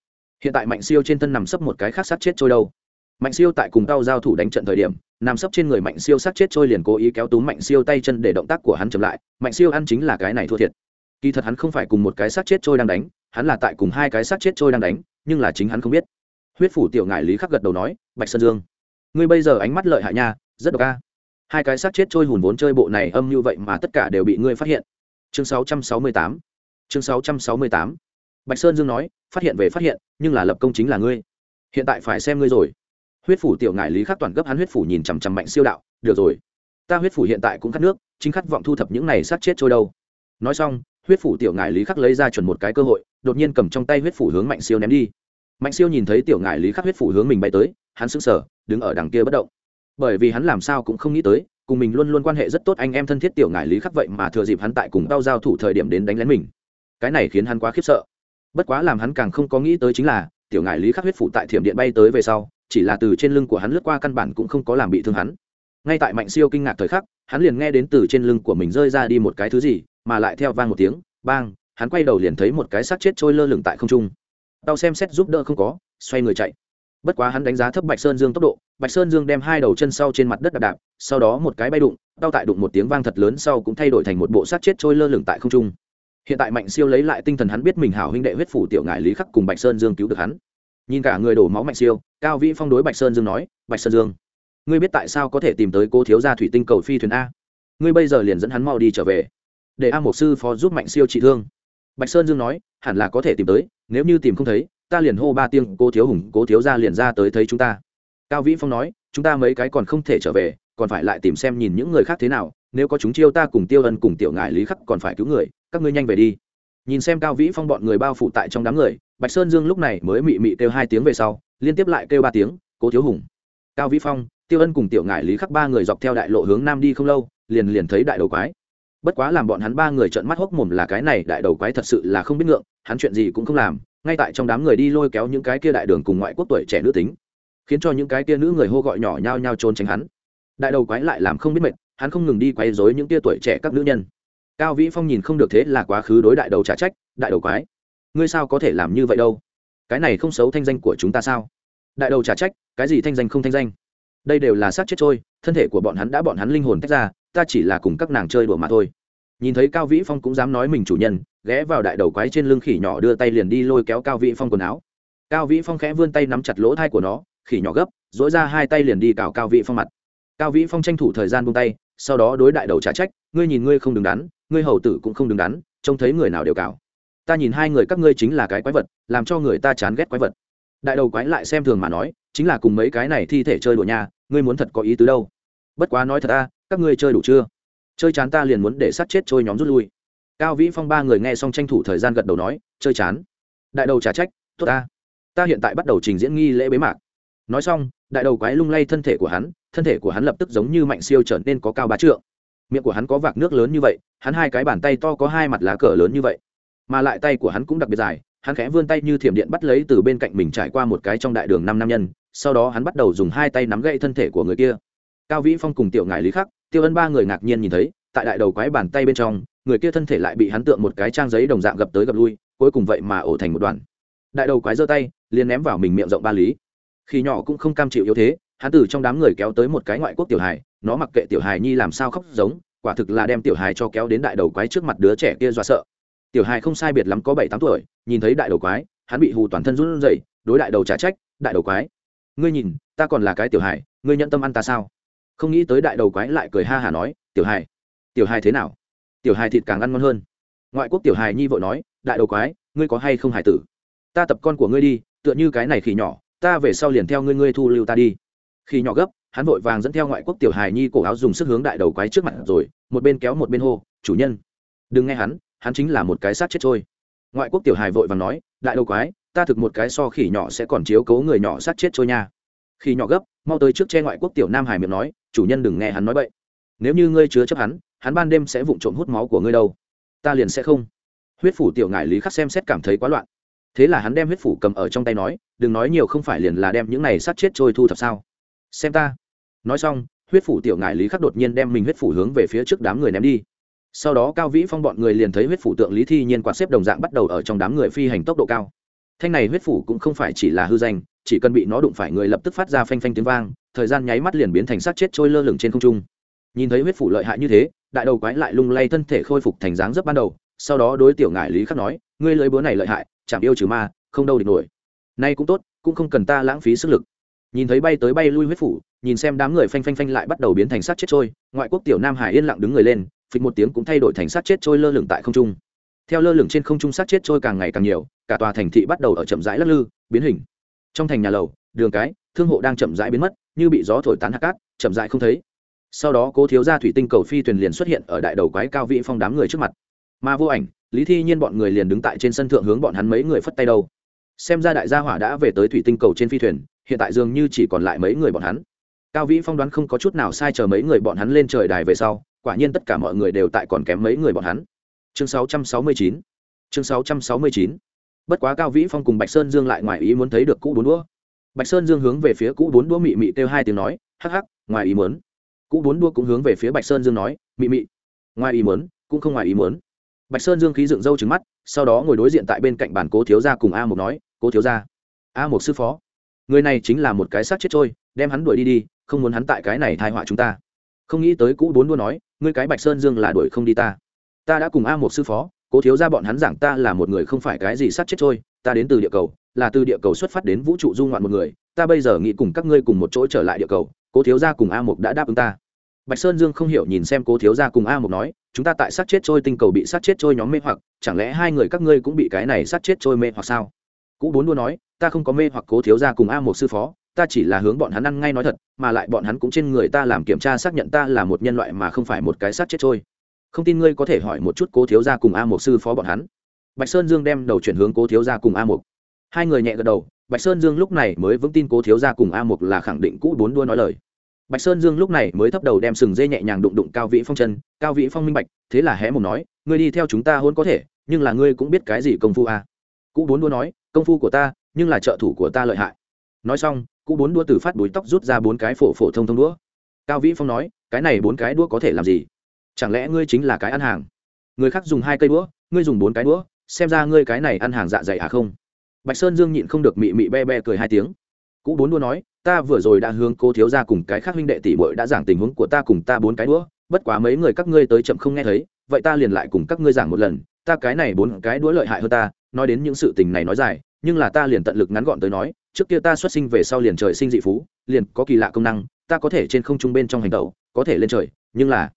Hiện tại mạnh siêu trên thân nằm sấp một cái khác sát chết trôi đâu mạnh siêu tại cùng tao giao thủ đánh trận thời điểm, nằm sấp trên người mạnh siêu sát chết trôi liền cố ý kéo túm mạnh siêu tay chân để động tác của hắn chậm lại. Mạnh siêu ăn chính là cái này thua thiệt. Kỳ thật hắn không phải cùng một cái sát chết trôi đang đánh, hắn là tại cùng hai cái sát chết trôi đang đánh, nhưng là chính hắn không biết. Huyết phủ tiểu ngại lý khắc gật đầu nói, bạch sơn dương, ngươi bây giờ ánh mắt lợi hại nha, rất độc ca hai cái sát chết trôi hùn vốn chơi bộ này âm như vậy mà tất cả đều bị ngươi phát hiện. Chương 668 chương 668 bạch sơn dương nói, phát hiện về phát hiện, nhưng là lập công chính là ngươi. Hiện tại phải xem ngươi rồi huyết phủ tiểu ngại lý khắc toàn gấp hắn huyết phủ nhìn chằm chằm mạnh siêu đạo, được rồi, ta huyết phủ hiện tại cũng khát nước, chính khát vọng thu thập những này sát chết trôi đâu. Nói xong, huyết phủ tiểu ngại lý khắc lấy ra chuẩn một cái cơ hội, đột nhiên cầm trong tay huyết phủ hướng mạnh siêu ném đi. Mạnh siêu nhìn thấy tiểu ngại lý khắc huyết phủ hướng mình bay tới, hắn sững sờ, đứng ở đằng kia bất động. Bởi vì hắn làm sao cũng không nghĩ tới, cùng mình luôn luôn quan hệ rất tốt anh em thân thiết tiểu ngại lý khắc vậy mà thừa dịp hắn tại cùng đau giao thủ thời điểm đến đánh lén mình. Cái này khiến hắn quá khiếp sợ. Bất quá làm hắn càng không có nghĩ tới chính là, tiểu ngại lý khắc huyết phủ tại thiểm điện bay tới về sau chỉ là từ trên lưng của hắn lướt qua căn bản cũng không có làm bị thương hắn. Ngay tại mạnh siêu kinh ngạc thời khắc, hắn liền nghe đến từ trên lưng của mình rơi ra đi một cái thứ gì, mà lại theo vang một tiếng, bang, hắn quay đầu liền thấy một cái xác chết trôi lơ lửng tại không trung. Tao xem xét giúp đỡ không có, xoay người chạy. Bất quá hắn đánh giá thấp bạch sơn dương tốc độ, bạch sơn dương đem hai đầu chân sau trên mặt đất đạp đạp, sau đó một cái bay đụng, tao tại đụng một tiếng vang thật lớn sau cũng thay đổi thành một bộ sát chết trôi lơ lửng tại không trung. Hiện tại mạnh siêu lấy lại tinh thần hắn biết mình hảo huynh đệ huyết phủ tiểu ngại lý khắc cùng bạch sơn dương cứu được hắn nhìn cả người đổ máu mạnh siêu, cao vĩ phong đối bạch sơn dương nói, bạch sơn dương, ngươi biết tại sao có thể tìm tới cô thiếu gia thủy tinh cầu phi thuyền a? Ngươi bây giờ liền dẫn hắn mau đi trở về, để a một sư phó giúp mạnh siêu trị thương. Bạch sơn dương nói, hẳn là có thể tìm tới, nếu như tìm không thấy, ta liền hô ba tiếng cô thiếu hùng, cố thiếu gia liền ra tới thấy chúng ta. Cao vĩ phong nói, chúng ta mấy cái còn không thể trở về, còn phải lại tìm xem nhìn những người khác thế nào, nếu có chúng chiêu ta cùng tiêu ân cùng tiểu ngại lý khắc còn phải cứu người, các ngươi nhanh về đi. Nhìn xem cao vĩ phong bọn người bao phủ tại trong đám người bạch sơn dương lúc này mới mị mị kêu hai tiếng về sau, liên tiếp lại kêu ba tiếng, cố thiếu hùng, cao vĩ phong, tiêu ân cùng tiểu ngại lý khắc ba người dọc theo đại lộ hướng nam đi không lâu, liền liền thấy đại đầu quái. Bất quá làm bọn hắn ba người trợn mắt hốc mồm là cái này đại đầu quái thật sự là không biết ngượng, hắn chuyện gì cũng không làm, ngay tại trong đám người đi lôi kéo những cái kia đại đường cùng ngoại quốc tuổi trẻ nữ tính, khiến cho những cái kia nữ người hô gọi nhỏ nhao nhao trốn tránh hắn. Đại đầu quái lại làm không biết mệt, hắn không ngừng đi quay dối những tia tuổi trẻ các nữ nhân. Cao vĩ phong nhìn không được thế là quá khứ đối đại đầu trả trách, đại đầu quái ngươi sao có thể làm như vậy đâu? Cái này không xấu thanh danh của chúng ta sao? Đại đầu trả trách, cái gì thanh danh không thanh danh? Đây đều là xác chết trôi, thân thể của bọn hắn đã bọn hắn linh hồn tách ra, ta chỉ là cùng các nàng chơi đùa mà thôi. Nhìn thấy cao vĩ phong cũng dám nói mình chủ nhân, ghé vào đại đầu quái trên lưng khỉ nhỏ đưa tay liền đi lôi kéo cao vĩ phong quần áo. Cao vĩ phong khẽ vươn tay nắm chặt lỗ thai của nó, khỉ nhỏ gấp dỗi ra hai tay liền đi cào cao vĩ phong mặt. Cao vĩ phong tranh thủ thời gian buông tay, sau đó đối đại đầu trả trách, ngươi nhìn ngươi không đứng đắn, ngươi hầu tử cũng không đứng đắn, trông thấy người nào đều cào ta nhìn hai người các ngươi chính là cái quái vật, làm cho người ta chán ghét quái vật. Đại đầu quái lại xem thường mà nói, chính là cùng mấy cái này thi thể chơi đùa nhà ngươi muốn thật có ý tứ đâu? Bất quá nói thật ta các ngươi chơi đủ chưa? Chơi chán ta liền muốn để sát chết trôi nhóm rút lui. Cao vĩ phong ba người nghe xong tranh thủ thời gian gật đầu nói, chơi chán. Đại đầu trả trách, tốt ta ta hiện tại bắt đầu trình diễn nghi lễ bế mạc. Nói xong, đại đầu quái lung lay thân thể của hắn, thân thể của hắn lập tức giống như mạnh siêu trở nên có cao bá trượng. Miệng của hắn có vạc nước lớn như vậy, hắn hai cái bàn tay to có hai mặt lá cờ lớn như vậy mà lại tay của hắn cũng đặc biệt dài, hắn khẽ vươn tay như thiểm điện bắt lấy từ bên cạnh mình trải qua một cái trong đại đường năm nam nhân, sau đó hắn bắt đầu dùng hai tay nắm gậy thân thể của người kia. Cao vĩ phong cùng tiểu ngài lý khắc, tiêu ân ba người ngạc nhiên nhìn thấy, tại đại đầu quái bàn tay bên trong, người kia thân thể lại bị hắn tượng một cái trang giấy đồng dạng gập tới gập lui, cuối cùng vậy mà ổ thành một đoàn. Đại đầu quái giơ tay, liền ném vào mình miệng rộng ba lý. Khi nhỏ cũng không cam chịu yếu thế, hắn từ trong đám người kéo tới một cái ngoại quốc tiểu hài, nó mặc kệ tiểu hài nhi làm sao khóc giống, quả thực là đem tiểu hài cho kéo đến đại đầu quái trước mặt đứa trẻ kia dọa sợ tiểu hài không sai biệt lắm có bảy tám tuổi, nhìn thấy đại đầu quái, hắn bị hù toàn thân run rẩy, đối đại đầu trả trách, đại đầu quái, ngươi nhìn, ta còn là cái tiểu hài, ngươi nhận tâm ăn ta sao? Không nghĩ tới đại đầu quái lại cười ha hả nói, tiểu hài tiểu hài thế nào? Tiểu hài thịt càng ăn ngon hơn. Ngoại quốc tiểu hài nhi vội nói, đại đầu quái, ngươi có hay không hải tử? Ta tập con của ngươi đi, tựa như cái này khỉ nhỏ, ta về sau liền theo ngươi ngươi thu lưu ta đi. Khi nhỏ gấp, hắn vội vàng dẫn theo ngoại quốc tiểu hài nhi cổ áo dùng sức hướng đại đầu quái trước mặt rồi, một bên kéo một bên hô, chủ nhân, đừng nghe hắn hắn chính là một cái sát chết trôi. Ngoại quốc tiểu hài vội vàng nói, đại đầu quái, ta thực một cái so khỉ nhỏ sẽ còn chiếu cố người nhỏ sát chết trôi nha. Khi nhỏ gấp, mau tới trước che ngoại quốc tiểu nam hải miệng nói, chủ nhân đừng nghe hắn nói vậy nếu như ngươi chứa chấp hắn hắn ban đêm sẽ vụng trộm hút máu của ngươi đâu. Ta liền sẽ không. Huyết phủ tiểu ngại lý khắc xem xét cảm thấy quá loạn. Thế là hắn đem huyết phủ cầm ở trong tay nói, đừng nói nhiều không phải liền là đem những này sát chết trôi thu thập sao? Xem ta. Nói xong, huyết phủ tiểu ngại lý khắc đột nhiên đem mình huyết phủ hướng về phía trước đám người ném đi sau đó cao vĩ phong bọn người liền thấy huyết phủ tượng lý thi nhiên quạt xếp đồng dạng bắt đầu ở trong đám người phi hành tốc độ cao. Thanh này huyết phủ cũng không phải chỉ là hư danh, chỉ cần bị nó đụng phải người lập tức phát ra phanh phanh tiếng vang, thời gian nháy mắt liền biến thành sát chết trôi lơ lửng trên không trung. Nhìn thấy huyết phủ lợi hại như thế, đại đầu quái lại lung lay thân thể khôi phục thành dáng dấp ban đầu, sau đó đối tiểu ngại lý khắc nói, ngươi lấy búa này lợi hại, chẳng yêu trừ ma, không đâu địch nổi. Nay cũng tốt, cũng không cần ta lãng phí sức lực. Nhìn thấy bay tới bay lui huyết phủ, nhìn xem đám người phanh phanh phanh lại bắt đầu biến thành sát chết trôi, ngoại quốc tiểu nam hải yên lặng đứng người lên phịch một tiếng cũng thay đổi thành sát chết trôi lơ lửng tại không trung. Theo lơ lửng trên không trung sát chết trôi càng ngày càng nhiều, cả tòa thành thị bắt đầu ở chậm rãi lắc lư, biến hình. Trong thành nhà lầu, đường cái, thương hộ đang chậm rãi biến mất, như bị gió thổi tán hạt cát, chậm rãi không thấy. Sau đó, cố thiếu gia thủy tinh cầu phi thuyền liền xuất hiện ở đại đầu quái cao vị phong đám người trước mặt. Mà vô ảnh, lý thi nhiên bọn người liền đứng tại trên sân thượng hướng bọn hắn mấy người phất tay đâu. Xem ra đại gia hỏa đã về tới thủy tinh cầu trên phi thuyền, hiện tại dường như chỉ còn lại mấy người bọn hắn. Cao vĩ phong đoán không có chút nào sai chờ mấy người bọn hắn lên trời đài về sau quả nhiên tất cả mọi người đều tại còn kém mấy người bọn hắn. Chương 669 chương 669 bất quá cao vĩ phong cùng bạch sơn dương lại ngoài ý muốn thấy được cũ bốn đũa. Bạch sơn dương hướng về phía cũ bốn đũa mị mị kêu hai tiếng nói, hắc hắc, ngoài ý muốn. Cũ bốn đua cũng hướng về phía bạch sơn dương nói, mị mị, ngoài ý muốn, cũng không ngoài ý muốn. Bạch sơn dương khí dựng râu trứng mắt, sau đó ngồi đối diện tại bên cạnh bàn cố thiếu gia cùng a một nói, cố thiếu gia, a một sư phó, người này chính là một cái xác chết trôi, đem hắn đuổi đi đi, không muốn hắn tại cái này thai họa chúng ta. Không nghĩ tới cũ bốn đua nói ngươi cái bạch sơn dương là đuổi không đi ta. Ta đã cùng a một sư phó, cố thiếu ra bọn hắn giảng ta là một người không phải cái gì sát chết trôi ta đến từ địa cầu, là từ địa cầu xuất phát đến vũ trụ du ngoạn một người, ta bây giờ nghĩ cùng các ngươi cùng một chỗ trở lại địa cầu, cố thiếu gia cùng a một đã đáp ứng ta. Bạch sơn dương không hiểu nhìn xem cố thiếu gia cùng a một nói, chúng ta tại sát chết trôi tinh cầu bị sát chết trôi nhóm mê hoặc, chẳng lẽ hai người các ngươi cũng bị cái này sát chết trôi mê hoặc sao? Cũ bốn đua nói, ta không có mê hoặc cố thiếu gia cùng a một sư phó ta chỉ là hướng bọn hắn ăn ngay nói thật, mà lại bọn hắn cũng trên người ta làm kiểm tra xác nhận ta là một nhân loại mà không phải một cái sát chết trôi. Không tin ngươi có thể hỏi một chút cố thiếu gia cùng a một sư phó bọn hắn. Bạch sơn dương đem đầu chuyển hướng cố thiếu gia cùng a một hai người nhẹ gật đầu, bạch sơn dương lúc này mới vững tin cố thiếu gia cùng a một là khẳng định cũ bốn đua nói lời. Bạch sơn dương lúc này mới thấp đầu đem sừng dê nhẹ nhàng đụng đụng cao vĩ phong chân, cao vĩ phong minh bạch, thế là hé một nói, ngươi đi theo chúng ta hôn có thể, nhưng là ngươi cũng biết cái gì công phu a? Cũ bốn đua nói, công phu của ta, nhưng là trợ thủ của ta lợi hại. Nói xong cũ bốn đua từ phát đuối tóc rút ra bốn cái phổ phổ thông thông đũa. Cao vĩ phong nói, cái này bốn cái đũa có thể làm gì? Chẳng lẽ ngươi chính là cái ăn hàng? Người khác dùng hai cây đũa, ngươi dùng bốn cái đũa, xem ra ngươi cái này ăn hàng dạ dày à không? Bạch sơn dương nhịn không được mị mị be be cười hai tiếng. Cũ bốn đũa nói, ta vừa rồi đã hướng cô thiếu ra cùng cái khác huynh đệ tỷ muội đã giảng tình huống của ta cùng ta bốn cái đũa, bất quá mấy người các ngươi tới chậm không nghe thấy, vậy ta liền lại cùng các ngươi giảng một lần, ta cái này bốn cái đũa lợi hại hơn ta. Nói đến những sự tình này nói dài nhưng là ta liền tận lực ngắn gọn tới nói, trước kia ta xuất sinh về sau liền trời sinh dị phú, liền có kỳ lạ công năng, ta có thể trên không trung bên trong hành tẩu, có thể lên trời, nhưng là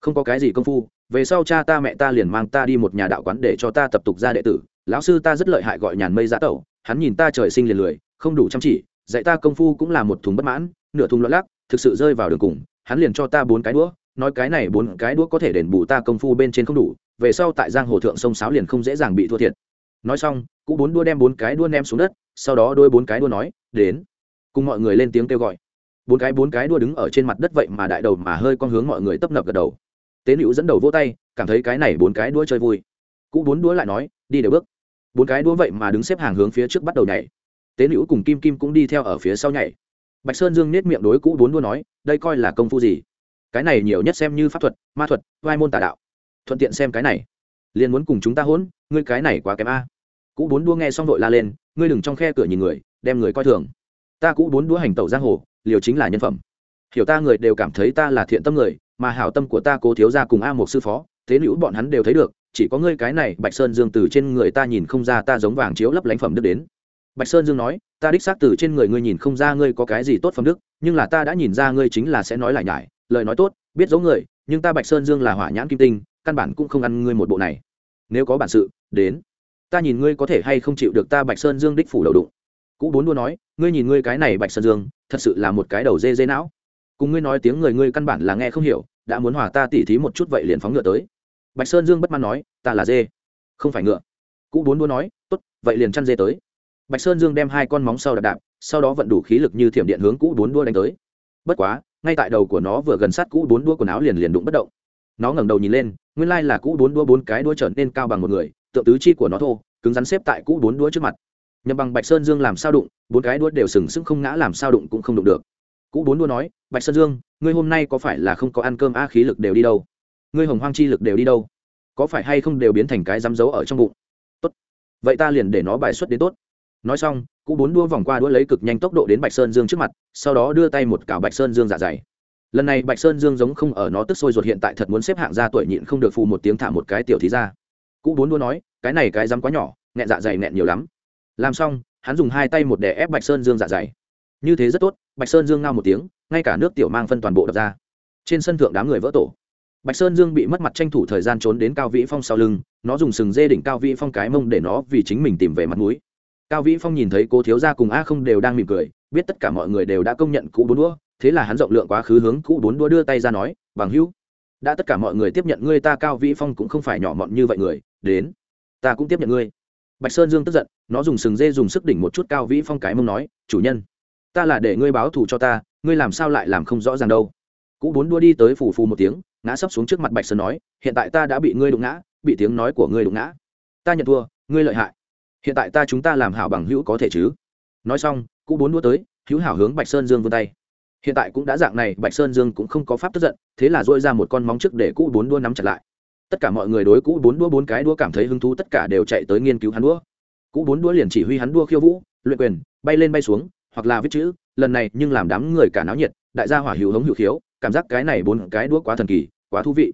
không có cái gì công phu. Về sau cha ta mẹ ta liền mang ta đi một nhà đạo quán để cho ta tập tục ra đệ tử. Lão sư ta rất lợi hại gọi nhàn mây giã tẩu, hắn nhìn ta trời sinh liền lười, không đủ chăm chỉ, dạy ta công phu cũng là một thùng bất mãn, nửa thùng lót lắc, thực sự rơi vào đường cùng, hắn liền cho ta bốn cái đũa, nói cái này bốn cái đũa có thể đền bù ta công phu bên trên không đủ, về sau tại giang hồ thượng sông sáo liền không dễ dàng bị thua thiệt nói xong cụ bốn đua đem bốn cái đua ném xuống đất, sau đó đôi bốn cái đua nói, đến. Cùng mọi người lên tiếng kêu gọi. Bốn cái bốn cái đua đứng ở trên mặt đất vậy mà đại đầu mà hơi con hướng mọi người tấp nập gật đầu. Tế nữ dẫn đầu vỗ tay, cảm thấy cái này bốn cái đua chơi vui. Cụ bốn đua lại nói, đi đều bước. Bốn cái đua vậy mà đứng xếp hàng hướng phía trước bắt đầu nhảy. Tế nữ cùng kim kim cũng đi theo ở phía sau nhảy. Bạch sơn dương nết miệng đối cũ bốn đua nói, đây coi là công phu gì? Cái này nhiều nhất xem như pháp thuật, ma thuật, vai môn tà đạo. Thuận tiện xem cái này liền muốn cùng chúng ta hỗn, ngươi cái này quá kém a. Cũ bốn đua nghe xong vội la lên, ngươi đừng trong khe cửa nhìn người, đem người coi thường. Ta cũ bốn đua hành tẩu giang hồ, liều chính là nhân phẩm. Hiểu ta người đều cảm thấy ta là thiện tâm người, mà hảo tâm của ta cố thiếu ra cùng a một sư phó, thế nữ bọn hắn đều thấy được, chỉ có ngươi cái này, bạch sơn dương từ trên người ta nhìn không ra ta giống vàng chiếu lấp lánh phẩm đức đến. Bạch sơn dương nói, ta đích xác từ trên người ngươi nhìn không ra ngươi có cái gì tốt phẩm đức, nhưng là ta đã nhìn ra ngươi chính là sẽ nói lại nhải, lời nói tốt, biết giấu người, nhưng ta bạch sơn dương là hỏa nhãn kim tinh, căn bản cũng không ăn ngươi một bộ này nếu có bản sự, đến. Ta nhìn ngươi có thể hay không chịu được ta bạch sơn dương đích phủ đầu đụng. Cũ bốn đua nói, ngươi nhìn ngươi cái này bạch sơn dương, thật sự là một cái đầu dê dê não. Cùng ngươi nói tiếng người ngươi căn bản là nghe không hiểu, đã muốn hòa ta tỉ thí một chút vậy liền phóng ngựa tới. Bạch sơn dương bất mãn nói, ta là dê. Không phải ngựa. Cũ bốn đua nói, tốt, vậy liền chăn dê tới. Bạch sơn dương đem hai con móng sau đạp đạp, sau đó vận đủ khí lực như thiểm điện hướng cũ bốn đua đánh tới. Bất quá, ngay tại đầu của nó vừa gần sát cũ bốn đua quần áo liền liền đụng bất động. Nó ngẩng đầu nhìn lên nguyên lai là cũ bốn đua bốn cái đua trở nên cao bằng một người, tượng tứ chi của nó thô, cứng rắn xếp tại cũ bốn đua trước mặt. Nhầm bằng bạch sơn dương làm sao đụng, bốn cái đua đều sừng sững không ngã làm sao đụng cũng không đụng được. Cũ bốn đua nói, bạch sơn dương, ngươi hôm nay có phải là không có ăn cơm a khí lực đều đi đâu? Ngươi hồng hoang chi lực đều đi đâu? Có phải hay không đều biến thành cái dám giấu ở trong bụng? Tốt, vậy ta liền để nó bài xuất đến tốt. Nói xong, cũ bốn đua vòng qua đua lấy cực nhanh tốc độ đến bạch sơn dương trước mặt, sau đó đưa tay một cào bạch sơn dương dạ dày lần này bạch sơn dương giống không ở, nó tức sôi ruột hiện tại thật muốn xếp hạng ra tuổi nhịn không được phù một tiếng thả một cái tiểu thí ra. Cũ bốn đua nói, cái này cái dám quá nhỏ, nghẹn dạ dày nghẹn nhiều lắm. Làm xong, hắn dùng hai tay một đè ép bạch sơn dương dạ dày. Như thế rất tốt, bạch sơn dương ngao một tiếng, ngay cả nước tiểu mang phân toàn bộ đập ra. Trên sân thượng đám người vỡ tổ. Bạch sơn dương bị mất mặt tranh thủ thời gian trốn đến cao vĩ phong sau lưng, nó dùng sừng dê đỉnh cao vĩ phong cái mông để nó vì chính mình tìm về mặt mũi. Cao vĩ phong nhìn thấy cô thiếu gia cùng a không đều đang mỉm cười, biết tất cả mọi người đều đã công nhận cũ bốn đũa thế là hắn rộng lượng quá khứ hướng cũ bốn đua đưa tay ra nói, bằng hữu, đã tất cả mọi người tiếp nhận ngươi ta cao vĩ phong cũng không phải nhỏ mọn như vậy người, đến, ta cũng tiếp nhận ngươi. Bạch sơn dương tức giận, nó dùng sừng dê dùng sức đỉnh một chút cao vĩ phong cái mông nói, chủ nhân, ta là để ngươi báo thù cho ta, ngươi làm sao lại làm không rõ ràng đâu. Cũ bốn đua đi tới phù phù một tiếng, ngã sấp xuống trước mặt bạch sơn nói, hiện tại ta đã bị ngươi đụng ngã, bị tiếng nói của ngươi đụng ngã. Ta nhận thua, ngươi lợi hại. Hiện tại ta chúng ta làm hảo bằng hữu có thể chứ? Nói xong, cũ bốn đua tới, hữu hảo hướng bạch sơn dương vươn tay hiện tại cũng đã dạng này, bạch sơn dương cũng không có pháp tức giận, thế là dôi ra một con móng trước để cũ bốn đua nắm chặt lại. Tất cả mọi người đối cũ bốn đua bốn cái đua cảm thấy hứng thú, tất cả đều chạy tới nghiên cứu hắn đua. Cũ bốn đua liền chỉ huy hắn đua khiêu vũ, luyện quyền, bay lên bay xuống, hoặc là viết chữ, lần này nhưng làm đám người cả náo nhiệt, đại gia hỏa hữu hống hữu khiếu, cảm giác cái này bốn cái đua quá thần kỳ, quá thú vị.